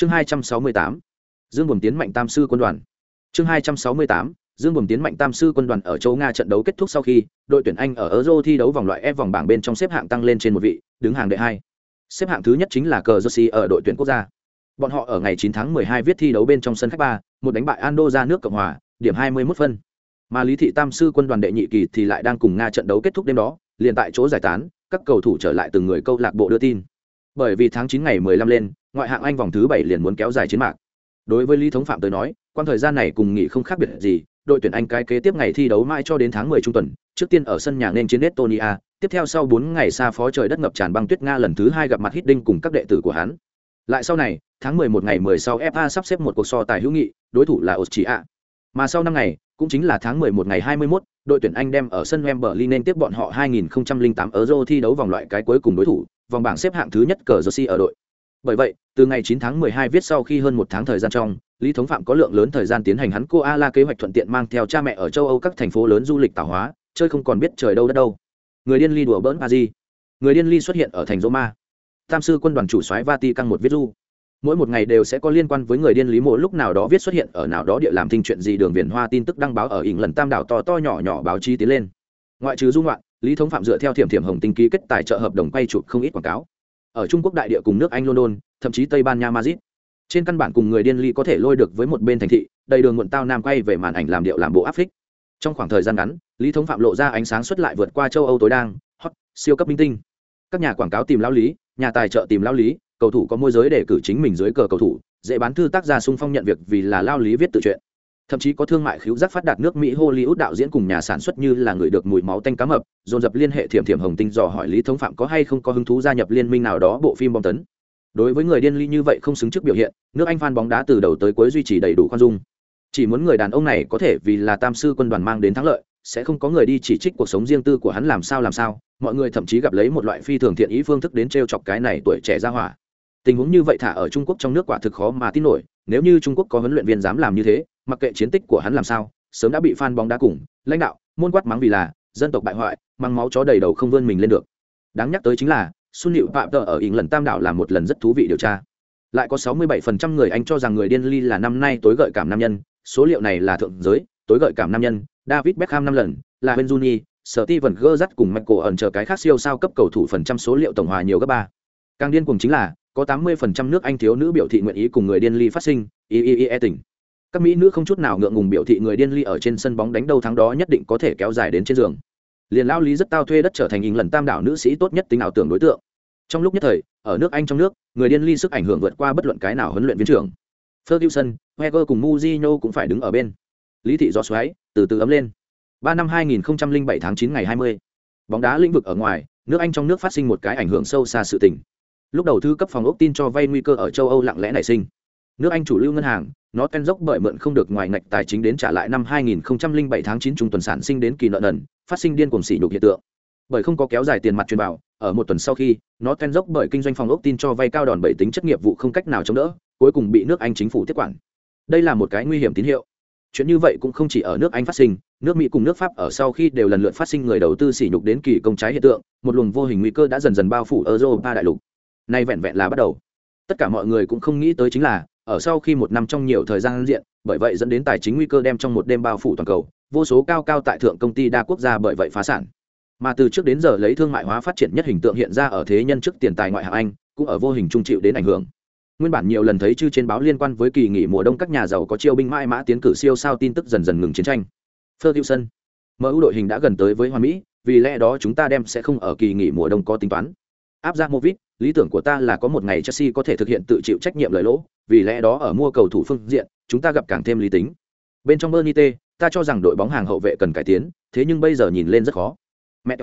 chương hai trăm sáu mươi tám, dương buồm tiến mạnh tam sư quân đoàn. Chương hai trăm sáu mươi tám, dương buồm tiến mạnh tam sư quân đoàn ở châu nga trận đấu kết thúc sau khi, đội tuyển anh ở euro thi đấu vòng loại f vòng bảng bên trong xếp hạng tăng lên trên một vị, đứng hàng đệ hai. Xếp hạng thứ nhất chính là cờ jersey ở đội tuyển quốc gia. Bọn họ ở ngày 9 tháng 12 viết thi đấu bên trong sân khách ba, một đánh bại ando ra nước cộng hòa, điểm 21 phân. Mà lý thị tam sư quân đoàn đệ nhị kỳ thì lại đang cùng nga trận đấu kết thúc đêm đó, liền tại chỗ giải tán, các cầu thủ trở lại từng người câu lạc bộ đưa tin. Bởi vì tháng 9 ngày 15 lên ngoại hạng anh vòng thứ bảy liền muốn kéo dài chiến mạc. Đối với lý thống phạm tới nói quan thời gian này cùng nghỉ không khác biệt gì đội tuyển anh cái kế tiếp ngày thi đấu mãi cho đến tháng 10 trung tuần trước tiên ở sân nhà nên chiến estonia tiếp theo sau 4 ngày xa phó trời đất ngập tràn băng tuyết nga lần thứ hai gặp mặt hít đinh cùng các đệ tử của hắn. Lại sau này tháng 11 ngày 10 sau fa sắp xếp một cuộc so tài hữu nghị đối thủ là austria. Mà sau năm ngày cũng chính là tháng 11 ngày 21, đội tuyển Anh đem ở sân Wembley nên tiếp bọn họ 2008 Euro thi đấu vòng loại cái cuối cùng đối thủ, vòng bảng xếp hạng thứ nhất cờ Jersey ở đội. Bởi vậy, từ ngày 9 tháng 12 viết sau khi hơn một tháng thời gian trong, Lý Thống Phạm có lượng lớn thời gian tiến hành hắn cô Ala kế hoạch thuận tiện mang theo cha mẹ ở châu Âu các thành phố lớn du lịch tảo hóa, chơi không còn biết trời đâu đất đâu. Người điên ly đùa bỡn Paris. Người điên ly xuất hiện ở thành Roma. Tam sư quân đoàn chủ soái Vati căng một viết du mỗi một ngày đều sẽ có liên quan với người điên lý mộ lúc nào đó viết xuất hiện ở nào đó địa làm thinh chuyện gì đường viền hoa tin tức đăng báo ở ỉng lần tam đảo to to nhỏ nhỏ báo chí tiến lên ngoại trừ dung loạn lý thống phạm dựa theo thiểm thiểm hồng tinh ký kết tài trợ hợp đồng quay chụp không ít quảng cáo ở trung quốc đại địa cùng nước anh london thậm chí tây ban nha madrid trên căn bản cùng người điên ly có thể lôi được với một bên thành thị đầy đường muộn tao nam quay về màn ảnh làm điệu làm bộ áp phích trong khoảng thời gian ngắn lý thống phạm lộ ra ánh sáng xuất lại vượt qua châu âu tối đang hot siêu cấp minh tinh các nhà quảng cáo tìm lao lý nhà tài trợ tìm lao lý cầu thủ có môi giới để cử chính mình dưới cờ cầu thủ dễ bán thư tác gia sung phong nhận việc vì là lao lý viết tự truyện thậm chí có thương mại khiếu giác phát đạt nước mỹ hollywood đạo diễn cùng nhà sản xuất như là người được mùi máu tanh cá mập dồn dập liên hệ thiểm thiểm hồng tinh dò hỏi lý thống phạm có hay không có hứng thú gia nhập liên minh nào đó bộ phim bom tấn đối với người điên ly như vậy không xứng trước biểu hiện, nước anh phan bóng đá từ đầu tới cuối duy trì đầy đủ khoan dung. Chỉ muốn người đàn ông này có thể vì là tam sư quân đoàn mang đến thắng lợi, sẽ không có người đi chỉ trích cuộc sống riêng tư của hắn làm sao làm sao, mọi người thậm chí gặp lấy một loại phi thường thiện ý phương thức đến t r e o chọc cái này tuổi trẻ ra hỏa. Tình huống như vậy thả ở trung quốc trong nước quả thực khó mà tin nổi, nếu như trung quốc có huấn luyện viên dám làm như thế, mặc kệ chiến tích của hắn làm sao, sớm đã bị f a n bóng đá cùng, lãnh đạo môn quát mắng vì là dân tộc bại hoại, mang máu chó đầy đầu không vươn mình lên được. Đáng nhắc tới chính là xuân hiệu phạm tờ ở ỉng lần tam đảo là một lần rất thú vị điều tra lại có 67% người anh cho rằng người điên ly là năm nay tối gợi cảm nam nhân số liệu này là thượng giới tối gợi cảm nam nhân david beckham năm lần là ben juni steven gerrard cùng michael ẩn chờ cái khác siêu sao cấp cầu thủ phần trăm số liệu tổng hòa nhiều gấp ba càng điên cùng chính là có 80% nước Anh thiếu nữ biểu thị nguyện ý cùng người điên ly phát sinh, y y y e tỉnh. Các mỹ nữ không chút nào ngượng ngùng biểu thị người điên ly ở trên sân bóng đánh đầu thắng đó nhất định có thể kéo dài đến trên giường. Liền lao lý rất tao thuê đất trở thành lần tam đảo nữ sĩ tốt nhất tính ảo tưởng đối tượng. Trong lúc nhất thời, ở nước Anh trong nước, người điên ly sức ảnh hưởng vượt qua bất luận cái nào huấn luyện viên trưởng. Ferguson, Heger cùng muzino cũng phải đứng ở bên. Lý thị gió xoáy, từ từ ấm lên. Ba năm 2007 tháng 9 ngày 20. Bóng đá lĩnh vực ở ngoài, nước Anh trong nước phát sinh một cái ảnh hưởng sâu xa sự tình lúc đầu thư cấp phòng ốc tin cho vay nguy cơ ở châu âu lặng lẽ nảy sinh nước anh chủ lưu ngân hàng nó ten dốc bởi mượn không được ngoài ngạch tài chính đến trả lại năm 2007 tháng 9 trung tuần sản sinh đến kỳ nợ nần phát sinh điên cuồng sỉ nhục hiện tượng bởi không có kéo dài tiền mặt truyền vào, ở một tuần sau khi, nó ten dốc bởi kinh doanh phòng ốc tin cho vay cao đòn bảy tính chất nghiệp vụ không cách nào chống đỡ, cuối cùng bị nước anh chính phủ tiếp quản. Đây là một cái nguy hiểm tín hiệu. Chuyện như vậy cũng không chỉ ở nước anh phát sinh, nước mỹ cùng nước pháp ở sau khi đều lần lượt phát sinh người đầu tư sỉ nhục đến kỳ công trái hiện tượng, một luồng vô hình nguy cơ đã dần dần bao phủ europa đại lục. Nay vẹn vẹn là bắt đầu. Tất cả mọi người cũng không nghĩ tới chính là, ở sau khi một năm trong nhiều thời gian diện, bởi vậy dẫn đến tài chính nguy cơ đem trong một đêm bao phủ toàn cầu, vô số cao cao tại thượng công ty đa quốc gia bởi vậy phá sản mà từ trước đến giờ lấy thương mại hóa phát triển nhất hình tượng hiện ra ở thế nhân trước tiền tài ngoại hạng anh cũng ở vô hình trung chịu đến ảnh hưởng nguyên bản nhiều lần thấy chư trên báo liên quan với kỳ nghỉ mùa đông các nhà giàu có chiêu binh mãi mã tiến cử siêu sao tin tức dần dần ngừng chiến tranh Ferguson MU đội hình đã gần tới với Hoa Mỹ, vì lẽ đó chúng ta đem sẽ không ở kỳ nghỉ mùa đông có tính toán. Áp ra Movit, lý tưởng của ta là có một ngày Chelsea có thể thực hiện tự chịu trách nhiệm lời lỗ, vì lẽ đó ở mua cầu thủ phương diện, chúng ta gặp càng thêm lý tính. Bên trong Bernite, ta cho rằng đội bóng hàng hậu vệ cần cải tiến, thế nhưng bây giờ nhìn lên rất khó. Mẹ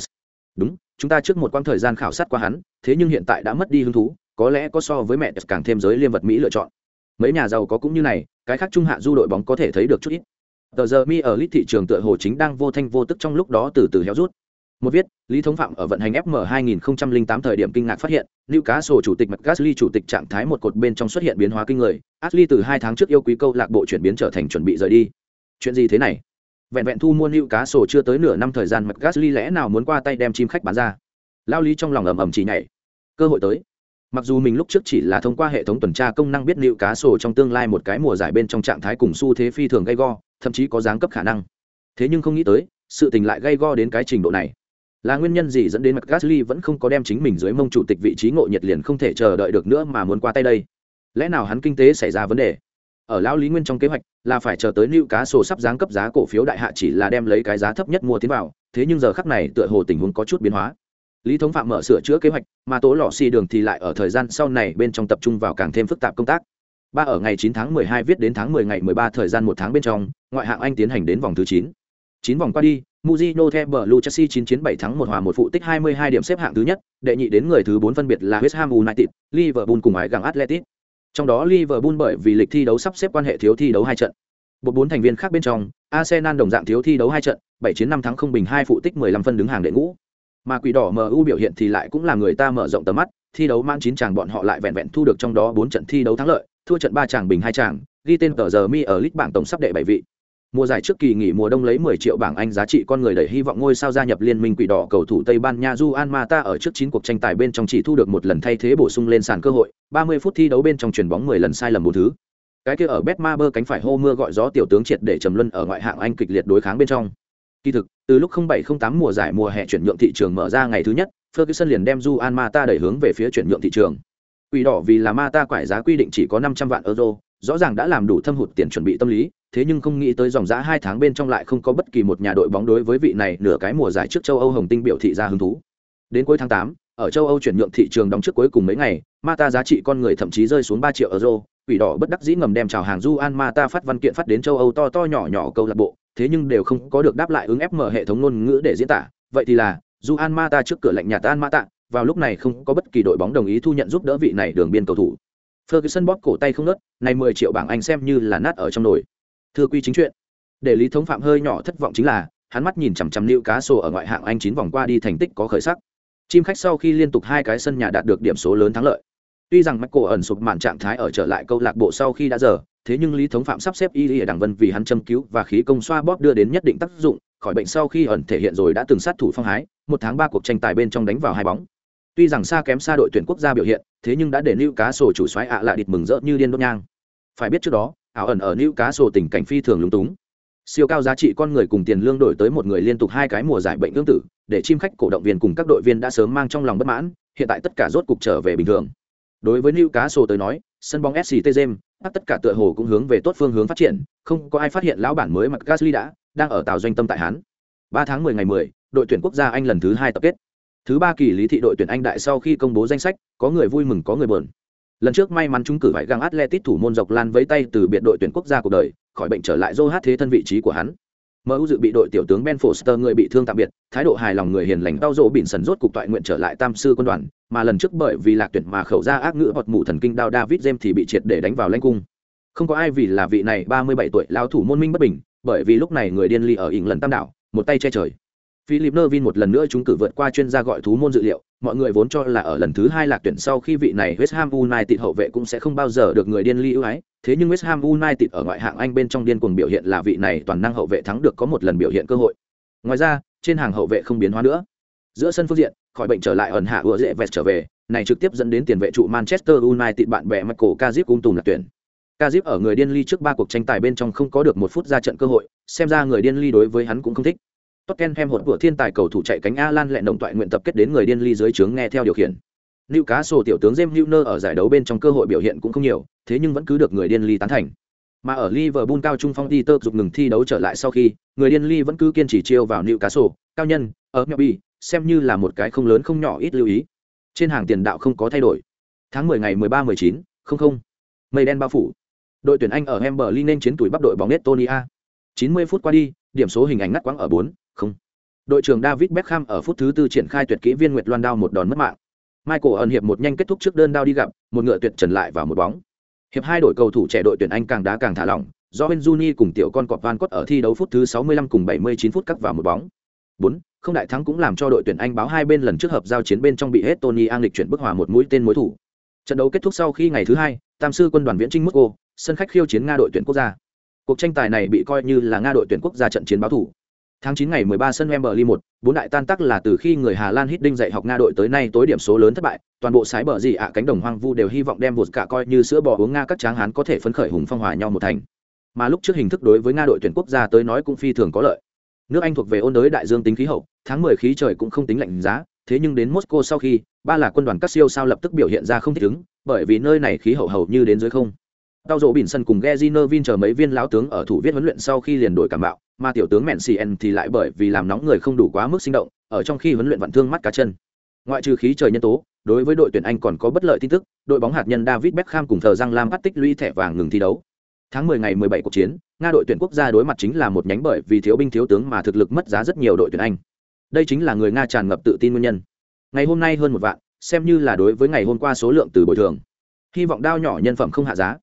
Đúng, chúng ta trước một quãng thời gian khảo sát qua hắn, thế nhưng hiện tại đã mất đi hứng thú, có lẽ có so với mẹ càng thêm giới liên vật Mỹ lựa chọn. Mấy nhà giàu có cũng như này, cái khác trung hạ du đội bóng có thể thấy được chút ít. Tờ giờ mi ở lít thị trường tựa hồ chính đang vô thanh vô tức trong lúc đó từ từ héo rút một viết lý thống phạm ở vận hành fm 2008 thời điểm kinh ngạc phát hiện newcastle chủ tịch mcgasly chủ tịch trạng thái một cột bên trong xuất hiện biến hóa kinh người ashley từ hai tháng trước yêu quý câu lạc bộ chuyển biến trở thành chuẩn bị rời đi chuyện gì thế này vẹn vẹn thu mua liệu cá sổ chưa tới nửa năm thời gian mcgasly lẽ nào muốn qua tay đem chim khách bán ra lao lý trong lòng ầm ầm chỉ nhảy cơ hội tới Mặc dù mình lúc trước chỉ là thông qua hệ thống tuần tra công năng biết liệu cá sổ trong tương lai một cái mùa giải bên trong trạng thái cùng xu thế phi thường gây go, thậm chí có dáng cấp khả năng. Thế nhưng không nghĩ tới, sự tình lại gây go đến cái trình độ này. Là nguyên nhân gì dẫn đến mặt Gasly vẫn không có đem chính mình dưới mông chủ tịch vị trí ngộ nhiệt liền không thể chờ đợi được nữa mà muốn qua tay đây? Lẽ nào hắn kinh tế xảy ra vấn đề? Ở lão Lý Nguyên trong kế hoạch là phải chờ tới lưu cá sổ sắp giáng cấp giá cổ phiếu đại hạ chỉ là đem lấy cái giá thấp nhất mua tiến vào, thế nhưng giờ khắc này tựa hồ tình huống có chút biến hóa lý thống phạm mở sửa chữa kế hoạch mà tố lò xi đường thì lại ở thời gian sau này bên trong tập trung vào càng thêm phức tạp công tác ba ở ngày 9 tháng 12 viết đến tháng 10 ngày 13 thời gian một tháng bên trong ngoại hạng anh tiến hành đến vòng thứ 9. 9 vòng qua đi Mujino theo Blue Chelsea 9 chiến 7 thắng 1 hòa 1 phụ tích 22 điểm xếp hạng thứ nhất, đệ nhị đến người thứ 4 phân biệt là West Ham United, Liverpool cùng ái gặng Atletico. Trong đó Liverpool bởi vì lịch thi đấu sắp xếp quan hệ thiếu thi đấu hai trận. Bộ bốn thành viên khác bên trong, Arsenal đồng dạng thiếu thi đấu hai trận, 7 chiến 5 thắng không bình 2 phụ tích 15 phân đứng hàng đệ ngũ mà quỷ đỏ mu biểu hiện thì lại cũng là người ta mở rộng tầm mắt thi đấu mang chín chàng bọn họ lại vẹn vẹn thu được trong đó bốn trận thi đấu thắng lợi thua trận ba chàng bình hai chàng ghi tên tờ giờ mi ở lít bảng tổng sắp đệ bảy vị mùa giải trước kỳ nghỉ mùa đông lấy 10 triệu bảng anh giá trị con người đẩy hy vọng ngôi sao gia nhập liên minh quỷ đỏ cầu thủ tây ban nha juan mata ở trước chín cuộc tranh tài bên trong chỉ thu được một lần thay thế bổ sung lên sàn cơ hội 30 phút thi đấu bên trong chuyển bóng 10 lần sai lầm một thứ cái kia ở betmaber cánh phải hô mưa gọi gió tiểu tướng triệt để trầm luân ở ngoại hạng anh kịch liệt đối kháng bên trong Kỳ thực, từ lúc 0708 mùa giải mùa hè chuyển nhượng thị trường mở ra ngày thứ nhất, Ferguson liền đem Juan Mata đẩy hướng về phía chuyển nhượng thị trường. Quỷ đỏ vì là Mata quải giá quy định chỉ có 500 vạn euro, rõ ràng đã làm đủ thâm hụt tiền chuẩn bị tâm lý, thế nhưng không nghĩ tới dòng giã hai tháng bên trong lại không có bất kỳ một nhà đội bóng đối với vị này nửa cái mùa giải trước châu Âu Hồng Tinh biểu thị ra hứng thú. Đến cuối tháng tám, ở châu Âu chuyển nhượng thị trường đóng trước cuối cùng mấy ngày, Mata giá trị con người thậm chí rơi xuống ba triệu euro, quỷ đỏ bất đắc dĩ ngầm đem chào hàng Juan Mata phát văn kiện phát đến châu Âu to to nhỏ nhỏ câu lạc bộ, thế nhưng đều không có được đáp lại ứng ép mở hệ thống ngôn ngữ để diễn tả. Vậy thì là dù an Mata trước cửa lạnh nhà an Mata vào lúc này không có bất kỳ đội bóng đồng ý thu nhận giúp đỡ vị này đường biên cầu thủ. Ferguson bóp cổ tay không ngớt, này mười triệu bảng anh xem như là nát ở trong nồi thưa quy chính chuyện, để lý thống phạm hơi nhỏ thất vọng chính là, hắn mắt nhìn chằm chằm nịu cá sổ ở ngoại hạng anh chín vòng qua đi thành tích có khởi sắc. Chim khách sau khi liên tục hai cái sân nhà đạt được điểm số lớn thắng lợi. Tuy rằng michael ẩn sụp màn trạng thái ở trở lại câu lạc bộ sau khi đã giờ, thế nhưng lý thống phạm sắp xếp y ở đảng vân vì hắn châm cứu và khí công xoa bóp đưa đến nhất định tác dụng, khỏi bệnh sau khi ẩn thể hiện rồi đã từng sát thủ phong hái, một tháng ba cuộc tranh tài bên trong đánh vào hai bóng. Tuy rằng xa kém xa đội tuyển quốc gia biểu hiện, thế nhưng đã để lưu cá sổ chủ xoáy ạ lại địt mừng rỡ như điên đốt nhang. Phải biết trước đó ảo ẩn ở nữ cá sổ tình cảnh phi thường lúng túng. Siêu cao giá trị con người cùng tiền lương đổi tới một người liên tục hai cái mùa giải bệnh tương tự, để chim khách, cổ động viên cùng các đội viên đã sớm mang trong lòng bất mãn, hiện tại tất cả rốt cục trở về bình thường. Đối với nữ cá sổ tới nói, sân bóng sct james tất cả tựa hồ cũng hướng về tốt phương hướng phát triển, không có ai phát hiện lão bản mới mặc gasly đã, đang ở tàu doanh tâm tại hán ba tháng mười ngày mười, đội tuyển quốc gia anh lần thứ hai tập kết. Thứ ba kỳ lý thị đội tuyển anh đại sau khi công bố danh sách, có người vui mừng, có người buồn lần trước may mắn chúng cử vải găng atletic thủ môn dọc lan với tay từ biệt đội tuyển quốc gia cuộc đời khỏi bệnh trở lại dô hát thế thân vị trí của hắn MU dự bị đội tiểu tướng Ben Foster người bị thương tạm biệt, thái độ hài lòng người hiền lành tao dỗ bỉn sần rốt cục toại nguyện trở lại tam sư quân đoàn, mà lần trước bởi vì lạc tuyển mà khẩu ra ác ngữ hoặc mù thần kinh đao David James thì bị triệt để đánh vào lãnh cung. Không có ai vì là vị này 37 tuổi lao thủ môn minh bất bình, bởi vì lúc này người điên ly ở ỉn lần tam đảo, một tay che trời. Philip Nervin một lần nữa chúng cử vượt qua chuyên gia gọi thú môn dự liệu, mọi người vốn cho là ở lần thứ hai lạc tuyển sau khi vị này West Ham United hậu vệ cũng sẽ không bao giờ được người điên ly ưu ái, thế nhưng West Ham United ở ngoại hạng Anh bên trong điên cuồng biểu hiện là vị này toàn năng hậu vệ thắng được có một lần biểu hiện cơ hội. Ngoài ra, trên hàng hậu vệ không biến hóa nữa. Giữa sân phương diện, khỏi bệnh trở lại ẩn hạ ưa dễ vẹt trở về, này trực tiếp dẫn đến tiền vệ trụ Manchester United bạn bè Michael Carrick cung tùng lạc tuyển. Carrick ở người điên ly trước ba cuộc tranh tài bên trong không có được một phút ra trận cơ hội, xem ra người điên ly đối với hắn cũng không thích. Tottenham hột của thiên tài cầu thủ chạy cánh Alan lẹn động toại nguyện tập kết đến người điên ly dưới trướng nghe theo điều khiển. Newcastle tiểu tướng James Milner ở giải đấu bên trong cơ hội biểu hiện cũng không nhiều, thế nhưng vẫn cứ được người điên ly tán thành. Mà ở Liverpool cao trung phong Peter dục ngừng thi đấu trở lại sau khi, người điên ly vẫn cứ kiên trì chiêu vào Newcastle, cao nhân, ở Melby, xem như là một cái không lớn không nhỏ ít lưu ý. Trên hàng tiền đạo không có thay đổi. Tháng 10 ngày 13-19, không không. Mây đen bao phủ. Đội tuyển Anh ở Hemberley nên chiến tuổi bắt đội bóng Estonia. 90 phút qua đi, điểm số hình ảnh ngắt quãng ở 4, không. Đội trưởng David Beckham ở phút thứ tư triển khai tuyệt kỹ viên Nguyệt Loan đao một đòn mất mạng. Michael ẩn hiệp một nhanh kết thúc trước đơn đao đi gặp, một ngựa tuyệt trần lại vào một bóng. Hiệp hai đội cầu thủ trẻ đội tuyển Anh càng đá càng thả lỏng, do bên Juni cùng tiểu con cọp Van cốt ở thi đấu phút thứ 65 cùng 79 phút cắt vào một bóng. 4. Không đại thắng cũng làm cho đội tuyển Anh báo hai bên lần trước hợp giao chiến bên trong bị hết Tony Ang lịch chuyển bức hòa một mũi tên mối thủ. Trận đấu kết thúc sau khi ngày thứ hai, Tam sư quân đoàn viễn trinh Moscow, sân khách khiêu chiến Nga đội tuyển quốc gia. Cuộc tranh tài này bị coi như là Nga đội tuyển quốc gia trận chiến báo thủ. Tháng 9 ngày 13 sân Wembley 1, bốn đại tan tác là từ khi người Hà Lan Hiddink dạy học Nga đội tới nay tối điểm số lớn thất bại, toàn bộ sái bờ gì ạ cánh đồng hoang vu đều hy vọng đem vụt cả coi như sữa bò uống Nga các tráng hán có thể phấn khởi hùng phong hòa nhau một thành. Mà lúc trước hình thức đối với Nga đội tuyển quốc gia tới nói cũng phi thường có lợi. Nước Anh thuộc về ôn đới đại dương tính khí hậu, tháng 10 khí trời cũng không tính lạnh giá, thế nhưng đến Moscow sau khi, ba là quân đoàn các siêu sao lập tức biểu hiện ra không thích ứng, bởi vì nơi này khí hậu hầu như đến dưới không. Tao rộ bỉn sân cùng Geziner Vin chờ mấy viên lão tướng ở thủ viết huấn luyện sau khi liền đổi cảm bạo, mà tiểu tướng Mencien thì lại bởi vì làm nóng người không đủ quá mức sinh động, ở trong khi huấn luyện vạn thương mắt cá chân. Ngoại trừ khí trời nhân tố, đối với đội tuyển Anh còn có bất lợi tin tức, đội bóng hạt nhân David Beckham cùng thờ răng Lam bắt tích lũy thẻ vàng ngừng thi đấu. Tháng 10 ngày 17 cuộc chiến, Nga đội tuyển quốc gia đối mặt chính là một nhánh bởi vì thiếu binh thiếu tướng mà thực lực mất giá rất nhiều đội tuyển Anh. Đây chính là người Nga tràn ngập tự tin nguyên nhân. Ngày hôm nay hơn một vạn, xem như là đối với ngày hôm qua số lượng từ bồi thường. Hy vọng đao nhỏ nhân phẩm không hạ giá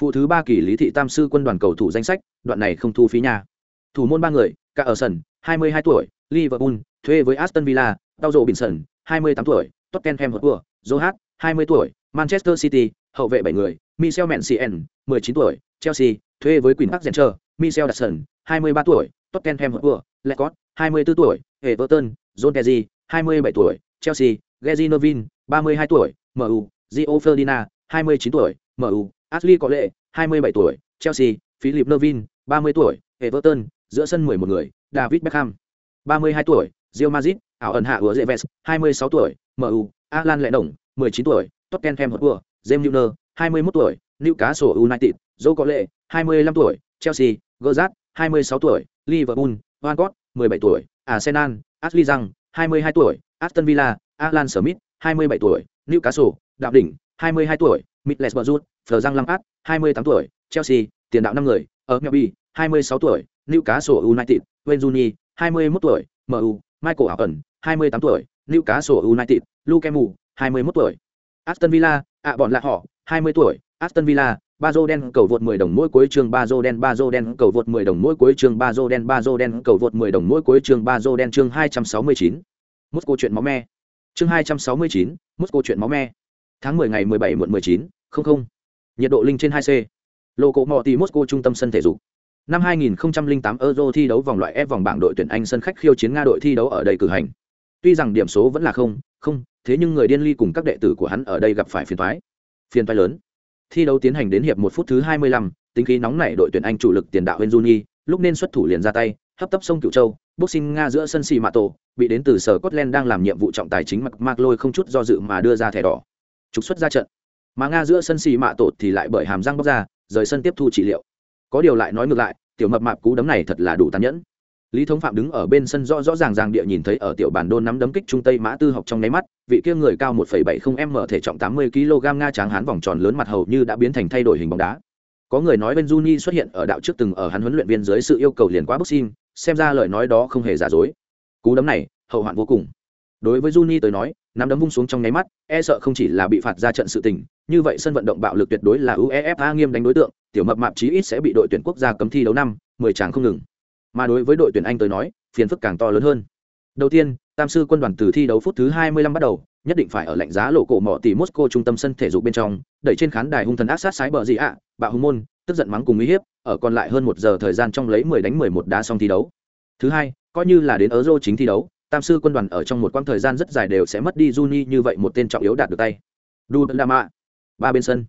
phụ thứ ba kỳ lý thị tam sư quân đoàn cầu thủ danh sách đoạn này không thu phí nhà thủ môn ba người cả ở sân 22 tuổi liverpool thuê với aston villa tao rộ bình sân 28 tuổi tottenham hotspur Zohat, 20 tuổi manchester city hậu vệ bảy người michel Mensien, 19 tuổi chelsea thuê với Quỳnh park center michel datson 23 tuổi tottenham hotspur lecott 24 tuổi everton john terry 27 tuổi chelsea Gary Novin, 32 tuổi, MU, Gio Ferdinand, 29 tuổi, MU, Ashley Cole, 27 tuổi, Chelsea, Philip Nervin, 30 tuổi, Everton, giữa sân 11 người, David Beckham, 32 tuổi, Real Madrid, ảo ẩn hạ ứa Zeves, 26 tuổi, MU, Alan Lệ Đồng, 19 tuổi, Tottenham Hotspur, James Milner, 21 tuổi, Newcastle United, Joe Cole, 25 tuổi, Chelsea, Gerrard, 26 tuổi, Liverpool, Van Gogh, 17 tuổi, Arsenal, Ashley Young, 22 tuổi, Aston Villa, Alan Smith, 27 tuổi, Newcastle, Đạo Đỉnh, 22 tuổi, Middlesbrough, Fleur Giang Lampard, 28 tuổi, Chelsea, tiền đạo 5 người, ở Melby, 26 tuổi, Newcastle United, Wayne Rooney, 21 tuổi, MU, Michael Owen, 28 tuổi, Newcastle United, Luke Mu, 21 tuổi. Aston Villa, ạ bọn là họ, 20 tuổi, Aston Villa, Bazo đen cầu vượt 10 đồng mỗi cuối chương Bazo đen Bazo đen cầu vượt 10 đồng mỗi cuối chương Bazo đen Bazo đen cầu vượt 10 đồng mỗi cuối chương Bazo đen chương 269. Mút câu chuyện máu me. Chương 269, Mút câu chuyện máu me. Tháng 10 ngày 17 muộn 19, không không nhiệt độ linh trên 2 c lô cộ mò tì moscow trung tâm sân thể dục năm 2008 euro thi đấu vòng loại f vòng bảng đội tuyển anh sân khách khiêu chiến nga đội thi đấu ở đây cử hành. Tuy rằng điểm số vẫn là không không thế nhưng người điên ly cùng các đệ tử của hắn ở đây gặp phải phiền toái. Phiền toái lớn. Thi đấu tiến hành đến hiệp một phút thứ 25, tính khí nóng nảy đội tuyển anh chủ lực tiền đạo Benzuni, lúc nên xuất thủ liền ra tay hấp tấp sông Cửu châu boxing nga giữa sân xì mạ tổ bị đến từ sở scotland đang làm nhiệm vụ trọng tài chính mặc mark lôi không chút do dự mà đưa ra thẻ đỏ. Trục xuất ra trận. Mà nga giữa sân xì mạ tổ thì lại bởi hàm răng bóc ra rời sân tiếp thu trị liệu. Có điều lại nói ngược lại tiểu mập mạp cú đấm này thật là đủ tàn nhẫn. Lý thống phạm đứng ở bên sân rõ rõ ràng ràng địa nhìn thấy ở tiểu bản đôn nắm đấm kích trung tây mã tư học trong nháy mắt vị kia người cao 1,70 m thể trọng 80 kg nga tráng hán vòng tròn lớn mặt hầu như đã biến thành thay đổi hình bóng đá. Có người nói bên Juni xuất hiện ở đạo trước từng ở hắn huấn luyện viên dưới sự yêu cầu liền quá boxing xem ra lời nói đó không hề giả dối. Cú đấm này hậu hoạn vô cùng. Đối với Juni tới nói nắm đấm vung xuống trong nháy mắt e sợ không chỉ là bị phạt ra trận sự tình như vậy sân vận động bạo lực tuyệt đối là uefa nghiêm đánh đối tượng tiểu mập mạp chí ít sẽ bị đội tuyển quốc gia cấm thi đấu năm mười tràng không ngừng mà đối với đội tuyển anh tới nói phiền phức càng to lớn hơn đầu tiên tam sư quân đoàn từ thi đấu phút thứ hai mươi lăm bắt đầu nhất định phải ở lạnh giá lộ cổ mỏ tỷ moscow trung tâm sân thể dục bên trong đẩy trên khán đài hung thần ác sát sái bờ gì ạ bạo hung môn tức giận mắng cùng uy hiếp ở còn lại hơn một giờ thời gian trong lấy mười đánh mười một đá xong thi đấu thứ hai coi như là đến euro chính thi đấu tam sư quân đoàn ở trong một quãng thời gian rất dài đều sẽ mất đi Juni như vậy một tên trọng yếu đạt được tay. Đu Đama, ba bên sân.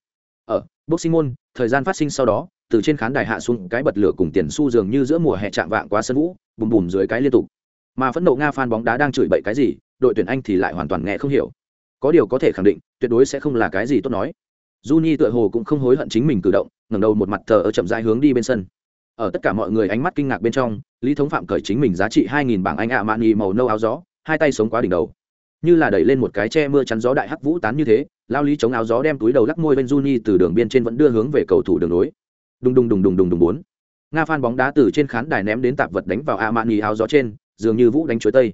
Ở boxing môn, thời gian phát sinh sau đó, từ trên khán đài hạ xuống cái bật lửa cùng tiền xu dường như giữa mùa hè chạm vạng qua sân vũ, bùm bùm dưới cái liên tục. Mà phẫn nộ Nga fan bóng đá đang chửi bậy cái gì, đội tuyển Anh thì lại hoàn toàn nghe không hiểu. Có điều có thể khẳng định, tuyệt đối sẽ không là cái gì tốt nói. Juni tựa hồ cũng không hối hận chính mình cử động, ngẩng đầu một mặt thờ ở chậm rãi hướng đi bên sân ở tất cả mọi người ánh mắt kinh ngạc bên trong lý thống phạm cởi chính mình giá trị hai nghìn bảng anh ạ mạn màu nâu áo gió hai tay sống quá đỉnh đầu như là đẩy lên một cái che mưa chắn gió đại hắc vũ tán như thế lao lý chống áo gió đem túi đầu lắc môi bên juni từ đường biên trên vẫn đưa hướng về cầu thủ đường nối đùng đùng đùng đùng đùng đùng bốn. Nga phan bóng đá từ trên khán đài ném đến tạp vật đánh vào a mạn nhì áo gió trên, dường như vũ đánh chuối tây.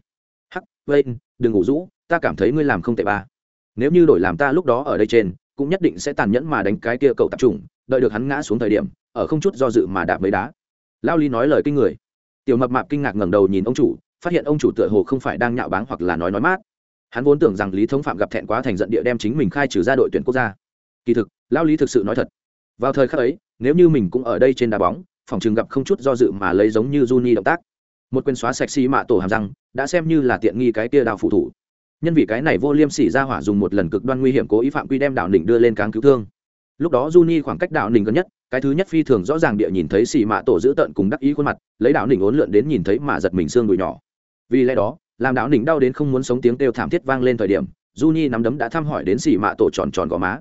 Hắc vên đừng ngủ rũ, ta cảm thấy ngươi làm không tệ ba. Nếu như đổi làm ta lúc đó ở đây trên, cũng nhất định sẽ tàn nhẫn mà đánh cái kia cậu tập trung đợi được hắn ngã xuống thời điểm, ở không chút do dự mà đạp mấy đá. Lao lý nói lời kinh người. Tiểu mập mạp kinh ngạc ngẩng đầu nhìn ông chủ, phát hiện ông chủ tựa hồ không phải đang nhạo báng hoặc là nói nói mát hắn vốn tưởng rằng lý thống phạm gặp thẹn quá thành giận địa đem chính mình khai trừ ra đội tuyển quốc gia. Kỳ thực lao lý thực sự nói thật. Vào thời khắc ấy, nếu như mình cũng ở đây trên đá bóng, phòng trường gặp không chút do dự mà lấy giống như Juni động tác. Một quyền xóa sạch xi mạ tổ hàm răng, đã xem như là tiện nghi cái kia đào phụ thủ. Nhân vì cái này vô liêm sỉ ra hỏa dùng một lần cực đoan nguy hiểm cố ý phạm quy đem đạo đỉnh đưa lên cáng cứu thương. Lúc đó Juni khoảng cách đạo đỉnh gần nhất, cái thứ nhất phi thường rõ ràng địa nhìn thấy xì mạ tổ giữ tận cùng đắc ý khuôn mặt, lấy đạo đỉnh ốn lượn đến nhìn thấy mà giật mình xương đùi nhỏ. Vì lẽ đó làm đạo đỉnh đau đến không muốn sống tiếng kêu thảm thiết vang lên thời điểm Juni nắm đấm đã thăm hỏi đến xì mạ tổ tròn tròn gò má.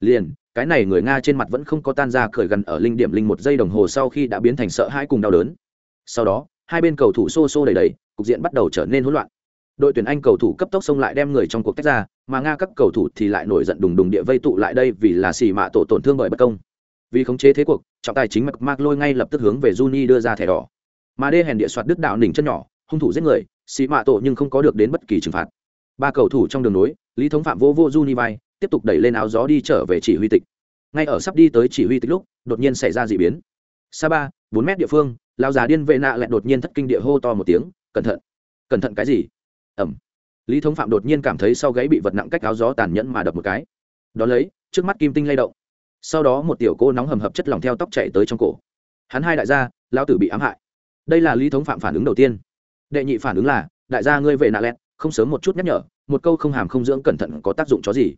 Liền, cái này người nga trên mặt vẫn không có tan ra khởi gần ở linh điểm linh một giây đồng hồ sau khi đã biến thành sợ hãi cùng đau đớn. Sau đó, hai bên cầu thủ xô xô đầy đầy cục diện bắt đầu trở nên hỗn loạn. Đội tuyển anh cầu thủ cấp tốc xông lại đem người trong cuộc tách ra, mà nga các cầu thủ thì lại nổi giận đùng đùng địa vây tụ lại đây vì là xì mạ tổ tổn thương bởi bất công. Vì khống chế thế cuộc, trọng tài chính mcmark mạc lôi ngay lập tức hướng về juni đưa ra thẻ đỏ. Mà đê hèn địa soạt đứt đạo đỉnh chân nhỏ hung thủ giết người, xì mạ tổ nhưng không có được đến bất kỳ trừng phạt. Ba cầu thủ trong đường nối, lý thống phạm vô vô juni vai, tiếp tục đẩy lên áo gió đi trở về chỉ huy tịch. Ngay ở sắp đi tới chỉ huy tịch lúc, đột nhiên xảy ra d ị biến. Sa ba, bốn mét địa phương lao già điên vệ nạ lại đột nhiên thất kinh địa hô to một tiếng, cẩn thận! Cẩn thận cái gì? Ẩm lý thống phạm đột nhiên cảm thấy sau gáy bị vật nặng cách áo gió tàn nhẫn mà đập một cái. Đón lấy, trước mắt kim tinh lay động. Sau đó một tiểu cô nóng hầm hập chất lỏng theo tóc chạy tới trong cổ. Hắn hai đại gia lao tử bị ám hại. Đây là lý thống phạm phản ứng đầu tiên đệ nhị phản ứng là, đại gia ngươi về nạ lẹt, không sớm một chút nhắc nhở, một câu không hàm không dưỡng cẩn thận có tác dụng chó gì?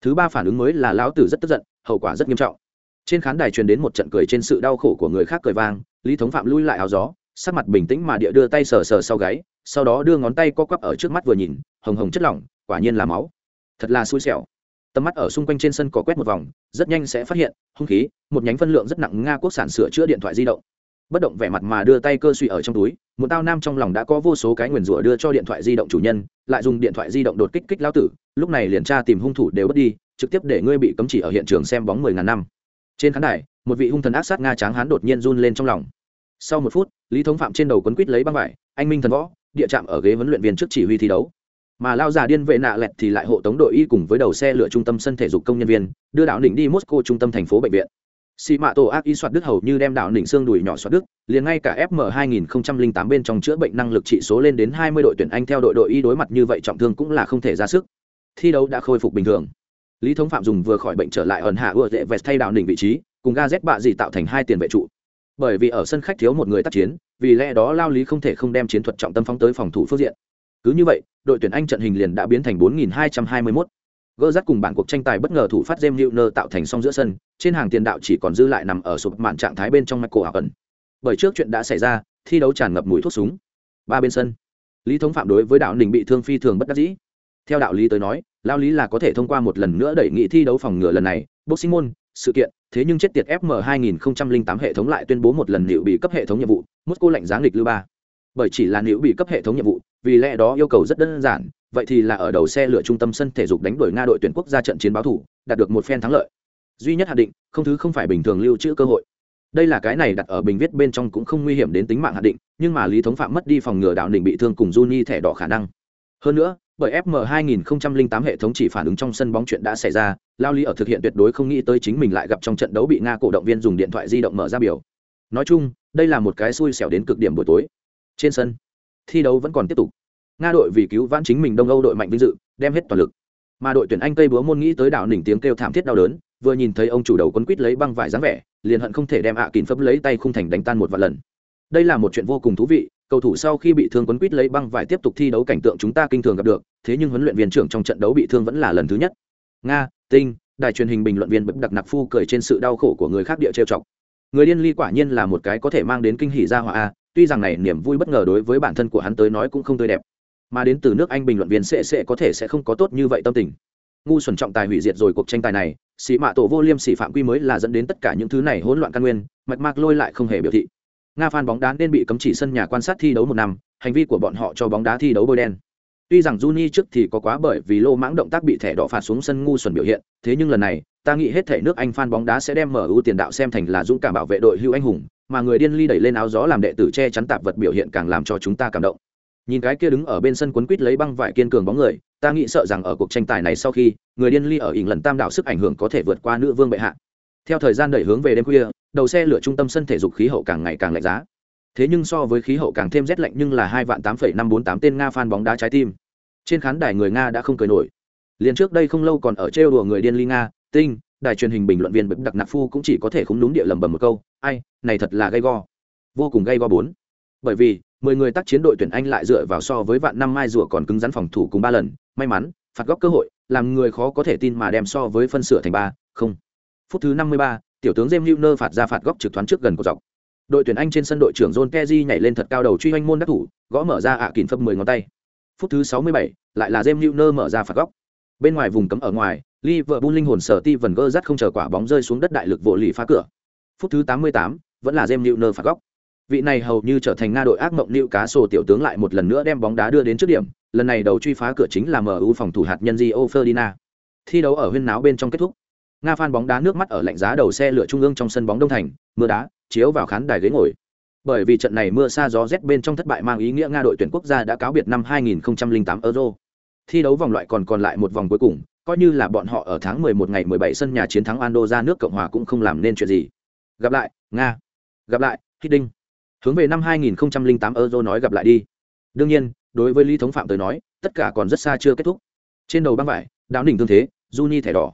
Thứ ba phản ứng mới là lão tử rất tức giận, hậu quả rất nghiêm trọng. Trên khán đài truyền đến một trận cười trên sự đau khổ của người khác cười vang, lý thống phạm lui lại áo gió, sắc mặt bình tĩnh mà địa đưa tay sờ sờ sau gáy, sau đó đưa ngón tay co quắp ở trước mắt vừa nhìn, hồng hồng chất lỏng, quả nhiên là máu. Thật là xui xẻo. Tầm mắt ở xung quanh trên sân có quét một vòng, rất nhanh sẽ phát hiện, hung khí, một nhánh phân lượng rất nặng nga quốc sản sửa chữa điện thoại di động bất động vẻ mặt mà đưa tay cơ suy ở trong túi, một tao nam trong lòng đã có vô số cái nguyền rủa đưa cho điện thoại di động chủ nhân, lại dùng điện thoại di động đột kích kích lao tử, lúc này liền tra tìm hung thủ đều bất đi, trực tiếp để ngươi bị cấm chỉ ở hiện trường xem bóng mười ngàn năm. Trên khán đài, một vị hung thần ác sát nga tráng hán đột nhiên run lên trong lòng. Sau một phút, lý thống phạm trên đầu quấn quýt lấy băng vải, anh minh thần võ, địa chạm ở ghế huấn luyện viên trước chỉ huy thi đấu. Mà lao già điên vệ nạ lẹt thì lại hộ tống đội y cùng với đầu xe lửa trung tâm sân thể dục công nhân viên, đưa đảo đỉnh đi moscow trung tâm thành phố bệnh viện xị mạ tổ ác y soạt đức hầu như đem đảo đỉnh xương đùi nhỏ soạt đức liền ngay cả fm 2008 bên trong chữa bệnh năng lực trị số lên đến 20 đội tuyển anh theo đội đội y đối mặt như vậy trọng thương cũng là không thể ra sức. Thi đấu đã khôi phục bình thường. Lý thống phạm dùng vừa khỏi bệnh trở lại ẩn hạ ưa dễ vẹt thay đảo đỉnh vị trí, cùng ga z bạ gì tạo thành hai tiền vệ trụ. Bởi vì ở sân khách thiếu một người tác chiến, vì lẽ đó lao lý không thể không đem chiến thuật trọng tâm phóng tới phòng thủ phương diện. Cứ như vậy, đội tuyển anh trận hình liền đã biến thành 4221 gỡ rắt cùng bản cuộc tranh tài bất ngờ thủ phát jem newner tạo thành song giữa sân, trên hàng tiền đạo chỉ còn dư lại nằm ở sụp mạn trạng thái bên trong michael ẩn bởi trước chuyện đã xảy ra, thi đấu tràn ngập mùi thuốc súng. Ba bên sân, lý thống phạm đối với đạo đình bị thương phi thường bất đắc dĩ. Theo đạo lý tới nói lao lý là có thể thông qua một lần nữa đẩy nghị thi đấu phòng ngừa lần này. Boxing môn, sự kiện, thế nhưng chết tiệt fm 2008 hệ thống lại tuyên bố một lần liệu bị cấp hệ thống nhiệm vụ, moscow lệnh giáng lịch lưu ba. Bởi chỉ là liệu bị cấp hệ thống nhiệm vụ, vì lẽ đó yêu cầu rất đơn giản vậy thì là ở đầu xe lửa trung tâm sân thể dục đánh đuổi nga đội tuyển quốc gia trận chiến báo thủ đạt được một phen thắng lợi duy nhất hạn định không thứ không phải bình thường lưu trữ cơ hội đây là cái này đặt ở bình viết bên trong cũng không nguy hiểm đến tính mạng hạn định nhưng mà lý thống phạm mất đi phòng ngừa đạo định bị thương cùng Juni thẻ đỏ khả năng hơn nữa bởi FM 2008 hệ thống chỉ phản ứng trong sân bóng chuyện đã xảy ra, Lao Lý ở thực hiện tuyệt đối không nghĩ tới chính mình lại gặp trong trận đấu bị Nga cổ động viên dùng điện thoại di động mở ra biểu. Nói chung, đây là một cái xui xẻo đến cực điểm buổi tối. Trên sân, thi đấu vẫn còn tiếp tục. Nga đội vì cứu vãn chính mình Đông Âu đội mạnh vinh dự, đem hết toàn lực. Mà đội tuyển Anh Tây búa môn nghĩ tới đảo đỉnh tiếng kêu thảm thiết đau đớn, vừa nhìn thấy ông chủ đầu quấn quýt lấy băng vải dáng vẻ, liền hận không thể đem ạ à kín phấp lấy tay khung thành đánh tan một vài lần. Đây là một chuyện vô cùng thú vị, cầu thủ sau khi bị thương quấn quýt lấy băng vải tiếp tục thi đấu cảnh tượng chúng ta kinh thường gặp được thế nhưng huấn luyện viên trưởng trong trận đấu bị thương vẫn là lần thứ nhất nga tinh đài truyền hình bình luận viên bực đặc nặc phu cười trên sự đau khổ của người khác địa trêu chọc người điên ly quả nhiên là một cái có thể mang đến kinh hỉ ra hỏa a tuy rằng này niềm vui bất ngờ đối với bản thân của hắn tới nói cũng không tươi đẹp mà đến từ nước anh bình luận viên sẽ sẽ có thể sẽ không có tốt như vậy tâm tình. Ngu xuẩn trọng tài hủy diệt rồi cuộc tranh tài này, sĩ mạ tổ vô liêm xì phạm quy mới là dẫn đến tất cả những thứ này hỗn loạn căn nguyên, mạch mạc lôi lại không hề biểu thị. Nga fan bóng đá nên bị cấm chỉ sân nhà quan sát thi đấu một năm, hành vi của bọn họ cho bóng đá thi đấu bôi đen. Tuy rằng Juni trước thì có quá bởi vì lô mãng động tác bị thẻ đỏ phạt xuống sân ngu xuẩn biểu hiện, thế nhưng lần này, ta nghĩ hết thể nước anh fan bóng đá sẽ đem mở ưu tiền đạo xem thành là dũng cảm bảo vệ đội hưu anh hùng, mà người điên ly đẩy lên áo gió làm đệ tử che chắn tạp vật biểu hiện càng làm cho chúng ta cảm động nhìn cái kia đứng ở bên sân quấn quýt lấy băng vải kiên cường bóng người, ta nghĩ sợ rằng ở cuộc tranh tài này sau khi, người điên ly ở ỉng lần tam đảo sức ảnh hưởng có thể vượt qua nữ vương bệ hạ. Theo thời gian đẩy hướng về đêm khuya, đầu xe lửa trung tâm sân thể dục khí hậu càng ngày càng lạnh giá. Thế nhưng so với khí hậu càng thêm rét lạnh nhưng là hai vạn tám phẩy năm bốn tám tên nga fan bóng đá trái tim. Trên khán đài người nga đã không cười nổi. Liền trước đây không lâu còn ở trêu đùa người điên ly nga, tinh, đài truyền hình bình luận viên bực đặc nạp phu cũng chỉ có thể không đúng địa lầm bầm một câu, ai, này thật là gay go. Vô cùng gay go bốn. Bởi vì mười người tác chiến đội tuyển anh lại dựa vào so với vạn năm mai rùa còn cứng rắn phòng thủ cùng ba lần. May mắn, phạt góc cơ hội, làm người khó có thể tin mà đem so với phân sửa thành ba, không. Phút thứ năm mươi ba, tiểu tướng James Milner phạt ra phạt góc trực thoáng trước gần của dọc. Đội tuyển anh trên sân đội trưởng john Kezi nhảy lên thật cao đầu truy hoanh môn đắc thủ, gõ mở ra ạ à kín phấp mười ngón tay. Phút thứ sáu mươi bảy, lại là James Milner mở ra phạt góc. Bên ngoài vùng cấm ở ngoài, Liverpool linh hồn sở ti vần gơ rắt không chờ quả bóng rơi xuống đất đại lực vô lì phá cửa. Phút thứ tám mươi tám, vẫn là James Milner phạt góc vị này hầu như trở thành nga đội ác mộng lưu cá sổ tiểu tướng lại một lần nữa đem bóng đá đưa đến trước điểm. Lần này đầu truy phá cửa chính là mu phòng thủ hạt nhân Gio Ferdinand. Thi đấu ở huyên náo bên trong kết thúc. Nga phan bóng đá nước mắt ở lạnh giá đầu xe lửa trung ương trong sân bóng đông thành, mưa đá, chiếu vào khán đài ghế ngồi. Bởi vì trận này mưa xa gió rét bên trong thất bại mang ý nghĩa nga đội tuyển quốc gia đã cáo biệt năm 2008 euro. Thi đấu vòng loại còn còn lại một vòng cuối cùng, coi như là bọn họ ở tháng 11 ngày 17 sân nhà chiến thắng ando ra nước cộng hòa cũng không làm nên chuyện gì. Gặp lại, nga. Gặp lại hít hướng về năm 2008 euro nói gặp lại đi. Đương nhiên, đối với lý thống phạm tới nói, tất cả còn rất xa chưa kết thúc. Trên đầu băng vải, đáo đỉnh thương thế, juni thẻ đỏ.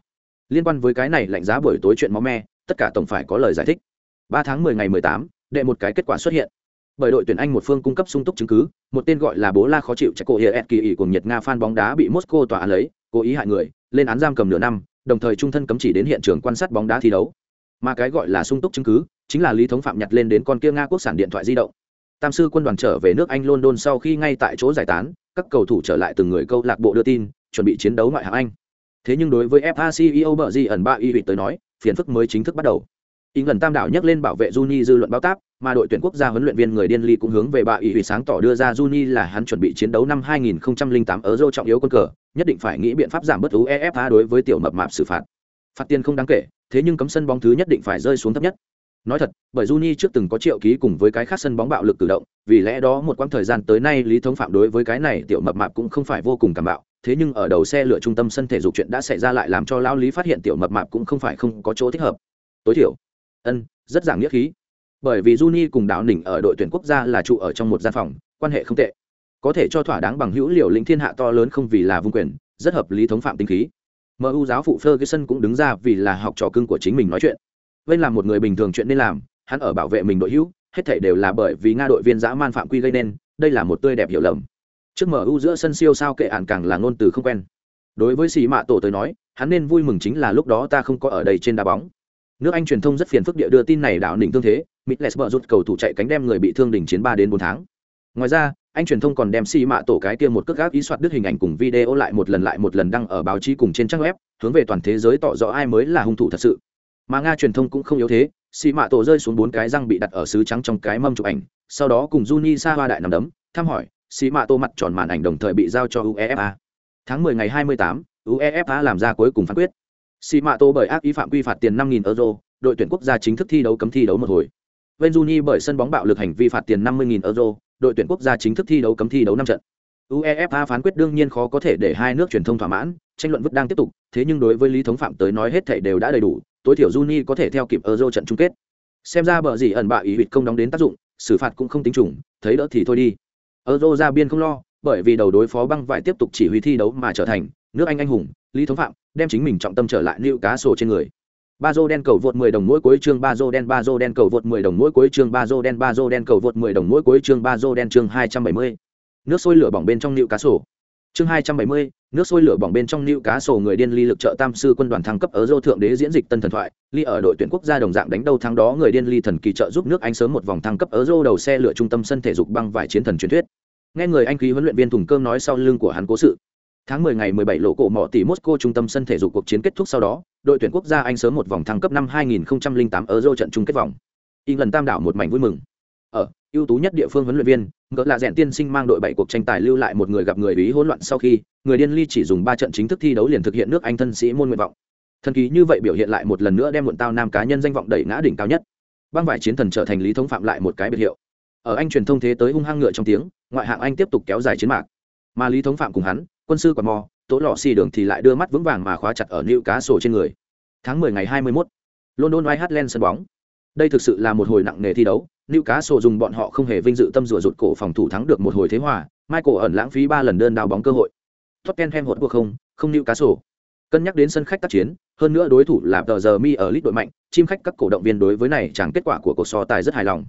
Liên quan với cái này lạnh giá buổi tối chuyện máu me, tất cả tổng phải có lời giải thích. Ba tháng mười ngày mười tám, đệ một cái kết quả xuất hiện. Bởi đội tuyển anh một phương cung cấp sung túc chứng cứ, một tên gọi là bố la khó chịu chạy cổ hiệa kỳ ỉ cùng nhiệt nga phan bóng đá bị moscow tòa án lấy, cố ý hại người, lên án giam cầm nửa năm, đồng thời trung thân cấm chỉ đến hiện trường quan sát bóng đá thi đấu mà cái gọi là sung túc chứng cứ chính là lý thống phạm nhặt lên đến con kia nga quốc sản điện thoại di động tam sư quân đoàn trở về nước anh london sau khi ngay tại chỗ giải tán các cầu thủ trở lại từng người câu lạc bộ đưa tin chuẩn bị chiến đấu ngoại hạng anh thế nhưng đối với fa ceo bờ di ẩn ba y vị tới nói phiền phức mới chính thức bắt đầu ý lần tam đảo nhắc lên bảo vệ Juni dư luận báo táp mà đội tuyển quốc gia huấn luyện viên người điên ly cũng hướng về bà ý vị sáng tỏ đưa ra Juni là hắn chuẩn bị chiến đấu năm 2008 ở Euro trọng yếu quân cờ, nhất định phải nghĩ biện pháp giảm bớt uefa đối với tiểu mập mạp xử phạt. Phạt tiền không đáng kể thế nhưng cấm sân bóng thứ nhất định phải rơi xuống thấp nhất. Nói thật, bởi Juni trước từng có triệu ký cùng với cái khác sân bóng bạo lực cử động, vì lẽ đó một quãng thời gian tới nay lý thống phạm đối với cái này tiểu mập mạp cũng không phải vô cùng cảm bạo, thế nhưng ở đầu xe lửa trung tâm sân thể dục chuyện đã xảy ra lại làm cho lão lý phát hiện tiểu mập mạp cũng không phải không có chỗ thích hợp. Tối thiểu, ân, rất giảng nghĩa khí. Bởi vì Juni cùng đạo nỉnh ở đội tuyển quốc gia là trụ ở trong một gian phòng, quan hệ không tệ. Có thể cho thỏa đáng bằng hữu liệu lĩnh thiên hạ to lớn không vì là vung quyền, rất hợp lý thống phạm tinh khí mu giáo phụ ferguson cũng đứng ra vì là học trò cưng của chính mình nói chuyện. Vên là một người bình thường chuyện nên làm, hắn ở bảo vệ mình đội hữu, hết thảy đều là bởi vì nga đội viên dã man phạm quy gây nên, đây là một tươi đẹp hiểu lầm. Trước mu giữa sân siêu sao kệ ạn càng là ngôn từ không quen. Đối với sĩ mạ tổ tới nói, hắn nên vui mừng chính là lúc đó ta không có ở đây trên đá bóng. Nước anh truyền thông rất phiền phức địa đưa tin này đảo đỉnh tương thế mitles bờ rút cầu thủ chạy cánh đem người bị thương đỉnh chiến ba đến bốn tháng. Ngoài ra anh truyền thông còn đem xì mạ tổ cái kia một cước gác ý soạt đứt hình ảnh cùng video lại một lần lại một lần đăng ở báo chí cùng trên trang web hướng về toàn thế giới tỏ rõ ai mới là hung thủ thật sự. Mà nga truyền thông cũng không yếu thế xì mạ tổ rơi xuống bốn cái răng bị đặt ở xứ trắng trong cái mâm chụp ảnh sau đó cùng juni sa hoa đại nằm đấm thăm hỏi xì mạ tổ mặt tròn màn ảnh đồng thời bị giao cho uefa. Tháng 10 ngày 28, uefa làm ra cuối cùng phán quyết. Xì mạ tổ bởi ác ý phạm quy phạt tiền 5.000 euro đội tuyển quốc gia chính thức thi đấu cấm thi đấu một hồi. Venzuni bởi sân bóng bạo lực hành vi phạt tiền 50.000 euro đội tuyển quốc gia chính thức thi đấu cấm thi đấu năm trận. Uefa phán quyết đương nhiên khó có thể để hai nước truyền thông thỏa mãn, tranh luận vẫn đang tiếp tục, thế nhưng đối với lý thống phạm tới nói hết thảy đều đã đầy đủ, tối thiểu Juni có thể theo kịp euro trận chung kết. Xem ra bờ gì ẩn bạ ý huyệt công đóng đến tác dụng, xử phạt cũng không tính trùng thấy đỡ thì thôi đi. Euro ra biên không lo, bởi vì đầu đối phó băng vải tiếp tục chỉ huy thi đấu mà trở thành, nước anh anh hùng, lý thống phạm đem chính mình trọng tâm trở lại lưu cá sổ trên người ba dô đen cầu vượt 10 đồng mỗi cuối chương ba dô đen ba dô đen cầu vượt 10 đồng mỗi cuối chương ba dô đen ba dô đen cầu vượt 10 đồng mỗi cuối chương ba dô đen chương 270. nước sôi lửa bỏng bên trong lưu cá sổ. Chương 270, nước sôi lửa bỏng bên trong lưu cá sổ người điên ly lực trợ tam sư quân đoàn thăng cấp ở dô thượng đế diễn dịch tân thần thoại ly ở đội tuyển quốc gia đồng dạng đánh đầu thắng đó người điên ly thần kỳ trợ giúp nước anh sớm một vòng thăng cấp ở dô đầu xe lửa trung tâm sân thể dục băng vải chiến thần truyền thuyết. Nghe người anh khí huấn luyện viên thùng cơm nói sau lưng của hắn cố sự tháng 10 ngày 17 lộ cổ mỏ tỷ Moscow trung tâm sân thể dục cuộc chiến kết thúc sau đó, đội tuyển quốc gia anh sớm một vòng thăng cấp năm 2008 ở Euro trận chung kết vòng. Lần tam đảo một mảnh vui mừng. Ở, ưu tú nhất địa phương huấn luyện viên, ngỡ là rèn tiên sinh mang đội bảy cuộc tranh tài lưu lại một người gặp người ý hỗn loạn sau khi, người điên ly chỉ dùng ba trận chính thức thi đấu liền thực hiện nước anh thân sĩ môn nguyện vọng. Thần kỳ như vậy biểu hiện lại một lần nữa đem muộn tao nam cá nhân danh vọng đẩy ngã đỉnh cao nhất. Băng vải chiến thần trở thành lý thống phạm lại một cái biệt hiệu. Ở anh truyền thông thế tới hung hăng ngựa trong tiếng, ngoại hạng anh tiếp tục kéo dài chiến mạc. Mà lý thống phạm cùng hắn quân sư quạt mò tố lọ xì đường thì lại đưa mắt vững vàng mà khóa chặt ở nữ cá sổ trên người. Tháng 10 ngày 21, london white sân bóng. Đây thực sự là một hồi nặng nề thi đấu nữ cá sổ dùng bọn họ không hề vinh dự tâm rùa rụt cổ phòng thủ thắng được một hồi thế hòa michael ẩn lãng phí ba lần đơn đào bóng cơ hội. Tottenham hột cuộc không không nữ cá sổ. Cân nhắc đến sân khách tác chiến hơn nữa đối thủ là tờ giờ mi ở lít đội mạnh chim khách các cổ động viên đối với này chẳng kết quả của cuộc so tài rất hài lòng.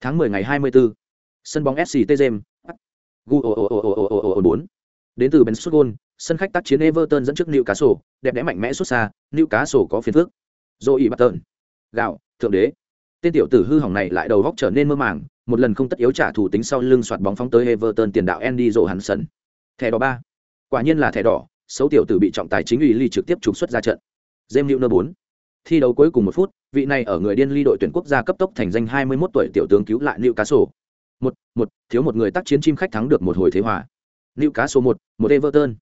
Tháng 10 ngày 24, sân bóng sct james gu bốn đến từ ben sutton sân khách tác chiến everton dẫn trước newcastle đẹp đẽ mạnh mẽ xuất xa newcastle có phiền phức rồi ý bắt gạo thượng đế tên tiểu tử hư hỏng này lại đầu góc trở nên mơ màng một lần không tất yếu trả thủ tính sau lưng soạt bóng phóng tới everton tiền đạo andy rộ thẻ đỏ ba quả nhiên là thẻ đỏ xấu tiểu tử bị trọng tài chính ủy ly trực tiếp trục xuất ra trận james newner 4. thi đấu cuối cùng một phút vị này ở người điên ly đội tuyển quốc gia cấp tốc thành danh 21 tuổi tiểu tướng cứu lại Newcastle. Một, một, thiếu một người tác chiến chim khách thắng được một hồi thế hòa liệu cá số một, một Everton.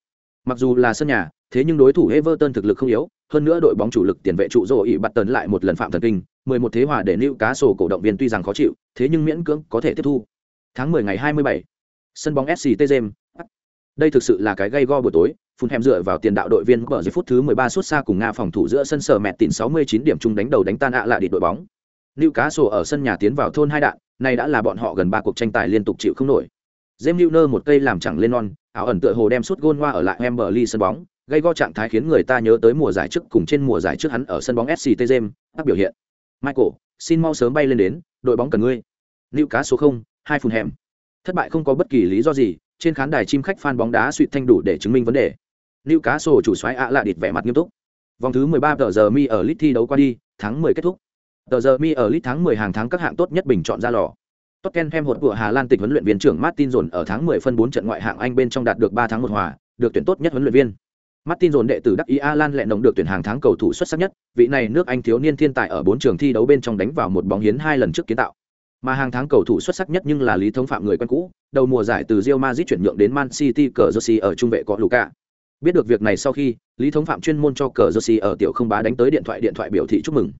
Mặc dù là sân nhà, thế nhưng đối thủ Everton thực lực không yếu, hơn nữa đội bóng chủ lực tiền vệ trụ rồ ỷ bật tấn lại một lần phạm thần kinh, 11 thế hòa để liều cá số cổ động viên tuy rằng khó chịu, thế nhưng miễn cưỡng có thể tiếp thu. Tháng 10 ngày 27, sân bóng SCT James. Đây thực sự là cái gây go buổi tối, phun hẻm dựa vào tiền đạo đội viên bờ giây phút thứ 13 xuất xa cùng Nga phòng thủ giữa sân sở mẹ tịn 69 điểm chung đánh đầu đánh tan ạ lại đi đội bóng. Newcastle ở sân nhà tiến vào thôn hai đạn, này đã là bọn họ gần ba cuộc tranh tài liên tục chịu không nổi. James Milner một cây làm chẳng lên non, áo ẩn tựa hồ đem suốt gôn hoa ở lại Wembley sân bóng, gây go trạng thái khiến người ta nhớ tới mùa giải trước cùng trên mùa giải trước hắn ở sân bóng SCT James, các biểu hiện. Michael, xin mau sớm bay lên đến, đội bóng cần ngươi. Liệu cá số không, hai phun hẻm. Thất bại không có bất kỳ lý do gì, trên khán đài chim khách fan bóng đá suýt thanh đủ để chứng minh vấn đề. Liệu cá số chủ soái ạ lạ địt vẻ mặt nghiêm túc. Vòng thứ 13 tờ giờ mi ở lit thi đấu qua đi, tháng 10 kết thúc. Tờ giờ mi ở lit tháng 10 hàng tháng các hạng tốt nhất bình chọn ra lò. Tottenham hột của Hà Lan tịch huấn luyện viên trưởng Martin Dồn ở tháng 10 phân 4 trận ngoại hạng Anh bên trong đạt được 3 tháng 1 hòa, được tuyển tốt nhất huấn luyện viên. Martin Dồn đệ tử Đắc Ý Alan lẹ nồng được tuyển hàng tháng cầu thủ xuất sắc nhất, vị này nước Anh thiếu niên thiên tài ở 4 trường thi đấu bên trong đánh vào một bóng hiến hai lần trước kiến tạo. Mà hàng tháng cầu thủ xuất sắc nhất nhưng là Lý Thống Phạm người quen cũ, đầu mùa giải từ Real Madrid chuyển nhượng đến Man City cờ Jersey ở trung vệ có Luka. Biết được việc này sau khi, Lý Thống Phạm chuyên môn cho cờ Jersey ở tiểu không bá đánh tới điện thoại điện thoại biểu thị chúc mừng.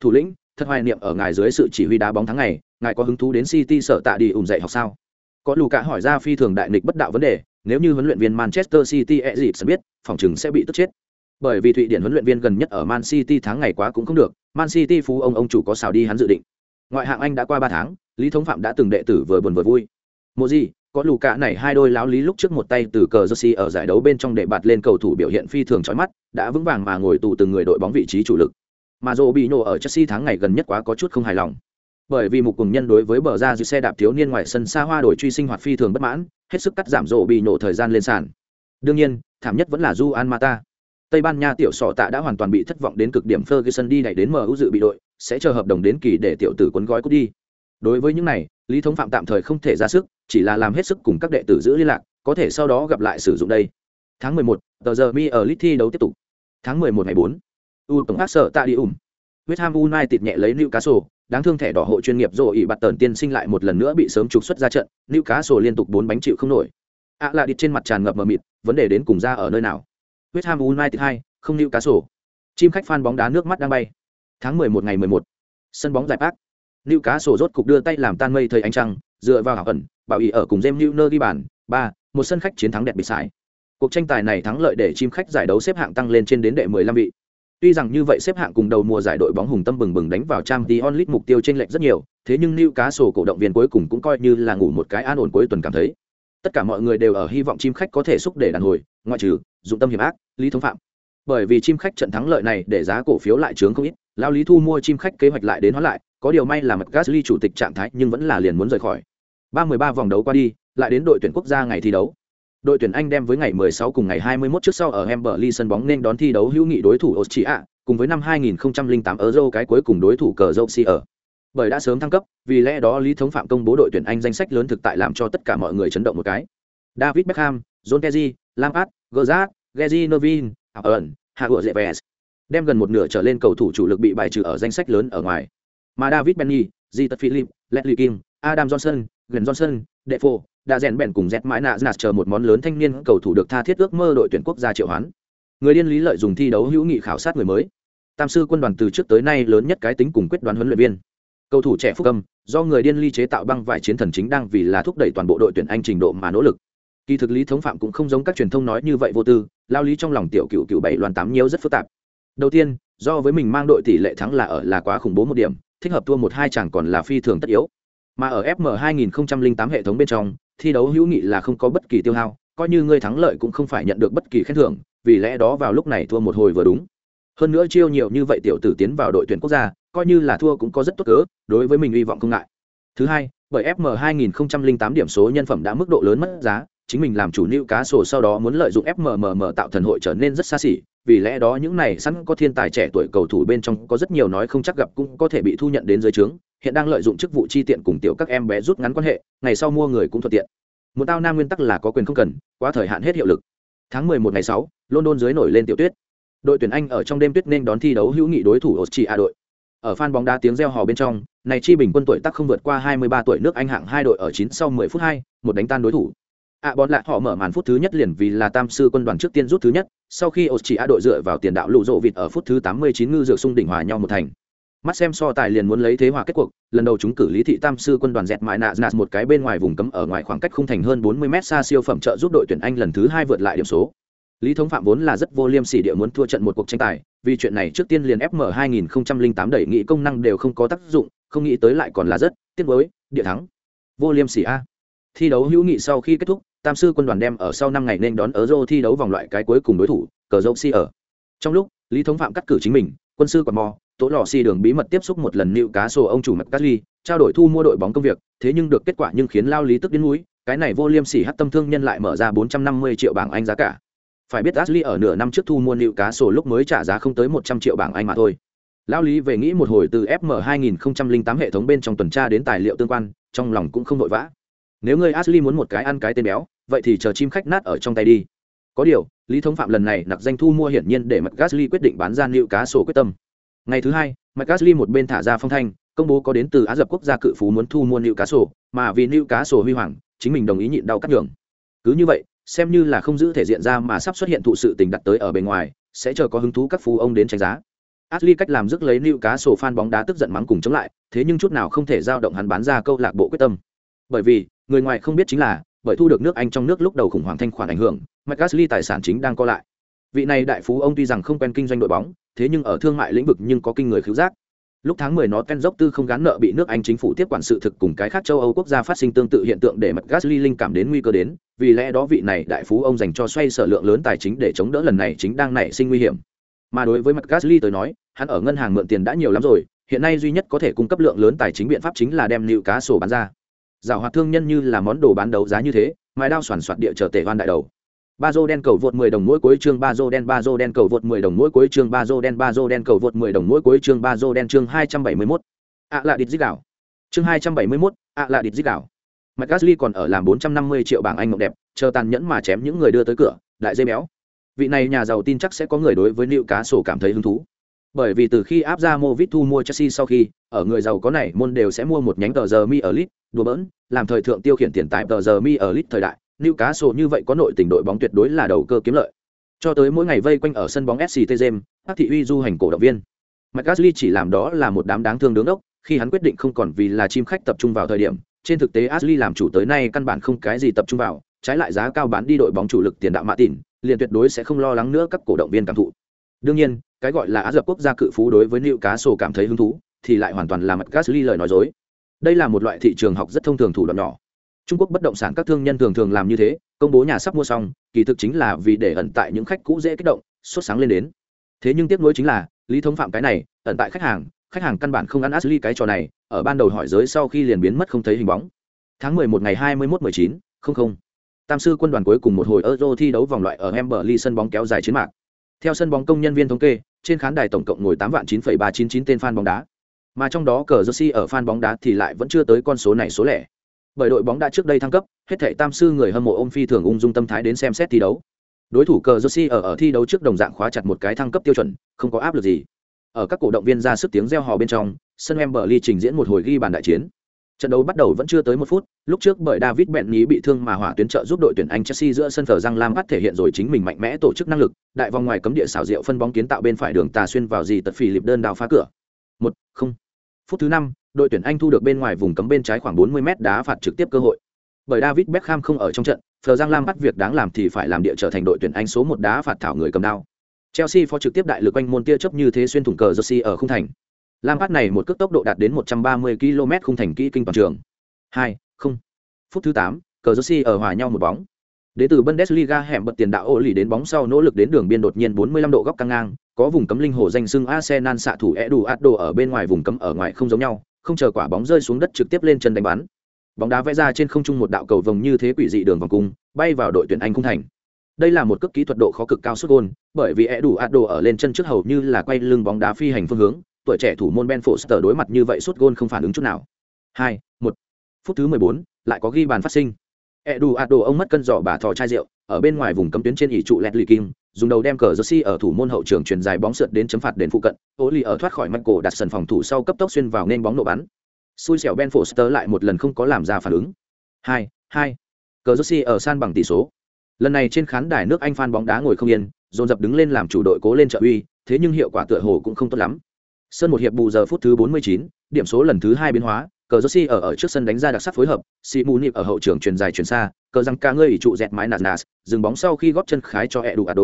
Thủ lĩnh, thật hoài niệm ở ngài dưới sự chỉ huy đá bóng tháng ngày, ngài có hứng thú đến City sở tạ đi ủng dạy học sao? Có Luka hỏi ra phi thường đại nghịch bất đạo vấn đề, nếu như huấn luyện viên Manchester City e dịp sẽ biết, phòng chừng sẽ bị tức chết. Bởi vì Thụy Điển huấn luyện viên gần nhất ở Man City tháng ngày quá cũng không được, Man City phú ông ông chủ có xào đi hắn dự định. Ngoại hạng Anh đã qua ba tháng, Lý Thống Phạm đã từng đệ tử vừa buồn vừa vui. Mộ gì, có lù cả này hai đôi láo lý lúc trước một tay từ cờ jersey ở giải đấu bên trong để bạt lên cầu thủ biểu hiện phi thường chói mắt đã vững vàng mà ngồi tù từng người đội bóng vị trí chủ lực mà dỗ bị nổ ở chelsea tháng ngày gần nhất quá có chút không hài lòng. Bởi vì mục cùng nhân đối với bờ ra giữ xe đạp thiếu niên ngoài sân xa hoa đổi truy sinh hoạt phi thường bất mãn hết sức cắt giảm rộ bị nổ thời gian lên sàn. Đương nhiên thảm nhất vẫn là du an mata. Tây ban nha tiểu sọ tạ đã hoàn toàn bị thất vọng đến cực điểm ferguson đi đẩy đến mu dự bị đội sẽ chờ hợp đồng đến kỳ để tiểu tử cuốn gói cút đi. Đối với những này lý thống phạm tạm thời không thể ra sức chỉ là làm hết sức cùng các đệ tử giữ liên lạc có thể sau đó gặp lại sử dụng đây. Tháng 11, tờ giờ mi ở lit thi đấu tiếp tục. Tháng 11 ngày 4, u tổng hát sợ tạ đi ủng West Ham United nhẹ lấy Newcastle, đáng thương thẻ đỏ hộ chuyên nghiệp rồi ỉ bạt tần tiên sinh lại một lần nữa bị sớm trục xuất ra trận, Newcastle liên tục bốn bánh chịu không nổi. À là đi trên mặt tràn ngập mờ mịt, vấn đề đến cùng ra ở nơi nào? West Ham United 2, không Newcastle. Chim khách fan bóng đá nước mắt đang bay. Tháng 11 ngày 11, sân bóng giải Park. Newcastle rốt cục đưa tay làm tan mây thời ánh trăng, dựa vào hảo ẩn, bảo ý ở cùng James Milner ghi bàn, ba, một sân khách chiến thắng đẹp bị sải. Cuộc tranh tài này thắng lợi để chim khách giải đấu xếp hạng tăng lên trên đến đệ 15 vị. Tuy rằng như vậy xếp hạng cùng đầu mùa giải đội bóng hùng tâm bừng bừng đánh vào Champions League mục tiêu trên lệch rất nhiều, thế nhưng Newcastle cổ động viên cuối cùng cũng coi như là ngủ một cái an ổn cuối tuần cảm thấy. Tất cả mọi người đều ở hy vọng chim khách có thể xúc để đàn hồi, ngoại trừ dụng tâm hiểm ác, Lý Thống Phạm. Bởi vì chim khách trận thắng lợi này để giá cổ phiếu lại trướng không ít, Lão Lý Thu mua chim khách kế hoạch lại đến hóa lại, có điều may là mặt Gasly chủ tịch trạng thái nhưng vẫn là liền muốn rời khỏi. Ba mười ba vòng đấu qua đi, lại đến đội tuyển quốc gia ngày thi đấu. Đội tuyển Anh đem với ngày 16 cùng ngày 21 trước sau ở Wembley sân bóng nên đón thi đấu hữu nghị đối thủ Austria, cùng với năm 2008 Euro cái cuối cùng đối thủ cờ Joksi ở. Bởi đã sớm thăng cấp, vì lẽ đó Lý Thống Phạm công bố đội tuyển Anh danh sách lớn thực tại làm cho tất cả mọi người chấn động một cái. David Beckham, John Terry, Lampard, Gerrard, Gary Neville, Aaron, Hago Zeves. Đem gần một nửa trở lên cầu thủ chủ lực bị bài trừ ở danh sách lớn ở ngoài. Mà David Benny, Zita Philip, Leslie King, Adam Johnson, Glenn Johnson, Defoe, đã rèn bèn cùng dẹt mãi nạ nạt chờ một món lớn thanh niên cầu thủ được tha thiết ước mơ đội tuyển quốc gia triệu hoán. Người điên lý lợi dùng thi đấu hữu nghị khảo sát người mới. Tam sư quân đoàn từ trước tới nay lớn nhất cái tính cùng quyết đoán huấn luyện viên. Cầu thủ trẻ phúc âm, do người điên ly chế tạo băng vải chiến thần chính đang vì là thúc đẩy toàn bộ đội tuyển Anh trình độ mà nỗ lực. Kỳ thực lý thống phạm cũng không giống các truyền thông nói như vậy vô tư, lao lý trong lòng tiểu cựu cựu bảy loàn tám nhiều rất phức tạp. Đầu tiên, do với mình mang đội tỷ lệ thắng là ở là quá khủng bố một điểm, thích hợp thua một hai chẳng còn là phi thường tất yếu. Mà ở FM 2008 hệ thống bên trong, thi đấu hữu nghị là không có bất kỳ tiêu hao, coi như ngươi thắng lợi cũng không phải nhận được bất kỳ khen thưởng, vì lẽ đó vào lúc này thua một hồi vừa đúng. Hơn nữa chiêu nhiều như vậy tiểu tử tiến vào đội tuyển quốc gia, coi như là thua cũng có rất tốt cớ, đối với mình hy vọng không ngại. Thứ hai, bởi FM 2008 điểm số nhân phẩm đã mức độ lớn mất giá, chính mình làm chủ nữ cá sổ sau đó muốn lợi dụng FMMM tạo thần hội trở nên rất xa xỉ, vì lẽ đó những này sẵn có thiên tài trẻ tuổi cầu thủ bên trong có rất nhiều nói không chắc gặp cũng có thể bị thu nhận đến dưới trướng, hiện đang lợi dụng chức vụ chi tiện cùng tiểu các em bé rút ngắn quan hệ, ngày sau mua người cũng thuận tiện. Một tao nam nguyên tắc là có quyền không cần, quá thời hạn hết hiệu lực. Tháng 11 ngày 6, London dưới nổi lên tiểu tuyết. Đội tuyển Anh ở trong đêm tuyết nên đón thi đấu hữu nghị đối thủ Austria đội. Ở fan bóng đá tiếng reo hò bên trong, này chi bình quân tuổi tác không vượt qua 23 tuổi nước Anh hạng hai đội ở 9 sau 10 phút 2, một đánh tan đối thủ. ạ à, bọn lại họ mở màn phút thứ nhất liền vì là tam sư quân đoàn trước tiên rút thứ nhất, sau khi Austria đội dựa vào tiền đạo lụ rộ vịt ở phút thứ 89 ngư dược xung đỉnh hòa nhau một thành. Mắt xem so tài liền muốn lấy thế hòa kết cuộc, lần đầu chúng cử lý thị tam sư quân đoàn dẹt mại nạ nạt một cái bên ngoài vùng cấm ở ngoài khoảng cách khung thành hơn 40 mét xa siêu phẩm trợ giúp đội tuyển Anh lần thứ hai vượt lại điểm số. Lý Thống Phạm vốn là rất vô liêm sỉ địa muốn thua trận một cuộc tranh tài, vì chuyện này trước tiên liền FM 2008 đẩy nghị công năng đều không có tác dụng, không nghĩ tới lại còn là rất tiếc với địa thắng. Vô liêm sỉ a. Thi đấu hữu nghị sau khi kết thúc, Tam sư quân đoàn đem ở sau năm ngày nên đón ở Euro thi đấu vòng loại cái cuối cùng đối thủ, cờ dâu si ở. Trong lúc, Lý Thống Phạm cắt cử chính mình, quân sư còn mò, tố lò xi đường bí mật tiếp xúc một lần nịu cá sổ ông chủ mccarthy, trao đổi thu mua đội bóng công việc, thế nhưng được kết quả nhưng khiến lao lý tức đến núi cái này vô liêm sỉ hát tâm thương nhân lại mở ra 450 triệu bảng anh giá cả. Phải biết Ashley ở nửa năm trước thu mua nịu cá sổ lúc mới trả giá không tới 100 triệu bảng anh mà thôi. Lao lý về nghĩ một hồi từ fm 2008 hệ thống bên trong tuần tra đến tài liệu tương quan, trong lòng cũng không vội vã. Nếu người Ashley muốn một cái ăn cái tên béo, vậy thì chờ chim khách nát ở trong tay đi. Có điều, lý thống phạm lần này nặc danh thu mua hiển nhiên để mặt gasly quyết định bán ra nịu cá sổ quyết tâm ngày thứ hai mike một bên thả ra phong thanh công bố có đến từ á dập quốc gia cự phú muốn thu mua nữ cá sổ mà vì nữ cá sổ huy hoàng chính mình đồng ý nhịn đau cắt đường cứ như vậy xem như là không giữ thể diện ra mà sắp xuất hiện thụ sự tình đặt tới ở bên ngoài sẽ chờ có hứng thú các phú ông đến tranh giá Ashley cách làm rước lấy nữ cá sổ fan bóng đá tức giận mắng cùng chống lại, thế nhưng chút nào không thể giao động hắn bán ra câu lạc bộ quyết tâm. Bởi vì, người ngoài không biết chính là, bởi thu được nước Anh trong nước lúc đầu khủng hoảng thanh khoản ảnh hưởng, Mike Ashley tài sản chính đang co lại. Vị này đại phú ông tuy rằng không quen kinh doanh đội bóng, thế nhưng ở thương mại lĩnh vực nhưng có kinh người khiếu giác. Lúc tháng 10 nó ten dốc tư không gán nợ bị nước anh chính phủ tiếp quản sự thực cùng cái khác châu âu quốc gia phát sinh tương tự hiện tượng để mặt gasly linh cảm đến nguy cơ đến vì lẽ đó vị này đại phú ông dành cho xoay sở lượng lớn tài chính để chống đỡ lần này chính đang nảy sinh nguy hiểm. Mà đối với mặt gasly tới nói hắn ở ngân hàng mượn tiền đã nhiều lắm rồi hiện nay duy nhất có thể cung cấp lượng lớn tài chính biện pháp chính là đem nịu cá sổ bán ra. Giảo hoạt thương nhân như là món đồ bán đấu giá như thế mài đao soàn soạt địa trở tể van đại đầu ba dô đen cầu vượt 10 đồng mỗi cuối chương ba dô đen ba dô đen cầu vượt 10 đồng mỗi cuối chương ba dô đen ba dô đen cầu vượt 10 đồng mỗi cuối chương ba dô đen chương 271. ạ à lạ địt dích đảo chương 271, ạ à lạ địt dích đảo mike gasly còn ở làm 450 triệu bảng anh ngọc đẹp chờ tàn nhẫn mà chém những người đưa tới cửa lại dây béo. Vị này nhà giàu tin chắc sẽ có người đối với liệu cá sổ cảm thấy hứng thú. Bởi vì từ khi áp ra Movit thu mua Chelsea sau khi, ở người giàu có này môn đều sẽ mua một nhánh tờ giờ mi ở lit, đùa bỡn, làm thời thượng tiêu khiển tiền tại tờ giờ mi ở lit thời đại, Newcastle như vậy có nội tình đội bóng tuyệt đối là đầu cơ kiếm lợi. Cho tới mỗi ngày vây quanh ở sân bóng SCT Gem, các thị uy du hành cổ động viên. McGasly chỉ làm đó là một đám đáng thương đứng đốc, khi hắn quyết định không còn vì là chim khách tập trung vào thời điểm, trên thực tế Ashley làm chủ tới nay căn bản không cái gì tập trung vào, trái lại giá cao bán đi đội bóng chủ lực tiền đạo mã tỉn, liền tuyệt đối sẽ không lo lắng nữa các cổ động viên cảm thụ. Đương nhiên, cái gọi là Á Dập quốc gia cự phú đối với Newcastle cảm thấy hứng thú, thì lại hoàn toàn là mặt Gasly lời nói dối. Đây là một loại thị trường học rất thông thường thủ đoạn nhỏ, Trung Quốc bất động sản các thương nhân thường thường làm như thế, công bố nhà sắp mua xong, kỳ thực chính là vì để ẩn tại những khách cũ dễ kích động, sốt sáng lên đến. Thế nhưng tiếc nuối chính là, Lý Thống Phạm cái này, ẩn tại khách hàng, khách hàng căn bản không ăn Ashley cái trò này, ở ban đầu hỏi giới sau khi liền biến mất không thấy hình bóng. Tháng 11 ngày 21-19, không không. Tam sư quân đoàn cuối cùng một hồi Euro thi đấu vòng loại ở Emberley sân bóng kéo dài chiến mạc. Theo sân bóng công nhân viên thống kê, trên khán đài tổng cộng ngồi 8 vạn 9,399 tên fan bóng đá. Mà trong đó cờ Jersey ở fan bóng đá thì lại vẫn chưa tới con số này số lẻ bởi đội bóng đã trước đây thăng cấp, hết thể tam sư người hâm mộ ôm phi thường ung dung tâm thái đến xem xét thi đấu. Đối thủ cờ jersey ở ở thi đấu trước đồng dạng khóa chặt một cái thăng cấp tiêu chuẩn, không có áp lực gì. Ở các cổ động viên ra sức tiếng reo hò bên trong, sân em bờ ly trình diễn một hồi ghi bàn đại chiến. Trận đấu bắt đầu vẫn chưa tới một phút, lúc trước bởi david bẹn nhí bị thương mà hỏa tuyến trợ giúp đội tuyển anh chelsea giữa sân thờ răng lam bắt thể hiện rồi chính mình mạnh mẽ tổ chức năng lực, đại vòng ngoài cấm địa xảo diệu phân bóng kiến tạo bên phải đường tà xuyên vào gì tật phì lịp đơn đào phá cửa. Một, không. Phút thứ năm đội tuyển Anh thu được bên ngoài vùng cấm bên trái khoảng 40 mét đá phạt trực tiếp cơ hội. Bởi David Beckham không ở trong trận, Phờ Giang Lam bắt việc đáng làm thì phải làm địa trở thành đội tuyển Anh số một đá phạt thảo người cầm đao. Chelsea phó trực tiếp đại lực quanh môn tia chớp như thế xuyên thủng cờ Jersey ở khung thành. Lam bắt này một cước tốc độ đạt đến 130 km khung thành kỹ kinh toàn trường. 2, 0 Phút thứ 8, cờ Jersey ở hòa nhau một bóng. Đến từ Bundesliga hẻm bật tiền đạo ô lì đến bóng sau nỗ lực đến đường biên đột nhiên 45 độ góc căng ngang, có vùng cấm linh hồ danh xưng Arsenal xạ thủ Edu Addo ở bên ngoài vùng cấm ở ngoài không giống nhau, không chờ quả bóng rơi xuống đất trực tiếp lên chân đánh bắn. bóng đá vẽ ra trên không trung một đạo cầu vồng như thế quỷ dị đường vòng cung, bay vào đội tuyển anh không thành. Đây là một cước kỹ thuật độ khó cực cao xuất gôn, bởi vì e đủ ạt đồ ở lên chân trước hầu như là quay lưng bóng đá phi hành phương hướng, tuổi trẻ thủ môn ben foster đối mặt như vậy suốt gôn không phản ứng chút nào. Hai, một. Phút thứ mười bốn, lại có ghi bàn phát sinh. E đủ ạt đồ ông mất cân giỏ bà thò chai rượu ở bên ngoài vùng cấm tuyến trên ỷ trụ lẹt lì kim dùng đầu đem cờ jersey ở thủ môn hậu trường truyền dài bóng sượt đến chấm phạt đến phụ cận ô lì ở thoát khỏi mắt cổ đặt sân phòng thủ sau cấp tốc xuyên vào nên bóng nổ bắn. Xui xẻo ben foster lại một lần không có làm ra phản ứng. Hai hai. Cờ jersey ở san bằng tỷ số. Lần này trên khán đài nước anh phan bóng đá ngồi không yên dồn dập đứng lên làm chủ đội cố lên trợ uy thế nhưng hiệu quả tựa hồ cũng không tốt lắm. Sân một hiệp bù giờ phút thứ 49, điểm số lần thứ hai biến hóa cờ jersey ở ở trước sân đánh ra đặc sắc phối hợp sĩ mù nịp ở hậu trường truyền dài truyền xa cờ răng ca ngươi ỷ trụ dẹt mái nạt nạt dừng bóng sau khi góp chân khái cho edu ado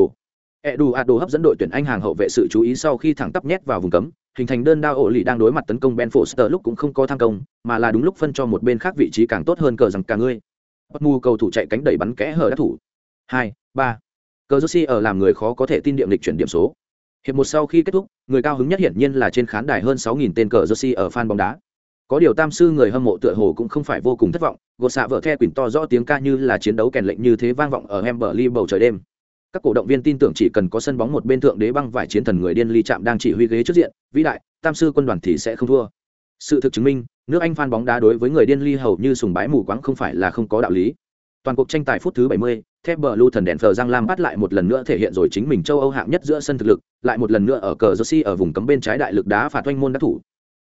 edu ado hấp dẫn đội tuyển anh hàng hậu vệ sự chú ý sau khi thẳng tắp nhét vào vùng cấm, hình thành đơn đao ổ lì đang đối mặt tấn công ben foster lúc cũng không có tham công, mà là đúng lúc phân cho một bên khác vị trí càng tốt hơn cờ rằng ca ngươi bất mù cầu thủ chạy cánh đẩy bắn kẽ hở đắc thủ. Hai, ba. Cờ josi ở làm người khó có thể tin điểm lịch chuyển điểm số. Hiệp một sau khi kết thúc, người cao hứng nhất hiển nhiên là trên khán đài hơn sáu nghìn tên cờ josi ở fan bóng đá có điều tam sư người hâm mộ tựa hồ cũng không phải vô cùng thất vọng gột xạ vợ the quỳnh to rõ tiếng ca như là chiến đấu kèn lệnh như thế vang vọng ở Emberley bầu trời đêm. Các cổ động viên tin tưởng chỉ cần có sân bóng một bên thượng đế băng vải chiến thần người điên ly chạm đang chỉ huy ghế trước diện vĩ đại tam sư quân đoàn thì sẽ không thua. Sự thực chứng minh nước anh phan bóng đá đối với người điên ly hầu như sùng bái mù quáng không phải là không có đạo lý. Toàn cuộc tranh tài phút thứ 70, thép bờ lưu thần đèn phờ giang lam bắt lại một lần nữa thể hiện rồi chính mình châu âu hạng nhất giữa sân thực lực lại một lần nữa ở cờ jersey ở vùng cấm bên trái đại lực đá phạt oanh môn đắc thủ.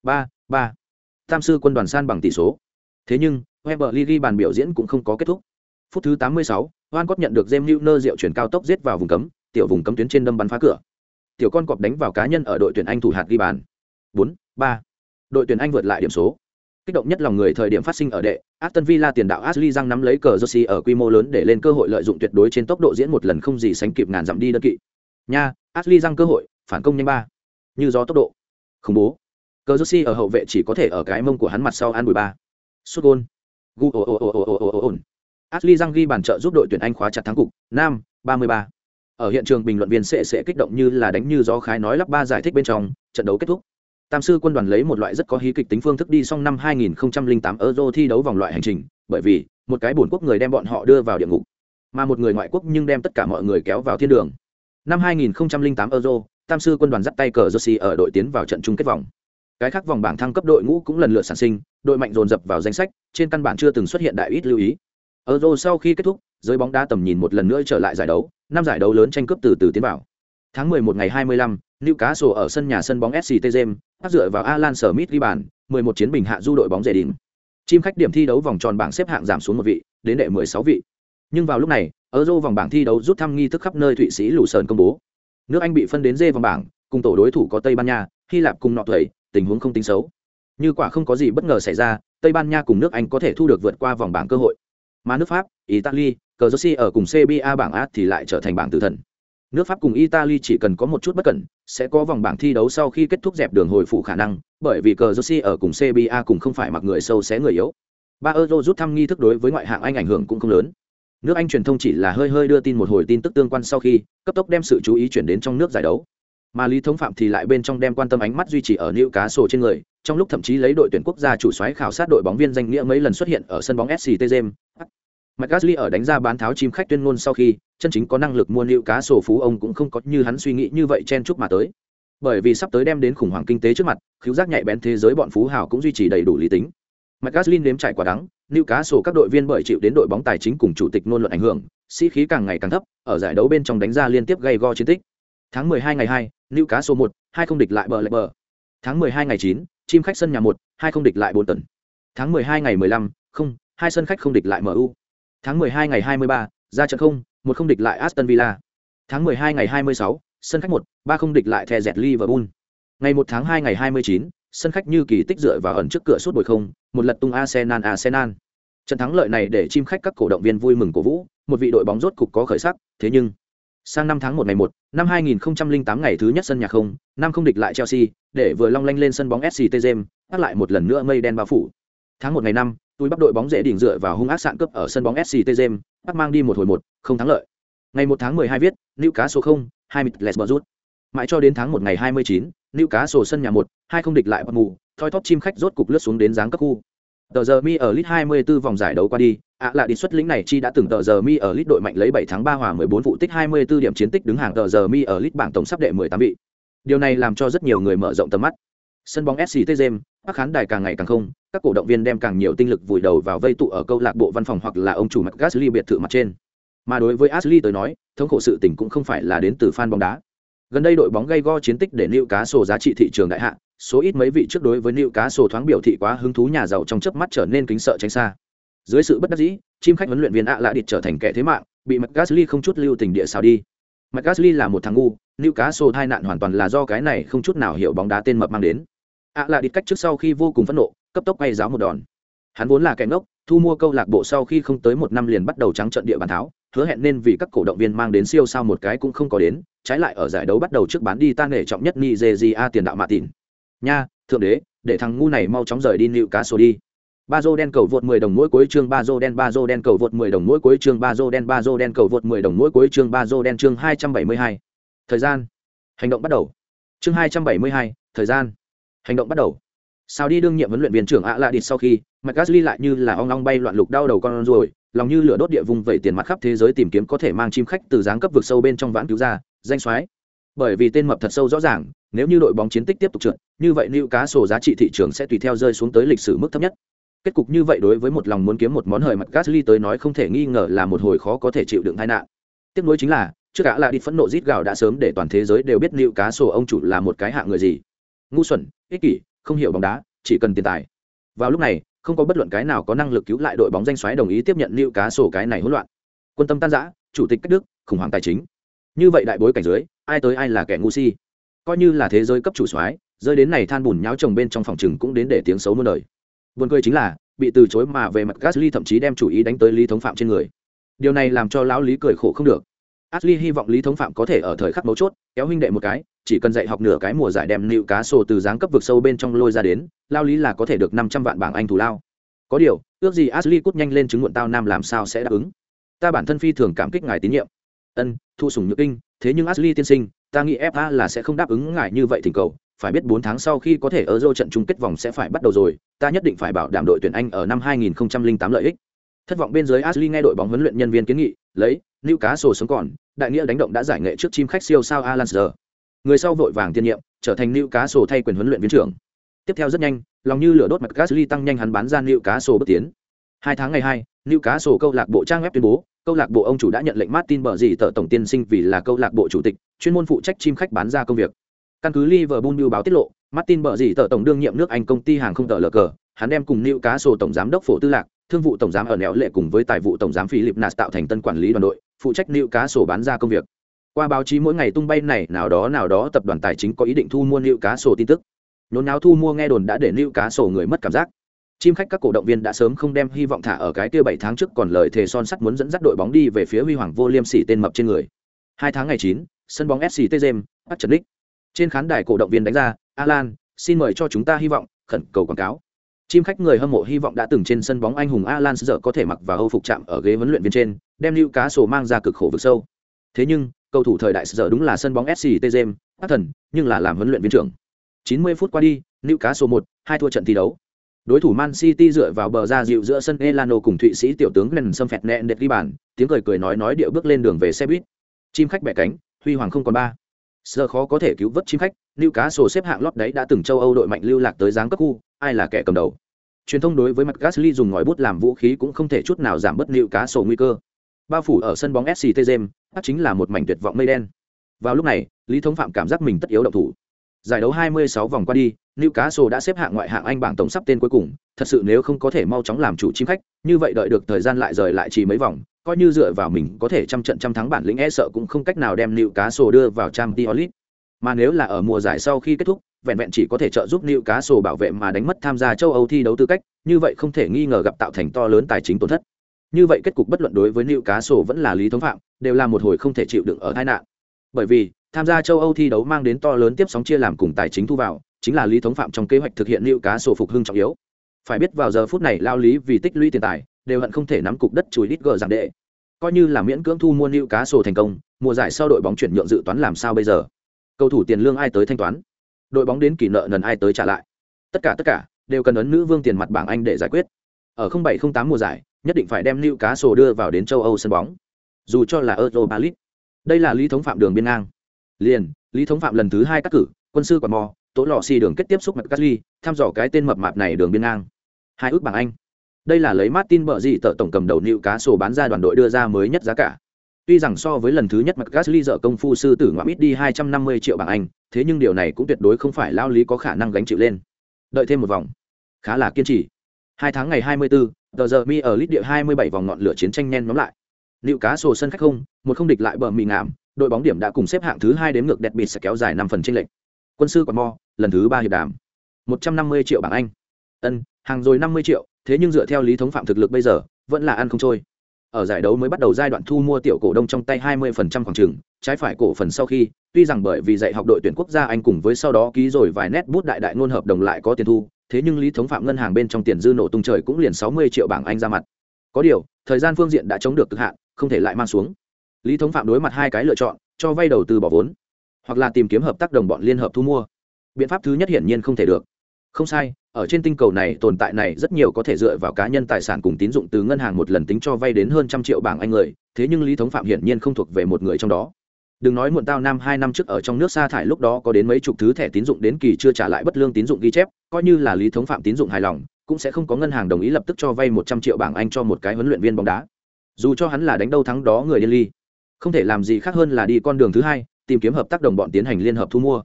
Ba ba tam sư quân đoàn san bằng tỷ số thế nhưng weberly ghi bàn biểu diễn cũng không có kết thúc phút thứ 86, Van Cott nhận được James Milner diệu chuyển cao tốc giết vào vùng cấm, tiểu vùng cấm tuyến trên đâm bắn phá cửa. Tiểu con cọp đánh vào cá nhân ở đội tuyển Anh thủ hạt ghi bàn. 4, 3. Đội tuyển Anh vượt lại điểm số. Kích động nhất lòng người thời điểm phát sinh ở đệ, Aston Villa tiền đạo Ashley Young nắm lấy cờ Jersey ở quy mô lớn để lên cơ hội lợi dụng tuyệt đối trên tốc độ diễn một lần không gì sánh kịp ngàn dặm đi đơn kỵ. Nha, Ashley Young cơ hội, phản công nhanh ba. Như gió tốc độ. Khủng bố. Cờ Jersey ở hậu vệ chỉ có thể ở cái mông của hắn mặt sau an bùi ba. Sút gôn Gu o o o o o o Ashley Young ghi bàn trợ giúp đội tuyển Anh khóa chặt thắng cục, Nam, 33. Ở hiện trường bình luận viên sẽ sẽ kích động như là đánh như gió khái nói lắp ba giải thích bên trong, trận đấu kết thúc. Tam sư quân đoàn lấy một loại rất có hí kịch tính phương thức đi xong năm 2008 Euro thi đấu vòng loại hành trình, bởi vì một cái buồn quốc người đem bọn họ đưa vào địa ngục, mà một người ngoại quốc nhưng đem tất cả mọi người kéo vào thiên đường. Năm 2008 Euro, Tam sư quân đoàn dắt tay cờ Jersey ở đội tiến vào trận chung kết vòng. Cái khác vòng bảng thăng cấp đội ngũ cũng lần lượt sản sinh, đội mạnh dồn dập vào danh sách, trên căn bản chưa từng xuất hiện đại ít lưu ý. Euro sau khi kết thúc, giới bóng đá tầm nhìn một lần nữa trở lại giải đấu, năm giải đấu lớn tranh cướp từ từ tiến vào. Tháng 11 ngày 25, Newcastle ở sân nhà sân bóng SCT James, áp dựa vào Alan Smith ghi bàn, 11 chiến bình hạ du đội bóng rẻ đỉnh. Chim khách điểm thi đấu vòng tròn bảng xếp hạng giảm xuống một vị, đến đệ 16 vị. Nhưng vào lúc này, Euro vòng bảng thi đấu rút thăm nghi thức khắp nơi Thụy Sĩ lũ sờn công bố. Nước Anh bị phân đến D vòng bảng, cùng tổ đối thủ có Tây Ban Nha, Hy Lạp cùng nọ tuổi, tình huống không tính xấu. Như quả không có gì bất ngờ xảy ra, Tây Ban Nha cùng nước Anh có thể thu được vượt qua vòng bảng cơ hội. Mà nước Pháp, Italy, cờ ở cùng CBA bảng A thì lại trở thành bảng tử thần. Nước Pháp cùng Italy chỉ cần có một chút bất cẩn, sẽ có vòng bảng thi đấu sau khi kết thúc dẹp đường hồi phụ khả năng, bởi vì cờ ở cùng CBA cùng không phải mặc người sâu xé người yếu. Ba Euro rút thăm nghi thức đối với ngoại hạng Anh ảnh hưởng cũng không lớn. Nước Anh truyền thông chỉ là hơi hơi đưa tin một hồi tin tức tương quan sau khi, cấp tốc đem sự chú ý chuyển đến trong nước giải đấu. Mà Lý Thống Phạm thì lại bên trong đem quan tâm ánh mắt duy trì ở cá sổ trên người, trong lúc thậm chí lấy đội tuyển quốc gia chủ soái khảo sát đội bóng viên danh nghĩa mấy lần xuất hiện ở sân bóng SCT James, McGasly ở đánh ra bán tháo chim khách tuyên ngôn sau khi, chân chính có năng lực mua nữ cá sổ phú ông cũng không có như hắn suy nghĩ như vậy chen chúc mà tới. Bởi vì sắp tới đem đến khủng hoảng kinh tế trước mặt, khiếu giác nhạy bén thế giới bọn phú hào cũng duy trì đầy đủ lý tính. McGasly nếm trải quả đắng, nữ cá sổ các đội viên bởi chịu đến đội bóng tài chính cùng chủ tịch ngôn luận ảnh hưởng, sĩ khí càng ngày càng thấp, ở giải đấu bên trong đánh ra liên tiếp gây go chiến tích. Tháng 12 ngày 2, Lưu cá số 1, hai không địch lại bờ lại bờ. Tháng 12 ngày 9, chim khách sân nhà 1, hai không địch lại 4 tần. Tháng 12 ngày 15, không, hai sân khách không địch lại MU. Tháng 12 ngày 23, ra trận không, một không địch lại Aston Villa. Tháng 12 ngày 26, sân khách 1, ba không địch lại The Jet Liverpool. Ngày 1 tháng 2 ngày 29, sân khách như kỳ tích dựa vào ẩn trước cửa suốt bồi không, một lật tung Arsenal Arsenal. Trận thắng lợi này để chim khách các cổ động viên vui mừng cổ vũ, một vị đội bóng rốt cục có khởi sắc, thế nhưng sang năm tháng 1 ngày 1, năm 2008 ngày thứ nhất sân nhà không, năm không địch lại Chelsea, để vừa long lanh lên sân bóng SCT James, bắt lại một lần nữa mây đen bao phủ. Tháng 1 ngày 5, túi bắt đội bóng dễ đỉnh dựa vào hung ác sạn cướp ở sân bóng SCT James, bắt mang đi một hồi một, không thắng lợi. Ngày 1 tháng 12 viết, Newcastle không, 2 mịt Lesbos rút. Mãi cho đến tháng 1 ngày 29, Newcastle sân nhà 1, hai không địch lại bật mù, thoi thóp chim khách rốt cục lướt xuống đến dáng cấp khu. Tờ giờ mi ở lit 24 vòng giải đấu qua đi, ạ là đi xuất lĩnh này chi đã từng tờ giờ mi ở lit đội mạnh lấy 7 tháng 3 hòa 14 vụ tích 24 điểm chiến tích đứng hàng tờ giờ mi ở lit bảng tổng sắp đệ 18 vị. Điều này làm cho rất nhiều người mở rộng tầm mắt. Sân bóng SCT Gem, các khán đài càng ngày càng không, các cổ động viên đem càng nhiều tinh lực vùi đầu vào vây tụ ở câu lạc bộ văn phòng hoặc là ông chủ mặt Gasly biệt thự mặt trên. Mà đối với Ashley tới nói, thống khổ sự tình cũng không phải là đến từ fan bóng đá. Gần đây đội bóng gây go chiến tích để lưu cá sổ giá trị thị trường đại hạ, số ít mấy vị trước đối với lưu cá sổ thoáng biểu thị quá hứng thú nhà giàu trong chớp mắt trở nên kính sợ tránh xa. Dưới sự bất đắc dĩ, chim khách huấn luyện viên ạ lạ địt trở thành kẻ thế mạng, bị mặt Gasly không chút lưu tình địa sao đi. Mặt Gasly là một thằng ngu, Newcastle cá tai nạn hoàn toàn là do cái này không chút nào hiểu bóng đá tên mập mang đến. ạ lạ địt cách trước sau khi vô cùng phẫn nộ, cấp tốc quay giáo một đòn. Hắn vốn là kẻ ngốc, thu mua câu lạc bộ sau khi không tới một năm liền bắt đầu trắng trận địa bàn tháo, hứa hẹn nên vì các cổ động viên mang đến siêu sao một cái cũng không có đến, trái lại ở giải đấu bắt đầu trước bán đi tan nể trọng nhất Nigeria tiền đạo mạ tịn. Nha, thượng đế, để thằng ngu này mau chóng rời đi nịu cá sổ đi. Ba đen cầu vượt 10 đồng mỗi cuối chương ba đen ba đen cầu vượt 10 đồng mỗi cuối chương ba đen ba đen cầu vượt 10 đồng mỗi cuối chương ba đen chương 272. Thời gian. Hành động bắt đầu. Chương 272, thời gian. Hành động bắt đầu. Sao đi đương nhiệm huấn luyện viên trưởng ạ lạ đi sau khi, McGasly lại như là ong ong bay loạn lục đau đầu con rồi, lòng như lửa đốt địa vùng vẩy tiền mặt khắp thế giới tìm kiếm có thể mang chim khách từ dáng cấp vực sâu bên trong vãn cứu ra, danh soái. Bởi vì tên mập thật sâu rõ ràng, nếu như đội bóng chiến tích tiếp tục trượt, như vậy lưu cá sổ giá trị thị trường sẽ tùy theo rơi xuống tới lịch sử mức thấp nhất. Kết cục như vậy đối với một lòng muốn kiếm một món hời mặt Gasly tới nói không thể nghi ngờ là một hồi khó có thể chịu đựng tai nạn. Tiếp nối chính là, trước cả là đi phẫn nộ rít gào đã sớm để toàn thế giới đều biết lưu cá sổ ông chủ là một cái hạng người gì. Ngu xuẩn, ích kỷ, không hiểu bóng đá, chỉ cần tiền tài. Vào lúc này, không có bất luận cái nào có năng lực cứu lại đội bóng danh xoáy đồng ý tiếp nhận lưu cá sổ cái này hỗn loạn. Quân tâm tan giã chủ tịch cách đức khủng hoảng tài chính. Như vậy đại bối cảnh dưới ai tới ai là kẻ ngu si? Coi như là thế giới cấp chủ soái rơi đến này than bùn nháo chồng bên trong phòng trừng cũng đến để tiếng xấu muôn đời. Buồn cười chính là bị từ chối mà về mặt gasly thậm chí đem chủ ý đánh tới lý thống phạm trên người. Điều này làm cho lão lý cười khổ không được. Ashley hy vọng Lý Thống Phạm có thể ở thời khắc mấu chốt, kéo huynh đệ một cái, chỉ cần dạy học nửa cái mùa giải đem nịu cá sổ từ dáng cấp vực sâu bên trong lôi ra đến, lao lý là có thể được năm trăm vạn bảng Anh thù lao. Có điều, ước gì Ashley cút nhanh lên chứng muộn tao nam làm sao sẽ đáp ứng. Ta bản thân phi thường cảm kích ngài tín nhiệm. Ân, thu sủng nhược kinh, thế nhưng Ashley tiên sinh, ta nghĩ FA là sẽ không đáp ứng ngài như vậy thỉnh cầu, phải biết bốn tháng sau khi có thể ở Euro trận chung kết vòng sẽ phải bắt đầu rồi, ta nhất định phải bảo đảm đội tuyển Anh ở năm 2008 lợi ích. Thất vọng bên dưới Ashley nghe đội bóng huấn luyện nhân viên kiến nghị, lấy nữ cá sổ sống còn, đại nghĩa đánh động đã giải nghệ trước chim khách siêu sao Alan giờ Người sau vội vàng tiên nhiệm, trở thành nữ cá sổ thay quyền huấn luyện viên trưởng. Tiếp theo rất nhanh, lòng như lửa đốt mặt Gasly tăng nhanh hắn bán ra nữ cá sổ bước tiến. Hai tháng ngày hai, nữ cá sổ câu lạc bộ trang web tuyên bố, câu lạc bộ ông chủ đã nhận lệnh Martin bở gì tờ tổng tiên sinh vì là câu lạc bộ chủ tịch, chuyên môn phụ trách chim khách bán ra công việc. Căn cứ Liverpool News báo tiết lộ, Martin bở gì tờ tổng đương nhiệm nước Anh công ty hàng không tờ lờ cờ, hắn đem cùng nữ cá sổ tổng giám đốc phổ tư lạc, thương vụ tổng giám ở nẻo lệ cùng với tài vụ tổng giám Philip Nas tạo thành tân quản lý đoàn đội, phụ trách nịu cá sổ bán ra công việc. Qua báo chí mỗi ngày tung bay này nào đó nào đó tập đoàn tài chính có ý định thu mua nịu cá sổ tin tức. Nhốn náo thu mua nghe đồn đã để nịu cá sổ người mất cảm giác. Chim khách các cổ động viên đã sớm không đem hy vọng thả ở cái kia bảy tháng trước còn lời thề son sắt muốn dẫn dắt đội bóng đi về phía huy hoàng vô liêm sỉ tên mập trên người. Hai tháng ngày chín, sân bóng SCT Gem, bắt Trần Đích. Trên khán đài cổ động viên đánh ra, Alan, xin mời cho chúng ta hy vọng, khẩn cầu quảng cáo chim khách người hâm mộ hy vọng đã từng trên sân bóng anh hùng Alan giờ có thể mặc và âu phục chạm ở ghế huấn luyện viên trên, đem lưu cá sổ mang ra cực khổ vực sâu. Thế nhưng, cầu thủ thời đại giờ đúng là sân bóng SCT James, thần, nhưng là làm huấn luyện viên trưởng. 90 phút qua đi, lưu cá số 1, hai thua trận thi đấu. Đối thủ Man City dựa vào bờ ra dịu giữa sân Elano cùng Thụy Sĩ tiểu tướng Glenn xâm phẹt nẹn đệt ghi bàn, tiếng cười cười nói nói điệu bước lên đường về xe buýt. Chim khách bẻ cánh, huy hoàng không còn ba. Giờ khó có thể cứu vớt chim khách, lưu cá sổ xếp hạng lót đấy đã từng châu Âu đội mạnh lưu lạc tới giáng cấp khu, ai là kẻ cầm đầu truyền thông đối với mặt gasly dùng ngòi bút làm vũ khí cũng không thể chút nào giảm bớt liệu cá sổ nguy cơ. Bao phủ ở sân bóng sct james đó chính là một mảnh tuyệt vọng mây đen. Vào lúc này lý thống phạm cảm giác mình tất yếu động thủ. Giải đấu 26 vòng qua đi Newcastle đã xếp hạng ngoại hạng Anh bảng tổng sắp tên cuối cùng, thật sự nếu không có thể mau chóng làm chủ chim khách, như vậy đợi được thời gian lại rời lại chỉ mấy vòng, coi như dựa vào mình có thể trăm trận trăm thắng bản lĩnh e sợ cũng không cách nào đem Newcastle đưa vào Champions League. Mà nếu là ở mùa giải sau khi kết thúc, vẹn vẹn chỉ có thể trợ giúp Newcastle bảo vệ mà đánh mất tham gia châu Âu thi đấu tư cách, như vậy không thể nghi ngờ gặp tạo thành to lớn tài chính tổn thất. Như vậy kết cục bất luận đối với Newcastle vẫn là lý thống phạm, đều là một hồi không thể chịu đựng ở tai nạn. Bởi vì, tham gia châu Âu thi đấu mang đến to lớn tiếp sóng chia làm cùng tài chính thu vào, chính là lý thống phạm trong kế hoạch thực hiện Newcastle phục hưng trọng yếu. Phải biết vào giờ phút này lao lý vì tích lũy tiền tài, đều hận không thể nắm cục đất chùi đít gờ giảng đệ. Coi như là miễn cưỡng thu mua Newcastle thành công, mùa giải sau đội bóng chuyển nhượng dự toán làm sao bây giờ? Cầu thủ tiền lương ai tới thanh toán? đội bóng đến kỳ nợ nần ai tới trả lại tất cả tất cả đều cần ấn nữ vương tiền mặt bảng anh để giải quyết Ở 0708 mùa giải, nhất định phải đem lưu cá sổ đưa vào đến châu Âu sân bóng. Dù cho là Europa League. Đây là lý thống phạm đường biên ngang. Liền, lý thống phạm lần thứ hai cắt cử, quân sư quạt mò, tố lọ xì đường kết tiếp xúc mặt Gasly, thăm dò cái tên mập mạp này đường biên ngang. Hai ước bảng Anh. Đây là lấy Martin bợ gì tợ tổng cầm đầu lưu cá sổ bán ra đoàn đội đưa ra mới nhất giá cả. Tuy rằng so với lần thứ nhất mặt Gasly dở công phu sư tử ngoạm ít đi 250 triệu bảng Anh, thế nhưng điều này cũng tuyệt đối không phải lao lý có khả năng gánh chịu lên. Đợi thêm một vòng, khá là kiên trì. Hai tháng ngày 24, tờ giờ mi ở lít địa 27 vòng ngọn lửa chiến tranh nhen nhóm lại. Liệu cá sổ sân khách không, một không địch lại bờ mì ngảm, đội bóng điểm đã cùng xếp hạng thứ hai đến ngược đẹp bịt sẽ kéo dài 5 phần chênh lệch. Quân sư còn mo, lần thứ ba hiệp đàm. 150 triệu bảng Anh. Ân, hàng rồi 50 triệu, thế nhưng dựa theo lý thống phạm thực lực bây giờ, vẫn là ăn không trôi ở giải đấu mới bắt đầu giai đoạn thu mua tiểu cổ đông trong tay 20% khoảng trường trái phải cổ phần sau khi, tuy rằng bởi vì dạy học đội tuyển quốc gia Anh cùng với sau đó ký rồi vài nét bút đại đại ngôn hợp đồng lại có tiền thu, thế nhưng Lý Thống Phạm ngân hàng bên trong tiền dư nổ tung trời cũng liền 60 triệu bảng Anh ra mặt. Có điều, thời gian phương diện đã chống được cực hạn, không thể lại mang xuống. Lý Thống Phạm đối mặt hai cái lựa chọn, cho vay đầu tư bỏ vốn, hoặc là tìm kiếm hợp tác đồng bọn liên hợp thu mua. Biện pháp thứ nhất hiển nhiên không thể được. Không sai, ở trên tinh cầu này tồn tại này rất nhiều có thể dựa vào cá nhân tài sản cùng tín dụng từ ngân hàng một lần tính cho vay đến hơn trăm triệu bảng anh người, thế nhưng lý thống phạm hiển nhiên không thuộc về một người trong đó. Đừng nói muộn tao năm, hai năm trước ở trong nước sa thải lúc đó có đến mấy chục thứ thẻ tín dụng đến kỳ chưa trả lại bất lương tín dụng ghi chép, coi như là lý thống phạm tín dụng hài lòng, cũng sẽ không có ngân hàng đồng ý lập tức cho vay một trăm triệu bảng anh cho một cái huấn luyện viên bóng đá. Dù cho hắn là đánh đâu thắng đó người điên ly. Không thể làm gì khác hơn là đi con đường thứ hai, tìm kiếm hợp tác đồng bọn tiến hành liên hợp thu mua.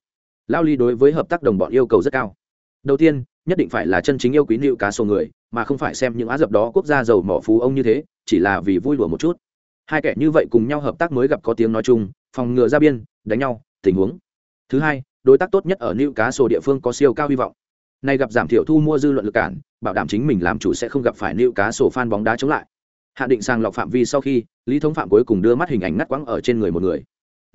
Lao ly đối với hợp tác đồng bọn yêu cầu rất cao. Đầu tiên nhất định phải là chân chính yêu quý nữ cá sổ người, mà không phải xem những á dập đó quốc gia giàu mỏ phú ông như thế, chỉ là vì vui đùa một chút. Hai kẻ như vậy cùng nhau hợp tác mới gặp có tiếng nói chung, phòng ngừa ra biên, đánh nhau, tình huống. Thứ hai, đối tác tốt nhất ở nữ cá sổ địa phương có siêu cao hy vọng. Nay gặp giảm thiểu thu mua dư luận lực cản, bảo đảm chính mình làm chủ sẽ không gặp phải nữ cá sổ fan bóng đá chống lại. Hạ định sàng lọc phạm vi sau khi, lý thống phạm cuối cùng đưa mắt hình ảnh ngắt quãng ở trên người một người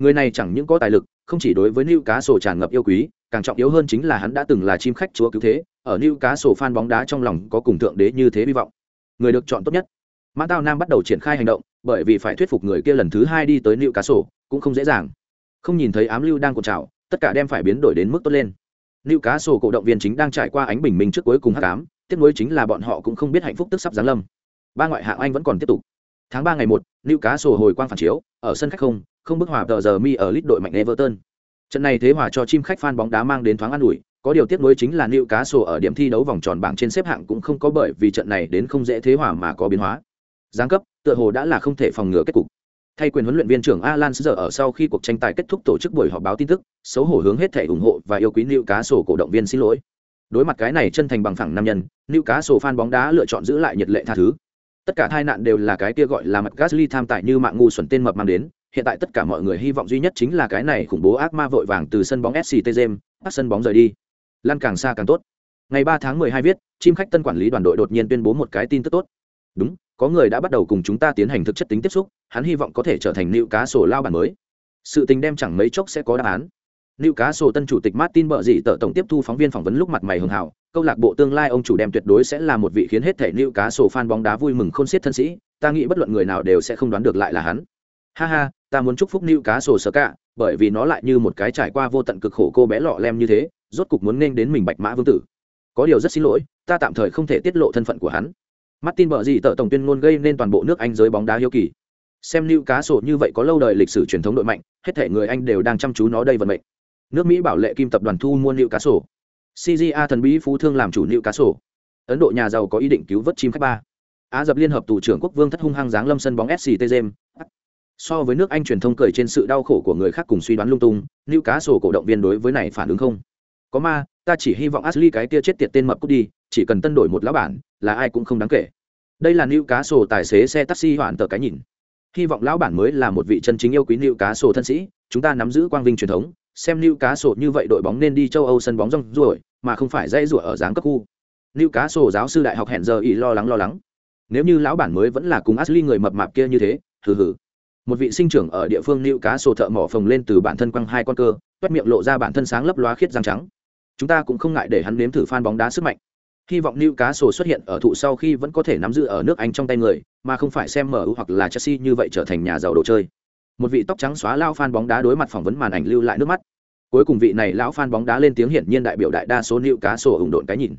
người này chẳng những có tài lực không chỉ đối với nịu cá sổ tràn ngập yêu quý càng trọng yếu hơn chính là hắn đã từng là chim khách chúa cứu thế ở New Cá sổ fan bóng đá trong lòng có cùng thượng đế như thế hy vọng. Người được chọn tốt nhất. Mã Tao Nam bắt đầu triển khai hành động, bởi vì phải thuyết phục người kia lần thứ hai đi tới New Cá sổ, cũng không dễ dàng. Không nhìn thấy ám lưu đang cột trào, tất cả đem phải biến đổi đến mức tốt lên. New Cá sổ cổ động viên chính đang trải qua ánh bình minh trước cuối cùng hắc ám, tiếc nuối chính là bọn họ cũng không biết hạnh phúc tức sắp giáng lâm. Ba ngoại hạng Anh vẫn còn tiếp tục. Tháng ba ngày một, New Cá sổ hồi quang phản chiếu, ở sân khách không, không bước hòa tờ giờ mi ở lít đội mạnh Everton. Trận này thế hòa cho chim khách fan bóng đá mang đến thoáng an ủi, có điều tiếc nuối chính là Lưu Cá Sổ ở điểm thi đấu vòng tròn bảng trên xếp hạng cũng không có bởi vì trận này đến không dễ thế hòa mà có biến hóa. Giáng cấp, tựa hồ đã là không thể phòng ngừa kết cục. Thay quyền huấn luyện viên trưởng Alan giờ ở sau khi cuộc tranh tài kết thúc tổ chức buổi họp báo tin tức, xấu hổ hướng hết thể ủng hộ và yêu quý Lưu Cá Sổ cổ động viên xin lỗi. Đối mặt cái này chân thành bằng phẳng nam nhân, Lưu Cá Sổ fan bóng đá lựa chọn giữ lại nhiệt lệ tha thứ. Tất cả tai nạn đều là cái kia gọi là mặt Gasly tham tài như mạng ngu xuẩn tên mập mang đến, hiện tại tất cả mọi người hy vọng duy nhất chính là cái này khủng bố ác ma vội vàng từ sân bóng SCT James, bắt sân bóng rời đi. Lan càng xa càng tốt. Ngày ba tháng mười hai viết chim khách tân quản lý đoàn đội đột nhiên tuyên bố một cái tin tức tốt. Đúng có người đã bắt đầu cùng chúng ta tiến hành thực chất tính tiếp xúc hắn hy vọng có thể trở thành nữ cá sổ lao bản mới. Sự tình đem chẳng mấy chốc sẽ có đáp án nữ cá sổ tân chủ tịch martin bợ dị tờ tổng tiếp thu phóng viên phỏng vấn lúc mặt mày hường hào câu lạc bộ tương lai ông chủ đem tuyệt đối sẽ là một vị khiến hết thể nữ cá sổ fan bóng đá vui mừng khôn xiết thân sĩ, ta nghĩ bất luận người nào đều sẽ không đoán được lại là hắn. Ha ha, ta muốn chúc phúc nữ cá sổ sở cả, bởi vì nó lại như một cái trải qua vô tận cực khổ cô bé lọ lem như thế, rốt cục muốn nên đến mình bạch mã vương tử. Có điều rất xin lỗi, ta tạm thời không thể tiết lộ thân phận của hắn. Martin bợ gì tờ tổng tuyên ngôn gây nên toàn bộ nước anh giới bóng đá hiếu kỳ. Xem lưu cá sổ như vậy có lâu đời lịch sử truyền thống đội mạnh, hết thể người anh đều đang chăm chú nó đây vận mệnh nước mỹ bảo lệ kim tập đoàn thu mua liệu cá sổ CGA thần bí phú thương làm chủ liệu cá sổ ấn độ nhà giàu có ý định cứu vớt chim khách ba. Á dập liên hợp tù trưởng quốc vương thất hung hăng giáng lâm sân bóng sct james so với nước anh truyền thông cười trên sự đau khổ của người khác cùng suy đoán lung tung liệu cá sổ cổ động viên đối với này phản ứng không? Có ma, ta chỉ hy vọng Ashley cái tia chết tiệt tên mập cút đi, chỉ cần tân đổi một lão bản, là ai cũng không đáng kể. Đây là nữ cá sổ tài xế xe taxi hoạn tờ cái nhìn. Hy vọng lão bản mới là một vị chân chính yêu quý nữ cá sổ thân sĩ, chúng ta nắm giữ quang vinh truyền thống xem Lưu cá sổ như vậy đội bóng nên đi châu âu sân bóng rong ruổi mà không phải dây rủa ở dáng cấp khu Lưu cá sổ giáo sư đại học hẹn giờ ý lo lắng lo lắng. Nếu như lão bản mới vẫn là cùng Ashley người mập mạp kia như thế hừ hừ. Một vị sinh trưởng ở địa phương Lưu cá sổ thợ mỏ phồng lên từ bản thân quăng hai con cơ toét miệng lộ ra bản thân sáng lấp loá khiết răng trắng. Chúng ta cũng không ngại để hắn nếm thử phan bóng đá sức mạnh. Hy vọng Lưu Cá Sổ xuất hiện ở thụ sau khi vẫn có thể nắm giữ ở nước Anh trong tay người, mà không phải xem MU hoặc là Chelsea như vậy trở thành nhà giàu đồ chơi. Một vị tóc trắng xóa lao fan bóng đá đối mặt phỏng vấn màn ảnh lưu lại nước mắt. Cuối cùng vị này lão fan bóng đá lên tiếng hiển nhiên đại biểu đại đa số New Cá Sổ ủng độn cái nhìn.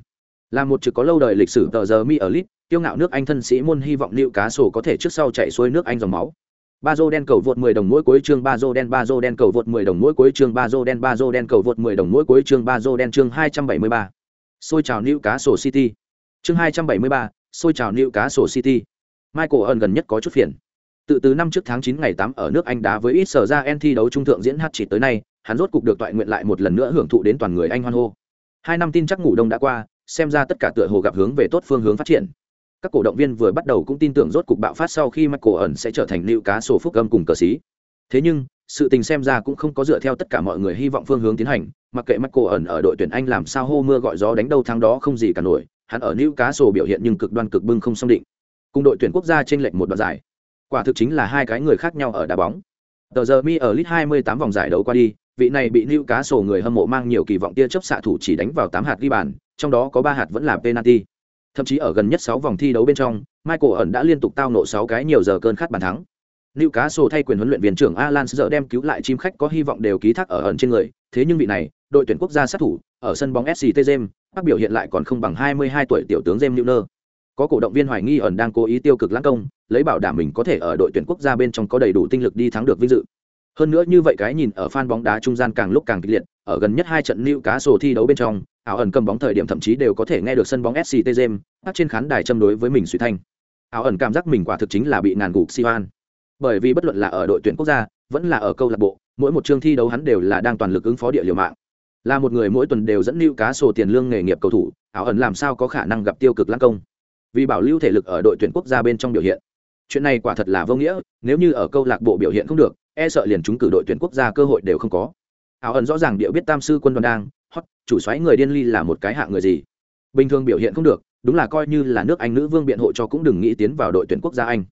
Là một trực có lâu đời lịch sử tờ giờ mi ở lit, kiêu ngạo nước Anh thân sĩ môn hy vọng Lưu Cá Sổ có thể trước sau chạy xuôi nước Anh dòng máu. Ba Dô đen cầu vượt 10 đồng mỗi cuối chương Ba Dô đen Ba Dô đen cầu vượt 10 đồng mỗi cuối chương Ba Dô đen Ba Dô đen cầu vượt 10 đồng mỗi cuối chương Ba Dô đen chương 273. Xôi chào Lưu Cá Sổ City. Chương 273, xôi chào Lưu Cá Sổ City. Michael ẩn gần nhất có chút phiền. Tự từ năm trước tháng 9 ngày 8 ở nước Anh đá với ít sở ra en thi đấu trung thượng diễn hát chỉ tới nay, hắn rốt cục được toại nguyện lại một lần nữa hưởng thụ đến toàn người Anh hoan hô. Hai năm tin chắc ngủ đông đã qua, xem ra tất cả tựa hồ gặp hướng về tốt phương hướng phát triển các cổ động viên vừa bắt đầu cũng tin tưởng rốt cục bạo phát sau khi Michael ẩn sẽ trở thành lưu cá sổ phúc âm cùng cờ sĩ. Thế nhưng, sự tình xem ra cũng không có dựa theo tất cả mọi người hy vọng phương hướng tiến hành, mặc kệ Michael ẩn ở đội tuyển Anh làm sao hô mưa gọi gió đánh đâu thắng đó không gì cả nổi, hắn ở Newcastle cá sổ biểu hiện nhưng cực đoan cực bưng không xong định. Cùng đội tuyển quốc gia trên lệnh một đoạn giải. Quả thực chính là hai cái người khác nhau ở đá bóng. Tờ giờ mi ở lit 28 vòng giải đấu qua đi, vị này bị lưu cá sổ người hâm mộ mang nhiều kỳ vọng tia chớp xạ thủ chỉ đánh vào 8 hạt ghi bàn, trong đó có 3 hạt vẫn là penalty. Thậm chí ở gần nhất 6 vòng thi đấu bên trong, Michael ẩn đã liên tục tao nộ 6 cái nhiều giờ cơn khát bàn thắng. lưu cá sổ thay quyền huấn luyện viên trưởng Alan giờ đem cứu lại chim khách có hy vọng đều ký thác ở ẩn trên người, thế nhưng vị này, đội tuyển quốc gia sát thủ, ở sân bóng SCT James, các biểu hiện lại còn không bằng 22 tuổi tiểu tướng James newner có cổ động viên hoài nghi ẩn đang cố ý tiêu cực lãng công, lấy bảo đảm mình có thể ở đội tuyển quốc gia bên trong có đầy đủ tinh lực đi thắng được vinh dự. Hơn nữa như vậy cái nhìn ở fan bóng đá trung gian càng lúc càng kịch liệt, ở gần nhất hai trận liu cá sổ thi đấu bên trong, ảo ẩn cầm bóng thời điểm thậm chí đều có thể nghe được sân bóng SCT James, trên khán đài châm đối với mình suy thanh. Ảo ẩn cảm giác mình quả thực chính là bị ngàn gục si hoan Bởi vì bất luận là ở đội tuyển quốc gia, vẫn là ở câu lạc bộ, mỗi một chương thi đấu hắn đều là đang toàn lực ứng phó địa liều mạng. Là một người mỗi tuần đều dẫn lưu cá sổ tiền lương nghề nghiệp cầu thủ, ảo ẩn làm sao có khả năng gặp tiêu cực lãng công. Vì bảo lưu thể lực ở đội tuyển quốc gia bên trong biểu hiện. Chuyện này quả thật là vô nghĩa, nếu như ở câu lạc bộ biểu hiện không được, e sợ liền chúng cử đội tuyển quốc gia cơ hội đều không có. Ảo ẩn rõ ràng địa biết tam sư quân đoàn đang, hot, chủ xoáy người điên ly là một cái hạng người gì. Bình thường biểu hiện không được, đúng là coi như là nước Anh nữ vương biện hộ cho cũng đừng nghĩ tiến vào đội tuyển quốc gia Anh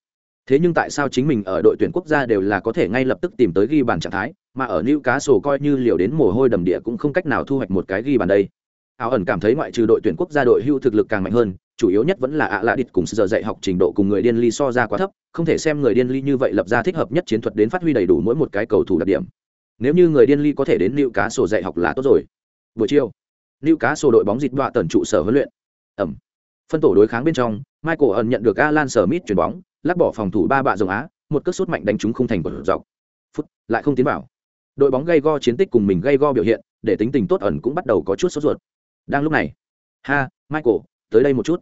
thế nhưng tại sao chính mình ở đội tuyển quốc gia đều là có thể ngay lập tức tìm tới ghi bàn trạng thái mà ở nữ cá sổ coi như liều đến mồ hôi đầm địa cũng không cách nào thu hoạch một cái ghi bàn đây áo ẩn cảm thấy ngoại trừ đội tuyển quốc gia đội hưu thực lực càng mạnh hơn chủ yếu nhất vẫn là ạ lạ địch cùng giờ dạy học trình độ cùng người điên ly so ra quá thấp, không thể xem người điên ly như vậy lập ra thích hợp nhất chiến thuật đến phát huy đầy đủ mỗi một cái cầu thủ đặc điểm. Nếu như người điên ly có thể đến nữ cá sổ dạy học là tốt rồi. Buổi chiều nữ cá sổ đội bóng dịch đọa tần trụ sở huấn luyện. Ẩm. Phân tổ đối kháng bên trong, michael ẩn nhận được alan smith chuyền bóng, lắc bỏ phòng thủ ba bạ rồng á, một cước sút mạnh đánh trúng không thành của dọc. Phút, lại không tiến vào. Đội bóng gây go chiến tích cùng mình gây go biểu hiện, để tính tình tốt ẩn cũng bắt đầu có chút sốt ruột. Đang lúc này, ha, michael, tới đây một chút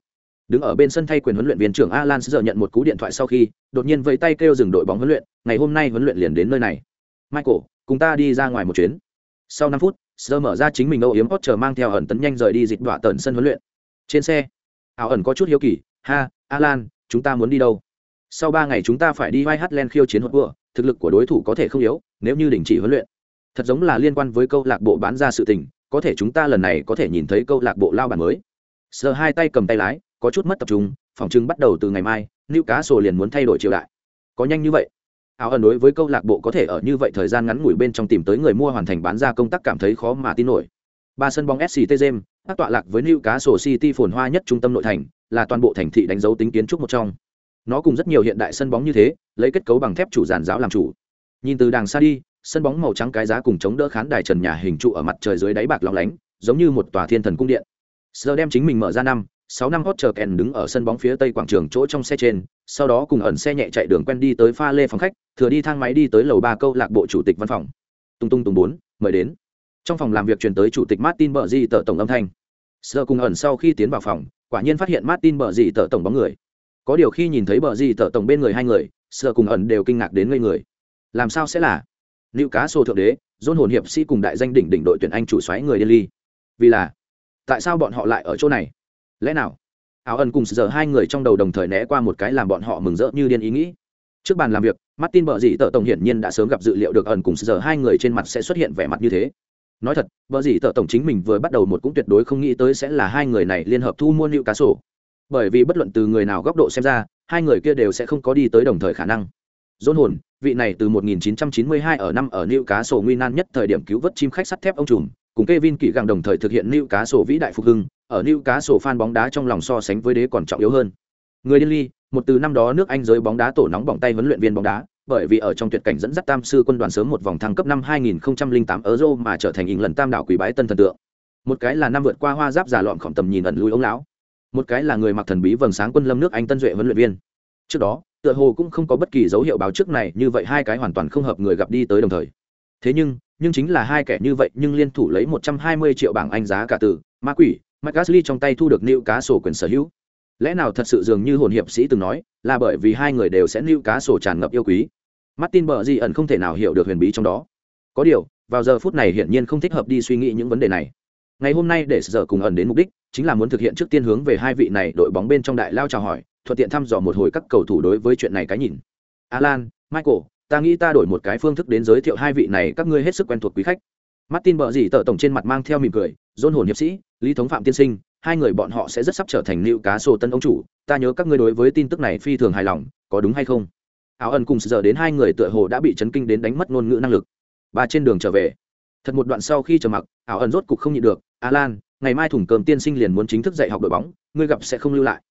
đứng ở bên sân thay quyền huấn luyện viên trưởng alan giờ nhận một cú điện thoại sau khi, đột nhiên vẫy tay kêu dừng đội bóng huấn luyện, ngày hôm nay huấn luyện liền đến nơi này. Michael, cùng ta đi ra ngoài một chuyến. Sau năm phút sơ mở ra chính mình âu yếm Potter chờ mang theo ẩn tấn nhanh rời đi dịch đọa tần sân huấn luyện. Trên xe, ảo ẩn có chút hiếu kỳ, ha, alan, chúng ta muốn đi đâu? Sau ba ngày chúng ta phải đi vai hát len khiêu chiến hộp vừa thực lực của đối thủ có thể không yếu, nếu như đình chỉ huấn luyện. Thật giống là liên quan với câu lạc bộ bán ra sự tình, có thể chúng ta lần này có thể nhìn thấy câu lạc bộ lao bản mới. Sờ hai tay cầm tay lái có chút mất tập trung, phòng trưng bắt đầu từ ngày mai nữ cá sổ liền muốn thay đổi triều đại. Có nhanh như vậy? Áo ẩn đối với câu lạc bộ có thể ở như vậy thời gian ngắn ngủi bên trong tìm tới người mua hoàn thành bán ra công tác cảm thấy khó mà tin nổi. Ba sân bóng sct james các tọa lạc với nữ cá sổ city phồn hoa nhất trung tâm nội thành, là toàn bộ thành thị đánh dấu tính kiến trúc một trong. Nó cùng rất nhiều hiện đại sân bóng như thế, lấy kết cấu bằng thép chủ giàn giáo làm chủ. Nhìn từ đàng xa đi, sân bóng màu trắng cái giá cùng chống đỡ khán đài trần nhà hình trụ ở mặt trời dưới đáy bạc lóng lánh, giống như một tòa thiên thần cung điện. Giờ đem chính mình mở ra năm sáu năm hot chờ kèn đứng ở sân bóng phía tây quảng trường chỗ trong xe trên, sau đó cùng ẩn xe nhẹ chạy đường quen đi tới pha lê phòng khách, thừa đi thang máy đi tới lầu ba câu lạc bộ chủ tịch văn phòng. Tung tung tung bốn, mời đến. Trong phòng làm việc truyền tới chủ tịch martin bờ di tờ tổng âm thanh. Sơ cùng ẩn sau khi tiến vào phòng, quả nhiên phát hiện martin bờ di tờ tổng bóng người. Có điều khi nhìn thấy bờ gì tờ tổng bên người hai người sợ cùng ẩn đều kinh ngạc đến ngây người. Làm sao sẽ là? Nữ cá sô thượng đế dôn hồn hiệp sĩ cùng đại danh đỉnh đỉnh đội tuyển anh chủ xoáy người delhi vì là, tại sao bọn họ lại ở chỗ này? Lẽ nào? Áo ẩn cùng giờ hai người trong đầu đồng thời né qua một cái làm bọn họ mừng rỡ như điên ý nghĩ. Trước bàn làm việc martin bờ dì tợ tổng hiển nhiên đã sớm gặp dự liệu được ẩn cùng giờ hai người trên mặt sẽ xuất hiện vẻ mặt như thế. Nói thật bờ dì tợ tổng chính mình vừa bắt đầu một cũng tuyệt đối không nghĩ tới sẽ là hai người này liên hợp thu mua nữ cá sổ bởi vì bất luận từ người nào góc độ xem ra hai người kia đều sẽ không có đi tới đồng thời khả năng. Dôn hồn vị này từ 1992 ở năm ở New Cá Sổ nguy nan nhất thời điểm cứu vớt chim khách sắt thép ông trùm, cùng Kevin Kỷ Gàng đồng thời thực hiện New Cá Sổ vĩ đại phục hưng, ở New Cá Sổ fan bóng đá trong lòng so sánh với đế còn trọng yếu hơn. Người điên ly, một từ năm đó nước Anh giới bóng đá tổ nóng bỏng tay huấn luyện viên bóng đá, bởi vì ở trong tuyệt cảnh dẫn dắt tam sư quân đoàn sớm một vòng thăng cấp năm 2008 Euro mà trở thành hình lần tam đảo quý bái tân thần tượng. Một cái là năm vượt qua hoa giáp giả lọn khổng tầm nhìn ẩn lui ống lão, một cái là người mặc thần bí vầng sáng quân lâm nước anh tân duệ huấn luyện viên trước đó tựa hồ cũng không có bất kỳ dấu hiệu báo trước này như vậy hai cái hoàn toàn không hợp người gặp đi tới đồng thời thế nhưng nhưng chính là hai kẻ như vậy nhưng liên thủ lấy một trăm hai mươi triệu bảng anh giá cả từ ma quỷ mcasly trong tay thu được nịu cá sổ quyền sở hữu. Lẽ nào thật sự dường như hồn hiệp sĩ từng nói, là bởi vì hai người đều sẽ nịu cá sổ tràn ngập yêu quý? Martin bờ di ẩn không thể nào hiểu được huyền bí trong đó. Có điều, vào giờ phút này hiển nhiên không thích hợp đi suy nghĩ những vấn đề này. Ngày hôm nay để giờ cùng ẩn đến mục đích, chính là muốn thực hiện trước tiên hướng về hai vị này đội bóng bên trong đại lao chào hỏi, thuận tiện thăm dò một hồi các cầu thủ đối với chuyện này cái nhìn. Alan, michael, ta nghĩ ta đổi một cái phương thức đến giới thiệu hai vị này, các ngươi hết sức quen thuộc quý khách. Martin bờ dì tờ tổng trên mặt mang theo mỉm cười dôn hồn hiệp sĩ, lý thống phạm tiên sinh, hai người bọn họ sẽ rất sắp trở thành liệu cá sổ tân ông chủ, ta nhớ các ngươi đối với tin tức này phi thường hài lòng, có đúng hay không? Áo ẩn cùng giờ đến hai người tựa hồ đã bị chấn kinh đến đánh mất ngôn ngữ năng lực. Ba trên đường trở về. Thật một đoạn sau khi trở mặc, áo ẩn rốt cục không nhịn được alan ngày mai thủng cơm tiên sinh liền muốn chính thức dạy học đội bóng, ngươi gặp sẽ không lưu lại.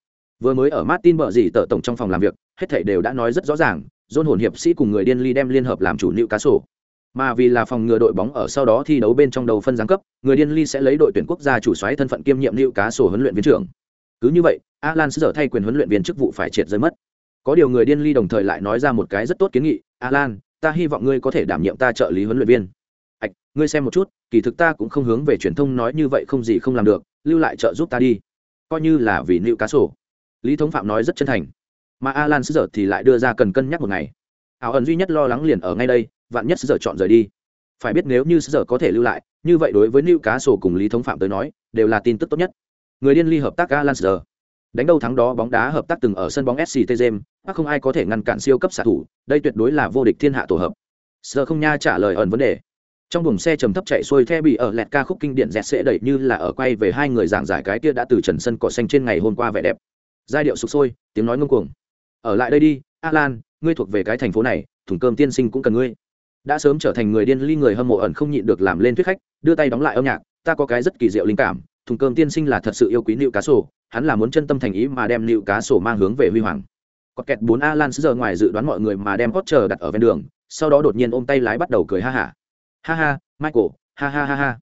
Vừa mới ở martin bờ dì tờ tổng trong phòng làm việc, hết thảy đều đã nói rất rõ ràng, dôn hồn hiệp sĩ cùng người điên ly đem liên hợp làm chủ liệu cá sổ mà vì là phòng ngừa đội bóng ở sau đó thi đấu bên trong đầu phân giáng cấp, người điên ly sẽ lấy đội tuyển quốc gia chủ xoáy thân phận kiêm nhiệm liệu cá sổ huấn luyện viên trưởng. Cứ như vậy, alan sẽ dở thay quyền huấn luyện viên chức vụ phải triệt rơi mất. Có điều người điên ly đồng thời lại nói ra một cái rất tốt kiến nghị, alan, ta hy vọng ngươi có thể đảm nhiệm ta trợ lý huấn luyện viên. Ạch ngươi xem một chút, kỳ thực ta cũng không hướng về truyền thông nói như vậy không gì không làm được, lưu lại trợ giúp ta đi. Coi như là vì liệu cá sổ. Lý thống phạm nói rất chân thành. Mà alan sứ dở thì lại đưa ra cần cân nhắc một ngày. Ảo ẩn duy nhất lo lắng liền ở ngay đây vạn nhất giờ chọn rời đi. Phải biết nếu như giờ có thể lưu lại, như vậy đối với lưu cá sổ cùng lý thống phạm tới nói, đều là tin tức tốt nhất. Người điên ly hợp tác alan giờ đánh đâu thắng đó bóng đá hợp tác từng ở sân bóng sct james không ai có thể ngăn cản siêu cấp xạ thủ, đây tuyệt đối là vô địch thiên hạ tổ hợp. Giờ không nha trả lời ẩn vấn đề. Trong buồng xe trầm thấp chạy xuôi theo bị ở lẹt ca khúc kinh điển dẹt sẽ đẩy như là ở quay về hai người giảng giải cái kia đã từ trần sân cỏ xanh trên ngày hôm qua vẻ đẹp. Giai điệu sụp sôi, tiếng nói ngông cuồng. Ở lại đây đi, alan, ngươi thuộc về cái thành phố này, thùng cơm tiên sinh cũng cần ngươi đã sớm trở thành người điên ly người hâm mộ ẩn không nhịn được làm lên thuyết khách, đưa tay đóng lại âm nhạc, ta có cái rất kỳ diệu linh cảm, thùng cơm tiên sinh là thật sự yêu quý nịu cá sổ hắn là muốn chân tâm thành ý mà đem nịu cá sổ mang hướng về huy hoàng. Có kẹt bốn a lan giờ ngoài dự đoán mọi người mà đem hot chờ đặt ở ven đường, sau đó đột nhiên ôm tay lái bắt đầu cười ha hả. Ha. ha ha michael, ha ha ha ha.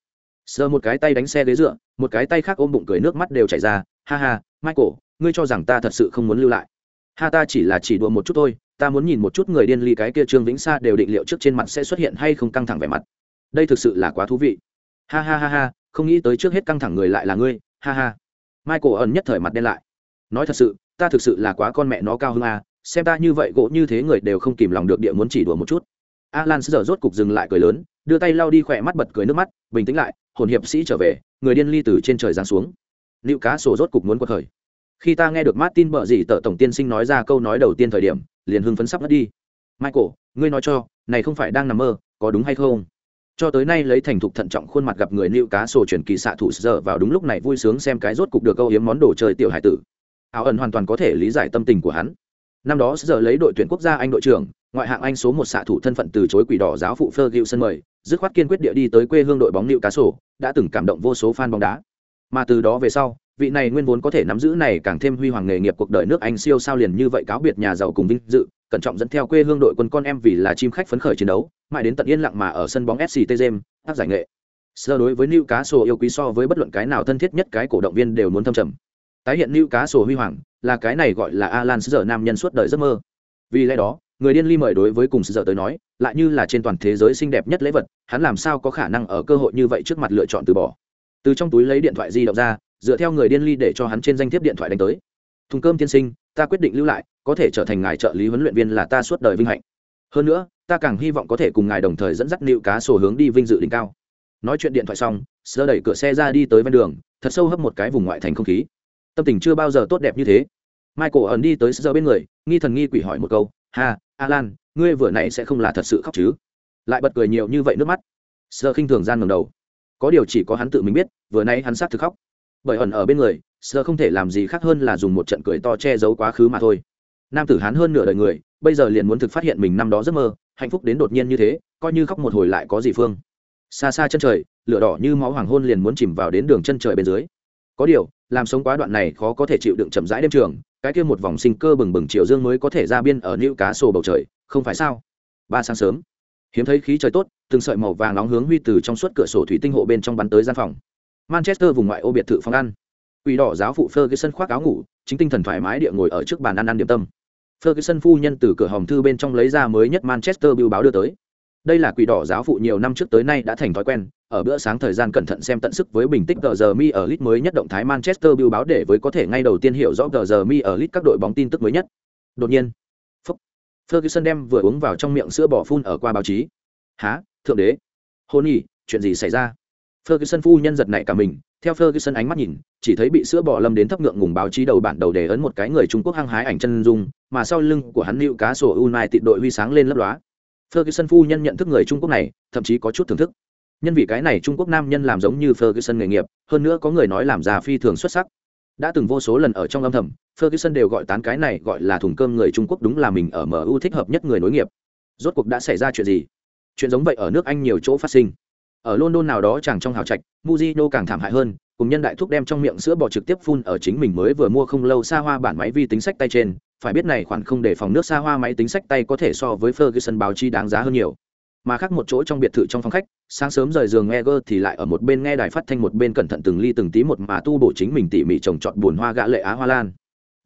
Sờ một cái tay đánh xe ghế dựa, một cái tay khác ôm bụng cười nước mắt đều chảy ra, ha ha, michael, ngươi cho rằng ta thật sự không muốn lưu lại. Ha, ta chỉ là chỉ đùa một chút thôi ta muốn nhìn một chút người điên ly cái kia trương vĩnh sa đều định liệu trước trên mặt sẽ xuất hiện hay không căng thẳng vẻ mặt. Đây thực sự là quá thú vị. Ha ha ha ha, không nghĩ tới trước hết căng thẳng người lại là ngươi, ha ha. Michael ẩn nhất thời mặt đen lại. Nói thật sự, ta thực sự là quá con mẹ nó cao hơn a, xem ta như vậy gỗ như thế người đều không kìm lòng được địa muốn chỉ đùa một chút. Alan giờ rốt cục dừng lại cười lớn, đưa tay lau đi khỏe mắt bật cười nước mắt, bình tĩnh lại, hồn hiệp sĩ trở về, người điên ly từ trên trời giáng xuống. Liệu cá sổ rốt cục muốn quật khởi khi ta nghe được martin bợ gì tợ tổng tiên sinh nói ra câu nói đầu tiên thời điểm, liền hưng phấn sắp mất đi. Michael, ngươi nói cho, này không phải đang nằm mơ, có đúng hay không? Cho tới nay lấy thành thục thận trọng khuôn mặt gặp người nịu cá sổ chuyển kỳ xạ thủ giờ vào đúng lúc này vui sướng xem cái rốt cục được câu hiếm món đồ chơi tiểu hải tử. Áo ẩn hoàn toàn có thể lý giải tâm tình của hắn. Năm đó giờ lấy đội tuyển quốc gia anh đội trưởng, ngoại hạng anh số một xạ thủ thân phận từ chối quỷ đỏ giáo phụ Ferguson mời, dứt khoát kiên quyết địa đi tới quê hương đội bóng nịu cá sổ, đã từng cảm động vô số fan bóng đá. Mà từ đó về sau vị này nguyên vốn có thể nắm giữ này càng thêm huy hoàng nghề nghiệp cuộc đời nước Anh siêu sao liền như vậy cáo biệt nhà giàu cùng vinh dự, cẩn trọng dẫn theo quê hương đội quân con em vì là chim khách phấn khởi chiến đấu, mãi đến tận yên lặng mà ở sân bóng SCT James, tác giải nghệ. Sơ đối với Newcastle yêu quý so với bất luận cái nào thân thiết nhất cái cổ động viên đều muốn thâm trầm. Tái hiện Newcastle huy hoàng, là cái này gọi là Alan giờ nam nhân suốt đời giấc mơ. Vì lẽ đó, người điên ly mời đối với cùng giờ tới nói, lại như là trên toàn thế giới xinh đẹp nhất lễ vật, hắn làm sao có khả năng ở cơ hội như vậy trước mặt lựa chọn từ bỏ. Từ trong túi lấy điện thoại di động ra, dựa theo người điên ly để cho hắn trên danh thiếp điện thoại đánh tới. Thùng cơm tiên sinh, ta quyết định lưu lại, có thể trở thành ngài trợ lý huấn luyện viên là ta suốt đời vinh hạnh. Hơn nữa, ta càng hy vọng có thể cùng ngài đồng thời dẫn dắt nịu cá sổ hướng đi vinh dự đỉnh cao. Nói chuyện điện thoại xong sơ đẩy cửa xe ra đi tới ven đường, thật sâu hấp một cái vùng ngoại thành không khí. Tâm tình chưa bao giờ tốt đẹp như thế. Michael ẩn đi tới sơ bên người, nghi thần nghi quỷ hỏi một câu, ha, alan, ngươi vừa nãy sẽ không là thật sự khóc chứ? Lại bật cười nhiều như vậy nước mắt. Sơ khinh thường gian ngầm đầu. Có điều chỉ có hắn tự mình biết, vừa nãy hắn sát thực khóc bởi ẩn ở bên người sơ không thể làm gì khác hơn là dùng một trận cười to che giấu quá khứ mà thôi. Nam tử hán hơn nửa đời người, bây giờ liền muốn thực phát hiện mình năm đó giấc mơ, hạnh phúc đến đột nhiên như thế, coi như khóc một hồi lại có gì phương. Xa xa chân trời, lửa đỏ như máu hoàng hôn liền muốn chìm vào đến đường chân trời bên dưới. Có điều, làm sống quá đoạn này khó có thể chịu đựng chậm rãi đêm trường, cái kia một vòng sinh cơ bừng bừng chiều dương mới có thể ra biên ở nữ cá sổ bầu trời, không phải sao? Ba sáng sớm, hiếm thấy khí trời tốt, từng sợi màu vàng nóng hướng huy từ trong suốt cửa sổ thủy tinh hộ bên trong bắn tới gian phòng manchester vùng ngoại ô biệt thự phòng ăn. Quỷ đỏ giáo phụ ferguson khoác áo ngủ, chính tinh thần thoải mái địa ngồi ở trước bàn ăn ăn điểm tâm. Ferguson phu nhân từ cửa hòm thư bên trong lấy ra mới nhất manchester bưu báo đưa tới. Đây là quỷ đỏ giáo phụ nhiều năm trước tới nay đã thành thói quen, ở bữa sáng thời gian cẩn thận xem tận sức với bình tích tờ giờ mi ở lit mới nhất động thái manchester bưu báo để với có thể ngay đầu tiên hiểu rõ tờ giờ mi ở lit các đội bóng tin tức mới nhất. Đột nhiên, Phúc. ferguson đem vừa uống vào trong miệng sữa bỏ phun ở qua báo chí. Há thượng đế? Hôn nhỉ, chuyện gì xảy ra? Ferguson phu nhân giật nảy cả mình, theo ferguson ánh mắt nhìn, chỉ thấy bị sữa bò lâm đến thấp ngượng ngùng báo chí đầu bản đầu đề ấn một cái người trung quốc hăng hái ảnh chân dung, mà sau lưng của hắn lưu cá sổ united đội huy sáng lên lấp lóa. Ferguson phu nhân nhận thức người trung quốc này, thậm chí có chút thưởng thức. Nhân vì cái này trung quốc nam nhân làm giống như ferguson nghề nghiệp, hơn nữa có người nói làm già phi thường xuất sắc. Đã từng vô số lần ở trong âm thầm, ferguson đều gọi tán cái này gọi là thùng cơm người trung quốc đúng là mình ở mu thích hợp nhất người nối nghiệp. Rốt cuộc đã xảy ra chuyện gì? Chuyện giống vậy ở nước anh nhiều chỗ phát sinh ở london nào đó chẳng trong hào trạch muzino càng thảm hại hơn, cùng nhân đại thúc đem trong miệng sữa bò trực tiếp phun ở chính mình mới vừa mua không lâu xa hoa bản máy vi tính sách tay trên. Phải biết này khoản không để phòng nước xa hoa máy tính sách tay có thể so với ferguson báo chi đáng giá hơn nhiều. Mà khác một chỗ trong biệt thự trong phòng khách, sáng sớm rời giường nghe gơ thì lại ở một bên nghe đài phát thanh một bên cẩn thận từng ly từng tí một mà tu bổ chính mình tỉ mỉ trồng trọt buồn hoa gã lệ á hoa lan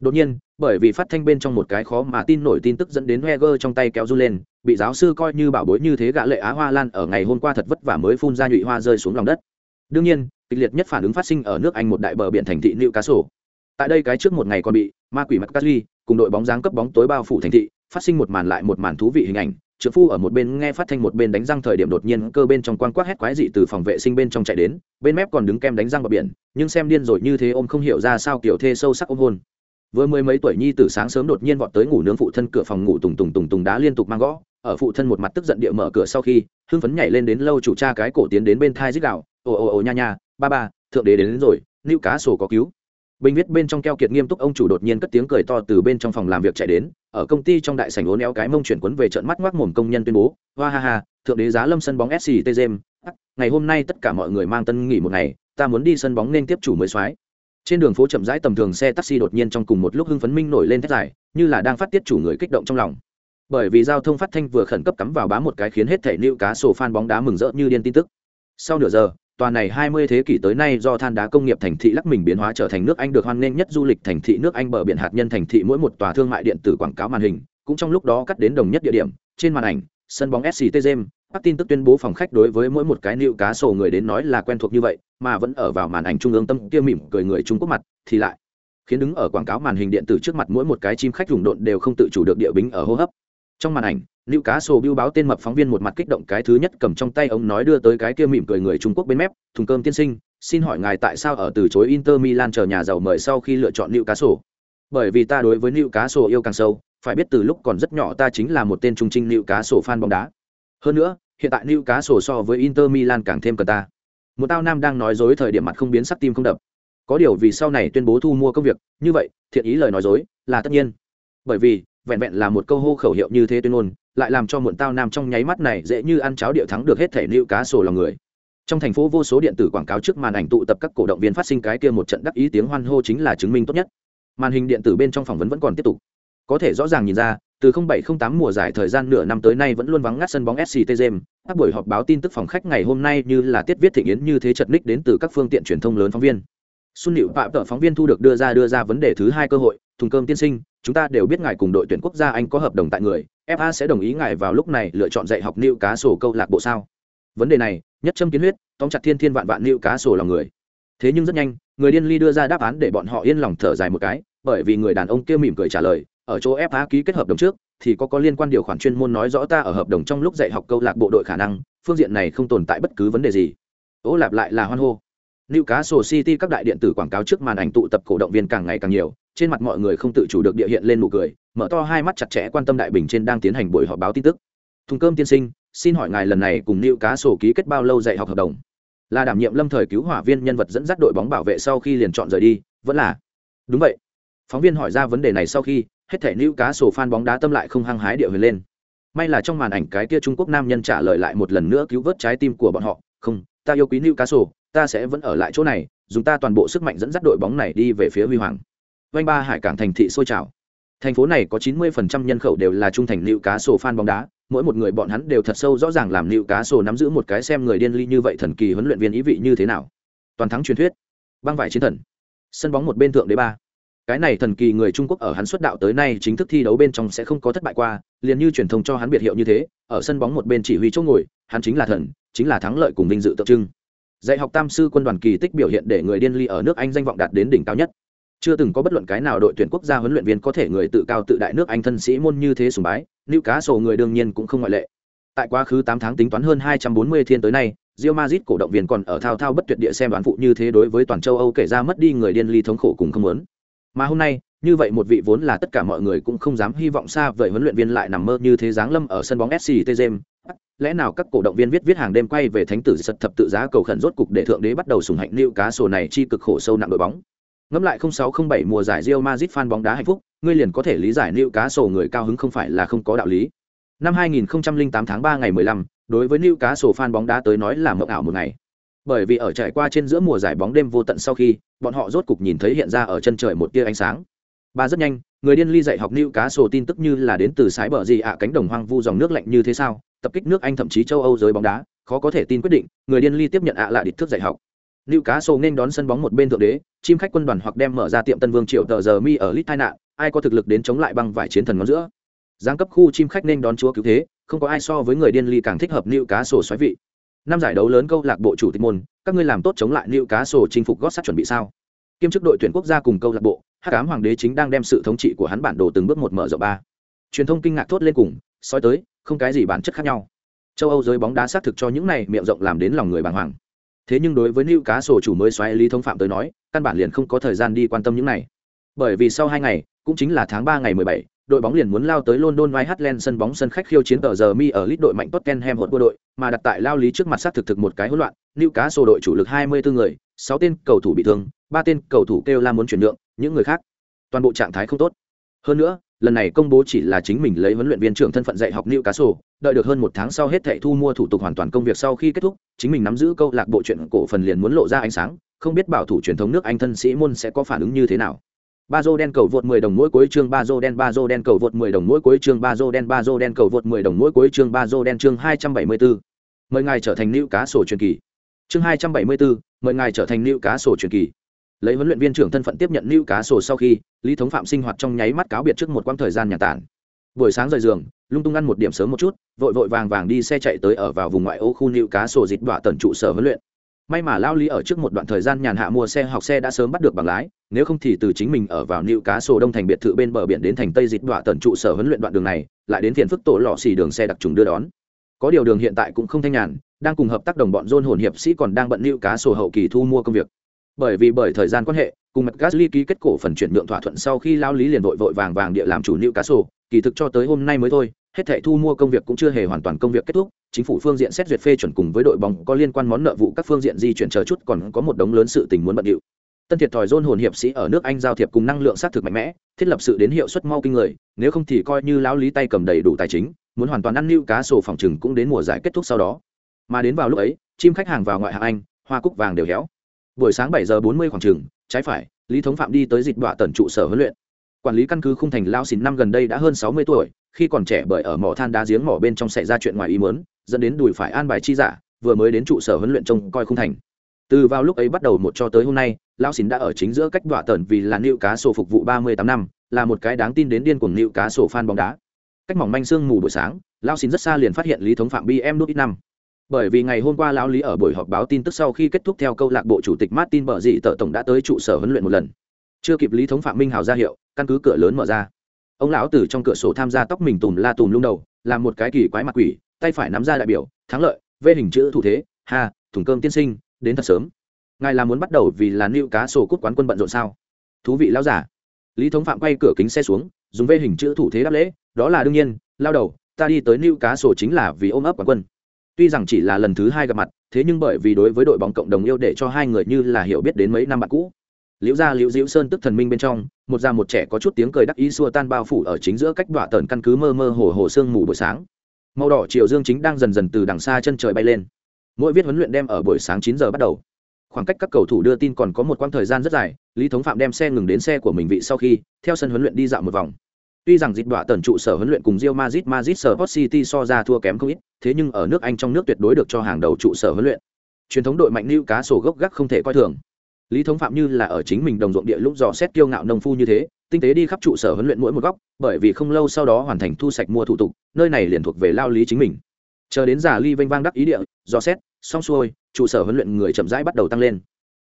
đột nhiên bởi vì phát thanh bên trong một cái khó mà tin nổi tin tức dẫn đến Heger trong tay kéo du lên, bị giáo sư coi như bảo bối như thế gã lệ Á Hoa Lan ở ngày hôm qua thật vất vả mới phun ra nhụy hoa rơi xuống lòng đất. Đương nhiên, kịch liệt nhất phản ứng phát sinh ở nước Anh một đại bờ biển thành thị liệu cá sổ. Tại đây cái trước một ngày còn bị ma quỷ McCarthy cùng đội bóng dáng cấp bóng tối bao phủ thành thị, phát sinh một màn lại một màn thú vị hình ảnh. Trưởng phu ở một bên nghe phát thanh một bên đánh răng thời điểm đột nhiên cơ bên trong quan quát hét quái dị từ phòng vệ sinh bên trong chạy đến, bên mép còn đứng kem đánh răng bờ biển, nhưng xem điên rồi như thế ôm không hiểu ra sao kiểu thê sâu sắc ôm hôn vừa mười mấy tuổi nhi tử sáng sớm đột nhiên vọt tới ngủ nướng phụ thân cửa phòng ngủ tùng tùng tùng tùng đá liên tục mang gõ. Ở phụ thân một mặt tức giận địa mở cửa sau khi hưng phấn nhảy lên đến lâu chủ cha cái cổ tiến đến bên thai dích đạo ồ ồ ồ nha nha ba ba thượng đế đến, đến rồi nữ cá sổ có cứu. Bình viết bên trong keo kiệt nghiêm túc ông chủ đột nhiên cất tiếng cười to từ bên trong phòng làm việc chạy đến ở công ty trong đại sảnh ố néo cái mông chuyển quấn về trận mắt ngoác mồm công nhân tuyên bố hoa ha ha thượng đế giá lâm sân bóng sct ngày hôm nay tất cả mọi người mang tân nghỉ một ngày ta muốn đi sân bóng nên tiếp chủ mới soái trên đường phố chậm rãi tầm thường xe taxi đột nhiên trong cùng một lúc hưng phấn minh nổi lên thét dài như là đang phát tiết chủ người kích động trong lòng. Bởi vì giao thông phát thanh vừa khẩn cấp cắm vào bá một cái khiến hết thể nữ cá sổ phan bóng đá mừng rỡ như điên tin tức. Sau nửa giờ tòa này 20 thế kỷ tới nay do than đá công nghiệp thành thị lắc mình biến hóa trở thành nước Anh được hoan nghênh nhất du lịch thành thị nước Anh bờ biển hạt nhân thành thị mỗi một tòa thương mại điện tử quảng cáo màn hình, cũng trong lúc đó cắt đến đồng nhất địa điểm, trên màn ảnh, sân bóng SCT Gem, các tin tức tuyên bố phòng khách đối với mỗi một cái nịu cá sổ người đến nói là quen thuộc như vậy, mà vẫn ở vào màn ảnh trung ương tâm kia mỉm cười người Trung Quốc mặt, thì lại khiến đứng ở quảng cáo màn hình điện tử trước mặt mỗi một cái chim khách rùng độn đều không tự chủ được địa bính ở hô hấp. Trong màn ảnh, nữ cá sổ bưu báo tên mập phóng viên một mặt kích động cái thứ nhất cầm trong tay ông nói đưa tới cái kia mỉm cười người Trung Quốc bên mép, thùng cơm tiên sinh, xin hỏi ngài tại sao ở từ chối Inter Milan chờ nhà giàu mời sau khi lựa chọn nữ cá sổ? Bởi vì ta đối với nữ cá sổ yêu càng sâu, phải biết từ lúc còn rất nhỏ ta chính là một tên trung trinh nữ cá sổ fan bóng đá. Hơn nữa, hiện tại New cá sổ so với Inter Milan càng thêm cần ta. Một tao nam đang nói dối thời điểm mặt không biến sắc tim không đập. Có điều vì sau này tuyên bố thu mua công việc, như vậy, thiện ý lời nói dối là tất nhiên. Bởi vì, vẹn vẹn là một câu hô khẩu hiệu như thế tuyên ngôn, lại làm cho muộn tao nam trong nháy mắt này dễ như ăn cháo điệu thắng được hết thể New cá sổ lòng người. Trong thành phố vô số điện tử quảng cáo trước màn ảnh tụ tập các cổ động viên phát sinh cái kia một trận đắc ý tiếng hoan hô chính là chứng minh tốt nhất. Màn hình điện tử bên trong phỏng vấn vẫn còn tiếp tục. Có thể rõ ràng nhìn ra, từ 0708 mùa giải thời gian nửa năm tới nay vẫn luôn vắng ngắt sân bóng SCT Gem. Các buổi họp báo tin tức phòng khách ngày hôm nay như là tiết viết thịnh yến như thế chật ních đến từ các phương tiện truyền thông lớn phóng viên. Xuân Liễu Phạm tờ phóng viên thu được đưa ra đưa ra vấn đề thứ hai cơ hội, thùng cơm tiên sinh, chúng ta đều biết ngài cùng đội tuyển quốc gia Anh có hợp đồng tại người, FA sẽ đồng ý ngài vào lúc này lựa chọn dạy học nữu cá sổ câu lạc bộ sao? Vấn đề này, nhất châm kiến huyết, tóm chặt thiên thiên vạn vạn nữu cá sổ lòng người. Thế nhưng rất nhanh, người điên ly đưa ra đáp án để bọn họ yên lòng thở dài một cái, bởi vì người đàn ông kia mỉm cười trả lời, ở chỗ FA ký kết hợp đồng trước thì có có liên quan điều khoản chuyên môn nói rõ ta ở hợp đồng trong lúc dạy học câu lạc bộ đội khả năng phương diện này không tồn tại bất cứ vấn đề gì Ô lặp lại là hoan hô Newcastle City các đại điện tử quảng cáo trước màn ảnh tụ tập cổ động viên càng ngày càng nhiều, trên mặt mọi người không tự chủ được địa hiện lên nụ cười, mở to hai mắt chặt chẽ quan tâm đại bình trên đang tiến hành buổi họp báo tin tức. Thùng cơm tiên sinh, xin hỏi ngài lần này cùng Newcastle ký kết bao lâu dạy học hợp đồng? Là đảm nhiệm lâm thời cứu hỏa viên nhân vật dẫn dắt đội bóng bảo vệ sau khi liền chọn rời đi, vẫn là? Đúng vậy. Phóng viên hỏi ra vấn đề này sau khi, hết thể nữ cá sổ fan bóng đá tâm lại không hăng hái địa huyền lên. May là trong màn ảnh cái kia trung quốc nam nhân trả lời lại một lần nữa cứu vớt trái tim của bọn họ, không, ta yêu quý nữ cá sổ, ta sẽ vẫn ở lại chỗ này, dùng ta toàn bộ sức mạnh dẫn dắt đội bóng này đi về phía huy hoàng. Vanh ba hải cảng thành thị sôi trào. Thành phố này có 90% nhân khẩu đều là trung thành nữ cá sổ fan bóng đá, mỗi một người bọn hắn đều thật sâu rõ ràng làm nữ cá sổ nắm giữ một cái xem người điên ly như vậy thần kỳ huấn luyện viên ý vị như thế nào. Toàn thắng truyền thuyết. Băng vải chiến thần. Sân bóng một bên thượng đế ba. Cái này thần kỳ người Trung Quốc ở hắn xuất đạo tới nay chính thức thi đấu bên trong sẽ không có thất bại qua, liền như truyền thông cho hắn biệt hiệu như thế, ở sân bóng một bên chỉ huy chỗ ngồi, hắn chính là thần, chính là thắng lợi cùng vinh dự tượng trưng. Dạy học tam sư quân đoàn kỳ tích biểu hiện để người điên ly ở nước Anh danh vọng đạt đến đỉnh cao nhất. Chưa từng có bất luận cái nào đội tuyển quốc gia huấn luyện viên có thể người tự cao tự đại nước Anh thân sĩ môn như thế sùng bái, cá sổ người đương nhiên cũng không ngoại lệ. Tại quá khứ tám tháng tính toán hơn hai trăm bốn mươi thiên tới nay, Real Madrid cổ động viên còn ở thao thao bất tuyệt địa xem đoán phụ như thế đối với toàn châu Âu kể ra mất đi người điên ly thống khổ cùng không muốn. Mà hôm nay, như vậy một vị vốn là tất cả mọi người cũng không dám hy vọng xa vậy, huấn luyện viên lại nằm mơ như thế dáng lâm ở sân bóng SCT James. Lẽ nào các cổ động viên viết viết hàng đêm quay về thánh tử sật thập tự giá cầu khẩn rốt cục để thượng đế bắt đầu sủng hạnh lưu cá sổ này chi cực khổ sâu nặng đội bóng. Ngẫm lại 0607 mùa giải Real Madrid fan bóng đá hạnh phúc, ngươi liền có thể lý giải lưu cá sổ người cao hứng không phải là không có đạo lý. Năm 2008 tháng 3 ngày 15, đối với lưu cá sổ fan bóng đá tới nói là mộng ảo một ngày. Bởi vì ở trải qua trên giữa mùa giải bóng đêm vô tận sau khi, bọn họ rốt cục nhìn thấy hiện ra ở chân trời một tia ánh sáng. Ba rất nhanh người điên ly dạy học nữ cá sổ tin tức như là đến từ sái bờ gì ạ cánh đồng hoang vu dòng nước lạnh như thế sao tập kích nước anh thậm chí châu âu giới bóng đá khó có thể tin quyết định người điên ly tiếp nhận ạ à lạ địch thước dạy học. Nữ cá sổ nên đón sân bóng một bên thượng đế chim khách quân đoàn hoặc đem mở ra tiệm tân vương triệu tờ giờ mi ở lit tai nạn ai có thực lực đến chống lại băng vải chiến thần ngón giữa. Giáng cấp khu chim khách nên đón chúa cứu thế không có ai so với người điên ly càng thích hợp nữ cá sổ xoáy vị năm giải đấu lớn câu lạc bộ chủ tịch môn, các ngươi làm tốt chống lại nữ cá sổ chinh phục gót sắt chuẩn bị sao? Kiêm chức đội tuyển quốc gia cùng câu lạc bộ, hắc ám hoàng đế chính đang đem sự thống trị của hắn bản đồ từng bước một mở rộng ba. Truyền thông kinh ngạc thốt lên cùng soi tới, không cái gì bản chất khác nhau. Châu âu giới bóng đá xác thực cho những này miệng rộng làm đến lòng người bàng hoàng. Thế nhưng đối với nữ cá sổ chủ mới xoáy lý thông phạm tới nói, căn bản liền không có thời gian đi quan tâm những này. Bởi vì sau hai ngày, cũng chính là tháng ba ngày mười bảy đội bóng liền muốn lao tới London White sân bóng sân khách khiêu chiến tờ giờ mi ở lít đội mạnh Tottenham hột đội, mà đặt tại lao lý trước mặt sát thực thực một cái hỗn loạn, Newcastle đội chủ lực 24 người, 6 tên cầu thủ bị thương, 3 tên cầu thủ kêu la muốn chuyển nhượng, những người khác toàn bộ trạng thái không tốt. Hơn nữa, lần này công bố chỉ là chính mình lấy huấn luyện viên trưởng thân phận dạy học Newcastle, đợi được hơn một tháng sau hết thảy thu mua thủ tục hoàn toàn công việc sau khi kết thúc, chính mình nắm giữ câu lạc bộ chuyện cổ phần liền muốn lộ ra ánh sáng, không biết bảo thủ truyền thống nước Anh thân sĩ môn sẽ có phản ứng như thế nào ba dô đen cầu vượt 10 đồng mỗi cuối chương ba dô đen ba dô đen cầu vượt 10 đồng mỗi cuối chương ba dô đen ba dô đen cầu vượt 10 đồng mỗi cuối chương ba dô đen chương 274. mời ngài trở thành nữ cá sổ truyền kỳ. Chương 274, mời ngài trở thành nữ cá sổ truyền kỳ. Lấy huấn luyện viên trưởng thân phận tiếp nhận nữ cá sổ sau khi lý thống phạm sinh hoạt trong nháy mắt cáo biệt trước một quãng thời gian nhà tản. Buổi sáng rời giường lung tung ăn một điểm sớm một chút vội vội vàng vàng đi xe chạy tới ở vào vùng ngoại ô khu nữ cá sổ dịch đọa tần trụ sở huấn luyện may mà lao lý ở trước một đoạn thời gian nhàn hạ mua xe, học xe đã sớm bắt được bằng lái, nếu không thì từ chính mình ở vào nịu cá sổ đông thành biệt thự bên bờ biển đến thành tây dịch đọa tần trụ sở huấn luyện đoạn đường này, lại đến phiền phức tổ lò xì đường xe đặc trùng đưa đón. Có điều đường hiện tại cũng không thanh nhàn, đang cùng hợp tác đồng bọn dôn hồn hiệp sĩ còn đang bận nịu cá sổ hậu kỳ thu mua công việc. Bởi vì bởi thời gian quan hệ, cùng mặt gasly ký kết cổ phần chuyển nhượng thỏa thuận sau khi lao lý liền vội vội vàng vàng địa làm chủ nịu cá sổ kỳ thực cho tới hôm nay mới thôi hết thảy thu mua công việc cũng chưa hề hoàn toàn công việc kết thúc chính phủ phương diện xét duyệt phê chuẩn cùng với đội bóng có liên quan món nợ vụ các phương diện di chuyển chờ chút còn có một đống lớn sự tình muốn bận điệu. Tân thiệt thòi dôn hồn hiệp sĩ ở nước anh giao thiệp cùng năng lượng sát thực mạnh mẽ thiết lập sự đến hiệu suất mau kinh người nếu không thì coi như lão lý tay cầm đầy đủ tài chính muốn hoàn toàn ăn lưu cá sổ phòng trừng cũng đến mùa giải kết thúc sau đó. Mà đến vào lúc ấy chim khách hàng vào ngoại hạng anh hoa cúc vàng đều héo. Buổi sáng bảy giờ bốn mươi khoảng chừng, trái phải lý thống phạm đi tới dịch đọa tần trụ sở huấn luyện. Quản lý căn cứ khung thành lao xỉn năm gần đây đã hơn sáu mươi tuổi khi còn trẻ bởi ở mỏ than đá giếng mỏ bên trong xảy ra chuyện ngoài ý muốn, dẫn đến đùi phải an bài chi giả, vừa mới đến trụ sở huấn luyện trông coi không thành. Từ vào lúc ấy bắt đầu một cho tới hôm nay, lão xỉn đã ở chính giữa cách đọa tẩn vì là nịu cá sổ phục vụ ba mươi tám năm, là một cái đáng tin đến điên cuồng nịu cá sổ fan bóng đá. Cách mỏng manh sương mù buổi sáng, lão xỉn rất xa liền phát hiện lý thống phạm bm nút ít năm. Bởi vì ngày hôm qua lão lý ở buổi họp báo tin tức sau khi kết thúc theo câu lạc bộ chủ tịch martin bở dị tờ tổng đã tới trụ sở huấn luyện một lần. Chưa kịp lý thống phạm minh hào ra hiệu, căn cứ cửa lớn mở ra ông lão từ trong cửa sổ tham gia tóc mình tùm la tùm lung đầu làm một cái kỳ quái mặt quỷ tay phải nắm ra đại biểu thắng lợi vê hình chữ thủ thế hà, thùng cơm tiên sinh đến thật sớm. Ngài là muốn bắt đầu vì là nịu cá sổ cút quán quân bận rộn sao? Thú vị lão giả. Lý thống phạm quay cửa kính xe xuống dùng vê hình chữ thủ thế đáp lễ đó là đương nhiên lao đầu ta đi tới nịu cá sổ chính là vì ôm ấp quán quân. Tuy rằng chỉ là lần thứ hai gặp mặt thế nhưng bởi vì đối với đội bóng cộng đồng yêu để cho hai người như là hiểu biết đến mấy năm bạn cũ. Liễu gia liễu diễu sơn tức thần minh bên trong một già một trẻ có chút tiếng cười đắc ý xua tan bao phủ ở chính giữa cách đọa tần căn cứ mơ mơ hồ hồ sương mù buổi sáng. Màu đỏ triều dương chính đang dần dần từ đằng xa chân trời bay lên. Mỗi viết huấn luyện đem ở buổi sáng chín giờ bắt đầu. Khoảng cách các cầu thủ đưa tin còn có một quãng thời gian rất dài, lý thống phạm đem xe ngừng đến xe của mình vị sau khi, theo sân huấn luyện đi dạo một vòng. Tuy rằng dịch đọa tần trụ sở huấn luyện cùng rio mazit mazit sport city so ra thua kém không ít, thế nhưng ở nước anh trong nước tuyệt đối được cho hàng đầu trụ sở huấn luyện. Truyền thống đội mạnh lưu cá sổ gốc gác không thể coi thường lý thống phạm như là ở chính mình đồng ruộng địa lúc dò xét kiêu ngạo nông phu như thế, tinh tế đi khắp trụ sở huấn luyện mỗi một góc, bởi vì không lâu sau đó hoàn thành thu sạch mua thủ tục, nơi này liền thuộc về lao lý chính mình. Chờ đến giả ly vênh vang đắc ý địa, dò xét, xong xuôi, trụ sở huấn luyện người chậm rãi bắt đầu tăng lên.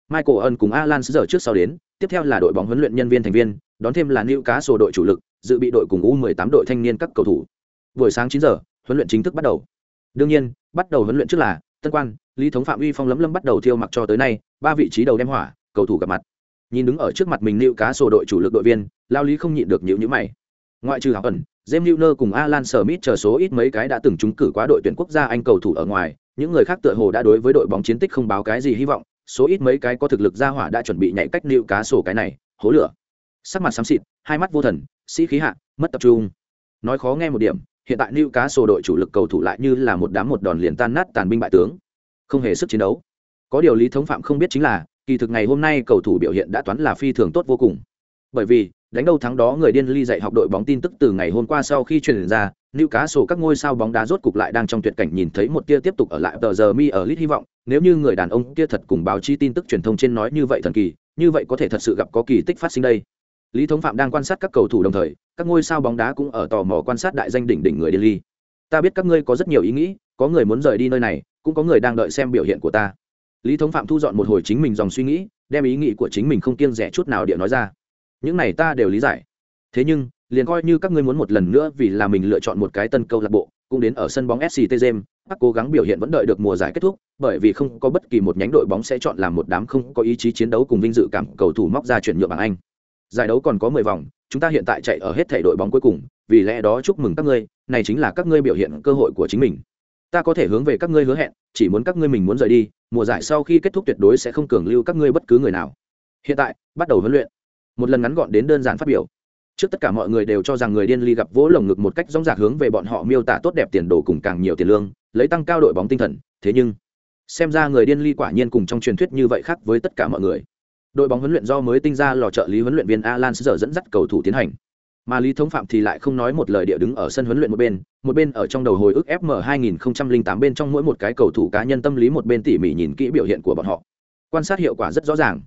Michael ân cùng alan giờ trước sau đến, tiếp theo là đội bóng huấn luyện nhân viên thành viên, đón thêm là nữ cá sổ đội chủ lực, dự bị đội cùng u 18 đội thanh niên các cầu thủ. Buổi sáng 9 giờ, huấn luyện chính thức bắt đầu. Đương nhiên, bắt đầu huấn luyện trước là tân quan, lý thống phạm uy phong lấm lâm bắt đầu thiêu mặc cho tới nay ba vị trí đầu đem hỏa cầu thủ gặp mặt nhìn đứng ở trước mặt mình nịu cá sổ đội chủ lực đội viên lao lý không nhịn được nhịu nhữ mày ngoại trừ học ẩn James nơ cùng Alan Smith chờ số ít mấy cái đã từng trúng cử quá đội tuyển quốc gia Anh cầu thủ ở ngoài, những người khác tựa hồ đã đối với đội bóng chiến tích không báo cái gì hy vọng, số ít mấy cái có thực lực ra hỏa đã chuẩn bị nhảy cách nịu cá sổ cái này, hố lửa. Sắc mặt xám xịt, hai mắt vô thần, sĩ khí hạ, mất tập trung. Nói khó nghe một điểm, hiện tại nịu cá sổ đội chủ lực cầu thủ lại như là một đám một đòn liền tan nát tàn binh bại tướng, không hề sức chiến đấu. Có điều lý thống phạm không biết chính là, kỳ thực ngày hôm nay cầu thủ biểu hiện đã toán là phi thường tốt vô cùng. Bởi vì, đánh đâu thắng đó người điên ly dạy học đội bóng tin tức từ ngày hôm qua sau khi truyền ra, nữ cá sổ các ngôi sao bóng đá rốt cục lại đang trong tuyệt cảnh nhìn thấy một tia tiếp tục ở lại tờ giờ mi ở lit hy vọng, nếu như người đàn ông kia thật cùng báo chí tin tức truyền thông trên nói như vậy thần kỳ, như vậy có thể thật sự gặp có kỳ tích phát sinh đây. Lý Thống Phạm đang quan sát các cầu thủ đồng thời, các ngôi sao bóng đá cũng ở tò mò quan sát đại danh đỉnh đỉnh người điên ly. Ta biết các ngươi có rất nhiều ý nghĩ, có người muốn rời đi nơi này, cũng có người đang đợi xem biểu hiện của ta. Lý Thống Phạm thu dọn một hồi chính mình dòng suy nghĩ, đem ý nghĩ của chính mình không kiêng dè chút nào địa nói ra. Những này ta đều lý giải. Thế nhưng liền coi như các ngươi muốn một lần nữa vì là mình lựa chọn một cái tân câu lạc bộ cũng đến ở sân bóng sct james các cố gắng biểu hiện vẫn đợi được mùa giải kết thúc bởi vì không có bất kỳ một nhánh đội bóng sẽ chọn làm một đám không có ý chí chiến đấu cùng vinh dự cảm cầu thủ móc ra chuyển nhượng bằng anh. Giải đấu còn có mười vòng chúng ta hiện tại chạy ở hết thể đội bóng cuối cùng vì lẽ đó chúc mừng các ngươi này chính là các ngươi biểu hiện cơ hội của chính mình ta có thể hướng về các ngươi hứa hẹn, chỉ muốn các ngươi mình muốn rời đi, mùa giải sau khi kết thúc tuyệt đối sẽ không cường lưu các ngươi bất cứ người nào. Hiện tại, bắt đầu huấn luyện. Một lần ngắn gọn đến đơn giản phát biểu. Trước tất cả mọi người đều cho rằng người điên ly gặp vỗ lồng ngực một cách rõ rạc hướng về bọn họ miêu tả tốt đẹp tiền đồ cùng càng nhiều tiền lương, lấy tăng cao đội bóng tinh thần. Thế nhưng, xem ra người điên ly quả nhiên cùng trong truyền thuyết như vậy khác với tất cả mọi người. Đội bóng huấn luyện do mới tinh ra lò trợ lý huấn luyện viên alan giờ dẫn dắt cầu thủ tiến hành mà lý thống phạm thì lại không nói một lời địa đứng ở sân huấn luyện một bên một bên ở trong đầu hồi ức fm 2008 bên trong mỗi một cái cầu thủ cá nhân tâm lý một bên tỉ mỉ nhìn kỹ biểu hiện của bọn họ quan sát hiệu quả rất rõ ràng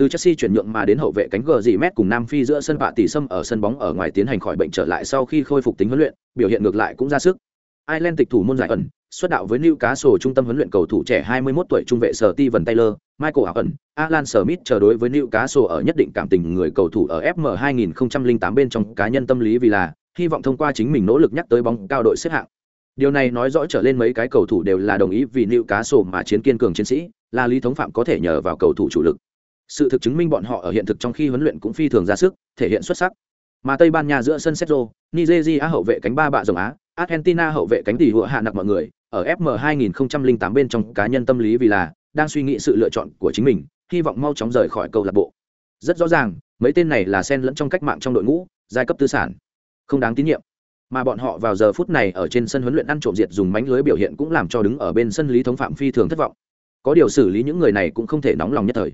từ Chelsea chuyển nhượng mà đến hậu vệ cánh gờ dì mét cùng Nam Phi giữa sân bạ tỷ sâm ở sân bóng ở ngoài tiến hành khỏi bệnh trở lại sau khi khôi phục tính huấn luyện, biểu hiện ngược lại cũng ra sức. Ireland tịch thủ môn giải ẩn, xuất đạo với Newcastle trung tâm huấn luyện cầu thủ trẻ 21 tuổi trung vệ sở Steven Taylor, Michael ẩn, Alan Smith chờ đối với Newcastle ở nhất định cảm tình người cầu thủ ở FM 2008 bên trong cá nhân tâm lý vì là hy vọng thông qua chính mình nỗ lực nhắc tới bóng cao đội xếp hạng. Điều này nói rõ trở lên mấy cái cầu thủ đều là đồng ý vì Newcastle mà chiến kiên cường chiến sĩ, là lý thống phạm có thể nhờ vào cầu thủ chủ lực sự thực chứng minh bọn họ ở hiện thực trong khi huấn luyện cũng phi thường ra sức thể hiện xuất sắc mà tây ban nha giữa sân Sergio, nigeria hậu vệ cánh ba bạ rồng á argentina hậu vệ cánh tỷ hụa hạ nặng mọi người, ở fm 2008 bên trong cá nhân tâm lý vì là đang suy nghĩ sự lựa chọn của chính mình, hy vọng mau chóng rời khỏi câu lạc bộ. Rất rõ ràng, mấy tên này là sen lẫn trong cách mạng trong đội ngũ, giai cấp tư sản. Không đáng tín nhiệm. Mà bọn họ vào giờ phút này ở trên sân huấn luyện ăn trộm diệt dùng mánh lưới biểu hiện cũng làm cho đứng ở bên sân lý thống phạm phi thường thất vọng. Có điều xử lý những người này cũng không thể nóng lòng nhất thời.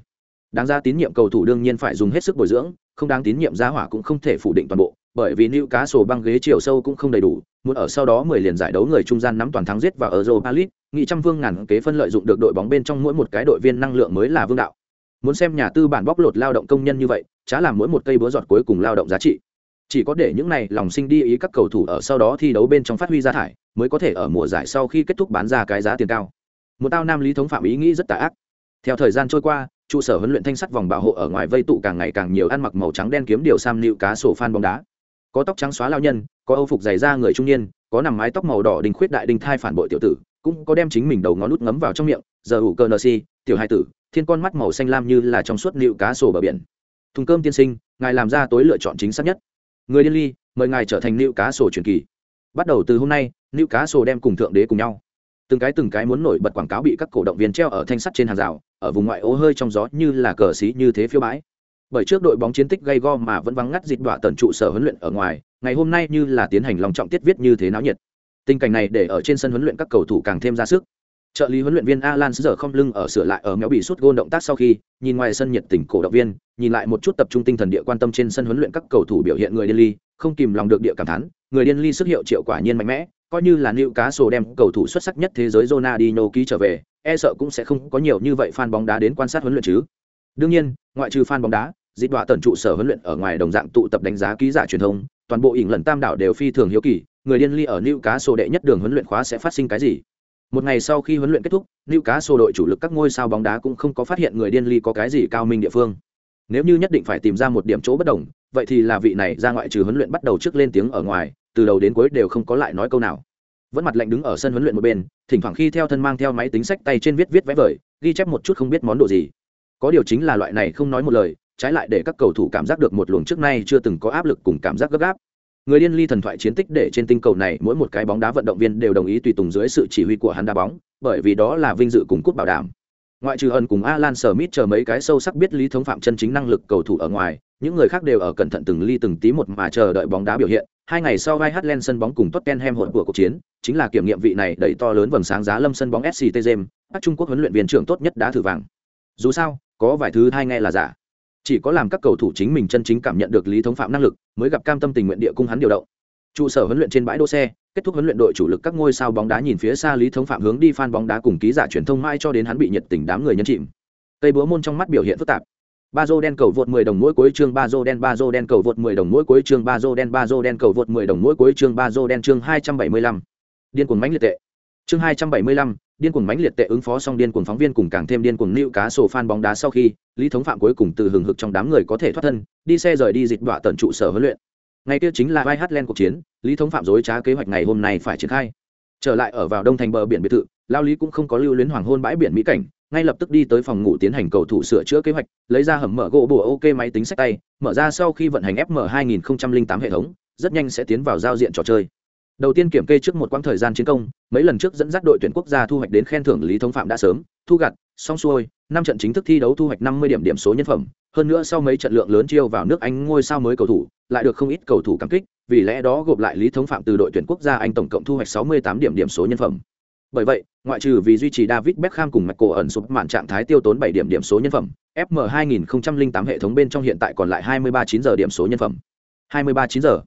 Đáng ra tín nhiệm cầu thủ đương nhiên phải dùng hết sức bồi dưỡng, không đáng tín nhiệm giá hỏa cũng không thể phủ định toàn bộ, bởi vì nữ cá sổ băng ghế chiều sâu cũng không đầy đủ muốn ở sau đó mười liền giải đấu người trung gian nắm toàn thắng giết vào Europa League, nghị trăm vương ngàn kế phân lợi dụng được đội bóng bên trong mỗi một cái đội viên năng lượng mới là vương đạo. Muốn xem nhà tư bản bóc lột lao động công nhân như vậy, chả làm mỗi một cây búa giọt cuối cùng lao động giá trị. Chỉ có để những này lòng sinh đi ý các cầu thủ ở sau đó thi đấu bên trong phát huy ra thải, mới có thể ở mùa giải sau khi kết thúc bán ra cái giá tiền cao. Một tao nam lý thống phạm ý nghĩ rất tà ác. Theo thời gian trôi qua, trụ sở huấn luyện thanh sắt vòng bảo hộ ở ngoài vây tụ càng ngày càng nhiều ăn mặc màu trắng đen kiếm điều sam nịu cá sổ fan bóng đá có tóc trắng xóa lao nhân, có âu phục dày da người trung niên, có nằm mái tóc màu đỏ đình khuyết đại đình thai phản bội tiểu tử, cũng có đem chính mình đầu ngón nút ngấm vào trong miệng, giờ ủ cơ nờ si, tiểu hai tử, thiên con mắt màu xanh lam như là trong suốt nịu cá sổ bờ biển. Thùng cơm tiên sinh, ngài làm ra tối lựa chọn chính xác nhất. Người điên ly, mời ngài trở thành nịu cá sổ truyền kỳ. Bắt đầu từ hôm nay, nịu cá sổ đem cùng thượng đế cùng nhau. Từng cái từng cái muốn nổi bật quảng cáo bị các cổ động viên treo ở thanh sắt trên hàng rào, ở vùng ngoại ô hơi trong gió như là cờ xí như thế phiêu bãi bởi trước đội bóng chiến tích gây go mà vẫn vắng ngắt dịch đọa tần trụ sở huấn luyện ở ngoài ngày hôm nay như là tiến hành lòng trọng tiết viết như thế náo nhiệt tình cảnh này để ở trên sân huấn luyện các cầu thủ càng thêm ra sức trợ lý huấn luyện viên alan giờ không lưng ở sửa lại ở méo bị sút gôn động tác sau khi nhìn ngoài sân nhiệt tình cổ động viên nhìn lại một chút tập trung tinh thần địa quan tâm trên sân huấn luyện các cầu thủ biểu hiện người điên ly không kìm lòng được địa cảm thán người điên ly sức hiệu triệu quả nhiên mạnh mẽ coi như là nữ cá sổ đem cầu thủ xuất sắc nhất thế giới Ronaldinho ký trở về, e sợ cũng sẽ không có nhiều như vậy fan bóng đá đến quan sát huấn luyện chứ. Đương nhiên, ngoại trừ fan bóng đá, dịch đọa tần trụ sở huấn luyện ở ngoài đồng dạng tụ tập đánh giá ký giả truyền thông, toàn bộ ỉn lần tam đảo đều phi thường hiếu kỳ, người điên ly ở nữ Cá sổ đệ nhất đường huấn luyện khóa sẽ phát sinh cái gì. Một ngày sau khi huấn luyện kết thúc, nữ Cá sổ đội chủ lực các ngôi sao bóng đá cũng không có phát hiện người điên ly có cái gì cao minh địa phương. Nếu như nhất định phải tìm ra một điểm chỗ bất đồng, vậy thì là vị này ra ngoại trừ huấn luyện bắt đầu trước lên tiếng ở ngoài, từ đầu đến cuối đều không có lại nói câu nào vẫn mặt lạnh đứng ở sân huấn luyện một bên thỉnh thoảng khi theo thân mang theo máy tính sách tay trên viết viết vẽ vời ghi chép một chút không biết món đồ gì có điều chính là loại này không nói một lời trái lại để các cầu thủ cảm giác được một luồng trước nay chưa từng có áp lực cùng cảm giác gấp gáp. Người điên ly thần thoại chiến tích để trên tinh cầu này mỗi một cái bóng đá vận động viên đều đồng ý tùy tùng dưới sự chỉ huy của hắn đá bóng bởi vì đó là vinh dự cùng cút bảo đảm. Ngoại trừ ẩn cùng alan smith chờ mấy cái sâu sắc biết lý thống phạm chân chính năng lực cầu thủ ở ngoài những người khác đều ở cẩn thận từng ly từng tí một mà chờ đợi bóng đá biểu hiện. Hai ngày sau vai lên sân bóng cùng Tottenham hỗn của cuộc chiến, chính là kiểm nghiệm vị này đẩy to lớn vầng sáng giá lâm sân bóng SCT các Trung Quốc huấn luyện viên trưởng tốt nhất đã thử vàng. Dù sao, có vài thứ hai nghe là giả. Chỉ có làm các cầu thủ chính mình chân chính cảm nhận được lý thống phạm năng lực, mới gặp cam tâm tình nguyện địa cung hắn điều động. Trụ sở huấn luyện trên bãi đỗ xe, kết thúc huấn luyện đội chủ lực các ngôi sao bóng đá nhìn phía xa lý thống phạm hướng đi fan bóng đá cùng ký giả truyền thông mai cho đến hắn bị nhiệt tình đám người nhân chìm. Tây búa môn trong mắt biểu hiện phức tạp, ba dô đen cầu vượt 10 đồng mỗi cuối chương ba dô đen ba dô đen cầu vượt 10 đồng mỗi cuối chương ba dô đen ba dô đen cầu vượt 10 đồng mỗi cuối chương ba dô đen chương 275. điên cuồng mãnh liệt tệ chương 275, điên cuồng mãnh liệt tệ ứng phó xong điên cuồng phóng viên cùng càng thêm điên cuồng nữu cá sổ fan bóng đá sau khi, lý thống phạm cuối cùng từ hừng hực trong đám người có thể thoát thân, đi xe rời đi dịch đọa tận trụ sở huấn luyện. Ngày kia chính là vai hát len cuộc chiến, lý thống phạm dối trá kế hoạch ngày hôm nay phải triển khai. Trở lại ở vào đông thành bờ biển biệt thự, lao lý cũng không có lưu luyến hoàng hôn bãi biển mỹ cảnh, ngay lập tức đi tới phòng ngủ tiến hành cầu thủ sửa chữa kế hoạch, lấy ra hầm mở gỗ bùa ok máy tính sách tay, mở ra sau khi vận hành fm 2008 hệ thống, rất nhanh sẽ tiến vào giao diện trò chơi đầu tiên kiểm kê trước một quãng thời gian chiến công mấy lần trước dẫn dắt đội tuyển quốc gia thu hoạch đến khen thưởng lý thống phạm đã sớm thu gặt xong xuôi năm trận chính thức thi đấu thu hoạch 50 điểm điểm số nhân phẩm hơn nữa sau mấy trận lượng lớn chiêu vào nước anh ngôi sao mới cầu thủ lại được không ít cầu thủ cảm kích vì lẽ đó gộp lại lý thống phạm từ đội tuyển quốc gia anh tổng cộng thu hoạch 68 điểm điểm số nhân phẩm bởi vậy, ngoại trừ vì duy trì David Beckham cùng Michael ẩn sụp mạn trạng thái tiêu tốn 7 điểm điểm số nhân phẩm, FM 2008 hệ thống bên trong hiện tại còn lại 239 giờ điểm số nhân phẩm. 239 giờ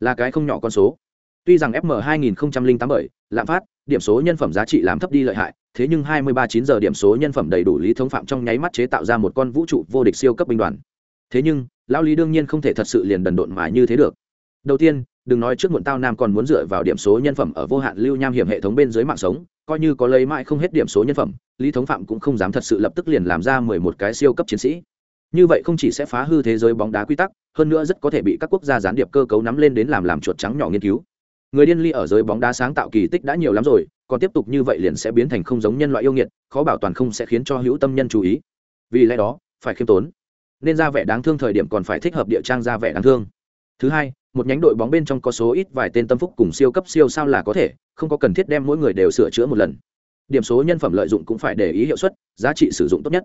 là cái không nhỏ con số. Tuy rằng FM 2008 bởi lạm phát, điểm số nhân phẩm giá trị làm thấp đi lợi hại, thế nhưng 239 giờ điểm số nhân phẩm đầy đủ lý thống phạm trong nháy mắt chế tạo ra một con vũ trụ vô địch siêu cấp binh đoàn. Thế nhưng, lão lý đương nhiên không thể thật sự liền đần độn mà như thế được. Đầu tiên, đừng nói trước muộn tao nam còn muốn dựa vào điểm số nhân phẩm ở vô hạn lưu nham hiểm hệ thống bên dưới mạng sống coi như có lấy mãi không hết điểm số nhân phẩm lý thống phạm cũng không dám thật sự lập tức liền làm ra mười một cái siêu cấp chiến sĩ như vậy không chỉ sẽ phá hư thế giới bóng đá quy tắc hơn nữa rất có thể bị các quốc gia gián điệp cơ cấu nắm lên đến làm làm chuột trắng nhỏ nghiên cứu người điên ly ở giới bóng đá sáng tạo kỳ tích đã nhiều lắm rồi, còn tiếp tục như vậy liền sẽ biến thành không giống nhân loại yêu nghiệt, khó bảo toàn không sẽ khiến cho hữu tâm nhân chú ý. Vì lẽ đó, phải khiêm tốn. Nên ra vẻ đáng thương thời điểm còn phải thích hợp địa trang ra vẻ đáng thương. Thứ hai, một nhánh đội bóng bên trong có số ít vài tên tâm phúc cùng siêu cấp siêu sao là có thể, không có cần thiết đem mỗi người đều sửa chữa một lần. Điểm số nhân phẩm lợi dụng cũng phải để ý hiệu suất, giá trị sử dụng tốt nhất.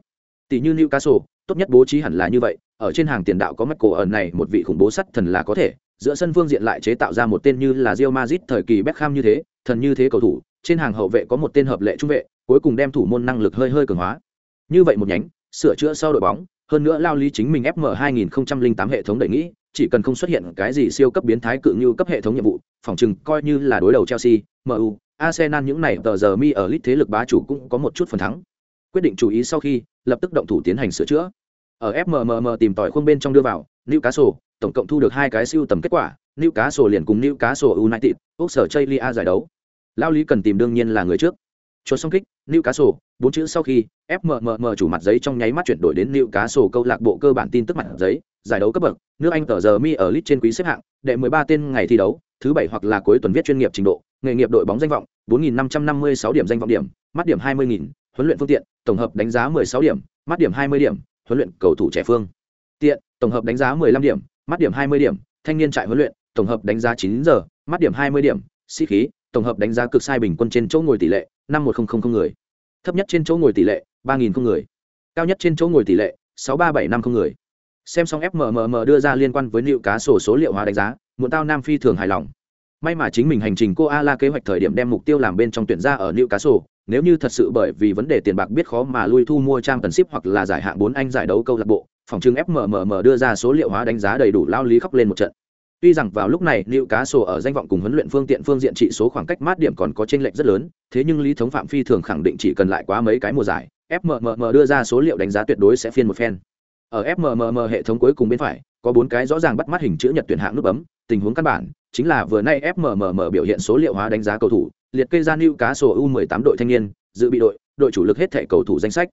Tỷ như newcastle, tốt nhất bố trí hẳn là như vậy, ở trên hàng tiền đạo có mắt cổ ẩn này, một vị khủng bố sắt thần là có thể giữa sân phương diện lại chế tạo ra một tên như là Real Madrid thời kỳ Beckham như thế, thần như thế cầu thủ, trên hàng hậu vệ có một tên hợp lệ trung vệ, cuối cùng đem thủ môn năng lực hơi hơi cường hóa. Như vậy một nhánh, sửa chữa sau đội bóng, hơn nữa lao lý chính mình fm 2008 hệ thống đẩy nghĩ, chỉ cần không xuất hiện cái gì siêu cấp biến thái cự như cấp hệ thống nhiệm vụ, phòng chừng coi như là đối đầu chelsea mu arsenal những này tờ giờ mi ở lít thế lực bá chủ cũng có một chút phần thắng. Quyết định chú ý sau khi, lập tức động thủ tiến hành sửa chữa. Ở fmmm tìm tòi khuôn bên trong đưa vào, newcastle tổng cộng thu được hai cái siêu tầm kết quả newcastle liền cùng newcastle united úc sở chaylia giải đấu lao lý cần tìm đương nhiên là người trước chuột song kích Newcastle, bốn chữ sau khi FMMM chủ mặt giấy trong nháy mắt chuyển đổi đến Newcastle câu lạc bộ cơ bản tin tức mặt giấy, giải đấu cấp bậc, nước Anh tờ giờ mi ở list trên quý xếp hạng, đệ 13 tên ngày thi đấu, thứ bảy hoặc là cuối tuần viết chuyên nghiệp trình độ, nghề nghiệp đội bóng danh vọng, 4556 điểm danh vọng điểm, mắt điểm 20000, huấn luyện phương tiện, tổng hợp đánh giá 16 điểm, mắt điểm 20 điểm, huấn luyện cầu thủ trẻ phương. Tiện, tổng hợp đánh giá 15 điểm, mắt điểm 20 điểm, thanh niên trại huấn luyện, tổng hợp đánh giá 9 giờ, mắt điểm 20 điểm, sĩ khí, tổng hợp đánh giá cực sai bình quân trên chỗ ngồi tỷ lệ, năm một không không người. Thấp nhất trên chỗ ngồi tỷ lệ ba nghìn không người. Cao nhất trên chỗ ngồi tỷ lệ sáu ba bảy năm không người. Xem xong fmmm đưa ra liên quan với liệu cá sổ số liệu hóa đánh giá muộn tao nam phi thường hài lòng. May mà chính mình hành trình cô a la kế hoạch thời điểm đem mục tiêu làm bên trong tuyển ra ở liệu cá sổ nếu như thật sự bởi vì vấn đề tiền bạc biết khó mà lui thu mua trang cần ship hoặc là giải hạng bốn anh giải đấu câu lạc bộ phòng trưng fmmm đưa ra số liệu hóa đánh giá đầy đủ lao lý khóc lên một trận. Tuy rằng vào lúc này liệu Cá Sổ ở danh vọng cùng huấn luyện phương tiện phương diện trị số khoảng cách mát điểm còn có chênh lệch rất lớn, thế nhưng Lý Thống Phạm phi thường khẳng định chỉ cần lại quá mấy cái mùa giải, fmmm đưa ra số liệu đánh giá tuyệt đối sẽ phiên một phen. Ở fmmm hệ thống cuối cùng bên phải có bốn cái rõ ràng bắt mắt hình chữ nhật tuyển hạng nút bấm tình huống căn bản chính là vừa nay fmmm biểu hiện số liệu hóa đánh giá cầu thủ liệt kê ra lưu cá sổ u 18 đội thanh niên dự bị đội đội chủ lực hết thể cầu thủ danh sách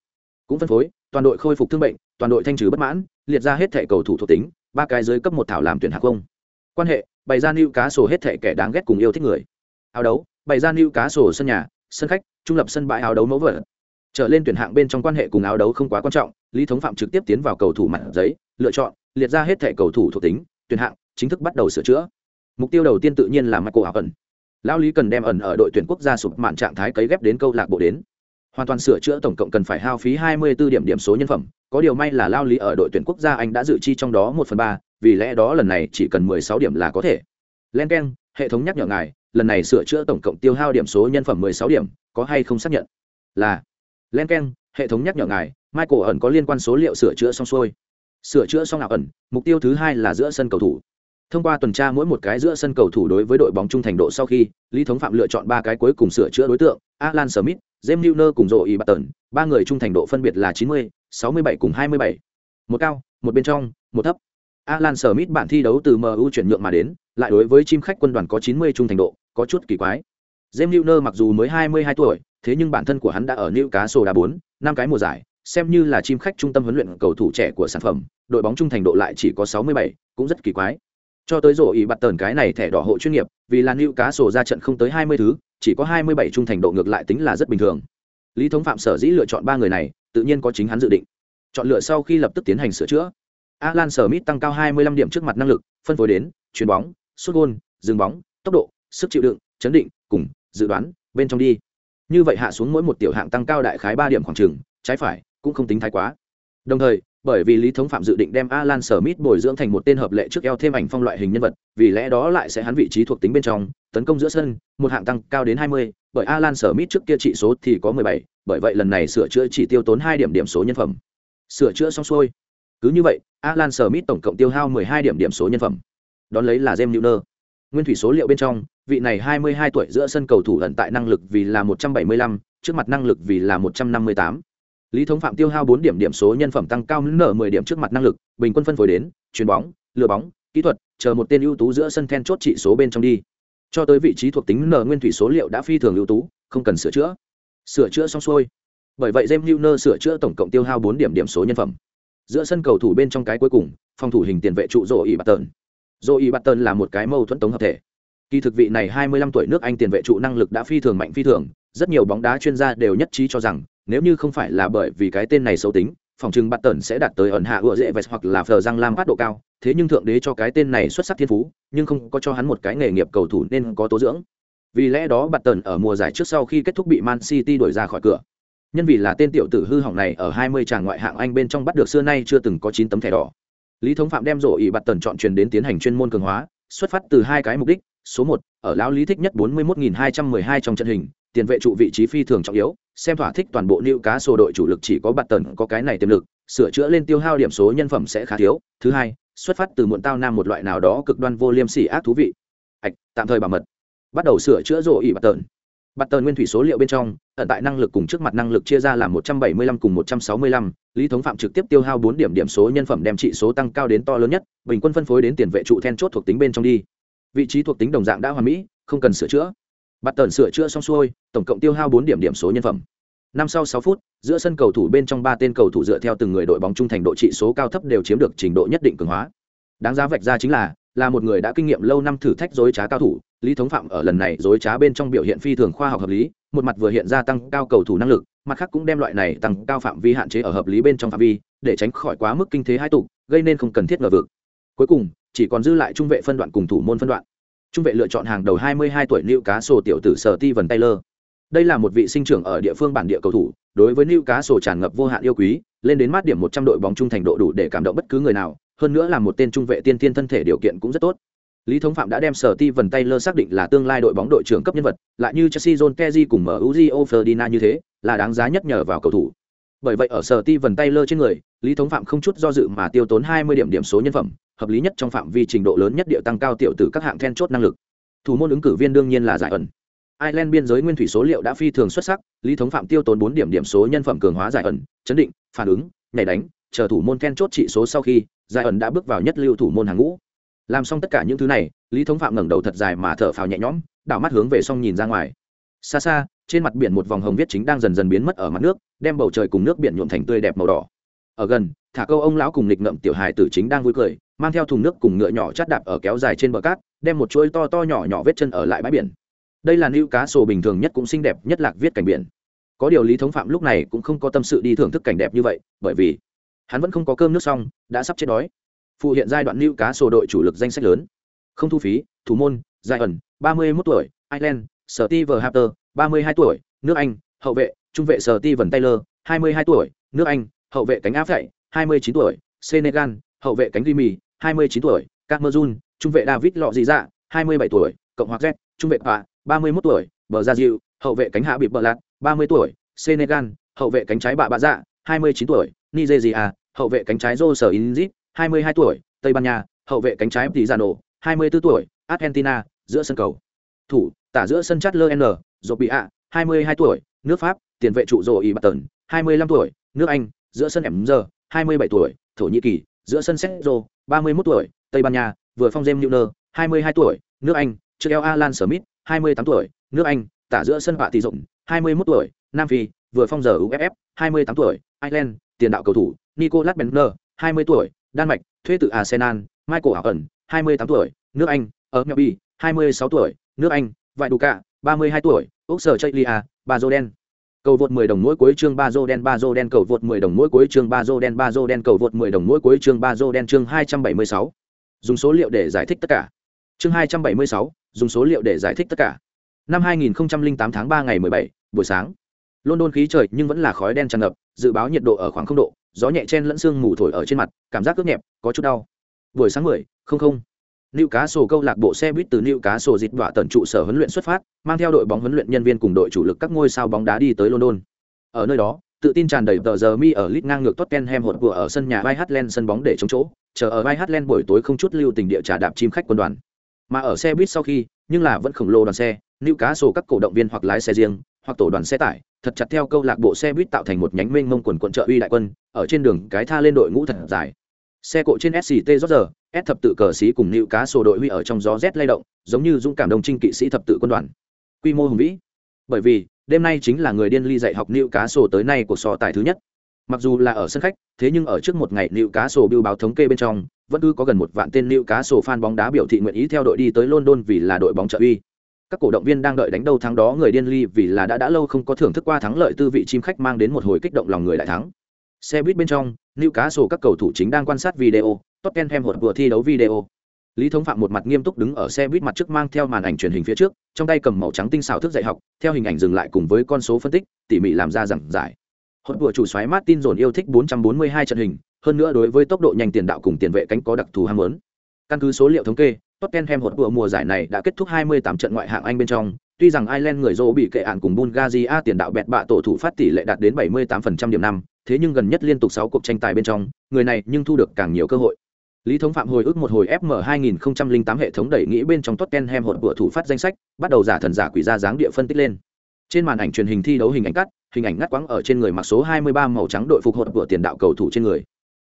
cũng phân phối, toàn đội khôi phục thương bệnh, toàn đội thanh trừ bất mãn, liệt ra hết thể cầu thủ thuộc tính, ba cái dưới cấp một thảo làm tuyển hạng không. Quan hệ, bày ra lưu cá sổ hết thể kẻ đáng ghét cùng yêu thích người. Áo đấu, bày ra lưu cá sổ sân nhà, sân khách, trung lập sân bãi áo đấu mẫu vợ trở lên tuyển hạng bên trong quan hệ cùng áo đấu không quá quan trọng, lý thống phạm trực tiếp tiến vào cầu thủ mặt giấy, lựa chọn, liệt ra hết thẻ cầu thủ thuộc tính, tuyển hạng, chính thức bắt đầu sửa chữa. Mục tiêu đầu tiên tự nhiên là michael ẩn lao lý cần đem ẩn ở đội tuyển quốc gia sụp mạn trạng thái cấy ghép đến câu lạc bộ đến hoàn toàn sửa chữa tổng cộng cần phải hao phí 24 điểm điểm số nhân phẩm. Có điều may là lao lý ở đội tuyển quốc gia anh đã dự chi trong đó một phần ba, vì lẽ đó lần này chỉ cần 16 điểm là có thể. Len hệ thống nhắc nhở ngài, lần này sửa chữa tổng cộng tiêu hao điểm số nhân phẩm 16 điểm, có hay không xác nhận? Là. Len hệ thống nhắc nhở ngài, michael ẩn có liên quan số liệu sửa chữa xong xuôi. Sửa chữa xong ảo ẩn, mục tiêu thứ hai là giữa sân cầu thủ thông qua tuần tra mỗi một cái giữa sân cầu thủ đối với đội bóng trung thành độ sau khi lý thống phạm lựa chọn ba cái cuối cùng sửa chữa đối tượng alan smith james newner cùng rộ y barton ba người trung thành độ phân biệt là 90, 67 cùng 27. một cao một bên trong một thấp alan smith bản thi đấu từ mu chuyển nhượng mà đến lại đối với chim khách quân đoàn có 90 trung thành độ có chút kỳ quái james newner mặc dù mới 22 tuổi thế nhưng bản thân của hắn đã ở Newcastle đá 4, năm cái mùa giải, xem như là chim khách trung tâm huấn luyện cầu thủ trẻ của sản phẩm, đội bóng trung thành độ lại chỉ có 67, cũng rất kỳ quái. Cho tới rổ ý bật tờn cái này thẻ đỏ hộ chuyên nghiệp, vì là sổ ra trận không tới 20 thứ, chỉ có 27 trung thành độ ngược lại tính là rất bình thường. Lý Thống Phạm sở dĩ lựa chọn ba người này, tự nhiên có chính hắn dự định. Chọn lựa sau khi lập tức tiến hành sửa chữa. Alan Smith tăng cao 25 điểm trước mặt năng lực, phân phối đến, chuyền bóng, sút gôn, dừng bóng, tốc độ, sức chịu đựng, chấn định, cùng dự đoán, bên trong đi như vậy hạ xuống mỗi một tiểu hạng tăng cao đại khái ba điểm khoảng trừng trái phải cũng không tính thái quá đồng thời bởi vì lý thống phạm dự định đem alan smith bồi dưỡng thành một tên hợp lệ trước eo thêm ảnh phong loại hình nhân vật vì lẽ đó lại sẽ hắn vị trí thuộc tính bên trong tấn công giữa sân một hạng tăng cao đến 20, bởi alan smith trước kia trị số thì có 17, bởi vậy lần này sửa chữa chỉ tiêu tốn hai điểm điểm số nhân phẩm. Sửa chữa xong xuôi. Cứ như vậy alan smith tổng cộng tiêu hao 12 điểm điểm số nhân phẩm. Đón lấy là jem newner nguyên thủy số liệu bên trong vị này 22 tuổi giữa sân cầu thủ ẩn tại năng lực vì là 175, trước mặt năng lực vì là 158. Lý Thống Phạm tiêu hao bốn điểm điểm số nhân phẩm tăng cao nở 10 điểm trước mặt năng lực, bình quân phân phối đến, chuyền bóng, lừa bóng, kỹ thuật, chờ một tên ưu tú giữa sân then chốt trị số bên trong đi. Cho tới vị trí thuộc tính nở nguyên thủy số liệu đã phi thường ưu tú, không cần sửa chữa. Sửa chữa xong xuôi. Bởi vậy James Milner sửa chữa tổng cộng tiêu hao bốn điểm điểm số nhân phẩm. Giữa sân cầu thủ bên trong cái cuối cùng, phòng thủ hình tiền vệ trụ rồ ỉ bạt tần Rồ ỉ bạt tần là một cái mâu thuẫn tống hợp thể Kỳ thực vị này 25 tuổi nước Anh tiền vệ trụ năng lực đã phi thường mạnh phi thường, rất nhiều bóng đá chuyên gia đều nhất trí cho rằng, nếu như không phải là bởi vì cái tên này xấu tính, phòng trừng bắt tần sẽ đạt tới ẩn hạ ựa dễ vẹt hoặc là phờ răng lam phát độ cao, thế nhưng thượng đế cho cái tên này xuất sắc thiên phú, nhưng không có cho hắn một cái nghề nghiệp cầu thủ nên có tố dưỡng. Vì lẽ đó bạt tần ở mùa giải trước sau khi kết thúc bị Man City đuổi ra khỏi cửa. Nhân vì là tên tiểu tử hư hỏng này ở 20 tràng ngoại hạng Anh bên trong bắt được xưa nay chưa từng có 9 tấm thẻ đỏ. Lý Thống Phạm đem rổ ý bạt tần chọn truyền đến tiến hành chuyên môn cường hóa, xuất phát từ hai cái mục đích, số một ở lão lý thích nhất bốn mươi một nghìn hai trăm mười hai trong trận hình tiền vệ trụ vị trí phi thường trọng yếu, xem thỏa thích toàn bộ lưu cá sổ đội chủ lực chỉ có bạt tần có cái này tiềm lực, sửa chữa lên tiêu hao điểm số nhân phẩm sẽ khá thiếu. Thứ hai, xuất phát từ muộn tao nam một loại nào đó cực đoan vô liêm sỉ ác thú vị. Hạch, tạm thời bảo mật. Bắt đầu sửa chữa rộ ỉ bạt tần. Bạt tần nguyên thủy số liệu bên trong, ẩn tại năng lực cùng trước mặt năng lực chia ra làm một trăm bảy mươi lăm cùng một trăm sáu mươi lăm, lý thống phạm trực tiếp tiêu hao bốn điểm điểm số nhân phẩm đem trị số tăng cao đến to lớn nhất, bình quân phân phối đến tiền vệ trụ then chốt thuộc tính bên trong đi. Vị trí thuộc tính đồng dạng đã hoàn mỹ, không cần sửa chữa bắt tần sửa chữa xong xuôi, tổng cộng tiêu hao bốn điểm điểm số nhân phẩm. Năm sau sáu phút, giữa sân cầu thủ bên trong ba tên cầu thủ dựa theo từng người đội bóng trung thành độ trị số cao thấp đều chiếm được trình độ nhất định cường hóa. Đáng giá vạch ra chính là là một người đã kinh nghiệm lâu năm thử thách dối trá cao thủ, lý thống phạm ở lần này dối trá bên trong biểu hiện phi thường khoa học hợp lý, một mặt vừa hiện ra tăng cao cầu thủ năng lực, mặt khác cũng đem loại này tăng cao phạm vi hạn chế ở hợp lý bên trong phạm vi, để tránh khỏi quá mức kinh thế hai tục gây nên không cần thiết ngờ vực. Cuối cùng, chỉ còn dư lại trung vệ phân đoạn cùng thủ môn phân đoạn trung vệ lựa chọn hàng đầu 22 tuổi Lưu Cá Sổ tiểu tử Sở Ti Vân Taylor. Đây là một vị sinh trưởng ở địa phương bản địa cầu thủ, đối với Lưu Cá Sổ tràn ngập vô hạn yêu quý, lên đến mát điểm 100 đội bóng trung thành độ đủ để cảm động bất cứ người nào, hơn nữa là một tên trung vệ tiên tiên thân thể điều kiện cũng rất tốt. Lý Thống Phạm đã đem Sở Ti Vân Taylor xác định là tương lai đội bóng đội trưởng cấp nhân vật, lại như Chelsea John Terry cùng Mourinho Ferdinand như thế, là đáng giá nhất nhờ vào cầu thủ. Bởi vậy ở Sở Ti Vân Taylor trên người, Lý Thống Phạm không chút do dự mà tiêu tốn 20 điểm điểm số nhân phẩm, hợp lý nhất trong phạm vi trình độ lớn nhất địa tăng cao tiểu tử các hạng then chốt năng lực thủ môn ứng cử viên đương nhiên là giải ẩn Ireland biên giới nguyên thủy số liệu đã phi thường xuất sắc, Lý Thống Phạm tiêu tốn bốn điểm điểm số nhân phẩm cường hóa giải ẩn, chấn định, phản ứng, nhảy đánh, chờ thủ môn then chốt trị số sau khi, giải ẩn đã bước vào nhất lưu thủ môn hàng ngũ. Làm xong tất cả những thứ này, Lý Thống Phạm ngẩng đầu thật dài mà thở phào nhẹ nhõm, đảo mắt hướng về xong nhìn ra ngoài. Xa xa, trên mặt biển một vòng hồng viết chính đang dần dần biến mất ở mặt nước, đem bầu trời cùng nước biển nhuộm thành tươi đẹp màu đỏ. Ở gần, thả câu ông lão cùng lịch ngậm tiểu hài tử chính đang vui cười, mang theo thùng nước cùng ngựa nhỏ chát đạp ở kéo dài trên bờ cát đem một chuỗi to to nhỏ nhỏ vết chân ở lại bãi biển. Đây là nữ cá sổ bình thường nhất cũng xinh đẹp nhất lạc viết cảnh biển. Có điều lý thống phạm lúc này cũng không có tâm sự đi thưởng thức cảnh đẹp như vậy bởi vì hắn vẫn không có cơm nước xong đã sắp chết đói. Phụ hiện giai đoạn nữ cá sổ đội chủ lực danh sách lớn. Không thu phí thủ môn giải ẩn ba mươi 31 tuổi ireland sở ti vờ harper ba mươi hai tuổi nước anh hậu vệ trung vệ sở ti vần taylor hai mươi hai tuổi nước anh hậu vệ cánh áp chạy hai mươi chín tuổi senegal hậu vệ cánh Jimmy, 29 tuổi, Cameroon, trung vệ David Lọ Dị Dạ, 27 tuổi, Cộng hòa Z, trung vệ Pạ, 31 tuổi, Bờ Gia Diệu, hậu vệ cánh hạ bị Bờ Lạt, 30 tuổi, Senegal, hậu vệ cánh trái Bạ Bạ Dạ, 29 tuổi, Nigeria, hậu vệ cánh trái Jo Joser Inzit, 22 tuổi, Tây Ban Nha, hậu vệ cánh trái Tizano, 24 tuổi, Argentina, giữa sân cầu. Thủ, tả giữa sân chát LN, Zobia, 22 tuổi, nước Pháp, tiền vệ trụ Zoe Barton, 25 tuổi, nước Anh, giữa sân Emmer, 27 tuổi, Thổ Nhĩ Kỳ, giữa sân Sergio, ba mươi 31 tuổi, Tây Ban Nha, vừa phong James Neuer, hai mươi hai tuổi, nước Anh, trước eo Alan Smith, 28 tuổi, nước Anh, tả giữa sân bạ tỷ rộng, 21 tuổi, Nam Phi, vừa phong giờ UFF, 28 tuổi, Ireland, tiền đạo cầu thủ, Nicolas Bentner, 20 tuổi, Đan Mạch, thuê từ Arsenal, Michael Ẩn, 28 tuổi, nước Anh, ở Melby, 26 tuổi, nước Anh, Vại Đủ Cả, 32 tuổi, Úc Sở Chaylia, Bazo Đen. Cầu vượt 10 đồng mỗi cuối chương Bazo Zoden Bazo Zoden cầu vượt 10 đồng mỗi cuối chương Bazo Zoden Bazo Zoden cầu vượt 10 đồng mỗi cuối chương Bazo Zoden chương 276. Dùng số liệu để giải thích tất cả. Chương 276, dùng số liệu để giải thích tất cả năm 2008 tháng 3 ngày 17, buổi sáng london khí trời nhưng vẫn là khói đen tràn ngập dự báo nhiệt độ ở khoảng 0 độ gió nhẹ chen lẫn sương mù thổi ở trên mặt cảm giác ướt nhẹp có chút đau buổi sáng 10, không không Lưu cá sổ câu lạc bộ xe buýt từ Lưu cá sổ dịch đọa tận trụ sở huấn luyện xuất phát, mang theo đội bóng huấn luyện nhân viên cùng đội chủ lực các ngôi sao bóng đá đi tới London. Ở nơi đó, tự tin tràn đầy tờ giờ mi ở lit ngang ngược Tottenham hột vừa ở sân nhà Whiteland sân bóng để chống chỗ, chờ ở Whiteland buổi tối không chút lưu tình địa trả đạp chim khách quân đoàn mà ở xe buýt sau khi nhưng là vẫn khổng lồ đoàn xe lưu cá sổ các cổ động viên hoặc lái xe riêng hoặc tổ đoàn xe tải thật chặt theo câu lạc bộ xe buýt tạo thành một nhánh mênh mông quần quận trợ uy đại quân ở trên đường cái tha lên đội ngũ thật dài xe cộ trên sct rót giờ s thập tự cờ sĩ cùng nữu cá sổ đội huy ở trong gió rét lay động, giống như dũng cảm đồng trinh kỵ sĩ thập tự quân đoàn. Quy mô hùng vĩ. Bởi vì, đêm nay chính là người điên ly dạy học nữu cá sổ tới nay của so tài thứ nhất. Mặc dù là ở sân khách, thế nhưng ở trước một ngày nữu cá sổ biêu báo thống kê bên trong, vẫn cứ có gần một vạn tên nữu cá sổ fan bóng đá biểu thị nguyện ý theo đội đi tới london vì là đội bóng trợ uy. Các cổ động viên đang đợi đánh đầu thắng đó người điên ly vì là đã đã lâu không có thưởng thức qua thắng lợi tư vị chim khách mang đến một hồi kích động lòng người lại thắng. Xe buýt bên trong, Newcastle cá các cầu thủ chính đang quan sát video tottenham hột vừa thi đấu video. Lý thống phạm một mặt nghiêm túc đứng ở xe buýt mặt trước mang theo màn ảnh truyền hình phía trước trong tay cầm màu trắng tinh xảo thức dạy học theo hình ảnh dừng lại cùng với con số phân tích tỉ mỉ làm ra rằng giải. Hụt vừa chủ xoáy martin dồn yêu thích 442 trận hình hơn nữa đối với tốc độ nhanh tiền đạo cùng tiền vệ cánh có đặc thù ham muốn. Căn cứ số liệu thống kê Tottenham hột vừa mùa giải này đã kết thúc 28 trận ngoại hạng Anh bên trong, tuy rằng Ireland người Dỗ bị kệ án cùng Bulgaria tiền đạo bẹt bạ tổ thủ phát tỷ lệ đạt đến 78% điểm năm, thế nhưng gần nhất liên tục 6 cuộc tranh tài bên trong, người này nhưng thu được càng nhiều cơ hội. Lý thống phạm hồi ức một hồi FM 2008 hệ thống đẩy nghĩ bên trong Tottenham hột vừa thủ phát danh sách, bắt đầu giả thần giả quỷ ra dáng địa phân tích lên. Trên màn ảnh truyền hình thi đấu hình ảnh cắt hình ảnh ngắt quãng ở trên người mặc số 23 màu trắng đội phục hột của tiền đạo cầu thủ trên người.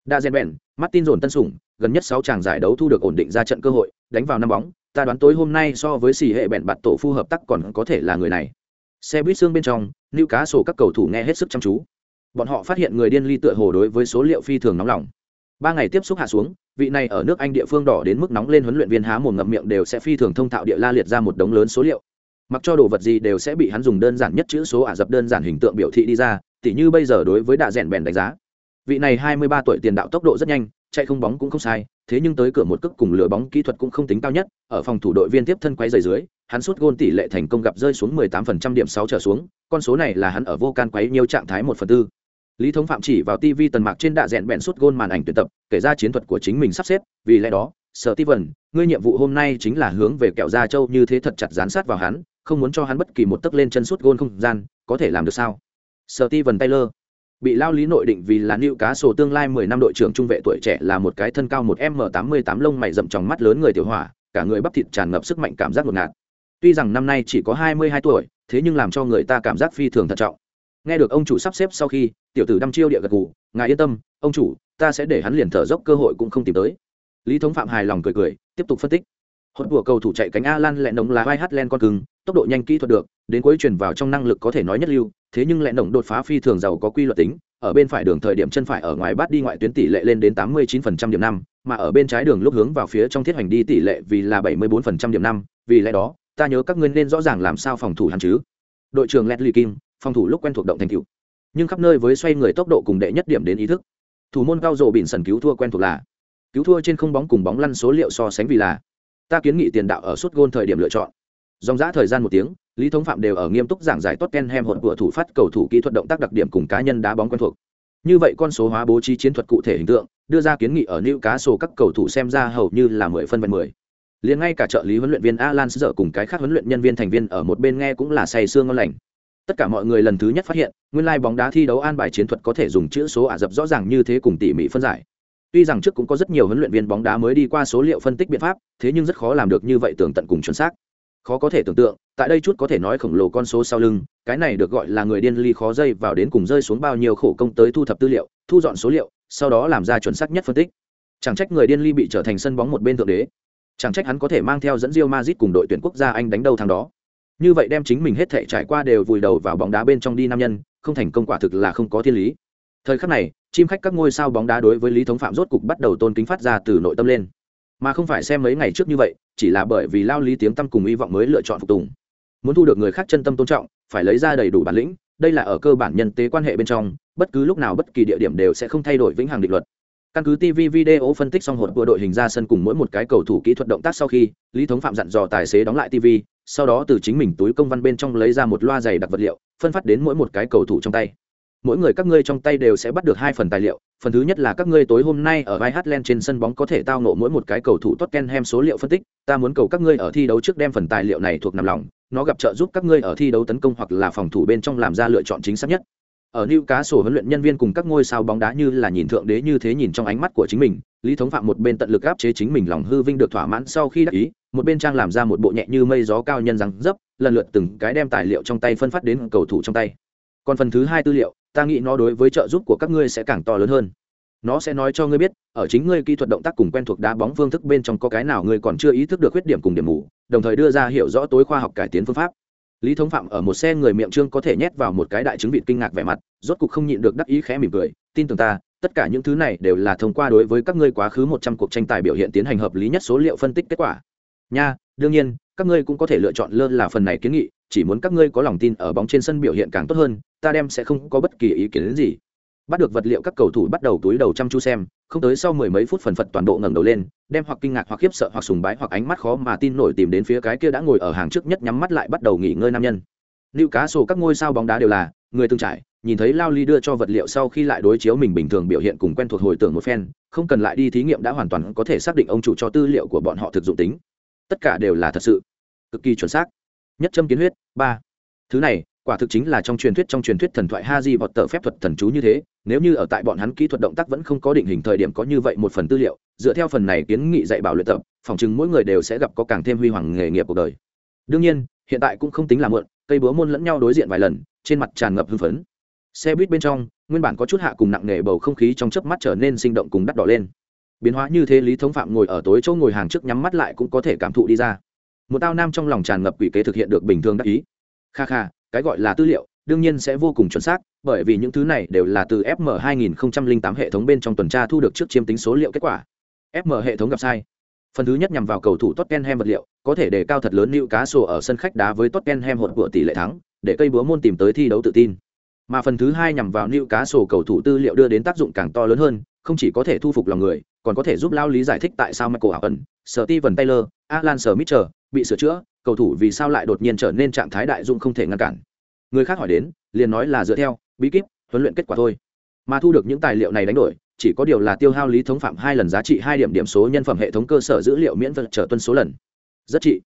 Đa gen bèn martin dồn tân sủng gần nhất sáu chàng giải đấu thu được ổn định ra trận cơ hội đánh vào năm bóng ta đoán tối hôm nay so với xì hệ bèn bạt tổ phu hợp tác còn có thể là người này. Xe buýt xương bên trong lưu cá sổ các cầu thủ nghe hết sức chăm chú. Bọn họ phát hiện người điên ly tựa hồ đối với số liệu phi thường nóng lòng ba ngày tiếp xúc hạ xuống, vị này ở nước anh địa phương đỏ đến mức nóng lên huấn luyện viên há mồm ngậm miệng đều sẽ phi thường thông thạo địa la liệt ra một đống lớn số liệu. Mặc cho đồ vật gì đều sẽ bị hắn dùng đơn giản nhất chữ số ả rập đơn giản hình tượng biểu thị đi ra, tỉ như bây giờ đối với đạ rẽn bèn đánh giá. Vị này hai mươi ba tuổi tiền đạo tốc độ rất nhanh, chạy không bóng cũng không sai, thế nhưng tới cửa một cước cùng lửa bóng kỹ thuật cũng không tính cao nhất, ở phòng thủ đội viên tiếp thân quay dày dưới, hắn sút gôn tỷ lệ thành công gặp rơi xuống mười tám phần trăm điểm sáu trở xuống, con số này là hắn ở vô can quấy nhiều trạng thái một phần tư lý thống phạm chỉ vào tv tần mạc trên đạ rẽn bẹn suốt gôn màn ảnh tuyển tập, kể ra chiến thuật của chính mình sắp xếp. Vì lẽ đó, sở ti vần ngươi nhiệm vụ hôm nay chính là hướng về kẹo gia châu như thế thật chặt dán sát vào hắn, không muốn cho hắn bất kỳ một tấc lên chân suốt gôn không gian, có thể làm được sao? Sở ti vần taylor, bị lao lý nội định vì là nữ cá sổ tương lai mười năm đội trưởng trung vệ tuổi trẻ là một cái thân cao một m tám mươi tám lông mày rậm tròng mắt lớn người tiểu hỏa, cả người bắp thịt tràn ngập sức mạnh cảm giác ngột ngạt. Tuy rằng năm nay chỉ có hai mươi hai tuổi, thế nhưng làm cho người ta cảm giác phi thường thận trọng nghe được ông chủ sắp xếp sau khi, tiểu tử đăm chiêu địa gật gù, ngài yên tâm, ông chủ, ta sẽ để hắn liền thở dốc cơ hội cũng không tìm tới. Lý thống phạm hài lòng cười cười, tiếp tục phân tích. Hốt của cầu thủ chạy cánh a lan lẹ nồng là vai hát len con cứng, tốc độ nhanh kỹ thuật được, đến cuối chuyển vào trong năng lực có thể nói nhất lưu, thế nhưng lẹ nồng đột phá phi thường giàu có quy luật tính, ở bên phải đường thời điểm chân phải ở ngoài bắt đi ngoại tuyến tỷ lệ lên đến 89% điểm năm, mà ở bên trái đường lúc hướng vào phía trong thiết hành đi tỷ lệ vì là 74% điểm năm, vì lẽ đó, ta nhớ các ngươi nên rõ ràng làm sao phòng thủ hắn chứ. Đội trưởng Leslie Kim phòng thủ lúc quen thuộc động thành cựu. Nhưng khắp nơi với xoay người tốc độ cùng đệ nhất điểm đến ý thức. Thủ môn cao rộ bỉn sần cứu thua quen thuộc là, cứu thua trên không bóng cùng bóng lăn số liệu so sánh vì là, ta kiến nghị tiền đạo ở suốt gôn thời điểm lựa chọn. Dòng giã thời gian một tiếng, lý thống phạm đều ở nghiêm túc giảng giải tottenham hột của thủ phát cầu thủ kỹ thuật động tác đặc điểm cùng cá nhân đá bóng quen thuộc. Như vậy con số hóa bố trí chiến thuật cụ thể hình tượng, đưa ra kiến nghị ở nữ cá sổ các cầu thủ xem ra hầu như là mười phân vân mười. Liền ngay cả trợ lý huấn luyện viên alan dở cùng cái khác huấn luyện nhân viên thành viên ở một bên nghe cũng là say sương ngon lành tất cả mọi người lần thứ nhất phát hiện, nguyên lai bóng đá thi đấu an bài chiến thuật có thể dùng chữ số ả rập rõ ràng như thế cùng tỉ mỉ phân giải. Tuy rằng trước cũng có rất nhiều huấn luyện viên bóng đá mới đi qua số liệu phân tích biện pháp, thế nhưng rất khó làm được như vậy tưởng tận cùng chuẩn xác. Khó có thể tưởng tượng, tại đây chút có thể nói khổng lồ con số sau lưng, cái này được gọi là người điên ly khó dây vào đến cùng rơi xuống bao nhiêu khổ công tới thu thập tư liệu, thu dọn số liệu, sau đó làm ra chuẩn xác nhất phân tích. Chẳng trách người điên ly bị trở thành sân bóng một bên thượng đế. Chẳng trách hắn có thể mang theo dẫn rio mazit cùng đội tuyển quốc gia Anh đánh đầu thằng đó. Như vậy đem chính mình hết thể trải qua đều vùi đầu vào bóng đá bên trong đi nam nhân, không thành công quả thực là không có thiên lý. Thời khắc này, chim khách các ngôi sao bóng đá đối với Lý Thống Phạm rốt cục bắt đầu tôn kính phát ra từ nội tâm lên. Mà không phải xem mấy ngày trước như vậy, chỉ là bởi vì lao lý tiếng tâm cùng hy vọng mới lựa chọn phục tùng. Muốn thu được người khác chân tâm tôn trọng, phải lấy ra đầy đủ bản lĩnh, đây là ở cơ bản nhân tế quan hệ bên trong, bất cứ lúc nào bất kỳ địa điểm đều sẽ không thay đổi vĩnh hằng định luật căn cứ tv video phân tích xong hột của đội hình ra sân cùng mỗi một cái cầu thủ kỹ thuật động tác sau khi lý thống phạm dặn dò tài xế đóng lại tv sau đó từ chính mình túi công văn bên trong lấy ra một loa giày đặc vật liệu, phân phát đến mỗi một cái cầu thủ trong tay. Mỗi người các ngươi trong tay đều sẽ bắt được hai phần tài liệu, phần thứ nhất là các ngươi tối hôm nay ở vai Hatland trên sân bóng có thể tao nộ mỗi một cái cầu thủ Tottenham số liệu phân tích, ta muốn cầu các ngươi ở thi đấu trước đem phần tài liệu này thuộc nằm lòng, nó gặp trợ giúp các ngươi ở thi đấu tấn công hoặc là phòng thủ bên trong làm ra lựa chọn chính xác nhất ở New Cá sổ huấn luyện nhân viên cùng các ngôi sao bóng đá như là nhìn thượng đế như thế nhìn trong ánh mắt của chính mình, Lý Thống Phạm một bên tận lực áp chế chính mình lòng hư vinh được thỏa mãn sau khi đắc ý, một bên trang làm ra một bộ nhẹ như mây gió cao nhân răng dấp, lần lượt từng cái đem tài liệu trong tay phân phát đến cầu thủ trong tay. Còn phần thứ hai tư liệu, ta nghĩ nó đối với trợ giúp của các ngươi sẽ càng to lớn hơn. Nó sẽ nói cho ngươi biết, ở chính ngươi kỹ thuật động tác cùng quen thuộc đá bóng phương thức bên trong có cái nào ngươi còn chưa ý thức được khuyết điểm cùng điểm mù, đồng thời đưa ra hiểu rõ tối khoa học cải tiến phương pháp lý thống phạm ở một xe người miệng trương có thể nhét vào một cái đại chứng vịt kinh ngạc vẻ mặt, rốt cục không nhịn được đắc ý khẽ mỉm cười, tin tưởng ta, tất cả những thứ này đều là thông qua đối với các ngươi quá khứ một trăm cuộc tranh tài biểu hiện tiến hành hợp lý nhất số liệu phân tích kết quả. Nha, đương nhiên, các ngươi cũng có thể lựa chọn lơ là phần này kiến nghị, chỉ muốn các ngươi có lòng tin ở bóng trên sân biểu hiện càng tốt hơn, ta đem sẽ không có bất kỳ ý kiến đến gì. Bắt được vật liệu các cầu thủ bắt đầu túi đầu chăm chú xem không tới sau mười mấy phút phần phật toàn bộ ngẩng đầu lên, đem hoặc kinh ngạc hoặc khiếp sợ hoặc sùng bái hoặc ánh mắt khó mà tin nổi tìm đến phía cái kia đã ngồi ở hàng trước nhất nhắm mắt lại bắt đầu nghỉ ngơi nam nhân. Lưu cá sổ các ngôi sao bóng đá đều là, người từng trải, nhìn thấy lao ly đưa cho vật liệu sau khi lại đối chiếu mình bình thường biểu hiện cùng quen thuộc hồi tưởng một phen, không cần lại đi thí nghiệm đã hoàn toàn có thể xác định ông chủ cho tư liệu của bọn họ thực dụng tính. Tất cả đều là thật sự. Cực kỳ chuẩn xác. Nhất châm kiến huyết, ba. Thứ này quả thực chính là trong truyền thuyết trong truyền thuyết thần thoại ha di vọt tờ phép thuật thần chú như thế, nếu như ở tại bọn hắn kỹ thuật động tác vẫn không có định hình thời điểm có như vậy một phần tư liệu, dựa theo phần này kiến nghị dạy bảo luyện tập, phòng chừng mỗi người đều sẽ gặp có càng thêm huy hoàng nghề nghiệp cuộc đời. Đương nhiên, hiện tại cũng không tính là mượn cây búa môn lẫn nhau đối diện vài lần, trên mặt tràn ngập hưng phấn. Xe buýt bên trong, nguyên bản có chút hạ cùng nặng nề bầu không khí trong chớp mắt trở nên sinh động cùng đắt đỏ lên. Biến hóa như thế lý thống phạm ngồi ở tối chỗ ngồi hàng trước nhắm mắt lại cũng có thể cảm thụ đi ra. Một tao nam trong lòng tràn ngập quỷ kế thực hiện được bình thường đắc ý. Kha kha cái gọi là tư liệu đương nhiên sẽ vô cùng chuẩn xác bởi vì những thứ này đều là từ fm 2008 hệ thống bên trong tuần tra thu được trước chiêm tính số liệu kết quả. Fm hệ thống gặp sai. Phần thứ nhất nhằm vào cầu thủ Tottenham vật liệu có thể đề cao thật lớn nữ cá sổ ở sân khách đá với Tottenham hột của tỷ lệ thắng để cây búa môn tìm tới thi đấu tự tin. Mà phần thứ hai nhằm vào nữ cá sổ cầu thủ tư liệu đưa đến tác dụng càng to lớn hơn không chỉ có thể thu phục lòng người còn có thể giúp lao lý giải thích tại sao Michael Owen, Steven Taylor, Alan Smith bị sửa chữa cầu thủ vì sao lại đột nhiên trở nên trạng thái đại dung không thể ngăn cản. Người khác hỏi đến, liền nói là dựa theo, bí kíp, huấn luyện kết quả thôi. Mà thu được những tài liệu này đánh đổi, chỉ có điều là tiêu hao lý thống phạm hai lần giá trị hai điểm điểm số nhân phẩm hệ thống cơ sở dữ liệu miễn vật trở tuân số lần. Rất trị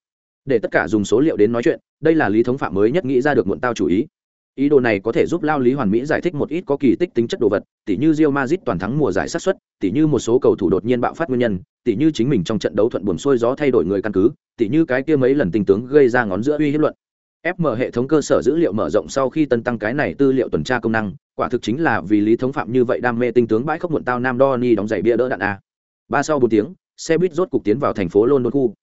để tất cả dùng số liệu đến nói chuyện, đây là lý thống phạm mới nhất nghĩ ra được muộn tao chủ ý. Ý đồ này có thể giúp Lao Lý Hoàn Mỹ giải thích một ít có kỳ tích tính chất đồ vật, tỉ như Real Madrid toàn thắng mùa giải sát xuất, tỉ như một số cầu thủ đột nhiên bạo phát nguyên nhân, tỉ như chính mình trong trận đấu thuận buồm xuôi gió thay đổi người căn cứ, tỉ như cái kia mấy lần tình tướng gây ra ngón giữa uy hiếp luận. FM hệ thống cơ sở dữ liệu mở rộng sau khi tân tăng cái này tư liệu tuần tra công năng, quả thực chính là vì lý thống phạm như vậy đam mê tinh tướng bãi khốc muộn tao Nam Donny đóng giày bia đỡ đạn a. Ba sau bốn tiếng, xe buýt rốt cục tiến vào thành phố London khu.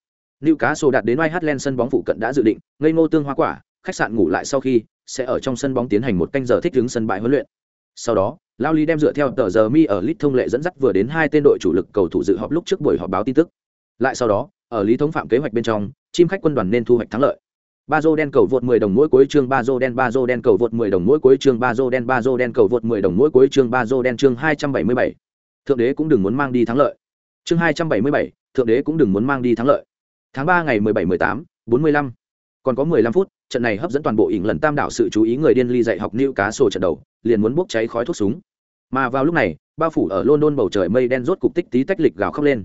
Newcastle đạt đến White sân bóng phụ cận đã dự định, ngây ngô tương hoa quả, khách sạn ngủ lại sau khi sẽ ở trong sân bóng tiến hành một canh giờ thích ứng sân bãi huấn luyện. Sau đó, Lao Lý đem dựa theo tờ giờ mi ở lit thông lệ dẫn dắt vừa đến hai tên đội chủ lực cầu thủ dự họp lúc trước buổi họp báo tin tức. Lại sau đó, ở lý thống phạm kế hoạch bên trong, chim khách quân đoàn nên thu hoạch thắng lợi. Ba Bazo đen cầu vượt 10 đồng mỗi cuối chương Bazo đen Bazo đen cầu vượt 10 đồng mỗi cuối chương Bazo đen Bazo đen cầu vượt 10 đồng mỗi cuối chương Bazo đen chương 277. Thượng đế cũng đừng muốn mang đi thắng lợi. Chương 277, thượng đế cũng đừng muốn mang đi thắng lợi. Tháng 3 ngày 17 18, 45. Còn có 15 phút, trận này hấp dẫn toàn bộ ỉn lần tam đảo sự chú ý người điên ly dạy học nữ cá sổ trận đầu, liền muốn bốc cháy khói thuốc súng. Mà vào lúc này, bao phủ ở London bầu trời mây đen rốt cục tích tí tách lịch gào khóc lên.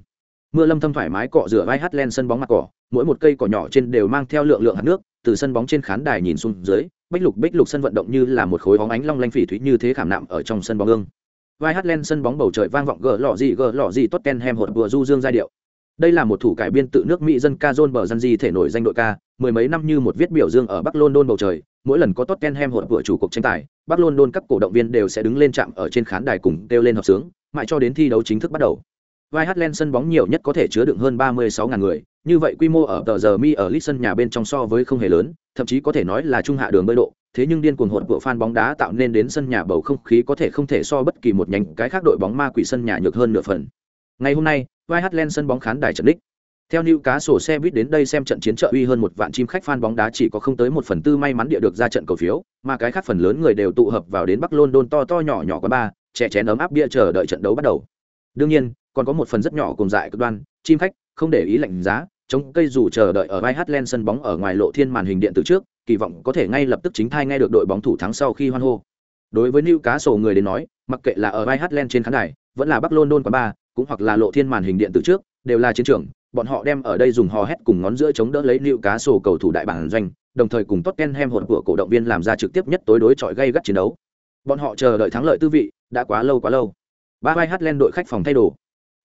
Mưa lâm thâm thoải mái cọ rửa vai hát lên sân bóng mặt cỏ, mỗi một cây cỏ nhỏ trên đều mang theo lượng lượng hạt nước, từ sân bóng trên khán đài nhìn xuống dưới, bích lục bích lục sân vận động như là một khối bóng ánh long lanh phỉ thúy như thế khảm nạm ở trong sân bóng ương. Vai hát lên sân bóng bầu trời vang vọng gờ lọ gì gờ lọ gì Tottenham hột vừa du dương giai điệu. Đây là một thủ cải biên tự nước Mỹ dân ca John bờ dân di thể nổi danh đội ca, mười mấy năm như một viết biểu dương ở Bắc London bầu trời, mỗi lần có Tottenham hột vừa chủ cuộc tranh tài, Bắc London các cổ động viên đều sẽ đứng lên chạm ở trên khán đài cùng kêu lên hợp sướng, mãi cho đến thi đấu chính thức bắt đầu. Vai Hatland sân bóng nhiều nhất có thể chứa đựng hơn 36.000 người, như vậy quy mô ở tờ giờ mi ở lít sân nhà bên trong so với không hề lớn, thậm chí có thể nói là trung hạ đường bơi độ, thế nhưng điên cuồng hột của fan bóng đá tạo nên đến sân nhà bầu không khí có thể không thể so bất kỳ một nhánh cái khác đội bóng ma quỷ sân nhà nhược hơn nửa phần. Ngày hôm nay, Vai Hatland sân bóng khán đài trận đích. Theo New cá sổ xe buýt đến đây xem trận chiến trợ uy hơn một vạn chim khách fan bóng đá chỉ có không tới một phần tư may mắn địa được ra trận cầu phiếu, mà cái khác phần lớn người đều tụ hợp vào đến Bắc London to to nhỏ nhỏ quá ba, trẻ chén ấm áp bia chờ đợi trận đấu bắt đầu. Đương nhiên, còn có một phần rất nhỏ cùng dại cực đoan, chim khách không để ý lạnh giá, chống cây dù chờ đợi ở vai Hatland sân bóng ở ngoài lộ thiên màn hình điện từ trước, kỳ vọng có thể ngay lập tức chính thai nghe được đội bóng thủ thắng sau khi hoan hô. Đối với New cá sổ người đến nói, mặc kệ là ở vai Hatland trên khán đài, vẫn là Bắc London quán ba, cũng hoặc là lộ thiên màn hình điện từ trước, đều là chiến trường, bọn họ đem ở đây dùng hò hét cùng ngón giữa chống đỡ lấy liệu cá sổ cầu thủ đại bản doanh, đồng thời cùng Tottenham hột của cổ động viên làm ra trực tiếp nhất tối đối chọi gây gắt chiến đấu. Bọn họ chờ đợi thắng lợi tư vị, đã quá lâu quá lâu. Ba vai lên đội khách phòng thay đồ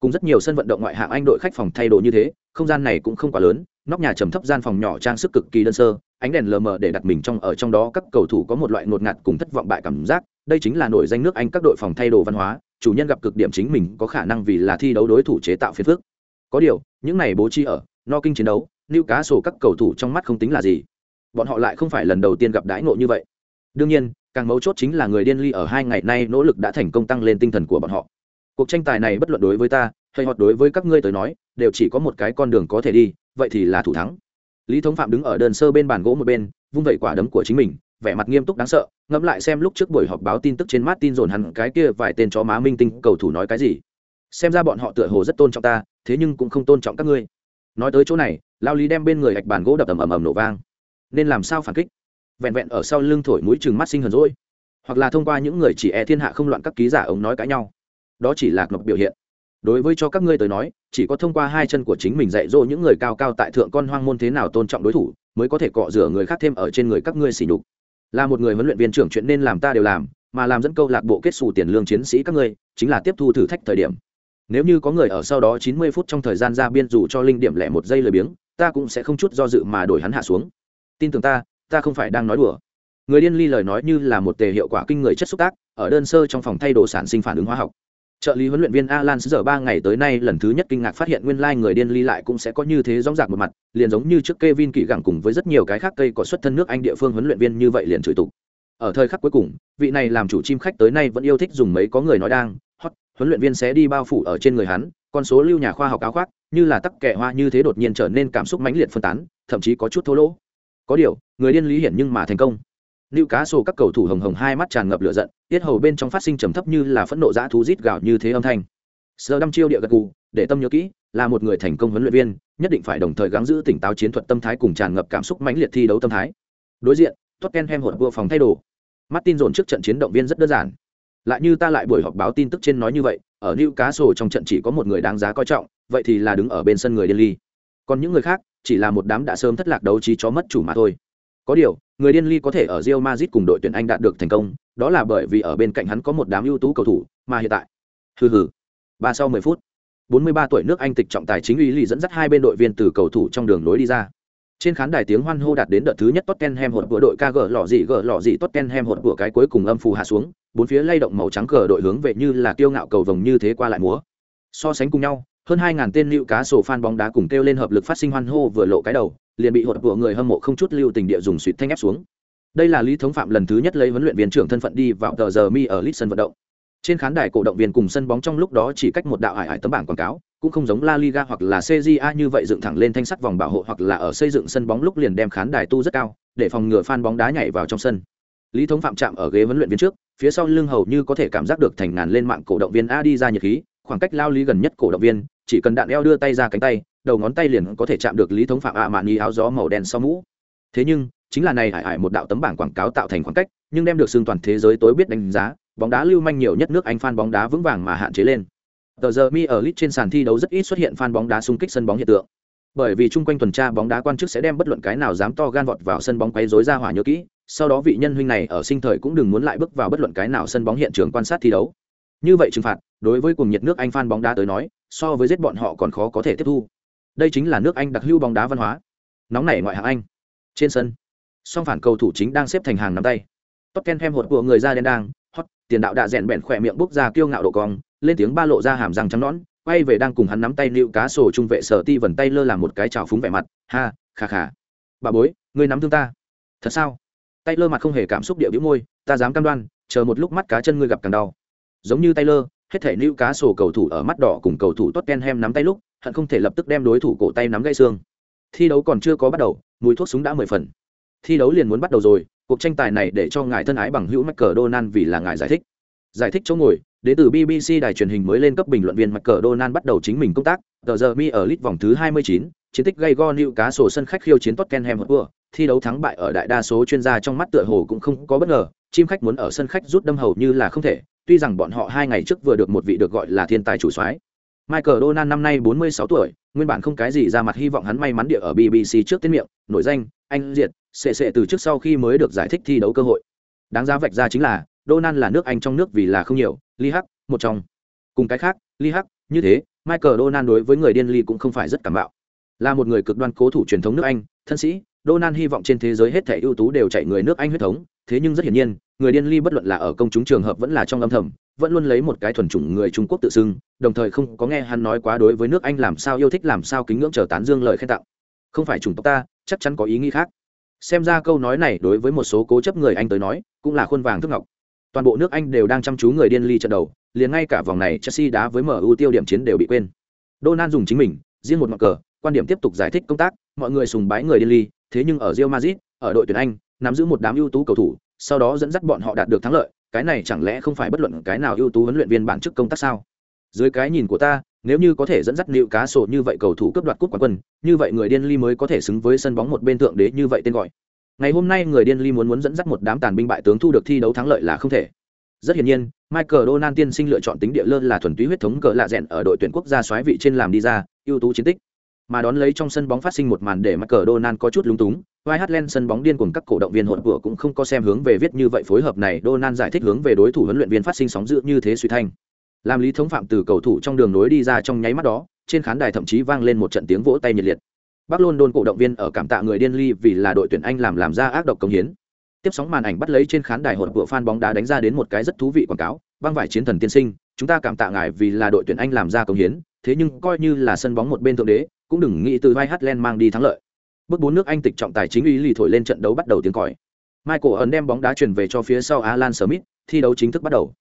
cùng rất nhiều sân vận động ngoại hạng anh đội khách phòng thay đồ như thế không gian này cũng không quá lớn nóc nhà trầm thấp gian phòng nhỏ trang sức cực kỳ đơn sơ ánh đèn lờ mờ để đặt mình trong ở trong đó các cầu thủ có một loại ngột ngạt cùng thất vọng bại cảm giác đây chính là nổi danh nước anh các đội phòng thay đồ văn hóa chủ nhân gặp cực điểm chính mình có khả năng vì là thi đấu đối thủ chế tạo phiền phức. Có điều, những này bố trí ở, no kinh chiến đấu lưu cá sổ các cầu thủ trong mắt không tính là gì. Bọn họ lại không phải lần đầu tiên gặp đãi ngộ như vậy. Đương nhiên, càng mấu chốt chính là người điên ly ở hai ngày nay nỗ lực đã thành công tăng lên tinh thần của bọn họ. Cuộc tranh tài này bất luận đối với ta, hay hoặc đối với các ngươi tới nói, đều chỉ có một cái con đường có thể đi, vậy thì là thủ thắng. Lý thống phạm đứng ở đơn sơ bên bàn gỗ một bên, vung vẩy quả đấm của chính mình vẻ mặt nghiêm túc đáng sợ, ngẫm lại xem lúc trước buổi họp báo tin tức trên mát tin dồn hẳn cái kia vài tên chó má minh tinh cầu thủ nói cái gì. Xem ra bọn họ tựa hồ rất tôn trọng ta, thế nhưng cũng không tôn trọng các ngươi. Nói tới chỗ này, lao lý đem bên người gạch bàn gỗ đập ầm ầm ầm nổ vang. Nên làm sao phản kích? Vẹn vẹn ở sau lưng thổi mũi chừng mắt sinh hờn rỗi hoặc là thông qua những người chỉ e thiên hạ không loạn các ký giả ống nói cãi nhau. Đó chỉ là ngọc biểu hiện. Đối với cho các ngươi tới nói, chỉ có thông qua hai chân của chính mình dạy dỗ những người cao cao tại thượng con hoang môn thế nào tôn trọng đối thủ, mới có thể cọ rửa người khác thêm ở trên người các ngươi xỉ nhục là một người huấn luyện viên trưởng chuyện nên làm ta đều làm, mà làm dẫn câu lạc bộ kết xù tiền lương chiến sĩ các ngươi, chính là tiếp thu thử thách thời điểm. Nếu như có người ở sau đó chín mươi phút trong thời gian ra biên dù cho linh điểm lẻ một giây lười biếng, ta cũng sẽ không chút do dự mà đổi hắn hạ xuống. Tin tưởng ta ta không phải đang nói đùa. Người điên ly lời nói như là một tề hiệu quả kinh người chất xúc tác, ở đơn sơ trong phòng thay đồ sản sinh phản ứng hóa học trợ lý huấn luyện viên alan giờ ba ngày tới nay lần thứ nhất kinh ngạc phát hiện nguyên lai、like、người điên ly lại cũng sẽ có như thế dóng dạc một mặt, liền giống như trước k e vin kỹ gẳng cùng với rất nhiều cái khác cây có xuất thân nước anh địa phương huấn luyện viên như vậy liền chửi tục. Ở thời khắc cuối cùng, vị này làm chủ chim khách tới nay vẫn yêu thích dùng mấy có người nói đang, hot, huấn luyện viên sẽ đi bao phủ ở trên người hắn, con số lưu nhà khoa học áo khoác, như là tắc kẻ hoa như thế đột nhiên trở nên cảm xúc mãnh liệt phân tán, thậm chí có chút thô lỗ. Có điều, người điên lý hiển nhưng mà thành công. Lưu cá sổ các cầu thủ hồng hồng hai mắt tràn ngập lửa giận, tiết hầu bên trong phát sinh trầm thấp như là phẫn nộ dã thú rít gào như thế âm thanh. Sơ đăm chiêu địa gật gù, để tâm nhớ kỹ, là một người thành công huấn luyện viên, nhất định phải đồng thời gắng giữ tỉnh táo chiến thuật tâm thái cùng tràn ngập cảm xúc mãnh liệt thi đấu tâm thái. Đối diện, Tottenham hụt vừa phòng thay đồ. Martin dồn trước trận chiến động viên rất đơn giản. Lại như ta lại buổi họp báo tin tức trên nói như vậy, ở Newcastle trong trận chỉ có một người đáng giá coi trọng, vậy thì là đứng ở bên sân người Delhi. Còn những người khác, chỉ là một đám đã sớm thất lạc đấu trí chó mất chủ mà thôi. Có điều, người điên ly có thể ở Real Madrid cùng đội tuyển Anh đạt được thành công, đó là bởi vì ở bên cạnh hắn có một đám ưu tú cầu thủ, mà hiện tại, hừ hừ. Ba sau 10 phút, 43 tuổi nước Anh tịch trọng tài chính uy lì dẫn dắt hai bên đội viên từ cầu thủ trong đường nối đi ra. Trên khán đài tiếng hoan hô đạt đến đợt thứ nhất Tottenham hột của đội KG lọ gì gở lọ gì Tottenham hột của cái cuối cùng âm phù hạ xuống, bốn phía lay động màu trắng cờ đội hướng về như là kiêu ngạo cầu vồng như thế qua lại múa. So sánh cùng nhau, hơn 2000 tên lưu cá sổ fan bóng đá cùng kêu lên hợp lực phát sinh hoan hô vừa lộ cái đầu, liền bị hột của người hâm mộ không chút lưu tình địa dùng suýt thanh ép xuống. Đây là Lý Thống Phạm lần thứ nhất lấy huấn luyện viên trưởng thân phận đi vào tờ giờ mi ở Lisbon vận động. Trên khán đài cổ động viên cùng sân bóng trong lúc đó chỉ cách một đạo ải ải tấm bảng quảng cáo, cũng không giống La Liga hoặc là CJA như vậy dựng thẳng lên thanh sắt vòng bảo hộ hoặc là ở xây dựng sân bóng lúc liền đem khán đài tu rất cao, để phòng ngừa fan bóng đá nhảy vào trong sân. Lý Thống Phạm chạm ở ghế huấn luyện viên trước, phía sau lưng hầu như có thể cảm giác được thành ngàn lên mạng cổ động viên A đi ra nhiệt khí, khoảng cách lao lý gần nhất cổ động viên, chỉ cần đạn eo đưa tay ra cánh tay, đầu ngón tay liền có thể chạm được Lý Thống Phạm ạ mạn nghi áo gió màu đen sau mũ. Thế nhưng, chính là này ải ải một đạo tấm bảng quảng cáo tạo thành khoảng cách, nhưng đem được xương toàn thế giới tối biết đánh giá, bóng đá lưu manh nhiều nhất nước Anh fan bóng đá vững vàng mà hạn chế lên. Tờ giờ mi ở lit trên sàn thi đấu rất ít xuất hiện fan bóng đá xung kích sân bóng hiện tượng. Bởi vì chung quanh tuần tra bóng đá quan chức sẽ đem bất luận cái nào dám to gan vọt vào sân bóng quấy rối ra hỏa nhớ kỹ, sau đó vị nhân huynh này ở sinh thời cũng đừng muốn lại bước vào bất luận cái nào sân bóng hiện trường quan sát thi đấu. Như vậy trừng phạt, đối với cùng nhiệt nước Anh fan bóng đá tới nói, so với giết bọn họ còn khó có thể tiếp thu. Đây chính là nước Anh đặc hữu bóng đá văn hóa. Nóng nảy ngoại hạng Anh. Trên sân, song phản cầu thủ chính đang xếp thành hàng nắm tay. Tottenham hột của người da đen đang, hot, tiền đạo đã rèn bẹn khỏe miệng bốc ra kiêu ngạo độ cong, lên tiếng ba lộ ra hàm răng trắng nõn quay về đang cùng hắn nắm tay nịu cá sổ trung vệ sở ti vần tay lơ làm một cái trào phúng vẻ mặt ha khà khà bà bối ngươi nắm thương ta thật sao tay lơ mặt không hề cảm xúc điệu đĩu môi ta dám cam đoan chờ một lúc mắt cá chân ngươi gặp càng đau giống như tay lơ hết thể nịu cá sổ cầu thủ ở mắt đỏ cùng cầu thủ Tottenham nắm tay lúc hận không thể lập tức đem đối thủ cổ tay nắm gãy xương. Thi đấu còn chưa có bắt đầu mùi thuốc súng đã mười phần. Thi đấu liền muốn bắt đầu rồi cuộc tranh tài này để cho ngài thân ái bằng hữu McDonald vì là ngài giải thích. Giải thích chỗ ngồi đến từ BBC đài truyền hình mới lên cấp bình luận viên McDonald bắt đầu chính mình công tác, tờ giờ mi ở lit vòng thứ 29, chiến tích gây go nịu cá sổ sân khách khiêu chiến Tottenham Hotspur, thi đấu thắng bại ở đại đa số chuyên gia trong mắt tựa hồ cũng không có bất ngờ, chim khách muốn ở sân khách rút đâm hầu như là không thể, tuy rằng bọn họ hai ngày trước vừa được một vị được gọi là thiên tài chủ soái. Michael Donan năm nay 46 tuổi, nguyên bản không cái gì ra mặt hy vọng hắn may mắn địa ở BBC trước tên miệng, nổi danh, anh diệt, sẽ sẽ từ trước sau khi mới được giải thích thi đấu cơ hội. Đáng giá vạch ra chính là, Donan là nước Anh trong nước vì là không nhiều, Lee Hắc, một trong. Cùng cái khác, Lee Hắc, như thế, Michael Donan đối với người điên ly cũng không phải rất cảm bạo. Là một người cực đoan cố thủ truyền thống nước Anh, thân sĩ, Donan hy vọng trên thế giới hết thảy ưu tú đều chạy người nước Anh huyết thống, thế nhưng rất hiển nhiên, người điên ly bất luận là ở công chúng trường hợp vẫn là trong âm thầm, vẫn luôn lấy một cái thuần chủng người Trung Quốc tự xưng, đồng thời không có nghe hắn nói quá đối với nước Anh làm sao yêu thích làm sao kính ngưỡng chờ tán dương lời khen tặng. Không phải chủng tộc ta, chắc chắn có ý nghĩ khác. Xem ra câu nói này đối với một số cố chấp người Anh tới nói, cũng là khuôn vàng thước ngọc toàn bộ nước anh đều đang chăm chú người điên ly trận đầu liền ngay cả vòng này chelsea đá với mu tiêu điểm chiến đều bị quên donald dùng chính mình riêng một mặt cờ quan điểm tiếp tục giải thích công tác mọi người sùng bái người điên ly thế nhưng ở rio madrid ở đội tuyển anh nắm giữ một đám ưu tú cầu thủ sau đó dẫn dắt bọn họ đạt được thắng lợi, cái này chẳng lẽ không phải bất luận cái nào ưu tú huấn luyện viên bản chức công tác sao? Dưới cái nhìn của ta, nếu như có thể dẫn dắt liệu cá sổ như vậy cầu thủ cướp đoạt cúp quán quân, như vậy người điên ly mới có thể xứng với sân bóng một bên thượng đế như vậy tên gọi. Ngày hôm nay người điên ly muốn muốn dẫn dắt một đám tàn binh bại tướng thu được thi đấu thắng lợi là không thể. Rất hiển nhiên, michael donald tiên sinh lựa chọn tính địa lơ là thuần túy huyết thống cờ lạ rẽn ở đội tuyển quốc gia xoáy vị trên làm đi ra, ưu tú chiến tích mà đón lấy trong sân bóng phát sinh một màn để michael donald có chút lúng túng. Vai hát lên sân bóng điên cuồng các cổ động viên hỗn của cũng không có xem hướng về viết như vậy phối hợp này. Donald giải thích hướng về đối thủ huấn luyện viên phát sinh sóng dữ như thế suy thanh. Làm lý thống phạm từ cầu thủ trong đường nối đi ra trong nháy mắt đó trên khán đài thậm chí vang lên một trận tiếng vỗ tay nhiệt liệt. Bắc London cổ động viên ở cảm tạ người điên ly vì là đội tuyển Anh làm làm ra ác độc công hiến. Tiếp sóng màn ảnh bắt lấy trên khán đài hỗn của fan bóng đá đánh ra đến một cái rất thú vị quảng cáo, băng vải chiến thần tiên sinh, chúng ta cảm tạ ngài vì là đội tuyển Anh làm ra công hiến, thế nhưng coi như là sân bóng một bên thượng đế, cũng đừng nghĩ từ vai Hatland mang đi thắng lợi. Bước bốn nước Anh tịch trọng tài chính uy lì thổi lên trận đấu bắt đầu tiếng còi. Michael ẩn đem bóng đá chuyển về cho phía sau Alan Smith, thi đấu chính thức bắt đầu.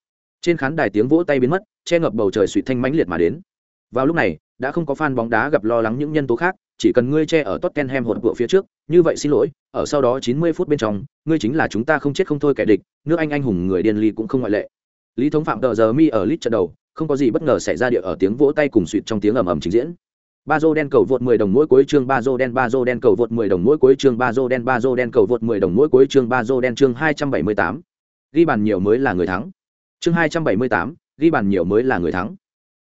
Trên khán đài tiếng vỗ tay biến mất, che ngập bầu trời suy thanh mãnh liệt mà đến. Vào lúc này, đã không có fan bóng đá gặp lo lắng những nhân tố khác, chỉ cần ngươi che ở Tottenham hột vựa phía trước, như vậy xin lỗi, ở sau đó 90 phút bên trong, ngươi chính là chúng ta không chết không thôi kẻ địch, nước Anh anh hùng người điên ly cũng không ngoại lệ. Lý thống phạm tờ giờ mi ở lit trận đầu, không có gì bất ngờ xảy ra địa ở tiếng vỗ tay cùng suýt trong tiếng ầm ầm trình diễn. Ba dô đen cầu vượt 10 đồng mỗi cuối chương Bazo đen Bazo đen cầu vượt 10 đồng mỗi cuối chương Bazo đen Bazo đen cầu vượt 10 đồng mỗi cuối chương Bazo đen chương 278. Ghi bàn nhiều mới là người thắng. Chương 278, ghi bàn nhiều mới là người thắng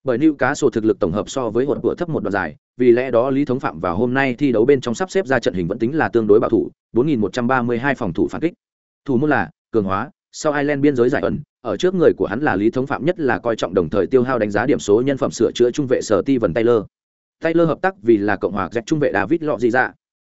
bởi lưu cá sổ thực lực tổng hợp so với hột của thấp một đoạn dài vì lẽ đó lý thống phạm vào hôm nay thi đấu bên trong sắp xếp ra trận hình vẫn tính là tương đối bảo thủ 4.132 phòng thủ phản kích thủ môn là cường hóa sau Ireland biên giới giải ẩn ở trước người của hắn là lý thống phạm nhất là coi trọng đồng thời tiêu hao đánh giá điểm số nhân phẩm sửa chữa trung vệ sở Steven Taylor Taylor hợp tác vì là cộng hòa dẹp trung vệ David lọ gì ra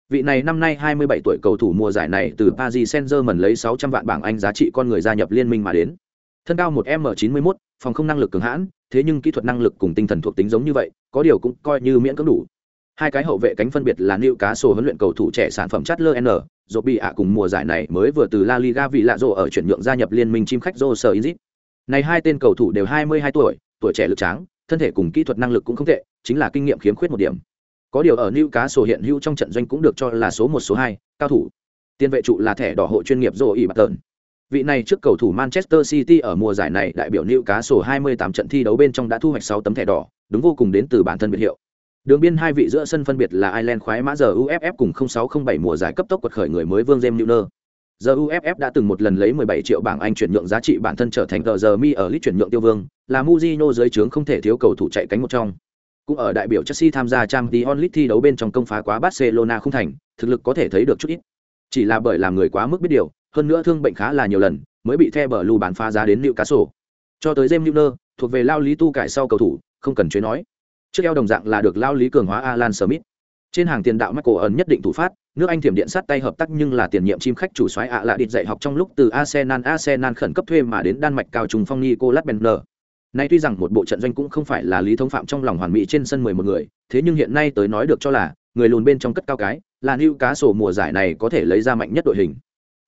vị này năm nay 27 tuổi cầu thủ mùa giải này từ Paris Saint-Germain lấy 600 vạn bảng Anh giá trị con người gia nhập liên minh mà đến. Thân cao 1m91, phòng không năng lực cường hãn thế nhưng kỹ thuật năng lực cùng tinh thần thuộc tính giống như vậy có điều cũng coi như miễn cưỡng đủ. Hai cái hậu vệ cánh phân biệt là Newcastle Cá huấn luyện cầu thủ trẻ sản phẩm Chatler N, rồi ạ cùng mùa giải này mới vừa từ La Liga vì lạ rồ ở chuyển nhượng gia nhập liên minh chim khách Jose Inzit. Này hai tên cầu thủ đều 22 tuổi, tuổi trẻ lực tráng, thân thể cùng kỹ thuật năng lực cũng không tệ, chính là kinh nghiệm khiếm khuyết một điểm. Có điều ở New Cá Sổ hiện hữu trong trận doanh cũng được cho là số một số hai, cao thủ. Tiền vệ trụ là thẻ đỏ hộ chuyên nghiệp Joey Barton vị này trước cầu thủ Manchester City ở mùa giải này đại biểu Newcastle 28 trận thi đấu bên trong đã thu hoạch 6 tấm thẻ đỏ, đúng vô cùng đến từ bản thân biệt hiệu. Đường biên hai vị giữa sân phân biệt là Ireland khoái mã giờ UFF cùng 0607 mùa giải cấp tốc quật khởi người mới Vương James Milner. Giờ UFF đã từng một lần lấy 17 triệu bảng Anh chuyển nhượng giá trị bản thân trở thành tờ giờ mi ở Lit chuyển nhượng tiêu vương, là Mujino dưới trướng không thể thiếu cầu thủ chạy cánh một trong. Cũng ở đại biểu Chelsea tham gia Champions League thi đấu bên trong công phá quá Barcelona không thành, thực lực có thể thấy được chút ít. Chỉ là bởi làm người quá mức biết điều, hơn nữa thương bệnh khá là nhiều lần mới bị the bờ lưu bán phá giá đến liệu cá sổ cho tới jem Newner, thuộc về lao lý tu cải sau cầu thủ không cần chối nói trước eo đồng dạng là được lao lý cường hóa alan smith trên hàng tiền đạo michael ẩn nhất định thủ phát nước anh thiểm điện sát tay hợp tác nhưng là tiền nhiệm chim khách chủ soái ạ à lạ địt dạy học trong lúc từ arsenal arsenal khẩn cấp thuê mà đến đan mạch cao trùng phong nicolas benner Nay tuy rằng một bộ trận doanh cũng không phải là lý thống phạm trong lòng hoàn mỹ trên sân mười một người, thế nhưng hiện nay tới nói được cho là người lùn bên trong cất cao cái, là new cá sổ mùa giải này có thể lấy ra mạnh nhất đội hình.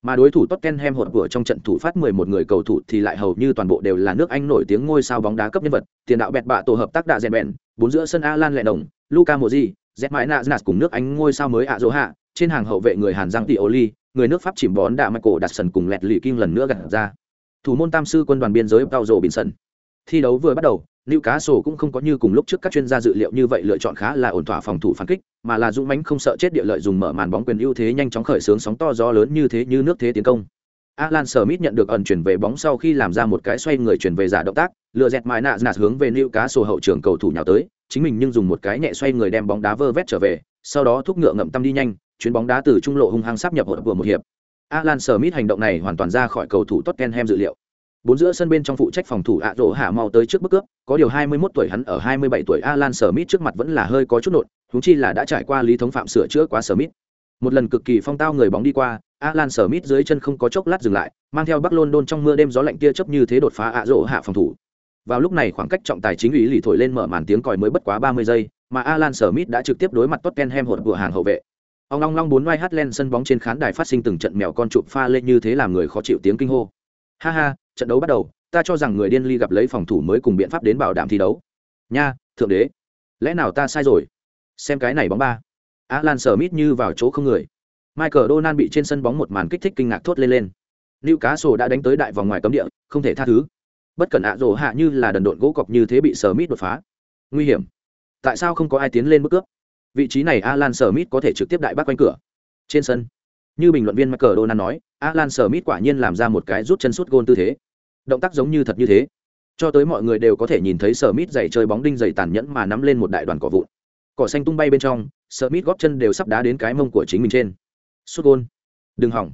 Mà đối thủ Tottenham hột vừa trong trận thủ phát 11 người cầu thủ thì lại hầu như toàn bộ đều là nước Anh nổi tiếng ngôi sao bóng đá cấp nhân vật, tiền đạo bẹt bạ tổ hợp tác đạ rèn bèn, bốn giữa sân Alan lệ đồng, Luca Modri, Z mãi nạ cùng nước Anh ngôi sao mới ạ dỗ hạ, trên hàng hậu vệ người Hàn Giang Tioli, người nước Pháp chìm bón đạ Michael đặt sần cùng lẹt lì kim lần nữa gặt ra. Thủ môn tam sư quân đoàn biên giới Paulo Binson. Thi đấu vừa bắt đầu, liệu cá sổ cũng không có như cùng lúc trước các chuyên gia dự liệu như vậy lựa chọn khá là ổn thỏa phòng thủ phản kích, mà là dũng mãnh không sợ chết địa lợi dùng mở màn bóng quyền ưu thế nhanh chóng khởi xướng sóng to gió lớn như thế như nước thế tiến công. Alan Smith nhận được ẩn chuyển về bóng sau khi làm ra một cái xoay người chuyển về giả động tác, lừa dẹt mãi nạ nạt hướng về liệu cá sổ hậu trường cầu thủ nhào tới, chính mình nhưng dùng một cái nhẹ xoay người đem bóng đá vơ vét trở về, sau đó thúc ngựa ngậm tâm đi nhanh, chuyến bóng đá từ trung lộ hung hăng sắp nhập hụt vừa một hiệp. Alan Smith hành động này hoàn toàn ra khỏi cầu thủ Tottenham dự liệu. Bốn giữa sân bên trong phụ trách phòng thủ ạ rổ hạ mau tới trước bức cướp có điều 21 tuổi hắn ở 27 tuổi alan smith trước mặt vẫn là hơi có chút nộn húng chi là đã trải qua lý thống phạm sửa chữa quá smith. Một lần cực kỳ phong tao người bóng đi qua alan smith dưới chân không có chốc lát dừng lại mang theo bắc london trong mưa đêm gió lạnh kia chớp như thế đột phá ạ rổ hạ phòng thủ vào lúc này khoảng cách trọng tài chính ủy lì thổi lên mở màn tiếng còi mới bất quá 30 giây, mà alan smith đã trực tiếp đối mặt tottenham hột của hàng hậu vệ. Ông long long bốn vai hát lên sân bóng trên khán đài phát sinh từng trận mèo con chụp pha lên như thế làm người khó chịu tiếng kinh hô. Ha ha, trận đấu bắt đầu, ta cho rằng người điên ly gặp lấy phòng thủ mới cùng biện pháp đến bảo đảm thi đấu. Nha, thượng đế, lẽ nào ta sai rồi? Xem cái này bóng ba. Alan Smith như vào chỗ không người. Michael donan bị trên sân bóng một màn kích thích kinh ngạc thốt lên lên. Newcastle cá đã đánh tới đại vòng ngoài cấm địa, không thể tha thứ bất cần ạ rổ hạ như là đần độn gỗ cọc như thế bị sờ mít đột phá. Nguy hiểm. Tại sao không có ai tiến lên bước cướp? Vị trí này alan sờ mít có thể trực tiếp đại bác quanh cửa. Trên sân, như bình luận viên michael donan nói, alan sờ mít quả nhiên làm ra một cái rút chân sút gôn tư thế. Động tác giống như thật như thế. Cho tới mọi người đều có thể nhìn thấy sở mít dày chơi bóng đinh dày tàn nhẫn mà nắm lên một đại đoàn cỏ vụn. Cỏ xanh tung bay bên trong sở mít góp chân đều sắp đá đến cái mông của chính mình trên. Sút gôn. Đừng hỏng.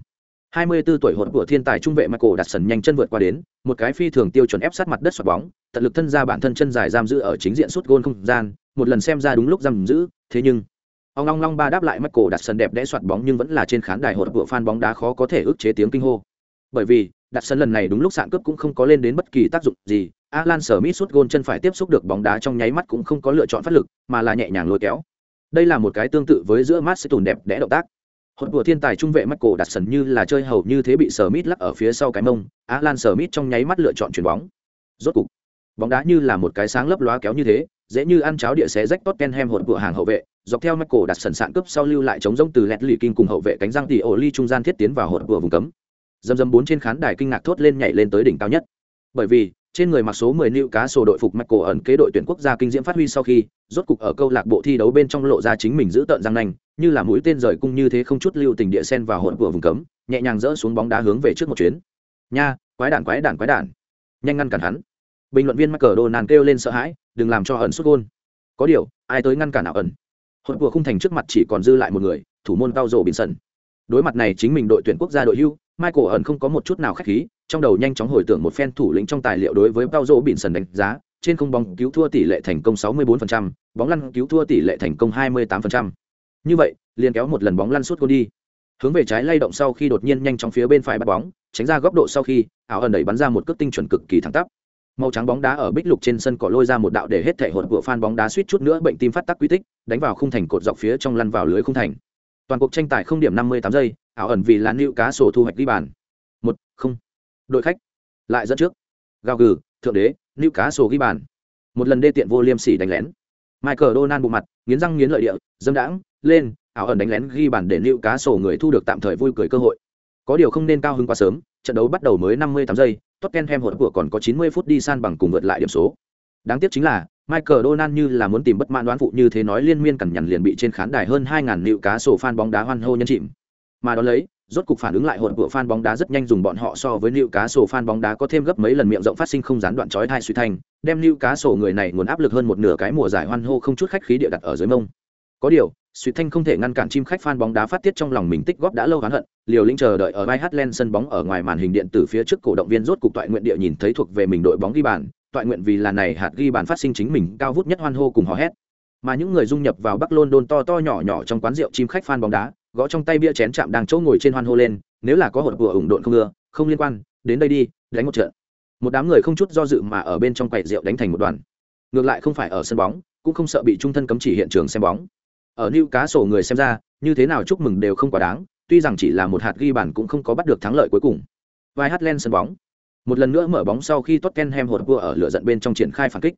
24 tuổi hột của thiên tài trung vệ Michael đặt sần nhanh chân vượt qua đến, một cái phi thường tiêu chuẩn ép sát mặt đất xoạc bóng, tận lực thân ra bản thân chân dài giam giữ ở chính diện sút gôn không gian, một lần xem ra đúng lúc giam giữ, thế nhưng ông long long ba đáp lại Michael đặt sân đẹp đẽ xoạc bóng nhưng vẫn là trên khán đài hột của fan bóng đá khó có thể ức chế tiếng kinh hô. Bởi vì, đặt sân lần này đúng lúc sạn cướp cũng không có lên đến bất kỳ tác dụng gì alan smith sút gôn chân phải tiếp xúc được bóng đá trong nháy mắt cũng không có lựa chọn phát lực mà là nhẹ nhàng lôi kéo đây là một cái tương tự với giữa mắt sẽ tùn đẹp đẽ động tác hột của thiên tài trung vệ mắt cổ đặt sần như là chơi hầu như thế bị smith lắc ở phía sau cái mông alan smith trong nháy mắt lựa chọn chuyển bóng. Rốt cục bóng đá như là một cái sáng lấp lóa kéo như thế dễ như ăn cháo địa xé rách Tottenham hột của hàng hậu vệ, dọc theo Michael đặt sần sạn cướp sau lưu lại chống rống từ lẹt lì kinh cùng hậu vệ cánh răng tỷ ổ ly trung gian thiết tiến vào hột của vùng cấm. Dầm dầm bốn trên khán đài kinh ngạc thốt lên nhảy lên tới đỉnh cao nhất. Bởi vì trên người mặc số 10 nữ cá sổ đội phục Michael ẩn kế đội tuyển quốc gia kinh diễm phát huy sau khi rốt cục ở câu lạc bộ thi đấu bên trong lộ ra chính mình giữ tận răng nanh như là mũi tên rời cung như thế không chút lưu tình địa sen vào hỗn của vùng cấm nhẹ nhàng dỡ xuống bóng đá hướng về trước một chuyến nha quái đản quái đản quái đản nhanh ngăn cản hắn bình luận viên Michael nàn kêu lên sợ hãi, đừng làm cho ẩn sút gôn. Có điều, ai tới ngăn cản nào ẩn. Hỗn của khung thành trước mặt chỉ còn dư lại một người, thủ môn Tao Dụ Binson. Đối mặt này chính mình đội tuyển quốc gia đội hưu, Michael ẩn không có một chút nào khách khí, trong đầu nhanh chóng hồi tưởng một phen thủ lĩnh trong tài liệu đối với bao dỗ bỉn sần đánh giá, trên không bóng cứu thua tỷ lệ thành công 64%, bóng lăn cứu thua tỷ lệ thành công 28%. Như vậy, liền kéo một lần bóng lăn suốt gol đi. Hướng về trái lay động sau khi đột nhiên nhanh chóng phía bên phải bắt bóng, tránh ra góc độ sau khi, ảo ẩn đẩy bắn ra một cước tinh chuẩn cực kỳ thẳng tắp. Màu trắng bóng đá ở bích lục trên sân cỏ lôi ra một đạo để hết thể hột của fan bóng đá suýt chút nữa bệnh tim phát tắc quy tích, đánh vào khung thành cột dọc phía trong lăn vào lưới khung thành. Toàn cuộc tranh tài không điểm 58 giây, ảo ẩn vì là cá sổ thu hoạch đi bàn. một không Đội khách lại dẫn trước. Gao gừ, thượng đế, nữ cá sổ ghi bàn một lần đê tiện vô liêm sỉ đánh lén michael donan bộ mặt nghiến răng nghiến lợi địa dâm đãng lên ảo ẩn đánh lén ghi bàn để nữ cá sổ người thu được tạm thời vui cười cơ hội có điều không nên cao hứng quá sớm trận đấu bắt đầu mới 58 giây tottenham hột của còn có 90 phút đi san bằng cùng vượt lại điểm số đáng tiếc chính là Michael Donan như là muốn tìm bất mãn đoán phụ như thế nói liên miên cằn nhằn liền bị trên khán đài hơn 2000 nịu cá sổ fan bóng đá hoan hô nhân chìm. Mà đó lấy, rốt cục phản ứng lại hồn của fan bóng đá rất nhanh dùng bọn họ so với Lưu Cá Sổ fan bóng đá có thêm gấp mấy lần miệng rộng phát sinh không gián đoạn chói tai suy thành, đem Lưu Cá Sổ người này nguồn áp lực hơn một nửa cái mùa giải hoan hô không chút khách khí địa đặt ở dưới mông. Có điều, suy thanh không thể ngăn cản chim khách fan bóng đá phát tiết trong lòng mình tích góp đã lâu oán hận, liều lĩnh chờ đợi ở Bay Hatland sân bóng ở ngoài màn hình điện tử phía trước cổ động viên rốt cục toại nguyện địa nhìn thấy thuộc về mình đội bóng ghi bàn, toại nguyện vì là này hạt ghi bàn phát sinh chính mình cao vút nhất hoan hô cùng hò hét. Mà những người dung nhập vào Bắc London to to nhỏ nhỏ trong quán rượu chim khách fan bóng đá, gõ trong tay bia chén chạm đang chỗ ngồi trên hoan hô lên, nếu là có hột của ủng độn không ưa không liên quan đến đây đi đánh một trận. Một đám người không chút do dự mà ở bên trong quầy rượu đánh thành một đoàn. Ngược lại không phải ở sân bóng cũng không sợ bị trung thân cấm chỉ hiện trường xem bóng. Ở new cá sổ người xem ra như thế nào chúc mừng đều không quá đáng tuy rằng chỉ là một hạt ghi bàn cũng không có bắt được thắng lợi cuối cùng. Vai hát lên sân bóng. Một lần nữa mở bóng sau khi Tottenham hột vừa ở lửa giận bên trong triển khai phản kích.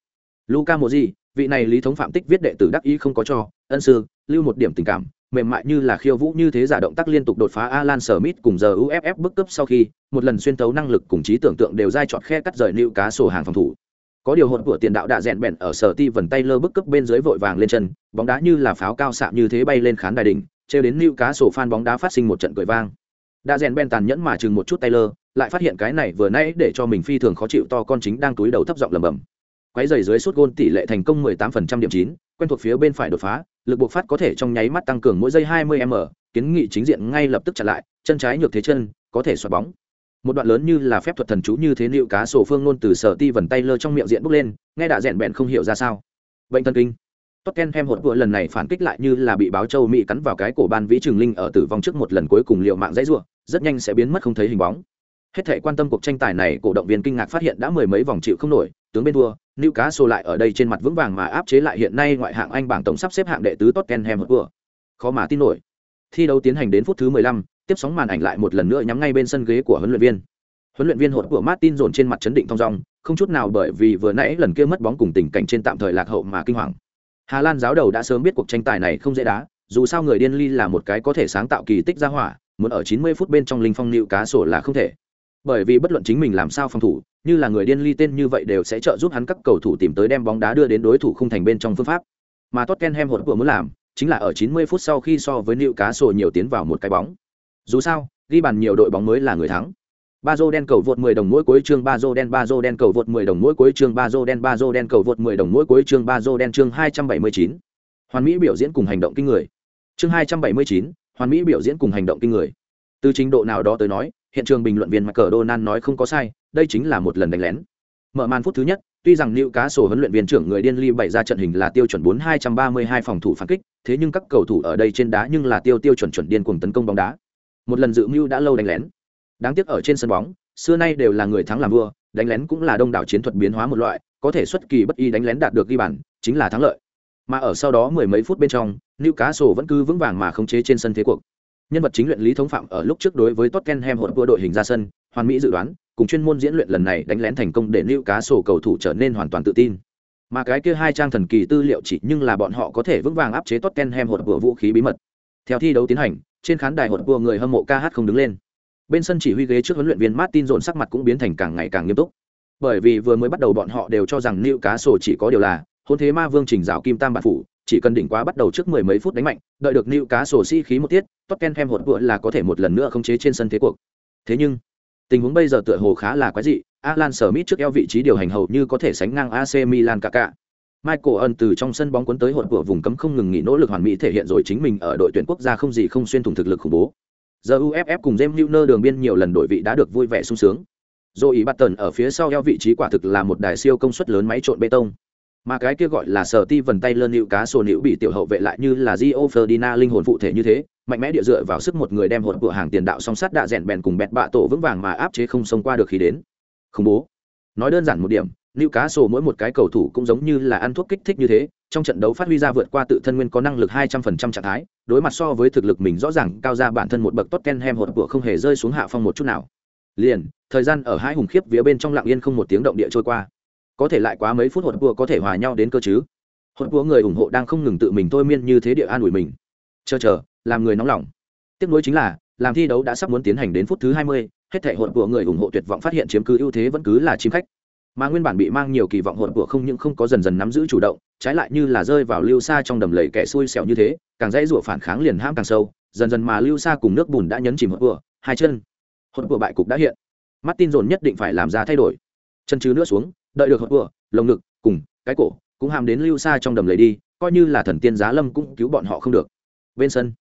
Luka Modri vị này lý thống phạm tích viết đệ tử đắc ý không có cho ân sư lưu một điểm tình cảm mềm mại như là khiêu vũ như thế giả động tác liên tục đột phá Alan Smith cùng giờ UFF bức cấp sau khi, một lần xuyên tấu năng lực cùng trí tưởng tượng đều dai chọt khe cắt rời lưu cá sổ hàng phòng thủ. Có điều hồn của tiền đạo đã rèn bèn ở sở ti vần tay lơ bức cấp bên dưới vội vàng lên chân, bóng đá như là pháo cao xạ như thế bay lên khán đài đỉnh, treo đến lưu cá sổ fan bóng đá phát sinh một trận cười vang. Đã rèn bèn tàn nhẫn mà chừng một chút tay lơ, lại phát hiện cái này vừa nãy để cho mình phi thường khó chịu to con chính đang túi đầu thấp giọng lẩm bẩm. Quấy giày dưới suốt gôn tỷ lệ thành công 18% điểm 9, quen thuộc phía bên phải đột phá, lực buộc phát có thể trong nháy mắt tăng cường mỗi giây 20 m kiến nghị chính diện ngay lập tức chặn lại chân trái nhược thế chân có thể xoạc bóng. Một đoạn lớn như là phép thuật thần chú như thế liệu cá sổ phương luôn từ sở ti vần tay lơ trong miệng diện bốc lên nghe đã rèn bẹn không hiểu ra sao. Bệnh thần kinh. Tottenham hột vừa lần này phản kích lại như là bị báo châu Mỹ cắn vào cái cổ ban vĩ trường linh ở tử vong trước một lần cuối cùng liệu mạng dãy rủa, rất nhanh sẽ biến mất không thấy hình bóng. Hết thảy quan tâm cuộc tranh tài này, cổ động viên kinh ngạc phát hiện đã mười mấy vòng chịu không nổi, tướng bên thua, Newcastle lại ở đây trên mặt vững vàng mà áp chế lại hiện nay ngoại hạng Anh bảng tổng sắp xếp hạng đệ tứ Tottenham Hotspur. Khó mà tin nổi. Thi đấu tiến hành đến phút thứ 15, tiếp sóng màn ảnh lại một lần nữa nhắm ngay bên sân ghế của huấn luyện viên. Huấn luyện viên hột của Martin dồn trên mặt chấn định thong dong, không chút nào bởi vì vừa nãy lần kia mất bóng cùng tình cảnh trên tạm thời lạc hậu mà kinh hoàng. Hà Lan giáo đầu đã sớm biết cuộc tranh tài này không dễ đá, dù sao người điên ly là một cái có thể sáng tạo kỳ tích ra hỏa, muốn ở 90 phút bên trong linh phong nịu cá sổ là không thể bởi vì bất luận chính mình làm sao phòng thủ như là người điên ly tên như vậy đều sẽ trợ giúp hắn các cầu thủ tìm tới đem bóng đá đưa đến đối thủ không thành bên trong phương pháp. Mà Tottenham hột vừa muốn làm chính là ở 90 phút sau khi so với liệu cá sổ nhiều tiến vào một cái bóng. Dù sao ghi bàn nhiều đội bóng mới là người thắng. Ba dô đen cầu vượt 10 đồng mỗi cuối chương ba dô đen ba dô đen cầu vượt 10 đồng mỗi cuối chương ba dô đen ba dô đen cầu vượt 10 đồng mỗi cuối chương ba dô đen chương 279. hoàn mỹ biểu diễn cùng hành động kinh người. Chương 279, hoàn mỹ biểu diễn cùng hành động kinh người. Từ trình độ nào đó tới nói hiện trường bình luận viên Michael Donan nói không có sai, đây chính là một lần đánh lén. Mở màn phút thứ nhất, tuy rằng Lưu Cá sổ huấn luyện viên trưởng người điên ly bày ra trận hình là tiêu chuẩn 4232 phòng thủ phản kích, thế nhưng các cầu thủ ở đây trên đá nhưng là tiêu tiêu chuẩn chuẩn điên cuồng tấn công bóng đá. Một lần dự mưu đã lâu đánh lén. Đáng tiếc ở trên sân bóng, xưa nay đều là người thắng làm vua, đánh lén cũng là đông đảo chiến thuật biến hóa một loại, có thể xuất kỳ bất y đánh lén đạt được ghi bàn, chính là thắng lợi. Mà ở sau đó mười mấy phút bên trong, Newcastle vẫn cứ vững vàng mà khống chế trên sân thế cuộc nhân vật chính luyện lý thống phạm ở lúc trước đối với Tottenham hỗn đua đội hình ra sân, hoàn mỹ dự đoán, cùng chuyên môn diễn luyện lần này đánh lén thành công để lưu cá sổ cầu thủ trở nên hoàn toàn tự tin. Mà cái kia hai trang thần kỳ tư liệu chỉ nhưng là bọn họ có thể vững vàng áp chế Tottenham hỗn đua vũ khí bí mật. Theo thi đấu tiến hành, trên khán đài hỗn đua người hâm mộ ca hát không đứng lên. Bên sân chỉ huy ghế trước huấn luyện viên Martin dồn sắc mặt cũng biến thành càng ngày càng nghiêm túc. Bởi vì vừa mới bắt đầu bọn họ đều cho rằng lưu cá sổ chỉ có điều là hôn thế ma vương trình giáo kim tam bản phủ chỉ cần đỉnh quá bắt đầu trước mười mấy phút đánh mạnh, đợi được Lưu cá sổ si khí một tiết, Tottenham hụt vừa là có thể một lần nữa khống chế trên sân thế cuộc. Thế nhưng, tình huống bây giờ tựa hồ khá là quái dị, Alan Smith trước eo vị trí điều hành hầu như có thể sánh ngang AC Milan cả cả. Michael Ân từ trong sân bóng cuốn tới hột của vùng cấm không ngừng nghỉ nỗ lực hoàn mỹ thể hiện rồi chính mình ở đội tuyển quốc gia không gì không xuyên thủng thực lực khủng bố. Giờ UFF cùng James Milner đường biên nhiều lần đổi vị đã được vui vẻ sung sướng. Joey Barton ở phía sau eo vị trí quả thực là một đài siêu công suất lớn máy trộn bê tông. Mà cái kia gọi là sở ti vần tay lơn nịu cá sổ nịu bị tiểu hậu vệ lại như là Gio Ferdinand linh hồn phụ thể như thế, mạnh mẽ địa dựa vào sức một người đem hồn của hàng tiền đạo song sắt đạ rèn bèn cùng bẹt bạ tổ vững vàng mà áp chế không xông qua được khi đến. Không bố. Nói đơn giản một điểm, nịu Cá Sổ mỗi một cái cầu thủ cũng giống như là ăn thuốc kích thích như thế, trong trận đấu phát huy ra vượt qua tự thân nguyên có năng lực 200% trạng thái, đối mặt so với thực lực mình rõ ràng cao ra bản thân một bậc Tottenham hồn của không hề rơi xuống hạ phong một chút nào. Liền, thời gian ở hai hùng khiếp vía bên trong lặng yên không một tiếng động địa trôi qua. Có thể lại quá mấy phút hột vua có thể hòa nhau đến cơ chứ. Hột vua người ủng hộ đang không ngừng tự mình thôi miên như thế địa an ủi mình. Chờ chờ, làm người nóng lòng. tiếp nối chính là, làm thi đấu đã sắp muốn tiến hành đến phút thứ 20, hết thảy hột vua người ủng hộ tuyệt vọng phát hiện chiếm cứ ưu thế vẫn cứ là chim khách mà nguyên bản bị mang nhiều kỳ vọng hột vua không những không có dần dần nắm giữ chủ động trái lại như là rơi vào lưu xa trong đầm lầy kẻ xui xẻo như thế càng dãy rủa phản kháng liền ham càng sâu dần dần mà lưu xa cùng nước bùn đã nhấn chìm hột vua hai chân hột vua bại cục đã hiện martin dồn nhất định phải làm ra thay đổi chân chứ nữa xuống đợi được hộp vừa, lồng ngực, cùng cái cổ, cũng hàm đến lưu xa trong đầm lầy đi, coi như là thần tiên giá lâm cũng cứu bọn họ không được. Bên sân,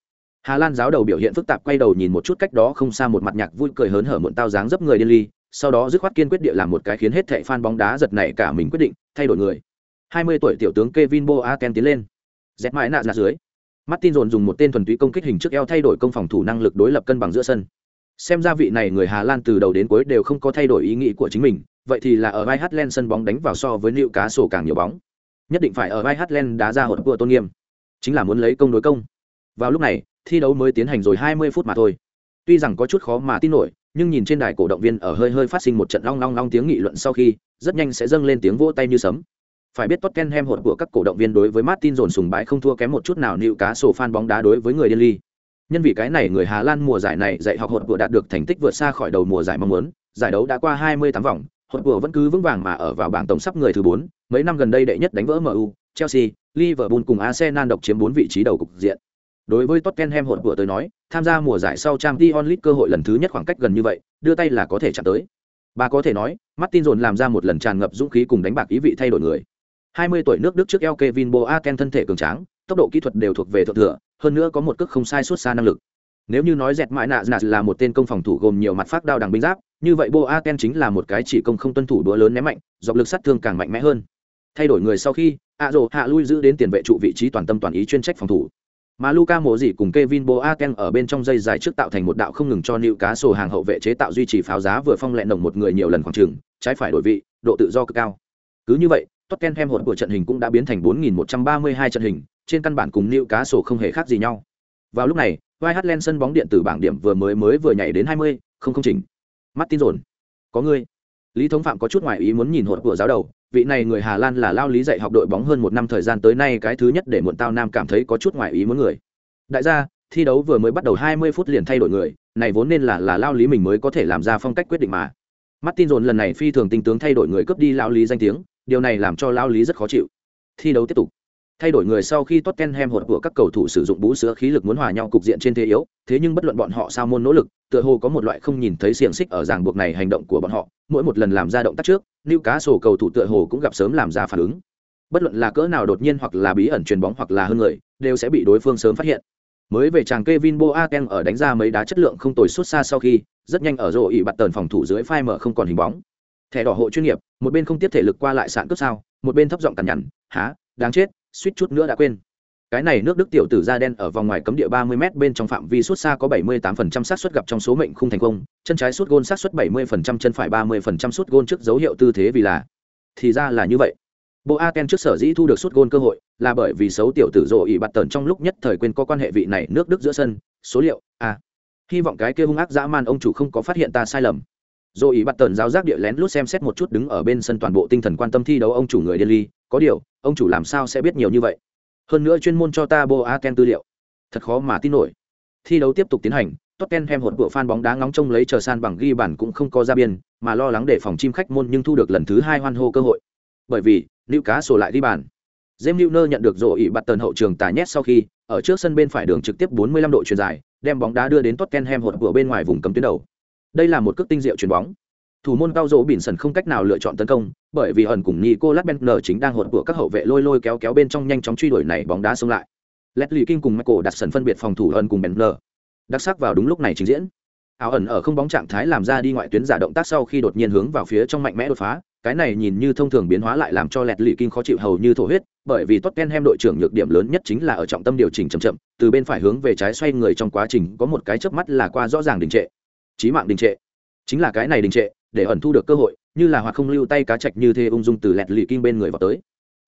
hà lan giáo đầu biểu hiện phức tạp quay đầu nhìn một chút cách đó không xa một mặt nhạc vui cười hớn hở muộn tao dáng dấp người điên ly, sau đó dứt khoát kiên quyết địa làm một cái khiến hết thệ fan bóng đá giật nảy cả mình quyết định, thay đổi người. 20 tuổi tiểu tướng Kevin Boateng tiến lên. Dẹp mãi nạ ra dưới. Martin dồn dùng một tên thuần túy công kích hình trước eo thay đổi công phòng thủ năng lực đối lập cân bằng giữa sân. Xem ra vị này người Hà Lan từ đầu đến cuối đều không có thay đổi ý nghĩ của chính mình vậy thì là ở vai Hatland sân bóng đánh vào so với liệu cá sổ càng nhiều bóng. Nhất định phải ở vai Hatland đá ra hột của tôn nghiêm. Chính là muốn lấy công đối công. Vào lúc này, thi đấu mới tiến hành rồi 20 phút mà thôi. Tuy rằng có chút khó mà tin nổi, nhưng nhìn trên đài cổ động viên ở hơi hơi phát sinh một trận long long long tiếng nghị luận sau khi, rất nhanh sẽ dâng lên tiếng vỗ tay như sấm. Phải biết Tottenham hột của các cổ động viên đối với Martin dồn sùng bái không thua kém một chút nào nịu cá sổ fan bóng đá đối với người điên ly. Nhân vì cái này người Hà Lan mùa giải này dạy học hột của đạt được thành tích vượt xa khỏi đầu mùa giải mong muốn, giải đấu đã qua 28 vòng Hội của vẫn cứ vững vàng mà ở vào bảng tổng sắp người thứ 4 mấy năm gần đây đệ nhất đánh vỡ MU Chelsea Liverpool cùng Arsenal độc chiếm 4 vị trí đầu cục diện Đối với Tottenham hội vừa tới nói, tham gia mùa giải sau Champions League cơ hội lần thứ nhất khoảng cách gần như vậy, đưa tay là có thể chạm tới. Bà có thể nói, Martin dồn làm ra một lần tràn ngập dũng khí cùng đánh bạc ý vị thay đổi người. 20 tuổi nước Đức trước eo Kevin Boateng thân thể cường tráng, tốc độ kỹ thuật đều thuộc về thượng thừa, hơn nữa có một cước không sai suốt xa năng lực. Nếu như nói dẹt mãi nạ nạ là một tên công phòng thủ gồm nhiều mặt phát đao đằng binh giáp, như vậy Boateng chính là một cái chỉ công không tuân thủ đũa lớn ném mạnh, dọc lực sát thương càng mạnh mẽ hơn. Thay đổi người sau khi, Azo hạ lui giữ đến tiền vệ trụ vị trí toàn tâm toàn ý chuyên trách phòng thủ. Mà Luka Mộ Dị cùng Kevin ken ở bên trong dây dài trước tạo thành một đạo không ngừng cho cá sổ hàng hậu vệ chế tạo duy trì pháo giá vừa phong lẹ nồng một người nhiều lần khoảng trường, trái phải đổi vị, độ tự do cực cao. Cứ như vậy, Tottenham hỗn của trận hình cũng đã biến thành 4.132 trận hình, trên căn bản cùng cá sổ không hề khác gì nhau. Vào lúc này, White sân bóng điện tử bảng điểm vừa mới mới vừa nhảy đến 20, không không chỉnh. Martin rồn. Có người. Lý Thống Phạm có chút ngoài ý muốn nhìn hột của giáo đầu, vị này người Hà Lan là lao lý dạy học đội bóng hơn một năm thời gian tới nay cái thứ nhất để muộn tao nam cảm thấy có chút ngoài ý muốn người. Đại gia, thi đấu vừa mới bắt đầu 20 phút liền thay đổi người, này vốn nên là là lao lý mình mới có thể làm ra phong cách quyết định mà. Martin dồn lần này phi thường tinh tướng thay đổi người cướp đi lao lý danh tiếng, điều này làm cho lao lý rất khó chịu. Thi đấu tiếp tục. Thay đổi người sau khi Tottenham hột của các cầu thủ sử dụng bú sữa khí lực muốn hòa nhau cục diện trên thế yếu, thế nhưng bất luận bọn họ sao môn nỗ lực, tựa hồ có một loại không nhìn thấy xiềng xích ở ràng buộc này hành động của bọn họ, mỗi một lần làm ra động tác trước, Newcastle cầu thủ tựa hồ cũng gặp sớm làm ra phản ứng. Bất luận là cỡ nào đột nhiên hoặc là bí ẩn truyền bóng hoặc là hơn người, đều sẽ bị đối phương sớm phát hiện. Mới về chàng Kevin Boateng ở đánh ra mấy đá chất lượng không tồi suốt xa sau khi, rất nhanh ở rổ ỉ bật tần phòng thủ dưới phai mở không còn hình bóng. Thẻ đỏ hộ chuyên nghiệp, một bên không tiếp thể lực qua lại sạn cướp sao, một bên thấp giọng cằn nhằn, "Hả, đáng chết, suýt chút nữa đã quên." Cái này nước Đức tiểu tử da đen ở vòng ngoài cấm địa 30m bên trong phạm vi suốt xa có 78% xác suất gặp trong số mệnh không thành công, chân trái suốt gôn xác suất 70%, chân phải 30% suốt gôn trước dấu hiệu tư thế vì là. Thì ra là như vậy. bộ aken trước sở dĩ thu được suốt gôn cơ hội, là bởi vì xấu tiểu tử rồ ỉ bạt tần trong lúc nhất thời quên có quan hệ vị này nước Đức giữa sân, số liệu, à. Hy vọng cái kia hung ác dã man ông chủ không có phát hiện ta sai lầm. Rồi ý bắt tần giáo giác địa lén lút xem xét một chút đứng ở bên sân toàn bộ tinh thần quan tâm thi đấu ông chủ người điên ly, có điều, ông chủ làm sao sẽ biết nhiều như vậy? hơn nữa chuyên môn cho ta boaken tư liệu thật khó mà tin nổi thi đấu tiếp tục tiến hành Tottenham hột bộ fan bóng đá ngóng trông lấy chờ san bằng ghi bàn cũng không có ra biên, mà lo lắng để phòng chim khách môn nhưng thu được lần thứ hai hoan hô cơ hội. Bởi vì, Lưu Cá sổ lại ghi bàn. James Milner nhận được rổ ỉ bạt tần hậu trường tà nhét sau khi, ở trước sân bên phải đường trực tiếp 45 độ chuyền dài, đem bóng đá đưa đến Tottenham hột của bên ngoài vùng cấm tuyến đầu. Đây là một cước tinh diệu chuyền bóng thủ môn cao dỗ bỉn sần không cách nào lựa chọn tấn công bởi vì ẩn cùng nico Benner chính đang hột của các hậu vệ lôi lôi kéo kéo bên trong nhanh chóng truy đuổi này bóng đá xông lại Leslie King cùng Michael đặt sần phân biệt phòng thủ ẩn cùng Benner. Đặc sắc vào đúng lúc này trình diễn. Áo ẩn ở không bóng trạng thái làm ra đi ngoại tuyến giả động tác sau khi đột nhiên hướng vào phía trong mạnh mẽ đột phá, cái này nhìn như thông thường biến hóa lại làm cho Leslie King khó chịu hầu như thổ huyết, bởi vì Tottenham đội trưởng nhược điểm lớn nhất chính là ở trọng tâm điều chỉnh chậm chậm, từ bên phải hướng về trái xoay người trong quá trình có một cái chớp mắt là qua rõ ràng đình trệ. Chí mạng đình trệ. Chính là cái này đình trệ, để ẩn thu được cơ hội, như là hoặc không lưu tay cá chạch như thế ung dung từ lẹt lì kinh bên người vào tới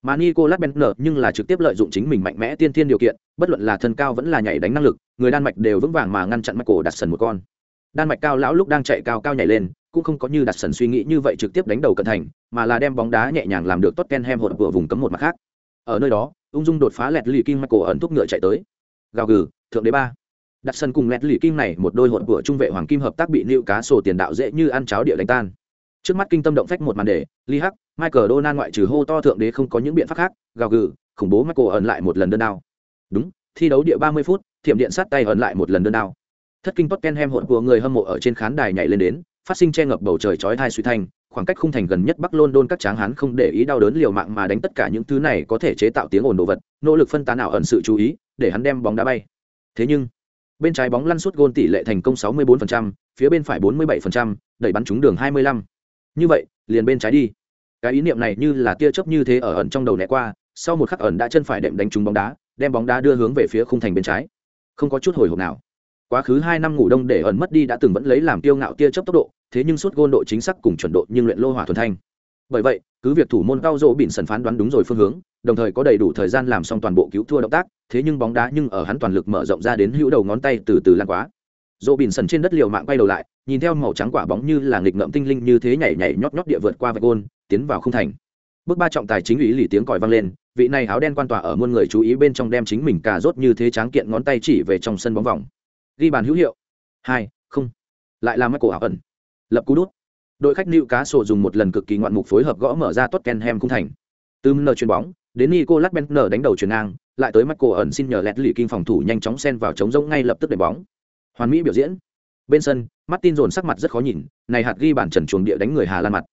mà Nicolas Bentner nhưng là trực tiếp lợi dụng chính mình mạnh mẽ tiên thiên điều kiện, bất luận là thân cao vẫn là nhảy đánh năng lực, người Đan Mạch đều vững vàng mà ngăn chặn Michael đặt sần một con. Đan Mạch cao lão lúc đang chạy cao cao nhảy lên, cũng không có như đặt sần suy nghĩ như vậy trực tiếp đánh đầu cận thành, mà là đem bóng đá nhẹ nhàng làm được Tottenham hột vừa vùng cấm một mặt khác. Ở nơi đó, ung dung đột phá lẹt lì kinh Michael ẩn thúc ngựa chạy tới. Gào gừ, thượng đế ba. Đặt sân cùng lẹt lì kim này một đôi hột của trung vệ hoàng kim hợp tác bị nịu cá sổ tiền đạo dễ như ăn cháo địa đánh tan. Trước mắt kinh tâm động phách một màn đề li hắc michael donan ngoại trừ hô to thượng đế không có những biện pháp khác, gào gừ, khủng bố michael ẩn lại một lần đơn đao. Đúng, thi đấu địa ba mươi phút, thiểm điện sát tay ẩn lại một lần đơn đao. Thất kinh tottenham hỗn của người hâm mộ ở trên khán đài nhảy lên đến, phát sinh che ngập bầu trời chói thai suy thanh khoảng cách khung thành gần nhất bắc london các tráng hán không để ý đau đớn liều mạng mà đánh tất cả những thứ này có thể chế tạo tiếng ồn đồ vật, nỗ lực phân tán ảo ẩn sự chú ý, để hắn đem bóng đá bay. Thế nhưng bên trái bóng lăn suốt gôn tỷ lệ thành công 64%, phía bên phải 47%, đẩy bắn trúng đường 25 như vậy liền bên trái đi. Cái ý niệm này như là tia chớp như thế ở ẩn trong đầu né qua sau một khắc ẩn đã chân phải đệm đánh trúng bóng đá đem bóng đá đưa hướng về phía khung thành bên trái. Không có chút hồi hộp nào. Quá khứ hai năm ngủ đông để ẩn mất đi đã từng vẫn lấy làm tiêu ngạo tia chớp tốc độ thế nhưng suốt gôn độ chính xác cùng chuẩn độ nhưng luyện lô hỏa thuần thanh bởi vậy, cứ việc thủ môn cao dỗ bỉn sần phán đoán đúng rồi phương hướng, đồng thời có đầy đủ thời gian làm xong toàn bộ cứu thua động tác, thế nhưng bóng đá nhưng ở hắn toàn lực mở rộng ra đến hữu đầu ngón tay từ từ lan quá dỗ bỉn sần trên đất liều mạng quay đầu lại, nhìn theo màu trắng quả bóng như là nghịch ngợm tinh linh như thế nhảy nhảy nhót nhót địa vượt qua vạch gôn, tiến vào không thành. Bước ba trọng tài chính ủy lì tiếng còi vang lên, vị này áo đen quan tòa ở muôn người chú ý bên trong đem chính mình cà rốt như thế tráng kiện ngón tay chỉ về trong sân bóng vòng. Ghi bàn hữu hiệu. Hai, không. Lại là mắt cổ ảo ẩn lập cú đút đội khách nịu cá sổ dùng một lần cực kỳ ngoạn mục phối hợp gõ mở ra Tottenham khung thành. Từ nờ chuyền bóng, đến Nicolas Bentner đánh đầu chuyền ngang, lại tới mắt ẩn xin nhờ lẹt lì kinh phòng thủ nhanh chóng xen vào chống rỗng ngay lập tức để bóng. Hoàn mỹ biểu diễn. Bên sân, martin dồn sắc mặt rất khó nhìn, này hạt ghi bản trần chuồng địa đánh người hà lan mặt.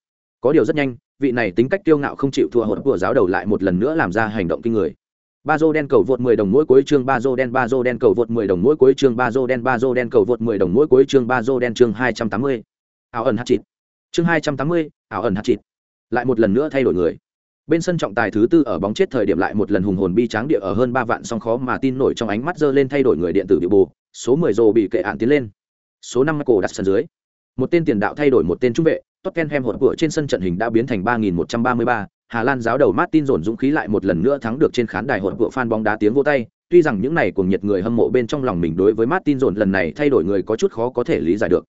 Có điều rất nhanh, vị này tính cách tiêu ngạo không chịu thua hột của giáo đầu lại một lần nữa làm ra hành động kinh người. Ba dô đen cầu vượt 10 đồng mỗi cuối chương ba dô đen ba dô đen cầu vượt 10 đồng mỗi cuối chương ba dô đen ba dô đen cầu vượt 10 đồng mỗi cuối chương ba dô đen chương 280. Áo ẩn hạt chịt chương 280, ảo ẩn hạt chịt lại một lần nữa thay đổi người bên sân trọng tài thứ tư ở bóng chết thời điểm lại một lần hùng hồn bi tráng địa ở hơn ba vạn song khó mà tin nổi trong ánh mắt dơ lên thay đổi người điện tử bị bù số 10 rồ bị kệ ạn tiến lên số năm cổ đặt sân dưới. Một tên tiền đạo thay đổi một tên trung vệ, Tottenham hột cửa trên sân trận hình đã biến thành 3133, Hà Lan giáo đầu Martin dồn dũng khí lại một lần nữa thắng được trên khán đài hỗn vừa fan bóng đá tiếng vỗ tay, tuy rằng những này cùng nhiệt người hâm mộ bên trong lòng mình đối với Martin dồn lần này thay đổi người có chút khó có thể lý giải được.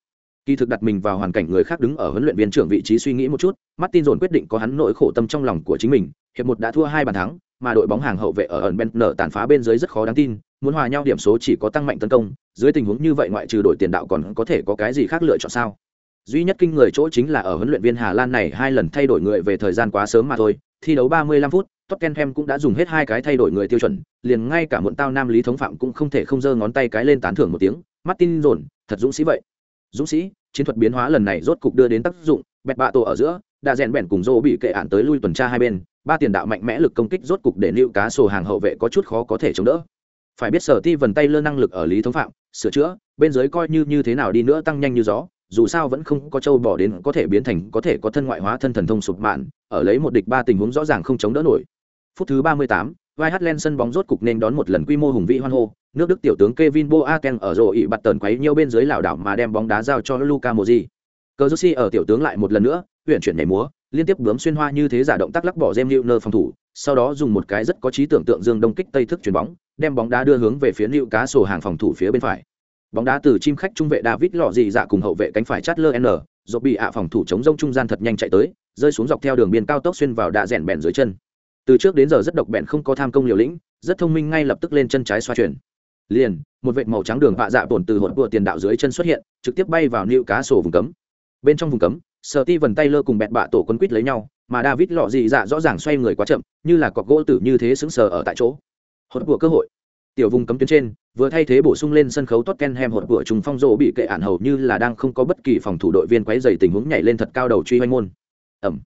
Kỳ thực đặt mình vào hoàn cảnh người khác đứng ở huấn luyện viên trưởng vị trí suy nghĩ một chút, Martin dồn quyết định có hắn nỗi khổ tâm trong lòng của chính mình, hiệp một đã thua hai bàn thắng, mà đội bóng hàng hậu vệ ở ẩn ben nở tàn phá bên dưới rất khó đáng tin, muốn hòa nhau điểm số chỉ có tăng mạnh tấn công, dưới tình huống như vậy ngoại trừ đội tiền đạo còn có thể có cái gì khác lựa chọn sao? Duy nhất kinh người chỗ chính là ở huấn luyện viên Hà Lan này hai lần thay đổi người về thời gian quá sớm mà thôi, thi đấu 35 phút, Tottenham cũng đã dùng hết hai cái thay đổi người tiêu chuẩn, liền ngay cả muộn tao nam lý thống phạm cũng không thể không giơ ngón tay cái lên tán thưởng một tiếng, Martin dồn thật dũng sĩ vậy. Dũng sĩ, chiến thuật biến hóa lần này rốt cục đưa đến tác dụng, bẹt bạ tổ ở giữa, đã rèn bèn cùng Zô bị kệ ản tới lui tuần tra hai bên, ba tiền đạo mạnh mẽ lực công kích rốt cục để lưu cá sổ hàng hậu vệ có chút khó có thể chống đỡ. Phải biết sở ti vần tay lơ năng lực ở lý thống phạm sửa chữa bên dưới coi như như thế nào đi nữa tăng nhanh như gió dù sao vẫn không có châu bỏ đến có thể biến thành có thể có thân ngoại hóa thân thần thông sụp mạn ở lấy một địch ba tình huống rõ ràng không chống đỡ nổi. Phút thứ ba mươi tám vai hát len sân bóng rốt cục nên đón một lần quy mô hùng vĩ hoan hô nước đức tiểu tướng kevin boaken ở rổ ị bặt tần quấy nhiều bên dưới lảo đảo mà đem bóng đá giao cho luka moji cờ ở tiểu tướng lại một lần nữa huyện chuyển nhảy múa liên tiếp bướm xuyên hoa như thế giả động tác lắc bỏ Jem nơ phòng thủ, sau đó dùng một cái rất có trí tưởng tượng dương đông kích tây thức chuyển bóng, đem bóng đá đưa hướng về phía Nữu cá sổ hàng phòng thủ phía bên phải. Bóng đá từ chim khách trung vệ David lọ dị dạ cùng hậu vệ cánh phải Chatler N, dột bị ạ phòng thủ chống rông trung gian thật nhanh chạy tới, rơi xuống dọc theo đường biên cao tốc xuyên vào đạ rèn bèn dưới chân. Từ trước đến giờ rất độc bẹn không có tham công liều lĩnh, rất thông minh ngay lập tức lên chân trái xoa chuyển. Liền, một vệt màu trắng đường vạ dạ tổn từ hỗn vừa tiền đạo dưới chân xuất hiện, trực tiếp bay vào Nữu cá sổ vùng cấm. Bên trong vùng cấm, sợ ti vần tay lơ cùng bẹt bạ tổ quân quýt lấy nhau mà david lọ dị dạ rõ ràng xoay người quá chậm như là cọc gỗ tử như thế xứng sờ ở tại chỗ hốt của cơ hội Tiểu vùng cấm tuyến trên, vừa thay thế bổ sung lên sân khấu Tottenham hột của trùng phong rộ bị kệ ản hầu như là đang không có bất kỳ phòng thủ đội viên quấy dày tình huống nhảy lên thật cao đầu truy hoanh môn. Ẩm.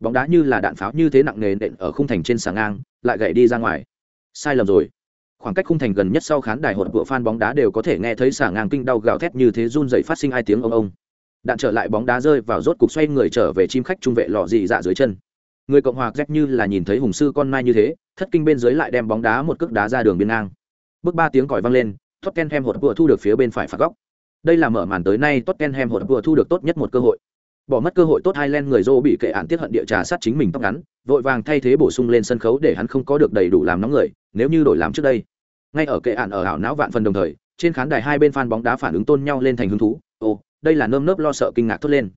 Bóng đá như là đạn pháo như thế nặng nề nện ở khung thành trên sàng ngang, lại gãy đi ra ngoài. Sai lầm rồi. Khoảng cách khung thành gần nhất sau khán đài hột vựa phan bóng đá đều có thể nghe thấy sàng ngang kinh đau gào thét như thế run rẩy phát sinh hai tiếng ông ông. Đạn trở lại bóng đá rơi vào rốt cục xoay người trở về chim khách trung vệ lò dị dạ dưới chân người cộng hòa rét như là nhìn thấy hùng sư con nai như thế thất kinh bên dưới lại đem bóng đá một cước đá ra đường biên ngang bước ba tiếng còi vang lên tottenham hột vựa thu được phía bên phải phạt góc đây là mở màn tới nay tottenham hột vừa thu được tốt nhất một cơ hội bỏ mất cơ hội tốt Highland người joe bị kệ án tiết hận địa trà sát chính mình tóc ngắn, vội vàng thay thế bổ sung lên sân khấu để hắn không có được đầy đủ làm nóng người, nếu như đổi làm trước đây. Ngay ở kệ án ở ảo não vạn phần đồng thời, trên khán đài hai bên fan bóng đá phản ứng tôn nhau lên thành hứng thú, ồ, đây là nơm nớp lo sợ kinh ngạc thốt lên.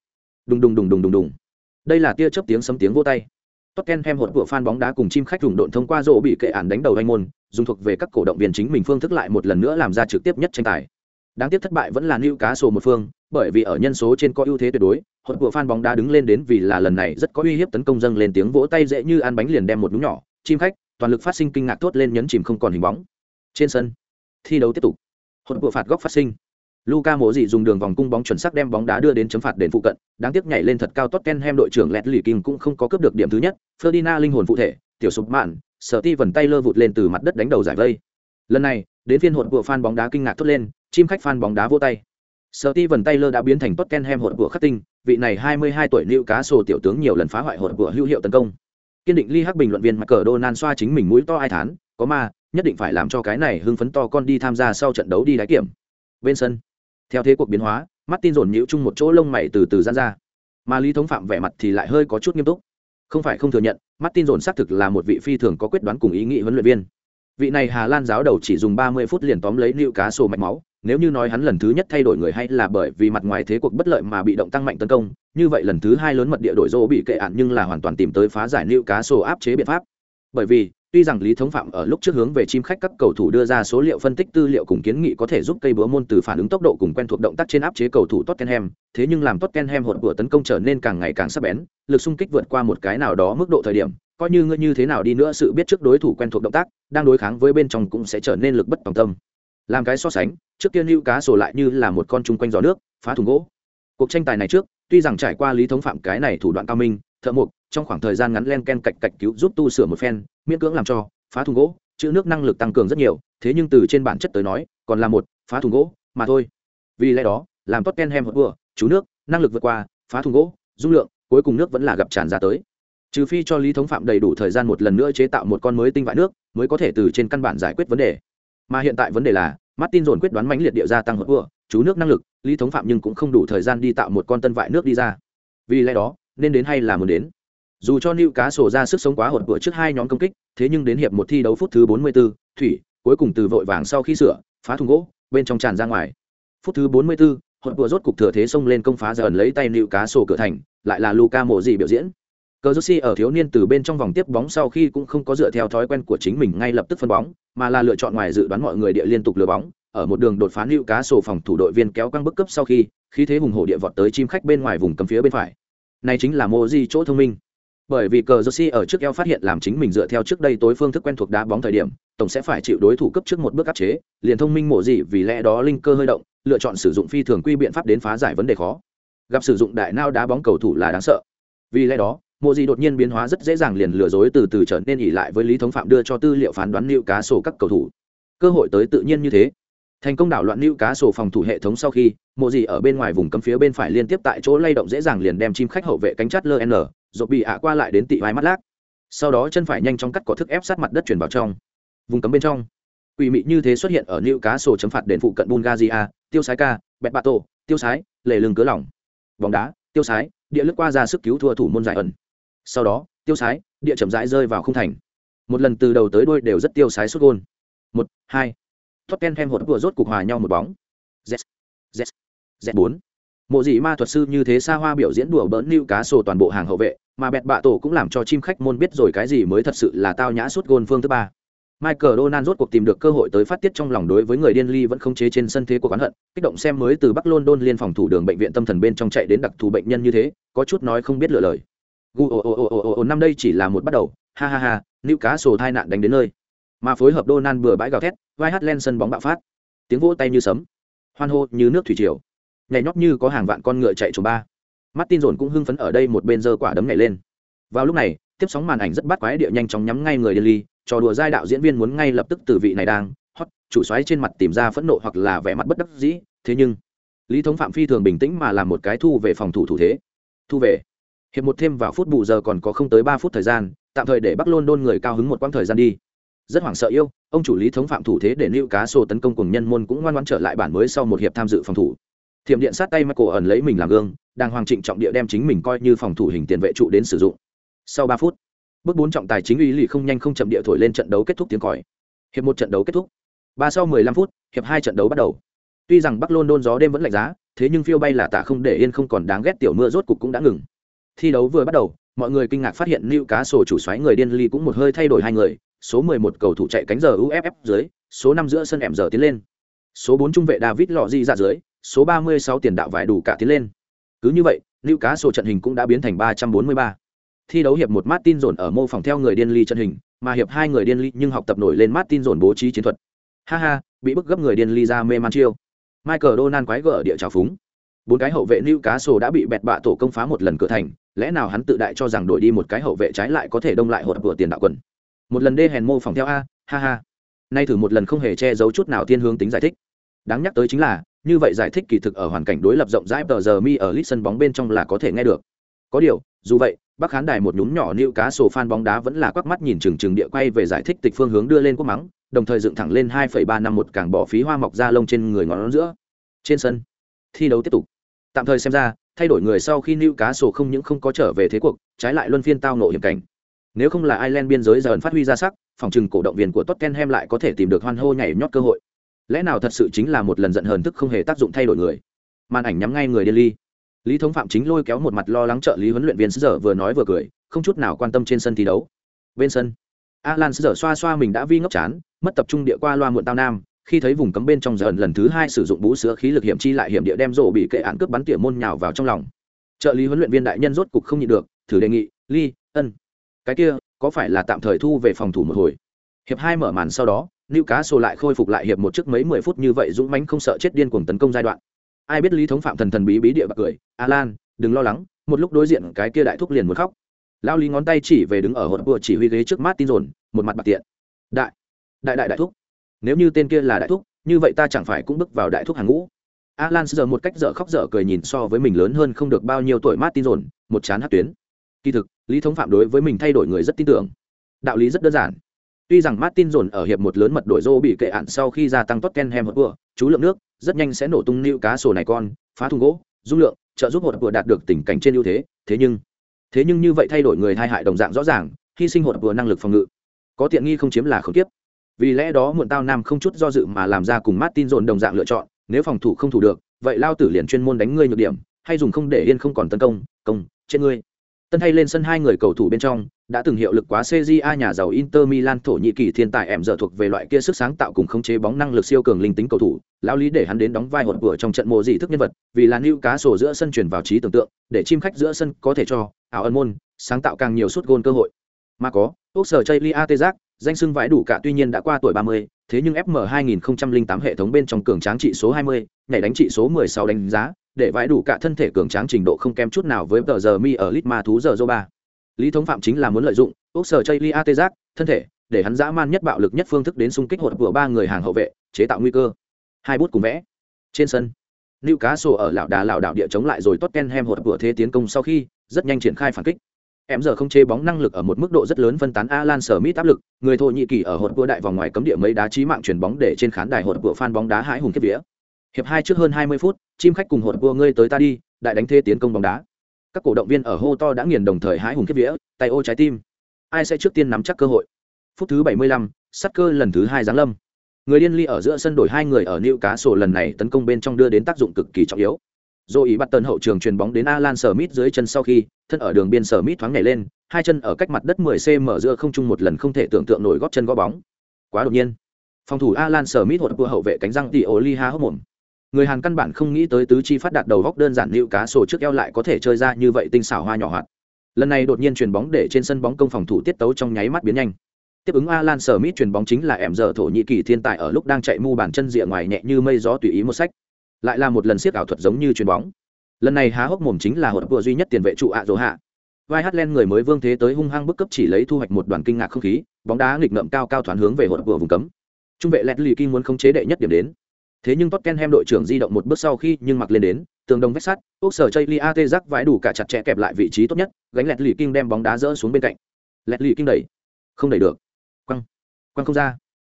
Đùng đùng đùng đùng đùng đùng. Đây là tia chớp tiếng sấm tiếng vỗ tay. Tottenham hột của fan bóng đá cùng chim khách rùng độn thông qua rổ bị kệ án đánh đầu anh môn, dùng thuộc về các cổ động viên chính mình phương thức lại một lần nữa làm ra trực tiếp nhất tranh tài. Đáng tiếc thất bại vẫn là Newcastle một phương, bởi vì ở nhân số trên có ưu thế tuyệt đối, hội của fan bóng đá đứng lên đến vì là lần này rất có uy hiếp tấn công dâng lên tiếng vỗ tay dễ như ăn bánh liền đem một nhúng nhỏ, chim khách, toàn lực phát sinh kinh ngạc tốt lên nhấn chìm không còn hình bóng. Trên sân, thi đấu tiếp tục. hội của phạt góc phát sinh. Luka Mộ dị dùng đường vòng cung bóng chuẩn xác đem bóng đá đưa đến chấm phạt đền phụ cận, đáng tiếc nhảy lên thật cao Tottenham đội trưởng Lẹt Lì King cũng không có cướp được điểm thứ nhất, Ferdinand linh hồn phụ thể, tiểu sụp mạn, sở ti vần tay lơ vụt lên từ mặt đất đánh đầu giải vây. Lần này, đến phiên hột của fan bóng đá kinh ngạc thốt lên, chim khách fan bóng đá vỗ tay. Sở ti vần tay lơ đã biến thành Tottenham hột của khắc tinh, vị này 22 tuổi lưu cá sổ tiểu tướng nhiều lần phá hoại hội của hữu hiệu tấn công. Kiên định ly hắc bình luận viên Michael Donan xoa chính mình mũi to ai thán, có ma, nhất định phải làm cho cái này hưng phấn to con đi tham gia sau trận đấu đi đáy kiểm. Bên sân, theo thế cuộc biến hóa mắt tin dồn nhiễu chung một chỗ lông mày từ từ ra ra mà lý thống phạm vẻ mặt thì lại hơi có chút nghiêm túc không phải không thừa nhận mắt tin dồn xác thực là một vị phi thường có quyết đoán cùng ý nghĩ huấn luyện viên vị này hà lan giáo đầu chỉ dùng ba mươi phút liền tóm lấy lưu cá sổ mạch máu nếu như nói hắn lần thứ nhất thay đổi người hay là bởi vì mặt ngoài thế cuộc bất lợi mà bị động tăng mạnh tấn công như vậy lần thứ hai lớn mật địa đổi rô bị kệ ạn nhưng là hoàn toàn tìm tới phá giải liệu cá sổ áp chế biện pháp bởi vì Tuy rằng Lý Thống Phạm ở lúc trước hướng về chim khách các cầu thủ đưa ra số liệu phân tích tư liệu cùng kiến nghị có thể giúp cây búa môn từ phản ứng tốc độ cùng quen thuộc động tác trên áp chế cầu thủ Tottenham, thế nhưng làm Tottenham hỗn của tấn công trở nên càng ngày càng sắc bén, lực xung kích vượt qua một cái nào đó mức độ thời điểm, coi như ngươi như thế nào đi nữa sự biết trước đối thủ quen thuộc động tác, đang đối kháng với bên trong cũng sẽ trở nên lực bất tòng tâm. Làm cái so sánh, trước kia lưu cá sổ lại như là một con chung quanh gió nước, phá thùng gỗ. Cuộc tranh tài này trước, tuy rằng trải qua Lý Thống Phạm cái này thủ đoạn cao minh, thợ mộc trong khoảng thời gian ngắn len ken cạch cạch cứu giúp tu sửa một phen, miễn cưỡng làm cho phá thùng gỗ chữ nước năng lực tăng cường rất nhiều thế nhưng từ trên bản chất tới nói còn là một phá thùng gỗ mà thôi. Vì lẽ đó làm tốt ken hem hộp vừa chú nước năng lực vượt qua phá thùng gỗ dung lượng cuối cùng nước vẫn là gặp tràn ra tới. Trừ phi cho lý thống phạm đầy đủ thời gian một lần nữa chế tạo một con mới tinh vại nước mới có thể từ trên căn bản giải quyết vấn đề. Mà hiện tại vấn đề là martin dồn quyết đoán mãnh liệt địa gia tăng hợp vừa chú nước năng lực lý thống phạm nhưng cũng không đủ thời gian đi tạo một con tân vại nước đi ra vì lẽ đó nên đến hay là muốn đến dù cho New cá sổ ra sức sống quá hột vừa trước hai nhóm công kích, thế nhưng đến hiệp một thi đấu phút thứ 44, thủy, cuối cùng từ vội vàng sau khi sửa, phá thùng gỗ, bên trong tràn ra ngoài. Phút thứ 44, hột vừa rốt cục thừa thế xông lên công phá giờ ẩn lấy tay New cá sổ cửa thành, lại là Luka mộ gì biểu diễn. Cờ Josi ở thiếu niên từ bên trong vòng tiếp bóng sau khi cũng không có dựa theo thói quen của chính mình ngay lập tức phân bóng, mà là lựa chọn ngoài dự đoán mọi người địa liên tục lừa bóng, ở một đường đột phá lưu cá sổ phòng thủ đội viên kéo căng bức cấp sau khi, khí thế hùng hổ địa vọt tới chim khách bên ngoài vùng cấm phía bên phải. Này chính là Moji gì chỗ thông minh. Bởi vì cờ Jersey ở trước eo phát hiện làm chính mình dựa theo trước đây tối phương thức quen thuộc đá bóng thời điểm tổng sẽ phải chịu đối thủ cấp trước một bước áp chế liền thông minh mổ gì vì lẽ đó linh cơ hơi động lựa chọn sử dụng phi thường quy biện pháp đến phá giải vấn đề khó. Gặp sử dụng đại nao đá bóng cầu thủ là đáng sợ. Vì lẽ đó mộ gì đột nhiên biến hóa rất dễ dàng liền lừa dối từ từ trở nên ỉ lại với lý thống phạm đưa cho tư liệu phán đoán liệu cá sổ các cầu thủ. Cơ hội tới tự nhiên như thế. Thành công đảo loạn lưu cá sổ phòng thủ hệ thống sau khi, mộ gì ở bên ngoài vùng cấm phía bên phải liên tiếp tại chỗ lay động dễ dàng liền đem chim khách hậu vệ cánh chắt lơ n, rồi bị ạ qua lại đến tị vai mắt lác. Sau đó chân phải nhanh chóng cắt cỏ thức ép sát mặt đất chuyển vào trong. Vùng cấm bên trong, quỷ mị như thế xuất hiện ở lưu cá sổ chấm phạt đền phụ cận bulgaria, tiêu sái ca bẹt bạ tổ tiêu sái, lề lưng cớ lỏng bóng đá, tiêu sái, địa lướt qua ra sức cứu thua thủ môn giải ẩn sau đó tiêu sái địa chậm rãi rơi vào không thành một lần từ đầu tới đuôi đều rất tiêu sái xuất gôn một hai Tottenham hỗn vừa rốt cục hòa nhau một bóng. Z Z z bốn Mộ dị ma thuật sư như thế xa hoa biểu diễn đùa bỡn lưu cá sổ toàn bộ hàng hậu vệ, mà bẹt bạ tổ cũng làm cho chim khách môn biết rồi cái gì mới thật sự là tao nhã suốt gôn phương thứ ba. Michael Donan rốt cuộc tìm được cơ hội tới phát tiết trong lòng đối với người điên ly vẫn không chế trên sân thế của quán hận, kích động xem mới từ Bắc London liên phòng thủ đường bệnh viện tâm thần bên trong chạy đến đặc thù bệnh nhân như thế, có chút nói không biết lựa lời. Gu ồ ồ ồ ồ ồ năm đây chỉ là một bắt đầu, ha ha ha, nữ cá sổ thai nạn đánh đến nơi. Mà phối hợp Donan vừa bãi gào thét, vai hát lên sân bóng bạo phát. Tiếng vỗ tay như sấm, hoan hô như nước thủy triều. Nhảy nhót như có hàng vạn con ngựa chạy trốn ba. Martin dồn cũng hưng phấn ở đây một bên giơ quả đấm nhảy lên. Vào lúc này, tiếp sóng màn ảnh rất bắt quái địa nhanh chóng nhắm ngay người Delhi, trò đùa giai đạo diễn viên muốn ngay lập tức từ vị này đang hot, chủ xoáy trên mặt tìm ra phẫn nộ hoặc là vẻ mặt bất đắc dĩ, thế nhưng Lý Thống Phạm phi thường bình tĩnh mà làm một cái thu về phòng thủ thủ thế. Thu về. Hiệp một thêm vào phút bù giờ còn có không tới ba phút thời gian, tạm thời để Bắc London người cao hứng một quãng thời gian đi. Rất hoảng sợ yêu, ông chủ Lý Thống Phạm thủ thế để lưu cá sổ tấn công cùng nhân môn cũng ngoan ngoãn trở lại bản mới sau một hiệp tham dự phòng thủ. Thiểm điện sát tay Michael ẩn lấy mình làm gương, đang hoàng trịnh trọng địa đem chính mình coi như phòng thủ hình tiền vệ trụ đến sử dụng. Sau ba phút, bước bốn trọng tài chính uy lì không nhanh không chậm địa thổi lên trận đấu kết thúc tiếng còi. Hiệp một trận đấu kết thúc. Ba sau 15 phút, hiệp hai trận đấu bắt đầu. Tuy rằng Bắc London gió đêm vẫn lạnh giá, thế nhưng phiêu bay là tạ không để yên không còn đáng ghét tiểu mưa rốt cục cũng đã ngừng. Thi đấu vừa bắt đầu, mọi người kinh ngạc phát hiện lưu cá sổ chủ xoáy người điên ly cũng một hơi thay đổi hai người, số 11 cầu thủ chạy cánh giờ UFF dưới, số 5 giữa sân ẻm giờ tiến lên. Số 4 trung vệ David lọ gì ra dưới, số 36 tiền đạo vải đủ cả tiến lên. Cứ như vậy, lưu cá sổ trận hình cũng đã biến thành 343. Thi đấu hiệp một Martin dồn ở mô phỏng theo người điên ly trận hình, mà hiệp hai người điên ly nhưng học tập nổi lên Martin dồn bố trí chiến thuật. Ha ha, bị bức gấp người điên ly ra mê man chiêu michael donan quái gở địa trào phúng bốn cái hậu vệ Newcastle đã bị bẹt bạ tổ công phá một lần cửa thành lẽ nào hắn tự đại cho rằng đổi đi một cái hậu vệ trái lại có thể đông lại hột vừa tiền đạo quần một lần đê hèn mô phỏng theo a ha ha nay thử một lần không hề che giấu chút nào thiên hướng tính giải thích đáng nhắc tới chính là như vậy giải thích kỳ thực ở hoàn cảnh đối lập rộng rãi tờ giờ mi ở lít sân bóng bên trong là có thể nghe được có điều dù vậy bắc khán đài một nhúm nhỏ nữ cá sổ phan bóng đá vẫn là quắc mắt nhìn chừng chừng địa quay về giải thích tịch phương hướng đưa lên quốc mắng đồng thời dựng thẳng lên 2,3 năm một càng bỏ phí hoa mọc ra lông trên người ngón giữa. Trên sân, thi đấu tiếp tục. Tạm thời xem ra, thay đổi người sau khi nữ cá sổ không những không có trở về thế cuộc, trái lại luân phiên tao nộ hiểm cảnh. Nếu không là Ireland biên giới dần phát huy ra sắc, phòng trừng cổ động viên của Tottenham lại có thể tìm được hoan hô nhảy nhót cơ hội. Lẽ nào thật sự chính là một lần giận hờn tức không hề tác dụng thay đổi người. Màn ảnh nhắm ngay người Delhi. Lý Thống Phạm chính lôi kéo một mặt lo lắng trợ lý huấn luyện viên giờ vừa nói vừa cười, không chút nào quan tâm trên sân thi đấu. Bên sân, Alan giờ xoa xoa mình đã vi ngốc chán, mất tập trung địa qua loa muộn tao nam khi thấy vùng cấm bên trong dần lần thứ hai sử dụng bú sữa khí lực hiểm chi lại hiểm địa đem rổ bị kệ án cướp bắn tỉa môn nhào vào trong lòng. Trợ lý huấn luyện viên đại nhân rốt cục không nhịn được, thử đề nghị, ly, ân, cái kia, có phải là tạm thời thu về phòng thủ một hồi? Hiệp hai mở màn sau đó, lưu cá sổ lại khôi phục lại hiệp một trước mấy mười phút như vậy dũng mãnh không sợ chết điên cuồng tấn công giai đoạn. Ai biết lý thống phạm thần thần bí bí địa bạc cười alan đừng lo lắng, một lúc đối diện cái kia đại thúc liền muốn khóc. Lao lý ngón tay chỉ về đứng ở hộp vừa chỉ huy ghế trước mắt tin dồn một mặt bạc tiện. Đại đại đại đại thúc nếu như tên kia là đại thúc, như vậy ta chẳng phải cũng bước vào đại thúc hàng ngũ. Alan giờ một cách dở khóc dở cười nhìn so với mình lớn hơn không được bao nhiêu tuổi mát tin rồn một chán hát tuyến. Kỳ thực, lý thống phạm đối với mình thay đổi người rất tin tưởng. Đạo lý rất đơn giản. Tuy rằng martin dồn ở hiệp một lớn mật đổi rô bị kệ ạn sau khi gia tăng tottenham hột vừa chú lượng nước, rất nhanh sẽ nổ tung nịu cá sổ này con, phá thùng gỗ, dung lượng, trợ giúp hột vừa đạt được tình cảnh trên ưu thế. Thế nhưng thế nhưng như vậy thay đổi người hai hại đồng dạng rõ ràng, hy sinh hột vừa năng lực phòng ngự. Có tiện nghi không chiếm là không tiếp vì lẽ đó muộn tao nam không chút do dự mà làm ra cùng Martin dồn đồng dạng lựa chọn, nếu phòng thủ không thủ được, vậy lao tử liền chuyên môn đánh ngươi nhược điểm, hay dùng không để yên không còn tấn công, công, trên ngươi. Tân hay lên sân hai người cầu thủ bên trong, đã từng hiệu lực quá CJA nhà giàu Inter Milan thổ nhĩ kỳ thiên tài em giờ thuộc về loại kia sức sáng tạo cùng khống chế bóng năng lực siêu cường linh tính cầu thủ, lão lý để hắn đến đóng vai hột vừa trong trận mùa dị thức nhân vật, vì là lưu cá sổ giữa sân chuyển vào trí tưởng tượng, để chim khách giữa sân có thể cho ảo ân môn sáng tạo càng nhiều suất gôn cơ hội. Mà có, Úc sở Chayli Atezak, danh xưng vãi đủ cả tuy nhiên đã qua tuổi 30, thế nhưng FM 2008 hệ thống bên trong cường tráng trị số 20, nhảy đánh trị số 16 đánh giá, để vãi đủ cả thân thể cường tráng trình độ không kém chút nào với tờ giờ mi ở lit ma thú giờ ba. Lý thống phạm chính là muốn lợi dụng ốc sở Tê giác, thân thể, để hắn dã man nhất bạo lực nhất phương thức đến xung kích hột của ba người hàng hậu vệ, chế tạo nguy cơ. Hai bút cùng vẽ. Trên sân, Newcastle ở lão đà lão đảo địa chống lại rồi Tottenham hột của thế tiến công sau khi rất nhanh triển khai phản kích em giờ không chế bóng năng lực ở một mức độ rất lớn phân tán Alan Smith áp lực, người Thổ Nhĩ Kỳ ở hột vừa đại vòng ngoài cấm địa mấy đá chí mạng chuyển bóng để trên khán đài hột vừa fan bóng đá hãi hùng kiếp vía. Hiệp hai trước hơn 20 phút, chim khách cùng hột vừa ngươi tới ta đi, đại đánh thế tiến công bóng đá. Các cổ động viên ở hô to đã nghiền đồng thời hãi hùng kiếp vía, tay ô trái tim. Ai sẽ trước tiên nắm chắc cơ hội? Phút thứ 75, sát cơ lần thứ hai giáng lâm. Người điên ly ở giữa sân đổi hai người ở Newcastle lần này tấn công bên trong đưa đến tác dụng cực kỳ trọng yếu. Rồi ý bắt tần hậu trường truyền bóng đến Alan Smith dưới chân sau khi, thân ở đường biên Smith thoáng nhảy lên, hai chân ở cách mặt đất 10cm giữa không trung một lần không thể tưởng tượng nổi góp chân gõ bóng. Quá đột nhiên. Phòng thủ Alan Smith hụt của hậu vệ cánh răng tỉ Oli há hốc mồm. Người Hàn căn bản không nghĩ tới tứ chi phát đạt đầu góc đơn giản lưu cá sổ trước eo lại có thể chơi ra như vậy tinh xảo hoa nhỏ hoạt. Lần này đột nhiên truyền bóng để trên sân bóng công phòng thủ tiết tấu trong nháy mắt biến nhanh. tiếp ứng alan smith chuyền bóng chính là ẻm giờ thổ nhĩ kỳ thiên tài ở lúc đang chạy mu bàn chân rìa ngoài nhẹ như mây gió tùy ý một sách lại là một lần siết ảo thuật giống như chuyền bóng. Lần này há hốc mồm chính là hột vừa duy nhất tiền vệ trụ ạ dỗ hạ. Vai hát len người mới vương thế tới hung hăng bức cấp chỉ lấy thu hoạch một đoàn kinh ngạc không khí, bóng đá nghịch ngậm cao cao thoáng hướng về hột vừa vùng cấm. Trung vệ lẹt lì kinh muốn khống chế đệ nhất điểm đến. Thế nhưng tottenham đội trưởng di động một bước sau khi nhưng mặc lên đến, tường đông vét sắt, ốc sở chây lia tê giác vãi đủ cả chặt chẽ kẹp lại vị trí tốt nhất, gánh lẹt lì kinh đem bóng đá rỡ xuống bên cạnh. Lẹt lì kinh đẩy. Không đẩy được. Quăng. Quăng không ra.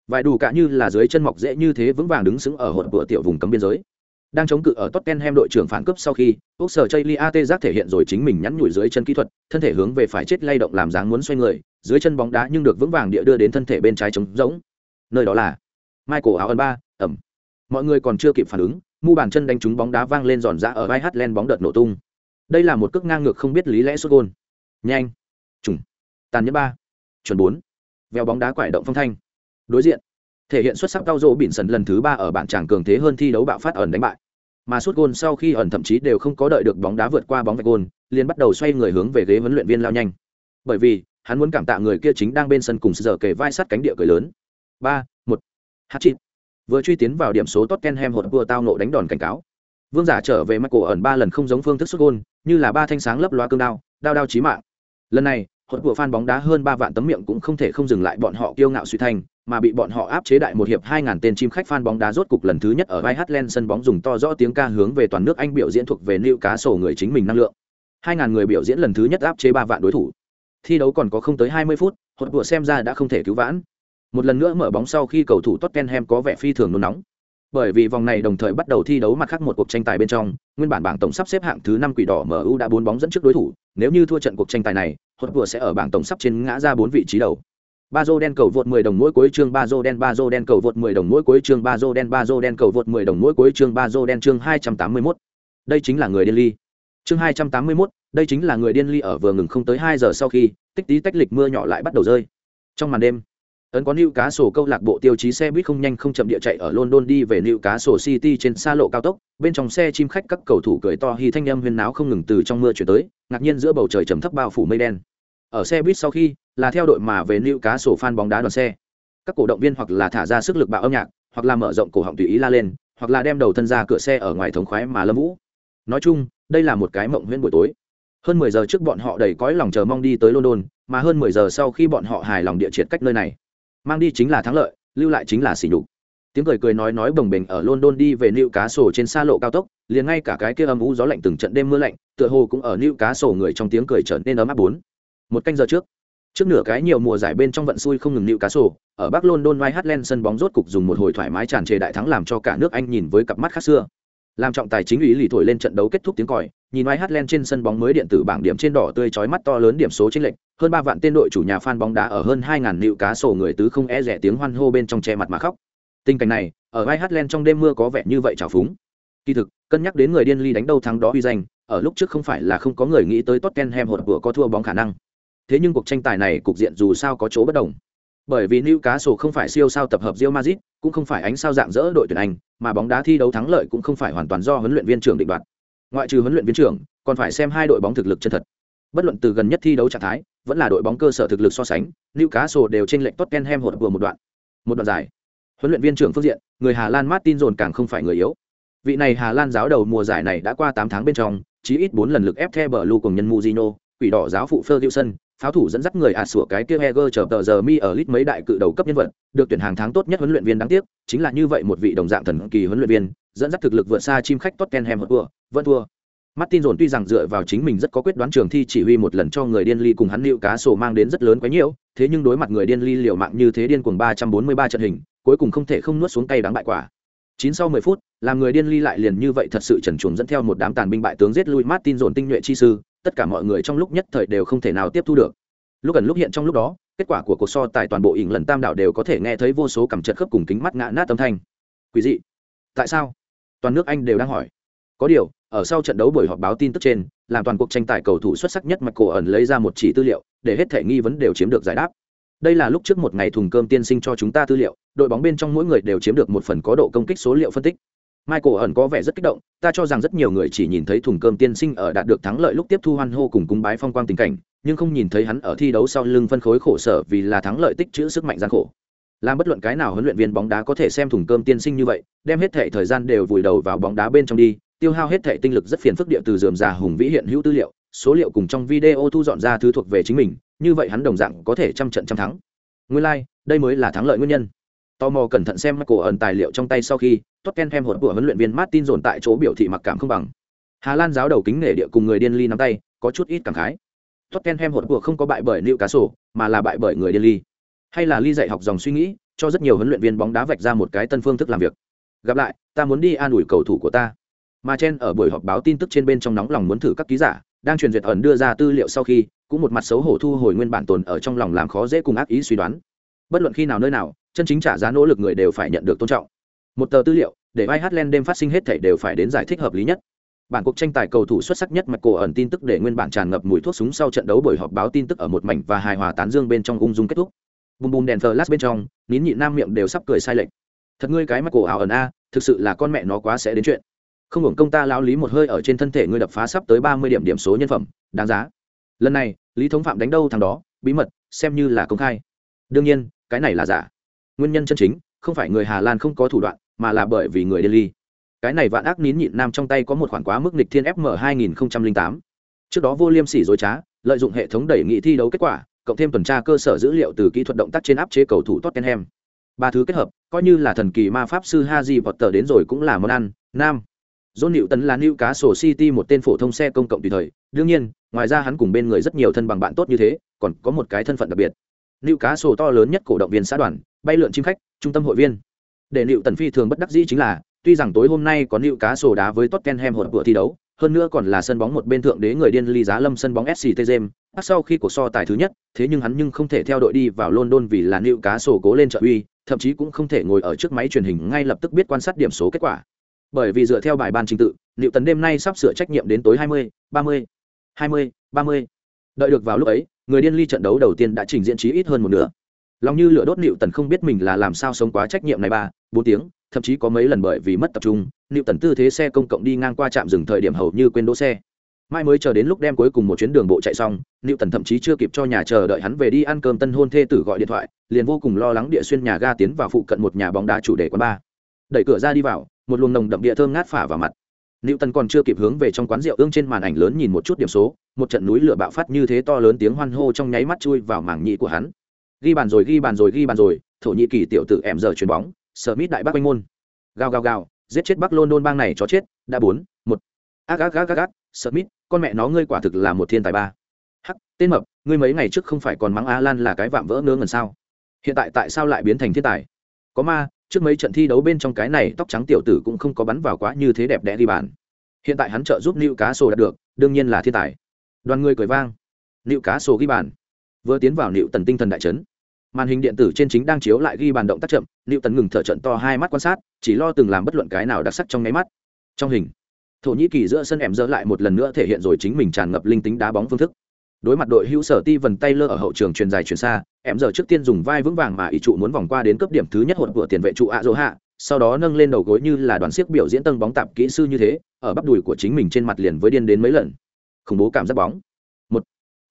Vài đủ cả như là dưới chân mọc dễ như thế vững vàng đứng sững ở hột vừa tiểu vùng cấm biên giới đang chống cự ở Tottenham đội trưởng phản cấp sau khi, Úc Sở Chayli AT giác thể hiện rồi chính mình nhắn nhủi dưới chân kỹ thuật, thân thể hướng về phải chết lay động làm dáng muốn xoay người, dưới chân bóng đá nhưng được vững vàng địa đưa đến thân thể bên trái trống rỗng. Nơi đó là Michael áo ấn ba, ẩm. Mọi người còn chưa kịp phản ứng, mu bàn chân đánh trúng bóng đá vang lên giòn giã ở vai Hatland bóng đợt nổ tung. Đây là một cước ngang ngược không biết lý lẽ sút gôn. Nhanh, trùng, tàn nhẫn ba, chuẩn bốn. Vèo bóng đá quải động phong thanh. Đối diện, thể hiện xuất sắc cao dỗ bỉn sần lần thứ ba ở bảng tràng cường thế hơn thi đấu bạo phát ẩn đánh bại. Mà suốt gôn sau khi ẩn thậm chí đều không có đợi được bóng đá vượt qua bóng vạch gôn, liền bắt đầu xoay người hướng về ghế huấn luyện viên lao nhanh. Bởi vì, hắn muốn cảm tạ người kia chính đang bên sân cùng giờ kề vai sát cánh địa cười lớn. Ba, một, hát chín vừa truy tiến vào điểm số tottenham hột vừa tao nộ đánh đòn cảnh cáo. Vương giả trở về mắt cổ ẩn ba lần không giống phương thức xuất gôn, như là ba thanh sáng lấp loa cương đao đao đao chí mạng. Lần này hột của phan bóng đá hơn ba vạn tấm miệng cũng không thể không dừng lại bọn họ kiêu ngạo suy thành mà bị bọn họ áp chế đại một hiệp 2000 tên chim khách fan bóng đá rốt cục lần thứ nhất ở vai Hatland sân bóng dùng to rõ tiếng ca hướng về toàn nước Anh biểu diễn thuộc về Newcastle cá sổ người chính mình năng lượng. 2000 người biểu diễn lần thứ nhất áp chế 3 vạn đối thủ. Thi đấu còn có không tới 20 phút, hột của xem ra đã không thể cứu vãn. Một lần nữa mở bóng sau khi cầu thủ Tottenham có vẻ phi thường nôn nóng. Bởi vì vòng này đồng thời bắt đầu thi đấu mặt khác một cuộc tranh tài bên trong, nguyên bản bảng tổng sắp xếp hạng thứ 5 quỷ đỏ MU đã bốn bóng dẫn trước đối thủ, nếu như thua trận cuộc tranh tài này, hột vừa sẽ ở bảng tổng sắp trên ngã ra 4 vị trí đầu ba dô đen cầu vượt 10 đồng mỗi cuối chương ba dô đen ba dô đen cầu vượt 10 đồng mỗi cuối chương ba dô đen ba dô đen cầu vượt 10 đồng mỗi cuối chương ba dô đen chương 281. Đây chính là người điên ly. Chương 281, đây chính là người điên ly ở vừa ngừng không tới 2 giờ sau khi, tích tí tách lịch mưa nhỏ lại bắt đầu rơi. Trong màn đêm, ấn có lưu cá sổ câu lạc bộ tiêu chí xe buýt không nhanh không chậm địa chạy ở London đi về lưu cá sổ City trên xa lộ cao tốc, bên trong xe chim khách các cầu thủ cười to hy thanh âm huyên náo không ngừng từ trong mưa chuyển tới, ngạc nhiên giữa bầu trời trầm thấp bao phủ mây đen ở xe buýt sau khi là theo đội mà về lưu cá sổ phan bóng đá đoàn xe. Các cổ động viên hoặc là thả ra sức lực bạo âm nhạc, hoặc là mở rộng cổ họng tùy ý la lên, hoặc là đem đầu thân ra cửa xe ở ngoài thống khoái mà lâm vũ. Nói chung, đây là một cái mộng huyễn buổi tối. Hơn mười giờ trước bọn họ đầy cõi lòng chờ mong đi tới london, mà hơn mười giờ sau khi bọn họ hài lòng địa triệt cách nơi này. Mang đi chính là thắng lợi, lưu lại chính là sỉ nhục. Tiếng cười cười nói nói bồng bềnh ở london đi về lưu cá sổ trên xa lộ cao tốc, liền ngay cả cái kia âm u gió lạnh từng trận đêm mưa lạnh, tựa hồ cũng ở lưu cá sổ người trong tiếng cười trở nên ấm áp bốn một canh giờ trước. Trước nửa cái nhiều mùa giải bên trong vận xui không ngừng nịu cá sổ, ở bắc london white hatland sân bóng rốt cục dùng một hồi thoải mái tràn trề đại thắng làm cho cả nước anh nhìn với cặp mắt khác xưa. Làm trọng tài chính ủy lì thổi lên trận đấu kết thúc tiếng còi, nhìn white hatland trên sân bóng mới điện tử bảng điểm trên đỏ tươi chói mắt to lớn điểm số trên lệnh hơn ba vạn tên đội chủ nhà fan bóng đá ở hơn hai ngàn nịu cá sổ người tứ không e rẻ tiếng hoan hô bên trong che mặt mà khóc. Tình cảnh này, ở white hatland trong đêm mưa có vẻ như vậy trào phúng. Kỳ thực, cân nhắc đến người điên ly đánh đâu thắng đó uy danh, ở lúc trước không phải là không có người nghĩ tới Tottenham hột vừa có thua bóng khả năng thế nhưng cuộc tranh tài này cục diện dù sao có chỗ bất đồng bởi vì Newcastle không phải siêu sao tập hợp Real Madrid, cũng không phải ánh sao dạng dỡ đội tuyển Anh, mà bóng đá thi đấu thắng lợi cũng không phải hoàn toàn do huấn luyện viên trưởng định đoạt. Ngoại trừ huấn luyện viên trưởng, còn phải xem hai đội bóng thực lực chân thật. Bất luận từ gần nhất thi đấu trạng thái, vẫn là đội bóng cơ sở thực lực so sánh, Newcastle đều trên lệnh Tottenham hột vừa một đoạn. Một đoạn dài. Huấn luyện viên trưởng phương diện, người Hà Lan Martin dồn càng không phải người yếu. Vị này Hà Lan giáo đầu mùa giải này đã qua 8 tháng bên trong, chí ít 4 lần lực ép The Blue cùng nhân Mujino, quỷ đỏ giáo phụ Ferguson, pháo thủ dẫn dắt người ạt sủa cái kia Heger chờ tờ giờ mi ở lit mấy đại cự đầu cấp nhân vật, được tuyển hàng tháng tốt nhất huấn luyện viên đáng tiếc, chính là như vậy một vị đồng dạng thần kỳ huấn luyện viên, dẫn dắt thực lực vượt xa chim khách Tottenham Hotspur, vẫn thua. Martin dồn tuy rằng dựa vào chính mình rất có quyết đoán trường thi chỉ huy một lần cho người điên ly cùng hắn liệu cá sổ mang đến rất lớn quá nhiều, thế nhưng đối mặt người điên ly liều mạng như thế điên cuồng 343 trận hình, cuối cùng không thể không nuốt xuống cay đắng bại quả. 9 sau 10 phút, làm người điên ly lại liền như vậy thật sự trần truồng dẫn theo một đám tàn binh bại tướng giết lui Martin dồn tinh nhuệ chi sư, tất cả mọi người trong lúc nhất thời đều không thể nào tiếp thu được. Lúc gần lúc hiện trong lúc đó kết quả của cuộc so tài toàn bộ ỉng lần tam đảo đều có thể nghe thấy vô số cảm chật khớp cùng kính mắt ngã nát âm thanh. Quý dị. Tại sao? Toàn nước anh đều đang hỏi. Có điều ở sau trận đấu buổi họp báo tin tức trên làm toàn cuộc tranh tài cầu thủ xuất sắc nhất mạch cổ ẩn lấy ra một chỉ tư liệu để hết thể nghi vấn đều chiếm được giải đáp. Đây là lúc trước một ngày thùng cơm tiên sinh cho chúng ta tư liệu đội bóng bên trong mỗi người đều chiếm được một phần có độ công kích số liệu phân tích. Michael ẩn có vẻ rất kích động, ta cho rằng rất nhiều người chỉ nhìn thấy thùng cơm tiên sinh ở đạt được thắng lợi lúc tiếp thu hoan hô cùng cúng bái phong quang tình cảnh, nhưng không nhìn thấy hắn ở thi đấu sau lưng phân khối khổ sở vì là thắng lợi tích trữ sức mạnh gian khổ. Làm bất luận cái nào huấn luyện viên bóng đá có thể xem thùng cơm tiên sinh như vậy đem hết thể thời gian đều vùi đầu vào bóng đá bên trong đi tiêu hao hết thể tinh lực rất phiền phức địa từ dườm già hùng vĩ hiện hữu tư liệu số liệu cùng trong video thu dọn ra thứ thuộc về chính mình như vậy hắn đồng dạng có thể trăm trận trăm thắng. Nguyên lai、like, đây mới là thắng lợi nguyên nhân tò mò cẩn thận xem cổ ẩn tài liệu trong tay sau khi, tottenham hột của huấn luyện viên martin dồn tại chỗ biểu thị mặc cảm không bằng. Hà lan giáo đầu kính nể địa cùng người điên ly nắm tay, có chút ít cảm khái. Tottenham hột của không có bại bởi liệu cá sổ mà là bại bởi người điên ly. Hay là ly dạy học dòng suy nghĩ, cho rất nhiều huấn luyện viên bóng đá vạch ra một cái tân phương thức làm việc. Gặp lại, ta muốn đi an ủi cầu thủ của ta. Mà chen ở buổi họp báo tin tức trên bên trong nóng lòng muốn thử các ký giả, đang truyền duyệt ẩn đưa ra tư liệu sau khi, cũng một mặt xấu hổ thu hồi nguyên bản tồn ở trong lòng làm khó dễ cùng ác ý suy đoán bất luận khi nào nơi nào, chân chính trả giá nỗ lực người đều phải nhận được tôn trọng. Một tờ tư liệu để vai hát len đêm phát sinh hết thể đều phải đến giải thích hợp lý nhất. Bản cuộc tranh tài cầu thủ xuất sắc nhất mạch cổ ẩn tin tức để nguyên bản tràn ngập mùi thuốc súng sau trận đấu buổi họp báo tin tức ở một mảnh và hài hòa tán dương bên trong ung dung kết thúc. Bùm bùm đèn flash bên trong, nín nhị nam miệng đều sắp cười sai lệch. Thật ngươi cái mạch cổ ảo ẩn a, thực sự là con mẹ nó quá sẽ đến chuyện. Không hưởng công ta lao lý một hơi ở trên thân thể ngươi đập phá sắp tới ba mươi điểm điểm số nhân phẩm, đáng giá. Lần này, lý thống phạm đánh đâu thằng đó, bí mật, xem như là công khai. Đương nhiên cái này là giả. Nguyên nhân chân chính không phải người hà lan không có thủ đoạn mà là bởi vì người delhi. Cái này vạn ác nín nhịn nam trong tay có một khoản quá mức nịch thiên fm 2008. trước đó vô liêm sỉ dối trá lợi dụng hệ thống đẩy nghị thi đấu kết quả cộng thêm tuần tra cơ sở dữ liệu từ kỹ thuật động tác trên áp chế cầu thủ tottenham. Ba thứ kết hợp coi như là thần kỳ ma pháp sư haji potter đến rồi cũng là món ăn nam. John Newton là Newcastle City một tên phổ thông xe công cộng tùy thời, đương nhiên, ngoài ra hắn cùng bên người rất nhiều thân bằng bạn tốt như thế, còn có một cái thân phận đặc biệt. Nữu cá sổ to lớn nhất cổ động viên xã đoàn, bay lượn chim khách, trung tâm hội viên. Để Newton phi thường bất đắc dĩ chính là, tuy rằng tối hôm nay có Nữu cá sổ đá với Tottenham hột vừa thi đấu, hơn nữa còn là sân bóng một bên thượng đế người điên ly giá lâm sân bóng SCT James, sau khi cuộc so tài thứ nhất, thế nhưng hắn nhưng không thể theo đội đi vào London vì là Nữu cá sổ cố lên trợ uy, thậm chí cũng không thể ngồi ở trước máy truyền hình ngay lập tức biết quan sát điểm số kết quả bởi vì dựa theo bài ban trình tự liệu tần đêm nay sắp sửa trách nhiệm đến tối 20, 30, 20, 30 đợi được vào lúc ấy, người điên ly trận đấu đầu tiên đã trình diễn trí ít hơn một nửa. Lòng như lửa đốt liệu tần không biết mình là làm sao sống quá trách nhiệm này ba, bốn tiếng, thậm chí có mấy lần bởi vì mất tập trung liệu tần tư thế xe công cộng đi ngang qua trạm dừng thời điểm hầu như quên đỗ xe. Mai mới chờ đến lúc đem cuối cùng một chuyến đường bộ chạy xong liệu tần thậm chí chưa kịp cho nhà chờ đợi hắn về đi ăn cơm tân hôn thê tử gọi điện thoại, liền vô cùng lo lắng địa xuyên nhà ga tiến vào phụ cận một nhà bóng đá chủ đề quán ba. đẩy cửa ra đi vào, một luồng nồng đậm địa thơm ngát phả vào mặt. Nữu Tần còn chưa kịp hướng về trong quán rượu ương trên màn ảnh lớn nhìn một chút điểm số, một trận núi lửa bạo phát như thế to lớn tiếng hoan hô trong nháy mắt chui vào màng nhĩ của hắn. Ghi bàn rồi, ghi bàn rồi, ghi bàn rồi, Thổ Nhĩ Kỳ tiểu tử em giờ chuyền bóng, Smith đại bác quanh môn. Gào gào gào, giết chết Bắc London bang này chó chết, đã bốn, một. Ác ác ác ác ác, Smith, con mẹ nó ngươi quả thực là một thiên tài ba. Hắc, tên mập, ngươi mấy ngày trước không phải còn mắng Alan là cái vạm vỡ nướng ngần sao? Hiện tại tại sao lại biến thành thiên tài? Có ma, trước mấy trận thi đấu bên trong cái này tóc trắng tiểu tử cũng không có bắn vào quá như thế đẹp đẽ đi bàn. Hiện tại hắn trợ giúp nữ cá sổ đạt được, đương nhiên là thiên tài. Đoàn người cười vang. Nữ cá sổ ghi bàn. Vừa tiến vào nữ tần tinh thần đại trấn. Màn hình điện tử trên chính đang chiếu lại ghi bàn động tác chậm nữ tần ngừng thở trận to hai mắt quan sát, chỉ lo từng làm bất luận cái nào đặc sắc trong nháy mắt. Trong hình, thổ nhĩ kỳ giữa sân em dỡ lại một lần nữa thể hiện rồi chính mình tràn ngập linh tính đá bóng phương thức đối mặt đội hữu sở ti vần tay lơ ở hậu trường truyền dài truyền xa, em giờ trước tiên dùng vai vững vàng mà ý trụ muốn vòng qua đến cấp điểm thứ nhất hột của tiền vệ trụ ạ dỗ hạ sau đó nâng lên đầu gối như là đoàn siếc biểu diễn tân bóng tạp kỹ sư như thế, ở bắp đùi của chính mình trên mặt liền với điên đến mấy lần. Khủng bố cảm giác bóng. Một,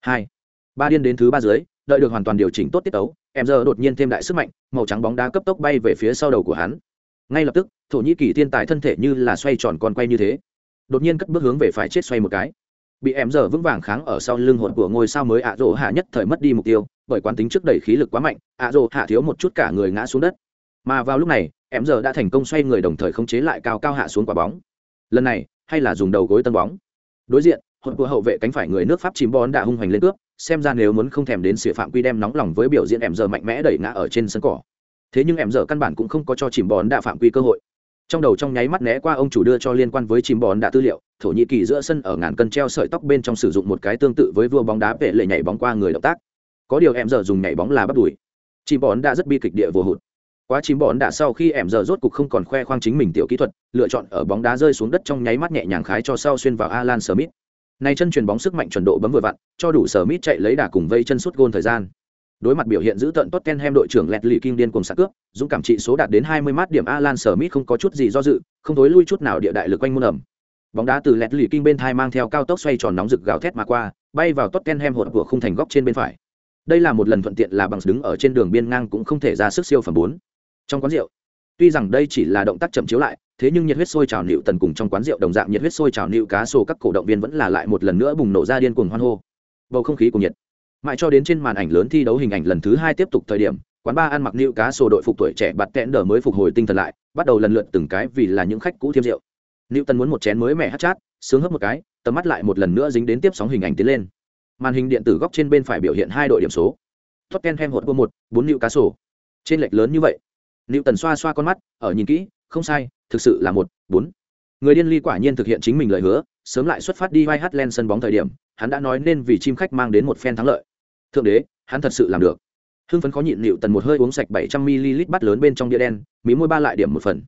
hai, ba điên đến thứ ba dưới, đợi được hoàn toàn điều chỉnh tốt tiết tấu, em giờ đột nhiên thêm đại sức mạnh, màu trắng bóng đá cấp tốc bay về phía sau đầu của hắn. Ngay lập tức, thổ nhĩ kỳ thiên tài thân thể như là xoay tròn con quay như thế. Đột nhiên cất bước hướng về phải chết xoay một cái bị em giờ vững vàng kháng ở sau lưng hồn của ngôi sao mới ạ rỗ hạ nhất thời mất đi mục tiêu, bởi quán tính trước đẩy khí lực quá mạnh, ạ rỗ hạ thiếu một chút cả người ngã xuống đất. Mà vào lúc này, em giờ đã thành công xoay người đồng thời khống chế lại cao cao hạ xuống quả bóng. Lần này, hay là dùng đầu gối tân bóng. Đối diện hồn của hậu vệ cánh phải người nước pháp chìm bón đã hung hoành lên cướp, xem ra nếu muốn không thèm đến sửa phạm quy đem nóng lòng với biểu diễn em giờ mạnh mẽ đẩy ngã ở trên sân cỏ. Thế nhưng em giờ căn bản cũng không có cho chìm bón đã phạm quy cơ hội trong đầu trong nháy mắt né qua ông chủ đưa cho liên quan với chìm bón đã tư liệu, thổ nhĩ kỳ giữa sân ở ngàn cân treo sợi tóc bên trong sử dụng một cái tương tự với vua bóng đá vệ lệ nhảy bóng qua người động tác. Có điều em giờ dùng nhảy bóng là bắt đùi. Chìm bón đã rất bi kịch địa vô hụt. Quá chìm bón đã sau khi em giờ rốt cục không còn khoe khoang chính mình tiểu kỹ thuật, lựa chọn ở bóng đá rơi xuống đất trong nháy mắt nhẹ nhàng khái cho sau xuyên vào alan smith. Này chân chuyền bóng sức mạnh chuẩn độ bấm vừa vặn, cho đủ smith chạy lấy đà cùng vây chân suốt gôn thời gian đối mặt biểu hiện giữ tận Tottenham đội trưởng lẹt lì kim điên cùng sạc cướp, dũng cảm trị số đạt đến 20 mát điểm Alan Smith không có chút gì do dự, không tối lui chút nào địa đại lực quanh môn ẩm. Bóng đá từ lẹt lì kim bên thai mang theo cao tốc xoay tròn nóng rực gào thét mà qua, bay vào Tottenham hột của khung thành góc trên bên phải. Đây là một lần thuận tiện là bằng đứng ở trên đường biên ngang cũng không thể ra sức siêu phẩm 4. Trong quán rượu, tuy rằng đây chỉ là động tác chậm chiếu lại, thế nhưng nhiệt huyết sôi trào nịu tần cùng trong quán rượu đồng dạng nhiệt huyết sôi trào nịu cá sổ các cổ động viên vẫn là lại một lần nữa bùng nổ ra điên cuồng hoan hô. Bầu không khí cùng nhiệt. Mãi cho đến trên màn ảnh lớn thi đấu hình ảnh lần thứ hai tiếp tục thời điểm, quán ba ăn mặc nữ cá sổ đội phục tuổi trẻ bạt kẽn đờ mới phục hồi tinh thần lại, bắt đầu lần lượt từng cái vì là những khách cũ thiêm rượu. nữ tần muốn một chén mới mẻ hát chát, sướng hấp một cái, tầm mắt lại một lần nữa dính đến tiếp sóng hình ảnh tiến lên. Màn hình điện tử góc trên bên phải biểu hiện hai đội điểm số. Tottenham hột một bốn nữ cá sổ trên lệch lớn như vậy. Nữ tần xoa xoa con mắt ở nhìn kỹ không sai thực sự là một bốn. Người điên ly quả nhiên thực hiện chính mình lời hứa sớm lại xuất phát đi vai hát lên sân bóng thời điểm hắn đã nói nên vì chim khách mang đến một phen thắng lợi thượng đế hắn thật sự làm được. Hưng phấn khó nhịn nịu tần một hơi uống sạch bảy trăm ml bắt lớn bên trong đĩa đen mí môi ba lại điểm một phần.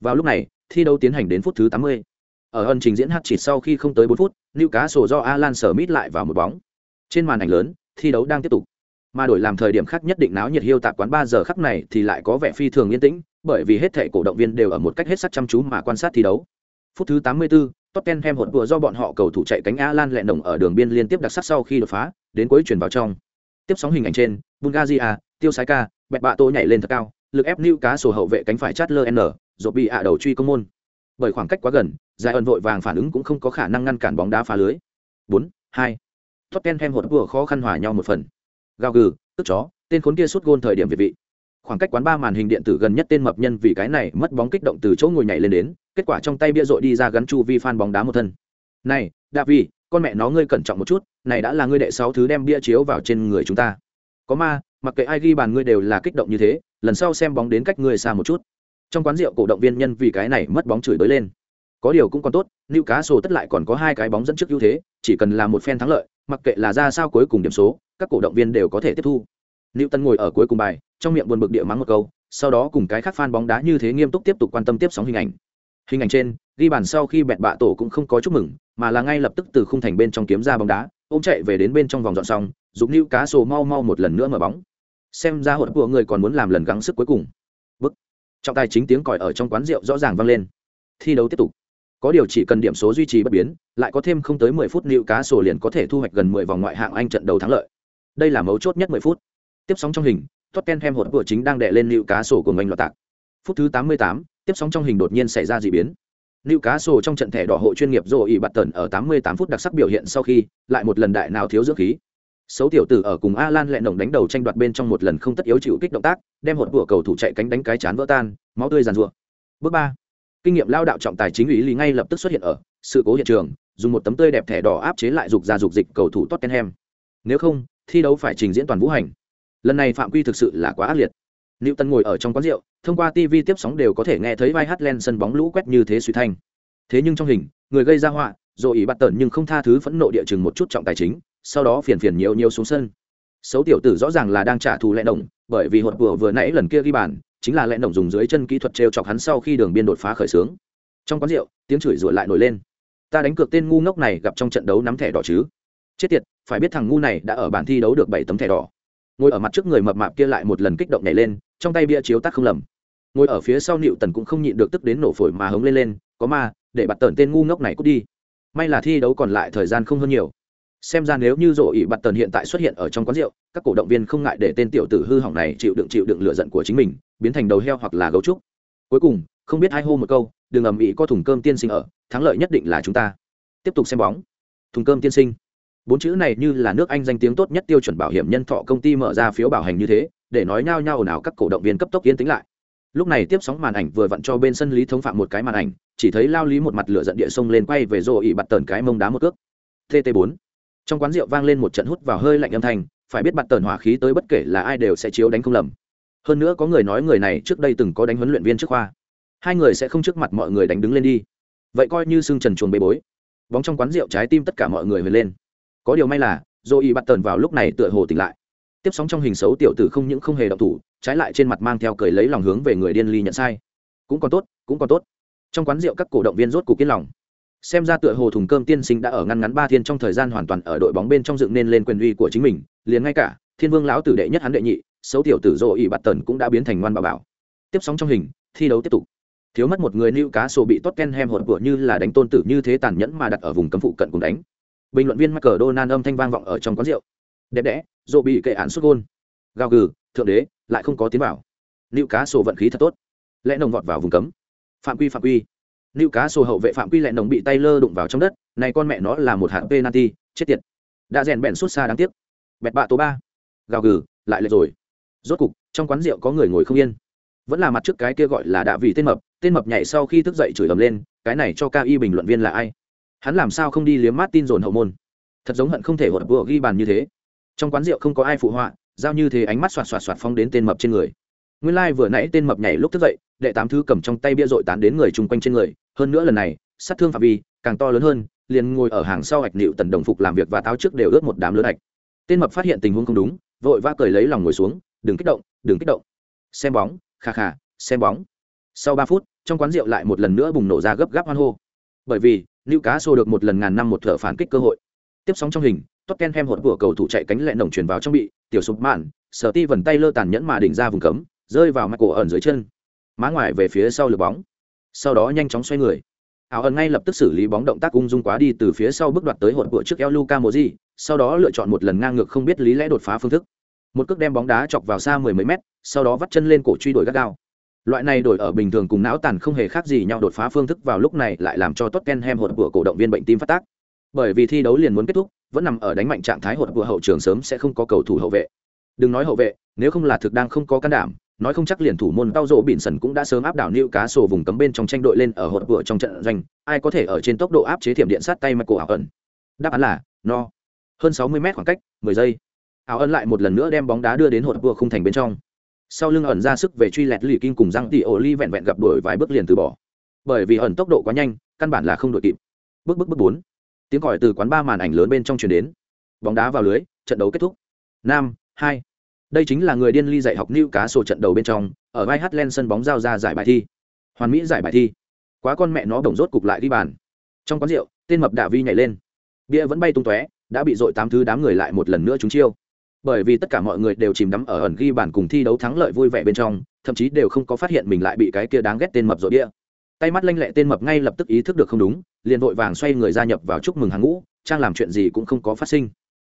Vào lúc này thi đấu tiến hành đến phút thứ tám mươi. Ở ân trình diễn hát chỉ sau khi không tới bốn phút nịu cá sổ do alan sở mít lại vào một bóng. Trên màn ảnh lớn thi đấu đang tiếp tục. Mà đổi làm thời điểm khác nhất định náo nhiệt hiêu tạp quán ba giờ khắc này thì lại có vẻ phi thường yên tĩnh bởi vì hết thể cổ động viên đều ở một cách hết sắc chăm chú mà quan sát thi đấu. Phút thứ 84, Tottenham hột vừa do bọn họ cầu thủ chạy cánh Alan lẹ đồng ở đường biên liên tiếp đặc sắc sau khi đột phá, đến cuối chuyển vào trong. Tiếp sóng hình ảnh trên, Bulgaria, Tiêu Sái Ca, Bẹt Bạ Tô nhảy lên thật cao, lực ép nữ cá sổ hậu vệ cánh phải Chatler N, rồi bị ạ đầu truy công môn. Bởi khoảng cách quá gần, giải ẩn vội vàng phản ứng cũng không có khả năng ngăn cản bóng đá phá lưới. 4, 2. Tottenham hột vừa khó khăn hòa nhau một phần. Gào gừ, tức chó, tên khốn kia sút gôn thời điểm việt vị. Khoảng cách quán ba màn hình điện tử gần nhất tên mập nhân vì cái này mất bóng kích động từ chỗ ngồi nhảy lên đến, kết quả trong tay bia rội đi ra gắn chu vi fan bóng đá một thân. Này, Davi, con mẹ nó ngươi cẩn trọng một chút, này đã là ngươi đệ sáu thứ đem bia chiếu vào trên người chúng ta. Có ma, mặc kệ ai ghi bàn ngươi đều là kích động như thế, lần sau xem bóng đến cách ngươi xa một chút. Trong quán rượu cổ động viên nhân vì cái này mất bóng chửi tới lên có điều cũng còn tốt nữ cá sổ tất lại còn có hai cái bóng dẫn trước ưu thế chỉ cần làm một phen thắng lợi mặc kệ là ra sao cuối cùng điểm số các cổ động viên đều có thể tiếp thu nữ tân ngồi ở cuối cùng bài trong miệng buồn bực địa mắng một câu sau đó cùng cái khác fan bóng đá như thế nghiêm túc tiếp tục quan tâm tiếp sóng hình ảnh hình ảnh trên ghi bàn sau khi bẹt bạ tổ cũng không có chúc mừng mà là ngay lập tức từ khung thành bên trong kiếm ra bóng đá, ôm chạy về đến bên trong vòng dọn xong dùng nữ cá sổ mau mau một lần nữa mở bóng. Xem ra hỗn của người còn muốn làm lần gắng sức cuối cùng. Bức. Trọng tài chính tiếng còi ở trong quán rượu rõ ràng vang lên. Thi đấu tiếp tục. Có điều chỉ cần điểm số duy trì bất biến, lại có thêm không tới mười phút nữ cá sổ liền có thể thu hoạch gần mười vòng ngoại hạng anh trận đầu thắng lợi. Đây là mấu chốt nhất mười phút. Tiếp sóng trong hình, Tottenham hột của chính đang đè lên nữ cá sổ của mình loạt tạc. Phút thứ tám mươi tám, tiếp sóng trong hình đột nhiên xảy ra d ị biến. Lưu cá sổ trong trận thẻ đỏ hộ chuyên nghiệp rồ Button bạt tần ở tám mươi tám phút đặc sắc biểu hiện sau khi lại một lần đại nào thiếu dưỡng khí xấu tiểu tử ở cùng Alan lẹ nồng đánh đầu tranh đoạt bên trong một lần không tất yếu chịu kích động tác đem hột của cầu thủ chạy cánh đánh cái chán vỡ tan máu tươi giàn rủa bước ba kinh nghiệm lao đạo trọng tài chính ủy lý ngay lập tức xuất hiện ở sự cố hiện trường dùng một tấm tươi đẹp thẻ đỏ áp chế lại dục ra dục dịch cầu thủ Tottenham. Nếu không, thi đấu phải trình diễn toàn vũ hành. Lần này phạm quy thực sự là quá ác liệt. Newton ngồi ở trong quán rượu, thông qua TV tiếp sóng đều có thể nghe thấy vai hát lên sân bóng lũ quét như thế suy thanh. Thế nhưng trong hình, người gây ra họa, rồi ý bắt tẩn nhưng không tha thứ phẫn nộ địa chừng một chút trọng tài chính, sau đó phiền phiền nhiều nhiều xuống sân. Xấu tiểu tử rõ ràng là đang trả thù lẹn động, bởi vì hột vừa vừa nãy lần kia ghi bàn, chính là lẹn động dùng dưới chân kỹ thuật trêu chọc hắn sau khi đường biên đột phá khởi sướng trong quán rượu tiếng chửi rủa lại nổi lên ta đánh cược tên ngu ngốc này gặp trong trận đấu nắm thẻ đỏ chứ chết tiệt phải biết thằng ngu này đã ở bản thi đấu được bảy tấm thẻ đỏ ngồi ở mặt trước người mập mạp kia lại một lần kích động nhảy lên trong tay bia chiếu tắt không lầm. Ngồi ở phía sau nịu tần cũng không nhịn được tức đến nổ phổi mà hống lên lên, có ma, để bặt tần tên ngu ngốc này cút đi. May là thi đấu còn lại thời gian không hơn nhiều. Xem ra nếu như rổ ỉ bặt tần hiện tại xuất hiện ở trong quán rượu, các cổ động viên không ngại để tên tiểu tử hư hỏng này chịu đựng chịu đựng lựa giận của chính mình, biến thành đầu heo hoặc là gấu trúc. Cuối cùng, không biết hai hô một câu, đừng ầm ĩ, có thùng cơm tiên sinh ở, thắng lợi nhất định là chúng ta. Tiếp tục xem bóng. Thùng cơm tiên sinh. Bốn chữ này như là nước anh danh tiếng tốt nhất tiêu chuẩn bảo hiểm nhân thọ công ty mở ra phiếu bảo hành như thế để nói nhao nhao nào các cổ động viên cấp tốc yên tĩnh lại. Lúc này tiếp sóng màn ảnh vừa vặn cho bên sân lý thống phạm một cái màn ảnh, chỉ thấy lao lý một mặt lửa giận địa sông lên quay về rô ỉ bặt tờn cái mông đá một cước. Tt 4 trong quán rượu vang lên một trận hút vào hơi lạnh âm thanh, phải biết bặt tờn hỏa khí tới bất kể là ai đều sẽ chiếu đánh không lầm. Hơn nữa có người nói người này trước đây từng có đánh huấn luyện viên trước khoa. Hai người sẽ không trước mặt mọi người đánh đứng lên đi. Vậy coi như xương trần chuồng bê bối. Bóng trong quán rượu trái tim tất cả mọi người về lên. Có điều may là dô y bắt tần vào lúc này tựa hồ tỉnh lại tiếp sóng trong hình xấu tiểu tử không những không hề động thủ, trái lại trên mặt mang theo cười lấy lòng hướng về người điên ly nhận sai. Cũng còn tốt, cũng còn tốt. Trong quán rượu các cổ động viên rốt cuộc kiên lòng. Xem ra tựa hồ thùng cơm tiên sinh đã ở ngăn ngắn ba thiên trong thời gian hoàn toàn ở đội bóng bên trong dựng nên lên quyền uy của chính mình, liền ngay cả thiên vương lão tử đệ nhất hắn đệ nhị, xấu tiểu tử dỗ ỉ bạt tần cũng đã biến thành ngoan bà bảo. Tiếp sóng trong hình, thi đấu tiếp tục. Thiếu mất một người nữ cá sổ bị Tottenham hột vừa như là đánh tôn tử như thế tàn nhẫn mà đặt ở vùng cấm phụ cận cùng đánh. Bình luận viên michael donan âm thanh vang vọng ở trong quán rượu đẹp đẽ, dỗ bị kệ án xuất gôn. Gào gừ, thượng đế, lại không có tiến vào. Nữ cá sổ vận khí thật tốt. Lẽ nồng vọt vào vùng cấm. Phạm quy phạm quy. Nữ cá sổ hậu vệ phạm quy lẽ nồng bị tay lơ đụng vào trong đất. Này con mẹ nó là một hạng penalty, chết tiệt. Đã rèn bẹn suốt xa đáng tiếc. Bẹt bạ tố ba. Gào gừ, lại lệch rồi. Rốt cục, trong quán rượu có người ngồi không yên. Vẫn là mặt trước cái kia gọi là đạ vị tên mập tên mập nhảy sau khi thức dậy chửi ầm lên, cái này cho ca y bình luận viên là ai? Hắn làm sao không đi liếm mát tin dồn hậu môn? Thật giống hận không thể hột vừa ghi bàn như thế trong quán rượu không có ai phụ họa, giao như thế ánh mắt xoạt xoạt xoạt phong đến tên mập trên người. Nguyên lai、like、vừa nãy tên mập nhảy lúc thức dậy, đệ tám thứ cầm trong tay bia dội tán đến người chung quanh trên người, hơn nữa lần này, sát thương phạm vi, càng to lớn hơn, liền ngồi ở hàng sau hạch nịu tần đồng phục làm việc và táo trước đều ướt một đám lớn hạch. Tên mập phát hiện tình huống không đúng, vội vã cười lấy lòng ngồi xuống, đừng kích động, đừng kích động. Xem bóng, kha kha, xem bóng. Sau ba phút, trong quán rượu lại một lần nữa bùng nổ ra gấp gáp hoan hô. Bởi vì nữ cá xô được một lần ngàn năm một thợ phản kích cơ hội. Tiếp sóng trong hình Tottenham hột của cầu thủ chạy cánh lẹ nồng truyền vào trong bị, tiểu sụp mạn, sở ti vần tay lơ tàn nhẫn mà đỉnh ra vùng cấm, rơi vào mặt cổ ẩn dưới chân. Má ngoài về phía sau lượt bóng. Sau đó nhanh chóng xoay người. Áo ẩn ngay lập tức xử lý bóng động tác ung dung quá đi từ phía sau bước đoạt tới hột của trước eo Luka Modri, sau đó lựa chọn một lần ngang ngược không biết lý lẽ đột phá phương thức. Một cước đem bóng đá chọc vào xa mười mấy mét, sau đó vắt chân lên cổ truy đuổi gắt gao. Loại này đổi ở bình thường cùng não tàn không hề khác gì nhau đột phá phương thức vào lúc này lại làm cho Tottenham hột của cổ động viên bệnh tim phát tác. Bởi vì thi đấu liền muốn kết thúc, vẫn nằm ở đánh mạnh trạng thái hột của hậu trường sớm sẽ không có cầu thủ hậu vệ. Đừng nói hậu vệ, nếu không là thực đang không có can đảm, nói không chắc liền thủ môn tao rộ bỉn sần cũng đã sớm áp đảo nữ cá sổ vùng cấm bên trong tranh đội lên ở hột của trong trận doanh, ai có thể ở trên tốc độ áp chế thiểm điện sát tay mặt cổ ảo ẩn đáp án là, no. Hơn sáu mươi mét khoảng cách, mười giây. Ảo ẩn lại một lần nữa đem bóng đá đưa đến hột của khung thành bên trong. Sau lưng ẩn ra sức về truy lẹt lì kinh cùng răng tỉ ổ ly vẹn vẹn gặp đuổi vài bước liền từ bỏ. Bởi vì ẩn tốc độ quá nhanh, căn bản là không đội kịp. Bước bước bước bốn tiếng còi từ quán ba màn ảnh lớn bên trong truyền đến. Bóng đá vào lưới, trận đấu kết thúc. Năm hai. Đây chính là người điên ly dạy học nữ cá sổ trận đầu bên trong, ở vai hát lên sân bóng giao ra giải bài thi. Hoàn mỹ giải bài thi. Quá con mẹ nó bổng rốt cục lại đi bàn. Trong quán rượu, tên mập đạ vi nhảy lên. Bia vẫn bay tung tóe, đã bị dội tám thứ đám người lại một lần nữa trúng chiêu. Bởi vì tất cả mọi người đều chìm đắm ở ẩn ghi bàn cùng thi đấu thắng lợi vui vẻ bên trong, thậm chí đều không có phát hiện mình lại bị cái kia đáng ghét tên mập rồi bia tay mắt lanh lẹ tên mập ngay lập tức ý thức được không đúng, liền vội vàng xoay người gia nhập vào chúc mừng hàng ngũ, trang làm chuyện gì cũng không có phát sinh.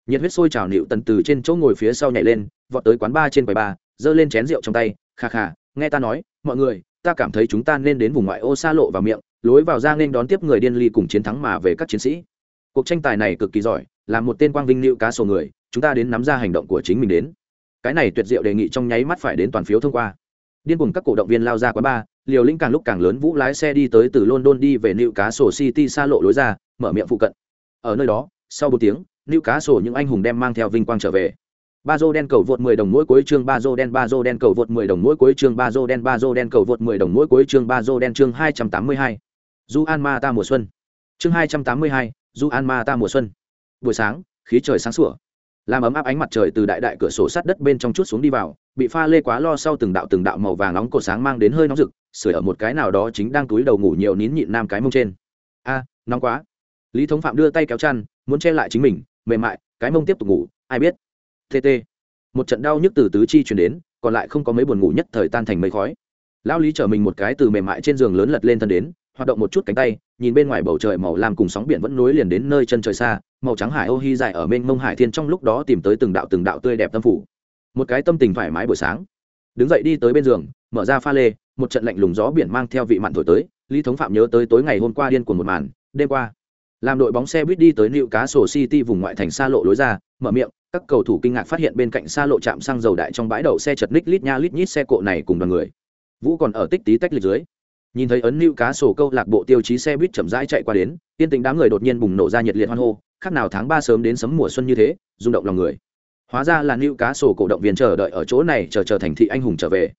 Nhiệt huyết sôi trào nịu tần từ trên chỗ ngồi phía sau nhảy lên, vọt tới quán ba trên quầy ba, giơ lên chén rượu trong tay, kha kha, nghe ta nói, mọi người, ta cảm thấy chúng ta nên đến vùng ngoại ô xa lộ vào miệng, lối vào ra nên đón tiếp người điên ly cùng chiến thắng mà về các chiến sĩ. Cuộc tranh tài này cực kỳ giỏi, là một tên quang vinh nịu cá sổ người, chúng ta đến nắm ra hành động của chính mình đến. Cái này tuyệt diệu đề nghị trong nháy mắt phải đến toàn phiếu thông qua. Điên cùng các cổ động viên lao ra quán ba liều lĩnh càng lúc càng lớn vũ lái xe đi tới từ london đi về nữ cá sổ city xa lộ lối ra mở miệng phụ cận ở nơi đó sau bốn tiếng nữ Cá sổ những anh hùng đem mang theo vinh quang trở về. Ba dô đen cầu vượt 10 đồng mỗi cuối chương Bazo đen Bazo đen cầu vượt 10 đồng mỗi cuối chương Bazo đen Bazo đen cầu vượt 10 đồng mỗi cuối chương Bazo đen chương 282. Du An Ma ta mùa xuân. Chương 282, Du An Ma ta mùa xuân. Buổi sáng, khí trời sáng sủa. Làm ấm áp ánh mặt trời từ đại đại cửa sổ sắt đất bên trong chút xuống đi vào, bị pha lê quá lo sau từng đạo từng đạo màu vàng nóng cổ sáng mang đến hơi nóng rực, sưởi ở một cái nào đó chính đang túi đầu ngủ nhiều nín nhịn nam cái mông trên. A, nóng quá. Lý Thống Phạm đưa tay kéo chăn, muốn che lại chính mình, mềm mại cái mông tiếp tục ngủ ai biết tt một trận đau nhức từ tứ chi chuyển đến còn lại không có mấy buồn ngủ nhất thời tan thành mây khói lão lý chở mình một cái từ mềm mại trên giường lớn lật lên thân đến hoạt động một chút cánh tay nhìn bên ngoài bầu trời màu làm cùng sóng biển vẫn nối liền đến nơi chân trời xa màu trắng hải ô hy dài ở bên mông hải thiên trong lúc đó tìm tới từng đạo từng đạo tươi đẹp tâm phủ một cái tâm tình thoải mái buổi sáng. Đứng dậy đi tới bên giường, mở ra pha lê, một trận lạnh lùng gió biển mang theo vị mặn thổi tới. Lý thống phạm nhớ tới tối ngày hôm qua điên cuồng một màn, đêm qua, làm đội bóng xe buýt đi tới nịu cá sổ city vùng ngoại thành xa lộ lối ra, mở miệng, các cầu thủ kinh ngạc phát hiện bên cạnh xa lộ trạm xăng dầu đại trong bãi đậu xe chật ních lít nha lít nhít xe cộ này cùng đoàn người. Vũ còn ở tích tí tách lịch dưới. Nhìn thấy ấn nịu cá sổ câu lạc bộ tiêu chí xe buýt chậm rãi chạy qua đến tiên tình đám người đột nhiên bùng nổ ra nhiệt liệt hoan hô, khác nào tháng ba sớm đến sấm mùa xuân như thế, rung động lòng người hóa ra là nữ cá sổ cổ động viên chờ đợi ở chỗ này chờ chờ thành thị anh hùng trở về.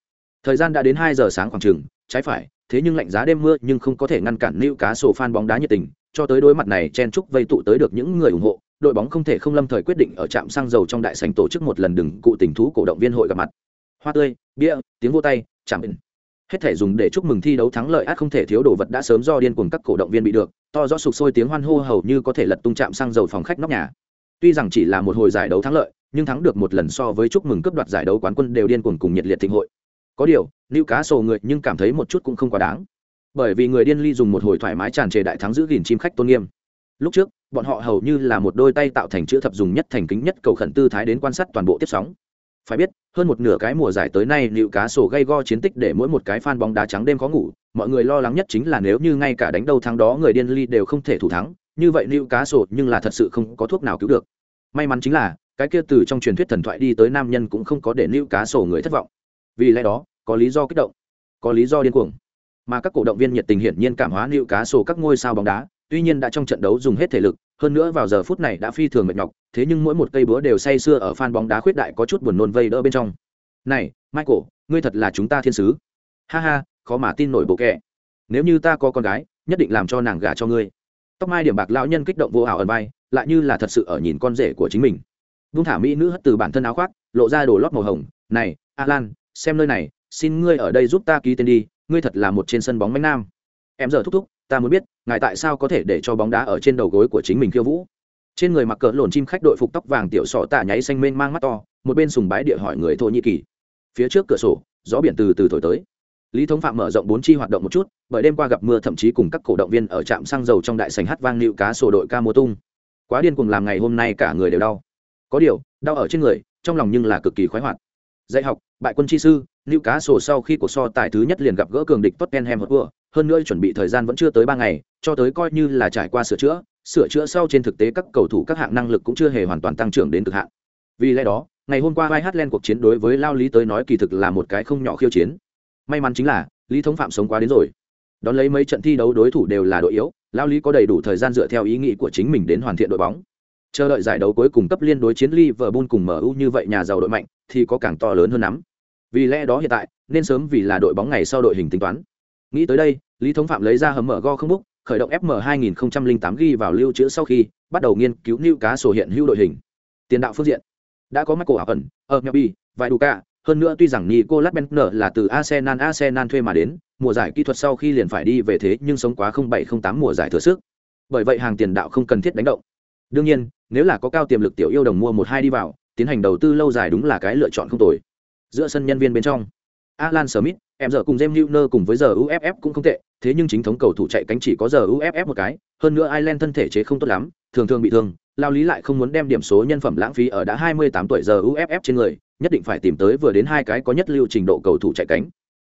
Thời gian đã đến hai giờ sáng khoảng chừng, trái phải, thế nhưng lạnh giá đêm mưa nhưng không có thể ngăn cản nữ cá sổ fan bóng đá nhiệt tình, cho tới đối mặt này, chen trúc vây tụ tới được những người ủng hộ, đội bóng không thể không lâm thời quyết định ở trạm xăng dầu trong đại sành tổ chức một lần đừng cụ tình thú cổ động viên hội gặp mặt. Hoa tươi, bia, tiếng vô tay, chạm in hết thể dùng để chúc mừng thi đấu thắng lợi át không thể thiếu đồ vật đã sớm do điên cuồng các cổ động viên bị được, to rõ sục sôi tiếng hoan hô hầu như có thể lật tung trạm xăng dầu phòng khách nóc nhà. Tuy rằng chỉ là một hồi giải đấu thắng lợi nhưng thắng được một lần so với chúc mừng cấp đoạt giải đấu quán quân đều điên cuồng cùng nhiệt liệt thịnh hội. Có điều lưu cá sổ người nhưng cảm thấy một chút cũng không quá đáng. Bởi vì người điên ly dùng một hồi thoải mái tràn trề đại thắng giữ gìn chim khách tôn nghiêm. Lúc trước, bọn họ hầu như là một đôi tay tạo thành chữ thập dùng nhất thành kính nhất cầu khẩn tư thái đến quan sát toàn bộ tiếp sóng. Phải biết, hơn một nửa cái mùa giải tới nay liệu cá sổ gây go chiến tích để mỗi một cái fan bóng đá trắng đêm khó ngủ, mọi người lo lắng nhất chính là nếu như ngay cả đánh đầu thắng đó người điên ly đều không thể thủ thắng, như vậy liệu cá sổ nhưng là thật sự không có thuốc nào cứu được. May mắn chính là cái kia từ trong truyền thuyết thần thoại đi tới nam nhân cũng không có để lưu cá sổ người thất vọng. Vì lẽ đó, có lý do kích động, có lý do điên cuồng. Mà các cổ động viên nhiệt tình hiển nhiên cảm hóa lưu cá sổ các ngôi sao bóng đá, tuy nhiên đã trong trận đấu dùng hết thể lực, hơn nữa vào giờ phút này đã phi thường mệt nhọc, thế nhưng mỗi một cây búa đều say sưa ở phan bóng đá khuyết đại có chút buồn nôn vây đỡ bên trong. Này, michael, ngươi thật là chúng ta thiên sứ. Ha ha, khó mà tin nổi bộ kệ nếu như ta có con gái, nhất định làm cho nàng gả cho ngươi. Tóc mai điểm bạc lão nhân kích động vô ảo ẩn vai, lại như là thật sự ở nhìn con rể của chính mình vung thả mỹ nữ hất từ bản thân áo khoác, lộ ra đồ lót màu hồng. Này, alan, xem nơi này, xin ngươi ở đây giúp ta ký tên đi, ngươi thật là một trên sân bóng mánh nam. Em giờ thúc thúc, ta muốn biết, ngài tại sao có thể để cho bóng đá ở trên đầu gối của chính mình khiêu vũ? Trên người mặc cỡ lồn chim khách đội phục tóc vàng tiểu sọ tạ nháy xanh mênh mang mắt to, một bên sùng bái địa hỏi người thổ nhĩ kỳ. Phía trước cửa sổ, gió biển từ từ thổi tới. Lý thống phạm mở rộng bốn chi hoạt động một chút, bởi đêm qua gặp mưa thậm chí cùng các cổ động viên ở trạm xăng dầu trong đại sành hát vang nịu cá sổ đội ca mùa tung. Quá điên cùng làm ngày hôm nay cả người đều đau có điều, đau ở trên người, trong lòng nhưng là cực kỳ khoái hoạt. Dạy học, bại quân chi sư lưu cá sổ sau khi cuộc so tài thứ nhất liền gặp gỡ cường địch tottenham hotspur, hơn nữa chuẩn bị thời gian vẫn chưa tới ba ngày, cho tới coi như là trải qua sửa chữa sửa chữa sau trên thực tế các cầu thủ các hạng năng lực cũng chưa hề hoàn toàn tăng trưởng đến cực hạn. Vì lẽ đó, ngày hôm qua vai hát cuộc chiến đối với lao lý tới nói kỳ thực là một cái không nhỏ khiêu chiến. May mắn chính là, lý thống phạm sống quá đến rồi. Đón lấy mấy trận thi đấu đối thủ đều là đội yếu, lao lý có đầy đủ thời gian dựa theo ý nghĩ của chính mình đến hoàn thiện đội bóng chờ đợi giải đấu cuối cùng cấp liên đối chiến Liverpool cùng MU như vậy nhà giàu đội mạnh thì có càng to lớn hơn lắm. Vì lẽ đó hiện tại nên sớm vì là đội bóng ngày sau đội hình tính toán. Nghĩ tới đây, Lý Thống Phạm lấy ra hầm mở go không bút khởi động FM 2008 ghi vào lưu trữ sau khi bắt đầu nghiên cứu lưu cá sổ hiện hữu đội hình. Tiền đạo phương diện đã có Michael Ẩn, Ernebi, vài Duca, hơn nữa tuy rằng Nicolas Bentner là từ Arsenal Arsenal thuê mà đến, mùa giải kỹ thuật sau khi liền phải đi về thế nhưng sống quá 0708 mùa giải thừa sức. Bởi vậy hàng tiền đạo không cần thiết đánh động. Đương nhiên, nếu là có cao tiềm lực tiểu yêu đồng mua một hai đi vào tiến hành đầu tư lâu dài đúng là cái lựa chọn không tồi. Giữa sân nhân viên bên trong alan smith em giờ cùng jem Newner cùng với giờ uff cũng không tệ thế nhưng chính thống cầu thủ chạy cánh chỉ có giờ uff một cái hơn nữa ireland thân thể chế không tốt lắm thường thường bị thương lao lý lại không muốn đem điểm số nhân phẩm lãng phí ở đã 28 tuổi giờ uff trên người nhất định phải tìm tới vừa đến hai cái có nhất lưu trình độ cầu thủ chạy cánh.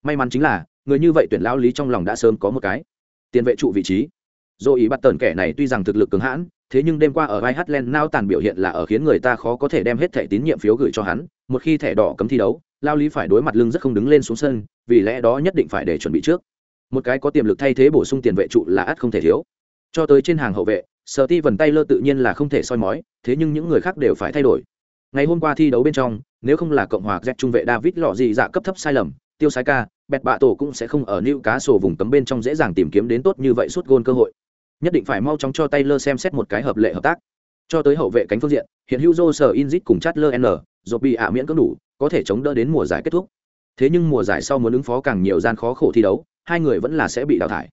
May mắn chính là người như vậy tuyển lao lý trong lòng đã sớm có một cái tiền vệ trụ vị trí do ý bắt tần kẻ này tuy rằng thực lực cứng hãn thế nhưng đêm qua ở vai Hatland nao tàn biểu hiện là ở khiến người ta khó có thể đem hết thẻ tín nhiệm phiếu gửi cho hắn, một khi thẻ đỏ cấm thi đấu, Lao Lý phải đối mặt lưng rất không đứng lên xuống sân, vì lẽ đó nhất định phải để chuẩn bị trước. Một cái có tiềm lực thay thế bổ sung tiền vệ trụ là ắt không thể thiếu. Cho tới trên hàng hậu vệ, Sở Ti vần tay lơ tự nhiên là không thể soi mói, thế nhưng những người khác đều phải thay đổi. Ngày hôm qua thi đấu bên trong, nếu không là cộng hòa Z trung vệ David lọ gì dạ cấp thấp sai lầm, tiêu sái ca, bẹt bạ tổ cũng sẽ không ở lưu cá sổ vùng cấm bên trong dễ dàng tìm kiếm đến tốt như vậy suốt gôn cơ hội nhất định phải mau chóng cho Taylor xem xét một cái hợp lệ hợp tác. Cho tới hậu vệ cánh phương diện, hiện hữu Joe Inzit cùng Chatler N, dù bị ạ miễn cưỡng đủ, có thể chống đỡ đến mùa giải kết thúc. Thế nhưng mùa giải sau muốn ứng phó càng nhiều gian khó khổ thi đấu, hai người vẫn là sẽ bị đào thải.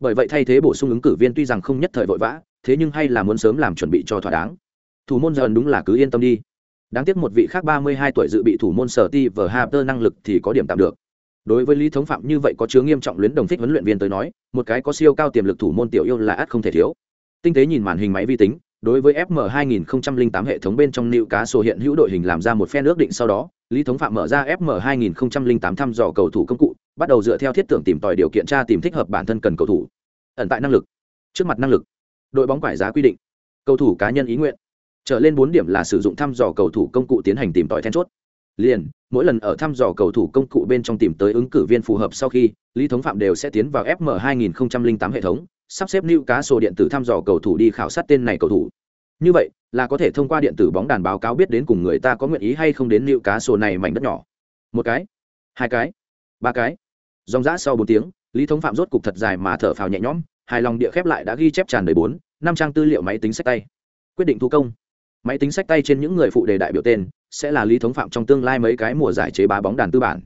Bởi vậy thay thế bổ sung ứng cử viên tuy rằng không nhất thời vội vã, thế nhưng hay là muốn sớm làm chuẩn bị cho thỏa đáng. Thủ môn dần đúng là cứ yên tâm đi. Đáng tiếc một vị khác 32 tuổi dự bị thủ môn Sở Ti và Harper năng lực thì có điểm tạm được đối với lý thống phạm như vậy có chứa nghiêm trọng luyến đồng thích huấn luyện viên tới nói, một cái có siêu cao tiềm lực thủ môn tiểu yêu là ắt không thể thiếu. Tinh tế nhìn màn hình máy vi tính, đối với fm 2008 hệ thống bên trong nữ cá sổ hiện hữu đội hình làm ra một phen ước định sau đó, lý thống phạm mở ra fm 2008 thăm dò cầu thủ công cụ, bắt đầu dựa theo thiết tưởng tìm tòi điều kiện tra tìm thích hợp bản thân cần cầu thủ. Ẩn tại năng lực. Trước mặt năng lực. Đội bóng quải giá quy định. Cầu thủ cá nhân ý nguyện. Trở lên bốn điểm là sử dụng thăm dò cầu thủ công cụ tiến hành tìm tòi then chốt liền, mỗi lần ở thăm dò cầu thủ công cụ bên trong tìm tới ứng cử viên phù hợp sau khi, lý thống phạm đều sẽ tiến vào fm 2008 hệ thống, sắp xếp lưu cá sổ điện tử thăm dò cầu thủ đi khảo sát tên này cầu thủ. Như vậy, là có thể thông qua điện tử bóng đàn báo cáo biết đến cùng người ta có nguyện ý hay không đến lưu cá sổ này mảnh đất nhỏ. Một cái, hai cái, ba cái. Dòng giã sau bốn tiếng, lý thống phạm rốt cục thật dài mà thở phào nhẹ nhõm, hài lòng địa khép lại đã ghi chép tràn đầy bốn, năm trang tư liệu máy tính sách tay. Quyết định thu công. Máy tính sách tay trên những người phụ đề đại biểu tên sẽ là lý thống phạm trong tương lai mấy cái mùa giải chế bá bóng đàn tư bản.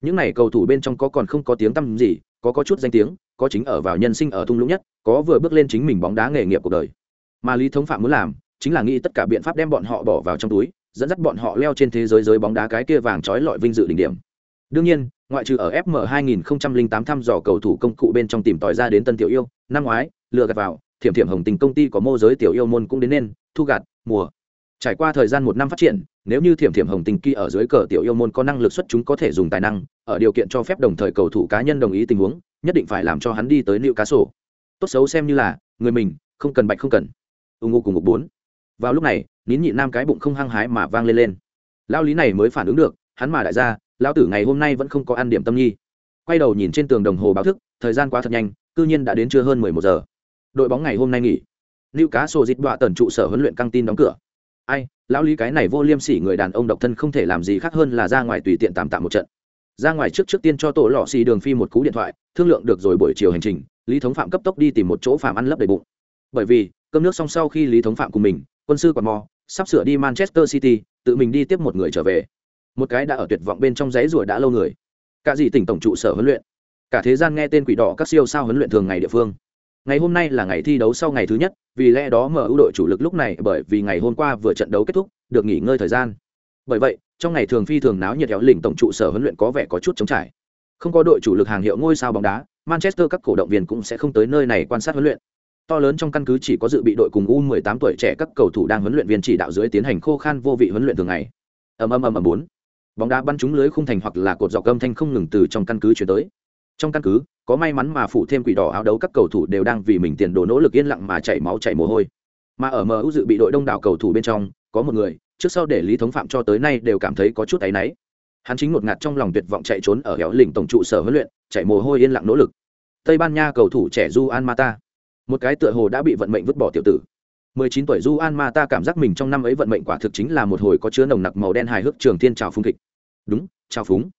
Những n à y cầu thủ bên trong có còn không có tiếng tăm gì, có có chút danh tiếng, có chính ở vào nhân sinh ở thung lũng nhất, có vừa bước lên chính mình bóng đá nghề nghiệp cuộc đời. Mà lý thống phạm muốn làm, chính là nghĩ tất cả biện pháp đem bọn họ bỏ vào trong túi, dẫn dắt bọn họ leo trên thế giới giới bóng đá cái kia vàng trói lọi vinh dự đỉnh điểm. Đương nhiên, ngoại trừ ở fm 2008 thăm dò cầu thủ công cụ bên trong tìm tòi ra đến tân tiểu yêu, năm ngoái, lừa gạt vào, thiểm thiểm hồng tình công ty có mô giới tiểu yêu môn cũng đến nên, thu gạt, mùa trải qua thời gian một năm phát triển, nếu như thiểm thiểm hồng tình kỳ ở dưới cờ tiểu yêu môn có năng lực xuất chúng có thể dùng tài năng, ở điều kiện cho phép đồng thời cầu thủ cá nhân đồng ý tình huống, nhất định phải làm cho hắn đi tới liệu cá sổ tốt xấu xem như là, người mình, không cần bạch không cần. Ưng ngô cùng ngục bốn. Vào lúc này, nín nhị nam cái bụng không hăng hái mà vang lên lên. Lao lý này mới phản ứng được, hắn mà đại gia, lão tử ngày hôm nay vẫn không có ăn điểm tâm nhi. Quay đầu nhìn trên tường đồng hồ báo thức, thời gian quá thật nhanh, cư nhiên đã đến trưa hơn mười một giờ. Đội bóng ngày hôm nay nghỉ. Lưu cá sổ dịch đọa tần trụ sở huấn luyện căng tin đóng cửa ai, lão lý cái này vô liêm sỉ người đàn ông độc thân không thể làm gì khác hơn là ra ngoài tùy tiện tạm tạm một trận. Ra ngoài trước trước tiên cho tổ lọ xì đường phi một cú điện thoại, thương lượng được rồi buổi chiều hành trình, lý thống phạm cấp tốc đi tìm một chỗ phạm ăn lấp đầy bụng. Bởi vì, cơm nước xong sau khi lý thống phạm cùng mình, quân sư còn mò, sắp sửa đi manchester city, tự mình đi tiếp một người trở về. Một cái đã ở tuyệt vọng bên trong giấy ruồi đã lâu người. Cả gì tỉnh tổng trụ sở huấn luyện. Cả thế gian nghe tên quỷ đỏ các siêu sao huấn luyện thường ngày địa phương ngày hôm nay là ngày thi đấu sau ngày thứ nhất, vì lẽ đó mở ưu đội chủ lực lúc này bởi vì ngày hôm qua vừa trận đấu kết thúc, được nghỉ ngơi thời gian. Bởi vậy, trong ngày thường phi thường náo nhiệt héo lỉnh tổng trụ sở huấn luyện có vẻ có chút chống trải. Không có đội chủ lực hàng hiệu ngôi sao bóng đá, manchester các cổ động viên cũng sẽ không tới nơi này quan sát huấn luyện. To lớn trong căn cứ chỉ có dự bị đội cùng u 18 tuổi trẻ các cầu thủ đang huấn luyện viên chỉ đạo dưới tiến hành khô khan vô vị huấn luyện thường ngày. Ầm ầm ầm ầm bốn. Bóng đá bắn trúng lưới khung thành hoặc là cột dọc âm thanh không ngừng từ trong căn cứ chuyển tới trong căn cứ, có may mắn mà phủ thêm quỷ đỏ áo đấu các cầu thủ đều đang vì mình tiền đồ nỗ lực yên lặng mà chảy máu chảy mồ hôi. Mà ở mu dự bị đội đông đảo cầu thủ bên trong, có một người, trước sau để lý thống phạm cho tới nay đều cảm thấy có chút áy náy. Hắn chính một ngạt trong lòng tuyệt vọng chạy trốn ở héo lỉnh tổng trụ sở huấn luyện chạy mồ hôi yên lặng nỗ lực. Tây ban nha cầu thủ trẻ du an mata. Một cái tựa hồ đã bị vận mệnh vứt bỏ tiểu tử. 19 tuổi du an mata cảm giác mình trong năm ấy vận mệnh quả thực chính là một hồi có chứa nồng nặc màu đen hài hước trường thiên trào phung kịch. Đúng, trào phúng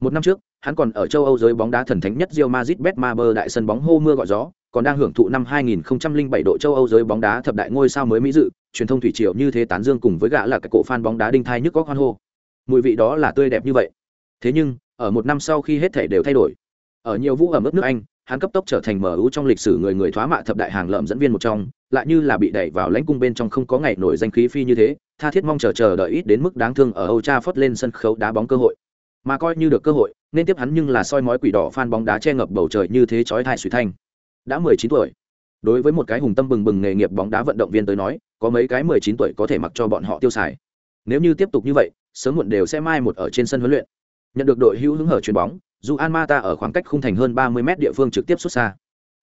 một năm trước, hắn còn ở châu âu giới bóng đá thần thánh nhất Real Madrid Betmaber đại sân bóng hô mưa gọi gió, còn đang hưởng thụ năm 2007 độ châu âu giới bóng đá thập đại ngôi sao mới mỹ dự, truyền thông thủy triều như thế tán dương cùng với gã là cái cổ fan bóng đá đinh thai nhức góc hoan hô. Mùi vị đó là tươi đẹp như vậy. Thế nhưng, ở một năm sau khi hết thể đều thay đổi, ở nhiều vũ ở mức nước anh, hắn cấp tốc trở thành mở ưu trong lịch sử người người thoá mạ thập đại hàng lợm dẫn viên một trong, lại như là bị đẩy vào lãnh cung bên trong không có ngày nổi danh khí phi như thế, tha thiết mong chờ chờ đợi ít đến mức đáng thương ở Old Trafford phất lên sân khấu đá bóng cơ hội mà coi như được cơ hội, nên tiếp hắn nhưng là soi mói quỷ đỏ phan bóng đá che ngập bầu trời như thế chói thai suy thanh. Đã mười chín tuổi. Đối với một cái hùng tâm bừng bừng nghề nghiệp bóng đá vận động viên tới nói, có mấy cái mười chín tuổi có thể mặc cho bọn họ tiêu xài. Nếu như tiếp tục như vậy, sớm muộn đều sẽ mai một ở trên sân huấn luyện. Nhận được đội hữu hứng hở chuyền bóng dù an mata ở khoảng cách khung thành hơn ba mươi mét địa phương trực tiếp xuất xa.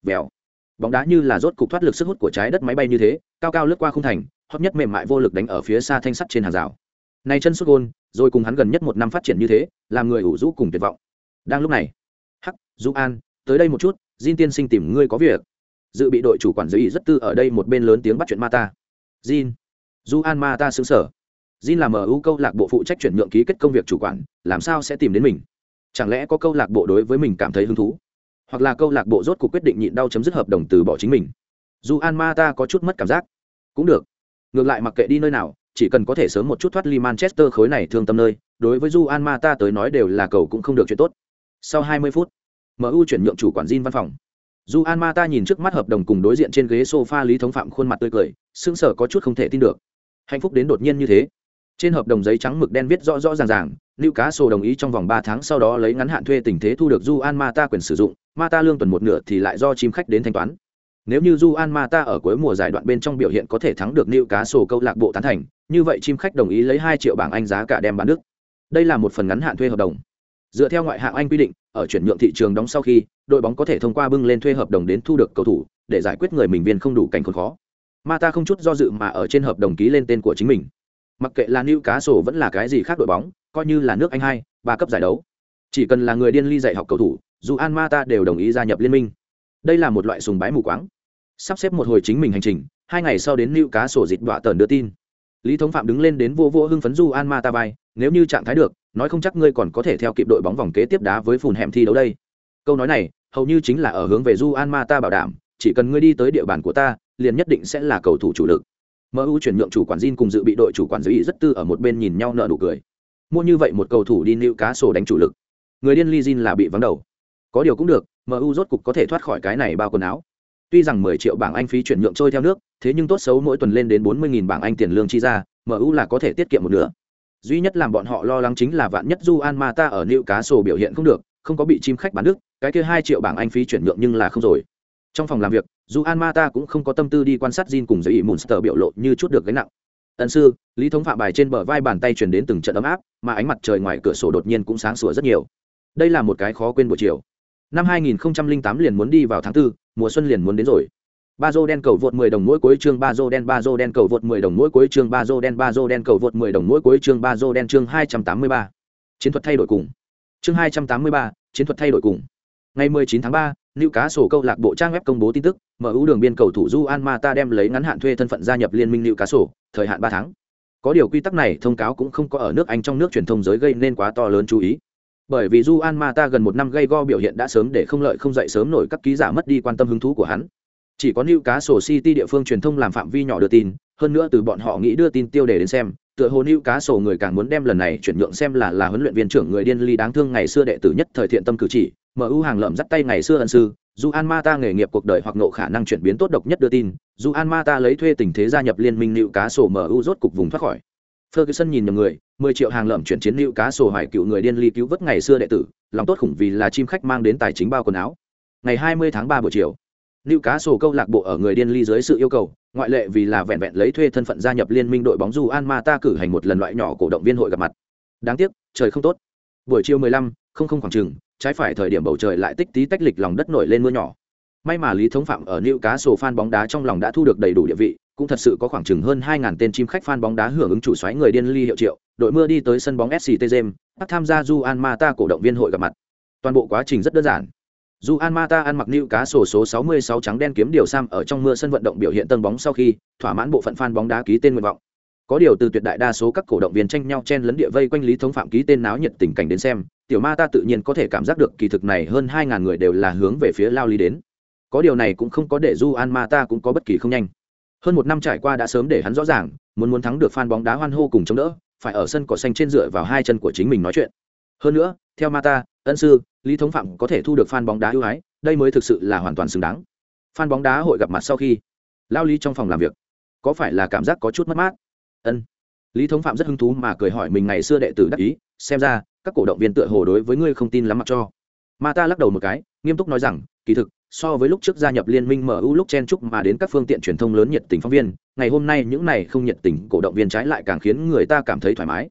Vèo. Bóng đá như là rốt cục thoát lực sức hút của trái đất máy bay như thế, cao cao lướt qua khung thành hấp nhất mềm mại vô lực đánh ở phía xa thanh sắt trên hàng rào này chân xuất gôn rồi cùng hắn gần nhất một năm phát triển như thế làm người ủ rũ cùng tuyệt vọng đang lúc này hắc du an tới đây một chút Jin tiên sinh tìm ngươi có việc dự bị đội chủ quản giới ý rất tư ở đây một bên lớn tiếng bắt chuyện mata Jin du an mata xứng sở Jin là MU câu lạc bộ phụ trách chuyển nhượng ký kết công việc chủ quản, làm sao sẽ tìm đến mình? Chẳng lẽ có câu lạc bộ đối với mình cảm thấy hứng thú? Hoặc là câu lạc bộ rốt cuộc quyết định nhịn đau chấm dứt hợp đồng từ bỏ chính mình? Dù An Mata có chút mất cảm giác. Cũng được. Ngược lại mặc kệ đi nơi nào, chỉ cần có thể sớm một chút thoát ly Manchester khối này thương tâm nơi, đối với Juan Mata tới nói đều là cầu cũng không được chuyện tốt. Sau 20 phút, MU chuyển nhượng chủ quản Jin văn phòng. Juan Mata nhìn trước mắt hợp đồng cùng đối diện trên ghế sofa Lý Thống Phạm khuôn mặt tươi cười, sững sờ có chút không thể tin được. Hạnh phúc đến đột nhiên như thế trên hợp đồng giấy trắng mực đen viết rõ rõ ràng ràng lưu cá đồng ý trong vòng ba tháng sau đó lấy ngắn hạn thuê tình thế thu được juan mata quyền sử dụng mata lương tuần một nửa thì lại do chim khách đến thanh toán nếu như Juan mata ở cuối mùa giải đoạn bên trong biểu hiện có thể thắng được Newcastle câu lạc bộ tán thành như vậy chim khách đồng ý lấy hai triệu bảng anh giá cả đem bán nước đây là một phần ngắn hạn thuê hợp đồng dựa theo ngoại hạng anh quy định ở chuyển nhượng thị trường đóng sau khi đội bóng có thể thông qua bưng lên thuê hợp đồng đến thu được cầu thủ để giải quyết người mình viên không đủ cảnh khốn khó mata không chút do dự mà ở trên hợp đồng ký lên tên của chính mình Mặc kệ là Newcastle vẫn là cái gì khác đội bóng, coi như là nước Anh hai, ba cấp giải đấu. Chỉ cần là người điên ly dạy học cầu thủ, dù An Mata đều đồng ý gia nhập liên minh. Đây là một loại sùng bái mù quáng. Sắp xếp một hồi chính mình hành trình, hai ngày sau đến Newcastle dịch đọa tờn đưa tin. Lý Thống Phạm đứng lên đến vô vô hưng phấn Du An Mata vai, nếu như trạng thái được, nói không chắc ngươi còn có thể theo kịp đội bóng vòng kế tiếp đá với phùn hẻm thi đấu đây. Câu nói này, hầu như chính là ở hướng về Du An Mata bảo đảm, chỉ cần ngươi đi tới địa bàn của ta, liền nhất định sẽ là cầu thủ chủ lực. MU chuyển nhượng chủ quản Jin cùng dự bị đội chủ quản giới bị rất tư ở một bên nhìn nhau nợ nụ cười. Mua như vậy một cầu thủ đi lưu cá sổ đánh chủ lực. Người điên Lee Jin là bị vắng đầu. Có điều cũng được, MU rốt cục có thể thoát khỏi cái này bao quần áo. Tuy rằng 10 triệu bảng Anh phí chuyển nhượng trôi theo nước, thế nhưng tốt xấu mỗi tuần lên đến 40.000 bảng Anh tiền lương chi ra, MU là có thể tiết kiệm một nửa. Duy nhất làm bọn họ lo lắng chính là vạn nhất Juan Mata ở Newcastle cá sổ biểu hiện không được, không có bị chim khách bán nước, cái kia 2 triệu bảng Anh phí chuyển nhượng nhưng là không rồi. trong phòng làm việc Juan mata cũng không có tâm tư đi quan sát Jin cùng giấy Munster monster biểu lộ như chút được gánh nặng ân sư lý thống phạm bài trên bờ vai bàn tay truyền đến từng trận ấm áp mà ánh mặt trời ngoài cửa sổ đột nhiên cũng sáng sủa rất nhiều đây là một cái khó quên buổi chiều năm 2008 liền muốn đi vào tháng 4, mùa xuân liền muốn đến rồi ba dô đen cầu vượt 10 đồng mỗi cuối chương ba dô đen ba dô đen cầu vượt 10 đồng mỗi cuối chương ba dô đen ba dô đen cầu vượt 10 đồng mỗi cuối chương ba dô đen chương 283. chiến thuật thay đổi cùng chương 283, chiến thuật thay đổi cùng ngày 19 tháng 3, Lưu Cá sổ câu lạc bộ trang web công bố tin tức, MU đường biên cầu thủ Juan Mata đem lấy ngắn hạn thuê thân phận gia nhập liên minh Lưu Cá sổ, thời hạn 3 tháng. Có điều quy tắc này thông cáo cũng không có ở nước Anh trong nước truyền thông giới gây nên quá to lớn chú ý. Bởi vì Juan Mata gần một năm gây go biểu hiện đã sớm để không lợi không dậy sớm nổi các ký giả mất đi quan tâm hứng thú của hắn. Chỉ có new Cá sổ City địa phương truyền thông làm phạm vi nhỏ đưa tin, hơn nữa từ bọn họ nghĩ đưa tin tiêu đề đến xem, tựa hồ new Cá sổ người càng muốn đem lần này chuyển nhượng xem là là huấn luyện viên trưởng người điên ly đáng thương ngày xưa đệ tử nhất thời thiện tâm cử chỉ, MU hàng lợm dắt tay ngày xưa ân sư, dù An Mata nghề nghiệp cuộc đời hoặc nộ khả năng chuyển biến tốt độc nhất đưa tin, dù An Mata lấy thuê tình thế gia nhập liên minh Nữu Cá sổ MU rốt cục vùng thoát khỏi. Ferguson nhìn nhầm người, 10 triệu hàng lợm chuyển chiến lưu Cá sổ hoài cựu người điên ly cứu vớt ngày xưa đệ tử, lòng tốt khủng vì là chim khách mang đến tài chính bao quần áo. Ngày 20 tháng 3 buổi chiều, lưu Cá sổ câu lạc bộ ở người điên ly dưới sự yêu cầu, ngoại lệ vì là vẹn vẹn lấy thuê thân phận gia nhập liên minh đội bóng dù An Mata cử hành một lần loại nhỏ cổ động viên hội gặp mặt. Đáng tiếc, trời không tốt. Buổi chiều 15, không không khoảng chừng, trái phải thời điểm bầu trời lại tích tí tách lịch lòng đất nổi lên mưa nhỏ may mà lý thống phạm ở nữ cá sổ fan bóng đá trong lòng đã thu được đầy đủ địa vị cũng thật sự có khoảng chừng hơn 2.000 tên chim khách fan bóng đá hưởng ứng chủ xoáy người điên ly hiệu triệu, đội mưa đi tới sân bóng sct james bắt tham gia Juan an mata cổ động viên hội gặp mặt. Toàn bộ quá trình rất đơn giản. Juan an mata ăn mặc nữ cá sổ số 66 trắng đen kiếm điều sam ở trong mưa sân vận động biểu hiện tân bóng sau khi thỏa mãn bộ phận fan bóng đá ký tên nguyện vọng. Có điều từ tuyệt đại đa số các cổ động viên tranh nhau chen lấn địa vây quanh lý thống phạm ký tên náo nhiệt tình cảnh đến xem, tiểu ma ta tự nhiên có thể cảm giác được kỳ thực này hơn hai ngàn người đều là hướng về phía lao lý đến. Có điều này cũng không có để Juan an cũng có bất kỳ không nhanh hơn một năm trải qua đã sớm để hắn rõ ràng, muốn muốn thắng được fan bóng đá hoan hô cùng chống đỡ, phải ở sân cỏ xanh trên dựa vào hai chân của chính mình nói chuyện. Hơn nữa, theo mata, ân sư, lý thống phạm có thể thu được fan bóng đá ưu ái, đây mới thực sự là hoàn toàn xứng đáng. Fan bóng đá hội gặp mặt sau khi, lao lý trong phòng làm việc, có phải là cảm giác có chút mất mát? Ân. Lý thống phạm rất hứng thú mà cười hỏi mình ngày xưa đệ tử đắc ý, xem ra, các cổ động viên tựa hồ đối với ngươi không tin lắm mặc cho. Mà ta lắc đầu một cái, nghiêm túc nói rằng, kỳ thực so với lúc trước gia nhập liên minh MU lúc chen chúc mà đến các phương tiện truyền thông lớn nhiệt tình phóng viên, ngày hôm nay những này không nhiệt tình cổ động viên trái lại càng khiến người ta cảm thấy thoải mái.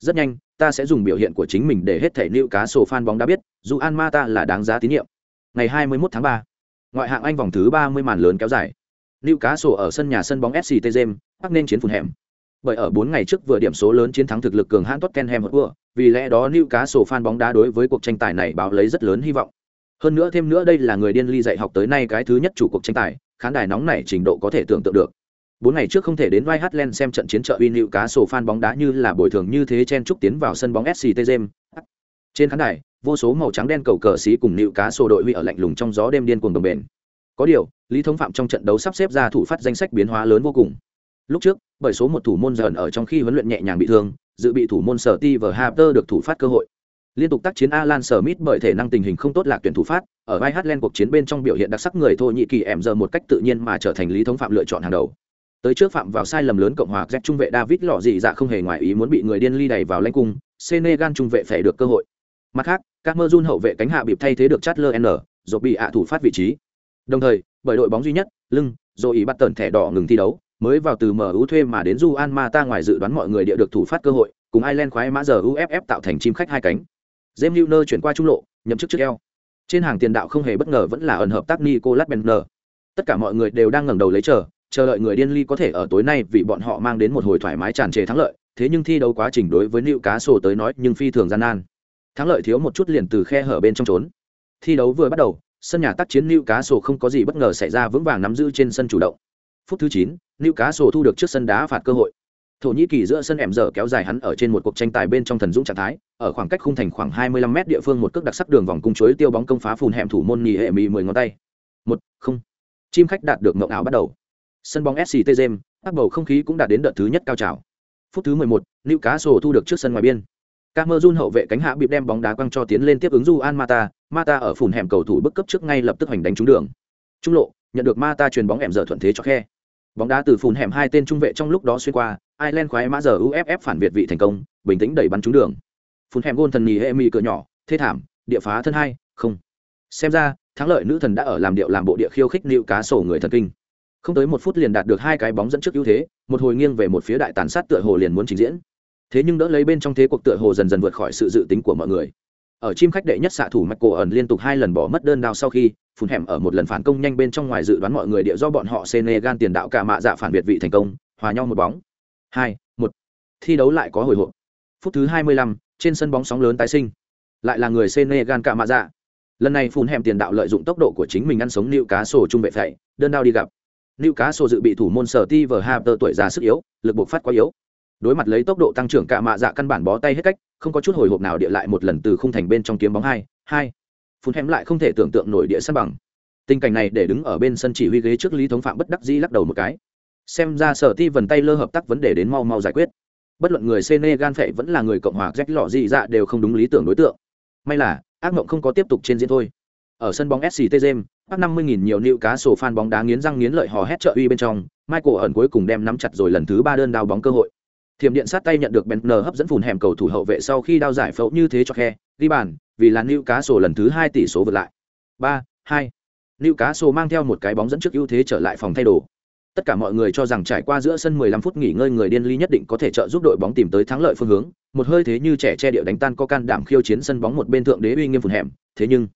Rất nhanh, ta sẽ dùng biểu hiện của chính mình để hết thể lưu cá sổ fan bóng đá biết, dù An Mata là đáng giá tín nhiệm. Ngày 21 tháng 3, ngoại hạng Anh vòng thứ 30 màn lớn kéo dài. Newcastle cá ở sân nhà sân bóng FC Tottenham, bắc nên chiến phun hẻm. Bởi ở 4 ngày trước vừa điểm số lớn chiến thắng thực lực cường hãn Tottenham Hotspur, vì lẽ đó Newcastle fan bóng đá đối với cuộc tranh tài này báo lấy rất lớn hy vọng. Hơn nữa thêm nữa đây là người điên ly dạy học tới nay cái thứ nhất chủ cuộc tranh tài, khán đài nóng này trình độ có thể tưởng tượng được. Bốn ngày trước không thể đến vai Hart xem trận chiến trợ uy sổ fan bóng đá như là bồi thường như thế chen chúc tiến vào sân bóng SCT James. Trên khán đài, vô số màu trắng đen cầu cờ xí cùng liệu cá sổ đội huy ở lạnh lùng trong gió đêm điên cuồng đồng bền. Có điều, Lý Thống Phạm trong trận đấu sắp xếp ra thủ phát danh sách biến hóa lớn vô cùng. Lúc trước, bởi số một thủ môn dần ở trong khi huấn luyện nhẹ nhàng bị thương, dự bị thủ môn sở ti và Harper được thủ phát cơ hội. Liên tục tác chiến Alan Smith bởi thể năng tình hình không tốt lạc tuyển thủ phát, ở vai Heartland cuộc chiến bên trong biểu hiện đặc sắc người thô nhị kỳ em giờ một cách tự nhiên mà trở thành lý thống phạm lựa chọn hàng đầu. Tới trước phạm vào sai lầm lớn cộng hòa Jack trung vệ David lọ dị dạ không hề ngoài ý muốn bị người điên ly đẩy vào lãnh cung, Senegal trung vệ phải được cơ hội. Mặt khác, các mơ run hậu vệ cánh hạ bị thay thế được Chatler N, rồi bị ạ thủ phát vị trí. Đồng thời, bởi đội bóng duy nhất, lưng, rồi ý bắt tần thẻ đỏ ngừng thi đấu, mới vào từ MU thuê mà đến Juan Mata ngoài dự đoán mọi người địa được thủ phát cơ hội, cùng Ireland khoái mã giờ UFF tạo thành chim khách hai cánh. James Milner chuyển qua trung lộ, nhậm chức trước eo. Trên hàng tiền đạo không hề bất ngờ vẫn là ẩn hợp tác Nicolas Bender. Tất cả mọi người đều đang ngẩng đầu lấy chờ, chờ đợi người điên ly có thể ở tối nay vì bọn họ mang đến một hồi thoải mái tràn trề thắng lợi, thế nhưng thi đấu quá trình đối với Newcastle tới nói nhưng phi thường gian nan. Thắng lợi thiếu một chút liền từ khe hở bên trong trốn. Thi đấu vừa bắt đầu, sân nhà tác chiến Newcastle không có gì bất ngờ xảy ra vững vàng nắm giữ trên sân chủ động. Phút thứ 9, Newcastle thu được trước sân đá phạt cơ hội. Thổ Nhĩ Kỳ giữa sân ẻm giờ kéo dài hắn ở trên một cuộc tranh tài bên trong thần dũng trạng thái, ở khoảng cách khung thành khoảng 25 mét địa phương một cước đặc sắc đường vòng cung chuối tiêu bóng công phá phùn hẻm thủ môn nhì hệ mì 10 ngón tay. Một, không. Chim khách đạt được mộng ảo bắt đầu. Sân bóng SCT Gem, các bầu không khí cũng đạt đến đợt thứ nhất cao trào. Phút thứ 11, Newcastle thu được trước sân ngoài biên. Camerun hậu vệ cánh hạ bị đem bóng đá quăng cho tiến lên tiếp ứng Juan Mata, Mata ở phùn hẻm cầu thủ bức cấp trước ngay lập tức hành đánh trúng đường. Trung lộ, nhận được Mata truyền bóng ẻm giờ thuận thế cho khe. Bóng đá từ phùn hẻm hai tên trung vệ trong lúc đó xuyên qua, Ireland khoái mã giờ UFF phản việt vị thành công, bình tĩnh đẩy bắn trúng đường. Phun hẻm gôn thần nhì hệ mì cửa nhỏ, thế thảm, địa phá thân hai, không. Xem ra, thắng lợi nữ thần đã ở làm điệu làm bộ địa khiêu khích nịu cá sổ người thần kinh không tới một phút liền đạt được hai cái bóng dẫn trước ưu thế một hồi nghiêng về một phía đại tàn sát tựa hồ liền muốn trình diễn thế nhưng đỡ lấy bên trong thế cuộc tựa hồ dần dần vượt khỏi sự dự tính của mọi người ở chim khách đệ nhất xạ thủ mạch cổ ẩn liên tục hai lần bỏ mất đơn đao sau khi phun hẻm ở một lần phản công nhanh bên trong ngoài dự đoán mọi người địa do bọn họ Senegal tiền đạo cả mạ dạ phản biệt vị thành công hòa nhau một bóng hai, một. Thi đấu lại có hồi hộp. Phút thứ hai mươi lăm, trên sân bóng sóng lớn tái sinh. Lại là người Senegal cả mạ dạ lần này phun hẻm tiền đạo lợi dụng tốc độ của chính mình ăn sống nịu cá sổ trung vệ phẩy đơn đao đi gặp. Nịu cá sổ dự bị thủ môn sở ti vờ Harper tuổi già sức yếu, lực buộc phát quá yếu. Đối mặt lấy tốc độ tăng trưởng cả mạ dạ căn bản bó tay hết cách, không có chút hồi hộp nào địa lại một lần từ khung thành bên trong kiếm bóng hai hai. Phun hẻm lại không thể tưởng tượng nổi địa sân bằng. Tình cảnh này để đứng ở bên sân chỉ huy ghế trước lý thống phạm bất đắc dĩ lắc đầu một cái xem ra sở ti vần tay lơ hợp tác vấn đề đến mau mau giải quyết. Bất luận người senegal phệ vẫn là người cộng hòa rách lọ dị dạ đều không đúng lý tưởng đối tượng. May là, ác mộng không có tiếp tục trên diễn thôi. Ở sân bóng sct james bắt năm mươi nghìn nhiều nữ cá sổ fan bóng đá nghiến răng nghiến lợi hò hét trợ uy bên trong, michael ẩn cuối cùng đem nắm chặt rồi lần thứ ba đơn đao bóng cơ hội. Thiểm điện sát tay nhận được bèn hấp dẫn phùn hẻm cầu thủ hậu vệ sau khi đao giải phẫu như thế cho khe, ghi bàn, vì là nữ cá sổ lần thứ hai tỷ số vượt lại. Ba, hai nữ cá sổ mang theo một cái bóng dẫn trước ưu thế trở lại phòng thay đồ tất cả mọi người cho rằng trải qua giữa sân 15 phút nghỉ ngơi người điên ly nhất định có thể trợ giúp đội bóng tìm tới thắng lợi phương hướng một hơi thế như trẻ che điệu đánh tan có can đảm khiêu chiến sân bóng một bên thượng đế uy nghiêm phùn hẻm thế nhưng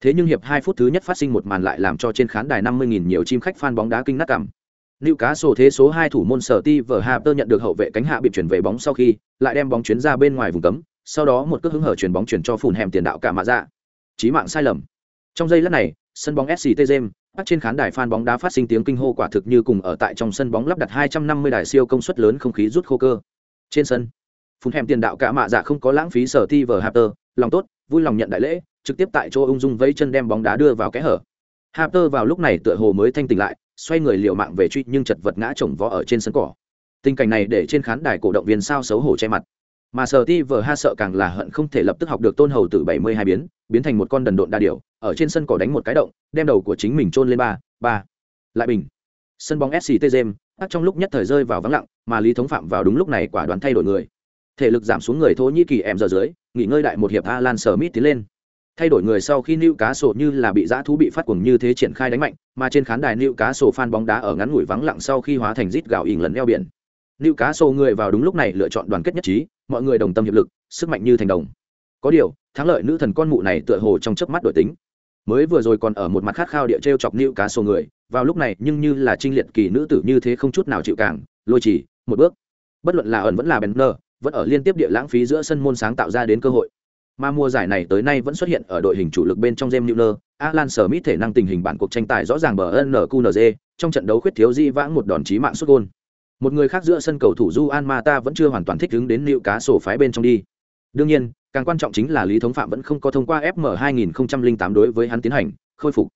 thế nhưng hiệp hai phút thứ nhất phát sinh một màn lại làm cho trên khán đài 50.000 nhiều chim khách fan bóng đá kinh nát cảm Liệu cá sổ thế số 2 thủ môn sở ti vở Harper nhận được hậu vệ cánh hạ bị chuyển về bóng sau khi, lại đem bóng chuyển ra bên ngoài vùng cấm, sau đó một cước hứng hở chuyển bóng chuyển cho phùn hẻm tiền đạo cả mạ dạ. Chí mạng sai lầm. Trong giây lát này, sân bóng SCT Gem, bắt trên khán đài fan bóng đá phát sinh tiếng kinh hô quả thực như cùng ở tại trong sân bóng lắp đặt 250 đài siêu công suất lớn không khí rút khô cơ. Trên sân, Phùng hẻm tiền đạo cả mạ dạ không có lãng phí sở ti vở hatter lòng tốt, vui lòng nhận đại lễ, trực tiếp tại chỗ ung dung vẫy chân đem bóng đá đưa vào kẽ hở. hatter vào lúc này tựa hồ mới thanh tỉnh lại, xoay người liều mạng về truy nhưng chật vật ngã chồng vó ở trên sân cỏ tình cảnh này để trên khán đài cổ động viên sao xấu hổ che mặt mà sở ti vờ ha sợ càng là hận không thể lập tức học được tôn hầu từ bảy mươi hai biến biến thành một con đần độn đa điều. ở trên sân cỏ đánh một cái động, đem đầu của chính mình trôn lên ba ba. Lại bình. Sân bóng sct gem các trong lúc nhất thời rơi vào vắng lặng, mà lý thống phạm vào đúng lúc này quả đoán thay đổi người. Thể lực giảm xuống người thô nhĩ kỳ em giờ dưới, nghỉ ngơi đại một hiệp alan mít tiến lên. Thay đổi người sau khi nữ cá sổ như là bị dã thú bị phát cuồng như thế triển khai đánh mạnh, mà trên khán đài nữ cá sổ phan bóng đá ở ngắn ngủi vắng lặng sau khi hóa thành rít gạo ỉn lần eo biển. Lưu cá sô người vào đúng lúc này lựa chọn đoàn kết nhất trí mọi người đồng tâm hiệp lực sức mạnh như thành đồng. Có điều thắng lợi nữ thần con mụ này tựa hồ trong chớp mắt đổi tính. Mới vừa rồi còn ở một mặt khát khao địa trêu chọc Lưu cá sô người vào lúc này nhưng như là trinh liệt kỳ nữ tử như thế không chút nào chịu cản, lôi chỉ một bước. Bất luận là ẩn vẫn là Benner, vẫn ở liên tiếp địa lãng phí giữa sân môn sáng tạo ra đến cơ hội. Mà mùa giải này tới nay vẫn xuất hiện ở đội hình chủ lực bên trong James Newner, Alan Smith thể năng tình hình bản cuộc tranh tài rõ ràng bờ NQNZ, trong trận đấu khuyết thiếu di vãng một đòn chí mạng sút gol. Một người khác giữa sân cầu thủ Juan Mata vẫn chưa hoàn toàn thích ứng đến liệu cá sổ phái bên trong đi. Đương nhiên, càng quan trọng chính là Lý Thống Phạm vẫn không có thông qua FM 2008 đối với hắn tiến hành khôi phục.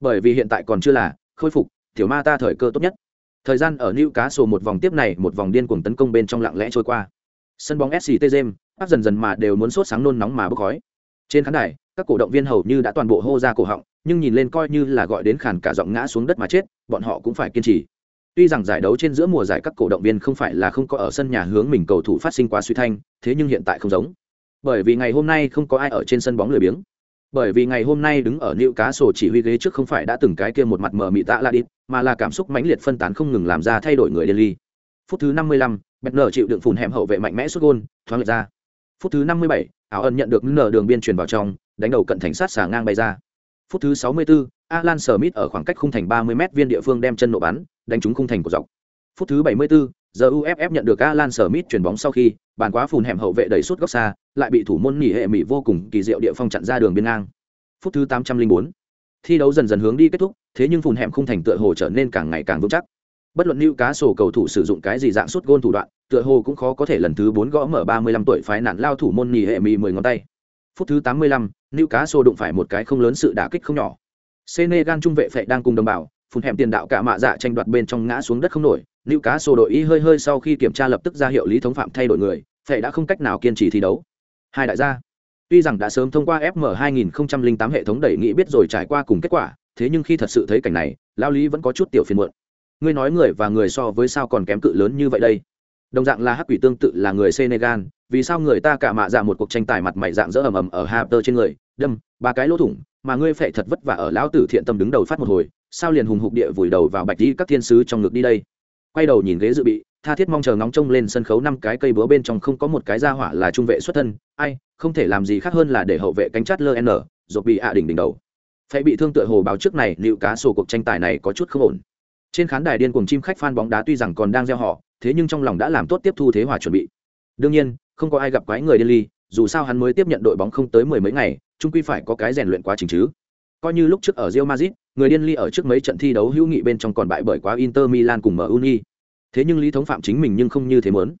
Bởi vì hiện tại còn chưa là khôi phục, tiểu Ma Ta thời cơ tốt nhất. Thời gian ở New Cá sổ một vòng tiếp này, một vòng điên cuồng tấn công bên trong lặng lẽ trôi qua. Sân bóng SCT James, áp dần dần mà đều muốn sốt sáng nôn nóng mà bốc khói trên khán đài các cổ động viên hầu như đã toàn bộ hô ra cổ họng nhưng nhìn lên coi như là gọi đến khàn cả giọng ngã xuống đất mà chết bọn họ cũng phải kiên trì tuy rằng giải đấu trên giữa mùa giải các cổ động viên không phải là không có ở sân nhà hướng mình cầu thủ phát sinh quá suy thanh thế nhưng hiện tại không giống. Bởi vì ngày hôm nay không có ai ở trên sân bóng lười biếng. Bởi vì ngày hôm nay đứng ở nữ cá sổ chỉ huy ghế trước không phải đã từng cái kia một mặt mờ mị tạ la đi mà là cảm xúc mãnh liệt phân tán không ngừng làm ra thay đổi người Delhi. phút thứ năm mươi lăm, chịu đựng phùn hẻm hậu vệ mạnh mẽ sút gôn thoáng lệch ra. Phút thứ năm mươi bảy ẩn nhận được nở đường biên truyền vào trong đánh đầu cận thành sát xả ngang bay ra. Phút thứ sáu mươi 64, Alan Smith ở khoảng cách khung thành ba mươi m viên địa phương đem chân nổ bắn đánh trúng khung thành của dọc. Phút thứ bảy mươi 74, giờ UFF nhận được Alan Smith chuyển bóng sau khi bàn quá phùn hẻm hậu vệ đẩy suốt góc xa lại bị thủ môn nghỉ hệ mỹ vô cùng kỳ diệu địa phong chặn ra đường biên ngang. Phút thứ tám trăm linh bốn, thi đấu dần dần hướng đi kết thúc thế nhưng phùn hẻm khung thành tựa hồ trở nên càng ngày càng vững chắc. Bất luận lưu cá sổ cầu thủ sử dụng cái gì dạng suốt gôn thủ đoạn tựa hồ cũng khó có thể lần thứ bốn gõ mở ba mươi lăm tuổi phái nạn lao thủ môn nghỉ hệ Mỹ mười ngón tay. Phút thứ tám mươi lăm lưu cá sổ đụng phải một cái không lớn sự đả kích không nhỏ senegal trung vệ phệ đang cùng đồng bào, phun hẻm tiền đạo cả mạ dạ tranh đoạt bên trong ngã xuống đất không nổi. Lưu cá Sô đội y hơi hơi sau khi kiểm tra lập tức ra hiệu lý thống phạm thay đổi người, phệ đã không cách nào kiên trì thi đấu. Hai đại gia, tuy rằng đã sớm thông qua fm 2008 hệ thống đẩy nghĩ biết rồi trải qua cùng kết quả, thế nhưng khi thật sự thấy cảnh này, lao lý vẫn có chút tiểu phiền muộn. Ngươi nói người và người so với sao còn kém cự lớn như vậy đây? Đồng dạng là hắc quỷ tương tự là người senegal, vì sao người ta cả mạ dạ một cuộc tranh tài mặt mày dạng dỡ ầm ầm ở Harper trên người? Đâm, ba cái lỗ thủng mà ngươi phệ thật vất vả ở lão tử thiện tâm đứng đầu phát một hồi, sao liền hùng hục địa vùi đầu vào bạch đi các thiên sứ trong ngực đi đây? Quay đầu nhìn ghế dự bị, tha thiết mong chờ ngóng trông lên sân khấu năm cái cây búa bên trong không có một cái ra hỏa là trung vệ xuất thân, ai, không thể làm gì khác hơn là để hậu vệ cánh chát lơ n rồi bị ạ đỉnh đỉnh đầu. Phải bị thương tựa hồ báo trước này, liệu cá sổ cuộc tranh tài này có chút không ổn. Trên khán đài điên cuồng chim khách fan bóng đá tuy rằng còn đang gieo họ thế nhưng trong lòng đã làm tốt tiếp thu thế hòa chuẩn bị. Đương nhiên, không có ai gặp quái người điên ly, dù sao hắn mới tiếp nhận đội bóng không tới mười mấy ngày trung quy phải có cái rèn luyện quá trình chứ. Coi như lúc trước ở Real Madrid người điên ly ở trước mấy trận thi đấu hữu nghị bên trong còn bại bởi quá Inter Milan cùng MU thế nhưng lý thống phạm chính mình nhưng không như thế muốn.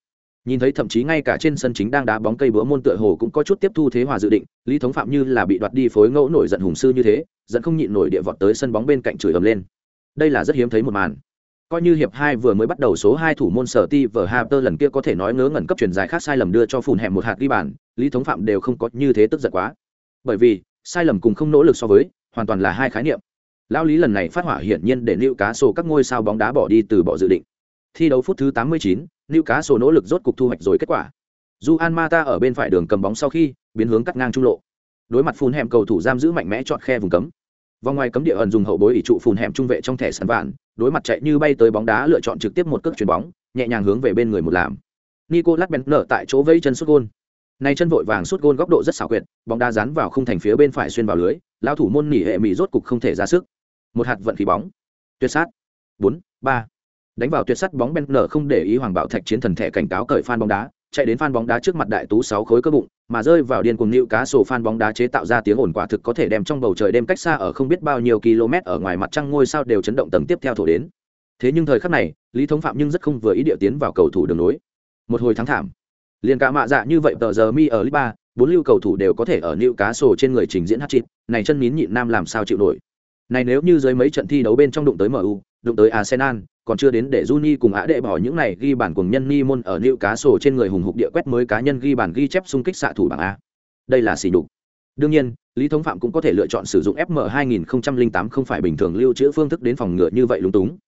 Nhìn thấy thậm chí ngay cả trên sân chính đang đá bóng cây bữa môn tựa hồ cũng có chút tiếp thu thế hòa dự định lý thống phạm như là bị đoạt đi phối ngẫu nổi giận hùng sư như thế dẫn không nhịn nổi địa vọt tới sân bóng bên cạnh chửi ầm lên. Đây là rất hiếm thấy một màn. Coi như hiệp hai vừa mới bắt đầu số hai thủ môn sở ti vở Harper lần kia có thể nói ngớ ngẩn cấp truyền dài khác sai lầm đưa cho phùn hẻm một hạt ghi bàn, Lý Thống Phạm đều không có như thế tức giận quá. Bởi vì, sai lầm cùng không nỗ lực so với, hoàn toàn là hai khái niệm. Lão Lý lần này phát hỏa hiển nhiên để lưu cá sổ các ngôi sao bóng đá bỏ đi từ bỏ dự định. Thi đấu phút thứ 89, lưu cá sổ nỗ lực rốt cục thu hoạch rồi kết quả. Juan Mata ở bên phải đường cầm bóng sau khi biến hướng cắt ngang trung lộ. Đối mặt phun hẻm cầu thủ giam giữ mạnh mẽ chọn khe vùng cấm, vòng ngoài cấm địa ẩn dùng hậu bối ỷ trụ phun hẻm trung vệ trong thẻ sàn vạn đối mặt chạy như bay tới bóng đá lựa chọn trực tiếp một cước chuyền bóng nhẹ nhàng hướng về bên người một làm nicolas bent nở tại chỗ vẫy chân sút gôn này chân vội vàng sút gôn góc độ rất xảo quyệt, bóng đá dán vào khung thành phía bên phải xuyên vào lưới lao thủ môn nỉ hệ mỹ rốt cục không thể ra sức. Một hạt vận khí bóng. Tuyệt sát. Bốn, ba. Đánh vào tuyệt sát bóng bent nở không để ý hoàng bảo thạch chiến thần thẻ cảnh cáo cởi phan bóng đá, chạy đến phan bóng đá trước mặt đại tú sáu khối cơ bụng, mà rơi vào điên cuồng nịu cá sổ phan bóng đá chế tạo ra tiếng ồn quả thực có thể đem trong bầu trời đêm cách xa ở không biết bao nhiêu km ở ngoài mặt trăng ngôi sao đều chấn động tầng tiếp theo thổ đến. Thế nhưng thời khắc này, lý thống phạm nhưng rất không vừa ý địa tiến vào cầu thủ đường nối một hồi thắng thảm liền cả mạ dạ như vậy tờ giờ mi ở liba bốn lưu cầu thủ đều có thể ở lưu cá sổ trên người trình diễn hát chịt này chân mín nhịn nam làm sao chịu nổi này nếu như dưới mấy trận thi đấu bên trong đụng tới mu đụng tới arsenal còn chưa đến để Juni cùng Á đệ bỏ những này ghi bản cùng nhân ni môn ở Lưu Cá Sổ trên người hùng hục địa quét mới cá nhân ghi bản ghi chép xung kích xạ thủ bảng A. Đây là xỉ nhục. Đương nhiên, Lý Thống Phạm cũng có thể lựa chọn sử dụng FM 2008 không phải bình thường lưu trữ phương thức đến phòng ngừa như vậy lúng túng.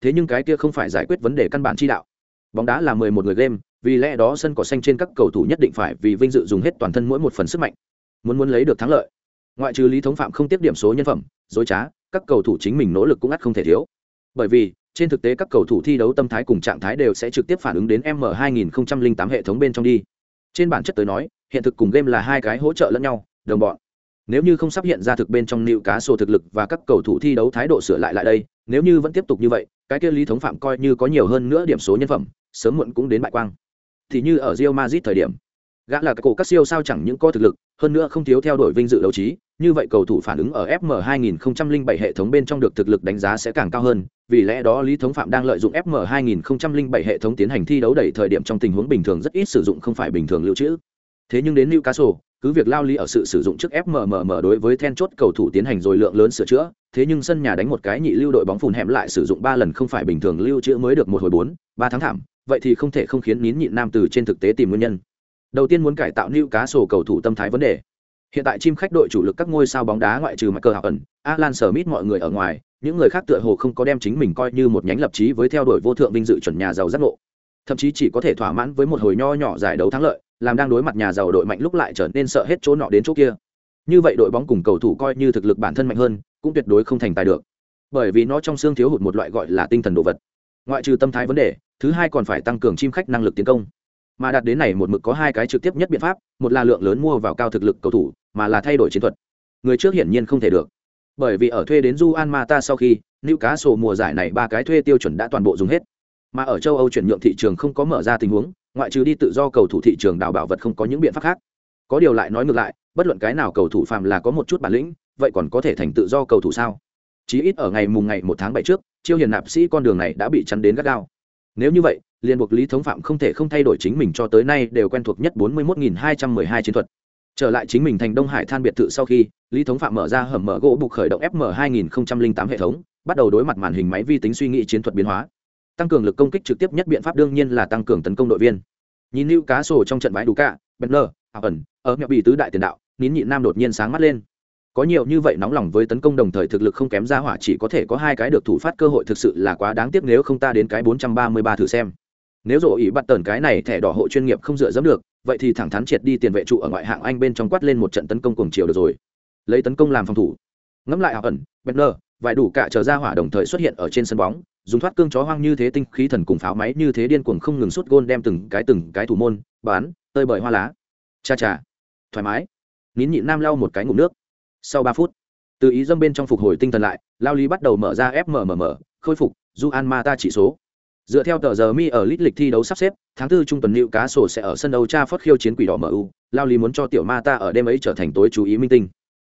Thế nhưng cái kia không phải giải quyết vấn đề căn bản chi đạo. Bóng đá là 11 người game, vì lẽ đó sân cỏ xanh trên các cầu thủ nhất định phải vì vinh dự dùng hết toàn thân mỗi một phần sức mạnh. Muốn muốn lấy được thắng lợi, ngoại trừ Lý Thống Phạm không tiếp điểm số nhân phẩm, dối trá, các cầu thủ chính mình nỗ lực cũng ắt không thể thiếu. Bởi vì, trên thực tế các cầu thủ thi đấu tâm thái cùng trạng thái đều sẽ trực tiếp phản ứng đến M 2008 hệ thống bên trong đi. Trên bản chất tới nói, hiện thực cùng game là hai cái hỗ trợ lẫn nhau, đồng bọn. Nếu như không sắp hiện ra thực bên trong nịu cá sổ thực lực và các cầu thủ thi đấu thái độ sửa lại lại đây, nếu như vẫn tiếp tục như vậy, cái kia lý thống phạm coi như có nhiều hơn nữa điểm số nhân phẩm, sớm muộn cũng đến bại quang. Thì như ở Real Madrid thời điểm, gã là cái cổ các siêu sao chẳng những có thực lực, hơn nữa không thiếu theo đuổi vinh dự đấu trí, như vậy cầu thủ phản ứng ở FM 2007 hệ thống bên trong được thực lực đánh giá sẽ càng cao hơn, vì lẽ đó Lý Thống Phạm đang lợi dụng FM 2007 hệ thống tiến hành thi đấu đẩy thời điểm trong tình huống bình thường rất ít sử dụng không phải bình thường lưu trữ. Thế nhưng đến Newcastle, cứ việc lao lý ở sự sử dụng trước FMMM đối với then chốt cầu thủ tiến hành rồi lượng lớn sửa chữa, thế nhưng sân nhà đánh một cái nhị lưu đội bóng phùn hẻm lại sử dụng 3 lần không phải bình thường lưu trữ mới được một hồi 4, 3 tháng thảm, vậy thì không thể không khiến nín nhịn nam từ trên thực tế tìm nguyên nhân. Đầu tiên muốn cải tạo liệu cá sổ cầu thủ tâm thái vấn đề. Hiện tại chim khách đội chủ lực các ngôi sao bóng đá ngoại trừ Michael ẩn, Alan Smith mọi người ở ngoài, những người khác tựa hồ không có đem chính mình coi như một nhánh lập chí với theo đuổi vô thượng vinh dự chuẩn nhà giàu giác ngộ. Thậm chí chỉ có thể thỏa mãn với một hồi nho nhỏ giải đấu thắng lợi, làm đang đối mặt nhà giàu đội mạnh lúc lại trở nên sợ hết chỗ nọ đến chỗ kia. Như vậy đội bóng cùng cầu thủ coi như thực lực bản thân mạnh hơn, cũng tuyệt đối không thành tài được. Bởi vì nó trong xương thiếu hụt một loại gọi là tinh thần đồ vật. Ngoại trừ tâm thái vấn đề, thứ hai còn phải tăng cường chim khách năng lực tiến công. Mà đạt đến này một mực có hai cái trực tiếp nhất biện pháp, một là lượng lớn mua vào cao thực lực cầu thủ, mà là thay đổi chiến thuật. Người trước hiển nhiên không thể được bởi vì ở thuê đến Juan Mata sau khi, Newcastle mùa giải này ba cái thuê tiêu chuẩn đã toàn bộ dùng hết. Mà ở châu Âu chuyển nhượng thị trường không có mở ra tình huống, ngoại trừ đi tự do cầu thủ thị trường đào bảo vật không có những biện pháp khác. Có điều lại nói ngược lại, bất luận cái nào cầu thủ phàm là có một chút bản lĩnh, vậy còn có thể thành tự do cầu thủ sao? Chí ít ở ngày mùng ngày một tháng bảy trước, chiêu hiền nạp sĩ con đường này đã bị chắn đến gắt gao. Nếu như vậy, liên buộc Lý Thống Phạm không thể không thay đổi chính mình cho tới nay đều quen thuộc nhất 41.212 chiến thuật. Trở lại chính mình thành đông hải than biệt thự sau khi lý thống phạm mở ra hầm mở gỗ bục khởi động fm 2008 hệ thống bắt đầu đối mặt màn hình máy vi tính suy nghĩ chiến thuật biến hóa. Tăng cường lực công kích trực tiếp nhất biện pháp đương nhiên là tăng cường tấn công đội viên. Nhìn lưu cá sổ trong trận bãi đủ cả benner ẩn ở nhập bị tứ đại tiền đạo nín nhịn nam đột nhiên sáng mắt lên có nhiều như vậy nóng lòng với tấn công đồng thời thực lực không kém ra hỏa chỉ có thể có hai cái được thủ phát cơ hội thực sự là quá đáng tiếc nếu không ta đến cái 433 thử xem. Nếu rổ ý bắt tần cái này thẻ đỏ hộ chuyên nghiệp không dựa dẫm được, vậy thì thẳng thắn triệt đi tiền vệ trụ ở ngoại hạng anh bên trong quát lên một trận tấn công cuồng chiều được rồi. Lấy tấn công làm phòng thủ. Ngẫm lại ảo ẩn benner vài đủ cả chờ ra hỏa đồng thời xuất hiện ở trên sân bóng, dùng thoát cương chó hoang như thế tinh khí thần cùng pháo máy như thế điên cuồng không ngừng sút gôn đem từng cái từng cái thủ môn, bán, tơi bời hoa lá. Cha cha. Thoải mái. Nín nhịn nam lau một cái ngụm nước sau ba phút, từ ý dâm bên trong phục hồi tinh thần lại, lao lý bắt đầu mở ra fmmm khôi phục du an ma ta chỉ số. Dựa theo tờ giờ mi ở lít lịch thi đấu sắp xếp, tháng tư trung tuần liệu cá sổ sẽ ở sân đấu cha phót khiêu chiến quỷ đỏ mu lao lý muốn cho tiểu ma ta ở đêm ấy trở thành tối chú ý minh tinh.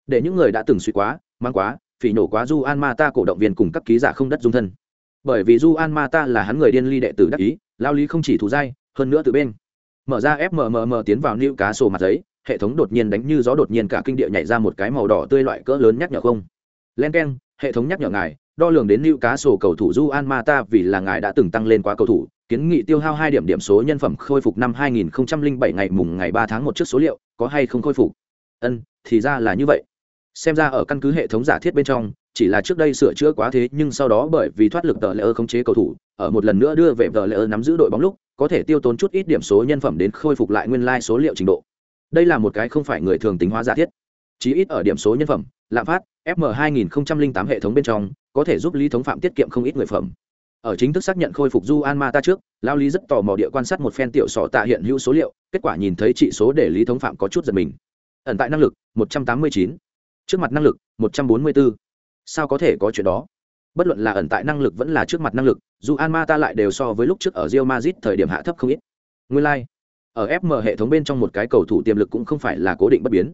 Để những người đã từng suy quá, mang quá, phỉ nổ quá du an ma ta cổ động viên cùng các ký giả không đất dung thân. Bởi vì du an ma ta là hắn người điên ly đệ tử đắc ý, lao lý không chỉ thù dai, hơn nữa từ bên mở ra fmmm tiến vào nữ cá sổ mặt giấy hệ thống đột nhiên đánh như gió đột nhiên cả kinh địa nhảy ra một cái màu đỏ tươi loại cỡ lớn nhắc nhở không. Len k e n hệ thống nhắc nhở ngài, đo lường đến lưu cá sổ cầu thủ du an ma ta vì là ngài đã từng tăng lên quá cầu thủ, kiến nghị tiêu hao hai điểm điểm số nhân phẩm khôi phục năm 2007 ngày mùng ngày 3 tháng một trước số liệu, có hay không khôi phục? Ân, thì ra là như vậy. Xem ra ở căn cứ hệ thống giả thiết bên trong, chỉ là trước đây sửa chữa quá thế nhưng sau đó bởi vì thoát lực tờ lễ ơ khống chế cầu thủ, ở một lần nữa đưa về tờ lễ ơ nắm giữ đội bóng lúc, có thể tiêu tốn chút ít điểm số nhân phẩm đến khôi phục lại nguyên lai số liệu trình độ đây là một cái không phải người thường tính hóa giả thiết chí ít ở điểm số nhân phẩm, lạm phát fm 2008 hệ thống bên trong, có thể giúp lý thống phạm tiết kiệm không ít người phẩm ở chính thức xác nhận khôi phục du an ma ta trước, lao lý rất tò mò địa quan sát một phen tiểu sọ tạ hiện hữu số liệu, kết quả nhìn thấy trị số để lý thống phạm có chút giật mình ẩn tại năng lực 189. trước mặt năng lực 144. sao có thể có chuyện đó bất luận là ẩn tại năng lực vẫn là trước mặt năng lực dù an ma ta lại đều so với lúc trước ở rio mazit thời điểm hạ thấp không ít nguyên lai、like ở fm hệ thống bên trong một cái cầu thủ tiềm lực cũng không phải là cố định bất biến.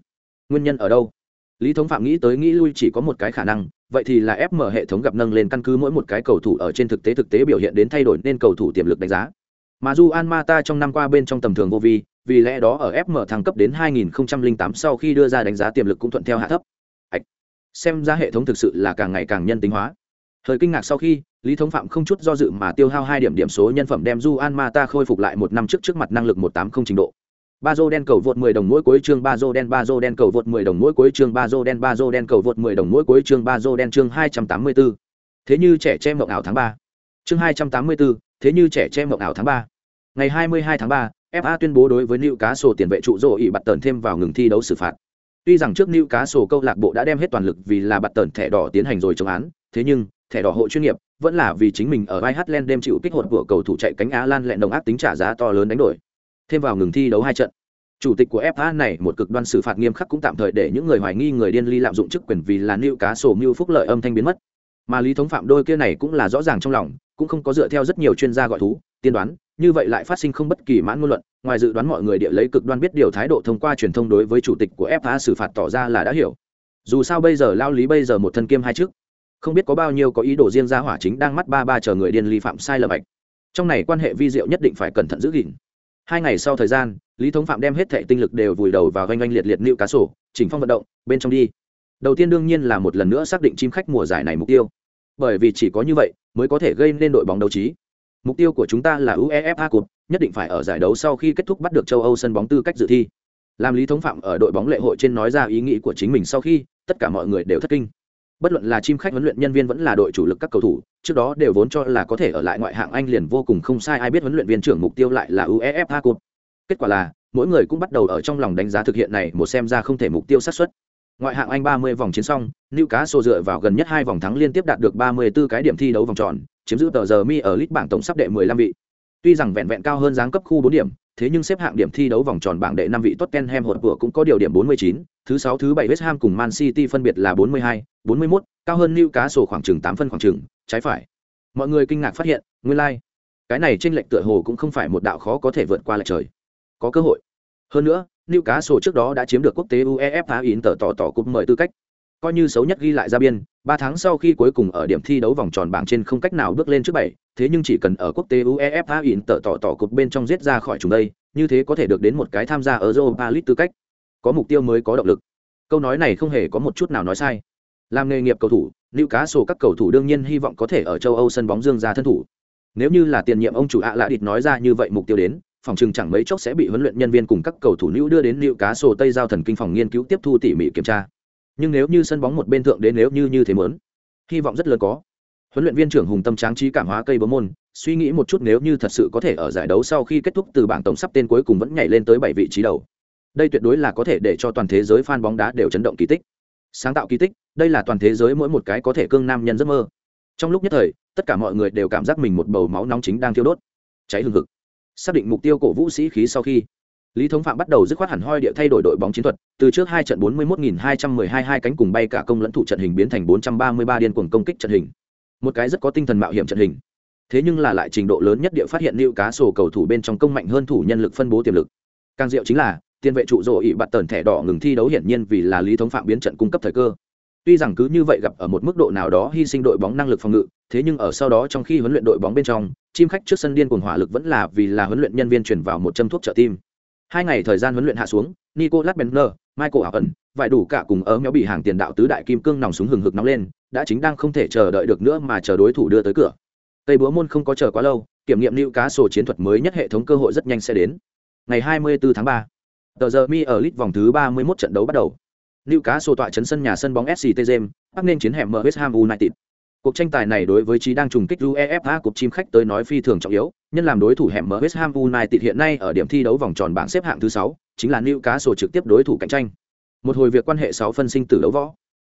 Nguyên nhân ở đâu? Lý thống phạm nghĩ tới nghĩ lui chỉ có một cái khả năng, vậy thì là fm hệ thống gặp nâng lên căn cứ mỗi một cái cầu thủ ở trên thực tế thực tế biểu hiện đến thay đổi nên cầu thủ tiềm lực đánh giá. Mà dù an mata trong năm qua bên trong tầm thường vô vi, vì lẽ đó ở fm thăng cấp đến 2008 sau khi đưa ra đánh giá tiềm lực cũng thuận theo hạ thấp. Ảch. xem ra hệ thống thực sự là càng ngày càng nhân tính hóa thời kinh ngạc sau khi lý thống phạm không chút do dự mà tiêu hao hai điểm điểm số nhân phẩm đem du an mata khôi phục lại một năm trước trước mặt năng lực 180 trình độ ba đen cầu vượt 10 đồng mỗi cuối chương Bazo đen Bazo đen cầu vượt 10 đồng mỗi cuối chương Bazo đen Bazo đen cầu vượt 10 đồng mỗi cuối chương Bazo đen chương 284. thế như trẻ che mộng ảo tháng 3. chương 284, thế như trẻ che mộng ảo tháng 3. ngày 22 tháng 3, FA tuyên bố đối với Lưu Cá Sổ tiền vệ trụ rồ ỷ bật tần thêm vào ngừng thi đấu xử phạt. Tuy rằng trước Lưu Cá Sổ câu lạc bộ đã đem hết toàn lực vì là bật tần thẻ đỏ tiến hành rồi chống án, thế nhưng, thẻ đỏ hộ chuyên nghiệp vẫn là vì chính mình ở vai Iceland đêm chịu kích hoạt của cầu thủ chạy cánh Á Lan lẹn đồng ác tính trả giá to lớn đánh đổi. Thêm vào ngừng thi đấu hai trận. Chủ tịch của FA này một cực đoan xử phạt nghiêm khắc cũng tạm thời để những người hoài nghi người điên ly lạm dụng chức quyền vì là nịu cá sổ mưu phúc lợi âm thanh biến mất. Mà lý thống phạm đôi kia này cũng là rõ ràng trong lòng, cũng không có dựa theo rất nhiều chuyên gia gọi thú, tiên đoán, như vậy lại phát sinh không bất kỳ mãn ngôn luận, ngoài dự đoán mọi người địa lấy cực đoan biết điều thái độ thông qua truyền thông đối với chủ tịch của FA xử phạt tỏ ra là đã hiểu. Dù sao bây giờ lao lý bây giờ một thân kiêm hai chức không biết có bao nhiêu có ý đồ riêng ra hỏa chính đang mắt ba ba chờ người điên ly phạm sai lầm bạch trong này quan hệ vi diệu nhất định phải cẩn thận giữ gìn. Hai ngày sau thời gian, lý thống phạm đem hết thệ tinh lực đều vùi đầu vào oanh oanh liệt liệt nịu cá sổ, chỉnh phong vận động, bên trong đi. Đầu tiên đương nhiên là một lần nữa xác định chim khách mùa giải này mục tiêu. Bởi vì chỉ có như vậy mới có thể gây nên đội bóng đấu trí. Mục tiêu của chúng ta là uefa cup, nhất định phải ở giải đấu sau khi kết thúc bắt được châu âu sân bóng tư cách dự thi. Làm lý thống phạm ở đội bóng lệ hội trên nói ra ý nghĩ của chính mình sau khi, tất cả mọi người đều thất kinh bất luận là chim khách huấn luyện nhân viên vẫn là đội chủ lực các cầu thủ, trước đó đều vốn cho là có thể ở lại ngoại hạng anh liền vô cùng không sai, ai biết huấn luyện viên trưởng mục tiêu lại là uefa cup. Kết quả là, mỗi người cũng bắt đầu ở trong lòng đánh giá thực hiện này một xem ra không thể mục tiêu sát xuất ngoại hạng anh 30 vòng chiến xong, newcastle dựa vào gần nhất hai vòng thắng liên tiếp đạt được 34 cái điểm thi đấu vòng tròn, chiếm giữ tờ giờ mi ở list bảng tổng sắp đệ 15 vị tuy rằng vẹn vẹn cao hơn giáng cấp khu 4 điểm thế nhưng xếp hạng điểm thi đấu vòng tròn bảng đệ 5 vị Tottenham hột vừa cũng có điều điểm 49, thứ 6 thứ 7 West Ham cùng Man City phân biệt là 42, 41, cao hơn Newcastle khoảng chừng 8 phân khoảng chừng, trái phải. Mọi người kinh ngạc phát hiện, nguyên lai, like. cái này trên lệch tựa hồ cũng không phải một đạo khó có thể vượt qua lại trời. Có cơ hội. Hơn nữa, Newcastle trước đó đã chiếm được quốc tế UEFA Inter tỏ tỏ cúp mời tư cách. Coi như xấu nhất ghi lại ra biên, 3 tháng sau khi cuối cùng ở điểm thi đấu vòng tròn bảng trên không cách nào bước lên trước bảy thế nhưng chỉ cần ở quốc tế UEFA Inter tỏ tỏ cúp bên trong giết ra khỏi chúng đây, như thế có thể được đến một cái tham gia ở Europa League tư cách. Có mục tiêu mới có động lực. Câu nói này không hề có một chút nào nói sai. Làm nghề nghiệp cầu thủ, Newcastle các cầu thủ đương nhiên hy vọng có thể ở châu Âu sân bóng dương ra thân thủ. Nếu như là tiền nhiệm ông chủ ạ lạ địt nói ra như vậy mục tiêu đến, phòng chừng chẳng mấy chốc sẽ bị huấn luyện nhân viên cùng các cầu thủ nữ đưa đến liệu cá sổ tây giao thần kinh phòng nghiên cứu tiếp thu tỉ mỉ kiểm tra nhưng nếu như sân bóng một bên thượng đến nếu như như thế mớn hy vọng rất lớn có. Huấn luyện viên trưởng hùng tâm tráng trí cảm hóa cây bấm môn, suy nghĩ một chút nếu như thật sự có thể ở giải đấu sau khi kết thúc từ bảng tổng sắp tên cuối cùng vẫn nhảy lên tới bảy vị trí đầu. Đây tuyệt đối là có thể để cho toàn thế giới fan bóng đá đều chấn động kỳ tích. Sáng tạo kỳ tích, đây là toàn thế giới mỗi một cái có thể cương nam nhân giấc mơ. Trong lúc nhất thời, tất cả mọi người đều cảm giác mình một bầu máu nóng chính đang thiêu đốt. Cháy hừng hực. Xác định mục tiêu cổ vũ sĩ khí sau khi lý thống phạm bắt đầu dứt khoát hẳn hoi địa thay đổi đội bóng chiến thuật, từ trước hai trận bốn mươi một nghìn hai trăm mười hai hai cánh cùng bay cả công lẫn thủ trận hình biến thành bốn trăm ba mươi ba điên cuồng công kích trận hình. Một cái rất có tinh thần mạo hiểm trận hình. Thế nhưng là lại trình độ lớn nhất địa phát hiện lưu cá sổ cầu thủ bên trong công mạnh hơn thủ nhân lực phân bố tiềm lực. Càng diệu chính là, tiền vệ trụ rồ ỷ bạt tần thẻ đỏ ngừng thi đấu hiển nhiên vì là lý thống phạm biến trận cung cấp thời cơ. Tuy rằng cứ như vậy gặp ở một mức độ nào đó hy sinh đội bóng năng lực phòng ngự, thế nhưng ở sau đó trong khi huấn luyện đội bóng bên trong, chim khách trước sân điên cuồng hỏa lực vẫn là vì là huấn luyện nhân viên chuyển vào một châm thuốc trợ tim hai ngày thời gian huấn luyện hạ xuống nicolas benner michael ẩn vải đủ cả cùng ở méo bị hàng tiền đạo tứ đại kim cương nòng súng hừng hực nóng lên đã chính đang không thể chờ đợi được nữa mà chờ đối thủ đưa tới cửa. Tây búa môn không có chờ quá lâu kiểm nghiệm lưu cá sổ chiến thuật mới nhất hệ thống cơ hội rất nhanh sẽ đến. Ngày 24 tháng 3, tờ giờ mi ở lit vòng thứ 31 trận đấu bắt đầu. Lưu cá sổ tọa chấn sân nhà sân bóng sct james bắc nên chiến hẻm m west ham united. Cuộc tranh tài này đối với trí đang trùng kích uefa cục chim khách tới nói phi thường trọng yếu nhân làm đối thủ hẻm mở west ham united hiện nay ở điểm thi đấu vòng tròn bảng xếp hạng thứ sáu chính là Newcastle cá trực tiếp đối thủ cạnh tranh một hồi việc quan hệ sáu phân sinh tử đấu võ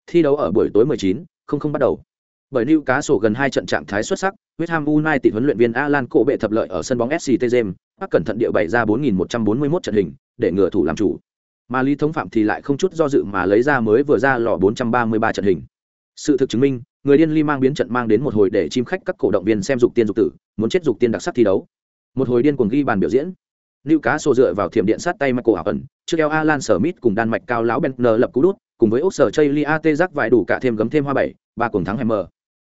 thi đấu ở buổi tối 19, không không bắt đầu bởi Newcastle Cá gần hai trận trạng thái xuất sắc, West Ham United huấn luyện viên Alan Cổ bệ thập lợi ở sân bóng SCT James, các cẩn thận địa bày ra 4141 trận hình, để ngừa thủ làm chủ. Mà Lý Thống Phạm thì lại không chút do dự mà lấy ra mới vừa ra lò 433 trận hình. Sự thực chứng minh, người điên ly mang biến trận mang đến một hồi để chim khách các cổ động viên xem dục tiên dục tử, muốn chết dục tiên đặc sắc thi đấu. Một hồi điên cuồng ghi bàn biểu diễn. Lưu Cá sổ dựa vào thiểm điện sát tay Michael Ẩn, trước eo Alan Smith cùng đan mạch cao lão Bentner lập cú đút, cùng với ốc sở A Tê giác vài đủ cả thêm gấm thêm hoa bảy, ba cùng thắng Hammer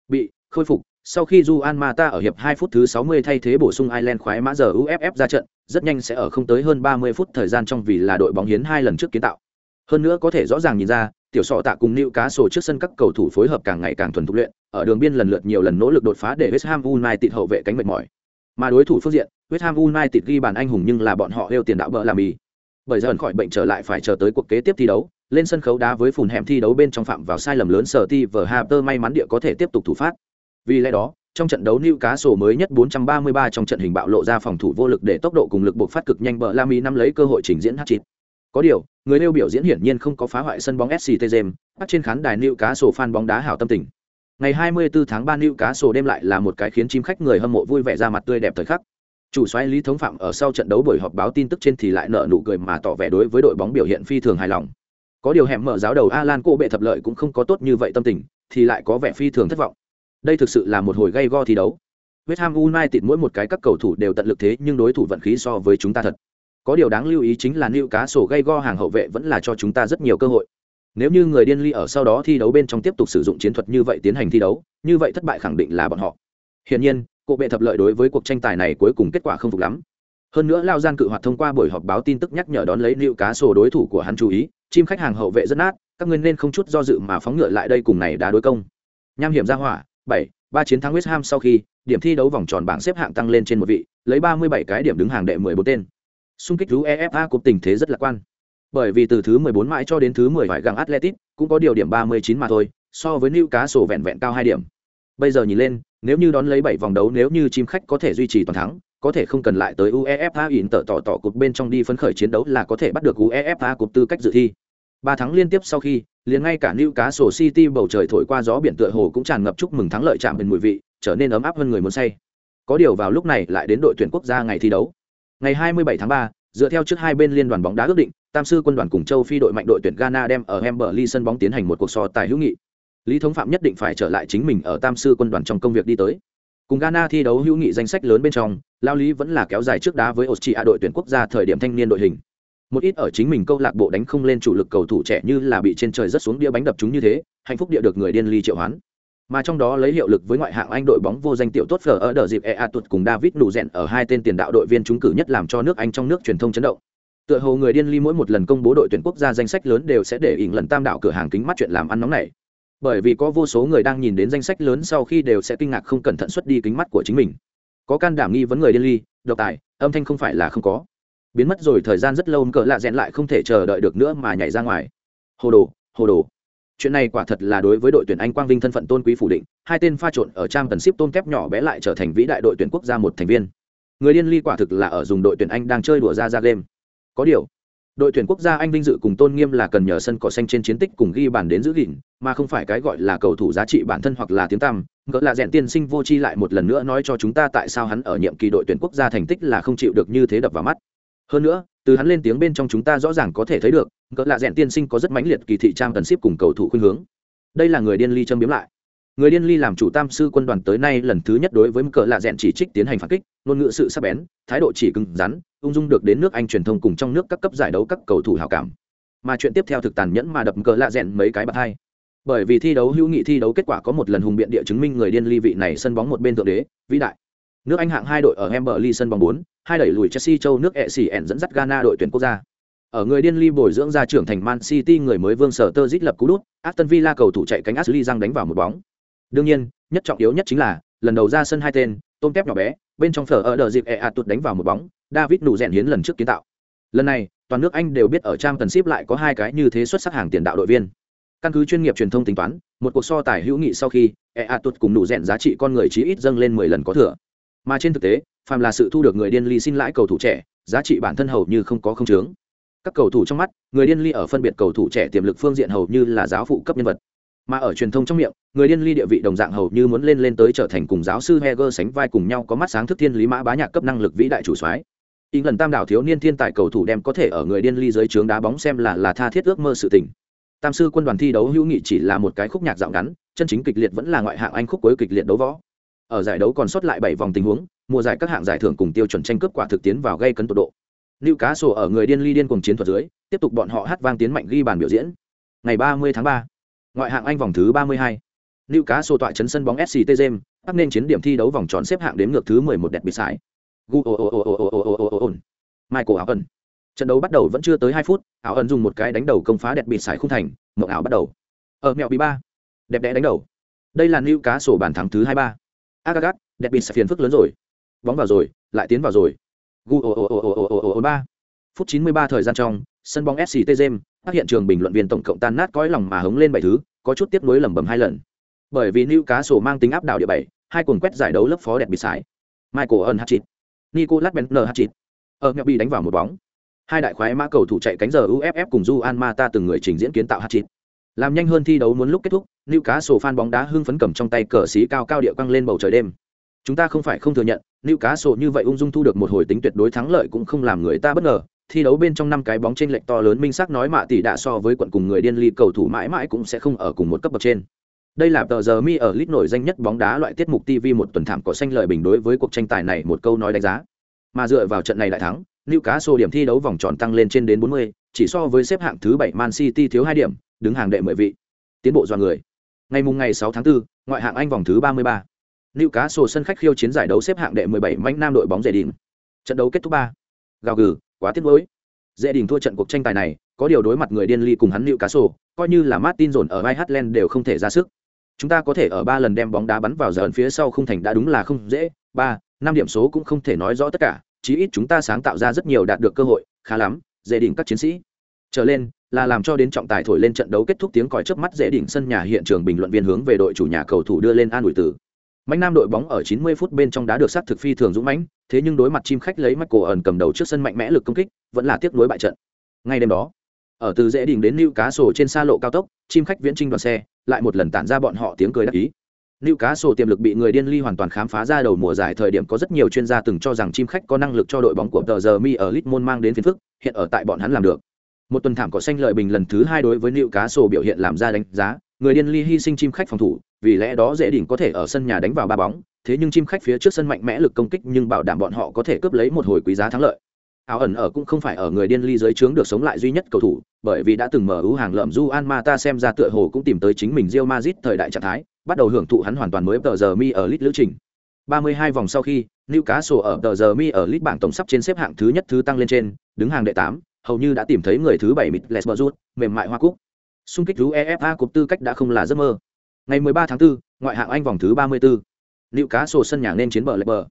bị khôi phục sau khi Juan Mata ở hiệp 2 phút thứ 60 thay thế bổ sung Ireland khoái mã giờ UFF ra trận, rất nhanh sẽ ở không tới hơn 30 phút thời gian trong vì là đội bóng hiến hai lần trước kiến tạo. Hơn nữa có thể rõ ràng nhìn ra, tiểu sọ tạ cùng nữ Cá sổ trước sân các cầu thủ phối hợp càng ngày càng thuần thục luyện, ở đường biên lần lượt nhiều lần nỗ lực đột phá để West Ham United hậu vệ cánh mệt mỏi. Mà đối thủ phương diện, West Ham United ghi bàn anh hùng nhưng là bọn họ yêu tiền đạo bỡ làm mì. Bởi giờ khỏi bệnh trở lại phải chờ tới cuộc kế tiếp thi đấu, lên sân khấu đá với phùn hẻm thi đấu bên trong phạm vào sai lầm lớn sở ti vở Harper may mắn địa có thể tiếp tục thủ phát. Vì lẽ đó, trong trận đấu Newcastle mới nhất 433 trong trận hình bạo lộ ra phòng thủ vô lực để tốc độ cùng lực buộc phát cực nhanh bờ Lamy nắm lấy cơ hội trình diễn hat-trick. Có điều, người nêu biểu diễn hiển nhiên không có phá hoại sân bóng SCT James, bắt trên khán đài Newcastle fan bóng đá hảo tâm tình. Ngày 24 tháng 3 Newcastle đêm lại là một cái khiến chim khách người hâm mộ vui vẻ ra mặt tươi đẹp thời khắc. Chủ soái Lý Thống Phạm ở sau trận đấu buổi họp báo tin tức trên thì lại nở nụ cười mà tỏ vẻ đối với đội bóng biểu hiện phi thường hài lòng. Có điều hẻm mở giáo đầu Alan cô bệ thập lợi cũng không có tốt như vậy tâm tình, thì lại có vẻ phi thường thất vọng. Đây thực sự là một hồi gay go thi đấu. West Ham United mỗi một cái các cầu thủ đều tận lực thế nhưng đối thủ vận khí so với chúng ta thật. Có điều đáng lưu ý chính là liều cá sổ gây go hàng hậu vệ vẫn là cho chúng ta rất nhiều cơ hội. Nếu như người điên ly ở sau đó thi đấu bên trong tiếp tục sử dụng chiến thuật như vậy tiến hành thi đấu, như vậy thất bại khẳng định là bọn họ. Hiển nhiên, cụ bệ thập lợi đối với cuộc tranh tài này cuối cùng kết quả không phục lắm. Hơn nữa Lao Gian cự hoạt thông qua buổi họp báo tin tức nhắc nhở đón lấy liều cá sổ đối thủ của hắn chú ý, chim khách hàng hậu vệ rất nát, các ngươi nên không chút do dự mà phóng ngựa lại đây cùng này đá đối công. Nham hiểm ra hỏa, bảy ba chiến thắng West Ham sau khi, điểm thi đấu vòng tròn bảng xếp hạng tăng lên trên một vị, lấy 37 cái điểm đứng hàng đệ 14 tên. Xung kích UEFA cuộc tình thế rất lạc quan. Bởi vì từ thứ 14 mãi cho đến thứ 10 phải gặng Atletic, cũng có điều điểm 39 mà thôi, so với Newcastle vẹn vẹn cao 2 điểm. Bây giờ nhìn lên, nếu như đón lấy 7 vòng đấu nếu như chim khách có thể duy trì toàn thắng, có thể không cần lại tới UEFA ỉn tở tỏ tỏ cục bên trong đi phấn khởi chiến đấu là có thể bắt được UEFA cục tư cách dự thi. Ba tháng liên tiếp sau khi, liền ngay cả Newcastle City bầu trời thổi qua gió biển tựa hồ cũng tràn ngập chúc mừng thắng lợi chạm bên mùi vị, trở nên ấm áp hơn người muốn say. Có điều vào lúc này lại đến đội tuyển quốc gia ngày thi đấu. Ngày 27 tháng 3, dựa theo trước hai bên liên đoàn bóng đá ước định, Tam sư quân đoàn cùng châu Phi đội mạnh đội tuyển Ghana đem ở Emberley sân bóng tiến hành một cuộc so tài hữu nghị. Lý Thống Phạm nhất định phải trở lại chính mình ở Tam sư quân đoàn trong công việc đi tới. Cùng Ghana thi đấu hữu nghị danh sách lớn bên trong, Lao Lý vẫn là kéo dài trước đá với Austria đội tuyển quốc gia thời điểm thanh niên đội hình một ít ở chính mình câu lạc bộ đánh không lên chủ lực cầu thủ trẻ như là bị trên trời rất xuống đĩa bánh đập chúng như thế hạnh phúc địa được người điên ly triệu hoán mà trong đó lấy hiệu lực với ngoại hạng anh đội bóng vô danh tiểu tốt phở ở đợt dịp ea tuột cùng david nụ rèn ở hai tên tiền đạo đội viên trúng cử nhất làm cho nước anh trong nước truyền thông chấn động. Tựa hồ người điên ly mỗi một lần công bố đội tuyển quốc gia danh sách lớn đều sẽ để ỉn lần tam đạo cửa hàng kính mắt chuyện làm ăn nóng này. Bởi vì có vô số người đang nhìn đến danh sách lớn sau khi đều sẽ kinh ngạc không cẩn thận xuất đi kính mắt của chính mình. Có can đảm nghi vấn người điên ly, độc tài, âm thanh không phải là không có. Biến mất rồi thời gian rất lâu cỡ lạ rèn lại không thể chờ đợi được nữa mà nhảy ra ngoài. Hồ đồ hồ đồ chuyện này quả thật là đối với đội tuyển anh quang vinh thân phận tôn quý phủ định, hai tên pha trộn ở trang cần ship tôn kép nhỏ bé lại trở thành vĩ đại đội tuyển quốc gia một thành viên. Người điên ly quả thực là ở dùng đội tuyển anh đang chơi đùa ra ra game. Có điều, đội tuyển quốc gia anh vinh dự cùng tôn nghiêm là cần nhờ sân cỏ xanh trên chiến tích cùng ghi bàn đến giữ gìn, mà không phải cái gọi là cầu thủ giá trị bản thân hoặc là tiếng tăm. Ngỡ là rèn tiên sinh vô chi lại một lần nữa nói cho chúng ta tại sao hắn ở nhiệm kỳ đội tuyển quốc gia thành tích là không chịu được như thế đập vào mắt. Hơn nữa từ hắn lên tiếng bên trong chúng ta rõ ràng có thể thấy được, cỡ lạ rẽn tiên sinh có rất mãnh liệt kỳ thị trang tần ship cùng cầu thủ khuynh hướng. Đây là người điên ly châm biếm lại. Người điên ly làm chủ tam sư quân đoàn tới nay lần thứ nhất đối với cỡ lạ rẽn chỉ trích tiến hành phản kích, ngôn ngữ sự sắc bén, thái độ chỉ cứng rắn, ung dung được đến nước anh truyền thông cùng trong nước các cấp giải đấu các cầu thủ hào cảm. Mà chuyện tiếp theo thực tàn nhẫn mà đập cỡ lạ rẽn mấy cái bạc hai. Bởi vì thi đấu hữu nghị thi đấu kết quả có một lần hùng biện địa chứng minh người điên ly vị này sân bóng một bên thượng đế, vĩ đại. Nước anh hạng hai đội ở Emberley sân bóng bốn hai đẩy lùi Chelsea châu nước ECN dẫn dắt Ghana đội tuyển quốc gia. Ở người điên ly bồi dưỡng ra trưởng thành Man City người mới Vương Sở Tơ lập cú đút, Aston Villa cầu thủ chạy cánh Ashley Young đánh vào một bóng. Đương nhiên nhất trọng yếu nhất chính là lần đầu ra sân hai tên tôm tép nhỏ bé bên trong phở ở đợt dịp EA tụt đánh vào một bóng david nụ rèn hiến lần trước kiến tạo. Lần này toàn nước anh đều biết ở trang tần ship lại có hai cái như thế xuất sắc hàng tiền đạo đội viên. Căn cứ chuyên nghiệp truyền thông tính toán một cuộc so tài hữu nghị sau khi EA tụt cùng nụ rèn giá trị con người chí ít dâng lên mười lần có thừa. Mà trên thực tế phàm là sự thu được người điên ly xin lãi cầu thủ trẻ, giá trị bản thân hầu như không có không chướng. Các cầu thủ trong mắt, người điên ly ở phân biệt cầu thủ trẻ tiềm lực phương diện hầu như là giáo phụ cấp nhân vật. Mà ở truyền thông trong miệng, người điên ly địa vị đồng dạng hầu như muốn lên lên tới trở thành cùng giáo sư heger sánh vai cùng nhau có mắt sáng thức thiên lý mã bá nhạc cấp năng lực vĩ đại chủ soái. Ý lần tam đảo thiếu niên thiên tài cầu thủ đem có thể ở người điên ly dưới trướng đá bóng xem là là tha thiết ước mơ sự tình. Tam sư quân đoàn thi đấu hữu nghị chỉ là một cái khúc nhạc dạo ngắn, chân chính kịch liệt vẫn là ngoại hạng anh khúc cuối kịch liệt đấu võ ở giải đấu còn sót lại bảy vòng tình huống mùa giải các hạng giải thưởng cùng tiêu chuẩn tranh cướp quả thực tiến vào gây cấn tột độ Lưu Cá Sổ ở người điên ly điên cùng chiến thuật dưới, tiếp tục bọn họ hát vang tiến mạnh ghi bàn biểu diễn. Ngày 30 tháng 3, ngoại hạng Anh vòng thứ 32. Newcastle tọa trấn sân bóng SCT Gem, bắt nên chiến điểm thi đấu vòng tròn xếp hạng đếm ngược thứ 11 đẹp bị sải. Michael Áo ẩn. Trận đấu bắt đầu vẫn chưa tới 2 phút, Áo ẩn dùng một cái đánh đầu công phá đẹp bị sải khung thành, mộng ảo bắt đầu. Ở mẹo bị 3. đẹp đẽ đánh đầu. Đây là Newcastle bàn thắng thứ 23. Agagat, đẹp bị sải phiền phức lớn rồi. Bóng vào rồi, lại tiến vào rồi. gu ồ ồ ồ ồ ồ ồ ồ ba. Phút 93 thời gian trong, sân bóng SCT jem các hiện trường bình luận viên tổng cộng tan nát cõi lòng mà hống lên bảy thứ, có chút tiếp nối lẩm bẩm hai lần. Bởi vì nữ cá sổ mang tính áp đảo địa bảy, hai cuồng quét giải đấu lớp phó đẹp bị sải. Michael Ân hat-trick, Nicolas Bentner hat-trick. Ở Ngọc bị đánh vào một bóng. Hai đại khoái mã cầu thủ chạy cánh giờ UFF cùng du an ma ta từng người trình diễn kiến tạo hat-trick. Làm nhanh hơn thi đấu muốn lúc kết thúc, Newcastle fan bóng đá hưng phấn cầm trong tay cờ xí cao cao địa quăng lên bầu trời đêm. Chúng ta không phải không thừa nhận, Newcastle như vậy ung dung thu được một hồi tính tuyệt đối thắng lợi cũng không làm người ta bất ngờ, thi đấu bên trong năm cái bóng trên lệch to lớn minh xác nói mạ tỷ đã so với quận cùng người điên ly cầu thủ mãi mãi cũng sẽ không ở cùng một cấp bậc trên. Đây là tờ giờ mi ở lit nổi danh nhất bóng đá loại tiết mục TV một tuần thảm có xanh lợi bình đối với cuộc tranh tài này một câu nói đánh giá. Mà dựa vào trận này đại thắng, Newcastle điểm thi đấu vòng tròn tăng lên trên đến 40, chỉ so với xếp hạng thứ 7 Man City thiếu 2 điểm, đứng hàng đệ 10 vị. Tiến bộ do người. Ngày mùng ngày 6 tháng 4, ngoại hạng Anh vòng thứ 33. sổ sân khách khiêu chiến giải đấu xếp hạng đệ 17 mãnh nam đội bóng rẻ đỉnh. Trận đấu kết thúc 3. Gào gừ, quá tiếc nuối. Dễ đình thua trận cuộc tranh tài này, có điều đối mặt người điên ly cùng hắn liệu cá sổ, coi như là Martin dồn ở Ireland đều không thể ra sức. Chúng ta có thể ở ba lần đem bóng đá bắn vào giờ phía sau không thành đã đúng là không dễ, ba, năm điểm số cũng không thể nói rõ tất cả, chí ít chúng ta sáng tạo ra rất nhiều đạt được cơ hội, khá lắm, dễ đỉnh các chiến sĩ. Trở lên, là làm cho đến trọng tài thổi lên trận đấu kết thúc tiếng còi chớp mắt dễ đỉnh sân nhà hiện trường bình luận viên hướng về đội chủ nhà cầu thủ đưa lên an ủi tử. Mạnh Nam đội bóng ở 90 phút bên trong đá được sát thực phi thường dũng mãnh, thế nhưng đối mặt chim khách lấy Michael ẩn cầm đầu trước sân mạnh mẽ lực công kích, vẫn là tiếc nuối bại trận. Ngay đêm đó, ở từ dễ đỉnh đến liu cá sổ trên xa lộ cao tốc, chim khách viễn trinh đoàn xe, lại một lần tản ra bọn họ tiếng cười đắc ý. liu cá sổ tiềm lực bị người điên ly hoàn toàn khám phá ra đầu mùa giải thời điểm có rất nhiều chuyên gia từng cho rằng chim khách có năng lực cho đội bóng của tờ giờ mi ở Litmon mang đến phiền phức, hiện ở tại bọn hắn làm được. Một tuần thảm cỏ xanh lợi bình lần thứ hai đối với nữ cá sổ biểu hiện làm ra đánh giá, người điên ly hy sinh chim khách phòng thủ, vì lẽ đó dễ đỉnh có thể ở sân nhà đánh vào ba bóng, thế nhưng chim khách phía trước sân mạnh mẽ lực công kích nhưng bảo đảm bọn họ có thể cướp lấy một hồi quý giá thắng lợi. Áo ẩn ở cũng không phải ở người điên ly dưới trướng được sống lại duy nhất cầu thủ, bởi vì đã từng mở ưu hàng lợm Juan Mata xem ra tựa hồ cũng tìm tới chính mình Real Madrid thời đại trạng thái, bắt đầu hưởng thụ hắn hoàn toàn mới tờ giờ mi ở lit lữ trình. 32 vòng sau khi, Newcastle ở tờ giờ mi ở lit bảng tổng sắp trên xếp hạng thứ nhất thứ tăng lên trên, đứng hàng đệ 8, hầu như đã tìm thấy người thứ 7 Middlesbrough, mềm mại hoa cúc. Xung kích UEFA cúp tư cách đã không là giấc mơ. Ngày 13 tháng 4, ngoại hạng Anh vòng thứ 34. liệu cá sổ sân nhà nên chiến bờ lệch bờ.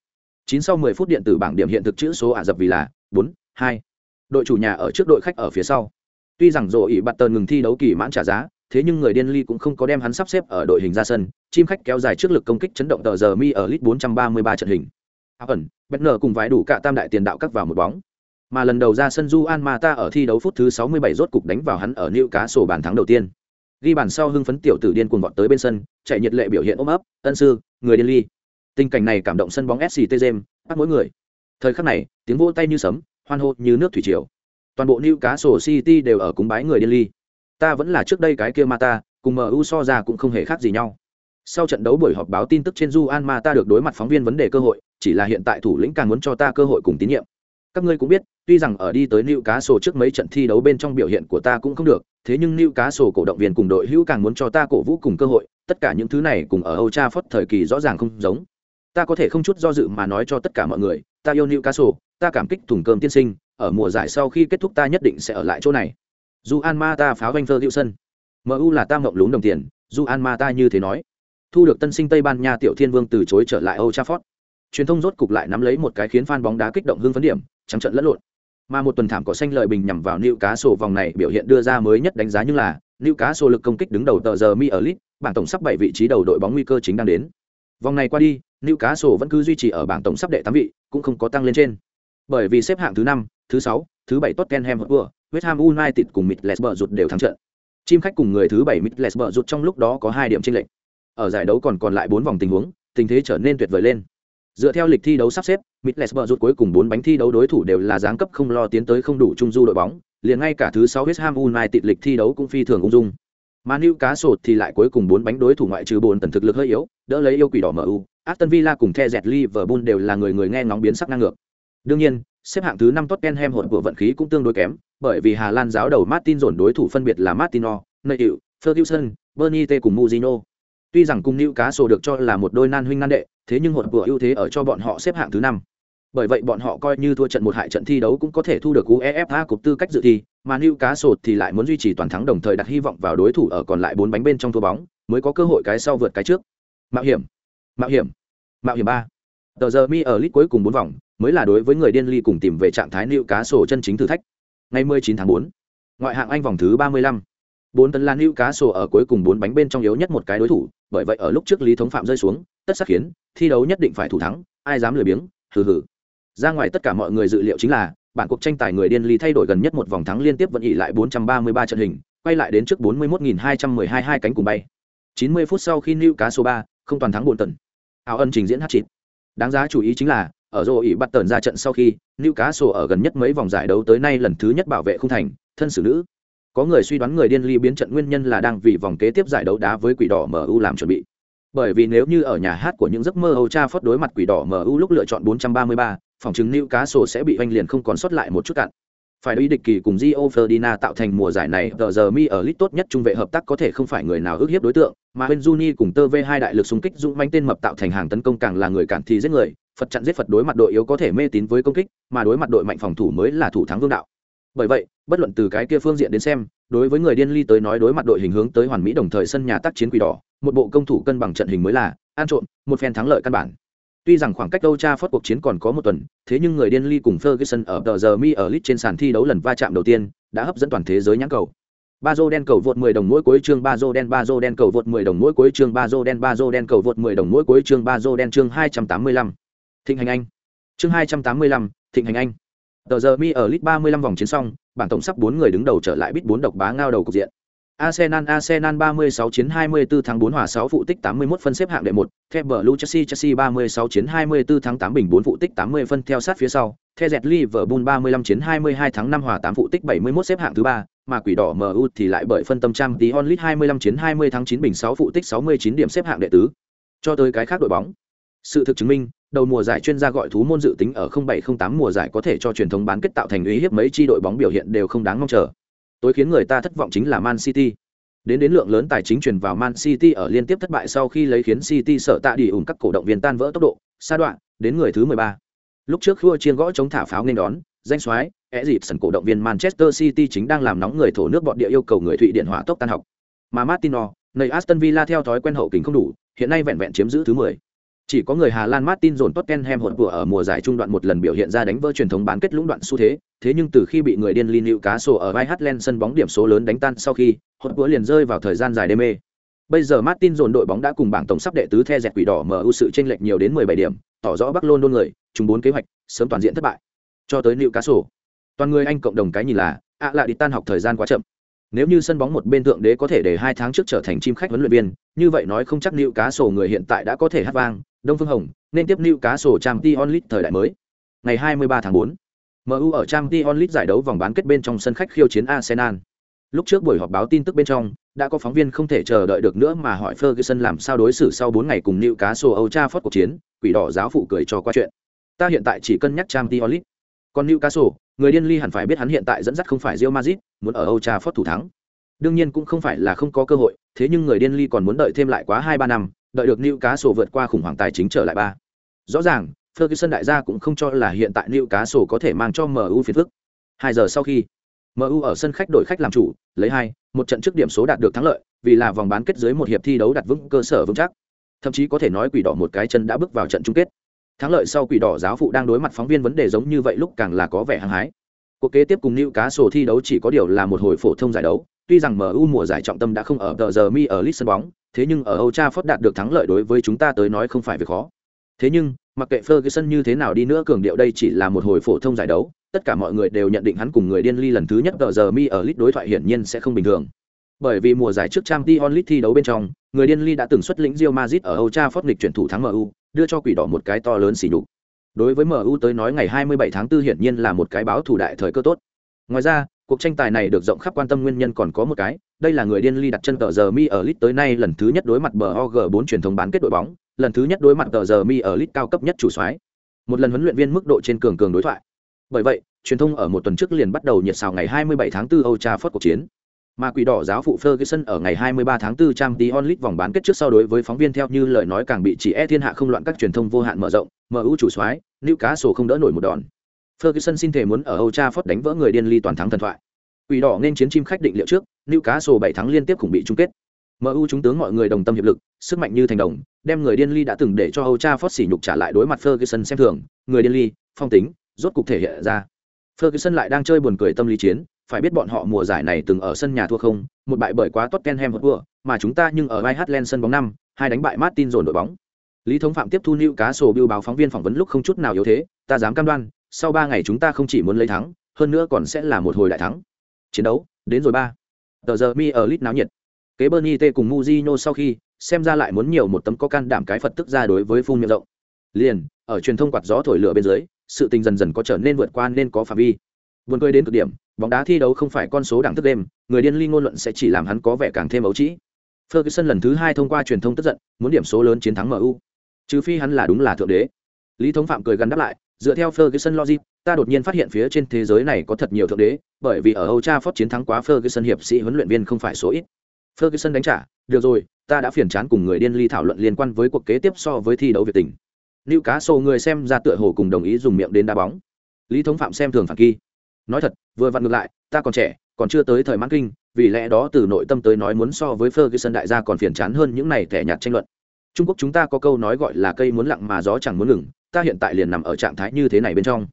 9 sau 10 phút điện tử bảng điểm hiện thực chữ số Ả Rập vì là 4, 2. Đội chủ nhà ở trước đội khách ở phía sau. Tuy rằng rổ ỉ bạt tần ngừng thi đấu kỳ mãn trả giá, thế nhưng người điên ly cũng không có đem hắn sắp xếp ở đội hình ra sân, chim khách kéo dài trước lực công kích chấn động tờ giờ mi ở lit 433 trận hình. ẩn ẩn, ngờ cùng vái đủ cả tam đại tiền đạo cắt vào một bóng. Mà lần đầu ra sân Juan Mata ở thi đấu phút thứ 67 rốt cục đánh vào hắn ở Newcastle bàn thắng đầu tiên. Ghi bàn sau hưng phấn tiểu tử điên cuồng vọt tới bên sân, chạy nhiệt lệ biểu hiện ôm ấp, ân sư, người điên ly. Tình cảnh này cảm động sân bóng SCT James, bắt mỗi người. Thời khắc này, tiếng vỗ tay như sấm, hoan hô như nước thủy triều. Toàn bộ Newcastle City đều ở cúng bái người điên ly. Ta vẫn là trước đây cái kia Mata, cùng MU so ra cũng không hề khác gì nhau. Sau trận đấu buổi họp báo tin tức trên Juan Mata được đối mặt phóng viên vấn đề cơ hội, chỉ là hiện tại thủ lĩnh càng muốn cho ta cơ hội cùng tín nhiệm. Các ngươi cũng biết, tuy rằng ở đi tới liệu cá sổ trước mấy trận thi đấu bên trong biểu hiện của ta cũng không được, thế nhưng liệu cá sổ cổ động viên cùng đội hữu càng muốn cho ta cổ vũ cùng cơ hội, tất cả những thứ này cùng ở Old Trafford thời kỳ rõ ràng không giống. Ta có thể không chút do dự mà nói cho tất cả mọi người, ta yêu liệu cá sổ, ta cảm kích thùng cơm tiên sinh, ở mùa giải sau khi kết thúc ta nhất định sẽ ở lại chỗ này. Dù An Ma ta pháo vanh Ferguson. MU là ta ngậm lúng đồng tiền, Juan Mata như thế nói. Thu được tân sinh Tây Ban Nha tiểu thiên vương từ chối trở lại Old Trafford. Truyền thông rốt cục lại nắm lấy một cái khiến fan bóng đá kích động hưng phấn điểm, trắng trận lẫn lộn. Mà một tuần thảm có xanh lợi bình nhằm vào nữ cá sổ vòng này biểu hiện đưa ra mới nhất đánh giá như là nữ cá sổ lực công kích đứng đầu tờ giờ mi ở lit bảng tổng sắp bảy vị trí đầu đội bóng nguy cơ chính đang đến. Vòng này qua đi, nữ cá sổ vẫn cứ duy trì ở bảng tổng sắp đệ tám vị, cũng không có tăng lên trên. Bởi vì xếp hạng thứ năm, thứ sáu, thứ bảy Tottenham Hotspur, West Ham United cùng Middlesbrough rụt đều thắng trận. Chim khách cùng người thứ bảy Middlesbrough rụt trong lúc đó có hai điểm chênh lệch. Ở giải đấu còn còn lại bốn vòng tình huống, tình thế trở nên tuyệt vời lên. Dựa theo lịch thi đấu sắp xếp, Middlesbrough rút cuối cùng bốn bánh thi đấu đối thủ đều là giáng cấp không lo tiến tới không đủ trung du đội bóng, liền ngay cả thứ sáu West Ham United lịch thi đấu cũng phi thường ung dung. Mà Newcastle thì lại cuối cùng bốn bánh đối thủ ngoại trừ bốn tần thực lực hơi yếu, đỡ lấy yêu quỷ đỏ MU, Aston Villa cùng The Jet Liverpool đều là người người nghe ngóng biến sắc năng ngược. Đương nhiên, xếp hạng thứ năm Tottenham hỗn của vận khí cũng tương đối kém, bởi vì Hà Lan giáo đầu Martin dồn đối thủ phân biệt là Martino, Neil, Ferguson, Bernie T cùng Mourinho. Tuy rằng cùng Newcastle được cho là một đôi nan huynh nan đệ, thế nhưng hỗn vừa ưu thế ở cho bọn họ xếp hạng thứ năm. Bởi vậy bọn họ coi như thua trận một hại trận thi đấu cũng có thể thu được UEFA cục tư cách dự thi, mà Nữu Cá Sổ thì lại muốn duy trì toàn thắng đồng thời đặt hy vọng vào đối thủ ở còn lại bốn bánh bên trong thua bóng, mới có cơ hội cái sau vượt cái trước. Mạo hiểm, mạo hiểm, mạo hiểm ba. Tờ giờ mi ở lít cuối cùng bốn vòng, mới là đối với người điên ly cùng tìm về trạng thái Nữu Cá Sổ chân chính thử thách. Ngày 19 tháng 4, ngoại hạng Anh vòng thứ 35. Bốn tấn lan hữu cá sổ ở cuối cùng bốn bánh bên trong yếu nhất một cái đối thủ, bởi vậy ở lúc trước lý thống phạm rơi xuống, tất sắc khiến thi đấu nhất định phải thủ thắng, ai dám lười biếng, hừ hừ. Ra ngoài tất cả mọi người dự liệu chính là, bản cuộc tranh tài người điên ly thay đổi gần nhất một vòng thắng liên tiếp vẫn ỉ lại 433 trận hình, quay lại đến trước 41212 hai cánh cùng bay. 90 phút sau khi cá số 3, không toàn thắng buồn tận. Áo ân trình diễn hat-trick. Đáng giá chú ý chính là, ở rô ỉ bắt tần ra trận sau khi Newcastle ở gần nhất mấy vòng giải đấu tới nay lần thứ nhất bảo vệ không thành thân xử nữ có người suy đoán người điên ly biến trận nguyên nhân là đang vì vòng kế tiếp giải đấu đá với quỷ đỏ MU làm chuẩn bị. Bởi vì nếu như ở nhà hát của những giấc mơ hâu cha phất đối mặt quỷ đỏ MU lúc lựa chọn 433, phòng chứng lưu cá sổ sẽ bị oanh liền không còn sót lại một chút cạn. Phải đối địch kỳ cùng Gio Ferdinand tạo thành mùa giải này tờ giờ mi ở lit tốt nhất trung vệ hợp tác có thể không phải người nào ước hiếp đối tượng mà bên Juni cùng tơ v hai đại lực xung kích dũng manh tên mập tạo thành hàng tấn công càng là người cản thì giết người phật chặn giết phật đối mặt đội yếu có thể mê tín với công kích mà đối mặt đội mạnh phòng thủ mới là thủ thắng vương đạo bởi vậy bất luận từ cái kia phương diện đến xem đối với người điên ly tới nói đối mặt đội hình hướng tới hoàn mỹ đồng thời sân nhà tác chiến quỷ đỏ một bộ công thủ cân bằng trận hình mới là an trộn một phen thắng lợi căn bản Tuy rằng khoảng cách đâu Cha phát cuộc chiến còn có một tuần, thế nhưng người điên ly cùng Ferguson ở tờ giờ mi ở lit trên sàn thi đấu lần va chạm đầu tiên, đã hấp dẫn toàn thế giới nhãn cầu. Ba đen cầu vượt 10 đồng mỗi cuối chương ba đen ba đen cầu vượt 10 đồng mỗi cuối chương ba đen ba đen cầu vượt 10 đồng mỗi cuối chương ba đen chương 285. Thịnh hành anh. Chương 285, Thịnh hành anh. Tờ giờ mi ở lit 35 vòng chiến xong, bảng tổng sắp 4 người đứng đầu trở lại bit 4 độc bá ngao đầu cục diện. Arsenal Arsenal 36 chiến 24 tháng 4 hòa 6 phụ tích 81 phân xếp hạng đệ 1, The Blue Chelsea Chelsea 36 chiến 24 tháng 8 bình 4 phụ tích 80 phân theo sát phía sau, The Jet Liverpool 35 chiến 22 tháng 5 hòa 8 phụ tích 71 xếp hạng thứ 3, mà quỷ đỏ MU thì lại bởi phân tâm trang tí onlit 25 chiến 20 tháng 9 bình 6 phụ tích 69 điểm xếp hạng đệ tứ. Cho tới cái khác đội bóng. Sự thực chứng minh, đầu mùa giải chuyên gia gọi thú môn dự tính ở 0708 mùa giải có thể cho truyền thống bán kết tạo thành uy hiếp mấy chi đội bóng biểu hiện đều không đáng mong chờ tối khiến người ta thất vọng chính là Man City. Đến đến lượng lớn tài chính truyền vào Man City ở liên tiếp thất bại sau khi lấy khiến City sợ tạ đi ủn các cổ động viên tan vỡ tốc độ, sa đoạn, đến người thứ 13. Lúc trước khua chiên gõ chống thả pháo nên đón, danh soái, é dịp sân cổ động viên Manchester City chính đang làm nóng người thổ nước bọn địa yêu cầu người Thụy Điển hỏa tốc tan học. Mà Martino, nơi Aston Villa theo thói quen hậu kình không đủ, hiện nay vẹn vẹn chiếm giữ thứ 10. Chỉ có người Hà Lan Martin dồn Tottenham hỗn vừa ở mùa giải trung đoạn một lần biểu hiện ra đánh vỡ truyền thống bán kết lũng đoạn xu thế, thế nhưng từ khi bị người điên Lin cá sổ ở vai Hatland sân bóng điểm số lớn đánh tan sau khi, hỗn vừa liền rơi vào thời gian dài đê mê. Bây giờ Martin dồn đội bóng đã cùng bảng tổng sắp đệ tứ the dẹt quỷ đỏ MU sự chênh lệch nhiều đến 17 điểm, tỏ rõ Bắc London người, chúng bốn kế hoạch, sớm toàn diện thất bại. Cho tới cá sổ toàn người anh cộng đồng cái nhìn là ạ lạ đi tan học thời gian quá chậm nếu như sân bóng một bên thượng đế có thể để hai tháng trước trở thành chim khách huấn luyện viên như vậy nói không chắc liệu cá sổ người hiện tại đã có thể hát vang đông phương hồng nên tiếp lưu cá sổ trang Tion onlit thời đại mới. Ngày 23 tháng 4 mu ở trang Tion onlit giải đấu vòng bán kết bên trong sân khách khiêu chiến arsenal. Lúc trước buổi họp báo tin tức bên trong đã có phóng viên không thể chờ đợi được nữa mà hỏi ferguson làm sao đối xử sau 4 ngày cùng lưu cá sổ âu Trafford cuộc chiến quỷ đỏ giáo phụ cười cho qua chuyện. Ta hiện tại chỉ cân nhắc trang Tion onlit còn nữ cá sổ người điên ly hẳn phải biết hắn hiện tại dẫn dắt không phải Real Madrid, muốn ở Old Trafford thủ thắng. Đương nhiên cũng không phải là không có cơ hội, thế nhưng người điên ly còn muốn đợi thêm lại quá hai ba năm, đợi được liệu cá sổ vượt qua khủng hoảng tài chính trở lại ba. Rõ ràng, Ferguson đại gia cũng không cho là hiện tại liệu cá sổ có thể mang cho MU phiền phức. Hai giờ sau khi, MU ở sân khách đổi khách làm chủ, lấy hai, một trận trước điểm số đạt được thắng lợi, vì là vòng bán kết dưới một hiệp thi đấu đặt vững cơ sở vững chắc. Thậm chí có thể nói quỷ đỏ một cái chân đã bước vào trận chung kết thắng lợi sau quỷ đỏ giáo phụ đang đối mặt phóng viên vấn đề giống như vậy lúc càng là có vẻ hăng hái cuộc kế tiếp cùng nữ cá sổ thi đấu chỉ có điều là một hồi phổ thông giải đấu tuy rằng mu mùa giải trọng tâm đã không ở tờ giờ mi ở list sân bóng thế nhưng ở âu cha đạt được thắng lợi đối với chúng ta tới nói không phải việc khó thế nhưng mặc kệ ferguson như thế nào đi nữa cường điệu đây chỉ là một hồi phổ thông giải đấu tất cả mọi người đều nhận định hắn cùng người điên ly lần thứ nhất giờ mi ở lit đối thoại hiển nhiên sẽ không bình thường bởi vì mùa giải trước Champions League thi đấu bên trong người điên ly đã từng xuất lĩnh Real Madrid ở Âu Trafford lịch chuyển thủ thắng MU, đưa cho quỷ đỏ một cái to lớn xỉ nhục. Đối với MU tới nói ngày 27 tháng 4 hiển nhiên là một cái báo thủ đại thời cơ tốt. Ngoài ra, cuộc tranh tài này được rộng khắp quan tâm nguyên nhân còn có một cái, đây là người điên ly đặt chân tờ giờ mi ở lit tới nay lần thứ nhất đối mặt bờ OG4 truyền thống bán kết đội bóng, lần thứ nhất đối mặt tờ giờ mi ở lit cao cấp nhất chủ soái. Một lần huấn luyện viên mức độ trên cường cường đối thoại. Bởi vậy, truyền thông ở một tuần trước liền bắt đầu nhiệt xào ngày 27 tháng 4 Âu Trafford cuộc chiến. Mà quỷ đỏ giáo phụ Ferguson ở ngày 23 tháng 4 trang tí onlit vòng bán kết trước sau đối với phóng viên theo như lời nói càng bị chỉ e thiên hạ không loạn các truyền thông vô hạn mở rộng, MU chủ soái, Newcastle không đỡ nổi một đòn. Ferguson xin thể muốn ở Old Trafford đánh vỡ người điên ly toàn thắng thần thoại. Quỷ đỏ nên chiến chim khách định liệu trước, Newcastle 7 thắng liên tiếp cũng bị chung kết. MU chúng tướng mọi người đồng tâm hiệp lực, sức mạnh như thành đồng, đem người điên ly đã từng để cho Old Trafford sỉ nhục trả lại đối mặt Ferguson xem thường, người điên ly, phong tính, rốt cục thể hiện ra. Ferguson lại đang chơi buồn cười tâm lý chiến, phải biết bọn họ mùa giải này từng ở sân nhà thua không, một bại bởi quá Tottenham Hotspur, mà chúng ta nhưng ở Ireland sân bóng năm, hai đánh bại Martin dồn đội bóng. Lý Thống Phạm tiếp thu New cá sổ biêu báo phóng viên phỏng vấn lúc không chút nào yếu thế, ta dám cam đoan, sau ba ngày chúng ta không chỉ muốn lấy thắng, hơn nữa còn sẽ là một hồi đại thắng. Chiến đấu, đến rồi ba. Tờ giờ mi ở lit náo nhiệt. Kế Bernie T cùng Mujino sau khi, xem ra lại muốn nhiều một tấm có can đảm cái Phật tức ra đối với phun miệng rộng. Liền, ở truyền thông quạt gió thổi lửa bên dưới, sự tình dần dần có trở nên vượt qua nên có phạm vi. Buồn cười đến cực điểm, bóng đá thi đấu không phải con số đẳng thức đêm, người điên ly ngôn luận sẽ chỉ làm hắn có vẻ càng thêm ấu trĩ. Ferguson lần thứ hai thông qua truyền thông tức giận, muốn điểm số lớn chiến thắng MU. Trừ phi hắn là đúng là thượng đế. Lý Thống Phạm cười gắn đáp lại, dựa theo Ferguson logic, ta đột nhiên phát hiện phía trên thế giới này có thật nhiều thượng đế, bởi vì ở Old Trafford chiến thắng quá Ferguson hiệp sĩ huấn luyện viên không phải số ít. Ferguson đánh trả, được rồi, ta đã phiền chán cùng người điên ly thảo luận liên quan với cuộc kế tiếp so với thi đấu việt tình. Newcastle người xem ra tựa hồ cùng đồng ý dùng miệng đến đá bóng. Lý Thống Phạm xem thường phản kỳ nói thật vừa vặn ngược lại ta còn trẻ còn chưa tới thời mãn kinh vì lẽ đó từ nội tâm tới nói muốn so với Ferguson đại gia còn phiền chán hơn những này thẻ nhạt tranh luận Trung Quốc chúng ta có câu nói gọi là cây muốn lặng mà gió chẳng muốn ngừng ta hiện tại liền nằm ở trạng thái như thế này bên trong.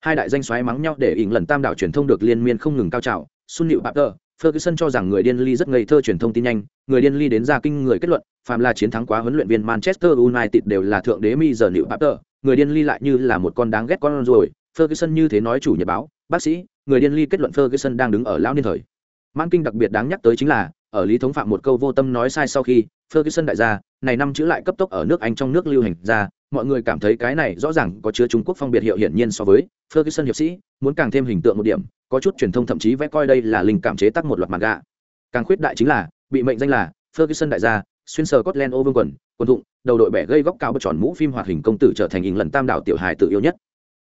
Hai đại danh xoáy mắng nhau để ỉn lần tam đảo truyền thông được liên miên không ngừng cao trào. Sun Liu Papter, Ferguson cho rằng người điên ly rất ngây thơ truyền thông tin nhanh. Người điên ly đến ra kinh người kết luận, phàm là chiến thắng quá huấn luyện viên Manchester United đều là thượng đế mi giờ Liu Papter. Người điên ly lại như là một con đáng ghét con rồi. Ferguson như thế nói chủ nhật báo, bác sĩ, người điên ly kết luận ferguson đang đứng ở lão niên thời. Man kinh đặc biệt đáng nhắc tới chính là, ở lý thống phạm một câu vô tâm nói sai sau khi, ferguson đại gia, này năm chữ lại cấp tốc ở nước anh trong nước lưu hành ra mọi người cảm thấy cái này rõ ràng có chứa trung quốc phong biệt hiệu hiển nhiên so với ferguson hiệp sĩ, muốn càng thêm hình tượng một điểm, có chút truyền thông thậm chí vẽ coi đây là linh cảm chế tác một loạt manga. gạ càng khuyết đại chính là, bị mệnh danh là ferguson đại gia, xuyên sờ Scotland ô vương quần quần thụng, đầu đội bẻ gây góc cao bất tròn mũ phim hoạt hình công tử trở thành hình lần tam đảo tiểu hài tự yêu nhất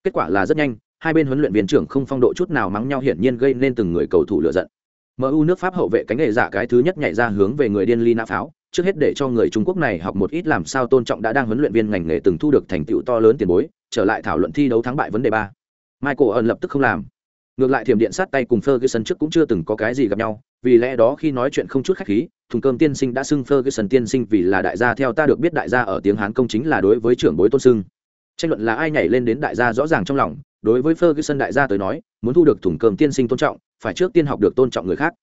kết quả là rất nhanh, hai bên huấn luyện viên trưởng không phong độ chút nào mắng nhau hiển nhiên gây nên từng người cầu thủ lựa giận mu nước pháp hậu vệ cánh nghề giả cái thứ nhất nhảy ra hướng về người điên ly nã pháo. Trước hết để cho người trung quốc này học một ít làm sao tôn trọng đã đang huấn luyện viên ngành nghề từng thu được thành tựu to lớn tiền bối, trở lại thảo luận thi đấu thắng bại vấn đề ba. Michael ẩn lập tức không làm. Ngược lại thiểm điện sát tay cùng ferguson trước cũng chưa từng có cái gì gặp nhau, vì lẽ đó khi nói chuyện không chút khách khí, thùng cơm tiên sinh đã xưng ferguson tiên sinh vì là đại gia theo ta được biết đại gia ở tiếng hán công chính là đối với trưởng bối tôn xưng. Tranh luận là ai nhảy lên đến đại gia rõ ràng trong lòng, đối với ferguson đại gia tới nói, muốn thu được thùng cơm tiên sinh tôn trọng phải trước tiên học được tôn trọng người khác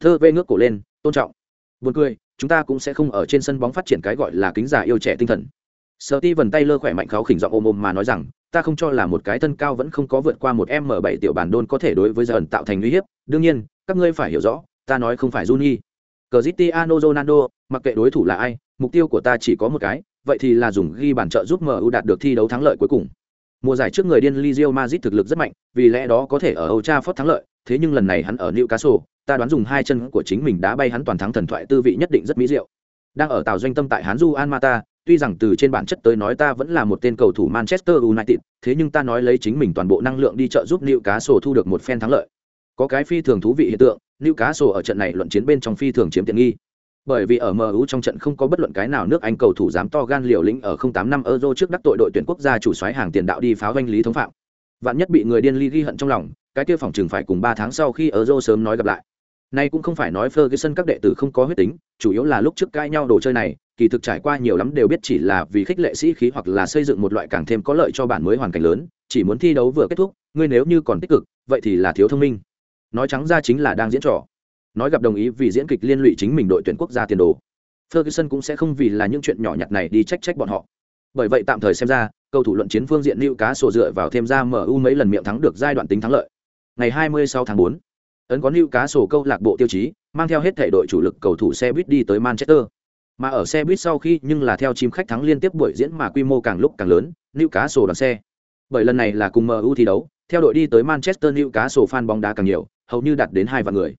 thơ vê ngước cổ lên tôn trọng buồn cười chúng ta cũng sẽ không ở trên sân bóng phát triển cái gọi là kính già yêu trẻ tinh thần sợ ti vần tay lơ khỏe mạnh kháo khỉnh giọng ôm ôm mà nói rằng ta không cho là một cái thân cao vẫn không có vượt qua một m bảy tiểu bản đôn có thể đối với dần tạo thành uy hiếp đương nhiên các ngươi phải hiểu rõ ta nói không phải Juni. Cristiano Ronaldo, mặc kệ đối thủ là ai, mục tiêu của ta chỉ có một cái, vậy thì là dùng ghi bàn trợ giúp MU đạt được thi đấu thắng lợi cuối cùng. Mùa giải trước người điên Lizio Madrid thực lực rất mạnh, vì lẽ đó có thể ở Old Trafford thắng lợi, thế nhưng lần này hắn ở Newcastle, ta đoán dùng hai chân của chính mình đá bay hắn toàn thắng thần thoại tư vị nhất định rất mỹ diệu. Đang ở tàu doanh tâm tại hắn Juan Mata, tuy rằng từ trên bản chất tới nói ta vẫn là một tên cầu thủ Manchester United, thế nhưng ta nói lấy chính mình toàn bộ năng lượng đi trợ giúp Newcastle thu được một phen thắng lợi. Có cái phi thường thú vị hiện tượng, Newcastle ở trận này luận chiến bên trong phi thường chiếm tiện nghi. Bởi vì ở MU trong trận không có bất luận cái nào nước Anh cầu thủ dám to gan liều lĩnh ở 08 năm Euro trước đắc tội đội tuyển quốc gia chủ soái hàng tiền đạo đi pháo doanh lý thống phạm. Vạn nhất bị người điên ly ghi hận trong lòng, cái kia phòng trường phải cùng 3 tháng sau khi Euro sớm nói gặp lại. Nay cũng không phải nói Ferguson các đệ tử không có huyết tính, chủ yếu là lúc trước cãi nhau đồ chơi này, kỳ thực trải qua nhiều lắm đều biết chỉ là vì khích lệ sĩ khí hoặc là xây dựng một loại càng thêm có lợi cho bản mới hoàn cảnh lớn, chỉ muốn thi đấu vừa kết thúc, ngươi nếu như còn tích cực, vậy thì là thiếu thông minh. Nói trắng ra chính là đang diễn trò. Nói gặp đồng ý vì diễn kịch liên lụy chính mình đội tuyển quốc gia tiền đồ. Ferguson cũng sẽ không vì là những chuyện nhỏ nhặt này đi trách trách bọn họ. Bởi vậy tạm thời xem ra, cầu thủ luận chiến phương diện lưu cá sổ dựa vào thêm ra MU mấy lần miệng thắng được giai đoạn tính thắng lợi. Ngày 26 tháng 4, ấn có lưu cá sổ câu lạc bộ tiêu chí, mang theo hết thể đội chủ lực cầu thủ xe buýt đi tới Manchester. Mà ở xe buýt sau khi nhưng là theo chim khách thắng liên tiếp buổi diễn mà quy mô càng lúc càng lớn, lưu cá sổ đoàn xe. Bởi lần này là cùng MU thi đấu, theo đội đi tới Manchester lưu cá sổ fan bóng đá càng nhiều, hầu như đạt đến hai vạn người.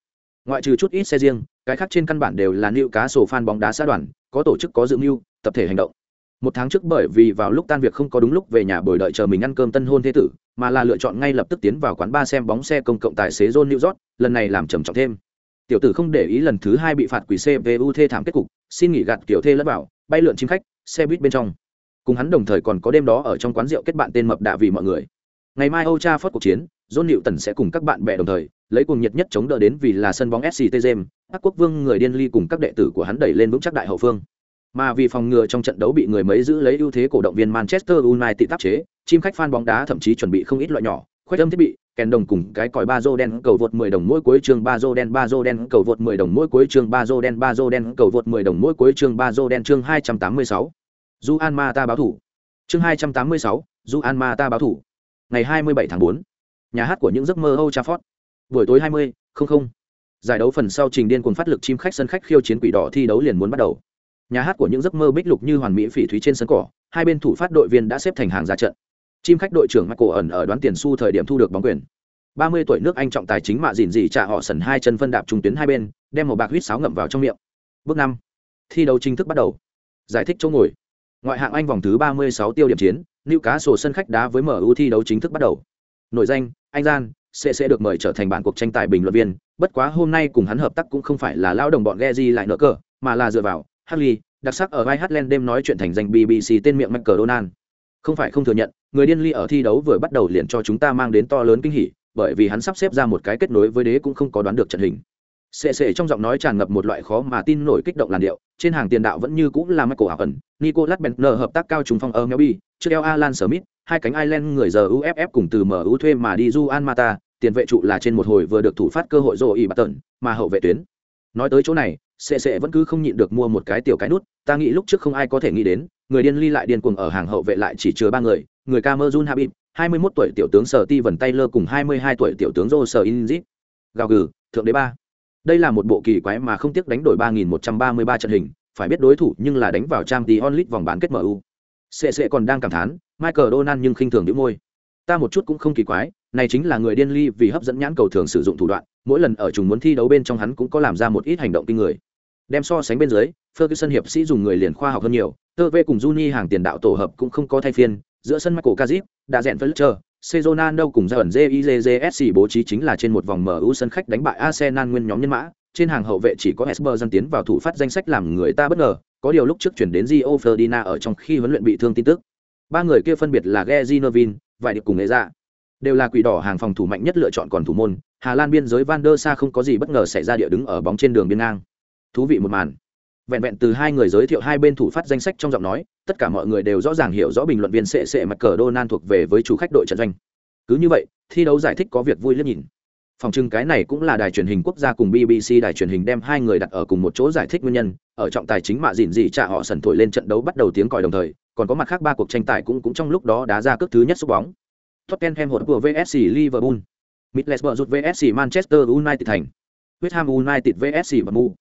Ngoại trừ chút ít xe riêng, cái khác trên căn bản đều là lưu cá sổ fan bóng đá xã đoàn, có tổ chức có dự mưu, tập thể hành động. Một tháng trước bởi vì vào lúc tan việc không có đúng lúc về nhà bồi đợi chờ mình ăn cơm tân hôn thế tử mà là lựa chọn ngay lập tức tiến vào quán ba xem bóng xe công cộng tài xế john new york lần này làm trầm trọng thêm. Tiểu tử không để ý lần thứ hai bị phạt quỷ cpu thê thảm kết cục xin nghỉ gạt kiểu thê lẫn vào bay lượn chim khách xe buýt bên trong. Cùng hắn đồng thời còn có đêm đó ở trong quán rượu kết bạn tên mập đạ vì mọi người. Ngày mai âu cha phớt cuộc chiến john Newton tần sẽ cùng các bạn bè đồng thời lấy cuồng nhiệt nhất chống đỡ đến vì là sân bóng sct james các quốc vương người điên ly cùng các đệ tử của hắn đẩy lên vững chắc đại hậu phương mà vì phòng ngừa trong trận đấu bị người mấy giữ lấy ưu thế cổ động viên Manchester United tác chế, chim khách fan bóng đá thậm chí chuẩn bị không ít loại nhỏ, khoét âm thiết bị, kèn đồng cùng cái còi ba rô đen cầu vượt 10 đồng mỗi cuối chương ba rô đen ba rô đen cầu vượt 10 đồng mỗi cuối chương ba rô đen ba rô đen cầu vượt 10 đồng mỗi cuối chương ba rô đen chương 286. Juan Mata báo thủ. Chương 286, Juan Mata báo thủ. Ngày 27 tháng 4. Nhà hát của những giấc mơ Old Trafford. Buổi tối 20, không không. Giải đấu phần sau trình điên cuồng phát lực chim khách sân khách khiêu chiến quỷ đỏ thi đấu liền muốn bắt đầu. Nhà hát của những giấc mơ bích lục như hoàn mỹ phỉ thúy trên sân cỏ hai bên thủ phát đội viên đã xếp thành hàng ra trận. Chim khách đội trưởng michael ẩn ở đoán tiền su thời điểm thu được bóng quyền. 30 tuổi nước anh trọng tài chính mạ dìn dì trả họ sần hai chân phân đạp trung tuyến hai bên đem một bạc huyết sáo ngậm vào trong miệng. Bước năm. Thi đấu chính thức bắt đầu. Giải thích chỗ ngồi. Ngoại hạng anh vòng thứ 36 tiêu điểm chiến Newcastle cá sân khách đá với mu thi đấu chính thức bắt đầu nội danh anh gian sẽ sẽ được mời trở thành bản cuộc tranh tài bình luận viên bất quá hôm nay cùng hắn hợp tác cũng không phải là lao đồng bọn Geji lại nợ cờ mà là dựa vào Harley, đặc sắc ở vai Heartland đêm nói chuyện thành danh BBC tên miệng McDonald. Không phải không thừa nhận, người điên ly ở thi đấu vừa bắt đầu liền cho chúng ta mang đến to lớn kinh hỉ, bởi vì hắn sắp xếp ra một cái kết nối với đế cũng không có đoán được trận hình. Sệ sệ trong giọng nói tràn ngập một loại khó mà tin nổi kích động làn điệu, trên hàng tiền đạo vẫn như cũng là Michael ẩn. Nicolas Bentner hợp tác cao trùng phong ở Melby, trước eo Alan Smith, hai cánh Ireland người giờ UFF cùng từ MU thuê mà đi Juan Mata, tiền vệ trụ là trên một hồi vừa được thủ phát cơ hội rồi ỉ bạt tận, mà hậu vệ tuyến. Nói tới chỗ này, sệ sệ vẫn cứ không nhịn được mua một cái tiểu cái nút ta nghĩ lúc trước không ai có thể nghĩ đến người điên ly lại điên cuồng ở hàng hậu vệ lại chỉ chứa ba người người camerun habib 21 tuổi tiểu tướng sở ti vần taylor cùng 22 tuổi tiểu tướng joe sở inzit gào gừ thượng đế ba. Đây là một bộ kỳ quái mà không tiếc đánh đổi 3.133 trận hình phải biết đối thủ nhưng là đánh vào trang League vòng bán kết mu sệ sệ còn đang cảm thán michael donald nhưng khinh thường những môi. Ta một chút cũng không kỳ quái này chính là người điên ly vì hấp dẫn nhãn cầu thường sử dụng thủ đoạn mỗi lần ở trùng muốn thi đấu bên trong hắn cũng có làm ra một ít hành động kinh người. Đem so sánh bên dưới ferguson hiệp sĩ dùng người liền khoa học hơn nhiều tơ vê cùng juni hàng tiền đạo tổ hợp cũng không có thay phiên giữa sân michael kazip đã rèn fletcher Sezonano cùng ra ẩn JIJJSC bố trí chính là trên một vòng MU sân khách đánh bại Arsenal nguyên nhóm nhân mã, trên hàng hậu vệ chỉ có Esper dân tiến vào thủ phát danh sách làm người ta bất ngờ, có điều lúc trước chuyển đến Gio Ferdinand ở trong khi huấn luyện bị thương tin tức. Ba người kia phân biệt là Gezinovin, vài điệp cùng nghệ ra. Đều là quỷ đỏ hàng phòng thủ mạnh nhất lựa chọn còn thủ môn, Hà Lan biên giới Van der Sa không có gì bất ngờ xảy ra địa đứng ở bóng trên đường biên ngang thú vị một màn vẹn vẹn từ hai người giới thiệu hai bên thủ phát danh sách trong giọng nói tất cả mọi người đều rõ ràng hiểu rõ bình luận viên sẽ sẽ mặt cờ Donan thuộc về với chủ khách đội trận doanh cứ như vậy thi đấu giải thích có việc vui liếc nhìn phòng trưng cái này cũng là đài truyền hình quốc gia cùng bbc đài truyền hình đem hai người đặt ở cùng một chỗ giải thích nguyên nhân ở trọng tài chính mạ dịn dị trả họ sần thổi lên trận đấu bắt đầu tiếng còi đồng thời còn có mặt khác ba cuộc tranh tài cũng cũng trong lúc đó đá ra cước thứ nhất xúc bóng. Tottenham hột của VSC Liverpool, Middlesbrough rút VSC Manchester United thành, West Ham United VSC Bournemouth.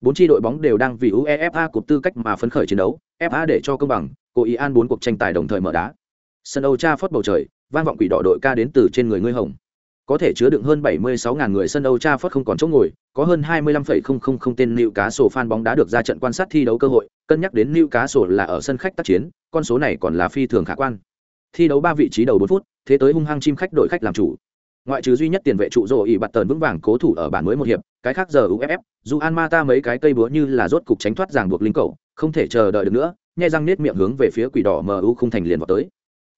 Bốn chi đội bóng đều đang vì UEFA cục tư cách mà phấn khởi chiến đấu, FA để cho công bằng, cố ý an bốn cuộc tranh tài đồng thời mở đá. Sân Old Trafford bầu trời, vang vọng quỷ đỏ đội ca đến từ trên người ngươi hồng. Có thể chứa đựng hơn 76.000 người sân Old Trafford không còn chỗ ngồi, có hơn 25,000 tên Newcastle fan bóng đá được ra trận quan sát thi đấu cơ hội, cân nhắc đến Newcastle là ở sân khách tác chiến, con số này còn là phi thường khả quan. Thi đấu ba vị trí đầu 4 phút, thế tới hung hăng chim khách đội khách làm chủ. Ngoại trừ duy nhất tiền vệ trụ rồ ỷ bạt tần vững vàng cố thủ ở bản mới một hiệp, cái khác giờ UFF, dù An Mata mấy cái cây búa như là rốt cục tránh thoát ràng buộc linh cầu, không thể chờ đợi được nữa, nhai răng nết miệng hướng về phía quỷ đỏ MU không thành liền vào tới.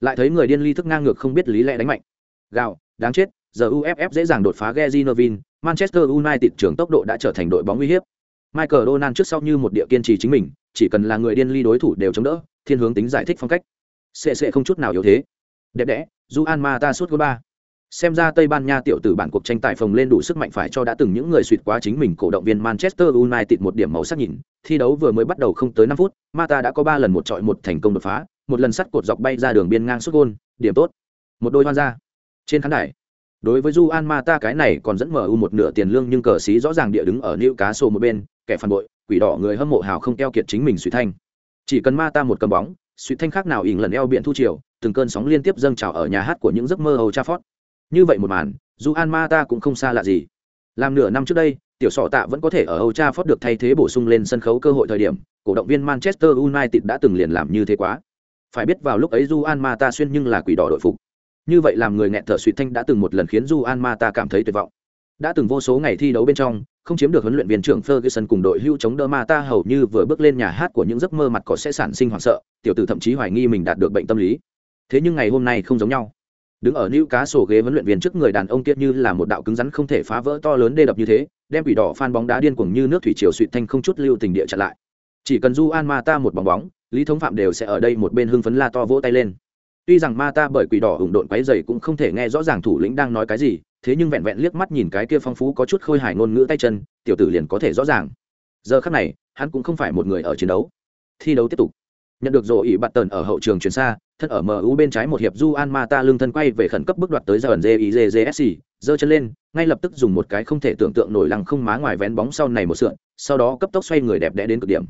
Lại thấy người điên ly thức ngang ngược không biết lý lẽ đánh mạnh. Gào, đáng chết, giờ UFF dễ dàng đột phá Gezi Nervin, Manchester United trưởng tốc độ đã trở thành đội bóng uy hiếp. Michael Donan trước sau như một địa kiên trì chính mình, chỉ cần là người điên ly đối thủ đều chống đỡ, thiên hướng tính giải thích phong cách. Sẽ sẽ không chút nào yếu thế. Đẹp đẽ, Juan Mata suốt gol ba. Xem ra Tây Ban Nha tiểu tử bản cuộc tranh tài phòng lên đủ sức mạnh phải cho đã từng những người suýt quá chính mình cổ động viên Manchester United một điểm màu sắc nhìn. Thi đấu vừa mới bắt đầu không tới 5 phút, Mata đã có 3 lần một trọi một thành công đột phá, một lần sắt cột dọc bay ra đường biên ngang sút gol, điểm tốt. Một đôi hoan ra. Trên khán đài, đối với Juan Mata cái này còn dẫn MU một nửa tiền lương nhưng cờ xí rõ ràng địa đứng ở Newcastle một bên, kẻ phản bội, quỷ đỏ người hâm mộ hào không keo kiệt chính mình suy thanh. Chỉ cần Mata một cầm bóng, suy thanh khác nào ỉn lần eo biển thu chiều, từng cơn sóng liên tiếp dâng trào ở nhà hát của những giấc mơ Old Trafford. Như vậy một màn, Juan Mata cũng không xa lạ gì. Làm nửa năm trước đây, tiểu sọ tạ vẫn có thể ở Old Trafford được thay thế bổ sung lên sân khấu cơ hội thời điểm, cổ động viên Manchester United đã từng liền làm như thế quá. Phải biết vào lúc ấy Juan Mata xuyên nhưng là quỷ đỏ đội phục như vậy làm người nghẹn thở suy thanh đã từng một lần khiến Ju An Ma Ta cảm thấy tuyệt vọng. Đã từng vô số ngày thi đấu bên trong, không chiếm được huấn luyện viên trưởng Ferguson cùng đội hưu chống đỡ Mata hầu như vừa bước lên nhà hát của những giấc mơ mặt có sẽ sản sinh hoảng sợ, tiểu tử thậm chí hoài nghi mình đạt được bệnh tâm lý. Thế nhưng ngày hôm nay không giống nhau. Đứng ở nữ cá sổ ghế huấn luyện viên trước người đàn ông kia như là một đạo cứng rắn không thể phá vỡ to lớn đê đập như thế, đem quỷ đỏ phan bóng đá điên cuồng như nước thủy triều suy thanh không chút lưu tình địa chặn lại. Chỉ cần Juan Mata một bóng bóng, lý thống phạm đều sẽ ở đây một bên hưng phấn la to vỗ tay lên tuy rằng ma ta bởi quỷ đỏ ủng độn quái dày cũng không thể nghe rõ ràng thủ lĩnh đang nói cái gì, thế nhưng vẹn vẹn liếc mắt nhìn cái kia phong phú có chút khôi hài ngôn ngữ tay chân, tiểu tử liền có thể rõ ràng. Giờ khắc này, hắn cũng không phải một người ở chiến đấu. Thi đấu tiếp tục. Nhận được rổ ỉ bạt tần ở hậu trường chuyển xa, thân ở mu bên trái một hiệp du an ma ta lưng thân quay về khẩn cấp bước đoạt tới giờ ẩn jizsc giơ chân lên, ngay lập tức dùng một cái không thể tưởng tượng nổi lăng không má ngoài vén bóng sau này một sượn, sau đó cấp tốc xoay người đẹp đẽ đến cực điểm.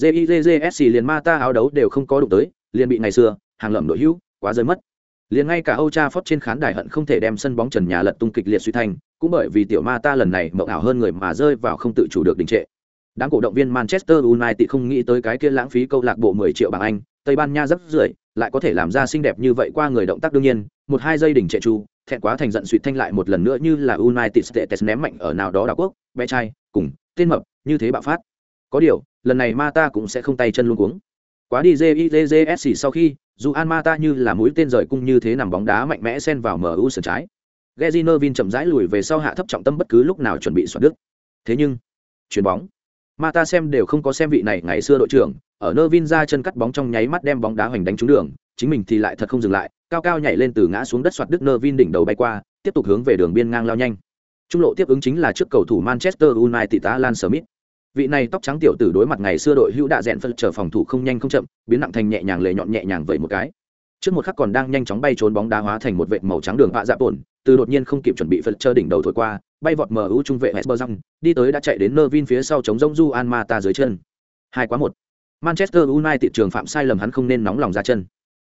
Jizsc liền ma ta áo đấu đều không có đụng tới, liền bị ngày xưa, hàng lầm đội hữu quá rơi mất liền ngay cả Âu Cha Phót trên khán đài hận không thể đem sân bóng trần nhà lật tung kịch liệt suy thành, cũng bởi vì tiểu ma ta lần này mộng ảo hơn người mà rơi vào không tự chủ được đình trệ. Đám cổ động viên Manchester United không nghĩ tới cái kia lãng phí câu lạc bộ 10 triệu bảng Anh, Tây Ban Nha rất rưởi, lại có thể làm ra xinh đẹp như vậy qua người động tác đương nhiên, một hai giây đỉnh trệ chu, thẹn quá thành giận suy thanh lại một lần nữa như là United States ném mạnh ở nào đó đảo quốc, bé trai, cùng tên mập, như thế bạo phát. Có điều, lần này ma ta cũng sẽ không tay chân luôn cuống. Quá đi JIJJS sau khi, dù An Mata như là mũi tên rời cung như thế nằm bóng đá mạnh mẽ xen vào MU sườn trái. Gezinovin chậm rãi lùi về sau hạ thấp trọng tâm bất cứ lúc nào chuẩn bị xoạt đức. Thế nhưng, chuyền bóng, Mata xem đều không có xem vị này ngày xưa đội trưởng, ở Nervin ra chân cắt bóng trong nháy mắt đem bóng đá hoành đánh trúng đường, chính mình thì lại thật không dừng lại, cao cao nhảy lên từ ngã xuống đất soạt đức nơ Nervin đỉnh đầu bay qua, tiếp tục hướng về đường biên ngang lao nhanh. Trung lộ tiếp ứng chính là trước cầu thủ Manchester United Alan Smith vị này tóc trắng tiểu tử đối mặt ngày xưa đội hữu đạ rẽn phân chờ phòng thủ không nhanh không chậm, biến nặng thành nhẹ nhàng lề nhọn nhẹ nhàng vậy một cái. Trước một khắc còn đang nhanh chóng bay trốn bóng đá hóa thành một vệt màu trắng đường vạ dạ bổn từ đột nhiên không kịp chuẩn bị phân chờ đỉnh đầu thổi qua, bay vọt mờ ưu trung vệ hesper đi tới đã chạy đến nơ vin phía sau chống rông du an mata dưới chân. Hai quá một. Manchester united trường phạm sai lầm hắn không nên nóng lòng ra chân.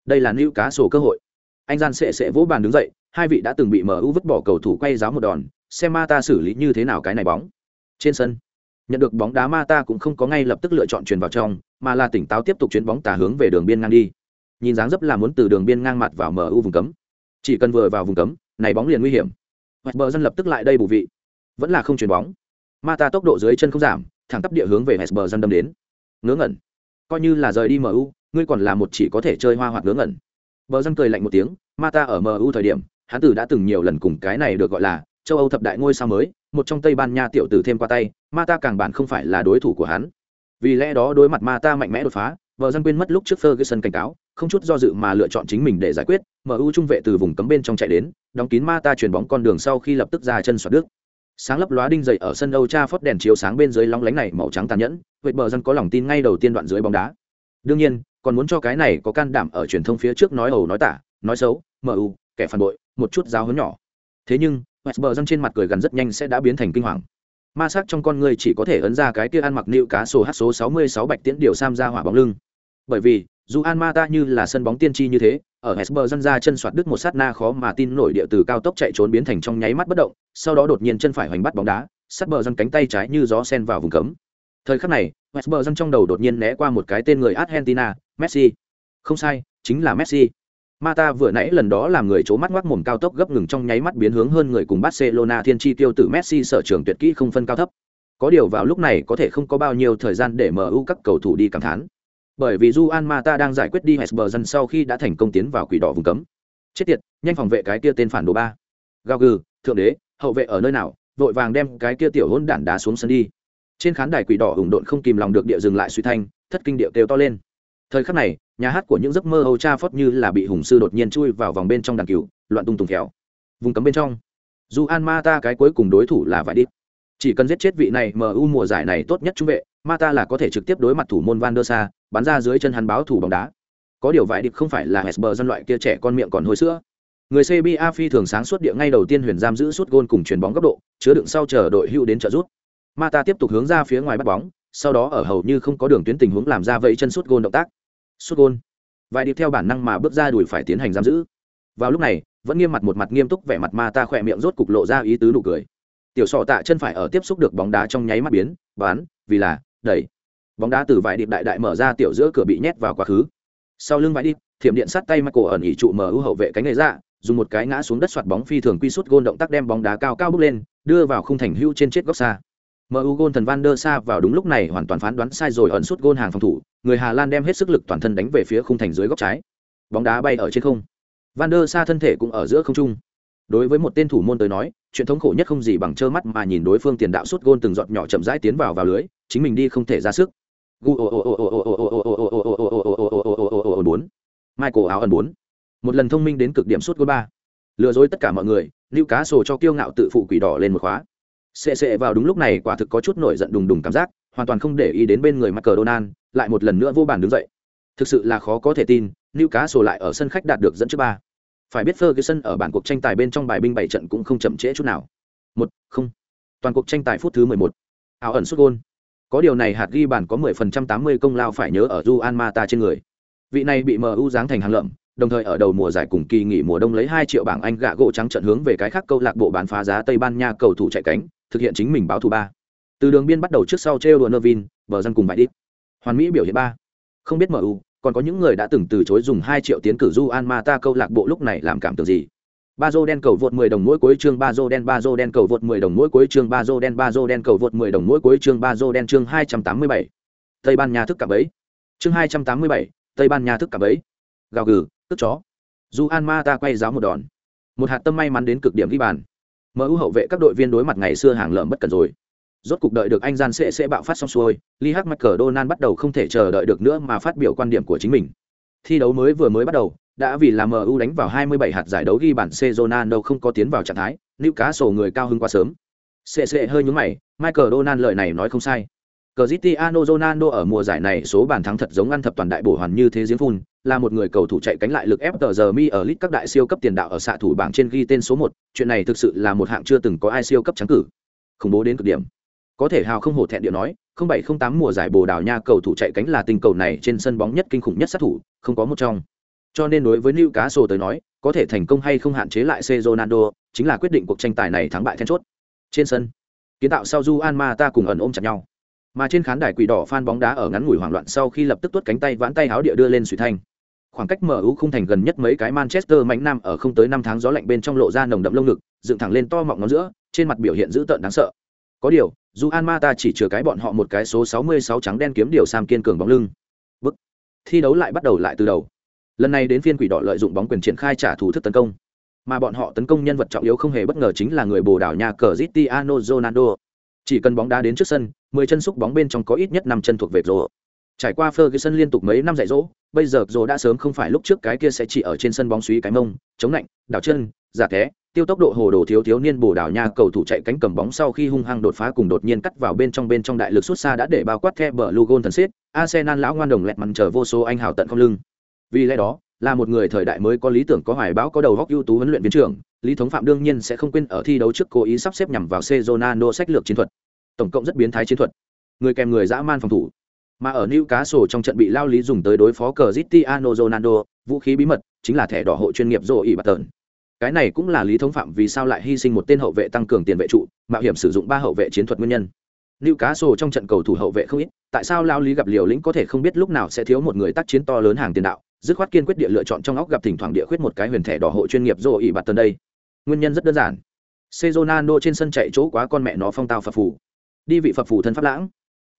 Đây là nữ cá sổ cơ hội. Anh gian sệ sệ vỗ bàn đứng dậy, hai vị đã từng bị mu vứt bỏ cầu thủ quay giáo một đòn, xem ma ta xử lý như thế nào cái này bóng. Trên sân nhận được bóng đá ma ta cũng không có ngay lập tức lựa chọn chuyền vào trong, mà là tỉnh táo tiếp tục chuyến bóng tà hướng về đường biên ngang đi. Nhìn dáng dấp là muốn từ đường biên ngang mặt vào mu vùng cấm. Chỉ cần vừa vào vùng cấm, này bóng liền nguy hiểm. Hoặc bờ dân lập tức lại đây bù vị. Vẫn là không chuyền bóng. Ma ta tốc độ dưới chân không giảm, thẳng tắp địa hướng về bờ dân đâm đến. Ngớ ngẩn. Coi như là rời đi mu ngươi còn là một chỉ có thể chơi hoa hoặc ngớ ngẩn. Bờ dân cười lạnh một tiếng, ma ta ở mu thời điểm, hắn tử đã từng nhiều lần cùng cái này được gọi là châu âu thập đại ngôi sao mới, một trong tây ban nha tiểu tử thêm qua tay, ma ta càng bản không phải là đối thủ của hắn. Vì lẽ đó đối mặt ma ta mạnh mẽ đột phá, vợ dân quên mất lúc trước ferguson cảnh cáo, không chút do dự mà lựa chọn chính mình để giải quyết mu trung vệ từ vùng cấm bên trong chạy đến, đóng kín ma ta chuyền bóng con đường sau khi lập tức ra chân xoạt nước sáng lấp lóa đinh dậy ở sân âu cha phót đèn chiếu sáng bên dưới lóng lánh này màu trắng tàn nhẫn vậy bờ dân có lòng tin ngay đầu tiên đoạn dưới bóng đá. Đương nhiên, còn muốn cho cái này có can đảm ở truyền thông phía trước nói ẩu nói tả, nói xấu mu kẻ phản bội, một chút giáo hướng nhỏ. Thế nhưng Westbrook dân trên mặt cười gần rất nhanh sẽ đã biến thành kinh hoàng. Ma sắc trong con người chỉ có thể ấn ra cái kia ăn mặc nịu cá sổ hát số 66 bạch tiễn điều sam ra hỏa bóng lưng. Bởi vì, dù an mata như là sân bóng tiên tri như thế, ở Westbrook dân ra chân soạt đứt một sát na khó mà tin nổi địa từ cao tốc chạy trốn biến thành trong nháy mắt bất động, sau đó đột nhiên chân phải hoành bắt bóng đá, sát bờ dân cánh tay trái như gió sen vào vùng cấm. Thời khắc này Westbrook dân trong đầu đột nhiên né qua một cái tên người argentina, messi. Không sai, chính là messi. Mata vừa nãy lần đó làm người chỗ mắt ngoác mồm cao tốc gấp ngừng trong nháy mắt biến hướng hơn người cùng Barcelona thiên chi tiêu tử Messi sở trường tuyệt kỹ không phân cao thấp. Có điều vào lúc này có thể không có bao nhiêu thời gian để MU các cầu thủ đi cảm thán. Bởi vì Juan Mata đang giải quyết đi Hesbergen sau khi đã thành công tiến vào quỷ đỏ vùng cấm. Chết tiệt, nhanh phòng vệ cái kia tên phản đồ ba. Gaugu, thượng đế, hậu vệ ở nơi nào, vội vàng đem cái kia tiểu hỗn đản đá xuống sân đi. Trên khán đài quỷ đỏ ủng độn không kìm lòng được địa dừng lại suy thanh, thất kinh địa kêu to lên thời khắc này nhà hát của những giấc mơ âu cha phót như là bị hùng sư đột nhiên chui vào vòng bên trong đàn cừu, loạn tung tùng khéo vùng cấm bên trong. Dù an ma ta cái cuối cùng đối thủ là vải đít chỉ cần giết chết vị này mu mùa giải này tốt nhất trung vệ ma ta là có thể trực tiếp đối mặt thủ môn van der sa bắn ra dưới chân hắn báo thủ bóng đá. Có điều vải đít không phải là hesper dân loại kia trẻ con miệng còn hôi sữa. Người cba phi thường sáng suốt địa ngay đầu tiên huyền giam giữ suốt gôn cùng chuyền bóng góc độ, chứa đựng sau chờ đội hưu đến trợ rút ma ta tiếp tục hướng ra phía ngoài bắt bóng, sau đó ở hầu như không có đường tuyến tình huống làm ra vẫy chân suốt gôn động tác. Sút gôn. Vài điệp theo bản năng mà bước ra đuổi phải tiến hành giam giữ. Vào lúc này, vẫn nghiêm mặt một mặt nghiêm túc vẻ mặt ma ta khỏe miệng rốt cục lộ ra ý tứ nụ cười. Tiểu sọ tạ chân phải ở tiếp xúc được bóng đá trong nháy mắt biến, bán, vì là, đẩy. Bóng đá từ vài điệp đại đại mở ra tiểu giữa cửa bị nhét vào quá khứ. Sau lưng vài điệp, thiểm điện sát tay cổ ẩn ỉ trụ mở ưu hậu vệ cánh người ra, dùng một cái ngã xuống đất soạt bóng phi thường quy sút gôn động tác đem bóng đá cao cao bước lên, đưa vào khung thành hưu trên chết góc xa. MU gôn thần Van der Sa vào đúng lúc này hoàn toàn phán đoán sai rồi ẩn suốt gôn hàng phòng thủ, người Hà Lan đem hết sức lực toàn thân đánh về phía khung thành dưới góc trái. Bóng đá bay ở trên không. Van der Sa thân thể cũng ở giữa không trung. Đối với một tên thủ môn tới nói, chuyện thống khổ nhất không gì bằng trơ mắt mà nhìn đối phương tiền đạo suốt gôn từng giọt nhỏ chậm rãi tiến vào vào lưới, chính mình đi không thể ra sức. bốn Michael áo ẩn bốn Một lần thông minh đến cực điểm suốt gôn ba Lừa dối tất cả mọi người, Newcastle cá sổ cho kiêu ngạo tự phụ quỷ đỏ lên một khóa sệ sệ vào đúng lúc này quả thực có chút nổi giận đùng đùng cảm giác hoàn toàn không để ý đến bên người mặt cờ donald lại một lần nữa vô bàn đứng dậy. Thực sự là khó có thể tin new cá sổ lại ở sân khách đạt được dẫn trước ba. Phải biết ferguson ở bản cuộc tranh tài bên trong bài binh bảy trận cũng không chậm trễ chút nào. Một không. Toàn cuộc tranh tài phút thứ mười một. Ảo ẩn xuất gôn. Có điều này hạt ghi bản có mười phần trăm tám mươi công lao phải nhớ ở Juan Mata trên người. Vị này bị mu giáng thành hàng lợm đồng thời ở đầu mùa giải cùng kỳ nghỉ mùa đông lấy hai triệu bảng Anh gạ gỗ trắng trận hướng về cái khác câu lạc bộ bán phá giá Tây Ban Nha cầu thủ chạy cánh, thực hiện chính mình báo thù ba từ đường biên bắt đầu trước sau trêu đùa Nervin, bờ dân cùng vài đít. Hoàn Mỹ biểu hiện ba. Không biết MU, còn có những người đã từng từ chối dùng hai triệu tiến cử Juan Mata câu lạc bộ lúc này làm cảm tưởng gì? Ba dô đen cầu vượt 10 đồng mỗi cuối chương Bazo đen Bazo đen cầu vượt 10 đồng mỗi cuối chương Bazo đen Bazo đen cầu vượt 10 đồng mỗi cuối chương Bazo đen chương 287. Tây Ban Nha thức cả bấy. Chương 287, Tây Ban Nha thức cả bấy. Gào gừ, tức chó. Juan Mata quay giáo một đòn. Một hạt tâm may mắn đến cực điểm ghi bàn. MU hậu vệ các đội viên đối mặt ngày xưa hàng lợm bất cần rồi. Rốt cục đợi được anh gian sẽ sẽ bạo phát xong xuôi, Lee Hắc McDonald bắt đầu không thể chờ đợi được nữa mà phát biểu quan điểm của chính mình. Thi đấu mới vừa mới bắt đầu, đã vì là MU đánh vào 27 hạt giải đấu ghi bản C Ronaldo không có tiến vào trạng thái, Newcastle người cao hứng quá sớm. CC hơi nhướng mày, Michael Donald lời này nói không sai. Cristiano Ronaldo ở mùa giải này số bàn thắng thật giống ăn thập toàn đại bổ hoàn như thế giếng phun, là một người cầu thủ chạy cánh lại lực ép tờ giờ mi ở list các đại siêu cấp tiền đạo ở xạ thủ bảng trên ghi tên số 1, chuyện này thực sự là một hạng chưa từng có ai siêu cấp trắng cử. Khủng bố đến cực điểm. Có thể hào không hổ thẹn điệu nói, 0708 mùa giải Bồ Đào Nha cầu thủ chạy cánh là tình cầu này trên sân bóng nhất kinh khủng nhất sát thủ, không có một trong. Cho nên đối với Newcastle tới nói, có thể thành công hay không hạn chế lại C Ronaldo, chính là quyết định cuộc tranh tài này thắng bại then chốt. Trên sân, kiến tạo sau Juan Mata cùng ẩn ôm chặt nhau mà trên khán đài quỷ đỏ phan bóng đá ở ngắn ngủi hoảng loạn sau khi lập tức tuốt cánh tay vãn tay áo địa đưa lên suy thanh khoảng cách MU không thành gần nhất mấy cái Manchester mạnh nam ở không tới năm tháng gió lạnh bên trong lộ ra nồng đậm lông ngực, dựng thẳng lên to mọng ngón giữa, trên mặt biểu hiện dữ tợn đáng sợ. Có điều, dù An Mata chỉ chừa cái bọn họ một cái số 66 trắng đen kiếm điều Sam kiên cường bóng lưng. Bức. Thi đấu lại bắt đầu lại từ đầu. Lần này đến phiên quỷ đỏ lợi dụng bóng quyền triển khai trả thù thức tấn công. Mà bọn họ tấn công nhân vật trọng yếu không hề bất ngờ chính là người Bồ Đào Nha Cristiano Ronaldo. Chỉ cần bóng đá đến trước sân, 10 chân xúc bóng bên trong có ít nhất 5 chân thuộc về rồ. Trải qua Ferguson liên tục mấy năm dạy dỗ, bây giờ rồ đã sớm không phải lúc trước cái kia sẽ chỉ ở trên sân bóng suý cái mông, chống lạnh, đảo chân, giả té, tiêu tốc độ hồ đồ thiếu thiếu niên bổ đảo nha cầu thủ chạy cánh cầm bóng sau khi hung hăng đột phá cùng đột nhiên cắt vào bên trong bên trong đại lực xuất xa đã để bao quát khe bờ Lugon thần xếp, arsenal lão ngoan đồng lẹt mặn chờ vô số anh hào tận không lưng vì lẽ đó là một người thời đại mới có lý tưởng có hoài bão có đầu góc ưu tú huấn luyện viên trưởng lý thống phạm đương nhiên sẽ không quên ở thi đấu trước cố ý sắp xếp nhằm vào Cezonano sách lược chiến thuật tổng cộng rất biến thái chiến thuật người kèm người dã man phòng thủ mà ở Newcastle trong trận bị lao lý dùng tới đối phó Cristiano Ronaldo, vũ khí bí mật chính là thẻ đỏ hộ chuyên nghiệp Joey Barton. Cái này cũng là lý thống phạm vì sao lại hy sinh một tên hậu vệ tăng cường tiền vệ trụ, mạo hiểm sử dụng ba hậu vệ chiến thuật nguyên nhân. Newcastle trong trận cầu thủ hậu vệ không ít, tại sao lao lý gặp liều lĩnh có thể không biết lúc nào sẽ thiếu một người tác chiến to lớn hàng tiền đạo, dứt khoát kiên quyết địa lựa chọn trong óc gặp thỉnh thoảng địa khuyết một cái huyền thẻ đỏ hộ chuyên nghiệp Joey Barton đây. Nguyên nhân rất đơn giản. Cezonano trên sân chạy chỗ quá con mẹ nó phong tao phập phù. Đi vị phật phù thân pháp lãng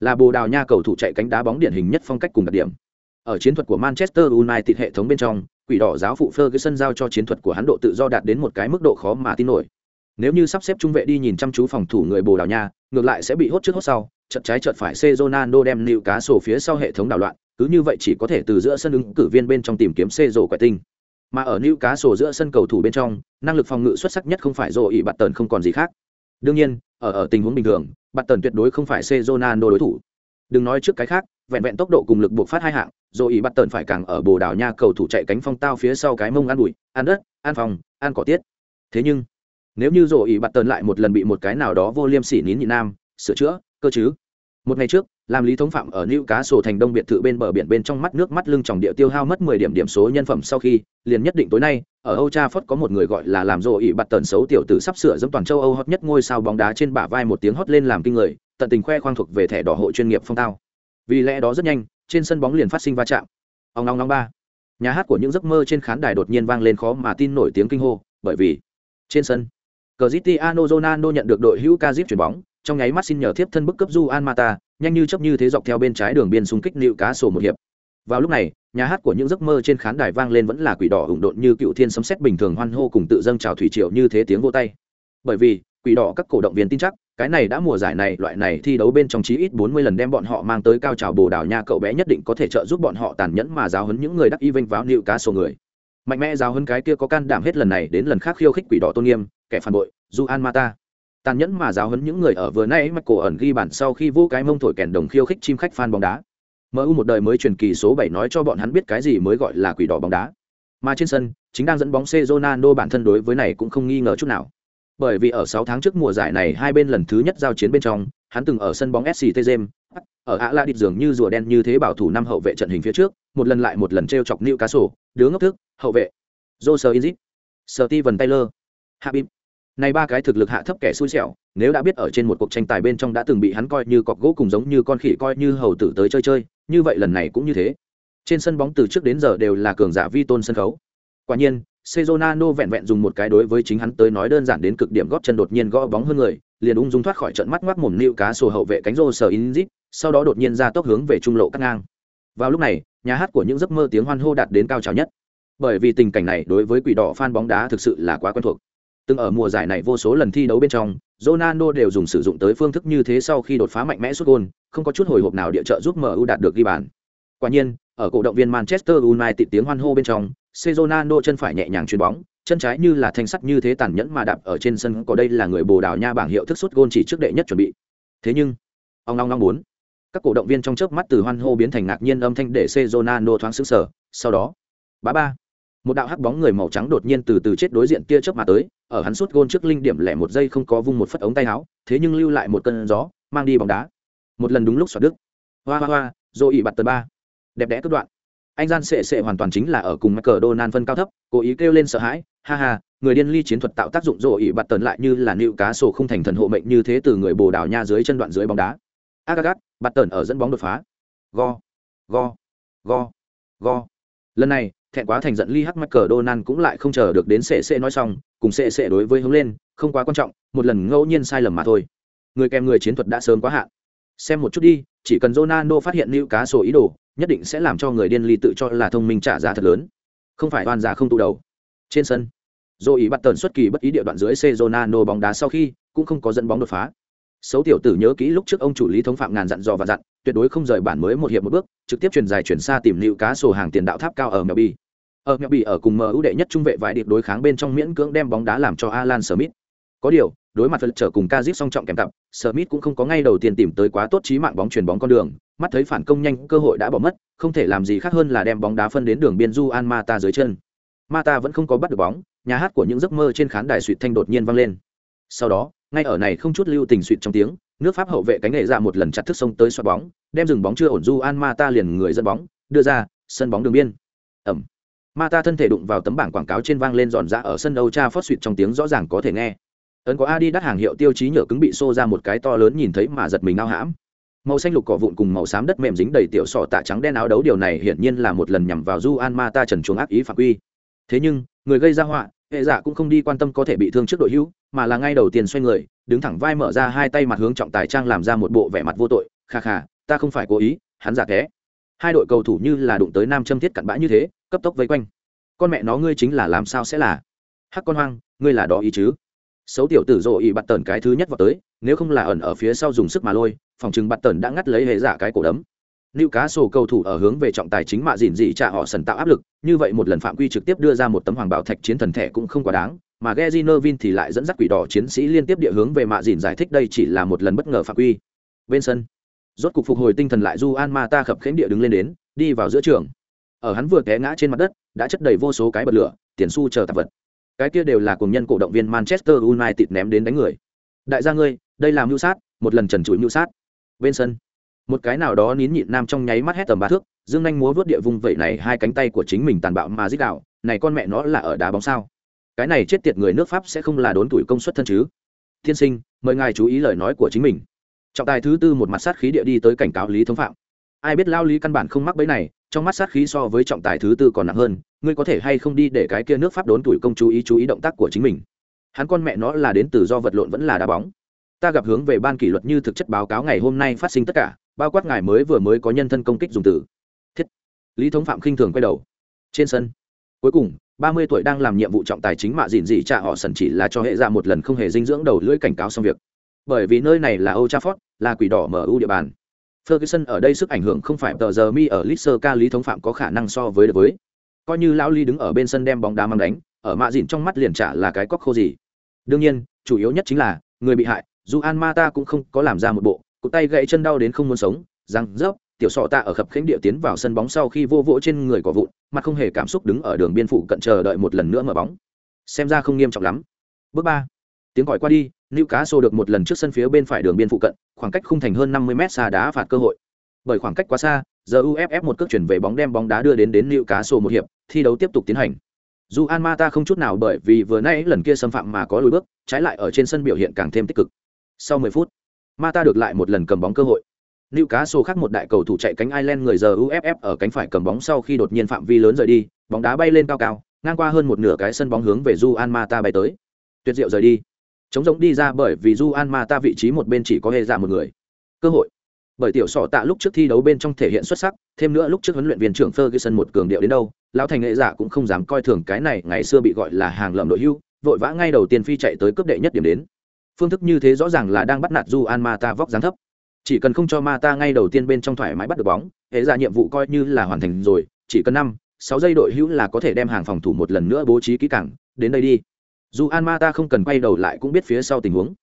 là bồ đào nha cầu thủ chạy cánh đá bóng điển hình nhất phong cách cùng đặc điểm ở chiến thuật của manchester united hệ thống bên trong quỷ đỏ giáo phụ ferguson giao cho chiến thuật của hắn độ tự do đạt đến một cái mức độ khó mà tin nổi nếu như sắp xếp trung vệ đi nhìn chăm chú phòng thủ người bồ đào nha ngược lại sẽ bị hốt trước hốt sau trận trái trận phải c ronaldo đem nịu cá sổ phía sau hệ thống đảo loạn cứ như vậy chỉ có thể từ giữa sân ứng cử viên bên trong tìm kiếm c rổ quẹt tinh mà ở nịu cá sổ giữa sân cầu thủ bên trong năng lực phòng ngự xuất sắc nhất không phải rổ ỉ bạt tần không còn gì khác đương nhiên ở ở tình huống bình thường bạt tần tuyệt đối không phải c ronaldo đối thủ. Đừng nói trước cái khác, vẹn vẹn tốc độ cùng lực buộc phát hai hạng, rồi ý bắt tần phải càng ở bồ đào nha cầu thủ chạy cánh phong tao phía sau cái mông ăn bụi, ăn đất, ăn phòng, ăn cỏ tiết. Thế nhưng, nếu như rồi ý bắt tần lại một lần bị một cái nào đó vô liêm sỉ nín nhị nam, sửa chữa, cơ chứ. Một ngày trước làm lý thống phạm ở nữ cá sổ thành đông biệt thự bên bờ biển bên trong mắt nước mắt lưng tròng địa tiêu hao mất mười điểm điểm số nhân phẩm sau khi, liền nhất định tối nay, ở Âu cha phất có một người gọi là làm rộ ỉ bạt tần xấu tiểu tử sắp sửa dẫm toàn châu Âu hot nhất ngôi sao bóng đá trên bả vai một tiếng hót lên làm kinh người, tận tình khoe khoang thuộc về thẻ đỏ hộ chuyên nghiệp phong tao. Vì lẽ đó rất nhanh, trên sân bóng liền phát sinh va chạm. Ông long long ba. Nhà hát của những giấc mơ trên khán đài đột nhiên vang lên khó mà tin nổi tiếng kinh hô, bởi vì trên sân, Cristiano Ronaldo nhận được đội hữu Kazip chuyển bóng, trong nháy mắt xin nhờ tiếp thân bức cấp Juan Mata nhanh như chấp như thế dọc theo bên trái đường biên xung kích nịu cá sổ một hiệp. Vào lúc này, nhà hát của những giấc mơ trên khán đài vang lên vẫn là quỷ đỏ ủng độn như cựu thiên sấm sét bình thường hoan hô cùng tự dâng chào thủy triều như thế tiếng vô tay. Bởi vì, quỷ đỏ các cổ động viên tin chắc, cái này đã mùa giải này, loại này thi đấu bên trong chí ít 40 lần đem bọn họ mang tới cao trào bồ đào nha, cậu bé nhất định có thể trợ giúp bọn họ tàn nhẫn mà giáo huấn những người đắc y vinh váo nịu cá sổ người. Mạnh mẽ giáo huấn cái kia có can đảm hết lần này đến lần khác khiêu khích quỷ đỏ tôn nghiêm, kẻ phản bội, Juan Mata tàn nhẫn mà giáo hấn những người ở vừa nãy mắc cổ ẩn ghi bản sau khi vô cái mông thổi kèn đồng khiêu khích chim khách fan bóng đá MU một đời mới truyền kỳ số 7 nói cho bọn hắn biết cái gì mới gọi là quỷ đỏ bóng đá mà trên sân chính đang dẫn bóng C Ronaldo bản thân đối với này cũng không nghi ngờ chút nào bởi vì ở 6 tháng trước mùa giải này hai bên lần thứ nhất giao chiến bên trong, hắn từng ở sân bóng SCT Tezem ở Aladit dường như rùa đen như thế bảo thủ năm hậu vệ trận hình phía trước, một lần lại một lần trêu chọc cá sổ, đứa ngốc thức, hậu vệ. Jose Inzit, Steven Taylor, Habib. Này ba cái thực lực hạ thấp kẻ xui xẻo, nếu đã biết ở trên một cuộc tranh tài bên trong đã từng bị hắn coi như cọc gỗ cùng giống như con khỉ coi như hầu tử tới chơi chơi, như vậy lần này cũng như thế. Trên sân bóng từ trước đến giờ đều là cường giả vi tôn sân khấu. Quả nhiên, Cezonano vẹn vẹn dùng một cái đối với chính hắn tới nói đơn giản đến cực điểm góp chân đột nhiên gõ bóng hơn người, liền ung dung thoát khỏi trận mắt ngoác mồm nịu cá sổ hậu vệ cánh rô sở Inzit, sau đó đột nhiên ra tốc hướng về trung lộ cắt ngang. Vào lúc này, nhà hát của những giấc mơ tiếng hoan hô đạt đến cao trào nhất. Bởi vì tình cảnh này đối với quỷ đỏ fan bóng đá thực sự là quá quen thuộc. Từng ở mùa giải này vô số lần thi đấu bên trong, Ronaldo đều dùng sử dụng tới phương thức như thế sau khi đột phá mạnh mẽ sút gol, không có chút hồi hộp nào địa trợ giúp MU đạt được ghi bàn. Quả nhiên, ở cổ động viên Manchester United tiếng hoan hô bên trong, Ronaldo chân phải nhẹ nhàng chuyền bóng, chân trái như là thanh sắt như thế tàn nhẫn mà đạp ở trên sân có đây là người Bồ Đào Nha bảng hiệu thức sút gôn chỉ trước đệ nhất chuẩn bị. Thế nhưng, ông long long muốn. Các cổ động viên trong chớp mắt từ hoan hô biến thành ngạc nhiên âm thanh để Ronaldo thoáng sững sờ, sau đó, bá ba. Một đạo hắc bóng người màu trắng đột nhiên từ từ chết đối diện kia chớp mà tới, ở hắn suốt gôn trước linh điểm lẻ một giây không có vung một phất ống tay áo, thế nhưng lưu lại một cơn gió, mang đi bóng đá. Một lần đúng lúc xoạt đức. Hoa hoa hoa, rồi bạt tờ ba. Đẹp đẽ cất đoạn anh gian sệ sệ hoàn toàn chính là ở cùng mắc cờ Donald phân cao thấp, cố ý kêu lên sợ hãi, ha ha, người điên ly chiến thuật tạo tác dụng rồ ỉ bạt tần lại như là nịu cá sổ không thành thần hộ mệnh như thế từ người bồ đào nha dưới chân đoạn dưới bóng đá. Agagat, bạt tần ở dẫn bóng đột phá. Go, go, go, go. Lần này, thẹn quá thành giận ly hắc mắc cờ donan cũng lại không chờ được đến sệ sệ nói xong, cùng sệ sệ đối với hướng lên, không quá quan trọng, một lần ngẫu nhiên sai lầm mà thôi. Người kèm người chiến thuật đã sớm quá hạn. Xem một chút đi, chỉ cần Ronaldo phát hiện nịu cá sổ ý đồ, nhất định sẽ làm cho người điên ly tự cho là thông minh trả giá thật lớn không phải oan giả không tụ đầu trên sân dô ý bắt tần xuất kỳ bất ý địa đoạn dưới C Ronaldo bóng đá sau khi cũng không có dẫn bóng đột phá xấu tiểu tử nhớ kỹ lúc trước ông chủ lý thống phạm ngàn dặn dò và dặn tuyệt đối không rời bản mới một hiệp một bước trực tiếp truyền dài chuyển xa tìm nịu cá sổ hàng tiền đạo tháp cao ở mèo bi ở mèo bi ở cùng mu đệ nhất trung vệ vài điệp đối kháng bên trong miễn cưỡng đem bóng đá làm cho alan smith. Có điều đối mặt phật trở cùng Kazip song trọng kèm cặp, Smith cũng không có ngay đầu tiên tìm tới quá tốt trí mạng bóng chuyền bóng con đường, mắt thấy phản công nhanh cơ hội đã bỏ mất không thể làm gì khác hơn là đem bóng đá phân đến đường biên du an mata dưới chân. Mata vẫn không có bắt được bóng nhà hát của những giấc mơ trên khán đài suỵt thanh đột nhiên vang lên. Sau đó ngay ở này không chút lưu tình suỵt trong tiếng, nước pháp hậu vệ cánh nghệ ra một lần chặt thức sông tới xoát bóng, đem dừng bóng chưa ổn du an mata liền người dẫn bóng, đưa ra, sân bóng đường biên. Ẩm. Mata thân thể đụng vào tấm bảng quảng cáo trên vang lên giòn ra ở sân đấu cha phót suỵt trong tiếng rõ ràng có thể nghe. Ấn có adi đắt hàng hiệu tiêu chí nhựa cứng bị xô ra một cái to lớn nhìn thấy mà giật mình nao hãm. Màu xanh lục cỏ vụn cùng màu xám đất mềm dính đầy tiểu sọ tạ trắng đen áo đấu điều này hiển nhiên là một lần nhằm vào du an ma ta trần chuồng ác ý phạm quy. Thế nhưng, người gây ra họa hệ giả cũng không đi quan tâm có thể bị thương trước đội hữu, mà là ngay đầu tiên xoay người, đứng thẳng vai mở ra hai tay mặt hướng trọng tài trang làm ra một bộ vẻ mặt vô tội, kha kha, ta không phải cố ý, hắn giả thế. Hai đội cầu thủ như là đụng tới nam châm thiết cặn bã như thế, cấp tốc vây quanh. Con mẹ nó, ngươi chính là làm sao sẽ là? Hắc con hoang, ngươi là đó ý chứ? Xấu tiểu tử rộ ý bặt tần cái thứ nhất vào tới, nếu không là ẩn ở phía sau dùng sức mà lôi, phòng chừng bặt tần đã ngắt lấy hệ giả cái cổ đấm. Lưu cá sổ cầu thủ ở hướng về trọng tài chính mạ dịn dị trả họ sần tạo áp lực, như vậy một lần phạm quy trực tiếp đưa ra một tấm hoàng bảo thạch chiến thần thẻ cũng không quá đáng, mà Gezinovin thì lại dẫn dắt quỷ đỏ chiến sĩ liên tiếp địa hướng về mạ dịn giải thích đây chỉ là một lần bất ngờ phạm quy. Bên sân, rốt cục phục hồi tinh thần lại Juan Mata khập khiễng địa đứng lên đến, đi vào giữa trường. Ở hắn vừa té ngã trên mặt đất, đã chất đầy vô số cái bật lửa, tiền xu chờ tạp vật. Cái kia đều là cùng nhân cổ động viên Manchester United ném đến đánh người. Đại gia ngươi, đây là mưu sát, một lần trần trụi mưu sát. Bên sân, một cái nào đó nín nhịn nam trong nháy mắt hét tầm ba thước, dương nhanh múa vớt địa vung vậy này, hai cánh tay của chính mình tàn bạo mà dích đạo này con mẹ nó là ở đá bóng sao? Cái này chết tiệt người nước pháp sẽ không là đốn tuổi công suất thân chứ? Thiên sinh, mời ngài chú ý lời nói của chính mình. Trọng tài thứ tư một mặt sát khí địa đi tới cảnh cáo lý thống phạm. Ai biết lao lý căn bản không mắc bấy này, trong mắt sát khí so với trọng tài thứ tư còn nặng hơn, ngươi có thể hay không đi để cái kia nước pháp đốn tuổi công chú ý chú ý động tác của chính mình? Hắn con mẹ nó là đến từ do vật lộn vẫn là đá bóng. Ta gặp hướng về ban kỷ luật như thực chất báo cáo ngày hôm nay phát sinh tất cả bao quát ngài mới vừa mới có nhân thân công kích dùng từ thiết lý thống phạm khinh thường quay đầu trên sân cuối cùng ba mươi tuổi đang làm nhiệm vụ trọng tài chính mạ dìn dị trả họ sần chỉ là cho hệ ra một lần không hề dinh dưỡng đầu lưỡi cảnh cáo xong việc bởi vì nơi này là Old Trafford, là quỷ đỏ mở ưu địa bàn. Ferguson ở đây sức ảnh hưởng không phải tờ giờ mi ở Leicester ca lý thống phạm có khả năng so với được với. Coi như lão Ly đứng ở bên sân đem bóng đá mang đánh, ở mạ dịn trong mắt liền trả là cái cóc khô gì. Đương nhiên, chủ yếu nhất chính là người bị hại, dù An Mata cũng không có làm ra một bộ, cụt tay gãy chân đau đến không muốn sống, răng rớp, tiểu sọ tạ ở khập khánh địa tiến vào sân bóng sau khi vô vỗ trên người cỏ vụn, mặt không hề cảm xúc đứng ở đường biên phụ cận chờ đợi một lần nữa mở bóng. Xem ra không nghiêm trọng lắm. Bước ba. Tiếng gọi qua đi nữ cá xô được một lần trước sân phía bên phải đường biên phụ cận, khoảng cách khung thành hơn năm mươi mét xa đá phạt cơ hội. Bởi khoảng cách quá xa, giờ uff một cước chuyển về bóng đem bóng đá đưa đến đến nữ cá xô một hiệp, thi đấu tiếp tục tiến hành. Dù an mata không chút nào bởi vì vừa nãy lần kia xâm phạm mà có lùi bước, trái lại ở trên sân biểu hiện càng thêm tích cực. Sau 10 phút ma ta được lại một lần cầm bóng cơ hội Lưu cá sổ khác một đại cầu thủ chạy cánh Ireland người giờ UFF ở cánh phải cầm bóng sau khi đột nhiên phạm vi lớn rời đi, bóng đá bay lên cao cao, ngang qua hơn một nửa cái sân bóng hướng về Juan Mata bay tới. Tuyệt diệu rời đi. Chống giống đi ra bởi vì Juan Mata vị trí một bên chỉ có hề dạ một người. Cơ hội. Bởi tiểu sọ tạ lúc trước thi đấu bên trong thể hiện xuất sắc, thêm nữa lúc trước huấn luyện viên trưởng Ferguson một cường điệu đến đâu, lão thành nghệ giả cũng không dám coi thường cái này, ngày xưa bị gọi là hàng lợm đội hưu, vội vã ngay đầu tiên phi chạy tới cướp đệ nhất điểm đến phương thức như thế rõ ràng là đang bắt nạt du an ma ta vóc dáng thấp. Chỉ cần không cho ma ta ngay đầu tiên bên trong thoải mái bắt được bóng, hệ ra nhiệm vụ coi như là hoàn thành rồi, chỉ cần năm, sáu giây đội hữu là có thể đem hàng phòng thủ một lần nữa bố trí kỹ cảng đến đây đi. Dù an ma ta không cần quay đầu lại cũng biết phía sau tình huống.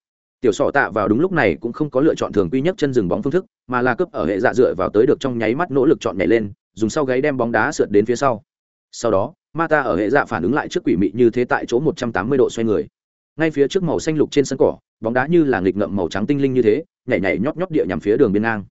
Tiểu sọ tạ vào đúng lúc này cũng không có lựa chọn thường quy nhất chân dừng bóng phương thức, mà là cướp ở hệ dạ dựa vào tới được trong nháy mắt nỗ lực chọn nhảy lên, dùng sau gáy đem bóng đá sượt đến phía sau. Sau đó, ma ta ở hệ dạ phản ứng lại trước quỷ mị như thế tại chỗ một trăm tám mươi độ xoay người. Ngay phía trước màu xanh lục trên sân cỏ bóng đá như là nghịch ngậm màu trắng tinh linh như thế, nhảy nhảy nhót nhót địa nhằm phía đường biên ngang.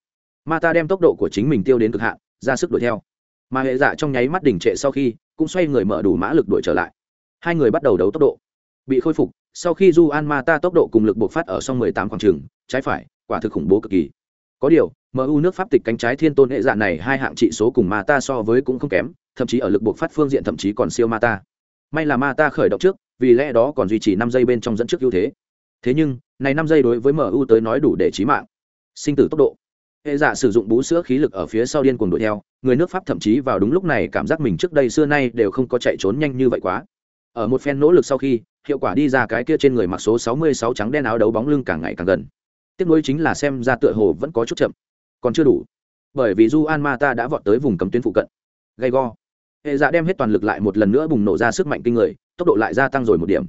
Ma ta đem tốc độ của chính mình tiêu đến cực hạn, ra sức đuổi theo. Mà hệ dạ trong nháy mắt đỉnh trệ sau khi, cũng xoay người mở đủ mã lực đuổi trở lại. Hai người bắt đầu đấu tốc độ. Bị khôi phục, sau khi du an ma ta tốc độ cùng lực bộc phát ở song 18 khoảng trường, trái phải, quả thực khủng bố cực kỳ. Có điều mu nước pháp tịch cánh trái thiên tôn hệ dạ này hai hạng trị số cùng ma ta so với cũng không kém, thậm chí ở lực bộc phát phương diện thậm chí còn siêu ma ta. May là ma ta khởi động trước, vì lẽ đó còn duy trì năm giây bên trong dẫn trước ưu thế thế nhưng, này năm giây đối với mu tới nói đủ để trí mạng. Sinh tử tốc độ. Hệ giả sử dụng bú sữa khí lực ở phía sau điên cuồng đuổi theo, người nước pháp thậm chí vào đúng lúc này cảm giác mình trước đây xưa nay đều không có chạy trốn nhanh như vậy quá. Ở một phen nỗ lực sau khi, hiệu quả đi ra cái kia trên người mặc số 66 trắng đen áo đấu bóng lưng càng ngày càng gần. Tiếp nối chính là xem ra tựa hồ vẫn có chút chậm. Còn chưa đủ. Bởi vì du an Ma ta đã vọt tới vùng cấm tuyến phụ cận. Gay go. Hệ dạ đem hết toàn lực lại một lần nữa bùng nổ ra sức mạnh kinh người, tốc độ lại gia tăng rồi một điểm.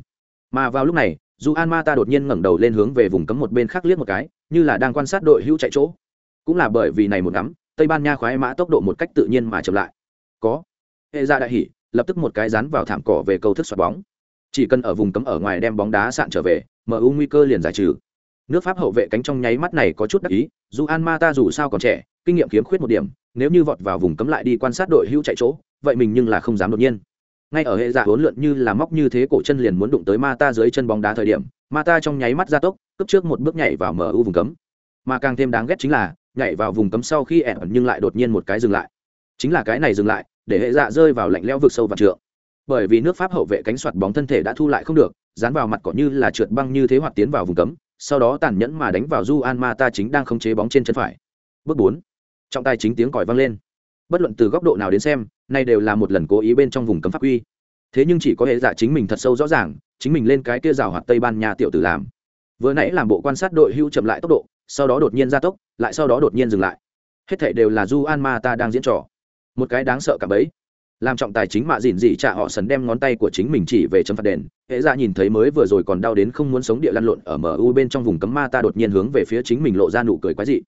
Mà vào lúc này dù an ma ta đột nhiên ngẩng đầu lên hướng về vùng cấm một bên khác liếc một cái, như là đang quan sát đội hữu chạy chỗ. Cũng là bởi vì này một ngắm, tây ban nha khoái mã tốc độ một cách tự nhiên mà chậm lại. Có. Hệ ra đại hỉ, lập tức một cái rán vào thảm cỏ về cầu thức xoạt bóng. Chỉ cần ở vùng cấm ở ngoài đem bóng đá sạn trở về mu nguy cơ liền giải trừ. Nước pháp hậu vệ cánh trong nháy mắt này có chút đắc ý, dù an ma ta dù sao còn trẻ, kinh nghiệm khiếm khuyết một điểm, nếu như vọt vào vùng cấm lại đi quan sát đội hữu chạy chỗ, vậy mình nhưng là không dám đột nhiên ngay ở hệ dạ huấn lượn như là móc như thế cổ chân liền muốn đụng tới ma ta dưới chân bóng đá thời điểm, ma ta trong nháy mắt ra tốc, cướp trước một bước nhảy vào mở ưu vùng cấm. Mà càng thêm đáng ghét chính là, nhảy vào vùng cấm sau khi ẻn nhưng lại đột nhiên một cái dừng lại. Chính là cái này dừng lại, để hệ dạ rơi vào lạnh lẽo vực sâu và trượng. Bởi vì nước pháp hậu vệ cánh soạt bóng thân thể đã thu lại không được, dán vào mặt cỏ như là trượt băng như thế hoặc tiến vào vùng cấm, sau đó tàn nhẫn mà đánh vào du an ma ta chính đang khống chế bóng trên chân phải. Bước bốn. Trọng tài chính tiếng còi vang lên bất luận từ góc độ nào đến xem, nay đều là một lần cố ý bên trong vùng cấm pháp quy. Thế nhưng chỉ có hệ dạ chính mình thật sâu rõ ràng, chính mình lên cái kia rào hoạt tây ban nha tiểu tử làm. Vừa nãy làm bộ quan sát đội hưu chậm lại tốc độ, sau đó đột nhiên gia tốc, lại sau đó đột nhiên dừng lại. Hết thảy đều là du an ma ta đang diễn trò. Một cái đáng sợ cả bấy làm trọng tài chính mạ dìn dị trả họ sấn đem ngón tay của chính mình chỉ về chấm phạt đền, hệ ra nhìn thấy mới vừa rồi còn đau đến không muốn sống địa lăn lộn ở mu bên trong vùng cấm ma ta đột nhiên hướng về phía chính mình lộ ra nụ cười quái dị.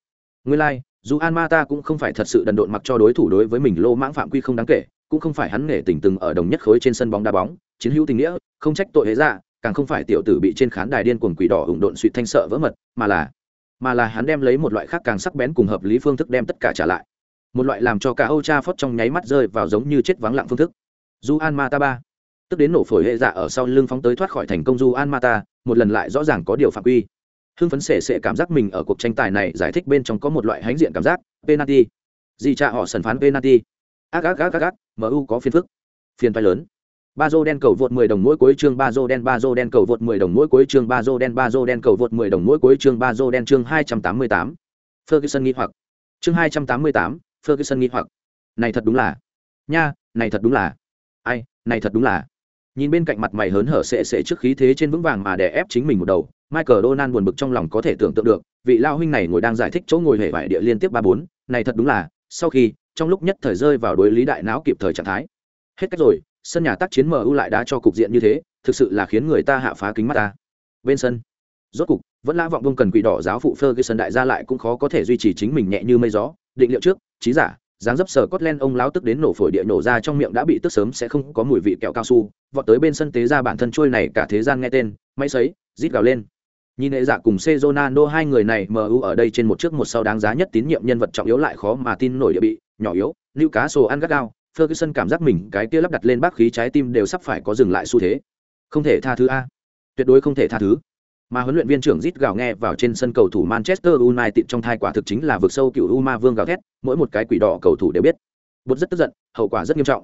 Nguyên lai dù an ma ta cũng không phải thật sự đần độn mặc cho đối thủ đối với mình lô mãng phạm quy không đáng kể, cũng không phải hắn nể tình từng ở đồng nhất khối trên sân bóng đá bóng, chiến hữu tình nghĩa, không trách tội hệ ra dạ, càng không phải tiểu tử bị trên khán đài điên cuồng quỷ đỏ ủng độn suy thanh sợ vỡ mật, mà là mà là hắn đem lấy một loại khác càng sắc bén cùng hợp lý phương thức đem tất cả trả lại. Một loại làm cho cả âu cha phót trong nháy mắt rơi vào giống như chết vắng lặng phương thức. Du an mata ba, tức đến nổ phổi hệ dạ ở sau lưng phóng tới thoát khỏi thành công du an mata một lần lại rõ ràng có điều phạm quy hưng phấn sể sệ cảm giác mình ở cuộc tranh tài này giải thích bên trong có một loại hãnh diện cảm giác penalty gì cha họ sần phán penalty ác ác ác ác ác mu có phiên phức phiên toái lớn ba dô đen cầu vượt 10 đồng mỗi cuối chương ba dô đen ba dô đen cầu vượt 10 đồng mỗi cuối chương ba dô đen ba dô đen cầu vượt 10 đồng mỗi cuối chương ba dô đen chương 288. Ferguson nghi hoặc. Chương 288, Ferguson nghi hoặc. Này thật đúng là. Nha, này thật đúng là. Ai, này thật đúng là. Nhìn bên cạnh mặt mày hớn hở sệ sệ trước khí thế trên vững vàng mà đè ép chính mình một đầu, Michael Donan buồn bực trong lòng có thể tưởng tượng được, vị lao huynh này ngồi đang giải thích chỗ ngồi hệ vải địa liên tiếp ba bốn, này thật đúng là, sau khi, trong lúc nhất thời rơi vào đối lý đại não kịp thời trạng thái. Hết cách rồi, sân nhà tác chiến MU lại đá cho cục diện như thế, thực sự là khiến người ta hạ phá kính mắt ta. Bên sân, rốt cục, vẫn lã vọng vông cần quỷ đỏ giáo phụ Ferguson đại gia lại cũng khó có thể duy trì chính mình nhẹ như mây gió, định liệu trước, trí giả, dáng dấp sờ Scotland ông láo tức đến nổ phổi địa nổ ra trong miệng đã bị tức sớm sẽ không có mùi vị kẹo cao su, vọt tới bên sân tế ra bản thân trôi này cả thế gian nghe tên, máy sấy, rít gào lên. Nhìn hệ dạ cùng Cezonano hai người này MU ở đây trên một trước một sau đáng giá nhất tín nhiệm nhân vật trọng yếu lại khó mà tin nổi địa bị, nhỏ yếu, Newcastle ăn gắt gao, Ferguson cảm giác mình cái kia lắp đặt lên bác khí trái tim đều sắp phải có dừng lại xu thế. Không thể tha thứ a. Tuyệt đối không thể tha thứ. Mà huấn luyện viên trưởng rít gào nghe vào trên sân cầu thủ Manchester United trong thai quả thực chính là vực sâu cựu Uma Vương gào thét, mỗi một cái quỷ đỏ cầu thủ đều biết. bột rất tức giận, hậu quả rất nghiêm trọng.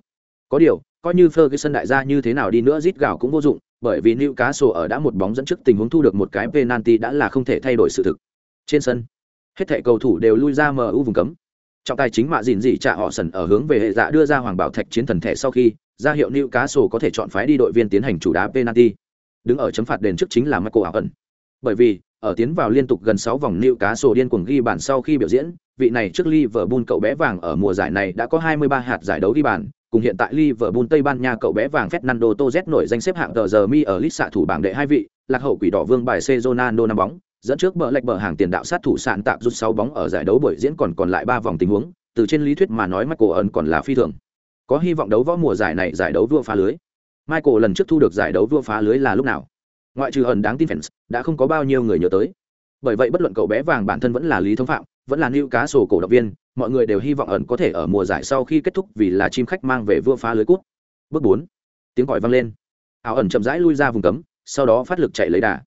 Có điều, coi như Ferguson đại gia như thế nào đi nữa rít gào cũng vô dụng, bởi vì Newcastle ở đã một bóng dẫn trước tình huống thu được một cái penalty đã là không thể thay đổi sự thực. Trên sân, hết thảy cầu thủ đều lui ra MU vùng cấm, trọng tài chính mạ dìn dị trả họ sần ở hướng về hệ dạ đưa ra hoàng bảo thạch chiến thần thẻ sau khi ra hiệu Newcastle cá có thể chọn phái đi đội viên tiến hành chủ đá penalty đứng ở chấm phạt đền trước chính là michael ảo ẩn bởi vì ở tiến vào liên tục gần sáu vòng nữ cá sổ điên cuồng ghi bàn sau khi biểu diễn vị này trước liverpool cậu bé vàng ở mùa giải này đã có 23 hạt giải đấu ghi bàn cùng hiện tại liverpool tây ban nha cậu bé vàng fernando torres nổi danh xếp hạng tờ giờ mi ở list xạ thủ bảng đệ hai vị lạc hậu quỷ đỏ vương bài c ronaldo năm bóng dẫn trước bờ lệch bờ hàng tiền đạo sát thủ sạn tạm rút 6 bóng ở giải đấu buổi diễn còn còn lại ba vòng tình huống, từ trên lý thuyết mà nói Michael ẩn còn là phi thường. Có hy vọng đấu võ mùa giải này giải đấu vua phá lưới. Michael lần trước thu được giải đấu vua phá lưới là lúc nào? Ngoại trừ ẩn đáng tin fans, đã không có bao nhiêu người nhớ tới. Bởi vậy bất luận cậu bé vàng bản thân vẫn là lý thông phạm, vẫn là Newcastle cá sổ cổ động viên, mọi người đều hy vọng ẩn có thể ở mùa giải sau khi kết thúc vì là chim khách mang về vua phá lưới cút. Bước bốn Tiếng gọi vang lên. Áo ẩn chậm rãi lui ra vùng cấm, sau đó phát lực chạy lấy đà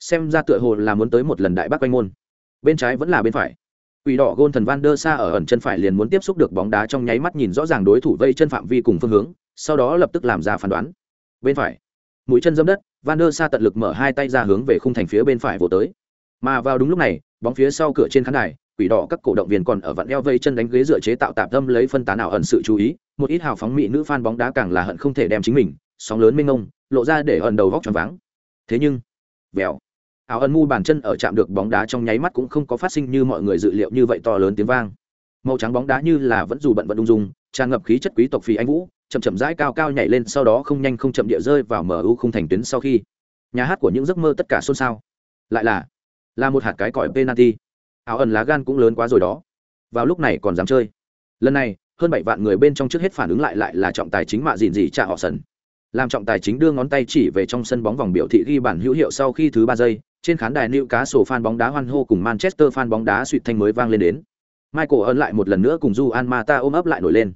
xem ra tựa hồ là muốn tới một lần đại bác quanh môn bên trái vẫn là bên phải Quỷ đỏ gôn thần Van der Sa ở ẩn chân phải liền muốn tiếp xúc được bóng đá trong nháy mắt nhìn rõ ràng đối thủ vây chân phạm vi cùng phương hướng, sau đó lập tức làm ra phán đoán. Bên phải, mũi chân dâm đất, Van der Sa tận lực mở hai tay ra hướng về khung thành phía bên phải vỗ tới. Mà vào đúng lúc này, bóng phía sau cửa trên khán đài, quỷ đỏ các cổ động viên còn ở vặn eo vây chân đánh ghế dựa chế tạo tạm tâm lấy phân tán ảo ẩn sự chú ý, một ít hào phóng mỹ nữ fan bóng đá càng là hận không thể đem chính mình, sóng lớn mênh ngông, lộ ra để ẩn đầu vóc tròn váng. Thế nhưng, vèo áo ẩn mu bàn chân ở chạm được bóng đá trong nháy mắt cũng không có phát sinh như mọi người dự liệu như vậy to lớn tiếng vang màu trắng bóng đá như là vẫn dù bận vận ung dung tràn ngập khí chất quý tộc phi anh vũ chậm chậm rãi cao cao nhảy lên, sau đó không nhanh không chậm địa rơi vào mu không thành tuyến sau khi. Nhà hát của những giấc mơ tất cả xôn xao. Lại là là một hạt cái còi penalty. Áo ẩn lá gan cũng lớn quá rồi đó. Vào lúc này còn dám chơi. Lần này, hơn bảy vạn người bên trong trước hết phản ứng lại lại là trọng tài chính mạ dìn gì trả họ sần. Làm trọng tài chính đưa ngón tay chỉ về trong sân bóng vòng biểu thị ghi bản hữu hiệu sau khi thứ ba giây, trên khán đài nữ cá sổ fan bóng đá hoan hô cùng manchester fan bóng đá suỵt thanh mới vang lên đến. Michael ân lại một lần nữa cùng du an mata ôm ấp lại nổi lên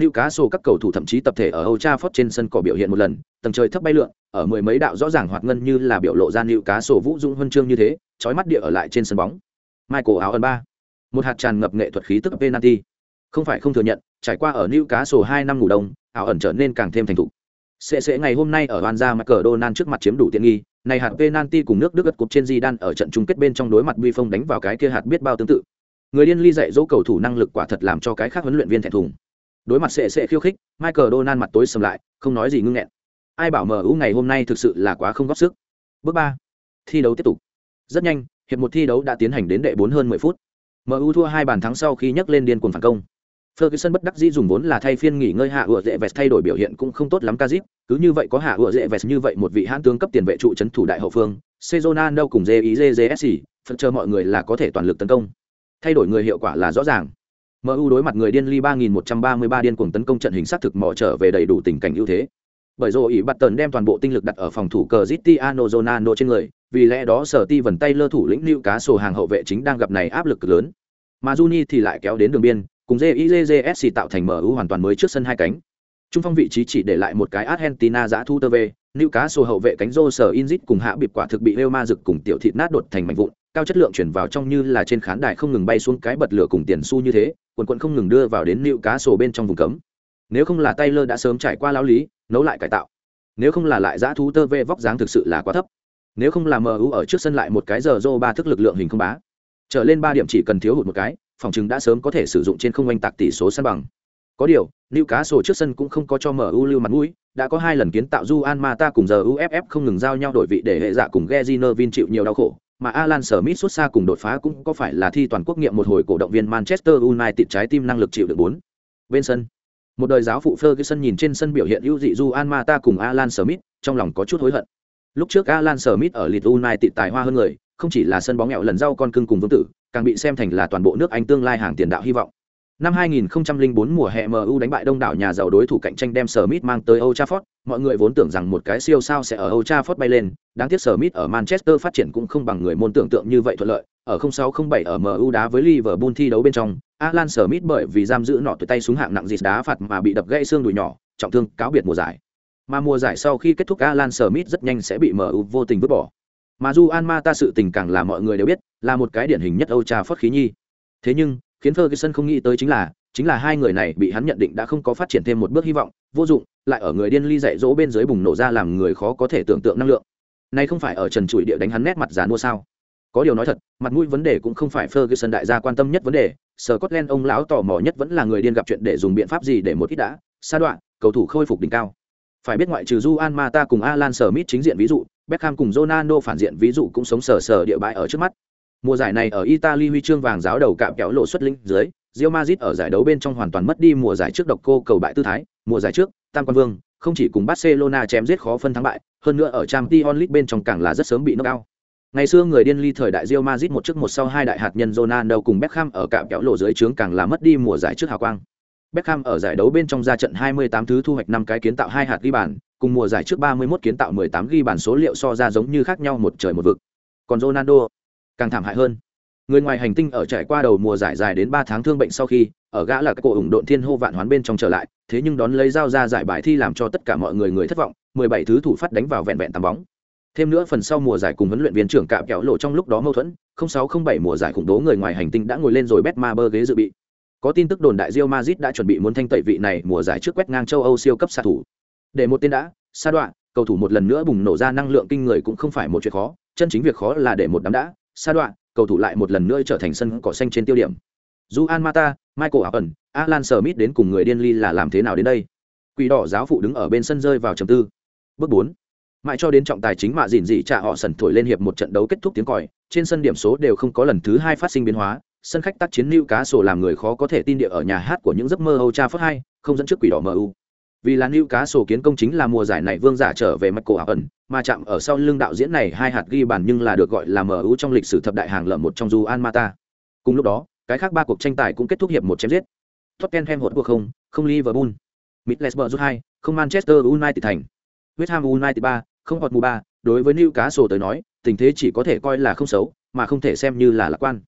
nữ cá sổ các cầu thủ thậm chí tập thể ở Old Trafford trên sân cỏ biểu hiện một lần tầng trời thấp bay lượn ở mười mấy đạo rõ ràng hoạt ngân như là biểu lộ ra nữ cá sổ vũ dũng huân chương như thế chói mắt địa ở lại trên sân bóng michael áo ấn ba một hạt tràn ngập nghệ thuật khí tức penalty không phải không thừa nhận trải qua ở nữ cá sổ hai năm ngủ đông ảo ẩn trở nên càng thêm thành thục sẽ sẽ ngày hôm nay ở hoàn gia mặt cờ Donald trước mặt chiếm đủ tiện nghi, này hạt penalty cùng nước Đức gật cục trên Zidane ở trận chung kết bên trong đối mặt Buffon đánh vào cái kia hạt biết bao tương tự. Người điên ly dạy dỗ cầu thủ năng lực quả thật làm cho cái khác huấn luyện viên thẹn thùng. Đối mặt sệ sệ khiêu khích, Michael donan mặt tối sầm lại, không nói gì ngưng nghẹn. Ai bảo MU ngày hôm nay thực sự là quá không góp sức. Bước ba, Thi đấu tiếp tục. Rất nhanh, hiệp một thi đấu đã tiến hành đến đệ bốn hơn mười phút. MU thua hai bàn thắng sau khi nhấc lên điên cuồng phản công. Ferguson bất đắc dĩ dùng vốn là thay phiên nghỉ ngơi hạ ủa dễ vẹt thay đổi biểu hiện cũng không tốt lắm Kazip, cứ như vậy có hạ ủa dễ vẹt như vậy một vị hãn tướng cấp tiền vệ trụ trấn thủ đại hậu phương, Sezona đâu cùng JIJJSC, phần chờ mọi người là có thể toàn lực tấn công. Thay đổi người hiệu quả là rõ ràng. MU đối mặt người điên ly 3133 điên cuồng tấn công trận hình sát thực mò trở về đầy đủ tình cảnh ưu thế. Bởi rồi ý bắt tần đem toàn bộ tinh lực đặt ở phòng thủ cờ Cristiano Ronaldo trên người, vì lẽ đó sở ti vần tay lơ thủ lĩnh lưu cá sổ hàng hậu vệ chính đang gặp này áp lực lớn. Mà Juni thì lại kéo đến đường biên, cùng JIJJSC tạo thành MU hoàn toàn mới trước sân hai cánh. Trung phong vị trí chỉ để lại một cái Argentina giã thu tơ về, Newcastle hậu vệ cánh rô sở Inzit cùng hạ bịp quả thực bị Real Madrid cùng tiểu thịt nát đột thành mảnh vụn, cao chất lượng chuyển vào trong như là trên khán đài không ngừng bay xuống cái bật lửa cùng tiền xu như thế, quần quần không ngừng đưa vào đến nịu cá sổ bên trong vùng cấm. Nếu không là Taylor đã sớm trải qua lao lý, nấu lại cải tạo. Nếu không là lại giã thú tơ vê vóc dáng thực sự là quá thấp. Nếu không là MU ở trước sân lại một cái giờ rô ba thức lực lượng hình không bá. Trở lên ba điểm chỉ cần thiếu hụt một cái, phòng chứng đã sớm có thể sử dụng trên không oanh tạc tỷ số sân bằng. Có điều, Newcastle trước sân cũng không có cho MU lưu mặt mũi, đã có hai lần kiến tạo Juan Mata cùng giờ UFF không ngừng giao nhau đổi vị để hệ dạ cùng Geziner Vin chịu nhiều đau khổ, mà Alan Smith xuất xa cùng đột phá cũng có phải là thi toàn quốc nghiệm một hồi cổ động viên Manchester United trái tim năng lực chịu được bốn. Bên sân, một đời giáo phụ Ferguson nhìn trên sân biểu hiện ưu dị Juan Mata cùng Alan Smith, trong lòng có chút hối hận. Lúc trước Alan Smith ở Leeds United tài hoa hơn người, không chỉ là sân bóng nghèo lần rau con cưng cùng vương tử, càng bị xem thành là toàn bộ nước Anh tương lai hàng tiền đạo hy vọng. Năm 2004 mùa hè MU đánh bại đông đảo nhà giàu đối thủ cạnh tranh đem Smith mang tới Old Trafford, mọi người vốn tưởng rằng một cái siêu sao sẽ ở Old Trafford bay lên, đáng tiếc Smith ở Manchester phát triển cũng không bằng người môn tưởng tượng như vậy thuận lợi, ở 0607 ở MU đá với Liverpool thi đấu bên trong, Alan Smith bởi vì giam giữ nọ tuổi tay súng hạng nặng dịt đá phạt mà bị đập gãy xương đùi nhỏ, trọng thương cáo biệt mùa giải. Mà mùa giải sau khi kết thúc Alan Smith rất nhanh sẽ bị MU vô tình vứt bỏ. Mà Ju Mata sự tình càng là mọi người đều biết, là một cái điển hình nhất Old Trafford khí nhi. Thế nhưng, khiến Ferguson không nghĩ tới chính là, chính là hai người này bị hắn nhận định đã không có phát triển thêm một bước hy vọng, vô dụng, lại ở người điên ly dạy dỗ bên dưới bùng nổ ra làm người khó có thể tưởng tượng năng lượng. Này không phải ở trần trụi địa đánh hắn nét mặt giàn mua sao? Có điều nói thật, mặt mũi vấn đề cũng không phải Ferguson đại gia quan tâm nhất vấn đề, Scotland ông lão tò mò nhất vẫn là người điên gặp chuyện để dùng biện pháp gì để một ít đã, sa đoạn, cầu thủ khôi phục đỉnh cao. Phải biết ngoại trừ Juan Mata cùng Alan Smith chính diện ví dụ, Beckham cùng Ronaldo phản diện ví dụ cũng sống sờ sờ địa bại ở trước mắt. Mùa giải này ở Italy huy chương vàng giáo đầu cạm kéo lộ xuất linh dưới, Real Madrid ở giải đấu bên trong hoàn toàn mất đi mùa giải trước độc cô cầu bại tư thái, mùa giải trước, Tam Quan Vương không chỉ cùng Barcelona chém giết khó phân thắng bại, hơn nữa ở Champions League bên trong càng là rất sớm bị knock out. Ngày xưa người điên ly thời đại Real Madrid một trước một sau hai đại hạt nhân Ronaldo cùng Beckham ở cạm kéo lộ dưới trướng càng là mất đi mùa giải trước hào quang. Beckham ở giải đấu bên trong ra trận 28 thứ thu hoạch 5 cái kiến tạo hai hạt ghi bàn, cùng mùa giải trước 31 kiến tạo 18 ghi bàn số liệu so ra giống như khác nhau một trời một vực. Còn Ronaldo càng thảm hại hơn. Người ngoài hành tinh ở trải qua đầu mùa giải dài đến ba tháng thương bệnh sau khi, ở gã là các cổ ủng độn thiên hô vạn hoán bên trong trở lại, thế nhưng đón lấy dao ra giải bài thi làm cho tất cả mọi người người thất vọng, 17 thứ thủ phát đánh vào vẹn vẹn tắm bóng. Thêm nữa phần sau mùa giải cùng huấn luyện viên trưởng cạm kéo lộ trong lúc đó mâu thuẫn, 0607 mùa giải khủng bố người ngoài hành tinh đã ngồi lên rồi Betmaber ghế dự bị. Có tin tức đồn đại Real Madrid đã chuẩn bị muốn thanh tẩy vị này mùa giải trước quét ngang châu Âu siêu cấp xạ thủ. Để một tên đã, sa đoạn, cầu thủ một lần nữa bùng nổ ra năng lượng kinh người cũng không phải một chuyện khó, chân chính việc khó là để một đám đã, sa đoạn, cầu thủ lại một lần nữa trở thành sân cỏ xanh trên tiêu điểm. Juan Mata, Michael Owen, Alan Smith đến cùng người điên ly là làm thế nào đến đây? Quỷ đỏ giáo phụ đứng ở bên sân rơi vào trầm tư. Bước 4. Mãi cho đến trọng tài chính mạ dỉn dị trả họ sần thổi lên hiệp một trận đấu kết thúc tiếng còi, trên sân điểm số đều không có lần thứ hai phát sinh biến hóa, sân khách tác chiến lưu cá sổ làm người khó có thể tin địa ở nhà hát của những giấc mơ Âu Cha Phất hai, không dẫn trước quỷ đỏ MU. Vì là nữ cá sổ kiến công chính là mùa giải này vương giả trở về mặt cổ ảo ẩn, mà chạm ở sau lưng đạo diễn này hai hạt ghi bàn nhưng là được gọi là MU trong lịch sử thập đại hàng lợm một trong Juan Mata. Cùng lúc đó, Cái khác ba cuộc tranh tài cũng kết thúc hiệp một chém giết. Tottenham hột cuộc không, không Liverpool. Middlesbrough rút hai, không Manchester United thành. West Ham United ba, không Hotub ba. đối với nữ cá sổ tới nói, tình thế chỉ có thể coi là không xấu, mà không thể xem như là lạc quan.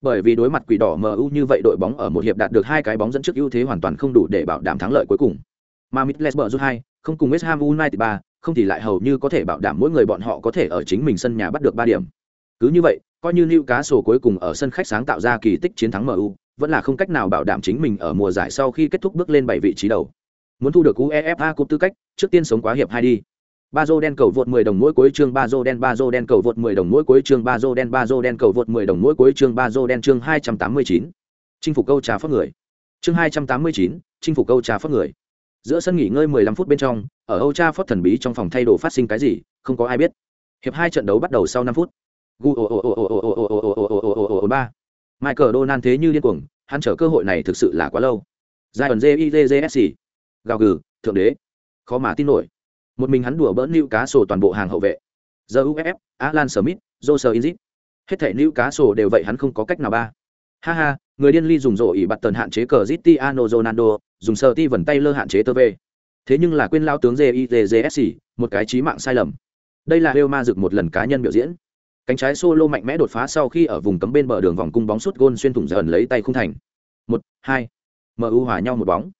Bởi vì đối mặt quỷ đỏ MU như vậy đội bóng ở một hiệp đạt được hai cái bóng dẫn trước ưu thế hoàn toàn không đủ để bảo đảm thắng lợi cuối cùng. Mà Middlesbrough rút 2, không cùng West Ham United 3, không thì lại hầu như có thể bảo đảm mỗi người bọn họ có thể ở chính mình sân nhà bắt được 3 điểm. Cứ như vậy, coi như Newcastle cuối cùng ở sân khách sáng tạo ra kỳ tích chiến thắng MU, vẫn là không cách nào bảo đảm chính mình ở mùa giải sau khi kết thúc bước lên 7 vị trí đầu. Muốn thu được UEFA Cup tư cách, trước tiên sống quá hiệp hai đi. Bazo đen cầu vượt 10 đồng mỗi cuối chương Bazo đen Bazo đen cầu vượt 10 đồng mỗi cuối chương Bazo đen Bazo đen cầu vượt 10 đồng mỗi cuối chương Bazo đen chương 289. Chinh phục câu trà phát người. Chương 289, chinh phục câu trà phát người. Giữa sân nghỉ ngơi 15 phút bên trong, ở Âu Tra Phất thần bí trong phòng thay đồ phát sinh cái gì, không có ai biết. Hiệp hai trận đấu bắt đầu sau 5 phút. ba Michael Donan thế như điên cuồng, hắn chờ cơ hội này thực sự là quá lâu. Zion JIJJSC. Gào gừ, thượng đế. Khó mà tin nổi một mình hắn đùa bỡn lưu cá sổ toàn bộ hàng hậu vệ giờ uff alan smith joseph inzit hết thể lưu cá sổ đều vậy hắn không có cách nào ba ha ha người điên ly dùng rổ ỉ bặt tần hạn chế cờ zitiano ronaldo dùng sờ ti vần tay lơ hạn chế tơ v thế nhưng là quên lao tướng gizsc một cái trí mạng sai lầm. Đây là Real Madrid một lần cá nhân biểu diễn. Cánh trái solo mạnh mẽ đột phá sau khi ở vùng cấm bên bờ đường vòng cung bóng sút gôn xuyên thủng dần lấy tay không thành. Một hai mu hòa nhau một bóng.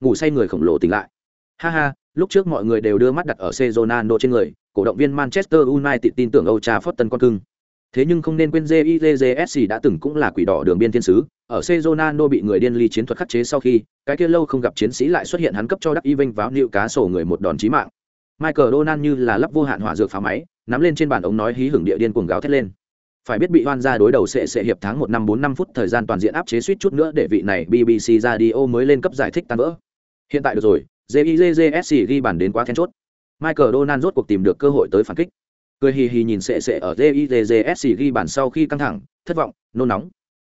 Ngủ say người khổng lồ tỉnh lại. Ha ha lúc trước mọi người đều đưa mắt đặt ở C Ronaldo trên người, cổ động viên Manchester United tin tưởng Âu trà phót tân con cưng. Thế nhưng không nên quên jizsc đã từng cũng là quỷ đỏ đường biên thiên sứ, ở Cezonano bị người điên ly chiến thuật khắc chế sau khi, cái kia lâu không gặp chiến sĩ lại xuất hiện hắn cấp cho Đắc Y Vinh váo nịu cá sổ người một đòn chí mạng. Michael Donan như là lắp vô hạn hỏa dược phá máy, nắm lên trên bàn ống nói hí hưởng địa điên cuồng gáo thét lên. Phải biết bị hoan ra đối đầu sẽ sẽ hiệp tháng một năm bốn năm phút thời gian toàn diện áp chế suýt chút nữa để vị này BBC Radio mới lên cấp giải thích tan vỡ. Hiện tại được rồi, jizsc ghi bàn đến quá then chốt. Michael Donan rốt cuộc tìm được cơ hội tới phản kích. Cười hì hì nhìn sệ sệ ở JIJJSC ghi bản sau khi căng thẳng, thất vọng, nôn nóng.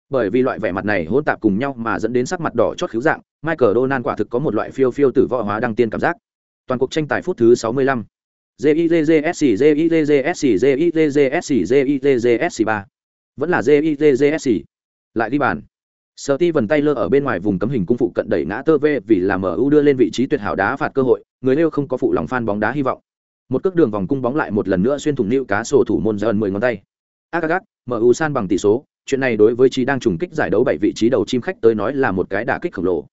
Bởi vì loại vẻ mặt này hỗn tạp cùng nhau mà dẫn đến sắc mặt đỏ chót khiếu dạng, Michael Donan quả thực có một loại phiêu phiêu tử võ hóa đăng tiên cảm giác. Toàn cuộc tranh tài phút thứ 65. JIJJSC JIJJSC JIJJSC JIJJSC 3. Vẫn là JIJJSC. Lại ghi bàn. Sở Ti vần tay lơ ở bên ngoài vùng cấm hình cung phụ cận đẩy ngã tơ vê vì làm MU đưa lên vị trí tuyệt hảo đá phạt cơ hội, người nêu không có phụ lòng fan bóng đá hy vọng. Một cước đường vòng cung bóng lại một lần nữa xuyên thủng nịu cá sổ thủ môn dần 10 ngón tay. Agagat, MU san bằng tỷ số, chuyện này đối với trí đang trùng kích giải đấu bảy vị trí đầu chim khách tới nói là một cái đả kích khổng lồ.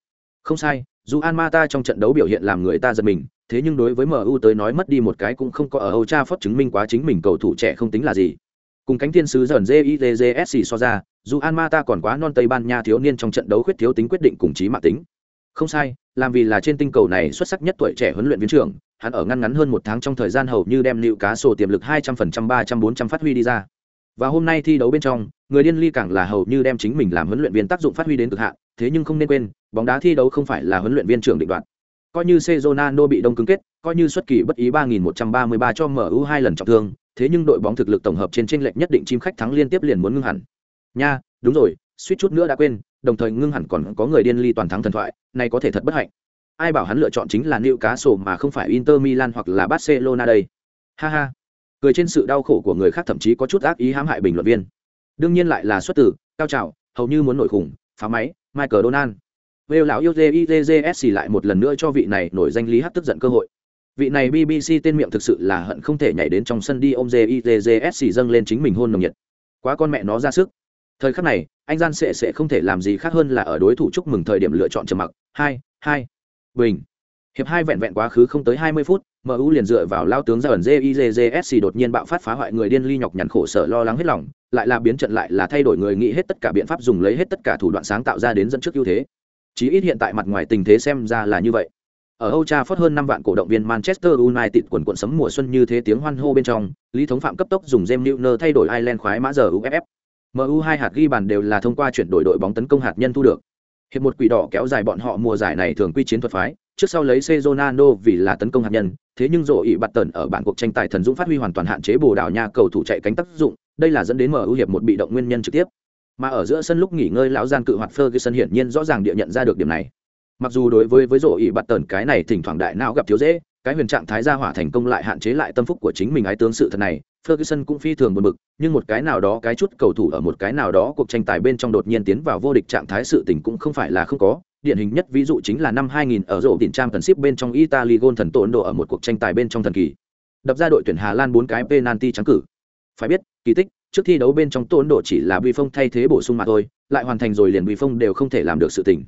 Không sai, dù An Mata trong trận đấu biểu hiện làm người ta giật mình, thế nhưng đối với MU tới nói mất đi một cái cũng không có ở Old Trafford chứng minh quá chính mình cầu thủ trẻ không tính là gì. Cùng cánh thiên sứ dần JITJSC so ra, dù An Mata còn quá non Tây Ban Nha thiếu niên trong trận đấu khuyết thiếu tính quyết định cùng trí mạng tính. Không sai, làm vì là trên tinh cầu này xuất sắc nhất tuổi trẻ huấn luyện viên trưởng, hắn ở ngăn ngắn hơn một tháng trong thời gian hầu như đem nịu cá sổ tiềm lực 200% 300-400 phát huy đi ra. Và hôm nay thi đấu bên trong, người điên ly càng là hầu như đem chính mình làm huấn luyện viên tác dụng phát huy đến cực hạn, thế nhưng không nên quên, bóng đá thi đấu không phải là huấn luyện viên trưởng định đoạt. Coi như Cezonano bị đông cứng kết, coi như xuất kỳ bất ý 3133 cho MU hai lần trọng thương, thế nhưng đội bóng thực lực tổng hợp trên chênh lệch nhất định chim khách thắng liên tiếp liền muốn ngưng hẳn. Nha, đúng rồi, suýt chút nữa đã quên, đồng thời ngưng hẳn còn có người điên ly toàn thắng thần thoại, này có thể thật bất hạnh. Ai bảo hắn lựa chọn chính là Newcastle mà không phải Inter Milan hoặc là Barcelona đây. Ha ha. Cười trên sự đau khổ của người khác thậm chí có chút ác ý hãm hại bình luận viên. Đương nhiên lại là xuất tử, cao trào, hầu như muốn nổi khủng, phá máy, Michael Donan. Vêu lão Izezs lại một lần nữa cho vị này nổi danh lý hát tức giận cơ hội vị này bbc tên miệng thực sự là hận không thể nhảy đến trong sân đi ôm jizs dâng lên chính mình hôn nồng nhiệt quá con mẹ nó ra sức thời khắc này anh gian sẽ sẽ không thể làm gì khác hơn là ở đối thủ chúc mừng thời điểm lựa chọn trầm mặc hai hai bình hiệp hai vẹn vẹn quá khứ không tới hai mươi phút mu liền dựa vào lao tướng ra ẩn jizs đột nhiên bạo phát phá hoại người điên ly nhọc nhằn khổ sở lo lắng hết lòng lại là biến trận lại là thay đổi người nghĩ hết tất cả biện pháp dùng lấy hết tất cả thủ đoạn sáng tạo ra đến dẫn trước ưu thế chí ít hiện tại mặt ngoài tình thế xem ra là như vậy ở Âu Trafford hơn năm vạn cổ động viên Manchester United quần quần sấm mùa xuân như thế tiếng hoan hô bên trong, Lý Thống Phạm cấp tốc dùng James Milner thay đổi Ireland khoái mã giờ UFF. MU hai hạt ghi bàn đều là thông qua chuyển đổi đội bóng tấn công hạt nhân thu được. Hiệp một quỷ đỏ kéo dài bọn họ mùa giải này thường quy chiến thuật phái, trước sau lấy Cezonano vì là tấn công hạt nhân, thế nhưng rộ ỷ bạt tần ở bản cuộc tranh tài thần dũng phát huy hoàn toàn hạn chế bồ đảo nha cầu thủ chạy cánh tác dụng, đây là dẫn đến MU hiệp một bị động nguyên nhân trực tiếp. Mà ở giữa sân lúc nghỉ ngơi lão gian cự hoạt Ferguson hiển nhiên rõ ràng địa nhận ra được điểm này mặc dù đối với với rổ ỉ bạt tần cái này thỉnh thoảng đại não gặp thiếu dễ cái huyền trạng thái gia hỏa thành công lại hạn chế lại tâm phúc của chính mình ái tướng sự thật này Ferguson cũng phi thường buồn bực, nhưng một cái nào đó cái chút cầu thủ ở một cái nào đó cuộc tranh tài bên trong đột nhiên tiến vào vô địch trạng thái sự tình cũng không phải là không có. Điển hình nhất ví dụ chính là năm 2000 ở rổ tiền trang ship bên trong Italy gôn thần tổn độ ở một cuộc tranh tài bên trong thần kỳ. Đập ra đội tuyển Hà Lan bốn cái penalty trắng cử. Phải biết, kỳ tích, trước thi đấu bên trong tổn độ chỉ là Bùi Phong thay thế bổ sung mà thôi, lại hoàn thành rồi liền Bùi Phong đều không thể làm được sự tình.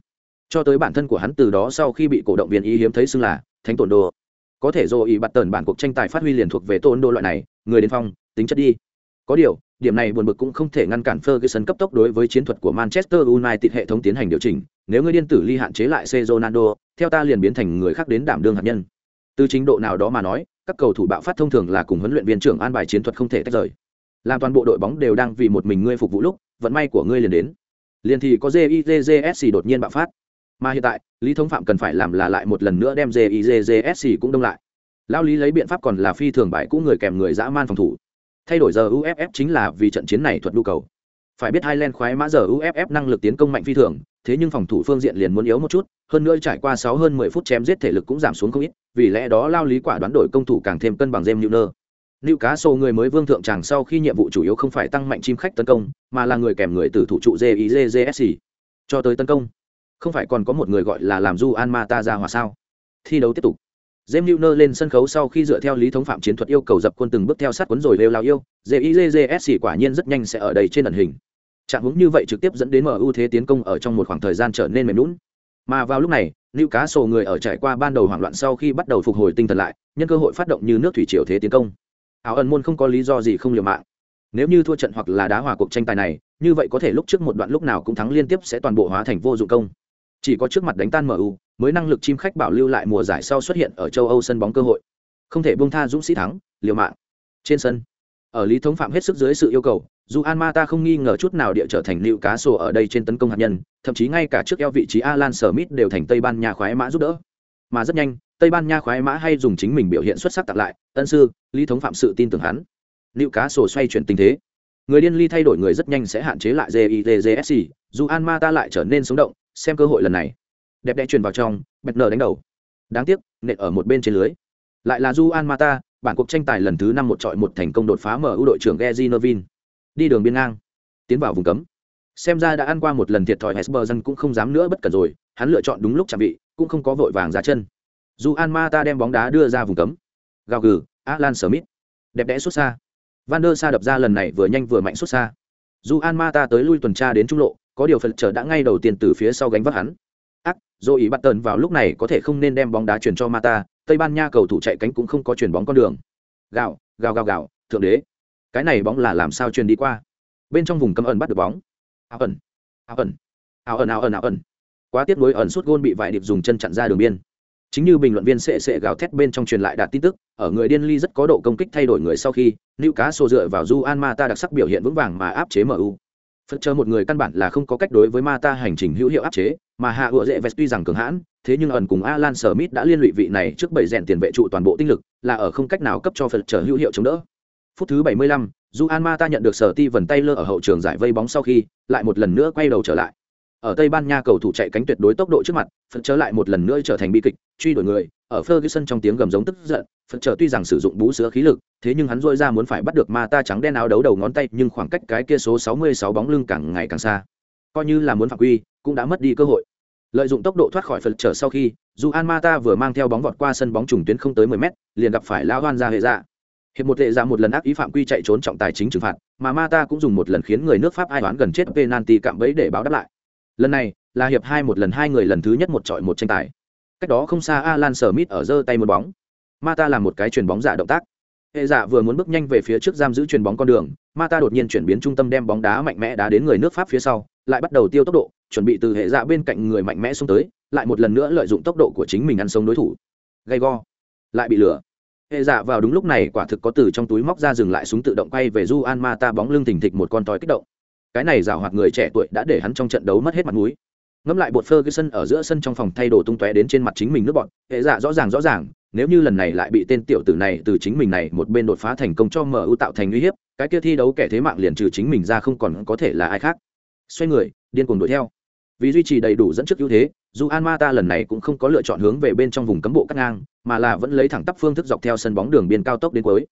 Cho tới bản thân của hắn từ đó sau khi bị cổ động viên ý hiếm thấy xưng là thánh tổn độ có thể rồi ý bật tần bản cuộc tranh tài phát huy liền thuộc về tôn đô loại này, người đến phong, tính chất đi. Có điều, điểm này buồn bực cũng không thể ngăn cản Ferguson cấp tốc đối với chiến thuật của Manchester United hệ thống tiến hành điều chỉnh, nếu người điên tử ly hạn chế lại C Ronaldo theo ta liền biến thành người khác đến đảm đương hạt nhân. Từ chính độ nào đó mà nói, các cầu thủ bạo phát thông thường là cùng huấn luyện viên trưởng an bài chiến thuật không thể tách rời. Làm toàn bộ đội bóng đều đang vì một mình ngươi phục vụ lúc, vận may của ngươi liền đến. Liền thì có JIJJSC đột nhiên bạo phát mà hiện tại lý thống phạm cần phải làm là lại một lần nữa đem JIJJSC cũng đông lại lao lý lấy biện pháp còn là phi thường bại cũ người kèm người dã man phòng thủ thay đổi giờ uff chính là vì trận chiến này thuật nhu cầu phải biết Highland khoái mã giờ UFF năng lực tiến công mạnh phi thường, thế nhưng phòng thủ phương diện liền muốn yếu một chút, hơn nữa trải qua 6 hơn 10 phút chém giết thể lực cũng giảm xuống không ít, vì lẽ đó lao lý quả đoán đổi công thủ càng thêm cân bằng James Newner. Newcastle người mới vương thượng chàng sau khi nhiệm vụ chủ yếu không phải tăng mạnh chim khách tấn công, mà là người kèm người từ thủ trụ JIJJSC. Cho tới tấn công, không phải còn có một người gọi là làm Juan Mata ra hòa sao? Thi đấu tiếp tục. James Newner lên sân khấu sau khi dựa theo lý thống phạm chiến thuật yêu cầu dập quân từng bước theo sát quấn rồi lêu lao yêu, JIJJSC quả nhiên rất nhanh sẽ ở đây trên ẩn hình. Trạng huống như vậy trực tiếp dẫn đến MU thế tiến công ở trong một khoảng thời gian trở nên mềm nhũn. Mà vào lúc này, Newcastle người ở trải qua ban đầu hoảng loạn sau khi bắt đầu phục hồi tinh thần lại, nhân cơ hội phát động như nước thủy triều thế tiến công. Áo ẩn môn không có lý do gì không liều mạng. Nếu như thua trận hoặc là đá hòa cuộc tranh tài này, như vậy có thể lúc trước một đoạn lúc nào cũng thắng liên tiếp sẽ toàn bộ hóa thành vô dụng công. Chỉ có trước mặt đánh tan MU, mới năng lực chim khách bảo lưu lại mùa giải sau xuất hiện ở châu Âu sân bóng cơ hội. Không thể buông tha dũng sĩ thắng, liều mạng. Trên sân, ở lý thống phạm hết sức dưới sự yêu cầu, dù An Mata không nghi ngờ chút nào địa trở thành liệu cá sổ ở đây trên tấn công hạt nhân, thậm chí ngay cả trước eo vị trí Alan Smith đều thành Tây Ban Nha khoái mã giúp đỡ. Mà rất nhanh, Tây Ban Nha khoái mã hay dùng chính mình biểu hiện xuất sắc tặng lại, ân sư, lý thống phạm sự tin tưởng hắn. Liệu cá sổ xoay chuyển tình thế. Người điên ly thay đổi người rất nhanh sẽ hạn chế lại JITJSC, dù An Mata lại trở nên sống động, xem cơ hội lần này. Đẹp đẽ truyền vào trong, bẹt nở đánh đầu. Đáng tiếc, nện ở một bên trên lưới. Lại là Juan Mata, bản cuộc tranh tài lần thứ năm một trọi một thành công đột phá mở ưu đội trưởng Gezi Novin đi đường biên ngang, tiến vào vùng cấm. Xem ra đã ăn qua một lần thiệt thòi Hesbergen cũng không dám nữa bất cẩn rồi, hắn lựa chọn đúng lúc chạm vị, cũng không có vội vàng ra chân. Juan Mata đem bóng đá đưa ra vùng cấm. Gào gừ, Alan Smith. Đẹp đẽ xuất xa. Van der Sa đập ra lần này vừa nhanh vừa mạnh xuất xa. Juan Mata tới lui tuần tra đến trung lộ có điều phật trở đã ngay đầu tiên từ phía sau gánh vác hắn. Ác dô ý bắt tần vào lúc này có thể không nên đem bóng đá chuyển cho mata tây ban nha cầu thủ chạy cánh cũng không có chuyển bóng con đường. Gạo gào gào gào thượng đế. Cái này bóng là làm sao truyền đi qua? Bên trong vùng cấm ẩn bắt được bóng. Áo ẩn áo ẩn áo ẩn áo ẩn áo ẩn. Quá tiếc nuối ẩn suốt gôn bị vải điệp dùng chân chặn ra đường biên. Chính như bình luận viên sệ sệ gào thét bên trong truyền lại đạt tin tức, ở người điên ly rất có độ công kích thay đổi người sau khi nữ cá sổ dựa vào du an mata đặc sắc biểu hiện vững vàng mà áp chế mu phật chờ một người căn bản là không có cách đối với ma ta hành trình hữu hiệu áp chế mà hạ ựa dễ vest tuy rằng cường hãn thế nhưng ẩn cùng alan smith đã liên lụy vị này trước bảy rèn tiền vệ trụ toàn bộ tinh lực là ở không cách nào cấp cho phật chờ hữu hiệu chống đỡ. Phút thứ 75, dù an ma ta nhận được sở ti vần tay lơ ở hậu trường giải vây bóng sau khi lại một lần nữa quay đầu trở lại ở tây ban nha cầu thủ chạy cánh tuyệt đối tốc độ trước mặt, phật trở lại một lần nữa trở thành bi kịch, truy đuổi người, ở ferguson trong tiếng gầm giống tức giận, phật trở tuy rằng sử dụng bú sữa khí lực, thế nhưng hắn dội ra muốn phải bắt được ma ta trắng đen áo đấu đầu ngón tay, nhưng khoảng cách cái kia số 66 bóng lưng càng ngày càng xa. Coi như là muốn phạm quy, cũng đã mất đi cơ hội. Lợi dụng tốc độ thoát khỏi phật trở sau khi dù an mata vừa mang theo bóng vọt qua sân bóng trùng tuyến không tới 10 mét, liền gặp phải lao hoan ra hệ ra hiệp một hệ ra dạ một lần ác ý phạm quy chạy trốn trọng tài chính trừng phạt, mà mata cũng dùng một lần khiến người nước pháp ai đoán gần chết penalty cạm bẫy để báo đáp lại lần này là hiệp hai một lần, hai người lần thứ nhất một trọi một tranh tài. Cách đó không xa alan smith ở giơ tay một bóng. Mata làm một cái chuyền bóng giả động tác. Hệ giả vừa muốn bước nhanh về phía trước giam giữ chuyền bóng con đường, mata đột nhiên chuyển biến trung tâm đem bóng đá mạnh mẽ đá đến người nước pháp phía sau, lại bắt đầu tiêu tốc độ, chuẩn bị từ hệ giả bên cạnh người mạnh mẽ xuống tới, lại một lần nữa lợi dụng tốc độ của chính mình ăn sống đối thủ. Gay go. Lại bị lửa hệ giả vào đúng lúc này, quả thực có từ trong túi móc ra dừng lại súng tự động quay về du an mata bóng lưng thình thịch một con tói kích động cái này rào hoạt người trẻ tuổi đã để hắn trong trận đấu mất hết mặt mũi. Ngẫm lại bột Ferguson ở giữa sân trong phòng thay đồ tung tóe đến trên mặt chính mình nước bọn hệ dạ rõ ràng rõ ràng nếu như lần này lại bị tên tiểu tử này từ chính mình này một bên đột phá thành công cho MU tạo thành uy hiếp cái kia thi đấu kẻ thế mạng liền trừ chính mình ra không còn có thể là ai khác. Xoay người điên cuồng đuổi theo. Vì duy trì đầy đủ dẫn trước ưu thế dù an mata lần này cũng không có lựa chọn hướng về bên trong vùng cấm bộ cắt ngang mà là vẫn lấy thẳng tắp phương thức dọc theo sân bóng đường biên cao tốc đến cuối.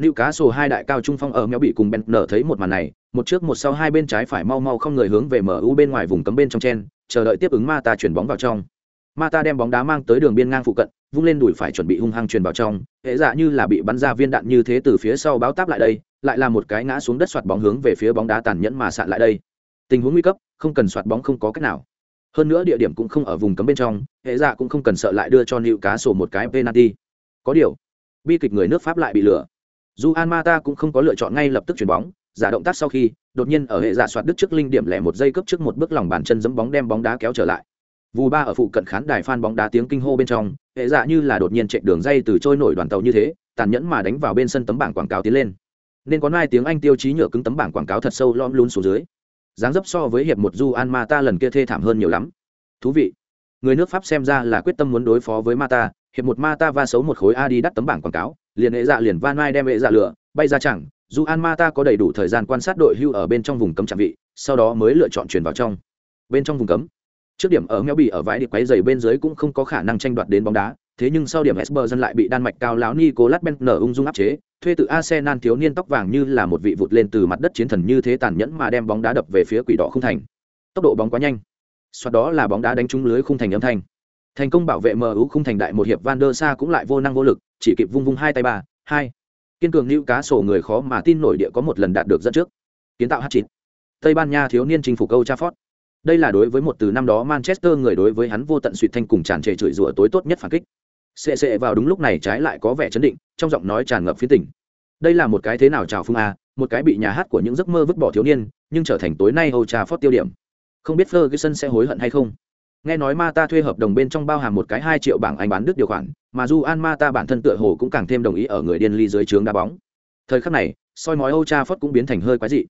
Newcastle cá hai đại cao trung phong ở méo bị cùng Bentner nở thấy một màn này, một trước một sau hai bên trái phải mau mau không người hướng về MU bên ngoài vùng cấm bên trong chen, chờ đợi tiếp ứng Mata chuyển bóng vào trong. Mata đem bóng đá mang tới đường biên ngang phụ cận, vung lên đùi phải chuẩn bị hung hăng truyền vào trong, hệ dạ như là bị bắn ra viên đạn như thế từ phía sau báo táp lại đây, lại là một cái ngã xuống đất xoạt bóng hướng về phía bóng đá tàn nhẫn mà sạn lại đây. Tình huống nguy cấp, không cần xoạt bóng không có cách nào. Hơn nữa địa điểm cũng không ở vùng cấm bên trong, hệ dạ cũng không cần sợ lại đưa cho Lưu cá sổ một cái penalty. Có điều, bi kịch người nước Pháp lại bị lừa dù an mata cũng không có lựa chọn ngay lập tức chuyển bóng giả động tác sau khi, đột nhiên ở hệ giả soạt đứt trước linh điểm lẻ một giây cấp trước một bước lòng bàn chân giẫm bóng đem bóng đá kéo trở lại. Vù ba ở phụ cận khán đài phan bóng đá tiếng kinh hô bên trong, hệ giả như là đột nhiên chạy đường dây từ trôi nổi đoàn tàu như thế, tàn nhẫn mà đánh vào bên sân tấm bảng quảng cáo tiến lên. Nên có hai tiếng anh tiêu chí nhựa cứng tấm bảng quảng cáo thật sâu lom luôn xuống dưới. Dáng dấp so với hiệp một du an mata lần kia thê thảm hơn nhiều lắm. Thú vị. Người nước pháp xem ra là quyết tâm muốn đối phó với mata, hiệp một mata va xấu một khối a đi đắt tấm bảng quảng cáo, liền hệ dạ liền van mai đem hệ dạ lửa, bay ra chẳng dù an ma ta có đầy đủ thời gian quan sát đội hưu ở bên trong vùng cấm trạm vị sau đó mới lựa chọn chuyển vào trong bên trong vùng cấm trước điểm ở mèo bị ở vãi điệp quấy dày bên dưới cũng không có khả năng tranh đoạt đến bóng đá thế nhưng sau điểm Esper dân lại bị đan mạch cao láo Nicolas Bentner ung dung áp chế, thuê từ Arsenal thiếu niên tóc vàng như là một vị vụt lên từ mặt đất chiến thần như thế tàn nhẫn mà đem bóng đá đập về phía quỷ đỏ không thành. Tốc độ bóng quá nhanh. Soạt đó là bóng đá đánh trúng lưới khung thành âm thanh. Thành công bảo vệ MU khung thành đại một hiệp Van der Sa cũng lại vô năng vô lực, chỉ kịp vung vung hai tay ba, hai kiên cường lưu cá sổ người khó mà tin nổi địa có một lần đạt được dẫn trước. Kiến tạo h chín tây ban nha thiếu niên chinh phục câu trafford. Đây là đối với một từ năm đó manchester người đối với hắn vô tận suy thanh cùng tràn trề chửi rủa tối tốt nhất phản kích. Sệ sệ vào đúng lúc này trái lại có vẻ chấn định, trong giọng nói tràn ngập phía tỉnh đây là một cái thế nào chào phương a à, một cái bị nhà hát của những giấc mơ vứt bỏ thiếu niên, nhưng trở thành tối nay Old Trafford tiêu điểm. Không biết Ferguson sẽ hối hận hay không? Nghe nói Mata thuê hợp đồng bên trong bao hàm một cái hai triệu bảng anh bán đứt điều khoản mà du an Mata bản thân tựa hồ cũng càng thêm đồng ý ở người điên ly dưới trướng đá bóng. Thời khắc này, soi mói Cha Phất cũng biến thành hơi quái dị.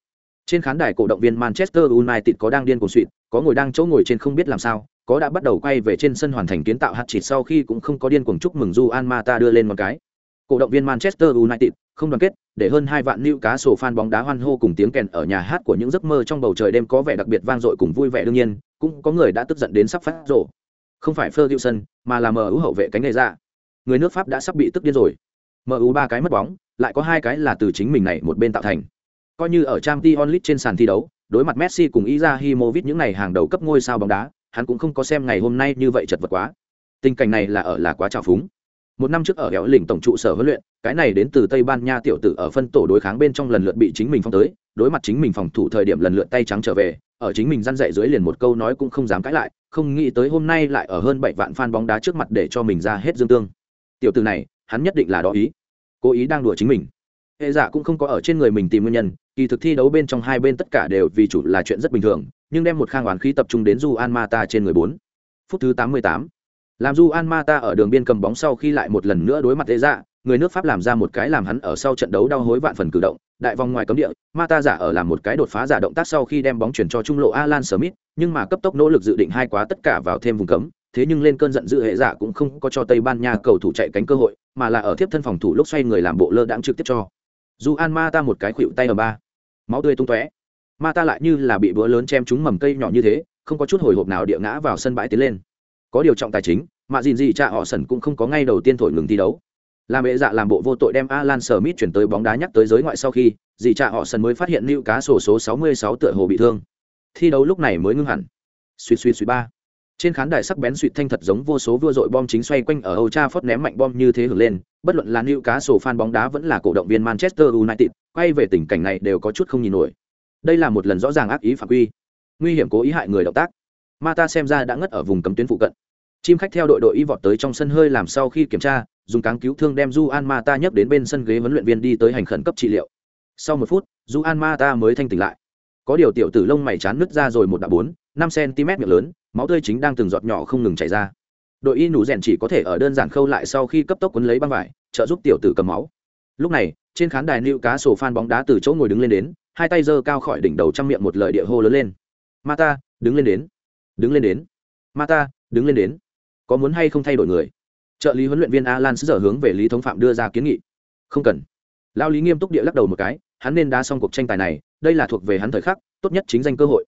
Trên khán đài cổ động viên Manchester United có đang điên cuồng suỵt có ngồi đang chỗ ngồi trên không biết làm sao, có đã bắt đầu quay về trên sân hoàn thành kiến tạo hạt chỉ sau khi cũng không có điên cuồng chúc mừng Du An Mata đưa lên một cái. Cổ động viên Manchester United không đoàn kết, để hơn hai vạn lưu cá sổ fan bóng đá hoan hô cùng tiếng kèn ở nhà hát của những giấc mơ trong bầu trời đêm có vẻ đặc biệt vang dội cùng vui vẻ đương nhiên, cũng có người đã tức giận đến sắp phát rổ. Không phải Ferguson, mà là MU hậu vệ cánh này ra người nước Pháp đã sắp bị tức điên rồi. MU ba cái mất bóng, lại có hai cái là từ chính mình này một bên tạo thành. Coi như ở Champions League trên sàn thi đấu, đối mặt Messi cùng Izahimovic những này hàng đầu cấp ngôi sao bóng đá, hắn cũng không có xem ngày hôm nay như vậy chật vật quá. Tình cảnh này là ở là quá trào phúng. Một năm trước ở hẻo lĩnh tổng trụ sở huấn luyện, cái này đến từ tây ban nha tiểu tử ở phân tổ đối kháng bên trong lần lượt bị chính mình phong tới, đối mặt chính mình phòng thủ thời điểm lần lượt tay trắng trở về, ở chính mình răn dậy dưới liền một câu nói cũng không dám cãi lại, không nghĩ tới hôm nay lại ở hơn bảy vạn fan bóng đá trước mặt để cho mình ra hết dương tương tiểu từ này, hắn nhất định là đó ý. Cố ý đang đùa chính mình. Hệ giả cũng không có ở trên người mình tìm nguyên nhân, kỳ thực thi đấu bên trong hai bên tất cả đều vì chủ là chuyện rất bình thường, nhưng đem một khang oán khí tập trung đến du an mata trên người bốn. Phút thứ tám mươi tám. Làm du an mata ở đường biên cầm bóng sau khi lại một lần nữa đối mặt hệ dạ người nước pháp làm ra một cái làm hắn ở sau trận đấu đau hối vạn phần cử động, đại vòng ngoài cấm địa, mata giả ở làm một cái đột phá giả động tác sau khi đem bóng chuyển cho trung lộ alan smith, nhưng mà cấp tốc nỗ lực dự định hai quá tất cả vào thêm vùng cấm thế nhưng lên cơn giận dữ hệ giả cũng không có cho tây ban nha cầu thủ chạy cánh cơ hội, mà là ở tiếp thân phòng thủ lúc xoay người làm bộ lơ đãng trực tiếp cho. Dù an mata một cái khuỵu tay ở ba. Máu tươi tung tóe. Mata lại như là bị búa lớn chém trúng mầm cây nhỏ như thế, không có chút hồi hộp nào địa ngã vào sân bãi tiến lên. Có điều trọng tài chính, mà dìn gì cha họ sần cũng không có ngay đầu tiên thổi ngừng thi đấu. Làm hệ dạ làm bộ vô tội đem alan smith chuyển tới bóng đá nhắc tới giới ngoại sau khi, dì cha họ sần mới phát hiện lưu cá sổ số 66 tựa hồ bị thương. Thi đấu lúc này mới ngưng hẳn. Suy suy suy ba trên khán đài sắc bén suy thanh thật giống vô số vua dội bom chính xoay quanh ở Âu Trafford ném mạnh bom như thế hưởng lên, bất luận là lưu cá sổ fan bóng đá vẫn là cổ động viên Manchester United, quay về tình cảnh này đều có chút không nhìn nổi. Đây là một lần rõ ràng ác ý phạm quy, nguy hiểm cố ý hại người động tác. Mata xem ra đã ngất ở vùng cấm tuyến phụ cận chim khách theo đội đội y vọt tới trong sân hơi làm sau khi kiểm tra dùng cáng cứu thương đem du an nhấc đến bên sân ghế huấn luyện viên đi tới hành khẩn cấp trị liệu sau một phút du an mới thanh tỉnh lại có điều tiểu tử lông mày chán nứt ra rồi một đạo bốn năm cm miệng lớn máu tươi chính đang từng giọt nhỏ không ngừng chảy ra. Đội y nụ rèn chỉ có thể ở đơn giản khâu lại sau khi cấp tốc quấn lấy băng vải, trợ giúp tiểu tử cầm máu. Lúc này, trên khán đài nữ cá sổ phan bóng đá từ chỗ ngồi đứng lên đến, hai tay giơ cao khỏi đỉnh đầu trong miệng một lời địa hô lớn lên. Mata, đứng lên đến. Đứng lên đến. Mata, đứng lên đến. Có muốn hay không thay đổi người? Trợ lý huấn luyện viên alan giờ hướng về lý thống phạm đưa ra kiến nghị. Không cần. Lao lý nghiêm túc địa lắc đầu một cái, hắn nên đá xong cuộc tranh tài này, đây là thuộc về hắn thời khắc, tốt nhất chính danh cơ hội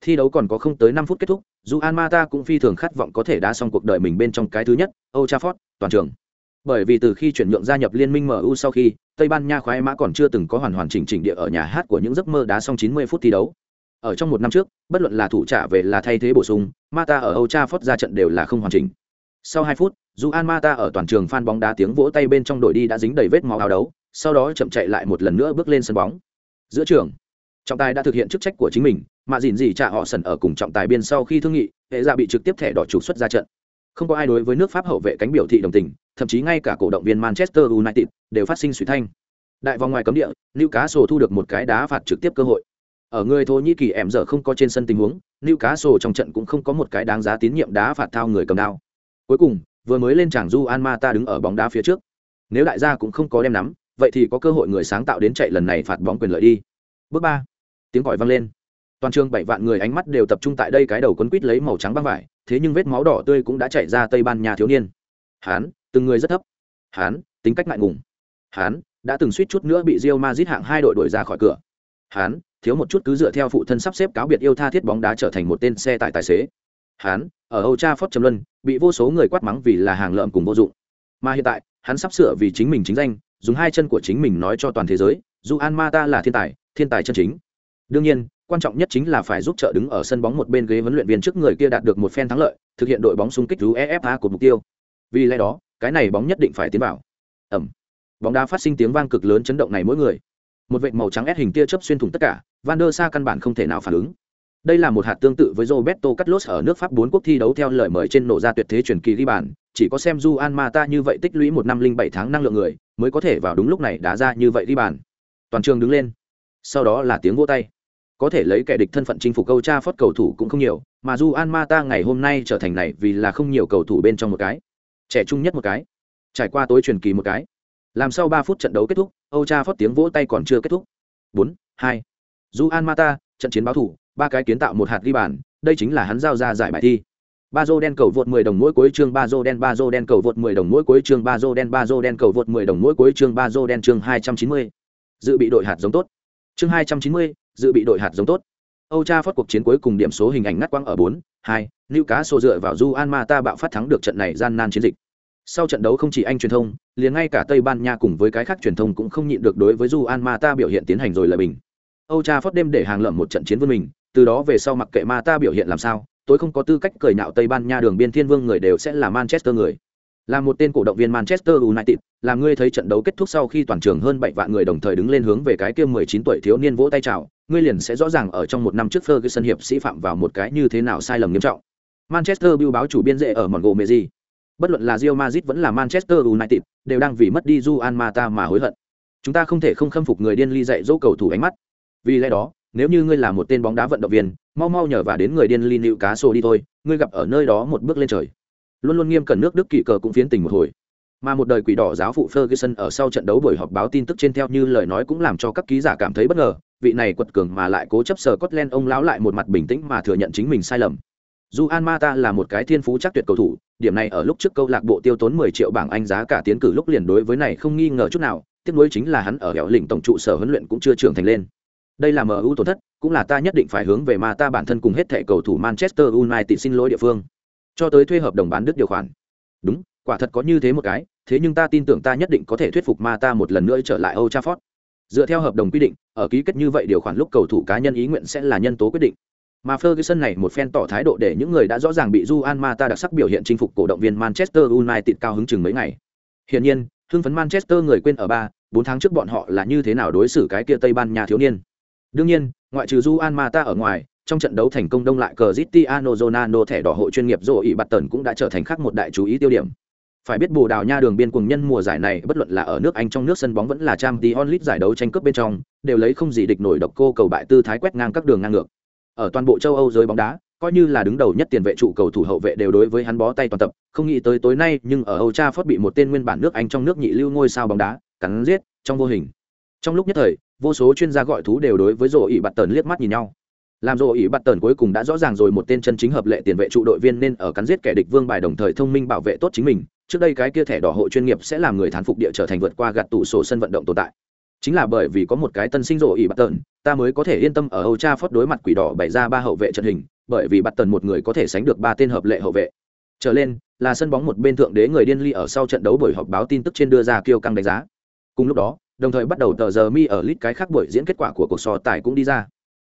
thi đấu còn có không tới năm phút kết thúc, dù Almata cũng phi thường khát vọng có thể đá xong cuộc đời mình bên trong cái thứ nhất, Old Trafford, toàn trường. Bởi vì từ khi chuyển nhượng gia nhập liên minh MU sau khi, Tây Ban Nha khoái mã còn chưa từng có hoàn hoàn chỉnh chỉnh địa ở nhà hát của những giấc mơ đá xong 90 phút thi đấu. Ở trong một năm trước, bất luận là thủ trả về là thay thế bổ sung, Mata ở Old Trafford ra trận đều là không hoàn chỉnh. Sau 2 phút, Juan Mata ở toàn trường fan bóng đá tiếng vỗ tay bên trong đội đi đã dính đầy vết máu áo đấu, sau đó chậm chạy lại một lần nữa bước lên sân bóng. Giữa trường, trọng tài đã thực hiện chức trách của chính mình, mà dỉn gì trả họ sần ở cùng trọng tài biên sau khi thương nghị, hệ ra bị trực tiếp thẻ đỏ trục xuất ra trận. Không có ai đối với nước Pháp hậu vệ cánh biểu thị đồng tình, thậm chí ngay cả cổ động viên Manchester United đều phát sinh suy thanh. Đại vòng ngoài cấm địa, Newcastle thu được một cái đá phạt trực tiếp cơ hội. Ở người Thổ Nhĩ Kỳ em giờ không có trên sân tình huống, Newcastle trong trận cũng không có một cái đáng giá tín nhiệm đá phạt thao người cầm đao. Cuối cùng, vừa mới lên tràng du an ma ta đứng ở bóng đá phía trước. Nếu đại gia cũng không có đem nắm, vậy thì có cơ hội người sáng tạo đến chạy lần này phạt bóng quyền lợi đi. Bước ba, Tiếng còi vang lên. Toàn trường bảy vạn người ánh mắt đều tập trung tại đây cái đầu quấn quít lấy màu trắng băng vải, thế nhưng vết máu đỏ tươi cũng đã chảy ra Tây Ban nhà thiếu niên. Hán, từng người rất thấp. Hán, tính cách ngại ngùng. Hán, đã từng suýt chút nữa bị Real Madrid hạng hai đội đuổi ra khỏi cửa. Hán, thiếu một chút cứ dựa theo phụ thân sắp xếp cáo biệt yêu tha thiết bóng đá trở thành một tên xe tải tài xế. Hán, ở Âu Trafford trầm luân, bị vô số người quát mắng vì là hàng lợm cùng vô dụng. Mà hiện tại, hắn sắp sửa vì chính mình chính danh, dùng hai chân của chính mình nói cho toàn thế giới, dù alma ta là thiên tài, thiên tài chân chính. Đương nhiên, quan trọng nhất chính là phải giúp trợ đứng ở sân bóng một bên ghế huấn luyện viên trước người kia đạt được một phen thắng lợi, thực hiện đội bóng xung kích UEFA của mục tiêu. Vì lẽ đó, cái này bóng nhất định phải tiến vào. Ầm. Bóng đá phát sinh tiếng vang cực lớn chấn động này mỗi người. Một vệt màu trắng ép hình tia chớp xuyên thủng tất cả, Van der Sa căn bản không thể nào phản ứng. Đây là một hạt tương tự với Roberto Carlos ở nước Pháp bốn quốc thi đấu theo lời mời trên nổ ra tuyệt thế truyền kỳ ghi bàn, chỉ có xem Juan Mata như vậy tích lũy một năm linh bảy tháng năng lượng người, mới có thể vào đúng lúc này đá ra như vậy ghi bàn. Toàn trường đứng lên. Sau đó là tiếng vỗ tay. Có thể lấy kẻ địch thân phận chinh phục câu cha phót cầu thủ cũng không nhiều, mà Juan Mata ngày hôm nay trở thành này vì là không nhiều cầu thủ bên trong một cái. Trẻ trung nhất một cái. Trải qua tối truyền kỳ một cái. Làm sau ba phút trận đấu kết thúc, Âu Cha phót tiếng vỗ tay còn chưa kết thúc. Bốn, hai. Juan Mata, trận chiến báo thủ, ba cái kiến tạo một hạt ghi bàn, đây chính là hắn giao ra giải bài thi. Ba dô đen cầu vượt 10 đồng mỗi cuối chương Bazo đen Bazo đen cầu vượt 10 đồng mỗi cuối chương Bazo đen Bazo đen cầu vượt 10 đồng mỗi cuối chương Bazo đen chương 290. Dự bị đội hạt giống tốt. Chương 290, dự bị đội hạt giống tốt. Âu Tra phát cuộc chiến cuối cùng điểm số hình ảnh ngắt quang ở 4, 2, Newcastle dựa vào Juan Mata bạo phát thắng được trận này gian nan chiến dịch. Sau trận đấu không chỉ Anh truyền thông, liền ngay cả Tây Ban Nha cùng với cái khác truyền thông cũng không nhịn được đối với Juan Mata biểu hiện tiến hành rồi lời bình. Âu Tra phát đêm để hàng lợm một trận chiến vươn mình, từ đó về sau mặc kệ Mata biểu hiện làm sao, tối không có tư cách cười nhạo Tây Ban Nha đường biên thiên vương người đều sẽ là Manchester người. Là một tên cổ động viên Manchester United, là ngươi thấy trận đấu kết thúc sau khi toàn trường hơn bảy vạn người đồng thời đứng lên hướng về cái kia 19 tuổi thiếu niên vỗ tay chào, ngươi liền sẽ rõ ràng ở trong một năm trước Ferguson hiệp sĩ phạm vào một cái như thế nào sai lầm nghiêm trọng. Manchester bưu báo chủ biên dệ ở Montgomery. Bất luận là Real Madrid vẫn là Manchester United, đều đang vì mất đi Juan Mata mà hối hận. Chúng ta không thể không khâm phục người điên ly dạy dỗ cầu thủ ánh mắt. Vì lẽ đó, nếu như ngươi là một tên bóng đá vận động viên, mau mau nhờ và đến người điên ly cá sô đi thôi, ngươi gặp ở nơi đó một bước lên trời. Luôn luôn nghiêm cẩn nước Đức kỵ cờ cũng phiến tình một hồi. Mà một đời quỷ đỏ giáo phụ Ferguson ở sau trận đấu buổi họp báo tin tức trên theo như lời nói cũng làm cho các ký giả cảm thấy bất ngờ, vị này quật cường mà lại cố chấp sở Scotland ông lão lại một mặt bình tĩnh mà thừa nhận chính mình sai lầm. Juan Mata là một cái thiên phú chắc tuyệt cầu thủ, điểm này ở lúc trước câu lạc bộ tiêu tốn 10 triệu bảng Anh giá cả tiến cử lúc liền đối với này không nghi ngờ chút nào, tiếc nuối chính là hắn ở hẻo lĩnh tổng trụ sở huấn luyện cũng chưa trưởng thành lên. Đây là MU tổn thất, cũng là ta nhất định phải hướng về mà ta bản thân cùng hết thảy cầu thủ Manchester United xin lỗi địa phương. Cho tới thuê hợp đồng bán đứt điều khoản. Đúng, quả thật có như thế một cái, thế nhưng ta tin tưởng ta nhất định có thể thuyết phục Mata một lần nữa trở lại Old Trafford. Dựa theo hợp đồng quy định, ở ký kết như vậy điều khoản lúc cầu thủ cá nhân ý nguyện sẽ là nhân tố quyết định. Mà Ferguson này một phen tỏ thái độ để những người đã rõ ràng bị Juan Mata đặc sắc biểu hiện chinh phục cổ động viên Manchester United cao hứng chừng mấy ngày. Hiển nhiên, hưng phấn Manchester người quên ở ba, bốn tháng trước bọn họ là như thế nào đối xử cái kia Tây Ban Nha thiếu niên. Đương nhiên, ngoại trừ Juan Mata ở ngoài, trong trận đấu thành công đông lại Cristiano Ronaldo thẻ đỏ hội chuyên nghiệp rồi ỷ bạt tần cũng đã trở thành khác một đại chú ý tiêu điểm. Phải biết Bồ Đào Nha đường biên cùng nhân mùa giải này bất luận là ở nước Anh trong nước sân bóng vẫn là Champions League giải đấu tranh cướp bên trong, đều lấy không gì địch nổi độc cô cầu bại tư thái quét ngang các đường ngang ngược. Ở toàn bộ châu Âu giới bóng đá, coi như là đứng đầu nhất tiền vệ trụ cầu thủ hậu vệ đều đối với hắn bó tay toàn tập, không nghĩ tới tối nay nhưng ở Âu Cha phát bị một tên nguyên bản nước Anh trong nước nhị lưu ngôi sao bóng đá cắn giết trong vô hình. Trong lúc nhất thời, vô số chuyên gia gọi thú đều đối với rổ ỉ bạt tần liếc mắt nhìn nhau làm rổ ỉ bạt tần cuối cùng đã rõ ràng rồi một tên chân chính hợp lệ tiền vệ trụ đội viên nên ở cắn giết kẻ địch vương bài đồng thời thông minh bảo vệ tốt chính mình trước đây cái kia thẻ đỏ hộ chuyên nghiệp sẽ làm người thán phục địa trở thành vượt qua gạt tủ sổ sân vận động tồn tại. Chính là bởi vì có một cái tân sinh rộ ỉ bắt tần ta mới có thể yên tâm ở âu cha phót đối mặt quỷ đỏ bày ra ba hậu vệ trận hình bởi vì bắt tần một người có thể sánh được ba tên hợp lệ hậu vệ. Trở lên là sân bóng một bên thượng đế người điên ly ở sau trận đấu buổi họp báo tin tức trên đưa ra kêu căng đánh giá. Cùng lúc đó đồng thời bắt đầu tờ giờ mi ở lit cái khác buổi diễn kết quả của cuộc so tài cũng đi ra.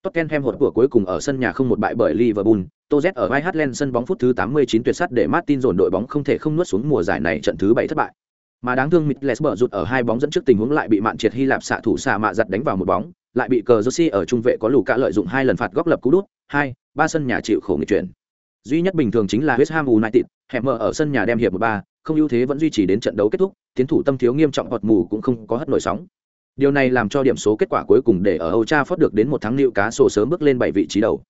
Tottenham hột của cuối cùng ở sân nhà không một bại bởi Liverpool, Toz ở White sân bóng phút thứ 89 tuyệt sát để Martin dồn đội bóng không thể không nuốt xuống mùa giải này trận thứ 7 thất bại. Mà đáng thương Mitlesberg rụt ở hai bóng dẫn trước tình huống lại bị mạn triệt Hy Lạp xạ thủ xạ mạ giật đánh vào một bóng, lại bị cờ Josi ở trung vệ có lù cả lợi dụng hai lần phạt góc lập cú đút, hai, ba sân nhà chịu khổ nghịch chuyển. Duy nhất bình thường chính là West Ham United, hẹp mở ở sân nhà đem hiệp 13, không ưu thế vẫn duy trì đến trận đấu kết thúc, tiến thủ tâm thiếu nghiêm trọng hoặc mù cũng không có hất nổi sóng. Điều này làm cho điểm số kết quả cuối cùng để ở Old Trafford được đến một thắng liệu cá sổ sớm bước lên bảy vị trí đầu.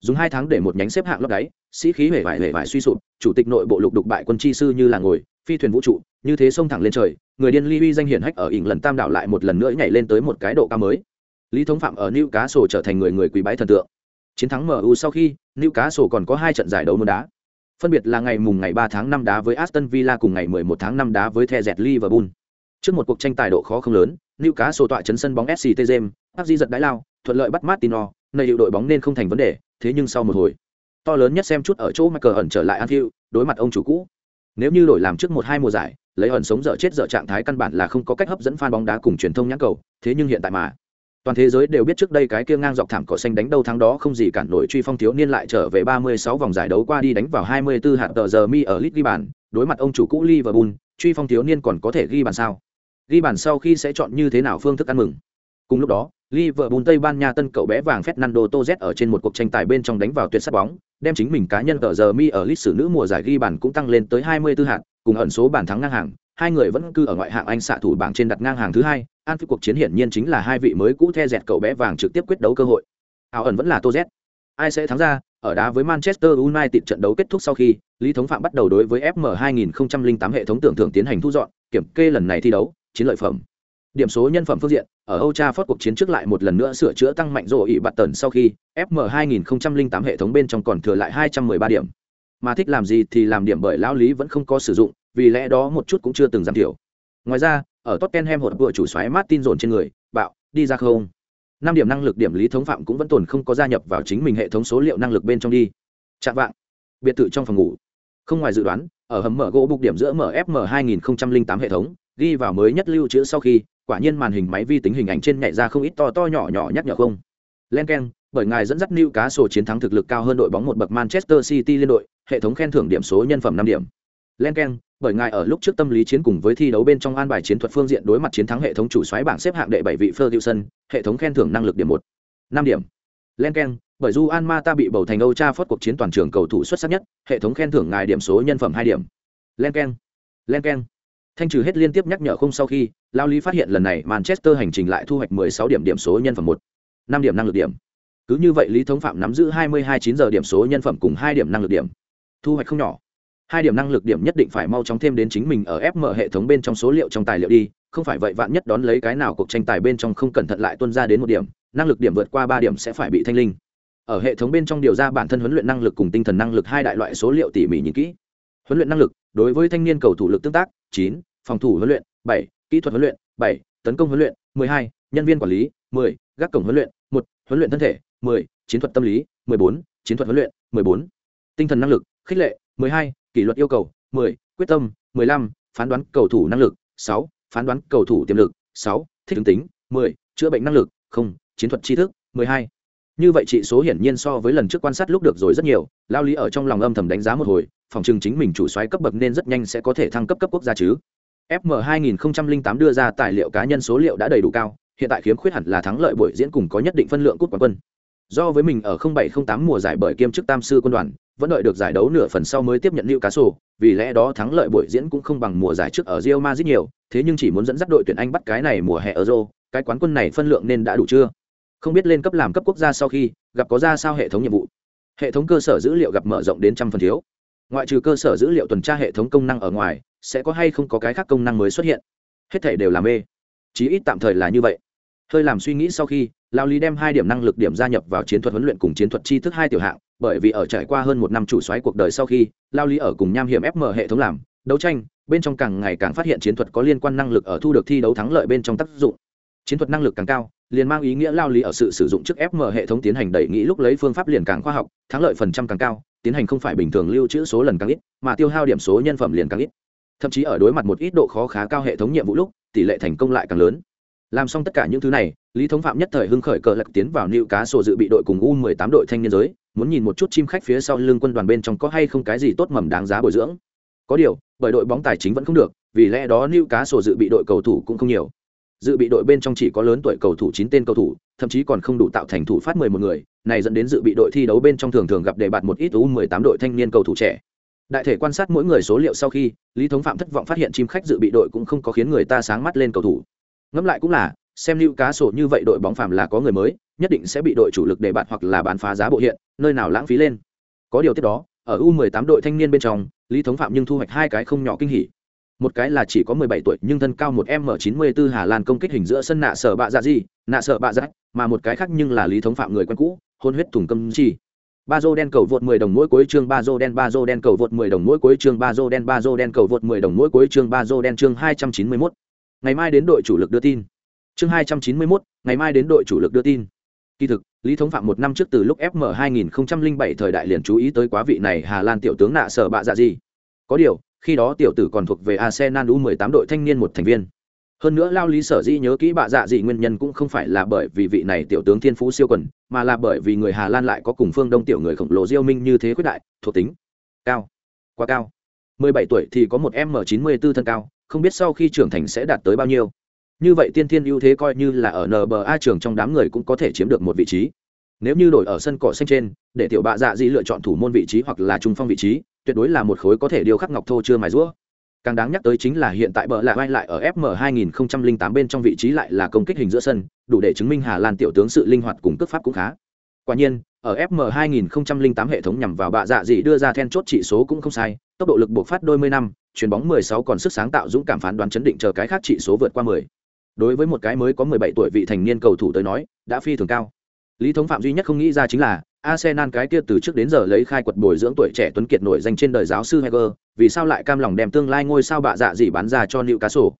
Dùng hai tháng để một nhánh xếp hạng lấp đáy, sĩ khí hể vải hể vải suy sụp, chủ tịch nội bộ lục đục bại quân chi sư như là ngồi, phi thuyền vũ trụ, như thế xông thẳng lên trời, người điên Ly uy danh hiển hách ở ỉng lần tam đảo lại một lần nữa nhảy lên tới một cái độ cao mới. Lý Thống Phạm ở New Cá Sổ trở thành người người quý bái thần tượng. Chiến thắng MU sau khi, New Cá Sổ còn có hai trận giải đấu môn đá. Phân biệt là ngày mùng ngày 3 tháng 5 đá với Aston Villa cùng ngày 11 tháng 5 đá với The Jet Liverpool. Trước một cuộc tranh tài độ khó không lớn, New Cá Sổ tọa chấn sân bóng FC James, Di giật đái lao, thuận lợi bắt Martino, nơi hiệu đội bóng nên không thành vấn đề, thế nhưng sau một hồi, to lớn nhất xem chút ở chỗ Michael ẩn trở lại Anfield, đối mặt ông chủ cũ. Nếu như đổi làm trước một hai mùa giải, lấy ẩn sống dở chết dở trạng thái căn bản là không có cách hấp dẫn fan bóng đá cùng truyền thông nhãn cầu, thế nhưng hiện tại mà toàn thế giới đều biết trước đây cái kia ngang dọc thảm cỏ xanh đánh đâu thắng đó không gì cản nổi truy phong thiếu niên lại trở về 36 vòng giải đấu qua đi đánh vào 24 hạt tờ giờ mi ở lit ghi bàn đối mặt ông chủ cũ Liverpool truy phong thiếu niên còn có thể ghi bàn sao ghi bàn sau khi sẽ chọn như thế nào phương thức ăn mừng cùng lúc đó Liverpool Tây Ban Nha tân cậu bé vàng Fernando Torres ở trên một cuộc tranh tài bên trong đánh vào tuyệt sát bóng, đem chính mình cá nhân tờ giờ mi ở lịch sử nữ mùa giải ghi bàn cũng tăng lên tới 24 hạt, cùng ẩn số bàn thắng ngang hàng, hai người vẫn cư ở ngoại hạng Anh xạ thủ bảng trên đặt ngang hàng thứ hai, an phi cuộc chiến hiển nhiên chính là hai vị mới cũ the dẹt cậu bé vàng trực tiếp quyết đấu cơ hội. Ảo ẩn vẫn là Torres. ai sẽ thắng ra? Ở đá với manchester united trận đấu kết thúc sau khi lý thống phạm bắt đầu đối với fm 2008 hệ thống tưởng thưởng tiến hành thu dọn kiểm kê lần này thi đấu chiến lợi phẩm điểm số nhân phẩm phương diện ở Âu Tra Phót cuộc chiến trước lại một lần nữa sửa chữa tăng mạnh rổ ỉ bạt tần sau khi FM 2008 hệ thống bên trong còn thừa lại 213 điểm. Mà thích làm gì thì làm điểm bởi lão lý vẫn không có sử dụng, vì lẽ đó một chút cũng chưa từng giảm thiểu. Ngoài ra, ở Tottenham hột vừa chủ xoáy Martin dồn trên người, bạo, đi ra không. Năm điểm năng lực điểm lý thống phạm cũng vẫn tồn không có gia nhập vào chính mình hệ thống số liệu năng lực bên trong đi. Chạm vạng, biệt thự trong phòng ngủ. Không ngoài dự đoán, ở hầm mở gỗ bục điểm giữa MFM 2008 hệ thống, ghi vào mới nhất lưu trữ sau khi, quả nhiên màn hình máy vi tính hình ảnh trên nhảy ra không ít to to nhỏ nhỏ nhắc nhở không. Len keng, bởi ngài dẫn dắt Newcastle chiến thắng thực lực cao hơn đội bóng một bậc Manchester City liên đội, hệ thống khen thưởng điểm số nhân phẩm năm điểm. Len keng, bởi ngài ở lúc trước tâm lý chiến cùng với thi đấu bên trong an bài chiến thuật phương diện đối mặt chiến thắng hệ thống chủ xoáy bảng xếp hạng đệ bảy vị Ferguson, hệ thống khen thưởng năng lực điểm một năm điểm. Len Ken, bởi Du An Ma ta bị bầu thành Âu tra phót cuộc chiến toàn trường cầu thủ xuất sắc nhất, hệ thống khen thưởng ngài điểm số nhân phẩm hai điểm. Len Ken, Len Ken. Thanh trừ hết liên tiếp nhắc nhở không sau khi, Lao Lý phát hiện lần này Manchester hành trình lại thu hoạch 16 điểm điểm số nhân phẩm một năm điểm năng lực điểm. Cứ như vậy Lý Thống Phạm nắm giữ 22 9 giờ điểm số nhân phẩm cùng hai điểm năng lực điểm. Thu hoạch không nhỏ hai điểm năng lực điểm nhất định phải mau chóng thêm đến chính mình ở fm hệ thống bên trong số liệu trong tài liệu đi không phải vậy vạn nhất đón lấy cái nào cuộc tranh tài bên trong không cẩn thận lại tuân ra đến một điểm năng lực điểm vượt qua ba điểm sẽ phải bị thanh linh ở hệ thống bên trong điều ra bản thân huấn luyện năng lực cùng tinh thần năng lực hai đại loại số liệu tỉ mỉ nhìn kỹ huấn luyện năng lực đối với thanh niên cầu thủ lực tương tác chín phòng thủ huấn luyện 7, kỹ thuật huấn luyện 7, tấn công huấn luyện mười hai nhân viên quản lý mười gác cổng huấn luyện 1, huấn luyện thân thể mười chiến thuật tâm lý mười bốn chiến thuật huấn luyện mười bốn tinh thần năng lực khích lệ mười hai kỷ luật yêu cầu 10, quyết tâm 15, phán đoán cầu thủ năng lực 6, phán đoán cầu thủ tiềm lực 6, thích ứng tính 10, chữa bệnh năng lực 0, chiến thuật tri thức 12. như vậy chỉ số hiển nhiên so với lần trước quan sát lúc được rồi rất nhiều lao lý ở trong lòng âm thầm đánh giá một hồi phòng trường chính mình chủ soái cấp bậc nên rất nhanh sẽ có thể thăng cấp cấp quốc gia chứ fm 2008 đưa ra tài liệu cá nhân số liệu đã đầy đủ cao hiện tại khiếm khuyết hẳn là thắng lợi buổi diễn cùng có nhất định phân lượng cút quán quân do với mình ở 0708 mùa giải bởi kiêm chức tam sư quân đoàn vẫn đợi được giải đấu nửa phần sau mới tiếp nhận lưu cá sổ, vì lẽ đó thắng lợi buổi diễn cũng không bằng mùa giải trước ở Real Madrid nhiều, thế nhưng chỉ muốn dẫn dắt đội tuyển Anh bắt cái này mùa hè Euro, cái quán quân này phân lượng nên đã đủ chưa? Không biết lên cấp làm cấp quốc gia sau khi gặp có ra sao hệ thống nhiệm vụ. Hệ thống cơ sở dữ liệu gặp mở rộng đến trăm phần thiếu. Ngoại trừ cơ sở dữ liệu tuần tra hệ thống công năng ở ngoài, sẽ có hay không có cái khác công năng mới xuất hiện. Hết thảy đều là mê. Chí ít tạm thời là như vậy. Hơi làm suy nghĩ sau khi, Lao Lý đem hai điểm năng lực điểm gia nhập vào chiến thuật huấn luyện cùng chiến thuật tri thức hai tiểu hạng, bởi vì ở trải qua hơn một năm chủ xoáy cuộc đời sau khi lao lý ở cùng nham hiểm fm hệ thống làm đấu tranh bên trong càng ngày càng phát hiện chiến thuật có liên quan năng lực ở thu được thi đấu thắng lợi bên trong tác dụng chiến thuật năng lực càng cao liền mang ý nghĩa lao lý ở sự sử dụng trước fm hệ thống tiến hành đẩy nghĩ lúc lấy phương pháp liền càng khoa học thắng lợi phần trăm càng cao tiến hành không phải bình thường lưu trữ số lần càng ít, mà tiêu hao điểm số nhân phẩm liền càng ít. Thậm chí ở đối mặt một ít độ khó khá cao hệ thống nhiệm vụ lúc, tỷ lệ thành công lại càng lớn. Làm xong tất cả những thứ này, lý thống phạm nhất thời hưng khởi cờ lạc tiến vào nữ cá sổ dự bị đội cùng u 18 đội thanh niên giới, muốn nhìn một chút chim khách phía sau lưng quân đoàn bên trong có hay không cái gì tốt mầm đáng giá bồi dưỡng. Có điều, bởi đội bóng tài chính vẫn không được, vì lẽ đó nữ cá sổ dự bị đội cầu thủ cũng không nhiều. Dự bị đội bên trong chỉ có lớn tuổi cầu thủ chín tên cầu thủ thậm chí còn không đủ tạo thành thủ phát mười một người, này dẫn đến dự bị đội thi đấu bên trong thường thường gặp đề bạt một ít u 18 đội thanh niên cầu thủ trẻ. Đại thể quan sát mỗi người số liệu sau khi, lý thống phạm thất vọng phát hiện chim khách dự bị đội cũng không có khiến người ta sáng mắt lên cầu thủ. Ngẫm lại cũng là, xem lưu cá sổ như vậy đội bóng phạm là có người mới, nhất định sẽ bị đội chủ lực đề bạn hoặc là bán phá giá bộ hiện, nơi nào lãng phí lên. Có điều tiếp đó, ở u 18 đội thanh niên bên trong, lý thống phạm nhưng thu hoạch hai cái không nhỏ kinh hỉ. Một cái là chỉ có 17 tuổi nhưng thân cao một m 94 hà lan công kích hình giữa sân nạ sở bạ dạ gì, nạ sở bạ dạ mà một cái khác nhưng là lý thống phạm người quen cũ hôn huyết thùng câm chi. Ba dô đen cầu vượt 10 đồng mỗi cuối chương ba dô đen ba dô đen cầu vượt 10 đồng mỗi cuối chương ba dô đen ba dô đen cầu vượt 10 đồng mỗi cuối chương ba dô đen chương 291. ngày mai đến đội chủ lực đưa tin. Chương 291, ngày mai đến đội chủ lực đưa tin. Kỳ thực lý thống phạm một năm trước từ lúc fm 2007 thời đại liền chú ý tới quá vị này hà lan tiểu tướng nạ sở bạ dạ gì. Có điều khi đó tiểu tử còn thuộc về arsenal u 18 đội thanh niên một thành viên hơn nữa lao lý sở dĩ nhớ kỹ bạ dạ dị nguyên nhân cũng không phải là bởi vì vị này tiểu tướng thiên phú siêu quần, mà là bởi vì người hà lan lại có cùng phương đông tiểu người khổng lồ diêu minh như thế quyết đại, thuộc tính cao, quá cao. 17 tuổi thì có một m 94 thân cao, không biết sau khi trưởng thành sẽ đạt tới bao nhiêu. Như vậy tiên thiên ưu thế coi như là ở nba trường trong đám người cũng có thể chiếm được một vị trí. Nếu như đổi ở sân cỏ xanh trên, để tiểu bạ dạ dị lựa chọn thủ môn vị trí hoặc là trung phong vị trí, tuyệt đối là một khối có thể điều khắc ngọc thô chưa mài rũa càng đáng nhắc tới chính là hiện tại bờ lại vai lại ở fm 2008 bên trong vị trí lại là công kích hình giữa sân, đủ để chứng minh hà lan tiểu tướng sự linh hoạt cùng cước pháp cũng khá quả nhiên, ở fm 2008 hệ thống nhằm vào bạ dạ dị đưa ra then chốt trị số cũng không sai, tốc độ lực buộc phát đôi mươi năm, chuyền bóng 16 còn sức sáng tạo dũng cảm phán đoán chấn định chờ cái khác trị số vượt qua 10. đối với một cái mới có 17 tuổi vị thành niên cầu thủ tới nói, đã phi thường cao lý thống phạm duy nhất không nghĩ ra chính là Arsenal cái kia từ trước đến giờ lấy khai quật bồi dưỡng tuổi trẻ tuấn kiệt nổi danh trên đời giáo sư Heger, vì sao lại cam lòng đem tương lai ngôi sao bạ dạ gì bán ra cho Newcastle?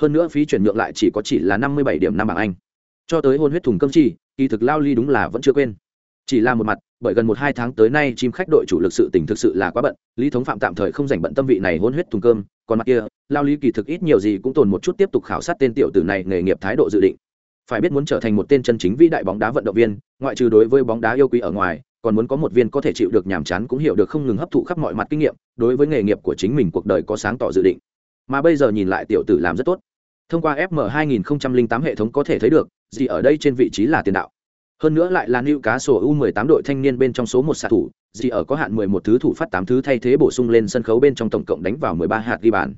Hơn nữa phí chuyển nhượng lại chỉ có chỉ là 57 điểm năm bảng Anh. Cho tới hôn huyết thùng cơm chỉ, kỳ thực lao ly đúng là vẫn chưa quên. Chỉ là một mặt, bởi gần một hai tháng tới nay chim khách đội chủ lực sự tình thực sự là quá bận, Lý Thống Phạm tạm thời không dành bận tâm vị này hôn huyết thùng cơm, còn mặt kia, lao lý kỳ thực ít nhiều gì cũng tồn một chút tiếp tục khảo sát tên tiểu tử này nghề nghiệp thái độ dự định phải biết muốn trở thành một tên chân chính vĩ đại bóng đá vận động viên, ngoại trừ đối với bóng đá yêu quý ở ngoài, còn muốn có một viên có thể chịu được nhàm chán cũng hiểu được không ngừng hấp thụ khắp mọi mặt kinh nghiệm, đối với nghề nghiệp của chính mình cuộc đời có sáng tỏ dự định. Mà bây giờ nhìn lại tiểu tử làm rất tốt. Thông qua fm 2008 hệ thống có thể thấy được, gì ở đây trên vị trí là tiền đạo. Hơn nữa lại là nữ cá sổ u 18 đội thanh niên bên trong số một xạ thủ, gì ở có hạn 11 thứ thủ phát 8 thứ thay thế bổ sung lên sân khấu bên trong tổng cộng đánh vào 13 hạt ghi bàn.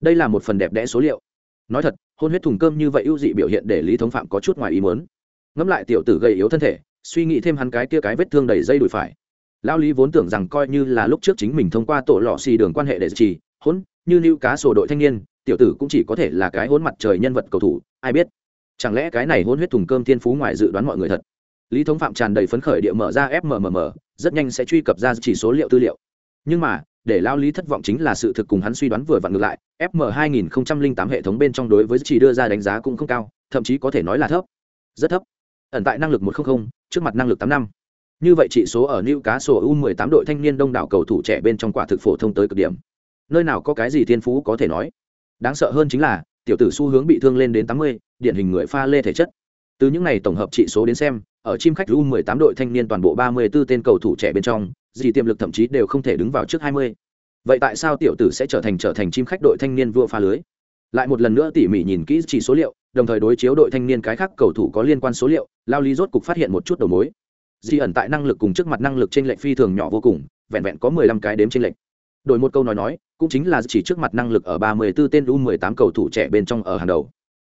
Đây là một phần đẹp đẽ số liệu. Nói thật hôn huyết thùng cơm như vậy ưu dị biểu hiện để lý thống phạm có chút ngoài ý muốn. Ngẫm lại tiểu tử gầy yếu thân thể, suy nghĩ thêm hắn cái kia cái vết thương đầy dây đùi phải. Lao lý vốn tưởng rằng coi như là lúc trước chính mình thông qua tổ lọ xì đường quan hệ để trì hôn, như lưu cá sổ đội thanh niên, tiểu tử cũng chỉ có thể là cái hôn mặt trời nhân vật cầu thủ, ai biết. Chẳng lẽ cái này hôn huyết thùng cơm thiên phú ngoài dự đoán mọi người thật? Lý thống phạm tràn đầy phấn khởi địa mở ra fmmm rất nhanh sẽ truy cập ra chỉ số liệu tư liệu. Nhưng mà để lao lý thất vọng chính là sự thực cùng hắn suy đoán vừa vặn ngược lại fm 2008 hệ thống bên trong đối với chỉ đưa ra đánh giá cũng không cao thậm chí có thể nói là thấp rất thấp ẩn tại năng lực 100, trước mặt năng lực 8 năm như vậy chỉ số ở New Cá sổ U18 đội thanh niên đông đảo cầu thủ trẻ bên trong quả thực phổ thông tới cực điểm. Nơi nào có cái gì thiên phú có thể nói. Đáng sợ hơn chính là, tiểu tử xu hướng bị thương lên đến 80, điển hình người pha lê thể chất. Từ những này tổng hợp chỉ số đến xem, ở chim khách U18 đội thanh niên toàn bộ 34 tên cầu thủ trẻ bên trong, gì tiềm lực thậm chí đều không thể đứng vào trước 20. Vậy tại sao tiểu tử sẽ trở thành trở thành chim khách đội thanh niên vua pha lưới? Lại một lần nữa tỉ mỉ nhìn kỹ chỉ số liệu, đồng thời đối chiếu đội thanh niên cái khác cầu thủ có liên quan số liệu, Lao Lý rốt cục phát hiện một chút đầu mối. Di ẩn tại năng lực cùng trước mặt năng lực trên lệnh phi thường nhỏ vô cùng, vẹn vẹn có 15 cái đếm trên lệnh. Đổi một câu nói nói, cũng chính là chỉ trước mặt năng lực ở 34 tên U18 cầu thủ trẻ bên trong ở hàng đầu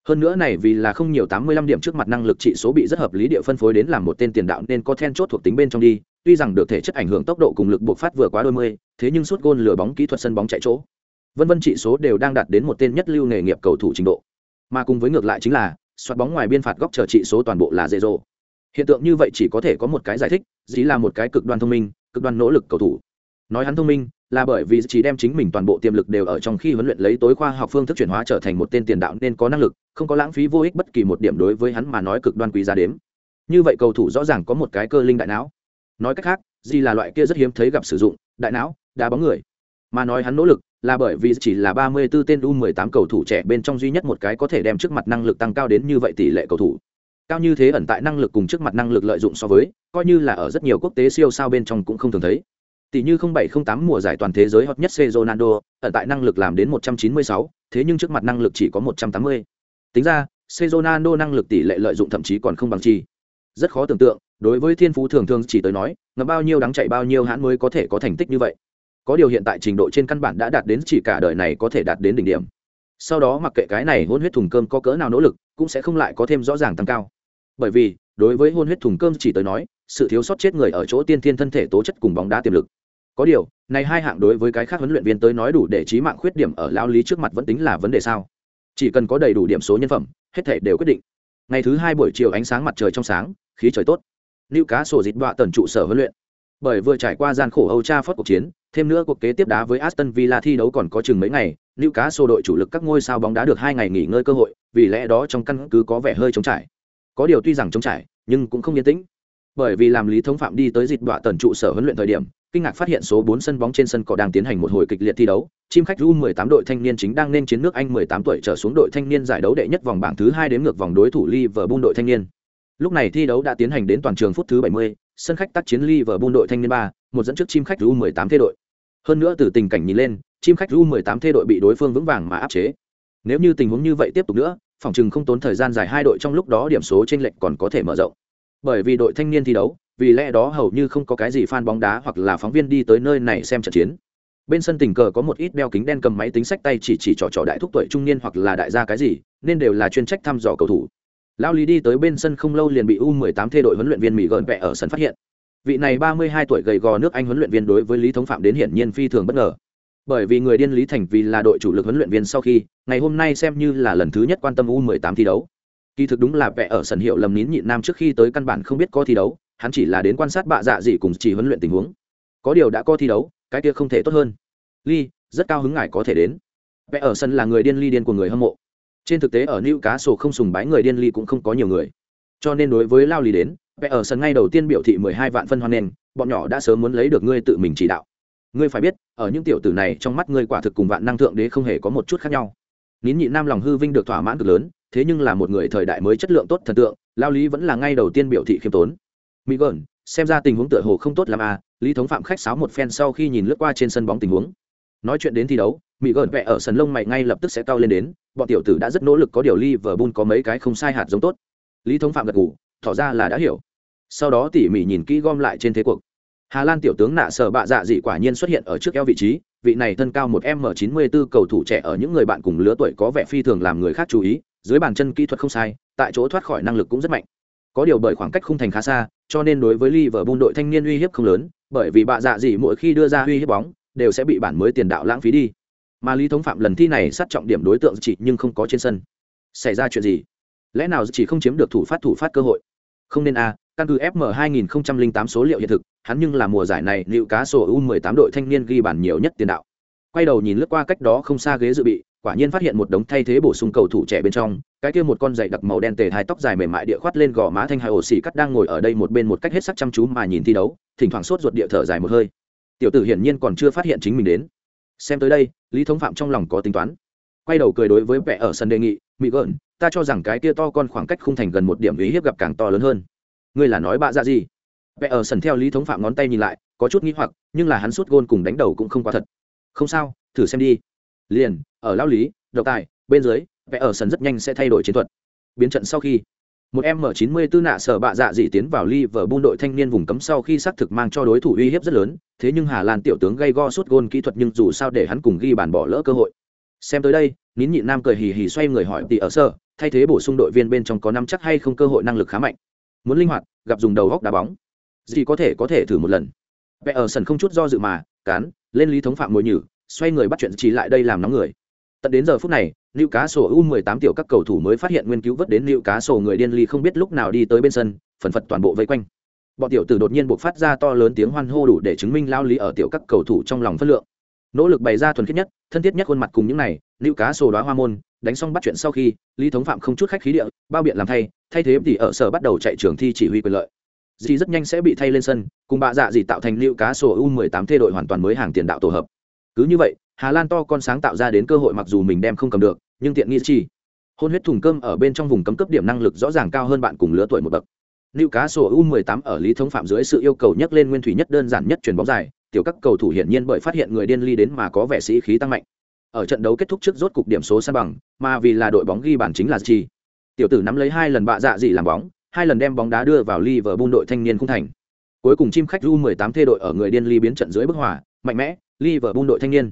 hơn nữa này vì là không nhiều tám mươi lăm điểm trước mặt năng lực trị số bị rất hợp lý địa phân phối đến làm một tên tiền đạo nên có then chốt thuộc tính bên trong đi. Tuy rằng được thể chất ảnh hưởng tốc độ cùng lực buộc phát vừa quá đôi mươi, thế nhưng suốt gôn lửa bóng kỹ thuật sân bóng chạy chỗ. Vân vân trị số đều đang đạt đến một tên nhất lưu nghề nghiệp cầu thủ trình độ. Mà cùng với ngược lại chính là, soạt bóng ngoài biên phạt góc chờ trị số toàn bộ là dễ dỗ. Hiện tượng như vậy chỉ có thể có một cái giải thích, dĩ là một cái cực đoan thông minh, cực đoan nỗ lực cầu thủ nói hắn thông minh là bởi vì chỉ đem chính mình toàn bộ tiềm lực đều ở trong khi huấn luyện lấy tối khoa học phương thức chuyển hóa trở thành một tên tiền đạo nên có năng lực không có lãng phí vô ích bất kỳ một điểm đối với hắn mà nói cực đoan quý giá đếm như vậy cầu thủ rõ ràng có một cái cơ linh đại não nói cách khác gì là loại kia rất hiếm thấy gặp sử dụng đại não đá bóng người mà nói hắn nỗ lực là bởi vì chỉ là 34 tên U18 cầu thủ trẻ bên trong duy nhất một cái có thể đem trước mặt năng lực tăng cao đến như vậy tỷ lệ cầu thủ. Cao như thế ẩn tại năng lực cùng trước mặt năng lực lợi dụng so với, coi như là ở rất nhiều quốc tế siêu sao bên trong cũng không thường thấy. Tỷ như 0708 mùa giải toàn thế giới hot nhất C Ronaldo, ẩn tại năng lực làm đến 196, thế nhưng trước mặt năng lực chỉ có 180. Tính ra, C Ronaldo năng lực tỷ lệ lợi dụng thậm chí còn không bằng chi. Rất khó tưởng tượng, đối với thiên phú thường thường chỉ tới nói, ngập bao nhiêu đáng chạy bao nhiêu hãn mới có thể có thành tích như vậy có điều hiện tại trình độ trên căn bản đã đạt đến chỉ cả đời này có thể đạt đến đỉnh điểm sau đó mặc kệ cái này hôn huyết thùng cơm có cỡ nào nỗ lực cũng sẽ không lại có thêm rõ ràng tăng cao bởi vì đối với hôn huyết thùng cơm chỉ tới nói sự thiếu sót chết người ở chỗ tiên thiên thân thể tố chất cùng bóng đá tiềm lực có điều này hai hạng đối với cái khác huấn luyện viên tới nói đủ để trí mạng khuyết điểm ở lao lý trước mặt vẫn tính là vấn đề sao chỉ cần có đầy đủ điểm số nhân phẩm hết thể đều quyết định ngày thứ hai buổi chiều ánh sáng mặt trời trong sáng khí trời tốt lưu cá sổ dịch đọa tần trụ sở huấn luyện bởi vừa trải qua gian khổ Âu Cha phất cuộc chiến, thêm nữa cuộc kế tiếp đá với Aston Villa thi đấu còn có chừng mấy ngày, Newcastle đội chủ lực các ngôi sao bóng đá được hai ngày nghỉ ngơi cơ hội, vì lẽ đó trong căn cứ có vẻ hơi trống trải. Có điều tuy rằng trống trải, nhưng cũng không yên tĩnh. Bởi vì làm lý thống phạm đi tới dịch đọa tần trụ sở huấn luyện thời điểm, kinh ngạc phát hiện số 4 sân bóng trên sân cỏ đang tiến hành một hồi kịch liệt thi đấu. Chim khách U18 đội thanh niên chính đang nên chiến nước Anh 18 tuổi trở xuống đội thanh niên giải đấu đệ nhất vòng bảng thứ 2 đến ngược vòng đối thủ Liverpool đội thanh niên. Lúc này thi đấu đã tiến hành đến toàn trường phút thứ 70, sân khách tác chiến Liverpool đội thanh niên 3, một dẫn trước chim khách U18 thế đội. Hơn nữa từ tình cảnh nhìn lên, chim khách U18 thế đội bị đối phương vững vàng mà áp chế. Nếu như tình huống như vậy tiếp tục nữa, phòng trường không tốn thời gian dài hai đội trong lúc đó điểm số chênh lệch còn có thể mở rộng. Bởi vì đội thanh niên thi đấu, vì lẽ đó hầu như không có cái gì fan bóng đá hoặc là phóng viên đi tới nơi này xem trận chiến. Bên sân tình cờ có một ít đeo kính đen cầm máy tính sách tay chỉ chỉ trò trò đại thúc tuổi trung niên hoặc là đại gia cái gì, nên đều là chuyên trách thăm dò cầu thủ. Lao Lý đi tới bên sân không lâu liền bị U18 thay đội huấn luyện viên Mỹ gần vẽ ở sân phát hiện. Vị này 32 tuổi gầy gò nước Anh huấn luyện viên đối với Lý Thống Phạm đến hiển nhiên phi thường bất ngờ. Bởi vì người điên Lý Thành vì là đội chủ lực huấn luyện viên sau khi, ngày hôm nay xem như là lần thứ nhất quan tâm U18 thi đấu. Kỳ thực đúng là vẽ ở sân hiệu lầm nín nhịn nam trước khi tới căn bản không biết có thi đấu, hắn chỉ là đến quan sát bạ dạ gì cùng chỉ huấn luyện tình huống. Có điều đã có thi đấu, cái kia không thể tốt hơn. Ly, rất cao hứng ngài có thể đến. Vẽ ở sân là người điên ly điên của người hâm mộ trên thực tế ở nữ Cá Sổ không sùng bái người điên ly cũng không có nhiều người cho nên đối với lao lý đến vẽ ở sân ngay đầu tiên biểu thị mười hai vạn phân hoan nghênh bọn nhỏ đã sớm muốn lấy được ngươi tự mình chỉ đạo ngươi phải biết ở những tiểu tử này trong mắt ngươi quả thực cùng vạn năng thượng đế không hề có một chút khác nhau nín nhị nam lòng hư vinh được thỏa mãn cực lớn thế nhưng là một người thời đại mới chất lượng tốt thần tượng lao lý vẫn là ngay đầu tiên biểu thị khiêm tốn mỹ gợn xem ra tình huống tựa hồ không tốt l à lý thống phạm khách sáo một phen sau khi nhìn lướt qua trên sân bóng tình huống nói chuyện đến thi đấu mỹ gợn vẽ ở sân lông mày ngay lập tức sẽ cao lên đến bọn tiểu tử đã rất nỗ lực có điều Li và Bun có mấy cái không sai hạt giống tốt. Lý Thống Phạm gật gù, tỏ ra là đã hiểu. Sau đó tỉ mỉ nhìn kỹ gom lại trên thế cuộc. Hà Lan tiểu tướng nạ sợ bạ dạ dị quả nhiên xuất hiện ở trước eo vị trí, vị này thân cao một m 94 cầu thủ trẻ ở những người bạn cùng lứa tuổi có vẻ phi thường làm người khác chú ý, dưới bàn chân kỹ thuật không sai, tại chỗ thoát khỏi năng lực cũng rất mạnh. Có điều bởi khoảng cách không thành khá xa, cho nên đối với Liverpool đội thanh niên uy hiếp không lớn, bởi vì bạ dạ gì mỗi khi đưa ra uy hiếp bóng, đều sẽ bị bản mới tiền đạo lãng phí đi. Mà lý thống phạm lần thi này sát trọng điểm đối tượng chỉ nhưng không có trên sân. Xảy ra chuyện gì? Lẽ nào chỉ không chiếm được thủ phát thủ phát cơ hội? Không nên a à, căn cứ fm 2008 số liệu hiện thực hắn nhưng là mùa giải này liệu cá sổ u 18 đội thanh niên ghi bàn nhiều nhất tiền đạo. Quay đầu nhìn lướt qua cách đó không xa ghế dự bị quả nhiên phát hiện một đống thay thế bổ sung cầu thủ trẻ bên trong cái kia một con dày đặc màu đen tề hai tóc dài mềm mại địa khoát lên gò má thanh hai ổ xỉ cắt đang ngồi ở đây một bên một cách hết sắc chăm chú mà nhìn thi đấu, thỉnh thoảng sốt ruột địa thở dài một hơi. Tiểu tử hiển nhiên còn chưa phát hiện chính mình đến. Xem tới đây, lý thống phạm trong lòng có tính toán. Quay đầu cười đối với vẻ ở sân đề nghị mỹ gợn, ta cho rằng cái kia to con khoảng cách không thành gần một điểm ý hiếp gặp càng to lớn hơn. Ngươi là nói bạ ra gì? Vẻ ở sân theo lý thống phạm ngón tay nhìn lại, có chút nghĩ hoặc, nhưng là hắn suốt gôn cùng đánh đầu cũng không quá thật. Không sao, thử xem đi. Liền, ở lao lý, độc tài, bên dưới vẽ ở sân rất nhanh sẽ thay đổi chiến thuật biến trận sau khi một m 94 nạ sở bạ dạ dị tiến vào Liverpool đội thanh niên vùng cấm sau khi xác thực mang cho đối thủ uy hiếp rất lớn, thế nhưng Hà Lan tiểu tướng gây go suốt gôn kỹ thuật nhưng dù sao để hắn cùng ghi bàn bỏ lỡ cơ hội. Xem tới đây, Nín Nhịn Nam cười hì hì xoay người hỏi tỷ ở sở, thay thế bổ sung đội viên bên trong có năm chắc hay không cơ hội năng lực khá mạnh. Muốn linh hoạt, gặp dùng đầu góc đá bóng. Gì có thể có thể thử một lần. Vẻ ở sân không chút do dự mà, cán, lên lý thống phạm mồi nhử, xoay người bắt chuyện chỉ lại đây làm nóng người. Tận đến giờ phút này, Newcastle Cá U18 tiểu các cầu thủ mới phát hiện nguyên cứu vớt đến Newcastle Cá người điên ly không biết lúc nào đi tới bên sân, phần phật toàn bộ vây quanh. Bọn tiểu tử đột nhiên buộc phát ra to lớn tiếng hoan hô đủ để chứng minh lao lý ở tiểu các cầu thủ trong lòng phân lượng. nỗ lực bày ra thuần khiết nhất thân thiết nhất khuôn mặt cùng những này Newcastle cá hoa môn đánh xong bắt chuyện sau khi lý thống phạm không chút khách khí địa bao biện làm thay thay thế thì ở sở bắt đầu chạy trường thi chỉ huy quyền lợi dì rất nhanh sẽ bị thay lên sân cùng bạ dạ gì tạo thành Newcastle cá u 18 thay đội hoàn toàn mới hàng tiền đạo tổ hợp cứ như vậy hà lan to con sáng tạo ra đến cơ hội mặc dù mình đem không cầm được, nhưng tiện nghi chi. Hôn huyết thùng cơm ở bên trong vùng cấm cấp điểm năng lực rõ ràng cao hơn bạn cùng lứa tuổi một bậc. Lưu cá sổ u 18 ở lý thống phạm dưới sự yêu cầu nhắc lên nguyên thủy nhất đơn giản nhất chuyển bóng dài, tiểu các cầu thủ hiển nhiên bởi phát hiện người điên ly đến mà có vẻ sĩ khí tăng mạnh. Ở trận đấu kết thúc trước rốt cục điểm số san bằng, mà vì là đội bóng ghi bàn chính là chi. Tiểu tử nắm lấy hai lần bạ dạ dị làm bóng, hai lần đem bóng đá đưa vào Liverpool đội thanh niên khung thành. Cuối cùng chim khách U18 thê đội ở người điên ly biến trận dưới bức hòa, mạnh mẽ, Liverpool đội thanh niên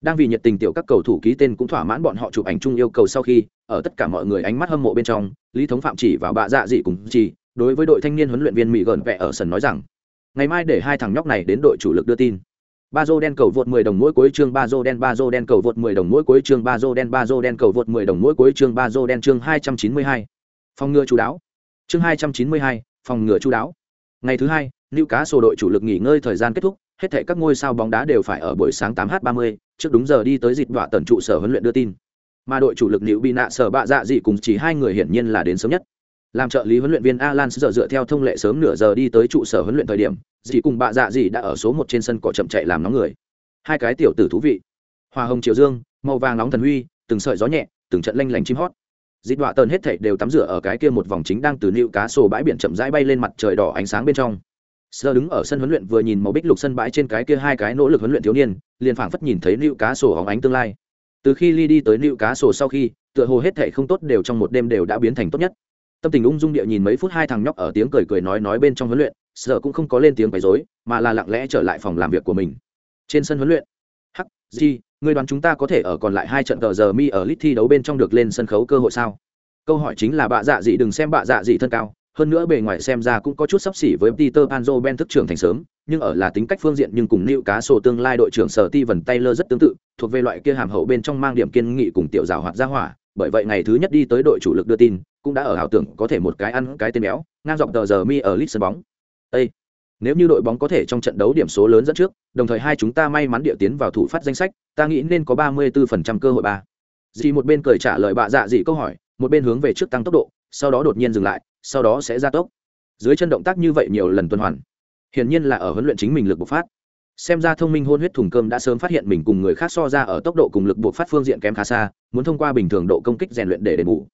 đang vì nhiệt tình tiểu các cầu thủ ký tên cũng thỏa mãn bọn họ chụp ảnh chung yêu cầu sau khi ở tất cả mọi người ánh mắt hâm mộ bên trong lý thống phạm chỉ vào bạ dạ dị cùng chỉ đối với đội thanh niên huấn luyện viên mỹ gần vẽ ở sân nói rằng ngày mai để hai thằng nhóc này đến đội chủ lực đưa tin. Ba dô đen cầu vượt 10 đồng mỗi cuối chương ba dô đen ba dô đen cầu vượt 10 đồng mỗi cuối chương ba dô đen ba dô đen cầu vượt 10 đồng mỗi cuối chương ba dô đen chương 292. phòng ngừa chú đáo. Chương 292, phòng ngừa chú đáo. Ngày thứ hai nữ cá sổ đội chủ lực nghỉ ngơi thời gian kết thúc hết thảy các ngôi sao bóng đá đều phải ở buổi sáng 8h30, trước đúng giờ đi tới dịch đọa tần trụ sở huấn luyện đưa tin. Mà đội chủ lực liệu bị nạ sở bạ dạ dị cùng chỉ hai người hiển nhiên là đến sớm nhất. Làm trợ lý huấn luyện viên alan giờ dựa theo thông lệ sớm nửa giờ đi tới trụ sở huấn luyện thời điểm Dị cùng bạ dạ Dị đã ở số một trên sân cỏ chậm chạy làm nóng người. Hai cái tiểu tử thú vị. Hoa hồng chiều dương màu vàng nóng thần huy từng sợi gió nhẹ từng trận lanh lảnh chim hót. Dịp đọa tần hết thảy đều tắm rửa ở cái kia một vòng chính đang từ nịu cá sổ bãi biển chậm rãi bay lên mặt trời đỏ ánh sáng bên trong sơ đứng ở sân huấn luyện vừa nhìn màu bích lục sân bãi trên cái kia hai cái nỗ lực huấn luyện thiếu niên, liền phảng phất nhìn thấy lưu cá sổ hóng ánh tương lai. Từ khi ly đi tới lưu cá sổ sau khi, tựa hồ hết thảy không tốt đều trong một đêm đều đã biến thành tốt nhất. Tâm tình ung dung địa nhìn mấy phút hai thằng nhóc ở tiếng cười cười nói nói bên trong huấn luyện sợ cũng không có lên tiếng quấy rối, mà là lặng lẽ trở lại phòng làm việc của mình. Trên sân huấn luyện, hắc, di, người đoán chúng ta có thể ở còn lại hai trận cờ giờ mi ở lit thi đấu bên trong được lên sân khấu cơ hội sao? Câu hỏi chính là bạ dạ dị đừng xem bạ dạ dị thân cao hơn nữa bề ngoài xem ra cũng có chút sắp xỉ với Peter Panzo Ben thức trưởng thành sớm, nhưng ở là tính cách phương diện nhưng cùng Lưu Cá Sổ tương lai đội trưởng Sở Ti Vân Taylor rất tương tự, thuộc về loại kia hàm hậu bên trong mang điểm kiên nghị cùng tiểu giảo hoạt gia hỏa, bởi vậy ngày thứ nhất đi tới đội chủ lực đưa tin, cũng đã ở ảo tưởng có thể một cái ăn cái tên béo, ngang dọc tờ giờ mi ở lit sân bóng. Ê! Nếu như đội bóng có thể trong trận đấu điểm số lớn dẫn trước, đồng thời hai chúng ta may mắn địa tiến vào thủ phát danh sách, ta nghĩ nên có 34% cơ hội ba. Dì một bên cười trả lời bạ dạ dị câu hỏi, một bên hướng về trước tăng tốc độ, sau đó đột nhiên dừng lại, sau đó sẽ gia tốc. Dưới chân động tác như vậy nhiều lần tuần hoàn, hiển nhiên là ở huấn luyện chính mình lực bộc phát. Xem ra thông minh hôn huyết thùng cơm đã sớm phát hiện mình cùng người khác so ra ở tốc độ cùng lực bộc phát phương diện kém khá xa, muốn thông qua bình thường độ công kích rèn luyện để đền bù.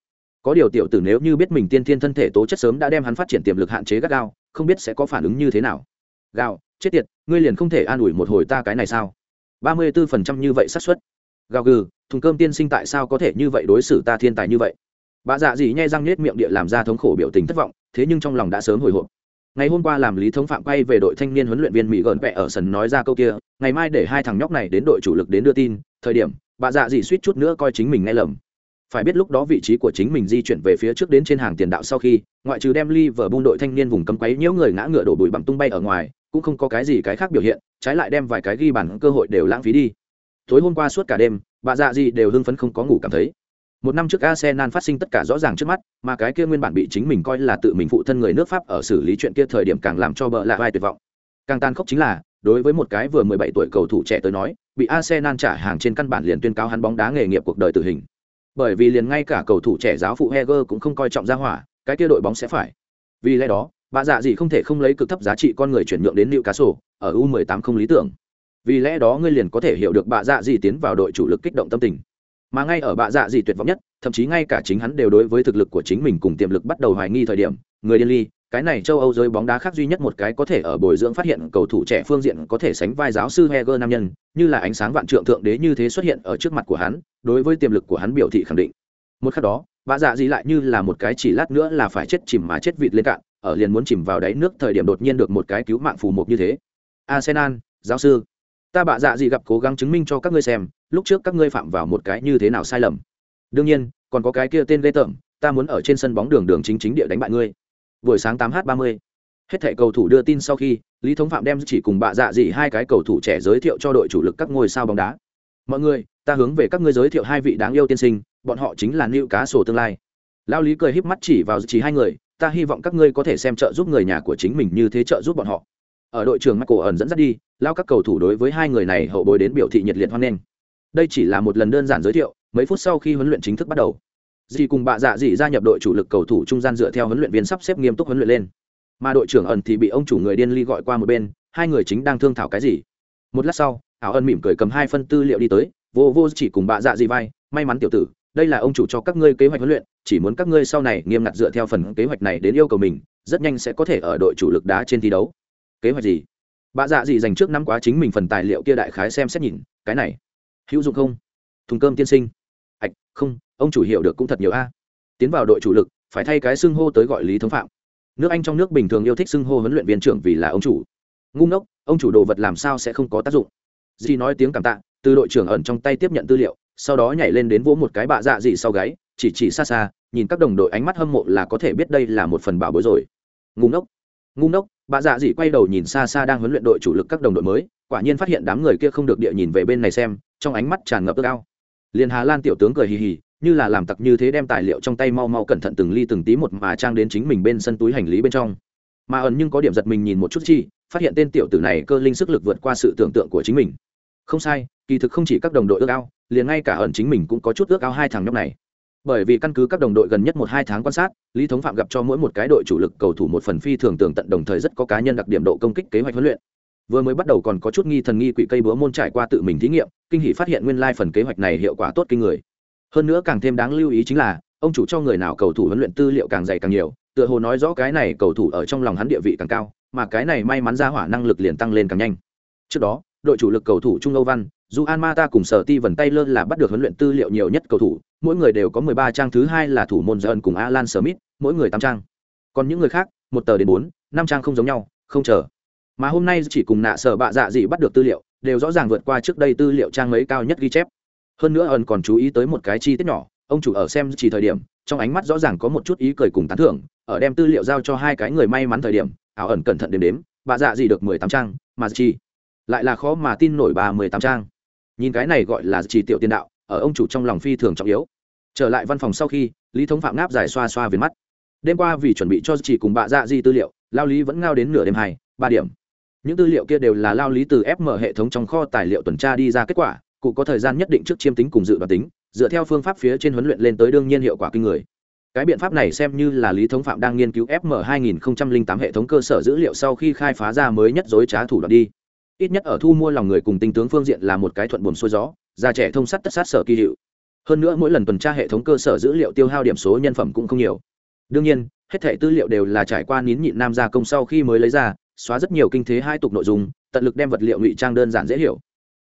Có điều tiểu tử nếu như biết mình tiên thiên thân thể tố chất sớm đã đem hắn phát triển tiềm lực hạn chế gắt gao không biết sẽ có phản ứng như thế nào. Gạo chết tiệt ngươi liền không thể an ủi một hồi ta cái này sao? Ba mươi bốn phần trăm như vậy xác suất. Gạo gừ thùng cơm tiên sinh tại sao có thể như vậy đối xử ta thiên tài như vậy? Bà dạ dì nhai răng nết miệng địa làm ra thống khổ biểu tình thất vọng, thế nhưng trong lòng đã sớm hồi hộp. Ngày hôm qua làm lý thống phạm quay về đội thanh niên huấn luyện viên mỹ gợn vẹ ở sân nói ra câu kia, ngày mai để hai thằng nhóc này đến đội chủ lực đến đưa tin, thời điểm, bà dạ dì suýt chút nữa coi chính mình nghe lầm. Phải biết lúc đó vị trí của chính mình di chuyển về phía trước đến trên hàng tiền đạo sau khi, ngoại trừ đem Liverpool đội thanh niên vùng cấm quấy nhiễu người ngã ngựa đổ bụi bặm tung bay ở ngoài, cũng không có cái gì cái khác biểu hiện, trái lại đem vài cái ghi bản cơ hội đều lãng phí đi. Tối hôm qua suốt cả đêm, bà dạ gì đều hưng phấn không có ngủ cảm thấy một năm trước Arsenal phát sinh tất cả rõ ràng trước mắt mà cái kia nguyên bản bị chính mình coi là tự mình phụ thân người nước Pháp ở xử lý chuyện kia thời điểm càng làm cho bợ lạ vai tuyệt vọng càng tan khốc chính là đối với một cái vừa 17 tuổi cầu thủ trẻ tới nói bị Arsenal trả hàng trên căn bản liền tuyên cáo hắn bóng đá nghề nghiệp cuộc đời tử hình bởi vì liền ngay cả cầu thủ trẻ giáo phụ Heger cũng không coi trọng ra hỏa, cái kia đội bóng sẽ phải. Vì lẽ đó, bà dạ gì không thể không lấy cực thấp giá trị con người chuyển nhượng đến Newcastle, ở U18 không lý tưởng. Vì lẽ đó ngươi liền có thể hiểu được bà dạ gì tiến vào đội chủ lực kích động tâm tình. Mà ngay ở bạ dạ gì tuyệt vọng nhất, thậm chí ngay cả chính hắn đều đối với thực lực của chính mình cùng tiềm lực bắt đầu hoài nghi thời điểm, người điên ly, cái này châu Âu giới bóng đá khác duy nhất một cái có thể ở bồi dưỡng phát hiện cầu thủ trẻ phương diện có thể sánh vai giáo sư Heger nam nhân, như là ánh sáng vạn trượng thượng đế như thế xuất hiện ở trước mặt của hắn, đối với tiềm lực của hắn biểu thị khẳng định. Một khắc đó, bạ dạ gì lại như là một cái chỉ lát nữa là phải chết chìm mà chết vịt lên cạn, ở liền muốn chìm vào đáy nước thời điểm đột nhiên được một cái cứu mạng phù mục như thế. Arsenal, giáo sư, ta bạ dạ gì gặp cố gắng chứng minh cho các ngươi xem, lúc trước các ngươi phạm vào một cái như thế nào sai lầm. Đương nhiên, còn có cái kia tên ghê tởm, ta muốn ở trên sân bóng đường đường chính chính địa đánh bại ngươi. Buổi sáng 8 h 30 hết thảy cầu thủ đưa tin sau khi lý thống phạm đem chỉ cùng bạ dạ dị hai cái cầu thủ trẻ giới thiệu cho đội chủ lực các ngôi sao bóng đá. Mọi người ta hướng về các ngươi giới thiệu hai vị đáng yêu tiên sinh bọn họ chính là nữ cá sổ tương lai. Lao lý cười híp mắt chỉ vào chỉ hai người ta hy vọng các ngươi có thể xem trợ giúp người nhà của chính mình như thế trợ giúp bọn họ ở đội trưởng Michael ẩn dẫn dắt đi, lao các cầu thủ đối với hai người này hậu bối đến biểu thị nhiệt liệt hoan nghênh. Đây chỉ là một lần đơn giản giới thiệu, mấy phút sau khi huấn luyện chính thức bắt đầu. Dì cùng bạ dạ dì gia nhập đội chủ lực cầu thủ trung gian dựa theo huấn luyện viên sắp xếp nghiêm túc huấn luyện lên. Mà đội trưởng ẩn thì bị ông chủ người điên ly gọi qua một bên, hai người chính đang thương thảo cái gì. Một lát sau, ảo ân mỉm cười cầm hai phân tư liệu đi tới, vô vô chỉ cùng bạ dạ dì vai, may mắn tiểu tử, đây là ông chủ cho các ngươi kế hoạch huấn luyện, chỉ muốn các ngươi sau này nghiêm ngặt dựa theo phần kế hoạch này đến yêu cầu mình, rất nhanh sẽ có thể ở đội chủ lực đá trên thi đấu kế hoạch gì? Bạ dạ gì dành trước năm quá chính mình phần tài liệu kia đại khái xem xét nhìn, cái này. Hữu dụng không? Thùng cơm tiên sinh. Ạch không, ông chủ hiểu được cũng thật nhiều a. Tiến vào đội chủ lực, phải thay cái xưng hô tới gọi lý thống phạm. Nước anh trong nước bình thường yêu thích xưng hô huấn luyện viên trưởng vì là ông chủ. Ngu ngốc, ông chủ đồ vật làm sao sẽ không có tác dụng? Dì nói tiếng cảm tạ, từ đội trưởng ẩn trong tay tiếp nhận tư liệu, sau đó nhảy lên đến vỗ một cái bạ dạ dị sau gáy, chỉ chỉ xa xa, nhìn các đồng đội ánh mắt hâm mộ là có thể biết đây là một phần bảo bối rồi. Ngu ngốc ngu ngốc, bà dạ dị quay đầu nhìn xa xa đang huấn luyện đội chủ lực các đồng đội mới, quả nhiên phát hiện đám người kia không được địa nhìn về bên này xem, trong ánh mắt tràn ngập ước ao. Liền hà lan tiểu tướng cười hì hì, như là làm tặc như thế đem tài liệu trong tay mau mau cẩn thận từng ly từng tí một mà trang đến chính mình bên sân túi hành lý bên trong. Mà ẩn nhưng có điểm giật mình nhìn một chút chi, phát hiện tên tiểu tử này cơ linh sức lực vượt qua sự tưởng tượng của chính mình. Không sai, kỳ thực không chỉ các đồng đội ước ao, liền ngay cả ẩn chính mình cũng có chút ước ao hai thằng nhóc này bởi vì căn cứ các đồng đội gần nhất một hai tháng quan sát, lý thống phạm gặp cho mỗi một cái đội chủ lực cầu thủ một phần phi thường tường tận, đồng thời rất có cá nhân đặc điểm độ công kích kế hoạch huấn luyện. Vừa mới bắt đầu còn có chút nghi thần nghi quỷ cây búa môn trải qua tự mình thí nghiệm, kinh hỷ phát hiện nguyên lai phần kế hoạch này hiệu quả tốt kinh người. Hơn nữa càng thêm đáng lưu ý chính là, ông chủ cho người nào cầu thủ huấn luyện tư liệu càng dày càng nhiều, tựa hồ nói rõ cái này cầu thủ ở trong lòng hắn địa vị càng cao, mà cái này may mắn ra hỏa năng lực liền tăng lên càng nhanh. Trước đó, đội chủ lực cầu thủ trung âu văn dù an mata cùng sở ti vần tay lơ là bắt được huấn luyện tư liệu nhiều nhất cầu thủ, mỗi người đều có mười ba trang thứ hai là thủ môn dân cùng alan smith, mỗi người tám trang. Còn những người khác, một tờ đến bốn, năm trang không giống nhau, không chờ. Mà hôm nay chỉ cùng nạ sở bạ dạ gì bắt được tư liệu, đều rõ ràng vượt qua trước đây tư liệu trang mấy cao nhất ghi chép. Hơn nữa ẩn còn chú ý tới một cái chi tiết nhỏ, ông chủ ở xem chỉ thời điểm, trong ánh mắt rõ ràng có một chút ý cười cùng tán thưởng, ở đem tư liệu giao cho hai cái người may mắn thời điểm, ảo ẩn cẩn thận đếm đếm, bạ dạ gì được mười tám trang, mà chi lại là khó mà tin nổi ba mười tám trang nhìn cái này gọi là chỉ tiểu tiền đạo, ở ông chủ trong lòng phi thường trọng yếu. Trở lại văn phòng sau khi, lý thống phạm ngáp dài xoa xoa về mắt. Đêm qua vì chuẩn bị cho chỉ cùng bạ dạ di tư liệu, lao lý vẫn ngao đến nửa đêm hai, ba điểm. Những tư liệu kia đều là lao lý từ fm hệ thống trong kho tài liệu tuần tra đi ra kết quả, cụ có thời gian nhất định trước chiêm tính cùng dự đoán tính, dựa theo phương pháp phía trên huấn luyện lên tới đương nhiên hiệu quả kinh người. Cái biện pháp này xem như là lý thống phạm đang nghiên cứu fm 2008 hệ thống cơ sở dữ liệu sau khi khai phá ra mới nhất dối trá thủ đoạn đi ít nhất ở thu mua lòng người cùng tinh tướng phương diện là một cái thuận buồm xuôi gió, già trẻ thông sắt tất sát sở kỳ hiệu. Hơn nữa mỗi lần tuần tra hệ thống cơ sở dữ liệu tiêu hao điểm số nhân phẩm cũng không nhiều. Đương nhiên, hết thẻ tư liệu đều là trải qua nín nhịn nam gia công sau khi mới lấy ra, xóa rất nhiều kinh thế hai tục nội dung, tận lực đem vật liệu ngụy trang đơn giản dễ hiểu.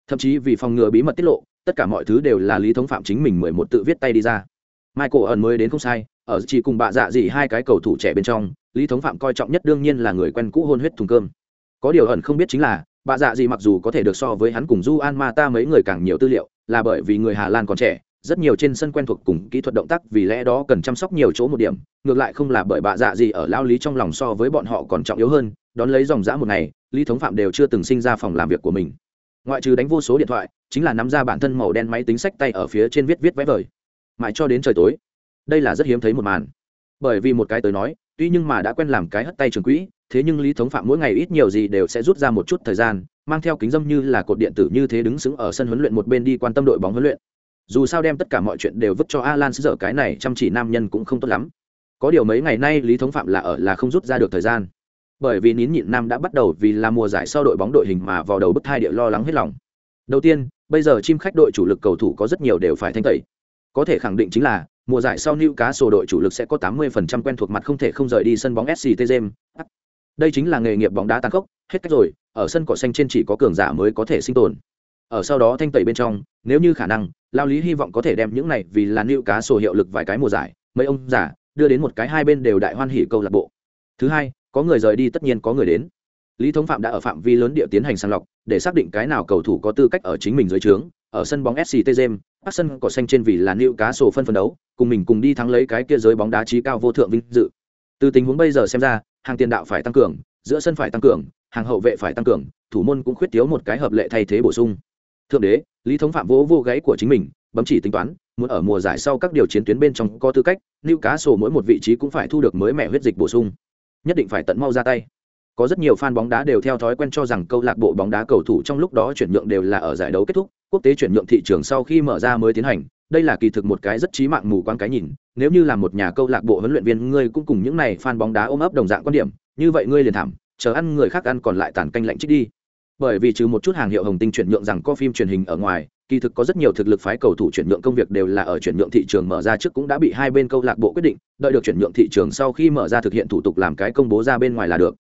Thậm chí vì phòng ngừa bí mật tiết lộ, tất cả mọi thứ đều là lý thống phạm chính mình mười một tự viết tay đi ra. Michael ẩn mới đến không sai, ở chỉ cùng bạ dạ dị hai cái cầu thủ trẻ bên trong, lý thống phạm coi trọng nhất đương nhiên là người quen cũ hôn huyết thùng cơm. Có điều ẩn không biết chính là Bà dạ gì mặc dù có thể được so với hắn cùng du an ma ta mấy người càng nhiều tư liệu, là bởi vì người hà lan còn trẻ, rất nhiều trên sân quen thuộc cùng kỹ thuật động tác vì lẽ đó cần chăm sóc nhiều chỗ một điểm, ngược lại không là bởi bà dạ gì ở lao lý trong lòng so với bọn họ còn trọng yếu hơn, đón lấy dòng dã một ngày, lý thống phạm đều chưa từng sinh ra phòng làm việc của mình. Ngoại trừ đánh vô số điện thoại, chính là nắm ra bản thân màu đen máy tính sách tay ở phía trên viết viết vẽ vời. Mãi cho đến trời tối, đây là rất hiếm thấy một màn bởi vì một cái tới nói, tuy nhưng mà đã quen làm cái hất tay trường quỹ, thế nhưng lý thống phạm mỗi ngày ít nhiều gì đều sẽ rút ra một chút thời gian, mang theo kính dâm như là cột điện tử như thế đứng xứng ở sân huấn luyện một bên đi quan tâm đội bóng huấn luyện. Dù sao đem tất cả mọi chuyện đều vứt cho alan dở cái này chăm chỉ nam nhân cũng không tốt lắm. Có điều mấy ngày nay lý thống phạm là ở là không rút ra được thời gian. Bởi vì nín nhịn nam đã bắt đầu vì là mùa giải sau đội bóng đội hình mà vào đầu bức thai địa lo lắng hết lòng. Đầu tiên, bây giờ chim khách đội chủ lực cầu thủ có rất nhiều đều phải thanh tẩy. Có thể khẳng định chính là mùa giải sau new cá sổ đội chủ lực sẽ có 80% quen thuộc mặt không thể không rời đi sân bóng sct james đây chính là nghề nghiệp bóng đá tàn khốc, hết cách rồi, ở sân cỏ xanh trên chỉ có cường giả mới có thể sinh tồn. Ở sau đó thanh tẩy bên trong, nếu như khả năng, lao lý hy vọng có thể đem những này vì là nữ cá sổ hiệu lực vài cái mùa giải, mấy ông giả đưa đến một cái hai bên đều đại hoan hỉ câu lạc bộ. Thứ hai, có người rời đi tất nhiên có người đến. Lý thống phạm đã ở phạm vi lớn địa tiến hành sàng lọc, để xác định cái nào cầu thủ có tư cách ở chính mình dưới trướng, ở sân bóng sct james Bắc sân cỏ xanh trên vì là nữ cá sổ phân phân đấu, cùng mình cùng đi thắng lấy cái kia giới bóng đá trí cao vô thượng vinh dự. Từ tình huống bây giờ xem ra, hàng tiền đạo phải tăng cường, giữa sân phải tăng cường, hàng hậu vệ phải tăng cường, thủ môn cũng khuyết thiếu một cái hợp lệ thay thế bổ sung. Thượng đế, lý thống phạm vỗ vô gáy của chính mình, bấm chỉ tính toán, muốn ở mùa giải sau các điều chiến tuyến bên trong có tư cách lưu cá sổ mỗi một vị trí cũng phải thu được mới mẻ huyết dịch bổ sung. Nhất định phải tận mau ra tay. Có rất nhiều fan bóng đá đều theo thói quen cho rằng câu lạc bộ bóng đá cầu thủ trong lúc đó chuyển nhượng đều là ở giải đấu kết thúc quốc tế chuyển nhượng thị trường sau khi mở ra mới tiến hành, đây là kỳ thực một cái rất trí mạng mù quáng cái nhìn, nếu như là một nhà câu lạc bộ huấn luyện viên, ngươi cũng cùng những này fan bóng đá ôm ấp đồng dạng quan điểm, như vậy ngươi liền thảm, chờ ăn người khác ăn còn lại tàn canh lạnh trích đi. Bởi vì trừ một chút hàng hiệu hồng tinh chuyển nhượng rằng có phim truyền hình ở ngoài, kỳ thực có rất nhiều thực lực phái cầu thủ chuyển nhượng công việc đều là ở chuyển nhượng thị trường mở ra trước cũng đã bị hai bên câu lạc bộ quyết định, đợi được chuyển nhượng thị trường sau khi mở ra thực hiện thủ tục làm cái công bố ra bên ngoài là được.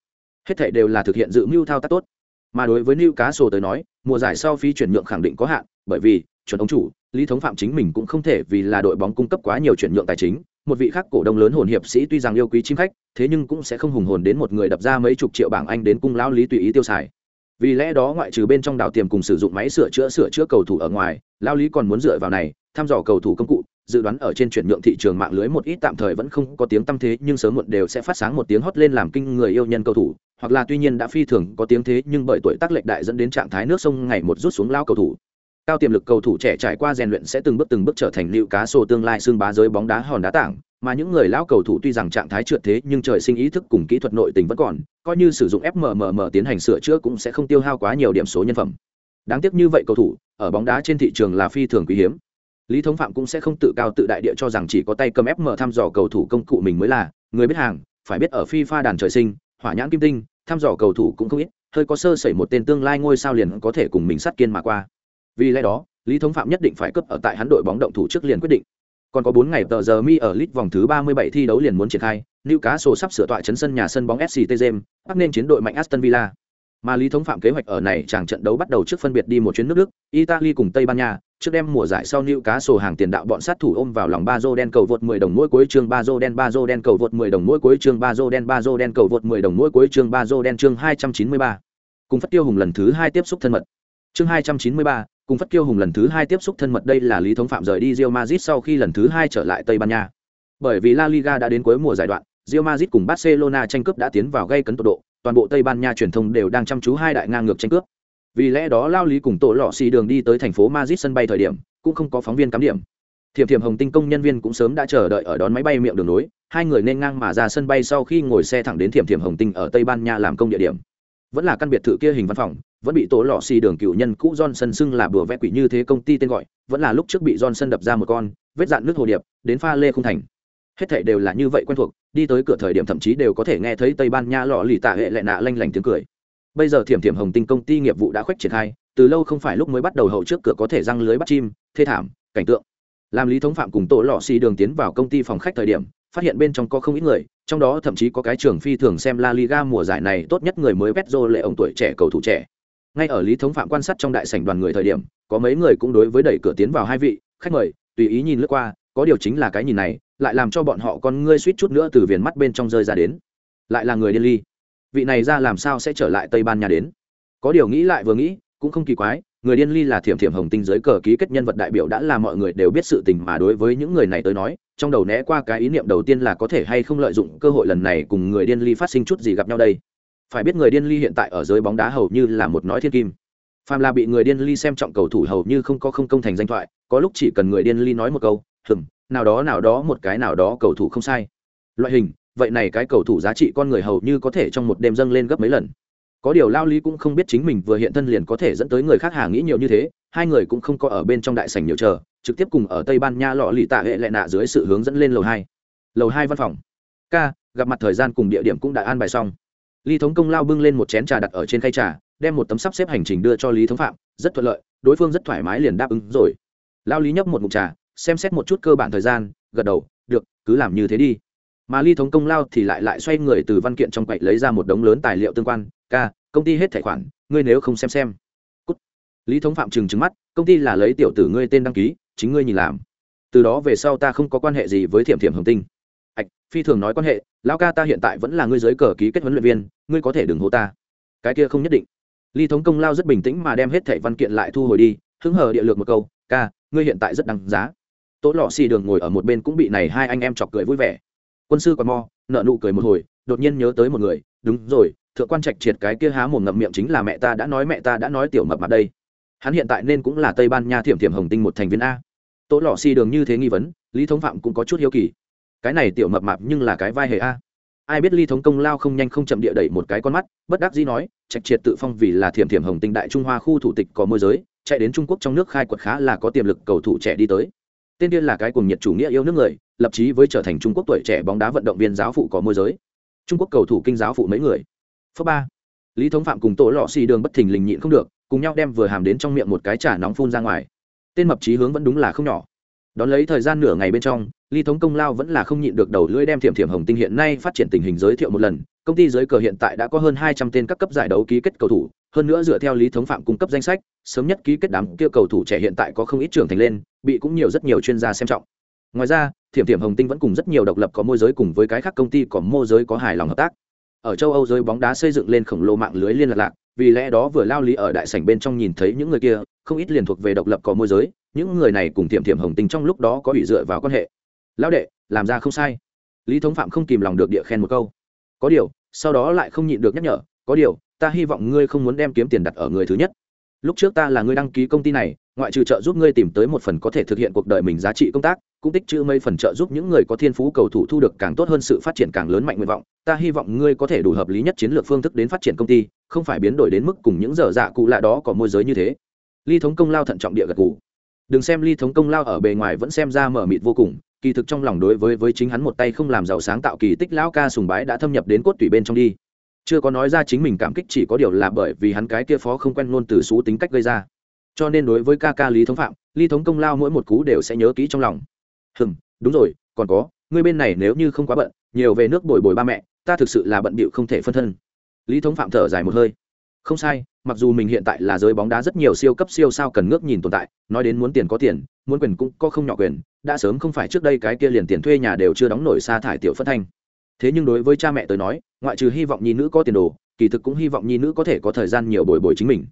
Hết thảy đều là thực hiện dự mưu thao tác tốt mà đối với Newcastle tới nói, mùa giải sau phí chuyển nhượng khẳng định có hạn, bởi vì, chuẩn ông chủ, lý thống phạm chính mình cũng không thể vì là đội bóng cung cấp quá nhiều chuyển nhượng tài chính. Một vị khác cổ đông lớn hồn hiệp sĩ tuy rằng yêu quý chim khách, thế nhưng cũng sẽ không hùng hồn đến một người đập ra mấy chục triệu bảng anh đến cung lão lý tùy ý tiêu xài. Vì lẽ đó ngoại trừ bên trong đào tiềm cùng sử dụng máy sửa chữa sửa chữa cầu thủ ở ngoài lao lý còn muốn dựa vào này, thăm dò cầu thủ công cụ dự đoán ở trên chuyển nhượng thị trường mạng lưới một ít tạm thời vẫn không có tiếng tăm thế, nhưng sớm muộn đều sẽ phát sáng một tiếng hót lên làm kinh người yêu nhân cầu thủ. Hoặc là tuy nhiên đã phi thường có tiếng thế, nhưng bởi tuổi tác lệch đại dẫn đến trạng thái nước sông ngày một rút xuống lao cầu thủ. Cao tiềm lực cầu thủ trẻ trải qua rèn luyện sẽ từng bước từng bước trở thành liệu cá sổ tương lai xương bá giới bóng đá hòn đá tảng. Mà những người lão cầu thủ tuy rằng trạng thái trượt thế, nhưng trời sinh ý thức cùng kỹ thuật nội tình vẫn còn, coi như sử dụng fmmm tiến hành sửa chữa cũng sẽ không tiêu hao quá nhiều điểm số nhân phẩm. Đáng tiếc như vậy cầu thủ, ở bóng đá trên thị trường là phi thường quý hiếm lý thống phạm cũng sẽ không tự cao tự đại địa cho rằng chỉ có tay cầm ép mở thăm dò cầu thủ công cụ mình mới là người biết hàng phải biết ở fifa đàn trời sinh hỏa nhãn kim tinh thăm dò cầu thủ cũng không ít hơi có sơ sẩy một tên tương lai ngôi sao liền có thể cùng mình sát kiên mà qua vì lẽ đó lý thống phạm nhất định phải cấp ở tại hắn đội bóng động thủ trước liền quyết định còn có bốn ngày tờ giờ mi ở lit vòng thứ 37 thi đấu liền muốn triển khai Newcastle sắp sửa tọa chấn sân nhà sân bóng SCT James, Bắc nên chiến đội mạnh Aston Villa. Mà Lý Thống Phạm kế hoạch ở này chàng trận đấu bắt đầu trước phân biệt đi một chuyến nước Đức, Italy cùng Tây Ban Nha, trước đêm mùa giải sau cá sổ hàng tiền đạo bọn sát thủ ôm vào lòng Bazo đen cầu vượt 10 đồng mỗi cuối chương Bazo đen Bazo đen cầu vượt 10 đồng mỗi cuối chương Bazo đen Bazo đen cầu vượt 10 đồng mỗi cuối chương Bazo đen chương 293. Cùng phát tiêu hùng lần thứ 2 tiếp xúc thân mật. Chương 293, cùng Phất Kiêu Hùng lần thứ hai tiếp xúc thân mật đây là lý thống phạm rời đi Real Madrid sau khi lần thứ hai trở lại Tây Ban Nha. Bởi vì La Liga đã đến cuối mùa giải đoạn, Real Madrid cùng Barcelona tranh cướp đã tiến vào gây cấn tột độ, toàn bộ Tây Ban Nha truyền thông đều đang chăm chú hai đại ngang ngược tranh cướp. Vì lẽ đó Lao Lý cùng tổ lọ xì đường đi tới thành phố Madrid sân bay thời điểm, cũng không có phóng viên cắm điểm. Thiểm Thiểm Hồng Tinh công nhân viên cũng sớm đã chờ đợi ở đón máy bay miệng đường nối, hai người nên ngang mà ra sân bay sau khi ngồi xe thẳng đến Thiểm Thiểm Hồng Tinh ở Tây Ban Nha làm công địa điểm. Vẫn là căn biệt thự kia hình văn phòng, vẫn bị tổ lọ xì đường cựu nhân cũ Johnson xưng là bừa vẽ quỷ như thế công ty tên gọi, vẫn là lúc trước bị Johnson đập ra một con, vết dạn nước hồ điệp, đến pha lê không thành. Hết thảy đều là như vậy quen thuộc, đi tới cửa thời điểm thậm chí đều có thể nghe thấy Tây Ban Nha lọ lì tạ hệ lệ nạ lanh lảnh tiếng cười. Bây giờ Thiểm Thiểm Hồng Tinh công ty nghiệp vụ đã khoách triển khai, từ lâu không phải lúc mới bắt đầu hậu trước cửa có thể răng lưới bắt chim, thê thảm, cảnh tượng. Làm Lý Thống Phạm cùng tổ lọ xì đường tiến vào công ty phòng khách thời điểm, phát hiện bên trong có không ít người, trong đó thậm chí có cái trưởng phi thường xem La Liga mùa giải này tốt nhất người mới Pedro lệ ông tuổi trẻ cầu thủ trẻ. Ngay ở lý thống phạm quan sát trong đại sảnh đoàn người thời điểm có mấy người cũng đối với đẩy cửa tiến vào hai vị khách mời tùy ý nhìn lướt qua có điều chính là cái nhìn này lại làm cho bọn họ con ngươi suýt chút nữa từ viền mắt bên trong rơi ra đến. Lại là người điên ly vị này ra làm sao sẽ trở lại tây ban nha đến? Có điều nghĩ lại vừa nghĩ, cũng không kỳ quái, người điên ly là thiểm thiểm hồng tinh giới cờ ký kết nhân vật đại biểu đã là mọi người đều biết sự tình mà đối với những người này tới nói, trong đầu né qua cái ý niệm đầu tiên là có thể hay không lợi dụng cơ hội lần này cùng người điên ly phát sinh chút gì gặp nhau đây. Phải biết người điên ly hiện tại ở giới bóng đá hầu như là một nói thiên kim. Phàm là bị người điên ly xem trọng cầu thủ hầu như không có không công thành danh thoại, có lúc chỉ cần người điên ly nói một câu hừng nào đó nào đó, một cái nào đó cầu thủ không sai. Loại hình vậy này cái cầu thủ giá trị con người hầu như có thể trong một đêm dâng lên gấp mấy lần. Có điều lao lý cũng không biết chính mình vừa hiện thân liền có thể dẫn tới người khác hà nghĩ nhiều như thế, hai người cũng không có ở bên trong đại sảnh nhiều chờ, trực tiếp cùng ở tây ban nha lọ lì tạ hệ lệ nạ dưới sự hướng dẫn lên lầu hai. Lầu hai văn phòng. K gặp mặt thời gian cùng địa điểm cũng đã an bài xong. Lý thống công lao bưng lên một chén trà đặt ở trên khay trà, đem một tấm sắp xếp hành trình đưa cho lý thống phạm, rất thuận lợi, đối phương rất thoải mái liền đáp ứng rồi. Lao lý nhấp một mục trà, xem xét một chút cơ bản thời gian, gật đầu, được, cứ làm như thế đi mà ly thống công lao thì lại lại xoay người từ văn kiện trong quậy lấy ra một đống lớn tài liệu tương quan. Ca, công ty hết tài khoản, ngươi nếu không xem xem. Cút. lý thống phạm trừng trừng mắt, công ty là lấy tiểu tử ngươi tên đăng ký, chính ngươi nhìn làm. Từ đó về sau ta không có quan hệ gì với thiểm thiểm hồng tinh. Ạch, phi thường nói quan hệ, lão ca ta hiện tại vẫn là ngươi giới cờ ký kết huấn luyện viên, ngươi có thể đừng hô ta. Cái kia không nhất định. Ly thống công lao rất bình tĩnh mà đem hết thẻ văn kiện lại thu hồi đi, hứng hờ địa lược một câu, ca, ngươi hiện tại rất đăng giá. Tố lọ xì đường ngồi ở một bên cũng bị này hai anh em chọc cười vui vẻ quân sư còn mo nợ nụ cười một hồi, đột nhiên nhớ tới một người. Đúng rồi, thượng quan trạch triệt cái kia há mồm ngậm miệng chính là mẹ ta đã nói, mẹ ta đã nói tiểu mập mặt đây. Hắn hiện tại nên cũng là tây ban nha thiểm thiểm hồng tinh một thành viên a. Tố lọ si đường như thế nghi vấn, lý thống phạm cũng có chút hiếu kỳ. Cái này tiểu mập mạp nhưng là cái vai hề a. Ai biết ly thống công lao không nhanh không chậm địa đẩy một cái con mắt, bất đắc dĩ nói, trạch triệt tự phong vì là thiểm thiểm hồng tinh đại trung hoa khu thủ tịch có môi giới, chạy đến trung quốc trong nước khai quật khá là có tiềm lực cầu thủ trẻ đi tới. Tên điên là cái cùng nhiệt chủ nghĩa yêu nước người lập chí với trở thành trung quốc tuổi trẻ bóng đá vận động viên giáo phụ có môi giới. Trung quốc cầu thủ kinh giáo phụ mấy người. Phớp ba. Lý thống phạm cùng tổ lọ xi đường bất thình lình nhịn không được, cùng nhau đem vừa hàm đến trong miệng một cái trà nóng phun ra ngoài. Tên mập chí hướng vẫn đúng là không nhỏ. Đón lấy thời gian nửa ngày bên trong, Lý thống công lao vẫn là không nhịn được đầu lưỡi đem thiểm thiểm hồng tinh hiện nay phát triển tình hình giới thiệu một lần. Công ty giới cờ hiện tại đã có hơn hai trăm tên các cấp giải đấu ký kết cầu thủ, hơn nữa dựa theo lý thống phạm cung cấp danh sách, sớm nhất ký kết đám kia cầu thủ trẻ hiện tại có không ít trưởng thành lên, bị cũng nhiều rất nhiều chuyên gia xem trọng ngoài ra, thiểm thiểm hồng tinh vẫn cùng rất nhiều độc lập có môi giới cùng với cái khác công ty có môi giới có hài lòng hợp tác. Ở châu âu giới bóng đá xây dựng lên khổng lồ mạng lưới liên lạc lạc, vì lẽ đó vừa lao lý ở đại sảnh bên trong nhìn thấy những người kia, không ít liền thuộc về độc lập có môi giới, những người này cùng thiểm thiểm hồng tinh trong lúc đó có bị dựa vào quan hệ. Lão đệ, làm ra không sai. Lý thống phạm không kìm lòng được địa khen một câu. Có điều, sau đó lại không nhịn được nhắc nhở, có điều, ta hy vọng ngươi không muốn đem kiếm tiền đặt ở người thứ nhất. Lúc trước ta là người đăng ký công ty này, ngoại trừ trợ giúp ngươi tìm tới một phần có thể thực hiện cuộc đời mình giá trị công tác cũng tích chữ mấy phần trợ giúp những người có thiên phú cầu thủ thu được càng tốt hơn sự phát triển càng lớn mạnh nguyện vọng. Ta hy vọng ngươi có thể đủ hợp lý nhất chiến lược phương thức đến phát triển công ty, không phải biến đổi đến mức cùng những dở dạ cụ lạ đó có môi giới như thế. Ly thống công lao thận trọng địa gật cụ đừng xem ly thống công lao ở bề ngoài vẫn xem ra mở mịt vô cùng, kỳ thực trong lòng đối với với chính hắn một tay không làm giàu sáng tạo kỳ tích lão ca sùng bái đã thâm nhập đến cốt tủy bên trong đi. Chưa có nói ra chính mình cảm kích chỉ có điều là bởi vì hắn cái kia phó không quen luôn từ xú tính cách gây ra. Cho nên đối với ca ca lý thống phạm, ly thống công lao mỗi một cú đều sẽ nhớ kỹ trong lòng hừm, đúng rồi, còn có, ngươi bên này nếu như không quá bận, nhiều về nước bồi bồi ba mẹ, ta thực sự là bận bịu không thể phân thân. Lý thống phạm thở dài một hơi. Không sai, mặc dù mình hiện tại là giới bóng đá rất nhiều siêu cấp siêu sao cần ngước nhìn tồn tại, nói đến muốn tiền có tiền, muốn quyền cũng có không nhỏ quyền, đã sớm không phải trước đây cái kia liền tiền thuê nhà đều chưa đóng nổi sa thải tiểu phân thanh. Thế nhưng đối với cha mẹ tới nói, ngoại trừ hy vọng nhi nữ có tiền đồ, kỳ thực cũng hy vọng nhi nữ có thể có thời gian nhiều bồi bồi chính mình.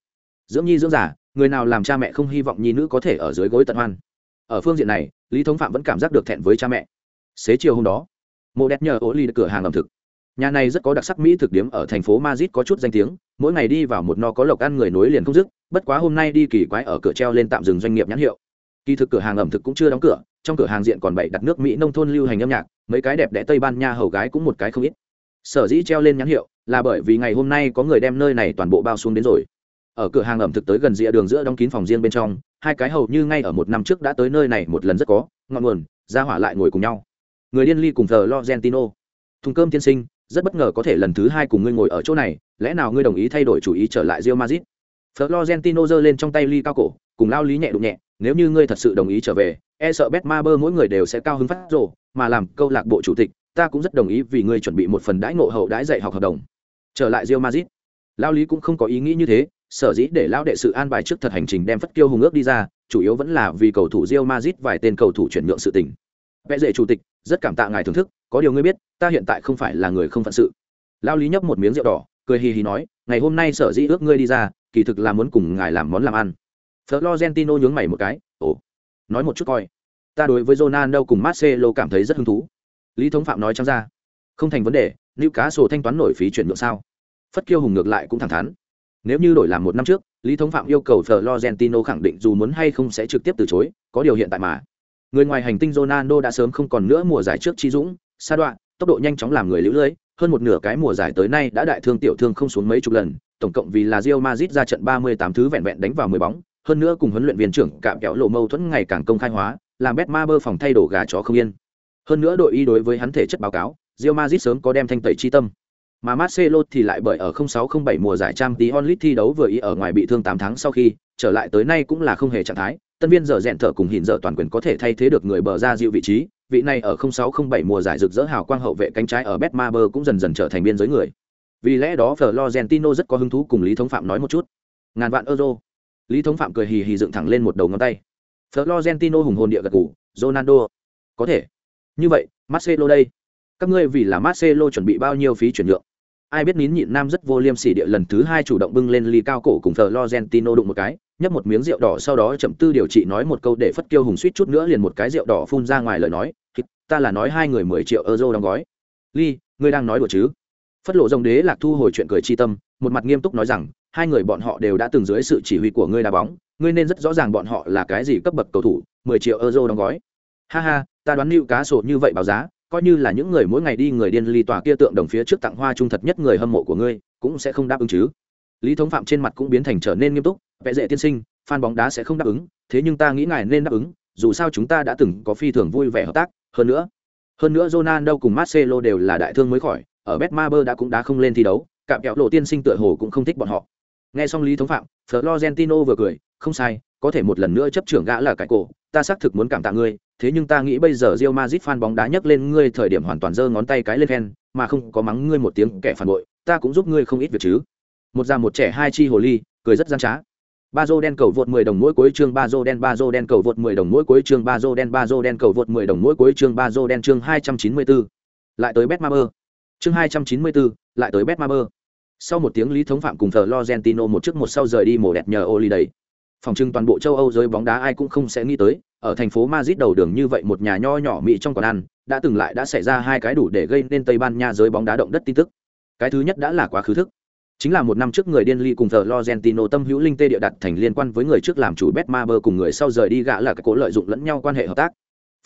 Dưỡng nhi dưỡng giả người nào làm cha mẹ không hy vọng nhi nữ có thể ở dưới gối tận hoan? Ở phương diện này, lý thống phạm vẫn cảm giác được thẹn với cha mẹ. Xế chiều hôm đó, mộ đẹp nhờ ố ly cửa hàng ẩm thực. Nhà này rất có đặc sắc mỹ thực điếm ở thành phố madrid có chút danh tiếng, mỗi ngày đi vào một no có lộc ăn người nối liền không dứt, bất quá hôm nay đi kỳ quái ở cửa treo lên tạm dừng doanh nghiệp nhãn hiệu. Kỳ thực cửa hàng ẩm thực cũng chưa đóng cửa, trong cửa hàng diện còn bảy đặt nước mỹ nông thôn lưu hành âm nhạc, mấy cái đẹp đẽ tây ban nha hầu gái cũng một cái không ít. Sở dĩ treo lên nhãn hiệu là bởi vì ngày hôm nay có người đem nơi này toàn bộ bao xuống đến rồi ở cửa hàng ẩm thực tới gần rìa đường giữa đóng kín phòng riêng bên trong, hai cái hầu như ngay ở một năm trước đã tới nơi này một lần rất có, ngọn nguồn, ra hỏa lại ngồi cùng nhau. Người điên ly cùng thờ lo gentino thùng cơm tiên sinh, rất bất ngờ có thể lần thứ hai cùng ngươi ngồi ở chỗ này, lẽ nào ngươi đồng ý thay đổi chủ ý trở lại rio mazit florentino giơ lên trong tay ly cao cổ, cùng lao lý nhẹ đụng nhẹ, nếu như ngươi thật sự đồng ý trở về e sợ bet ma bơ mỗi người đều sẽ cao hứng phát rồ, mà làm câu lạc bộ chủ tịch, ta cũng rất đồng ý vì ngươi chuẩn bị một phần đãi ngộ hậu đãi dạy học hợp đồng. Trở lại rio mazit lao lý cũng không có ý nghĩ như thế sở dĩ để Lão đệ sự an bài trước thật hành trình đem phất kiêu hùng ước đi ra, chủ yếu vẫn là vì cầu thủ rio mazit vài tên cầu thủ chuyển nhượng sự tình. Vẽ dễ chủ tịch, rất cảm tạ ngài thưởng thức, có điều ngươi biết, ta hiện tại không phải là người không phận sự. Lao lý nhấp một miếng rượu đỏ, cười hì hì nói, ngày hôm nay sở dĩ ước ngươi đi ra, kỳ thực là muốn cùng ngài làm món làm ăn. Florentino nhướng mày một cái, ồ, nói một chút coi. Ta đối với ronaldo cùng marcelo cảm thấy rất hứng thú. Lý thống phạm nói trắng ra, không thành vấn đề nữ cá sổ thanh toán nổi phí chuyển nhượng sao? Phất kiêu hùng ngược lại cũng thẳng thắn nếu như đổi làm một năm trước, lý thống phạm yêu cầu florentino khẳng định dù muốn hay không sẽ trực tiếp từ chối, có điều hiện tại mà. Người ngoài hành tinh ronaldo đã sớm không còn nữa mùa giải trước chi dũng, sa đoạn tốc độ nhanh chóng làm người lũ lưới, hơn một nửa cái mùa giải tới nay đã đại thương tiểu thương không xuống mấy chục lần, tổng cộng vì là Real Madrid ra trận 38 thứ vẹn vẹn đánh vào 10 bóng, hơn nữa cùng huấn luyện viên trưởng cạm kéo lộ mâu thuẫn ngày càng công khai hóa, làm Betmaber phòng thay đồ gà chó không yên. Hơn nữa đội y đối với hắn thể chất báo cáo, Real Madrid sớm có đem thanh tẩy chi tâm mà Marcelo thì lại bởi ở 0607 mùa giải Champions League thi đấu vừa ý ở ngoài bị thương 8 tháng sau khi trở lại tới nay cũng là không hề trạng thái tân viên giờ rèn thở cùng hiện giờ toàn quyền có thể thay thế được người bờ ra dịu vị trí vị này ở 0607 mùa giải rực rỡ hào quang hậu vệ cánh trái ở Betmaber cũng dần dần trở thành biên giới người. Vì lẽ đó Florentino rất có hứng thú cùng Lý Thống Phạm nói một chút. Ngàn vạn euro. Lý Thống Phạm cười hì hì dựng thẳng lên một đầu ngón tay. Florentino hùng hồn địa gật gù, Ronaldo. Có thể. Như vậy, Marcelo đây. Các ngươi vì là Marcelo chuẩn bị bao nhiêu phí chuyển nhượng? Ai biết nín nhịn nam rất vô liêm sỉ địa lần thứ hai chủ động bưng lên ly cao cổ cùng Florentino đụng một cái, nhấp một miếng rượu đỏ sau đó chậm tư điều trị nói một câu để phất kiêu hùng suýt chút nữa liền một cái rượu đỏ phun ra ngoài lời nói ta là nói hai người mười triệu euro đóng gói. Ly ngươi đang nói đùa chứ? Phất lộ rồng đế lạc thu hồi chuyện cười chi tâm một mặt nghiêm túc nói rằng hai người bọn họ đều đã từng dưới sự chỉ huy của ngươi đá bóng ngươi nên rất rõ ràng bọn họ là cái gì cấp bậc cầu thủ mười triệu euro đóng gói. Ha ha ta đoán lưu cá sổ như vậy báo giá coi như là những người mỗi ngày đi người điên ly tòa kia tượng đồng phía trước tặng hoa trung thật nhất người hâm mộ của ngươi, cũng sẽ không đáp ứng chứ. Lý thống phạm trên mặt cũng biến thành trở nên nghiêm túc, vẽ dễ tiên sinh, fan bóng đá sẽ không đáp ứng, thế nhưng ta nghĩ ngài nên đáp ứng, dù sao chúng ta đã từng có phi thường vui vẻ hợp tác, hơn nữa hơn nữa Ronaldo cùng Marcelo đều là đại thương mới khỏi, ở Betmaber đã cũng đã không lên thi đấu cạm kẹo lộ tiên sinh tựa hồ cũng không thích bọn họ. Nghe xong lý thống phạm, florentino vừa cười, không sai, có thể một lần nữa chấp trưởng gã là cái cổ, ta xác thực muốn cảm tạ ngươi thế nhưng ta nghĩ bây giờ Real Madrid fan bóng đá nhấc lên ngươi thời điểm hoàn toàn giơ ngón tay cái lên khen mà không có mắng ngươi một tiếng kẻ phản bội ta cũng giúp ngươi không ít việc chứ. Một già một trẻ hai chi hồ ly cười rất gian trá. Ba dô đen cầu vượt 10 đồng mỗi cuối chương ba đen ba đen cầu vượt 10 đồng mỗi cuối chương ba đen ba đen cầu vượt 10 đồng mỗi cuối chương ba đen chương 294. lại tới Betmaber chương 294, lại tới Betmaber sau một tiếng lý thống phạm cùng Florentino một trước một sau rời đi mổ đẹp nhờ Oli đầy phòng trưng toàn bộ châu Âu giới bóng đá ai cũng không sẽ nghĩ tới ở thành phố Madrid đầu đường như vậy một nhà nho nhỏ mỹ trong quán ăn, đã từng lại đã xảy ra hai cái đủ để gây nên Tây Ban Nha giới bóng đá động đất tin tức. Cái thứ nhất đã là quá khứ thức. Chính là một năm trước người điên ly cùng thờ Lorentino tâm hữu linh tê địa đặt thành liên quan với người trước làm chủ Betmaber cùng người sau rời đi gã là cái cố lợi dụng lẫn nhau quan hệ hợp tác.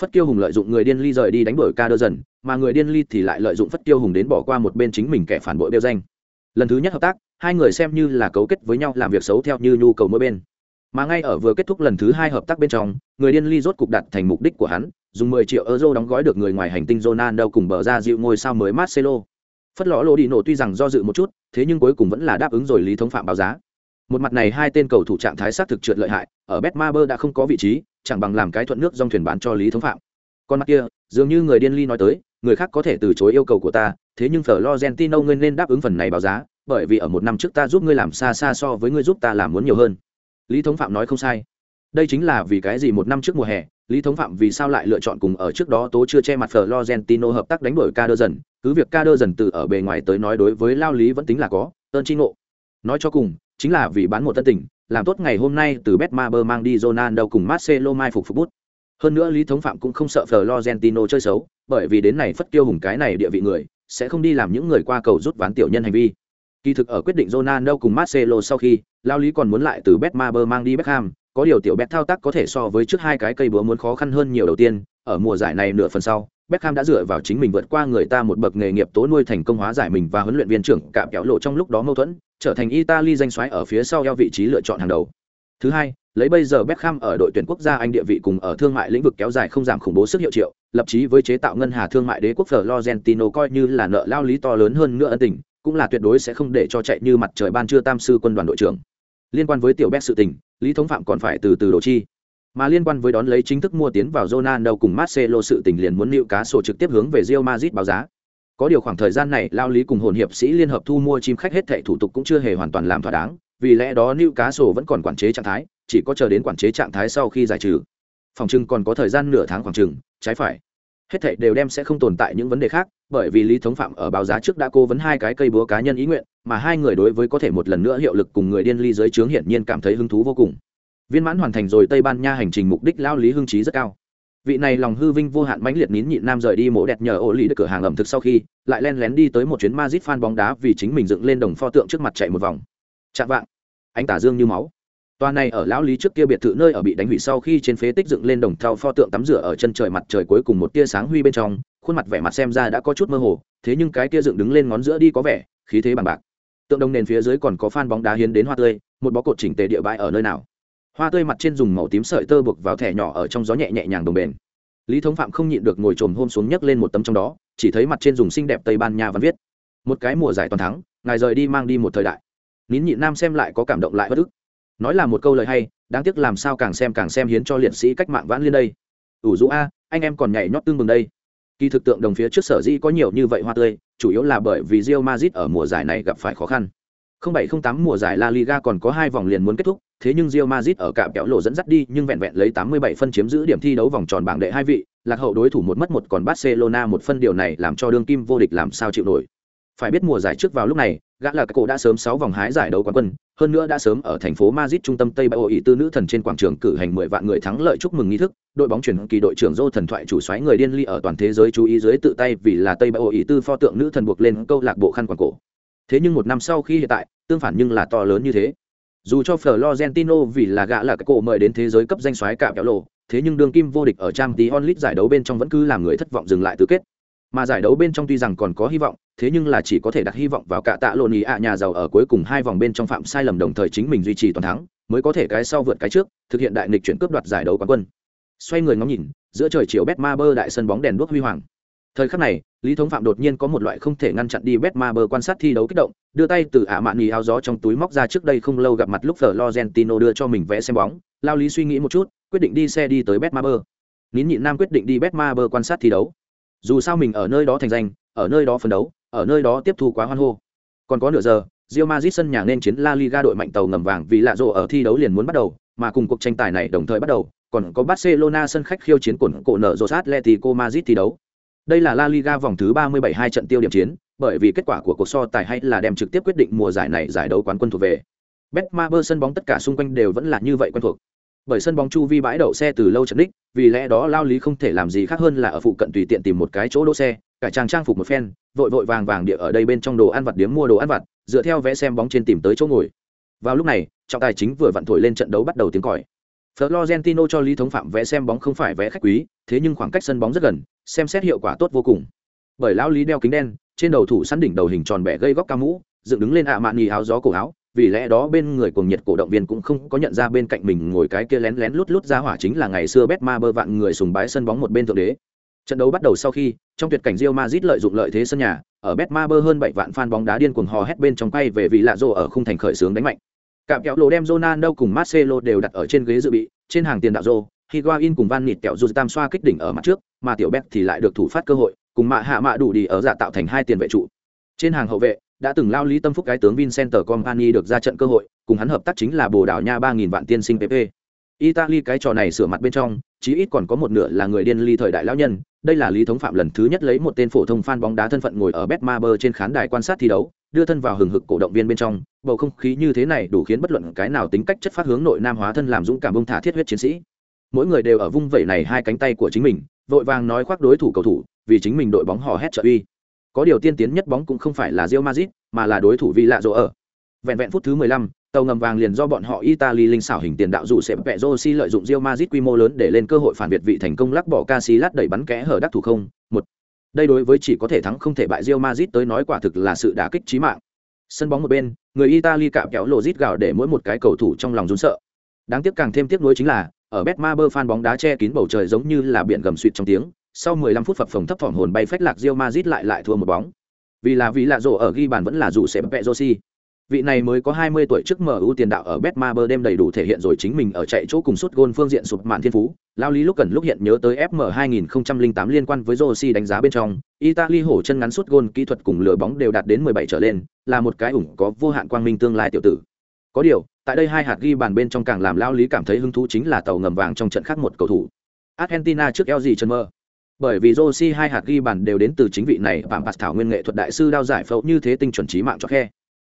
Phất kiêu hùng lợi dụng người điên ly rời đi đánh đổi ca đơ dần, mà người điên ly thì lại lợi dụng phất kiêu hùng đến bỏ qua một bên chính mình kẻ phản bội đeo danh. Lần thứ nhất hợp tác, hai người xem như là cấu kết với nhau làm việc xấu theo như nhu cầu mỗi bên mà ngay ở vừa kết thúc lần thứ hai hợp tác bên trong người điên ly rốt cục đặt thành mục đích của hắn dùng 10 triệu euro đóng gói được người ngoài hành tinh Ronaldo cùng bờ ra dịu ngôi sao mới Marcelo. Phất lõ lô đi nổ tuy rằng do dự một chút, thế nhưng cuối cùng vẫn là đáp ứng rồi lý thống phạm báo giá. Một mặt này hai tên cầu thủ trạng thái sát thực trượt lợi hại, ở Betmaber đã không có vị trí, chẳng bằng làm cái thuận nước dòng thuyền bán cho lý thống phạm. Còn mặt kia, dường như người điên ly nói tới, người khác có thể từ chối yêu cầu của ta, thế nhưng Florentino ngươi nên đáp ứng phần này báo giá, bởi vì ở một năm trước ta giúp ngươi làm xa xa so với ngươi giúp ta làm muốn nhiều hơn. Lý Thống Phạm nói không sai. Đây chính là vì cái gì một năm trước mùa hè, Lý Thống Phạm vì sao lại lựa chọn cùng ở trước đó tố chưa che mặt Florentino hợp tác đánh đổi Kader dần, cứ việc Kader dần từ ở bề ngoài tới nói đối với Lao Lý vẫn tính là có, ơn chi ngộ. Nói cho cùng, chính là vì bán một tân tình, làm tốt ngày hôm nay từ Betmaber mang đi Ronaldo cùng Marcelo mai phục phục bút. Hơn nữa Lý Thống Phạm cũng không sợ Florentino chơi xấu, bởi vì đến này phất tiêu hùng cái này địa vị người, sẽ không đi làm những người qua cầu rút ván tiểu nhân hành vi. Kỳ thực ở quyết định Ronaldo cùng Marcelo sau khi, Lao Lý còn muốn lại từ Betmaber mang đi Beckham, có điều tiểu Bet thao tác có thể so với trước hai cái cây búa muốn khó khăn hơn nhiều đầu tiên, ở mùa giải này nửa phần sau, Beckham đã dựa vào chính mình vượt qua người ta một bậc nghề nghiệp tố nuôi thành công hóa giải mình và huấn luyện viên trưởng cạm kéo lộ trong lúc đó mâu thuẫn, trở thành Italy danh soái ở phía sau eo vị trí lựa chọn hàng đầu. Thứ hai, lấy bây giờ Beckham ở đội tuyển quốc gia Anh địa vị cùng ở thương mại lĩnh vực kéo dài không giảm khủng bố sức hiệu triệu, lập chí với chế tạo ngân hà thương mại đế quốc Florentino coi như là nợ lao lý to lớn hơn nữa ân tình, cũng là tuyệt đối sẽ không để cho chạy như mặt trời ban trưa tam sư quân đoàn đội trưởng. Liên quan với tiểu bé sự tình, Lý Thống Phạm còn phải từ từ đổ chi. Mà liên quan với đón lấy chính thức mua tiến vào Ronaldo cùng Marcelo sự tình liền muốn nịu cá sổ trực tiếp hướng về Real Madrid báo giá. Có điều khoảng thời gian này lao lý cùng hồn hiệp sĩ liên hợp thu mua chim khách hết thảy thủ tục cũng chưa hề hoàn toàn làm thỏa đáng, vì lẽ đó nịu cá sổ vẫn còn quản chế trạng thái, chỉ có chờ đến quản chế trạng thái sau khi giải trừ phòng trưng còn có thời gian nửa tháng khoảng chừng, trái phải hết thảy đều đem sẽ không tồn tại những vấn đề khác, bởi vì lý thống phạm ở báo giá trước đã cố vấn hai cái cây búa cá nhân ý nguyện, mà hai người đối với có thể một lần nữa hiệu lực cùng người điên ly dưới trướng hiển nhiên cảm thấy hứng thú vô cùng. Viên mãn hoàn thành rồi tây ban nha hành trình mục đích lao lý hưng trí rất cao. Vị này lòng hư vinh vô hạn mãnh liệt nín nhịn nam rời đi mổ đẹp nhờ ô lý được cửa hàng ẩm thực sau khi, lại len lén đi tới một chuyến mazit fan bóng đá vì chính mình dựng lên đồng pho tượng trước mặt chạy một vòng. Chạm vạng. Anh tả dương như máu. Tòa này ở lão lý trước kia biệt thự nơi ở bị đánh hủy sau khi trên phế tích dựng lên đồng thau pho tượng tắm rửa ở chân trời mặt trời cuối cùng một tia sáng huy bên trong, khuôn mặt vẻ mặt xem ra đã có chút mơ hồ, thế nhưng cái kia dựng đứng lên ngón giữa đi có vẻ khí thế bằng bạc. Tượng đồng nền phía dưới còn có phan bóng đá hiến đến hoa tươi, một bó cột chỉnh tề địa bãi ở nơi nào. Hoa tươi mặt trên dùng màu tím sợi tơ buộc vào thẻ nhỏ ở trong gió nhẹ nhẹ nhàng đồng bền. Lý Thống Phạm không nhịn được ngồi trồm hôm xuống nhấc lên một tấm trong đó, chỉ thấy mặt trên dùng xinh đẹp Tây Ban Nha văn viết: "Một cái mùa giải toàn thắng, ngài rời đi mang đi một thời đại." Nín nhịn nam xem lại có cảm động lại bất ức. Nói là một câu lời hay, đáng tiếc làm sao càng xem càng xem hiến cho liệt sĩ cách mạng vãn liên đây. Ủ rũ a anh em còn nhảy nhót tương mừng đây. Kỳ thực tượng đồng phía trước sở dĩ có nhiều như vậy hoa tươi chủ yếu là bởi vì rio mazit ở mùa giải này gặp phải khó khăn. 0708 mùa giải La Liga còn có hai vòng liền muốn kết thúc, thế nhưng Real Madrid ở cạm kéo lộ dẫn dắt đi nhưng vẹn vẹn lấy 87 phân chiếm giữ điểm thi đấu vòng tròn bảng đệ hai vị, lạc hậu đối thủ một mất một còn Barcelona một phân điều này làm cho đương kim vô địch làm sao chịu nổi. Phải biết mùa giải trước vào lúc này, gã là cái cổ đã sớm 6 vòng hái giải đấu quán quân, hơn nữa đã sớm ở thành phố Madrid trung tâm Tây Bắc ý tư nữ thần trên quảng trường cử hành 10 vạn người thắng lợi chúc mừng nghi thức, đội bóng chuyển kỳ đội trưởng Dô thần thoại chủ soái người điên ly ở toàn thế giới chú ý dưới tự tay vì là Tây Bắc ý tư pho tượng nữ thần buộc lên câu lạc bộ khăn quàng cổ. Thế nhưng một năm sau khi hiện tại, tương phản nhưng là to lớn như thế. Dù cho Florentino vì là gã là cái cổ mời đến thế giới cấp danh soái cả kéo lộ, thế nhưng đường kim vô địch ở Champions League giải đấu bên trong vẫn cứ làm người thất vọng dừng lại tứ kết. Mà giải đấu bên trong tuy rằng còn có hy vọng, thế nhưng là chỉ có thể đặt hy vọng vào cả tạ lộn ý ạ nhà giàu ở cuối cùng hai vòng bên trong phạm sai lầm đồng thời chính mình duy trì toàn thắng, mới có thể cái sau vượt cái trước, thực hiện đại nghịch chuyển cướp đoạt giải đấu quán quân. Xoay người ngắm nhìn, giữa trời chiều Betmaber đại sân bóng đèn đuốc huy hoàng. Thời khắc này, Lý Thống Phạm đột nhiên có một loại không thể ngăn chặn đi Betmaber quan sát thi đấu kích động, đưa tay từ ả mạn nhì áo gió trong túi móc ra trước đây không lâu gặp mặt lúc Florentino đưa cho mình vẽ xem bóng, lao lý suy nghĩ một chút, quyết định đi xe đi tới Betmaber. Nín nhịn nam quyết định đi Betmaber quan sát thi đấu. Dù sao mình ở nơi đó thành danh, ở nơi đó phấn đấu, ở nơi đó tiếp thu quá hoan hô. Còn có nửa giờ, Real Madrid sân nhà nên chiến La Liga đội mạnh tàu ngầm vàng vì lạ rồ ở thi đấu liền muốn bắt đầu, mà cùng cuộc tranh tài này đồng thời bắt đầu, còn có Barcelona sân khách khiêu chiến cổn cổ nợ rồ Atletico Madrid thi đấu. Đây là La Liga vòng thứ 37 hai trận tiêu điểm chiến, bởi vì kết quả của cuộc so tài hay là đem trực tiếp quyết định mùa giải này giải đấu quán quân thuộc về. Betmaber sân bóng tất cả xung quanh đều vẫn là như vậy quen thuộc. Bởi sân bóng chu vi bãi đậu xe từ lâu chật đích, vì lẽ đó lao lý không thể làm gì khác hơn là ở phụ cận tùy tiện tìm một cái chỗ đỗ xe, cải trang trang phục một phen, vội vội vàng vàng địa ở đây bên trong đồ ăn vặt điếm mua đồ ăn vặt, dựa theo vẽ xem bóng trên tìm tới chỗ ngồi. Vào lúc này, trọng tài chính vừa vặn thổi lên trận đấu bắt đầu tiếng còi. Florentino cho Lý Thống Phạm vẽ xem bóng không phải vẽ khách quý, thế nhưng khoảng cách sân bóng rất gần, xem xét hiệu quả tốt vô cùng. Bởi lão Lý đeo kính đen, trên đầu thủ sẵn đỉnh đầu hình tròn bẻ gây góc cao mũ, dựng đứng lên ạ mạn nhì áo gió cổ áo, vì lẽ đó bên người cuồng nhiệt cổ động viên cũng không có nhận ra bên cạnh mình ngồi cái kia lén lén lút lút ra hỏa chính là ngày xưa betma bơ vạn người sùng bái sân bóng một bên thượng đế. Trận đấu bắt đầu sau khi, trong tuyệt cảnh Real Madrid lợi dụng lợi thế sân nhà, ở betma bơ hơn 7 vạn fan bóng đá điên cuồng hò hét bên trong quay về vị lạ rồ ở khung thành khởi sướng đánh mạnh. Cạm kéo lồ đem Ronaldo cùng Marcelo đều đặt ở trên ghế dự bị, trên hàng tiền đạo rồ, Higuain cùng Van Nịt kẹo dù tam xoa kích đỉnh ở mặt trước, mà tiểu Bet thì lại được thủ phát cơ hội, cùng mạ hạ mạ đủ đi ở giả tạo thành hai tiền vệ trụ. Trên hàng hậu vệ, đã từng lao lý tâm phúc cái tướng Vincent Company được ra trận cơ hội, cùng hắn hợp tác chính là Bồ Đào Nha 3000 vạn tiên sinh PP. Italy cái trò này sửa mặt bên trong, chí ít còn có một nửa là người điên ly thời đại lão nhân, đây là lý thống phạm lần thứ nhất lấy một tên phổ thông fan bóng đá thân phận ngồi ở Betmaber trên khán đài quan sát thi đấu, đưa thân vào hừng hực cổ động viên bên trong, bầu không khí như thế này đủ khiến bất luận cái nào tính cách chất phát hướng nội nam hóa thân làm dũng cảm bông thả thiết huyết chiến sĩ. Mỗi người đều ở vung vẩy này hai cánh tay của chính mình, vội vàng nói khoác đối thủ cầu thủ, vì chính mình đội bóng hò hét trợ uy. Có điều tiên tiến nhất bóng cũng không phải là Real Madrid, mà là đối thủ Villa ở. Vẹn vẹn phút thứ 15, tàu ngầm vàng liền do bọn họ Italy linh xảo hình tiền đạo dụ sẽ vẽ Rossi lợi dụng Real Madrid quy mô lớn để lên cơ hội phản biệt vị thành công lắc bỏ Casillas đẩy bắn kẽ hở đắc thủ không. Một. Đây đối với chỉ có thể thắng không thể bại Real Madrid tới nói quả thực là sự đả kích chí mạng. Sân bóng một bên, người Italy cạm kéo lộ rít gạo để mỗi một cái cầu thủ trong lòng run sợ. Đáng tiếc càng thêm tiếc nuối chính là, ở Betmaber fan bóng đá che kín bầu trời giống như là biển gầm suýt trong tiếng, sau 15 phút phập phồng thấp thỏm hồn bay phách lạc Real Madrid lại lại thua một bóng. Vì là vì lạ rổ ở ghi bàn vẫn là dù sẽ bẹ Rossi vị này mới có 20 tuổi trước MU tiền đạo ở Betmaber đêm đầy đủ thể hiện rồi chính mình ở chạy chỗ cùng suốt gôn phương diện sụp mạn thiên phú. Lao lý lúc cần lúc hiện nhớ tới FM 2008 liên quan với Rossi đánh giá bên trong, Italy hổ chân ngắn suốt gôn kỹ thuật cùng lửa bóng đều đạt đến 17 trở lên, là một cái ủng có vô hạn quang minh tương lai tiểu tử. Có điều, tại đây hai hạt ghi bàn bên trong càng làm Lao lý cảm thấy hứng thú chính là tàu ngầm vàng trong trận khác một cầu thủ. Argentina trước LG chân mơ. Bởi vì Rossi hai hạt ghi bàn đều đến từ chính vị này, Phạm Bạt Thảo nguyên nghệ thuật đại sư đao giải phẫu như thế tinh chuẩn trí mạng cho khe.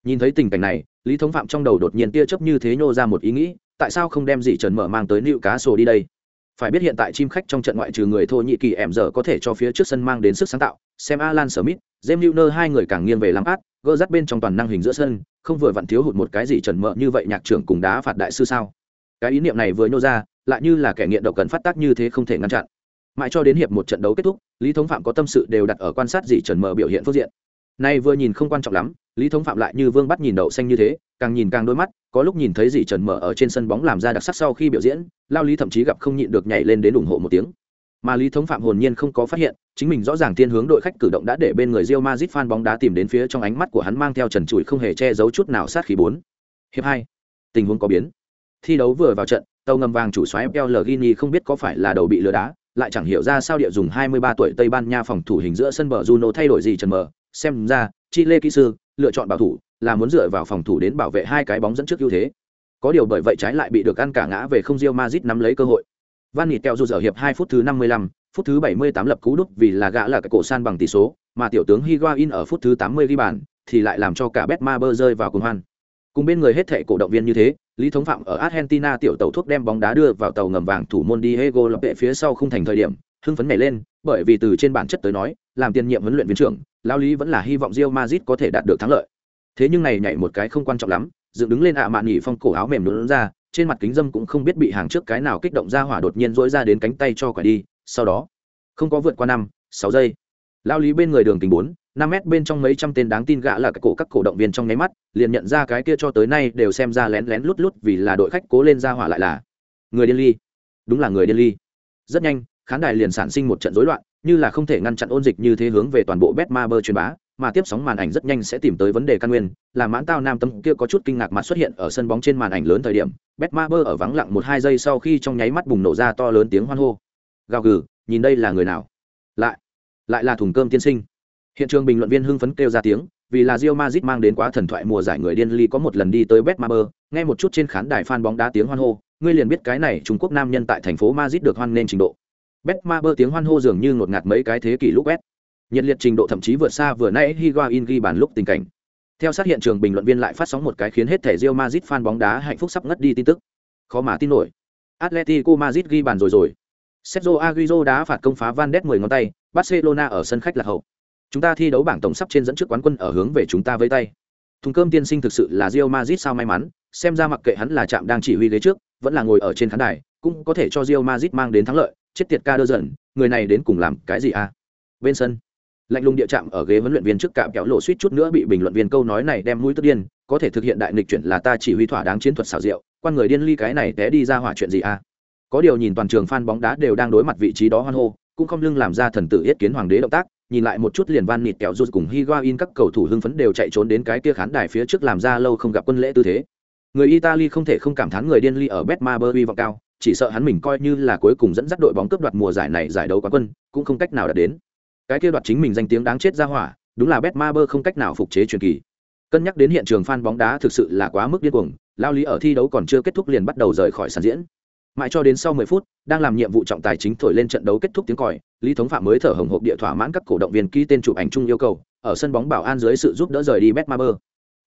Nhìn thấy tình cảnh này lý thống phạm trong đầu đột nhiên tia chấp như thế nhô ra một ý nghĩ tại sao không đem dị trần mở mang tới nịu cá sổ đi đây? Phải biết hiện tại chim khách trong trận ngoại trừ người thô nhị kỳ ẻm giờ có thể cho phía trước sân mang đến sức sáng tạo xem alan smith james newner hai người càng nghiêng về làm át gỡ rắt bên trong toàn năng hình giữa sân không vừa vặn thiếu hụt một cái gì trần mở như vậy nhạc trưởng cùng đá phạt đại sư sao? Cái ý niệm này vừa nhô ra lại như là kẻ nghiện độc cần phát tác như thế không thể ngăn chặn mãi cho đến hiệp một trận đấu kết thúc, lý thống phạm có tâm sự đều đặt ở quan sát dị trần mờ biểu hiện phương diện. Nay vừa nhìn không quan trọng lắm, lý thống phạm lại như vương bắt nhìn đậu xanh như thế, càng nhìn càng đôi mắt, có lúc nhìn thấy dị trần mờ ở trên sân bóng làm ra đặc sắc sau khi biểu diễn, lao lý thậm chí gặp không nhịn được nhảy lên đến ủng hộ một tiếng. Mà lý thống phạm hồn nhiên không có phát hiện, chính mình rõ ràng thiên hướng đội khách cử động đã để bên người rio mazit fan bóng đá tìm đến phía trong ánh mắt của hắn mang theo trần trụi không hề che giấu chút nào sát khí bốn. Hiệp hai, tình huống có biến. Thi đấu vừa vào trận, tàu ngầm vàng chủ xoáy pl gini không biết có phải là đầu bị lừa đá lại chẳng hiểu ra sao địa dùng 23 tuổi tây ban nha phòng thủ hình giữa sân bờ juno thay đổi gì trần mở xem ra chile kỹ sư lựa chọn bảo thủ là muốn dựa vào phòng thủ đến bảo vệ hai cái bóng dẫn trước ưu thế. Có điều bởi vậy trái lại bị được ăn cả ngã về không Real Madrid nắm lấy cơ hội. Van Nịt kẹo dù ở hiệp hai phút thứ 55, phút thứ 78 lập cú đúc vì là gã là cái cổ san bằng tỷ số, mà tiểu tướng Higuain ở phút thứ 80 ghi bàn, thì lại làm cho cả Betmaber rơi vào cuồng hoan. Cùng bên người hết thảy cổ động viên như thế, Lý Thống Phạm ở Argentina tiểu tàu thuốc đem bóng đá đưa vào tàu ngầm vàng thủ môn Diego lập vệ phía sau không thành thời điểm, hưng phấn nhảy lên, bởi vì từ trên bản chất tới nói, làm tiền nhiệm huấn luyện viên trưởng, Lão lý vẫn là hy vọng Real Madrid có thể đạt được thắng lợi. Thế nhưng này nhảy một cái không quan trọng lắm, dựng đứng lên ạ mạn nhỉ phong cổ áo mềm nhũn ra, trên mặt kính dâm cũng không biết bị hàng trước cái nào kích động ra hỏa đột nhiên rỗi ra đến cánh tay cho quả đi, sau đó, không có vượt qua năm, sáu giây. Lão lý bên người đường kính bốn năm mét bên trong mấy trăm tên đáng tin gã là cái cổ các cổ động viên trong nháy mắt, liền nhận ra cái kia cho tới nay đều xem ra lén lén lút lút vì là đội khách cố lên ra hỏa lại là người điên ly. Đúng là người điên ly. Rất nhanh, khán đài liền sản sinh một trận rối loạn, như là không thể ngăn chặn ôn dịch như thế hướng về toàn bộ bet ma bơ truyền bá, mà tiếp sóng màn ảnh rất nhanh sẽ tìm tới vấn đề căn nguyên, là mãn tao nam tâm kia có chút kinh ngạc mặt xuất hiện ở sân bóng trên màn ảnh lớn thời điểm bet ma bơ ở vắng lặng một hai giây sau khi trong nháy mắt bùng nổ ra to lớn tiếng hoan hô. Gào gừ, nhìn đây là người nào? Lại lại là thùng cơm tiên sinh hiện trường bình luận viên hưng phấn kêu ra tiếng vì là Real Madrid mang đến quá thần thoại mùa giải người điên ly có một lần đi tới Betmaber, nghe một chút trên khán đài fan bóng đá tiếng hoan hô, ngươi liền biết cái này Trung Quốc nam nhân tại thành phố Madrid được hoan nên trình độ. Betmaber tiếng hoan hô dường như ngột ngạt mấy cái thế kỷ lúc quét. Nhiệt liệt trình độ thậm chí vượt xa vừa nãy Higuain ghi bàn lúc tình cảnh. Theo sát hiện trường bình luận viên lại phát sóng một cái khiến hết thể Real Madrid fan bóng đá hạnh phúc sắp ngất đi tin tức. Khó mà tin nổi. Atletico Madrid ghi bàn rồi rồi. Sergio Aguero đá phạt công phá Van Ness 10 ngón tay, Barcelona ở sân khách là hậu. Chúng ta thi đấu bảng tổng sắp trên dẫn trước quán quân ở hướng về chúng ta với tay. Thùng cơm tiên sinh thực sự là rio mazit sao may mắn, xem ra mặc kệ hắn là chạm đang chỉ huy ghế trước, vẫn là ngồi ở trên khán đài, cũng có thể cho rio mazit mang đến thắng lợi, chết tiệt ca đơ dần, người này đến cùng làm cái gì à? Bên sân, lạnh lùng địa chạm ở ghế huấn luyện viên trước cạm kéo lộ suýt chút nữa bị bình luận viên câu nói này đem mũi tức điên, có thể thực hiện đại nghịch chuyển là ta chỉ huy thỏa đáng chiến thuật xảo diệu, quan người điên ly cái này té đi ra hỏa chuyện gì à? Có điều nhìn toàn trường fan bóng đá đều đang đối mặt vị trí đó hoan hô, cũng không lưng làm ra thần tử yết kiến hoàng đế động tác, nhìn lại một chút liền van nịt kẹo rút cùng higuain các cầu thủ hưng phấn đều chạy trốn đến cái kia khán đài phía trước làm ra lâu không gặp quân lễ tư thế. Người italy không thể không cảm thán người điên ly ở betmaber vọng cao, chỉ sợ hắn mình coi như là cuối cùng dẫn dắt đội bóng cướp đoạt mùa giải này giải đấu quán quân, cũng không cách nào đạt đến. Cái kia đoạt chính mình danh tiếng đáng chết ra hỏa, đúng là betmaber không cách nào phục chế truyền kỳ. Cân nhắc đến hiện trường fan bóng đá thực sự là quá mức điên cuồng, lao lý ở thi đấu còn chưa kết thúc liền bắt đầu rời khỏi sàn diễn mãi cho đến sau 10 phút, đang làm nhiệm vụ trọng tài chính thổi lên trận đấu kết thúc tiếng còi, lý thống phạm mới thở hồng hộc địa thỏa mãn các cổ động viên ký tên chụp ảnh chung yêu cầu, ở sân bóng bảo an dưới sự giúp đỡ rời đi betmaber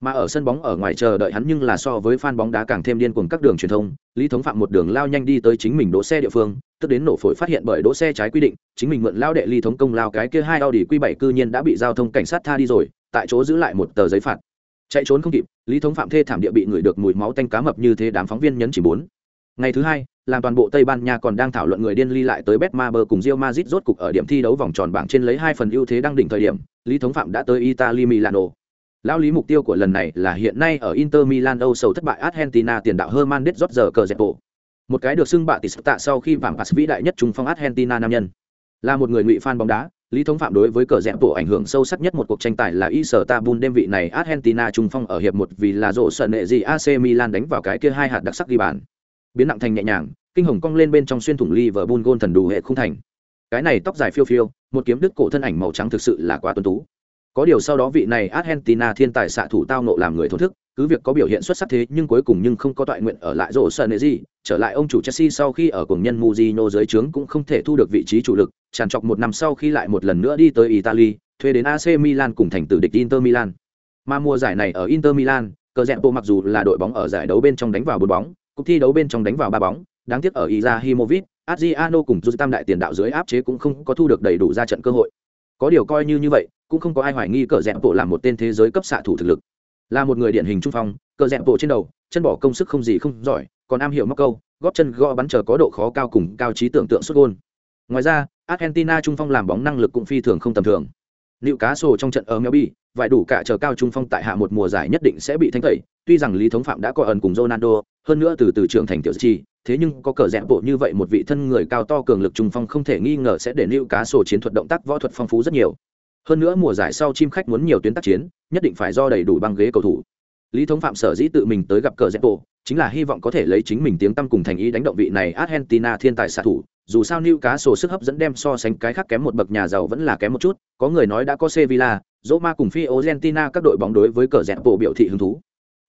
mà ở sân bóng ở ngoài chờ đợi hắn nhưng là so với fan bóng đá càng thêm điên cuồng các đường truyền thông, lý thống phạm một đường lao nhanh đi tới chính mình đỗ xe địa phương, tức đến nổ phổi phát hiện bởi đỗ xe trái quy định, chính mình mượn lao đệ lý thống công lao cái kia hai Audi Q7 cư nhiên đã bị giao thông cảnh sát tha đi rồi, tại chỗ giữ lại một tờ giấy phạt. Chạy trốn không kịp, lý thống phạm thê thảm địa bị người được mùi máu tanh cá mập như thế đám phóng viên nhấn chỉ bốn. Ngày thứ hai làm toàn bộ Tây Ban Nha còn đang thảo luận người điên ly lại tới Betmaber cùng Real Madrid rốt cục ở điểm thi đấu vòng tròn bảng trên lấy hai phần ưu thế đang đỉnh thời điểm, Lý Thống Phạm đã tới Italy Milano. Lão lý mục tiêu của lần này là hiện nay ở Inter Milan Âu sầu thất bại Argentina tiền đạo Hernández dẹp bộ. Một cái được xưng bạ tỷ tạ sau khi vàng pass vĩ đại nhất trung phong Argentina nam nhân. Là một người ngụy fan bóng đá, Lý Thống Phạm đối với cờ rẽ bộ ảnh hưởng sâu sắc nhất một cuộc tranh tài là Istanbul đêm vị này Argentina trung phong ở hiệp một vì là rổ sợ nệ gì AC Milan đánh vào cái kia hai hạt đặc sắc ghi bàn. Biến nặng thành nhẹ nhàng, kinh hồng cong lên bên trong xuyên thủng Liverpool gôn thần đủ hệ không thành. Cái này tóc dài phiêu phiêu, một kiếm đứt cổ thân ảnh màu trắng thực sự là quá tuấn tú. Có điều sau đó vị này Argentina thiên tài xạ thủ tao nộ làm người thổ thức, cứ việc có biểu hiện xuất sắc thế nhưng cuối cùng nhưng không có toại nguyện ở lại rổ sân gì, trở lại ông chủ Chelsea sau khi ở cùng nhân muzino dưới trướng cũng không thể thu được vị trí chủ lực, tràn trọc một năm sau khi lại một lần nữa đi tới Italy, thuê đến AC Milan cùng thành tử địch Inter Milan. Mà mùa giải này ở Inter Milan, cờ rẽ bộ mặc dù là đội bóng ở giải đấu bên trong đánh vào bốn bóng, cuộc thi đấu bên trong đánh vào ba bóng, đáng tiếc ở Izahimovic, Adriano cùng Jose Tam đại tiền đạo dưới áp chế cũng không có thu được đầy đủ ra trận cơ hội. Có điều coi như như vậy, cũng không có ai hoài nghi cờ rẽ bộ là một tên thế giới cấp xạ thủ thực lực. Là một người điển hình trung phong, cờ rẽ bộ trên đầu, chân bỏ công sức không gì không giỏi, còn am hiểu móc câu, góp chân gõ bắn chờ có độ khó cao cùng cao trí tưởng tượng xuất gôn. Ngoài ra, Argentina trung phong làm bóng năng lực cũng phi thường không tầm thường. Liệu cá sổ trong trận ở Melby, vài đủ cả chờ cao trung phong tại hạ một mùa giải nhất định sẽ bị thanh tẩy, tuy rằng Lý Thống Phạm đã có ẩn cùng Ronaldo, hơn nữa từ từ trưởng thành tiểu chi, thế nhưng có cờ rẽ bộ như vậy một vị thân người cao to cường lực trung phong không thể nghi ngờ sẽ để lưu cá sổ chiến thuật động tác võ thuật phong phú rất nhiều. Hơn nữa mùa giải sau chim khách muốn nhiều tuyến tác chiến, nhất định phải do đầy đủ băng ghế cầu thủ. Lý thống phạm sở dĩ tự mình tới gặp cờ rẽ bộ, chính là hy vọng có thể lấy chính mình tiếng tăm cùng thành ý đánh động vị này argentina thiên tài xạ thủ. Dù sao lưu cá sổ sức hấp dẫn đem so sánh cái khác kém một bậc nhà giàu vẫn là kém một chút, có người nói đã có sevilla, Roma cùng Fiorentina các đội bóng đối với cờ rẽ bộ biểu thị hứng thú.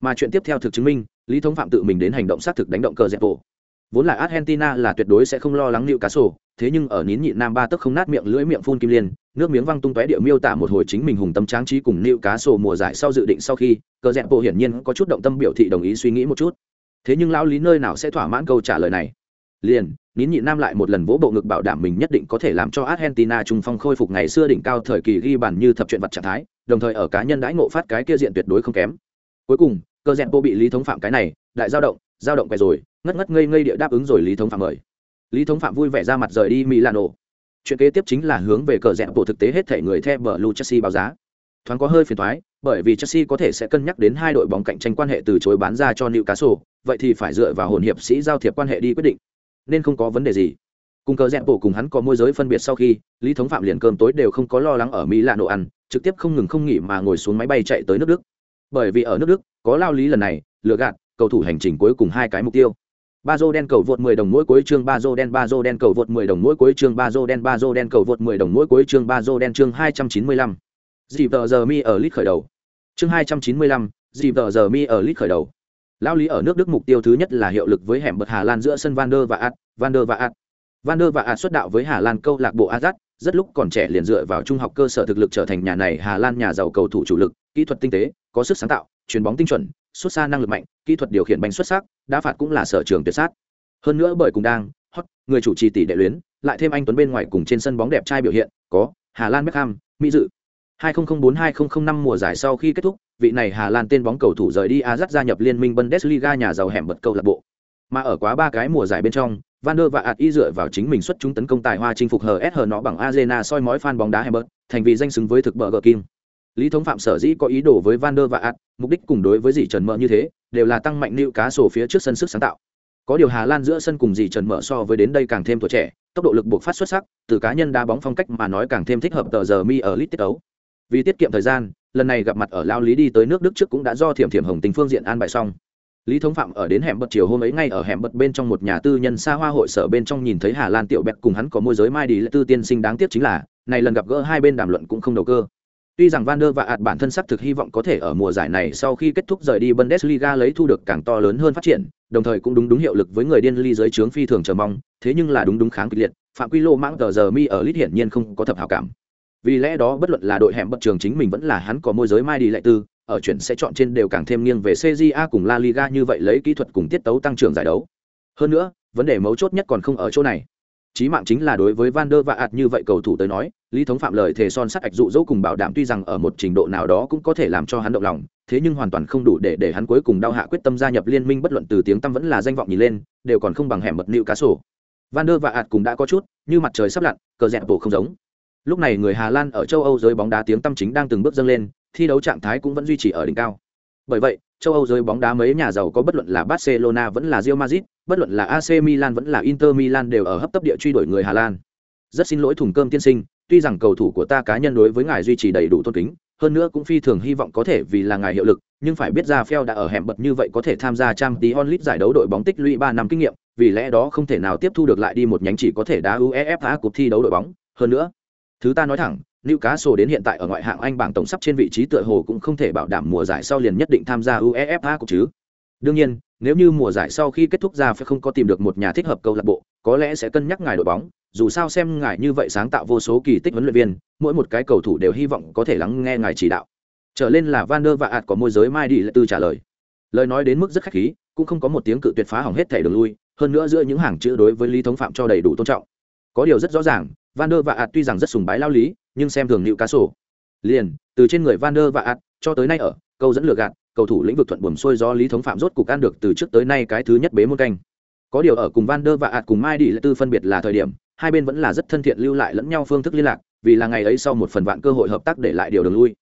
Mà chuyện tiếp theo thực chứng minh, lý thống phạm tự mình đến hành động xác thực đánh động cờ rẽ bộ vốn là argentina là tuyệt đối sẽ không lo lắng nịu cá sổ thế nhưng ở nín nhịn nam ba tức không nát miệng lưỡi miệng phun kim liên, nước miếng văng tung tóe địa miêu tả một hồi chính mình hùng tâm tráng trí cùng nịu cá sổ mùa giải sau dự định sau khi, cờ rẽ bộ hiển nhiên có chút động tâm biểu thị đồng ý suy nghĩ một chút. Thế nhưng lão lý nơi nào sẽ thỏa mãn câu trả lời này? Liền, nín nhịn nam lại một lần vỗ bộ ngực bảo đảm mình nhất định có thể làm cho argentina trung phong khôi phục ngày xưa đỉnh cao thời kỳ ghi bàn như thập chuyện vật trạng thái, đồng thời ở cá nhân đãi ngộ phát cái kia diện tuyệt đối không kém. Cuối cùng cơ rẽn bộ bị lý thống phạm cái này, đại giao động giao động quẹt rồi, ngất ngất ngây ngây địa đáp ứng rồi lý thống phạm mời. Lý thống phạm vui vẻ ra mặt rời đi milano. Chuyện kế tiếp chính là hướng về cờ rẽ bộ thực tế hết thể người theo bờ lu chelsea báo giá. Thoáng có hơi phiền thoái bởi vì chelsea có thể sẽ cân nhắc đến hai đội bóng cạnh tranh quan hệ từ chối bán ra cho newcastle, vậy thì phải dựa vào hồn hiệp sĩ giao thiệp quan hệ đi quyết định. Nên không có vấn đề gì. Cùng cờ rẽ bộ cùng hắn có môi giới phân biệt sau khi, lý thống phạm liền cơm tối đều không có lo lắng ở mỹ lạ nổ ăn, trực tiếp không ngừng không nghỉ mà ngồi xuống máy bay chạy tới nước đức. Bởi vì ở nước đức, có lao lý lần này, lừa gạt cầu thủ hành trình cuối cùng hai cái mục tiêu ba dô đen cầu vượt 10 đồng mỗi cuối chương ba dô đen ba dô đen cầu vượt 10 đồng mỗi cuối chương ba dô đen ba dô đen cầu vượt 10 đồng mỗi cuối chương ba dô đen chương 295. Dịp tờ giờ mi ở lít khởi đầu. Chương 295, dịp tờ giờ mi ở lít khởi đầu. Lao lý ở nước Đức mục tiêu thứ nhất là hiệu lực với hẻm bật Hà Lan giữa sân Van der và Ad, Van der và Ad. Van der và Ad xuất đạo với Hà Lan câu lạc bộ Azat, rất lúc còn trẻ liền dựa vào trung học cơ sở thực lực trở thành nhà này Hà Lan nhà giàu cầu thủ chủ lực, kỹ thuật tinh tế, có sức sáng tạo, chuyền bóng tinh chuẩn, xuất xa năng lực mạnh, kỹ thuật điều khiển banh xuất sắc, đá phạt cũng là sở trường tuyệt sát. Hơn nữa bởi cùng đang hot, người chủ trì tỷ đệ luyến, lại thêm anh Tuấn bên ngoài cùng trên sân bóng đẹp trai biểu hiện, có Hà Lan Beckham, Mỹ dự. 2004-2005 mùa giải sau khi kết thúc, vị này Hà Lan tên bóng cầu thủ rời đi Ajax gia nhập liên minh Bundesliga nhà giàu hẻm bật câu lạc bộ. Mà ở quá ba cái mùa giải bên trong, Van der và Ạt y dựa vào chính mình xuất chúng tấn công tài hoa chinh phục HS nó bằng Arena soi mói fan bóng đá Hebert, thành vì danh xứng với thực bờ gờ kim. Lý Thống Phạm sở dĩ có ý đồ với Van der và ad mục đích cùng đối với dì Trần Mợ như thế, đều là tăng mạnh lưu cá sổ phía trước sân sức sáng tạo. Có điều Hà Lan giữa sân cùng dì Trần Mợ so với đến đây càng thêm tuổi trẻ, tốc độ lực buộc phát xuất sắc, từ cá nhân đá bóng phong cách mà nói càng thêm thích hợp tờ giờ mi ở lit tiết ấu. Vì tiết kiệm thời gian, lần này gặp mặt ở Lao Lý đi tới nước Đức trước cũng đã do Thiểm Thiểm Hồng Tình phương diện an bài xong. Lý thống phạm ở đến hẻm bật chiều hôm ấy ngay ở hẻm bật bên trong một nhà tư nhân xa hoa hội sở bên trong nhìn thấy hà lan tiểu bẹt cùng hắn có môi giới mai đi lệ tư tiên sinh đáng tiếc chính là này lần gặp gỡ hai bên đàm luận cũng không đầu cơ tuy rằng van der và ạt bản thân sắp thực hy vọng có thể ở mùa giải này sau khi kết thúc rời đi bundesliga lấy thu được càng to lớn hơn phát triển đồng thời cũng đúng đúng hiệu lực với người điên ly giới trướng phi thường chờ mong thế nhưng là đúng đúng kháng kịch liệt phạm quy lô mãng tờ giờ mi ở lit hiển nhiên không có thập hảo cảm vì lẽ đó bất luận là đội hẻm bất trường chính mình vẫn là hắn có môi giới mai đi lại tư ở chuyển sẽ chọn trên đều càng thêm nghiêng về CJA cùng La Liga như vậy lấy kỹ thuật cùng tiết tấu tăng trưởng giải đấu. Hơn nữa, vấn đề mấu chốt nhất còn không ở chỗ này. Chí mạng chính là đối với Van der và ạt như vậy cầu thủ tới nói, Lý Thống Phạm lời thề son sắt ạch dụ dỗ cùng bảo đảm tuy rằng ở một trình độ nào đó cũng có thể làm cho hắn động lòng, thế nhưng hoàn toàn không đủ để để hắn cuối cùng đau hạ quyết tâm gia nhập liên minh bất luận từ tiếng tâm vẫn là danh vọng nhìn lên, đều còn không bằng hẻm mật nịu cá sổ. Van der và ạt cũng đã có chút, như mặt trời sắp lặn, cờ dẹp bổ không giống. Lúc này người Hà Lan ở châu Âu giới bóng đá tiếng tâm chính đang từng bước dâng lên, thi đấu trạng thái cũng vẫn duy trì ở đỉnh cao. Bởi vậy, châu Âu giới bóng đá mấy nhà giàu có bất luận là Barcelona vẫn là Real Madrid, bất luận là AC Milan vẫn là Inter Milan đều ở hấp tấp địa truy đuổi người Hà Lan. Rất xin lỗi thùng cơm tiên sinh, tuy rằng cầu thủ của ta cá nhân đối với ngài duy trì đầy đủ tôn kính, hơn nữa cũng phi thường hy vọng có thể vì là ngài hiệu lực, nhưng phải biết ra Phèo đã ở hẻm bật như vậy có thể tham gia trang tí onlit giải đấu đội bóng tích lũy ba năm kinh nghiệm, vì lẽ đó không thể nào tiếp thu được lại đi một nhánh chỉ có thể đá UEFA cuộc thi đấu đội bóng, hơn nữa, thứ ta nói thẳng, Newcastle đến hiện tại ở ngoại hạng Anh bảng tổng sắp trên vị trí tựa hồ cũng không thể bảo đảm mùa giải sau liền nhất định tham gia UEFA cuộc chứ. Đương nhiên, nếu như mùa giải sau khi kết thúc ra phải không có tìm được một nhà thích hợp câu lạc bộ, có lẽ sẽ cân nhắc ngài đội bóng, dù sao xem ngài như vậy sáng tạo vô số kỳ tích huấn luyện viên, mỗi một cái cầu thủ đều hy vọng có thể lắng nghe ngài chỉ đạo. Trở lên là Van der và ạt có môi giới Mai đi lại từ trả lời. Lời nói đến mức rất khách khí, cũng không có một tiếng cự tuyệt phá hỏng hết thể đường lui, hơn nữa giữa những hàng chữ đối với Lý Thống Phạm cho đầy đủ tôn trọng. Có điều rất rõ ràng, Van der và ạt tuy rằng rất sùng bái lao lý, nhưng xem thường nịu cá sổ liền từ trên người van der và ạt cho tới nay ở câu dẫn lừa gạt cầu thủ lĩnh vực thuận buồm xuôi do lý thống phạm rốt cục ăn được từ trước tới nay cái thứ nhất bế môn canh có điều ở cùng van der và ạt cùng mai đi lệ tư phân biệt là thời điểm hai bên vẫn là rất thân thiện lưu lại lẫn nhau phương thức liên lạc, vì là ngày ấy sau một phần vạn cơ hội hợp tác để lại điều đường lui.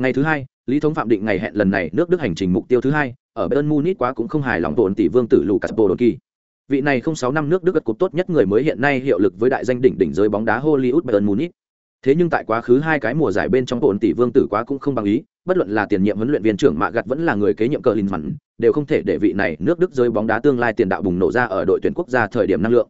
Ngày thứ hai, lý thống phạm định ngày hẹn lần này nước đức hành trình mục tiêu thứ hai, ở bern munich quá cũng không hài lòng tổn tỷ vương tử lucas podolski vị này không sáu năm nước đức gật cục tốt nhất người mới hiện nay hiệu lực với đại danh đỉnh đỉnh giới bóng đá hollywood bern munich. Thế nhưng tại quá khứ hai cái mùa giải bên trong bổn tỷ vương tử quá cũng không bằng ý, bất luận là tiền nhiệm huấn luyện viên trưởng mạ gặt vẫn là người kế nhiệm cờ linh mặn đều không thể để vị này nước đức rơi bóng đá tương lai tiền đạo bùng nổ ra ở đội tuyển quốc gia thời điểm năng lượng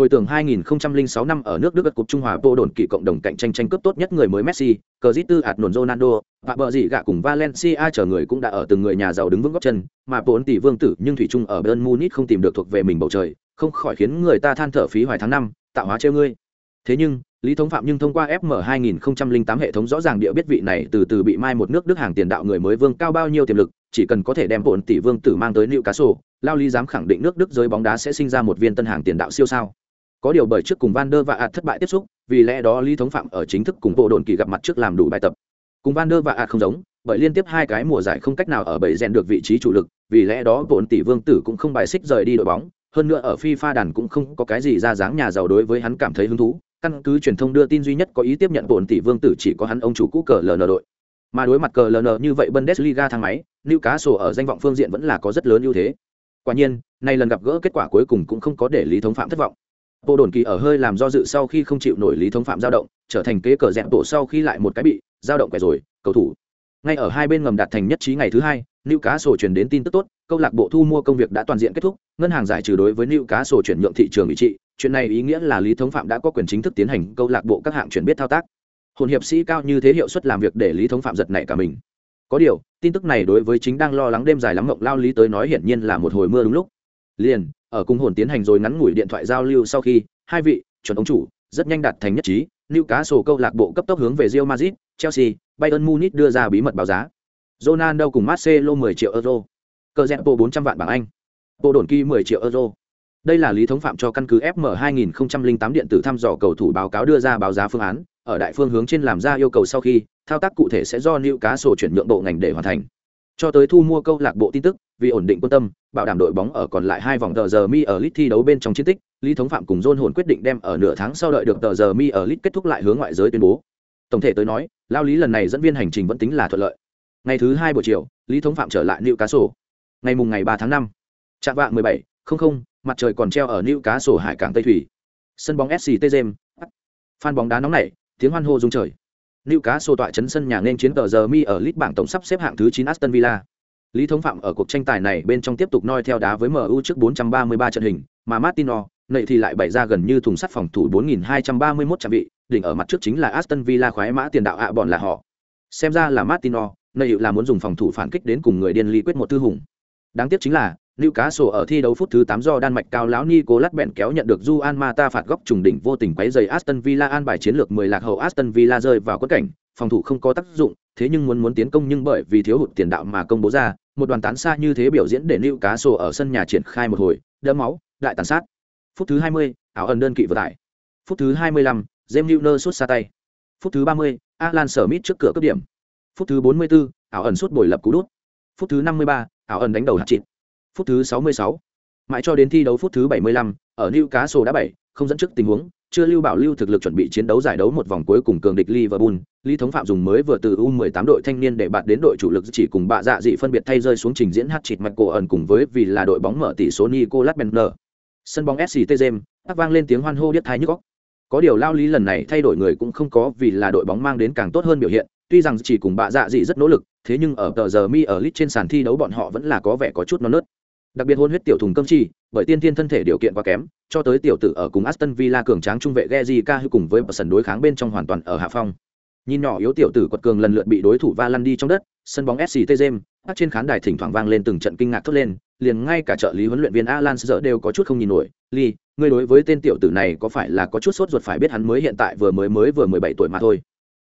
hồi tưởng 2006 năm ở nước đức gật cục trung hòa vô đồn kỳ cộng đồng cạnh tranh tranh cướp tốt nhất người mới messi cờ zit tư ạt nồn ronaldo, và bờ gì gạ cùng valencia chờ người cũng đã ở từng người nhà giàu đứng vững góc chân, mà vốn tỷ vương tử nhưng thủy trung ở bern munich không tìm được thuộc về mình bầu trời, không khỏi khiến người ta than thở phí hoài tháng năm, tạo hóa treo ngươi. Thế nhưng, lý thống phạm nhưng thông qua fm 2008 hệ thống rõ ràng địa biết vị này từ từ bị mai một nước đức hàng tiền đạo người mới vương cao bao nhiêu tiềm lực, chỉ cần có thể đem vốn tỷ vương tử mang tới nữ cá sổ lao lý dám khẳng định nước đức giới bóng đá sẽ sinh ra một viên tân hàng tiền đạo siêu sao có điều bởi trước cùng van der và ạt thất bại tiếp xúc vì lẽ đó lý thống phạm ở chính thức cùng bộ đồn kỳ gặp mặt trước làm đủ bài tập cùng van der và ạt không giống bởi liên tiếp hai cái mùa giải không cách nào ở bảy rèn được vị trí chủ lực vì lẽ đó bổn tỷ vương tử cũng không bài xích rời đi đội bóng hơn nữa ở FIFA đàn cũng không có cái gì ra dáng nhà giàu đối với hắn cảm thấy hứng thú, căn cứ truyền thông đưa tin duy nhất có ý tiếp nhận bổn tỷ vương tử chỉ có hắn ông chủ cũ cờ LN đội. Mà đối mặt cờ LN như vậy Bundesliga thang máy, Newcastle ở danh vọng phương diện vẫn là có rất lớn ưu thế. Quả nhiên, nay lần gặp gỡ kết quả cuối cùng cũng không có để Lý Thống Phạm thất vọng. Bộ đồn kỳ ở hơi làm do dự sau khi không chịu nổi Lý Thống Phạm dao động, trở thành kế cờ dẹp tổ sau khi lại một cái bị dao động quẻ rồi, cầu thủ. Ngay ở hai bên ngầm đạt thành nhất trí ngày thứ hai, Newcastle truyền đến tin tức tốt, câu lạc bộ thu mua công việc đã toàn diện kết thúc, ngân hàng giải trừ đối với Newcastle chuyển nhượng thị trường ủy trị, chuyện này ý nghĩa là Lý Thống Phạm đã có quyền chính thức tiến hành câu lạc bộ các hạng chuyển biết thao tác. Hồn hiệp sĩ cao như thế hiệu suất làm việc để Lý Thống Phạm giật nảy cả mình. Có điều, tin tức này đối với chính đang lo lắng đêm dài lắm mộng lao lý tới nói hiển nhiên là một hồi mưa đúng lúc. Liền, ở cung hồn tiến hành rồi ngắn ngủi điện thoại giao lưu sau khi, hai vị, chuẩn ông chủ, rất nhanh đạt thành nhất trí, Newcastle câu lạc bộ cấp tốc hướng về Real Madrid, Chelsea, Bayern Munich đưa ra bí mật báo giá. Ronaldo cùng Marcelo 10 triệu euro. Cờ Zepo 400 vạn bảng Anh. Bộ đồn kỳ 10 triệu euro. Đây là lý thống phạm cho căn cứ FM 2008 điện tử thăm dò cầu thủ báo cáo đưa ra báo giá phương án, ở đại phương hướng trên làm ra yêu cầu sau khi, thao tác cụ thể sẽ do Newcastle chuyển nhượng bộ ngành để hoàn thành. Cho tới thu mua câu lạc bộ tin tức, vì ổn định quân tâm, bảo đảm đội bóng ở còn lại hai vòng tờ giờ mi ở lit thi đấu bên trong chiến tích, Lý Thống Phạm cùng John Hồn quyết định đem ở nửa tháng sau đợi được tờ giờ mi ở lit kết thúc lại hướng ngoại giới tuyên bố. Tổng thể tới nói, lao lý lần này dẫn viên hành trình vẫn tính là thuận lợi. Ngày thứ hai buổi chiều, Lý Thống Phạm trở lại Newcastle. Ngày mùng ngày ba tháng năm, Trạm vạng 17, không mặt trời còn treo ở Newcastle hải cảng Tây thủy. Sân bóng SCT James, Fan bóng đá nóng nảy, tiếng hoan hô rung trời. Liêu cá sô tọa chấn sân nhà nên chiến tờ giờ mi ở list bảng tổng sắp xếp hạng thứ 9 Aston Villa. Lý Thống Phạm ở cuộc tranh tài này bên trong tiếp tục noi theo đá với MU trước 433 trận hình, mà Martino, nậy thì lại bày ra gần như thùng sắt phòng thủ 4231 trận vị, đỉnh ở mặt trước chính là Aston Villa khoái mã tiền đạo ạ bọn là họ. Xem ra là Martino, nậy là muốn dùng phòng thủ phản kích đến cùng người điên ly quyết một tư hùng. Đáng tiếc chính là Newcastle ở thi đấu phút thứ 8 do Đan Mạch cao lão Nicolas bèn kéo nhận được Juan Mata phạt góc trùng đỉnh vô tình quấy giày Aston Villa an bài chiến lược 10 lạc hậu Aston Villa rơi vào quất cảnh, phòng thủ không có tác dụng, thế nhưng muốn muốn tiến công nhưng bởi vì thiếu hụt tiền đạo mà công bố ra, một đoàn tán xa như thế biểu diễn để Newcastle ở sân nhà triển khai một hồi, đỡ máu, lại tàn sát. Phút thứ 20, ảo ẩn đơn kỵ vừa tại. Phút thứ 25, James Milner sút xa tay. Phút thứ 30, Alan Smith trước cửa cấp điểm. Phút thứ 44, ảo ẩn sút bồi lập cú đút. Phút thứ 53, ảo ẩn đánh đầu hạt chịt phút thứ 66. Mãi cho đến thi đấu phút thứ 75, ở Newcastle đã 7, không dẫn trước tình huống, chưa lưu bảo lưu thực lực chuẩn bị chiến đấu giải đấu một vòng cuối cùng cường địch Liverpool, Lý Thống Phạm dùng mới vừa từ U18 đội thanh niên để bạt đến đội chủ lực chỉ cùng bạ dạ dị phân biệt thay rơi xuống trình diễn hát chịt mạch cổ ẩn cùng với vì là đội bóng mở tỷ số Nicolas Bender. Sân bóng SCT James, tác vang lên tiếng hoan hô điếc thái nhức óc. Có điều lao lý lần này thay đổi người cũng không có vì là đội bóng mang đến càng tốt hơn biểu hiện, tuy rằng chỉ cùng bạ dạ dị rất nỗ lực, thế nhưng ở tờ giờ mi ở lit trên sàn thi đấu bọn họ vẫn là có vẻ có chút non nớt đặc biệt hôn huyết tiểu thùng cơm chi, bởi tiên tiên thân thể điều kiện quá kém, cho tới tiểu tử ở cùng aston villa cường tráng trung vệ geji ca cùng với sân đối kháng bên trong hoàn toàn ở hạ phong. Nhìn nhỏ yếu tiểu tử quật cường lần lượt bị đối thủ va lăn đi trong đất, sân bóng sct james các trên khán đài thỉnh thoảng vang lên từng trận kinh ngạc thốt lên, liền ngay cả trợ lý huấn luyện viên alan sợ đều có chút không nhìn nổi. Lee, ngươi đối với tên tiểu tử này có phải là có chút sốt ruột phải biết hắn mới hiện tại vừa mới mới vừa mười bảy tuổi mà thôi?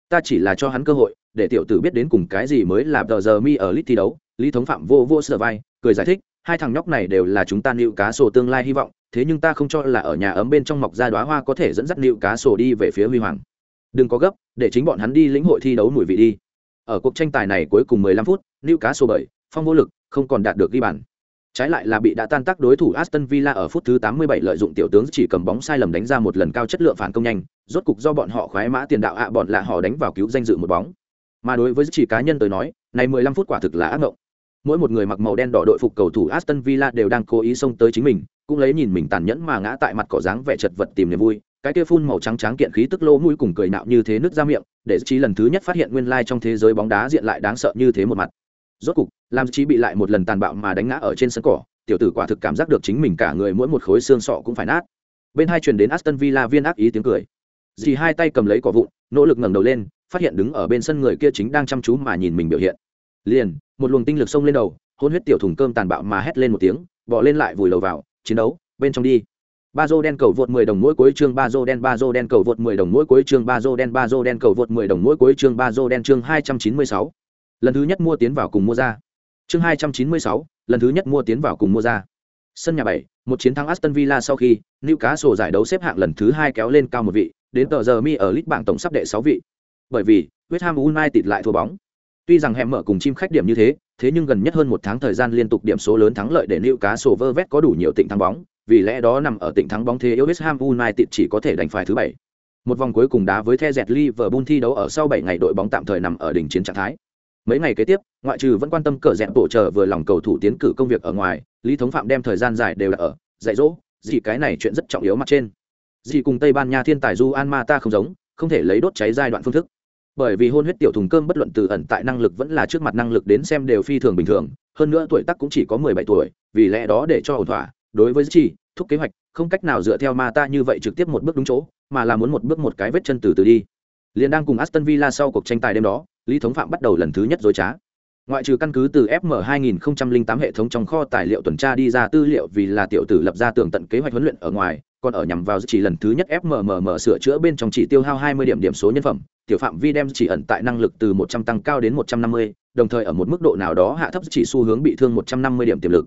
Ta chỉ là cho hắn cơ hội, để tiểu tử biết đến cùng cái gì mới là tờ giờ mi ở lit thi đấu. Lý thống phạm vô vô sợ vai, cười giải thích hai thằng nhóc này đều là chúng ta nịu cá sổ tương lai hy vọng, thế nhưng ta không cho là ở nhà ấm bên trong mọc ra đoá hoa có thể dẫn dắt nịu cá sổ đi về phía huy hoàng. Đừng có gấp, để chính bọn hắn đi lĩnh hội thi đấu mùi vị đi. Ở cuộc tranh tài này cuối cùng 15 phút, nịu cá sổ bảy, phong vô lực, không còn đạt được ghi bàn. Trái lại là bị đã tan tác đối thủ Aston Villa ở phút thứ 87 lợi dụng tiểu tướng chỉ cầm bóng sai lầm đánh ra một lần cao chất lượng phản công nhanh, rốt cục do bọn họ khoái mã tiền đạo ạ, bọn là họ đánh vào cứu danh dự một bóng. Mà đối với chỉ cá nhân tới nói, này 15 phút quả thực là ác mộng mỗi một người mặc màu đen đỏ đội phục cầu thủ Aston Villa đều đang cố ý xông tới chính mình, cũng lấy nhìn mình tàn nhẫn mà ngã tại mặt cỏ dáng vẻ chật vật tìm niềm vui. Cái kia phun màu trắng trắng kiện khí tức lô mũi cùng cười nạo như thế nứt ra miệng, để chí lần thứ nhất phát hiện nguyên lai trong thế giới bóng đá diện lại đáng sợ như thế một mặt. Rốt cục, làm chí bị lại một lần tàn bạo mà đánh ngã ở trên sân cỏ, tiểu tử quả thực cảm giác được chính mình cả người mỗi một khối xương sọ cũng phải nát. Bên hai truyền đến Aston Villa viên ác ý tiếng cười. Dì hai tay cầm lấy quả vụn, nỗ lực ngẩng đầu lên, phát hiện đứng ở bên sân người kia chính đang chăm chú mà nhìn mình biểu hiện. Liền, một luồng tinh lực xông lên đầu, hôn huyết tiểu thùng cơm tàn bạo mà hét lên một tiếng bỏ lên lại vùi lầu vào chiến đấu bên trong đi. Ba dô đen cầu vượt 10 đồng mỗi cuối chương ba dô đen ba dô đen cầu vượt 10 đồng mỗi cuối chương ba dô đen ba dô đen cầu vượt 10 đồng mỗi cuối chương ba dô đen chương 296. lần thứ nhất mua tiến vào cùng mua ra. Chương 296, lần thứ nhất mua tiến vào cùng mua ra. Sân nhà bảy một chiến thắng Aston Villa sau khi Newcastle giải đấu xếp hạng lần thứ hai kéo lên cao một vị đến tờ giờ mi ở list bảng tổng sắp đệ 6 vị. Bởi vì West Ham United lại thua bóng. Tuy rằng hẻm mở cùng chim khách điểm như thế, thế nhưng gần nhất hơn một tháng thời gian liên tục điểm số lớn thắng lợi để Newcastle Vervet có đủ nhiều tỉnh thắng bóng, vì lẽ đó nằm ở tỉnh thắng bóng thế yếu West Ham United chỉ có thể đánh phải thứ bảy. Một vòng cuối cùng đá với The Jet Liverpool thi đấu ở sau 7 ngày đội bóng tạm thời nằm ở đỉnh chiến trạng thái. Mấy ngày kế tiếp, ngoại trừ vẫn quan tâm cờ dẹp bộ chờ vừa lòng cầu thủ tiến cử công việc ở ngoài, Lý Thống Phạm đem thời gian dài đều là ở dạy dỗ, gì cái này chuyện rất trọng yếu mặt trên. Gì cùng Tây Ban Nha thiên tài Juan Mata không giống, không thể lấy đốt cháy giai đoạn phương thức. Bởi vì hôn huyết tiểu thùng cơm bất luận từ ẩn tại năng lực vẫn là trước mặt năng lực đến xem đều phi thường bình thường, hơn nữa tuổi tác cũng chỉ có 17 tuổi, vì lẽ đó để cho ổn thỏa, đối với chỉ thúc kế hoạch, không cách nào dựa theo Mata như vậy trực tiếp một bước đúng chỗ, mà là muốn một bước một cái vết chân từ từ đi. liền đang cùng Aston Villa sau cuộc tranh tài đêm đó, Lý Thống Phạm bắt đầu lần thứ nhất dối trá. Ngoại trừ căn cứ từ FM 2008 hệ thống trong kho tài liệu tuần tra đi ra tư liệu vì là tiểu tử lập ra tường tận kế hoạch huấn luyện ở ngoài, còn ở nhằm vào chỉ lần thứ nhất FMMM sửa chữa bên trong chỉ tiêu hao 20 điểm điểm số nhân phẩm, tiểu phạm vi đem chỉ ẩn tại năng lực từ 100 tăng cao đến 150, đồng thời ở một mức độ nào đó hạ thấp chỉ xu hướng bị thương 150 điểm tiềm lực.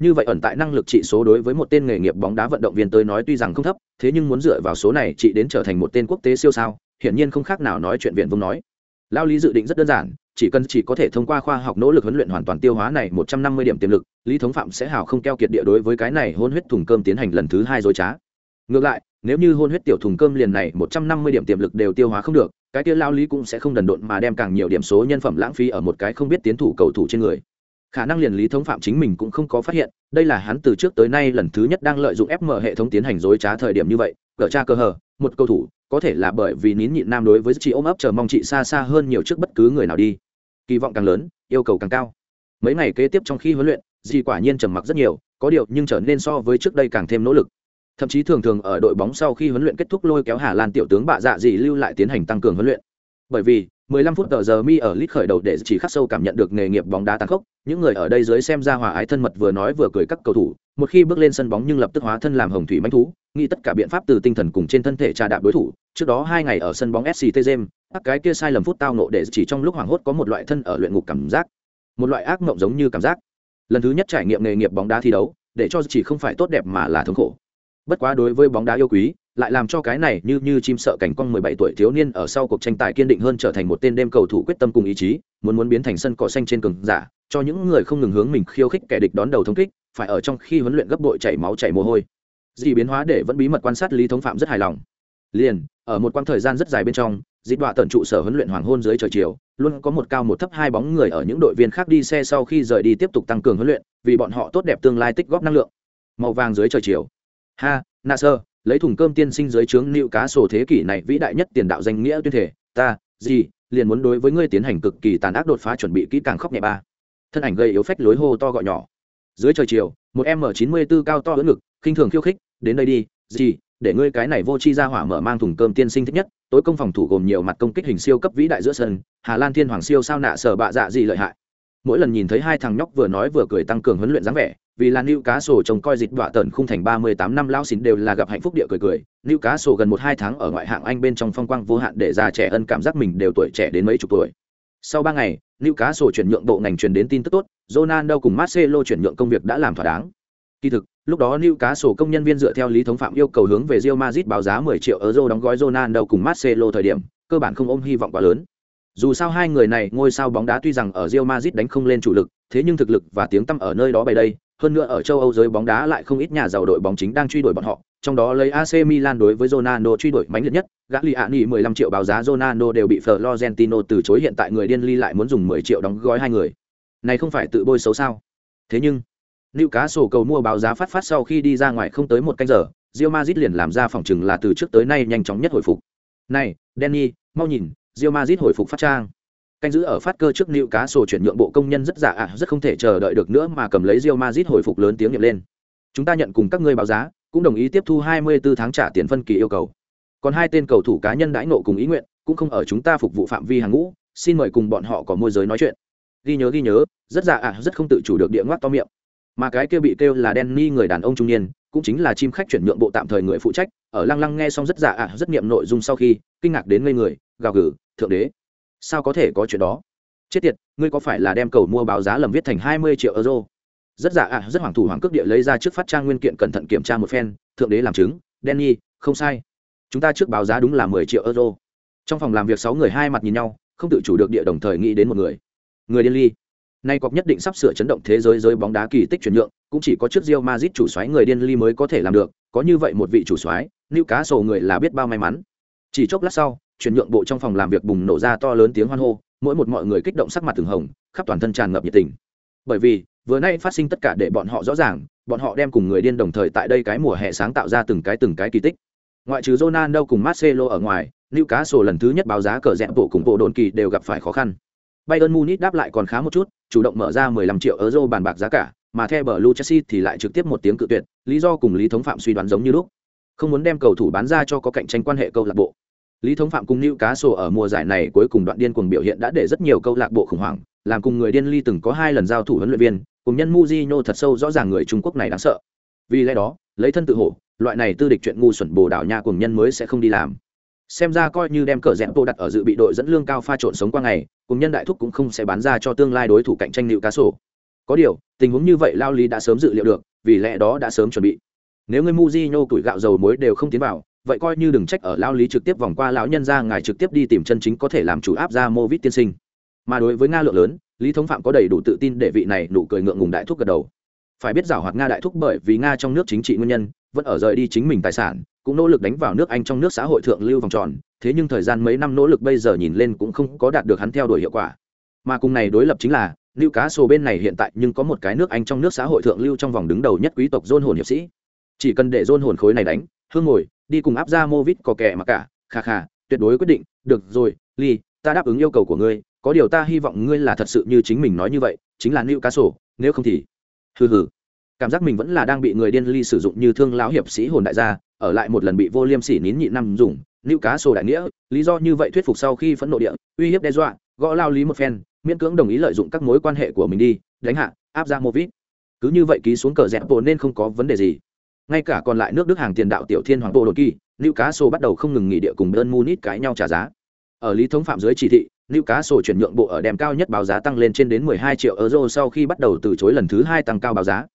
Như vậy ẩn tại năng lực trị số đối với một tên nghề nghiệp bóng đá vận động viên tới nói tuy rằng không thấp, thế nhưng muốn dựa vào số này chị đến trở thành một tên quốc tế siêu sao, hiển nhiên không khác nào nói chuyện viện vông nói. Lao lý dự định rất đơn giản, chỉ cần chỉ có thể thông qua khoa học nỗ lực huấn luyện hoàn toàn tiêu hóa này 150 điểm tiềm lực, Lý Thống Phạm sẽ hào không keo kiệt địa đối với cái này hôn huyết thùng cơm tiến hành lần thứ hai dối trá. Ngược lại, nếu như hôn huyết tiểu thùng cơm liền này 150 điểm tiềm lực đều tiêu hóa không được, cái kia lao lý cũng sẽ không đần độn mà đem càng nhiều điểm số nhân phẩm lãng phí ở một cái không biết tiến thủ cầu thủ trên người khả năng liền lý thống phạm chính mình cũng không có phát hiện đây là hắn từ trước tới nay lần thứ nhất đang lợi dụng fm hệ thống tiến hành dối trá thời điểm như vậy cỡ cha cơ hờ một cầu thủ, có thể là bởi vì nín nhịn nam đối với chị ôm ấp chờ mong chị xa xa hơn nhiều trước bất cứ người nào đi. Kỳ vọng càng lớn, yêu cầu càng cao. Mấy ngày kế tiếp trong khi huấn luyện, dì quả nhiên trầm mặc rất nhiều, có điều nhưng trở nên so với trước đây càng thêm nỗ lực. Thậm chí thường thường ở đội bóng sau khi huấn luyện kết thúc lôi kéo hà lan tiểu tướng bạ dạ dì lưu lại tiến hành tăng cường huấn luyện. Bởi vì 15 phút tờ giờ mi ở lit khởi đầu để chỉ khắc sâu cảm nhận được nghề nghiệp bóng đá tăng khốc. Những người ở đây dưới xem ra hòa ái thân mật vừa nói vừa cười các cầu thủ, một khi bước lên sân bóng nhưng lập tức hóa thân làm hồng thủy mãnh thú, nghĩ tất cả biện pháp từ tinh thần cùng trên thân thể trà đạp đối thủ. Trước đó hai ngày ở sân bóng sct james các cái kia sai lầm phút tao nộ để chỉ trong lúc hoảng hốt có một loại thân ở luyện ngục cảm giác. Một loại ác mộng giống như cảm giác. Lần thứ nhất trải nghiệm nghề nghiệp bóng đá thi đấu, để cho chỉ không phải tốt đẹp mà là thống khổ. Bất quá đối với bóng đá yêu quý lại làm cho cái này như như chim sợ cảnh con 17 tuổi thiếu niên ở sau cuộc tranh tài kiên định hơn trở thành một tên đêm cầu thủ quyết tâm cùng ý chí, muốn muốn biến thành sân cỏ xanh trên cường giả, cho những người không ngừng hướng mình khiêu khích kẻ địch đón đầu thống kích, phải ở trong khi huấn luyện gấp bội chảy máu chảy mồ hôi. Dị biến hóa để vẫn bí mật quan sát Lý Thống Phạm rất hài lòng. Liền, ở một quãng thời gian rất dài bên trong, dịch đọa tận trụ sở huấn luyện hoàng hôn dưới trời chiều, luôn có một cao một thấp hai bóng người ở những đội viên khác đi xe sau khi rời đi tiếp tục tăng cường huấn luyện, vì bọn họ tốt đẹp tương lai tích góp năng lượng. Màu vàng dưới trời chiều. Ha, Nasser, lấy thùng cơm tiên sinh dưới trướng nịu cá sổ thế kỷ này vĩ đại nhất tiền đạo danh nghĩa tuyên thể ta gì liền muốn đối với ngươi tiến hành cực kỳ tàn ác đột phá chuẩn bị kỹ càng khóc nhẹ ba. Thân ảnh gây yếu phách lối hô to gọi nhỏ. Dưới trời chiều, một m chín mươi b ố cao to ưỡn ngực, khinh thường khiêu khích, đến đây đi gì để ngươi cái này vô chi ra hỏa mở mang thùng cơm tiên sinh thích nhất, tối công phòng thủ gồm nhiều mặt công kích hình siêu cấp vĩ đại giữa sân, hà lan thiên hoàng siêu sao nạ sở bạ dạ gì lợi hại. Mỗi lần nhìn thấy hai thằng nhóc vừa nói vừa cười tăng cường huấn luyện dáng vẻ vì là nữ Cá Sổ trông coi dịch đọa tần khung thành 38 năm lao xín đều là gặp hạnh phúc địa cười cười. nữ Cá Sổ gần một hai tháng ở ngoại hạng Anh bên trong phong quang vô hạn để già trẻ ân cảm giác mình đều tuổi trẻ đến mấy chục tuổi. Sau ba ngày, nữ Cá Sổ chuyển nhượng bộ ngành truyền đến tin tức tốt, Ronaldo cùng Marcelo chuyển nhượng công việc đã làm thỏa đáng. Kỳ thực, lúc đó nữ Cá Sổ công nhân viên dựa theo lý thống phạm yêu cầu hướng về Real Madrid báo giá 10 triệu euro đóng gói Ronaldo cùng Marcelo thời điểm, cơ bản không ôm hy vọng quá lớn. Dù sao hai người này ngôi sao bóng đá tuy rằng ở Real Madrid đánh không lên chủ lực, thế nhưng thực lực và tiếng tăm ở nơi đó bày đây, hơn nữa ở châu Âu giới bóng đá lại không ít nhà giàu đội bóng chính đang truy đuổi bọn họ, trong đó lấy AC Milan đối với Ronaldo truy đuổi mãnh liệt nhất, Gagliani 15 triệu báo giá Ronaldo đều bị Florentino từ chối hiện tại người điên ly lại muốn dùng 10 triệu đóng gói hai người. Này không phải tự bôi xấu sao? Thế nhưng, Newcastle cầu mua báo giá phát phát sau khi đi ra ngoài không tới một canh giờ, Real Madrid liền làm ra phòng trừng là từ trước tới nay nhanh chóng nhất hồi phục. Này, Danny, mau nhìn, Real Madrid hồi phục phát trang canh giữ ở phát cơ trước nịu cá sổ chuyển nhượng bộ công nhân rất giả ạ, rất không thể chờ đợi được nữa mà cầm lấy rio mazit hồi phục lớn tiếng nhậm lên. Chúng ta nhận cùng các ngươi báo giá, cũng đồng ý tiếp thu 24 tháng trả tiền phân kỳ yêu cầu. Còn hai tên cầu thủ cá nhân đãi nộ cùng ý nguyện, cũng không ở chúng ta phục vụ phạm vi hàng ngũ, xin mời cùng bọn họ có môi giới nói chuyện. Ghi nhớ ghi nhớ, rất giả ạ, rất không tự chủ được địa ngoác to miệng. Mà cái kia bị kêu là Danny người đàn ông trung niên, cũng chính là chim khách chuyển nhượng bộ tạm thời người phụ trách, ở lăng lăng nghe xong rất giả ạ, rất niệm nội dung sau khi, kinh ngạc đến ngây người, gào gừ, thượng đế sao có thể có chuyện đó? Chết tiệt ngươi có phải là đem cầu mua báo giá lầm viết thành hai mươi triệu euro? Rất giả ạ rất hoàng thủ hoàng cước địa lấy ra trước phát trang nguyên kiện cẩn thận kiểm tra một phen thượng đế làm chứng Danny, không sai. Chúng ta trước báo giá đúng là mười triệu euro. Trong phòng làm việc sáu người hai mặt nhìn nhau không tự chủ được địa đồng thời nghĩ đến một người. Người điên ly. Nay cọc nhất định sắp sửa chấn động thế giới giới bóng đá kỳ tích chuyển nhượng cũng chỉ có trước Real Madrid chủ soái người điên ly mới có thể làm được có như vậy một vị chủ soái cá sổ người là biết bao may mắn. Chỉ chốc lát sau chuyển nhượng bộ trong phòng làm việc bùng nổ ra to lớn tiếng hoan hô, mỗi một mọi người kích động sắc mặt từng hồng, khắp toàn thân tràn ngập nhiệt tình. Bởi vì, vừa nay phát sinh tất cả để bọn họ rõ ràng, bọn họ đem cùng người điên đồng thời tại đây cái mùa hè sáng tạo ra từng cái từng cái kỳ tích. Ngoại trừ Ronaldo cùng Marcelo ở ngoài, Newcastle lần thứ nhất báo giá cờ rẽ bộ cùng bộ đồn kỳ đều gặp phải khó khăn. Bayern Munich đáp lại còn khá một chút, chủ động mở ra 15 triệu euro bàn bạc giá cả, mà theo bờ Blue Chelsea thì lại trực tiếp một tiếng cự tuyệt, lý do cùng lý thống phạm suy đoán giống như lúc. Không muốn đem cầu thủ bán ra cho có cạnh tranh quan hệ câu lạc bộ lý thống phạm cùng nữ cá sổ ở mùa giải này cuối cùng đoạn điên cuồng biểu hiện đã để rất nhiều câu lạc bộ khủng hoảng, làm cùng người điên ly từng có hai lần giao thủ huấn luyện viên, cùng nhân Mujino thật sâu rõ ràng người Trung Quốc này đáng sợ. Vì lẽ đó, lấy thân tự hổ, loại này tư địch chuyện ngu xuẩn bồ đảo nha cùng nhân mới sẽ không đi làm. Xem ra coi như đem cờ rẽ tô đặt ở dự bị đội dẫn lương cao pha trộn sống qua ngày cùng nhân đại thúc cũng không sẽ bán ra cho tương lai đối thủ cạnh tranh nữ cá sổ có điều, tình huống như vậy lao lý đã sớm dự liệu được, vì lẽ đó đã sớm chuẩn bị. Nếu người Mujino tuổi gạo dầu muối đều không tiến vào vậy coi như đừng trách ở lao lý trực tiếp vòng qua lão nhân ra, ngài trực tiếp đi tìm chân chính có thể làm chủ áp ra mô vít tiên sinh. Mà đối với nga lượng lớn, lý thống phạm có đầy đủ tự tin để vị này nụ cười ngượng ngùng đại thúc gật đầu. Phải biết giảo hoạt nga đại thúc bởi vì nga trong nước chính trị nguyên nhân, vẫn ở rời đi chính mình tài sản, cũng nỗ lực đánh vào nước anh trong nước xã hội thượng lưu vòng tròn, thế nhưng thời gian mấy năm nỗ lực bây giờ nhìn lên cũng không có đạt được hắn theo đuổi hiệu quả. Mà cùng này đối lập chính là, lưu cá sổ bên này hiện tại nhưng có một cái nước anh trong nước xã hội thượng lưu trong vòng đứng đầu nhất quý tộc dôn hồn hiệp sĩ. Chỉ cần để dôn hồn khối này đánh, hương ngồi đi cùng áp ra mô vít có kẻ mà cả. Kha kha tuyệt đối quyết định. Được rồi ly ta đáp ứng yêu cầu của ngươi. Có điều ta hy vọng ngươi là thật sự như chính mình nói như vậy, chính là nữ cá sổ nếu không thì. Hừ hừ. Cảm giác mình vẫn là đang bị người điên ly sử dụng như thương lão hiệp sĩ hồn đại gia, ở lại một lần bị vô liêm sỉ nín nhị năm dùng. Nữ cá sổ đại nghĩa, lý do như vậy thuyết phục sau khi phẫn nộ địa, uy hiếp đe dọa, gõ lao lý một phen, miễn cưỡng đồng ý lợi dụng các mối quan hệ của mình đi. Đánh hạ, áp ra mô vít cứ như vậy ký xuống cờ dẹp bộ nên không có vấn đề gì ngay cả còn lại nước đức hàng tiền đạo tiểu thiên hoàng bộ đột kỳ nữ cá sổ bắt đầu không ngừng nghỉ địa cùng bern munich cãi nhau trả giá. Ở lý thống phạm dưới chỉ thị nữ cá sổ chuyển nhượng bộ ở đèm cao nhất báo giá tăng lên trên đến 12 triệu euro sau khi bắt đầu từ chối lần thứ hai tăng cao báo giá.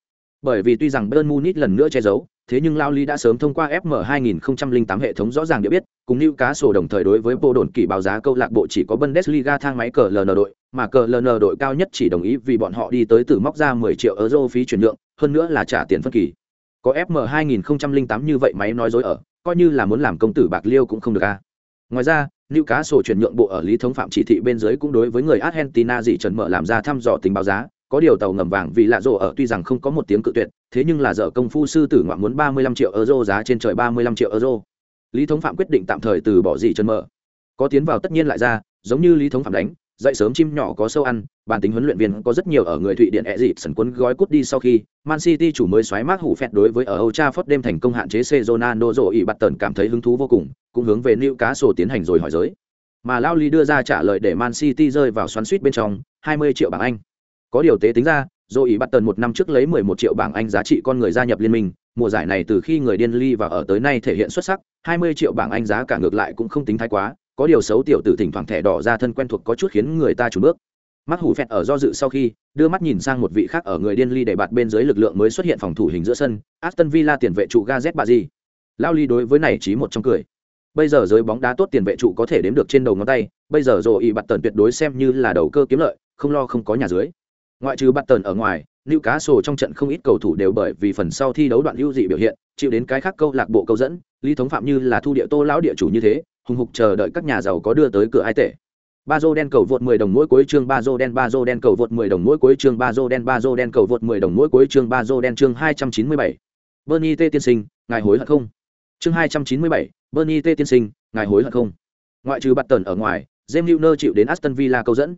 Bởi vì tuy rằng bern munich lần nữa che giấu, thế nhưng lao lý đã sớm thông qua fm 2008 hệ thống rõ ràng địa biết, cùng nữ cá sổ đồng thời đối với bộ đồn kỳ báo giá câu lạc bộ chỉ có bundesliga thang máy cờ ln đội, mà cờ ln đội cao nhất chỉ đồng ý vì bọn họ đi tới từ móc ra 10 triệu euro phí chuyển nhượng, hơn nữa là trả tiền phân kỳ có fm 2008 như vậy máy nói dối ở, coi như là muốn làm công tử bạc liêu cũng không được a. Ngoài ra lưu cá sổ chuyển nhượng bộ ở lý thống phạm chỉ thị bên dưới cũng đối với người argentina dị trần mở làm ra thăm dò tình báo giá, có điều tàu ngầm vàng vì lạ rộ ở tuy rằng không có một tiếng cự tuyệt, thế nhưng là dở công phu sư tử ngoạn muốn 35 triệu euro giá trên trời 35 triệu euro. Lý thống phạm quyết định tạm thời từ bỏ dị trần mở. Có tiến vào tất nhiên lại ra, giống như lý thống phạm đánh dậy sớm chim nhỏ có sâu ăn bản tính huấn luyện viên có rất nhiều ở người thụy điện ẻ dịp sần cuốn gói cút đi sau khi, man city chủ mới xoáy mát hủ phẹt đối với ở Old Trafford đêm thành công hạn chế C Ronaldo rồi ỉ bạt tần cảm thấy hứng thú vô cùng, cũng hướng về Newcastle tiến hành rồi hỏi giới. Mà Lao Ly đưa ra trả lời để Man City rơi vào xoắn suýt bên trong 20 triệu bảng Anh. Có điều tế tính ra, rồi ỉ bạt tần một năm trước lấy 11 triệu bảng Anh giá trị con người gia nhập liên minh, mùa giải này từ khi người điên ly và ở tới nay thể hiện xuất sắc 20 triệu bảng Anh giá cả ngược lại cũng không tính thái quá có điều xấu tiểu tử thỉnh thoảng thẻ đỏ ra thân quen thuộc có chút khiến người ta trùn bước. Mắt hủ phẹt ở do dự sau khi, đưa mắt nhìn sang một vị khác ở người điên ly để bạt bên dưới lực lượng mới xuất hiện phòng thủ hình giữa sân, aston villa tiền vệ trụ gaz bà di lao ly đối với này chỉ một trong cười. Bây giờ giới bóng đá tốt tiền vệ trụ có thể đếm được trên đầu ngón tay, bây giờ rồi y bạt tần tuyệt đối xem như là đầu cơ kiếm lợi, không lo không có nhà dưới. Ngoại trừ bạt tần ở ngoài lưu cá sổ trong trận không ít cầu thủ đều bởi vì phần sau thi đấu đoạn ưu dị biểu hiện, chịu đến cái khác câu lạc bộ câu dẫn, lý thống phạm như là thu địa tô lão địa chủ như thế hùng hục chờ đợi các nhà giàu có đưa tới cửa ai tệ ba dô đen cầu vượt 10 đồng mỗi cuối chương ba dô đen ba dô đen cầu vượt 10 đồng mỗi cuối chương ba dô đen ba dô đen cầu vượt 10 đồng mỗi cuối chương ba dô đen chương 297. Bernie T tiên sinh, ngài hối hận không? Chương 297, Bernie T tiên sinh, ngài hối hận không? Ngoại trừ bắt tần ở ngoài, James Milner chịu đến Aston Villa câu dẫn.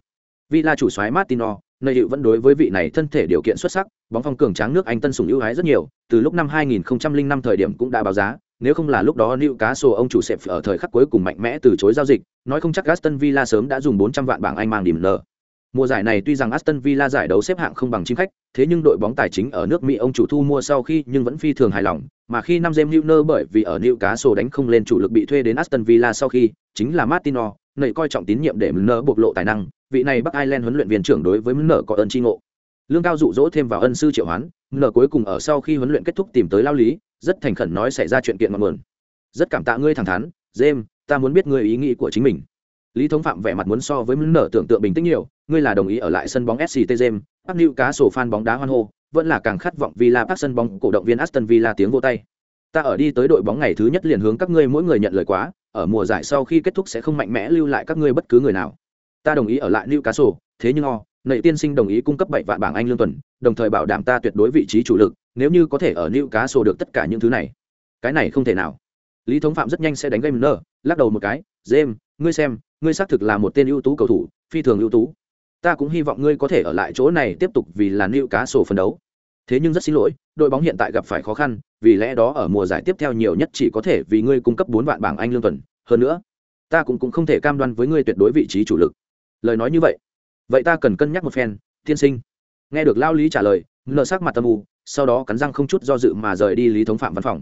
Villa chủ soái Martino, nơi hiệu vẫn đối với vị này thân thể điều kiện xuất sắc, bóng phong cường tráng nước Anh tân sủng ưu ái rất nhiều, từ lúc năm 2005 thời điểm cũng đã báo giá, nếu không là lúc đó Newcastle ông chủ sẹp ở thời khắc cuối cùng mạnh mẽ từ chối giao dịch, nói không chắc Aston Villa sớm đã dùng 400 vạn bảng Anh mang điểm nợ. Mùa giải này tuy rằng Aston Villa giải đấu xếp hạng không bằng chim khách, thế nhưng đội bóng tài chính ở nước Mỹ ông chủ thu mua sau khi nhưng vẫn phi thường hài lòng, mà khi năm James Milner bởi vì ở Newcastle đánh không lên chủ lực bị thuê đến Aston Villa sau khi, chính là Martino, nảy coi trọng tín nhiệm để Milner bộc lộ tài năng, vị này Bắc Ireland huấn luyện viên trưởng đối với Milner có ơn chi ngộ. Lương cao dụ dỗ thêm vào ân sư triệu hoán, Milner cuối cùng ở sau khi huấn luyện kết thúc tìm tới lao lý, rất thành khẩn nói xảy ra chuyện kiện ngọn nguồn. Rất cảm tạ ngươi thẳng thắn james ta muốn biết ngươi ý nghĩ của chính mình. Lý thống phạm vẻ mặt muốn so với mướn nở tưởng tượng bình tĩnh nhiều ngươi là đồng ý ở lại sân bóng sct james bắc nữ cá sổ fan bóng đá hoan hô vẫn là càng khát vọng villa bắc sân bóng cổ động viên aston villa tiếng vô tay. Ta ở đi tới đội bóng ngày thứ nhất liền hướng các ngươi mỗi người nhận lời quá ở mùa giải sau khi kết thúc sẽ không mạnh mẽ lưu lại các ngươi bất cứ người nào. Ta đồng ý ở lại Newcastle, thế nhưng o, nệ tiên sinh đồng ý cung cấp bảy vạn bảng Anh lương tuần, đồng thời bảo đảm ta tuyệt đối vị trí chủ lực, nếu như có thể ở Newcastle được tất cả những thứ này. Cái này không thể nào. Lý Thống Phạm rất nhanh sẽ đánh game nơ, lắc đầu một cái, "James, ngươi xem, ngươi xác thực là một tên ưu tú cầu thủ, phi thường ưu tú. Ta cũng hy vọng ngươi có thể ở lại chỗ này tiếp tục vì là Newcastle phấn đấu. Thế nhưng rất xin lỗi, đội bóng hiện tại gặp phải khó khăn, vì lẽ đó ở mùa giải tiếp theo nhiều nhất chỉ có thể vì ngươi cung cấp bốn vạn bảng Anh lương tuần, hơn nữa, ta cũng cũng không thể cam đoan với ngươi tuyệt đối vị trí chủ lực." Lời nói như vậy, vậy ta cần cân nhắc một phen, tiên sinh. Nghe được Lao Lý trả lời, nợ sắc mặt tâm u, sau đó cắn răng không chút do dự mà rời đi Lý Thống Phạm văn phòng.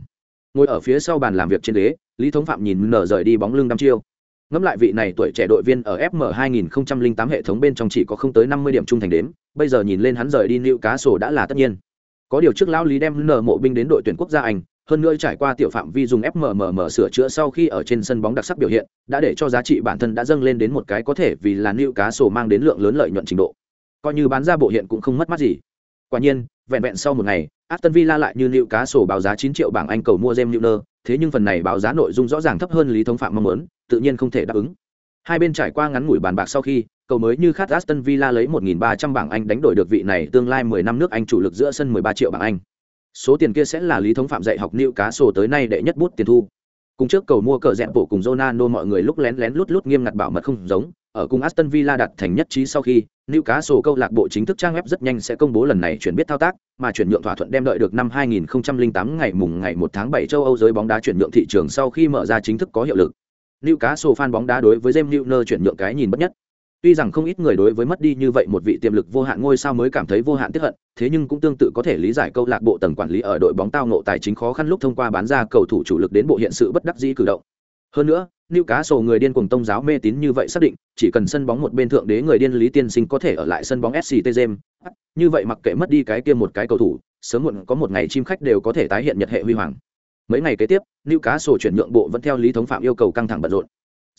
Ngồi ở phía sau bàn làm việc trên ghế, lý thống phạm nhìn nở rời đi bóng lưng đăm chiêu. Ngẫm lại vị này tuổi trẻ đội viên ở fm 2008 hệ thống bên trong chỉ có không tới 50 điểm trung thành đếm, bây giờ nhìn lên hắn rời đi nữ cá sổ đã là tất nhiên. Có điều trước lão lý đem nở mộ binh đến đội tuyển quốc gia anh, hơn nữa trải qua tiểu phạm vi dùng fmmm sửa chữa sau khi ở trên sân bóng đặc sắc biểu hiện, đã để cho giá trị bản thân đã dâng lên đến một cái có thể vì là nữ cá sổ mang đến lượng lớn lợi nhuận trình độ. Coi như bán ra bộ hiện cũng không mất mát gì. Quả nhiên vẹn vẹn sau một ngày Aston Villa lại như liệu cá sổ báo giá 9 triệu bảng Anh cầu mua James Milner, thế nhưng phần này báo giá nội dung rõ ràng thấp hơn Lý Thống Phạm mong muốn, tự nhiên không thể đáp ứng. Hai bên trải qua ngắn ngủi bàn bạc sau khi, cầu mới như khát Aston Villa lấy 1.300 bảng Anh đánh đổi được vị này tương lai 10 năm nước Anh chủ lực giữa sân 13 triệu bảng Anh. Số tiền kia sẽ là Lý Thống Phạm dạy học liệu cá sổ tới nay đệ nhất bút tiền thu. Cùng trước cầu mua cờ rẹn bộ cùng Ronaldo mọi người lúc lén lén lút lút nghiêm ngặt bảo mật không giống, ở cùng Aston Villa đặt thành nhất trí sau khi, Newcastle câu lạc bộ chính thức trang web rất nhanh sẽ công bố lần này chuyển biết thao tác, mà chuyển nhượng thỏa thuận đem đợi được năm 2008 ngày mùng ngày 1 tháng 7 châu Âu giới bóng đá chuyển nhượng thị trường sau khi mở ra chính thức có hiệu lực. Newcastle fan bóng đá đối với James Milner chuyển nhượng cái nhìn bất nhất. Tuy rằng không ít người đối với mất đi như vậy một vị tiềm lực vô hạn ngôi sao mới cảm thấy vô hạn tiếc hận, thế nhưng cũng tương tự có thể lý giải câu lạc bộ tầng quản lý ở đội bóng tao ngộ tài chính khó khăn lúc thông qua bán ra cầu thủ chủ lực đến bộ hiện sự bất đắc dĩ cử động. Hơn nữa, sổ người điên cuồng tông giáo mê tín như vậy xác định, chỉ cần sân bóng một bên thượng đế người điên Lý Tiên Sinh có thể ở lại sân bóng SCT Gem, như vậy mặc kệ mất đi cái kia một cái cầu thủ, sớm muộn có một ngày chim khách đều có thể tái hiện nhật hệ huy hoàng. Mấy ngày kế tiếp, liêu cá sổ chuyển nhượng bộ vẫn theo lý thống phạm yêu cầu căng thẳng bận rộn.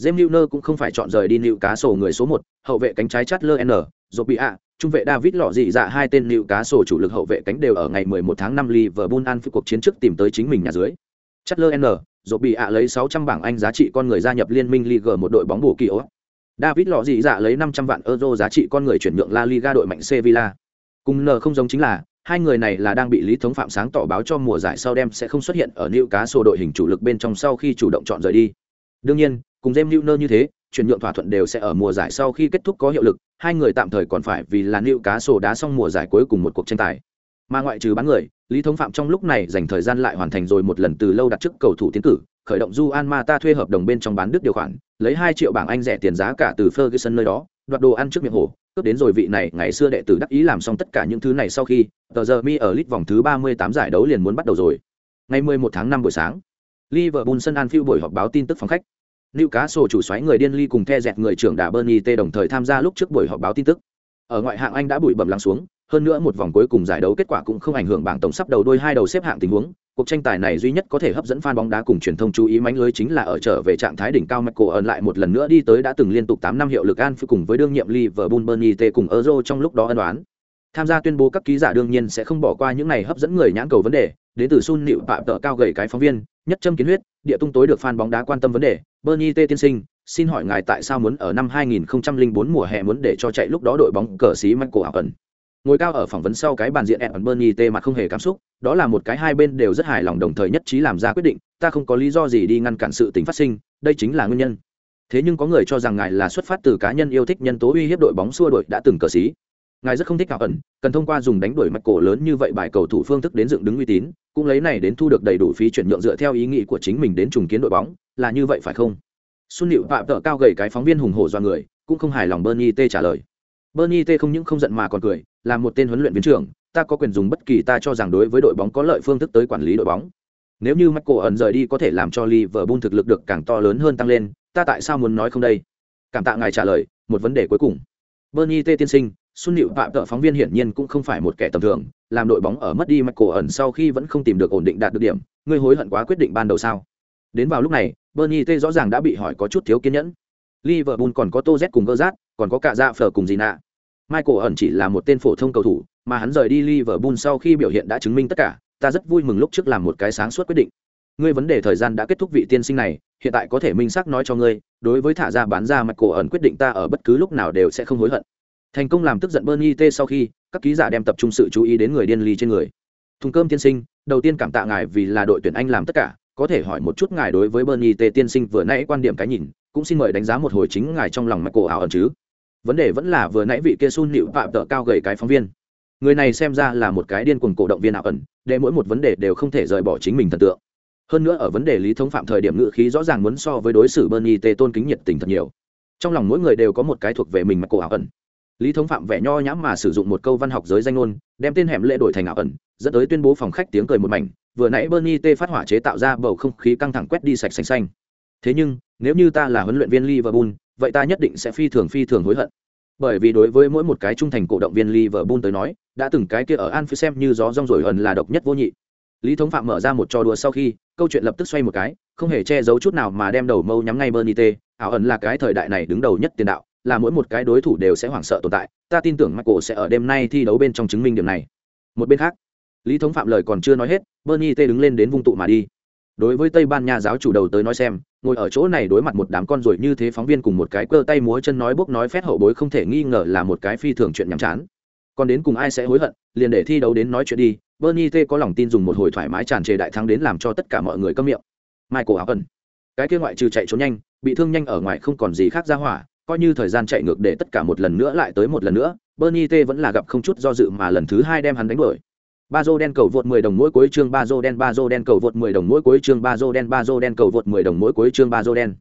James Milner cũng không phải chọn rời đi liêu cá sổ người số 1, hậu vệ cánh trái Chatler N, Zopia, trung vệ David lọ dị dạ hai tên liêu cá sổ chủ lực hậu vệ cánh đều ở ngày 11 tháng 5 Liverpool Anfield cuộc chiến trước tìm tới chính mình nhà dưới. Chatler N, dỗ bị ạ lấy 600 bảng Anh giá trị con người gia nhập liên minh Liga một đội bóng bổ kỳ. David lọ dị dạ lấy 500 vạn euro giá trị con người chuyển nhượng La Liga đội mạnh Sevilla. Cùng N không giống chính là, hai người này là đang bị Lý Thống Phạm sáng tỏ báo cho mùa giải sau đem sẽ không xuất hiện ở Newcastle đội hình chủ lực bên trong sau khi chủ động chọn rời đi. Đương nhiên, cùng James Milner như thế, chuyển nhượng thỏa thuận đều sẽ ở mùa giải sau khi kết thúc có hiệu lực, hai người tạm thời còn phải vì là Newcastle đá xong mùa giải cuối cùng một cuộc tranh tài. Mà ngoại trừ bán người, Lý Thống Phạm trong lúc này dành thời gian lại hoàn thành rồi một lần từ lâu đặt trước cầu thủ tiến cử, khởi động du an ma ta thuê hợp đồng bên trong bán đức điều khoản lấy hai triệu bảng anh rẻ tiền giá cả từ ferguson nơi đó đoạt đồ ăn trước miệng hổ cướp đến rồi vị này ngày xưa đệ tử đắc ý làm xong tất cả những thứ này sau khi tờ giờ mi ở lit vòng thứ ba mươi tám giải đấu liền muốn bắt đầu rồi ngày 11 tháng 5 buổi sáng liverpool sân anfield buổi họp báo tin tức phòng khách Newcastle chủ xoáy người điên ly cùng the dẹt người trưởng đà Bernie T đồng thời tham gia lúc trước buổi họp báo tin tức. Ở ngoại hạng Anh đã bụi bẩm lắng xuống, hơn nữa một vòng cuối cùng giải đấu kết quả cũng không ảnh hưởng bảng tổng sắp đầu đôi hai đầu xếp hạng tình huống, cuộc tranh tài này duy nhất có thể hấp dẫn fan bóng đá cùng truyền thông chú ý mánh lưới chính là ở trở về trạng thái đỉnh cao Michael ẩn lại một lần nữa đi tới đã từng liên tục 8 năm hiệu lực an phi cùng với đương nhiệm Liverpool Bernie T cùng Euro trong lúc đó ân đoán. Tham gia tuyên bố các ký giả đương nhiên sẽ không bỏ qua những này hấp dẫn người nhãn cầu vấn đề, đến từ Sun Nịu Phạm tợ cao gầy cái phóng viên, nhất châm kiến huyết, địa tung tối được fan bóng đá quan tâm vấn đề, Bernie T tiên sinh, xin hỏi ngài tại sao muốn ở năm 2004 mùa hè muốn để cho chạy lúc đó đội bóng cờ xí Michael ẩn ngồi cao ở phỏng vấn sau cái bàn diện ed bernie tê mặt không hề cảm xúc, đó là một cái hai bên đều rất hài lòng đồng thời nhất trí làm ra quyết định, ta không có lý do gì đi ngăn cản sự tình phát sinh, đây chính là nguyên nhân. Thế nhưng có người cho rằng ngài là xuất phát từ cá nhân yêu thích nhân tố uy hiếp đội bóng xua đội đã từng cờ xí ngài rất không thích ảo ẩn, cần thông qua dùng đánh đuổi mạch cổ lớn như vậy bài cầu thủ phương thức đến dựng đứng uy tín, cũng lấy này đến thu được đầy đủ phí chuyển nhượng dựa theo ý nghĩ của chính mình đến trùng kiến đội bóng, là như vậy phải không? Xuân liệu phạm tợ cao gầy cái phóng viên hùng hổ do người, cũng không hài lòng bernie t trả lời. Bernie t không những không giận mà còn cười là một tên huấn luyện viên trưởng ta có quyền dùng bất kỳ ta cho rằng đối với đội bóng có lợi phương thức tới quản lý đội bóng nếu như Michael ẩn rời đi có thể làm cho Liverpool thực lực được càng to lớn hơn tăng lên, ta tại sao muốn nói không đây? Cảm tạ ngài trả lời, một vấn đề cuối cùng. Bernie T tiên sinh, Xuân Nịu Phạm tợ phóng viên hiển nhiên cũng không phải một kẻ tầm thường, làm đội bóng ở mất đi Michael ẩn sau khi vẫn không tìm được ổn định đạt được điểm, ngươi hối hận quá quyết định ban đầu sao? Đến vào lúc này, Bernie T rõ ràng đã bị hỏi có chút thiếu kiên nhẫn. Liverpool còn có Tô Z cùng Gerrard, còn có cả dạ phở cùng Gina. Michael ẩn chỉ là một tên phổ thông cầu thủ, mà hắn rời đi Liverpool sau khi biểu hiện đã chứng minh tất cả, ta rất vui mừng lúc trước làm một cái sáng suốt quyết định. ngươi vấn đề thời gian đã kết thúc vị tiên sinh này hiện tại có thể minh xác nói cho ngươi đối với thả ra bán ra mặt cổ ẩn quyết định ta ở bất cứ lúc nào đều sẽ không hối hận. Thành công làm tức giận bernie t sau khi các ký giả đem tập trung sự chú ý đến người điên ly trên người. Thùng cơm tiên sinh đầu tiên cảm tạ ngài vì là đội tuyển anh làm tất cả có thể hỏi một chút ngài đối với bernie t tiên sinh vừa nãy quan điểm cái nhìn cũng xin mời đánh giá một hồi chính ngài trong lòng Michael cổ ảo ẩn chứ vấn đề vẫn là vừa nãy vị kia sun nịu phạm tợ cao gầy cái phóng viên. Người này xem ra là một cái điên cuồng cổ động viên ảo ẩn, để mỗi một vấn đề đều không thể rời bỏ chính mình thần tượng. Hơn nữa ở vấn đề lý thống phạm thời điểm ngự khí rõ ràng muốn so với đối xử bernie t tôn kính nhiệt tình thật nhiều. Trong lòng mỗi người đều có một cái thuộc về mình mặt cổ ảo ẩn. Lý thống phạm vẻ nho nhãm mà sử dụng một câu văn học giới danh ngôn, đem tên hẻm lệ đổi thành ảo ẩn, dẫn tới tuyên bố phòng khách tiếng cười một mảnh, vừa nãy bernie t phát hỏa chế tạo ra bầu không khí căng thẳng quét đi sạch xanh xanh. Thế nhưng, nếu như ta là huấn luyện viên liverpool vậy ta nhất định sẽ phi thường phi thường hối hận. Bởi vì đối với mỗi một cái trung thành cổ động viên liverpool tới nói, đã từng cái kia ở Anfield xem như gió rong rồi ẩn là độc nhất vô nhị. Lý thống phạm mở ra một trò đùa sau khi, câu chuyện lập tức xoay một cái, không hề che giấu chút nào mà đem đầu mâu nhắm ngay bernie ảo ẩn là cái thời đại này đứng đầu nhất tiền đạo, là mỗi một cái đối thủ đều sẽ hoảng sợ tồn tại. Ta tin tưởng michael sẽ ở đêm nay thi đấu bên trong chứng minh điểm này. Một bên khác, lý thống phạm lời còn chưa nói hết bernie t đứng lên đến vung tụ mà đi đối với tây ban nha giáo chủ đầu tới nói xem, ngồi ở chỗ này đối mặt một đám con rồi như thế phóng viên cùng một cái cơ tay múa chân nói bốc nói phét hậu bối không thể nghi ngờ là một cái phi thường chuyện nhàm chán. Còn đến cùng ai sẽ hối hận, liền để thi đấu đến nói chuyện đi. Bernie t có lòng tin dùng một hồi thoải mái tràn trề đại thắng đến làm cho tất cả mọi người câm miệng. Michael áo ẩn cái kia ngoại trừ chạy trốn nhanh, bị thương nhanh ở ngoài không còn gì khác ra hỏa, coi như thời gian chạy ngược để tất cả một lần nữa lại tới một lần nữa, bernie t vẫn là gặp không chút do dự mà lần thứ hai đem hắn đánh đuổi ba dô đen cầu vượt 10 đồng mỗi cuối chương, ba dô đen, ba dô đen cầu vượt 10 đồng mỗi cuối chương, ba dô đen, ba dô đen cầu vượt 10 đồng mỗi cuối chương, ba dô đen.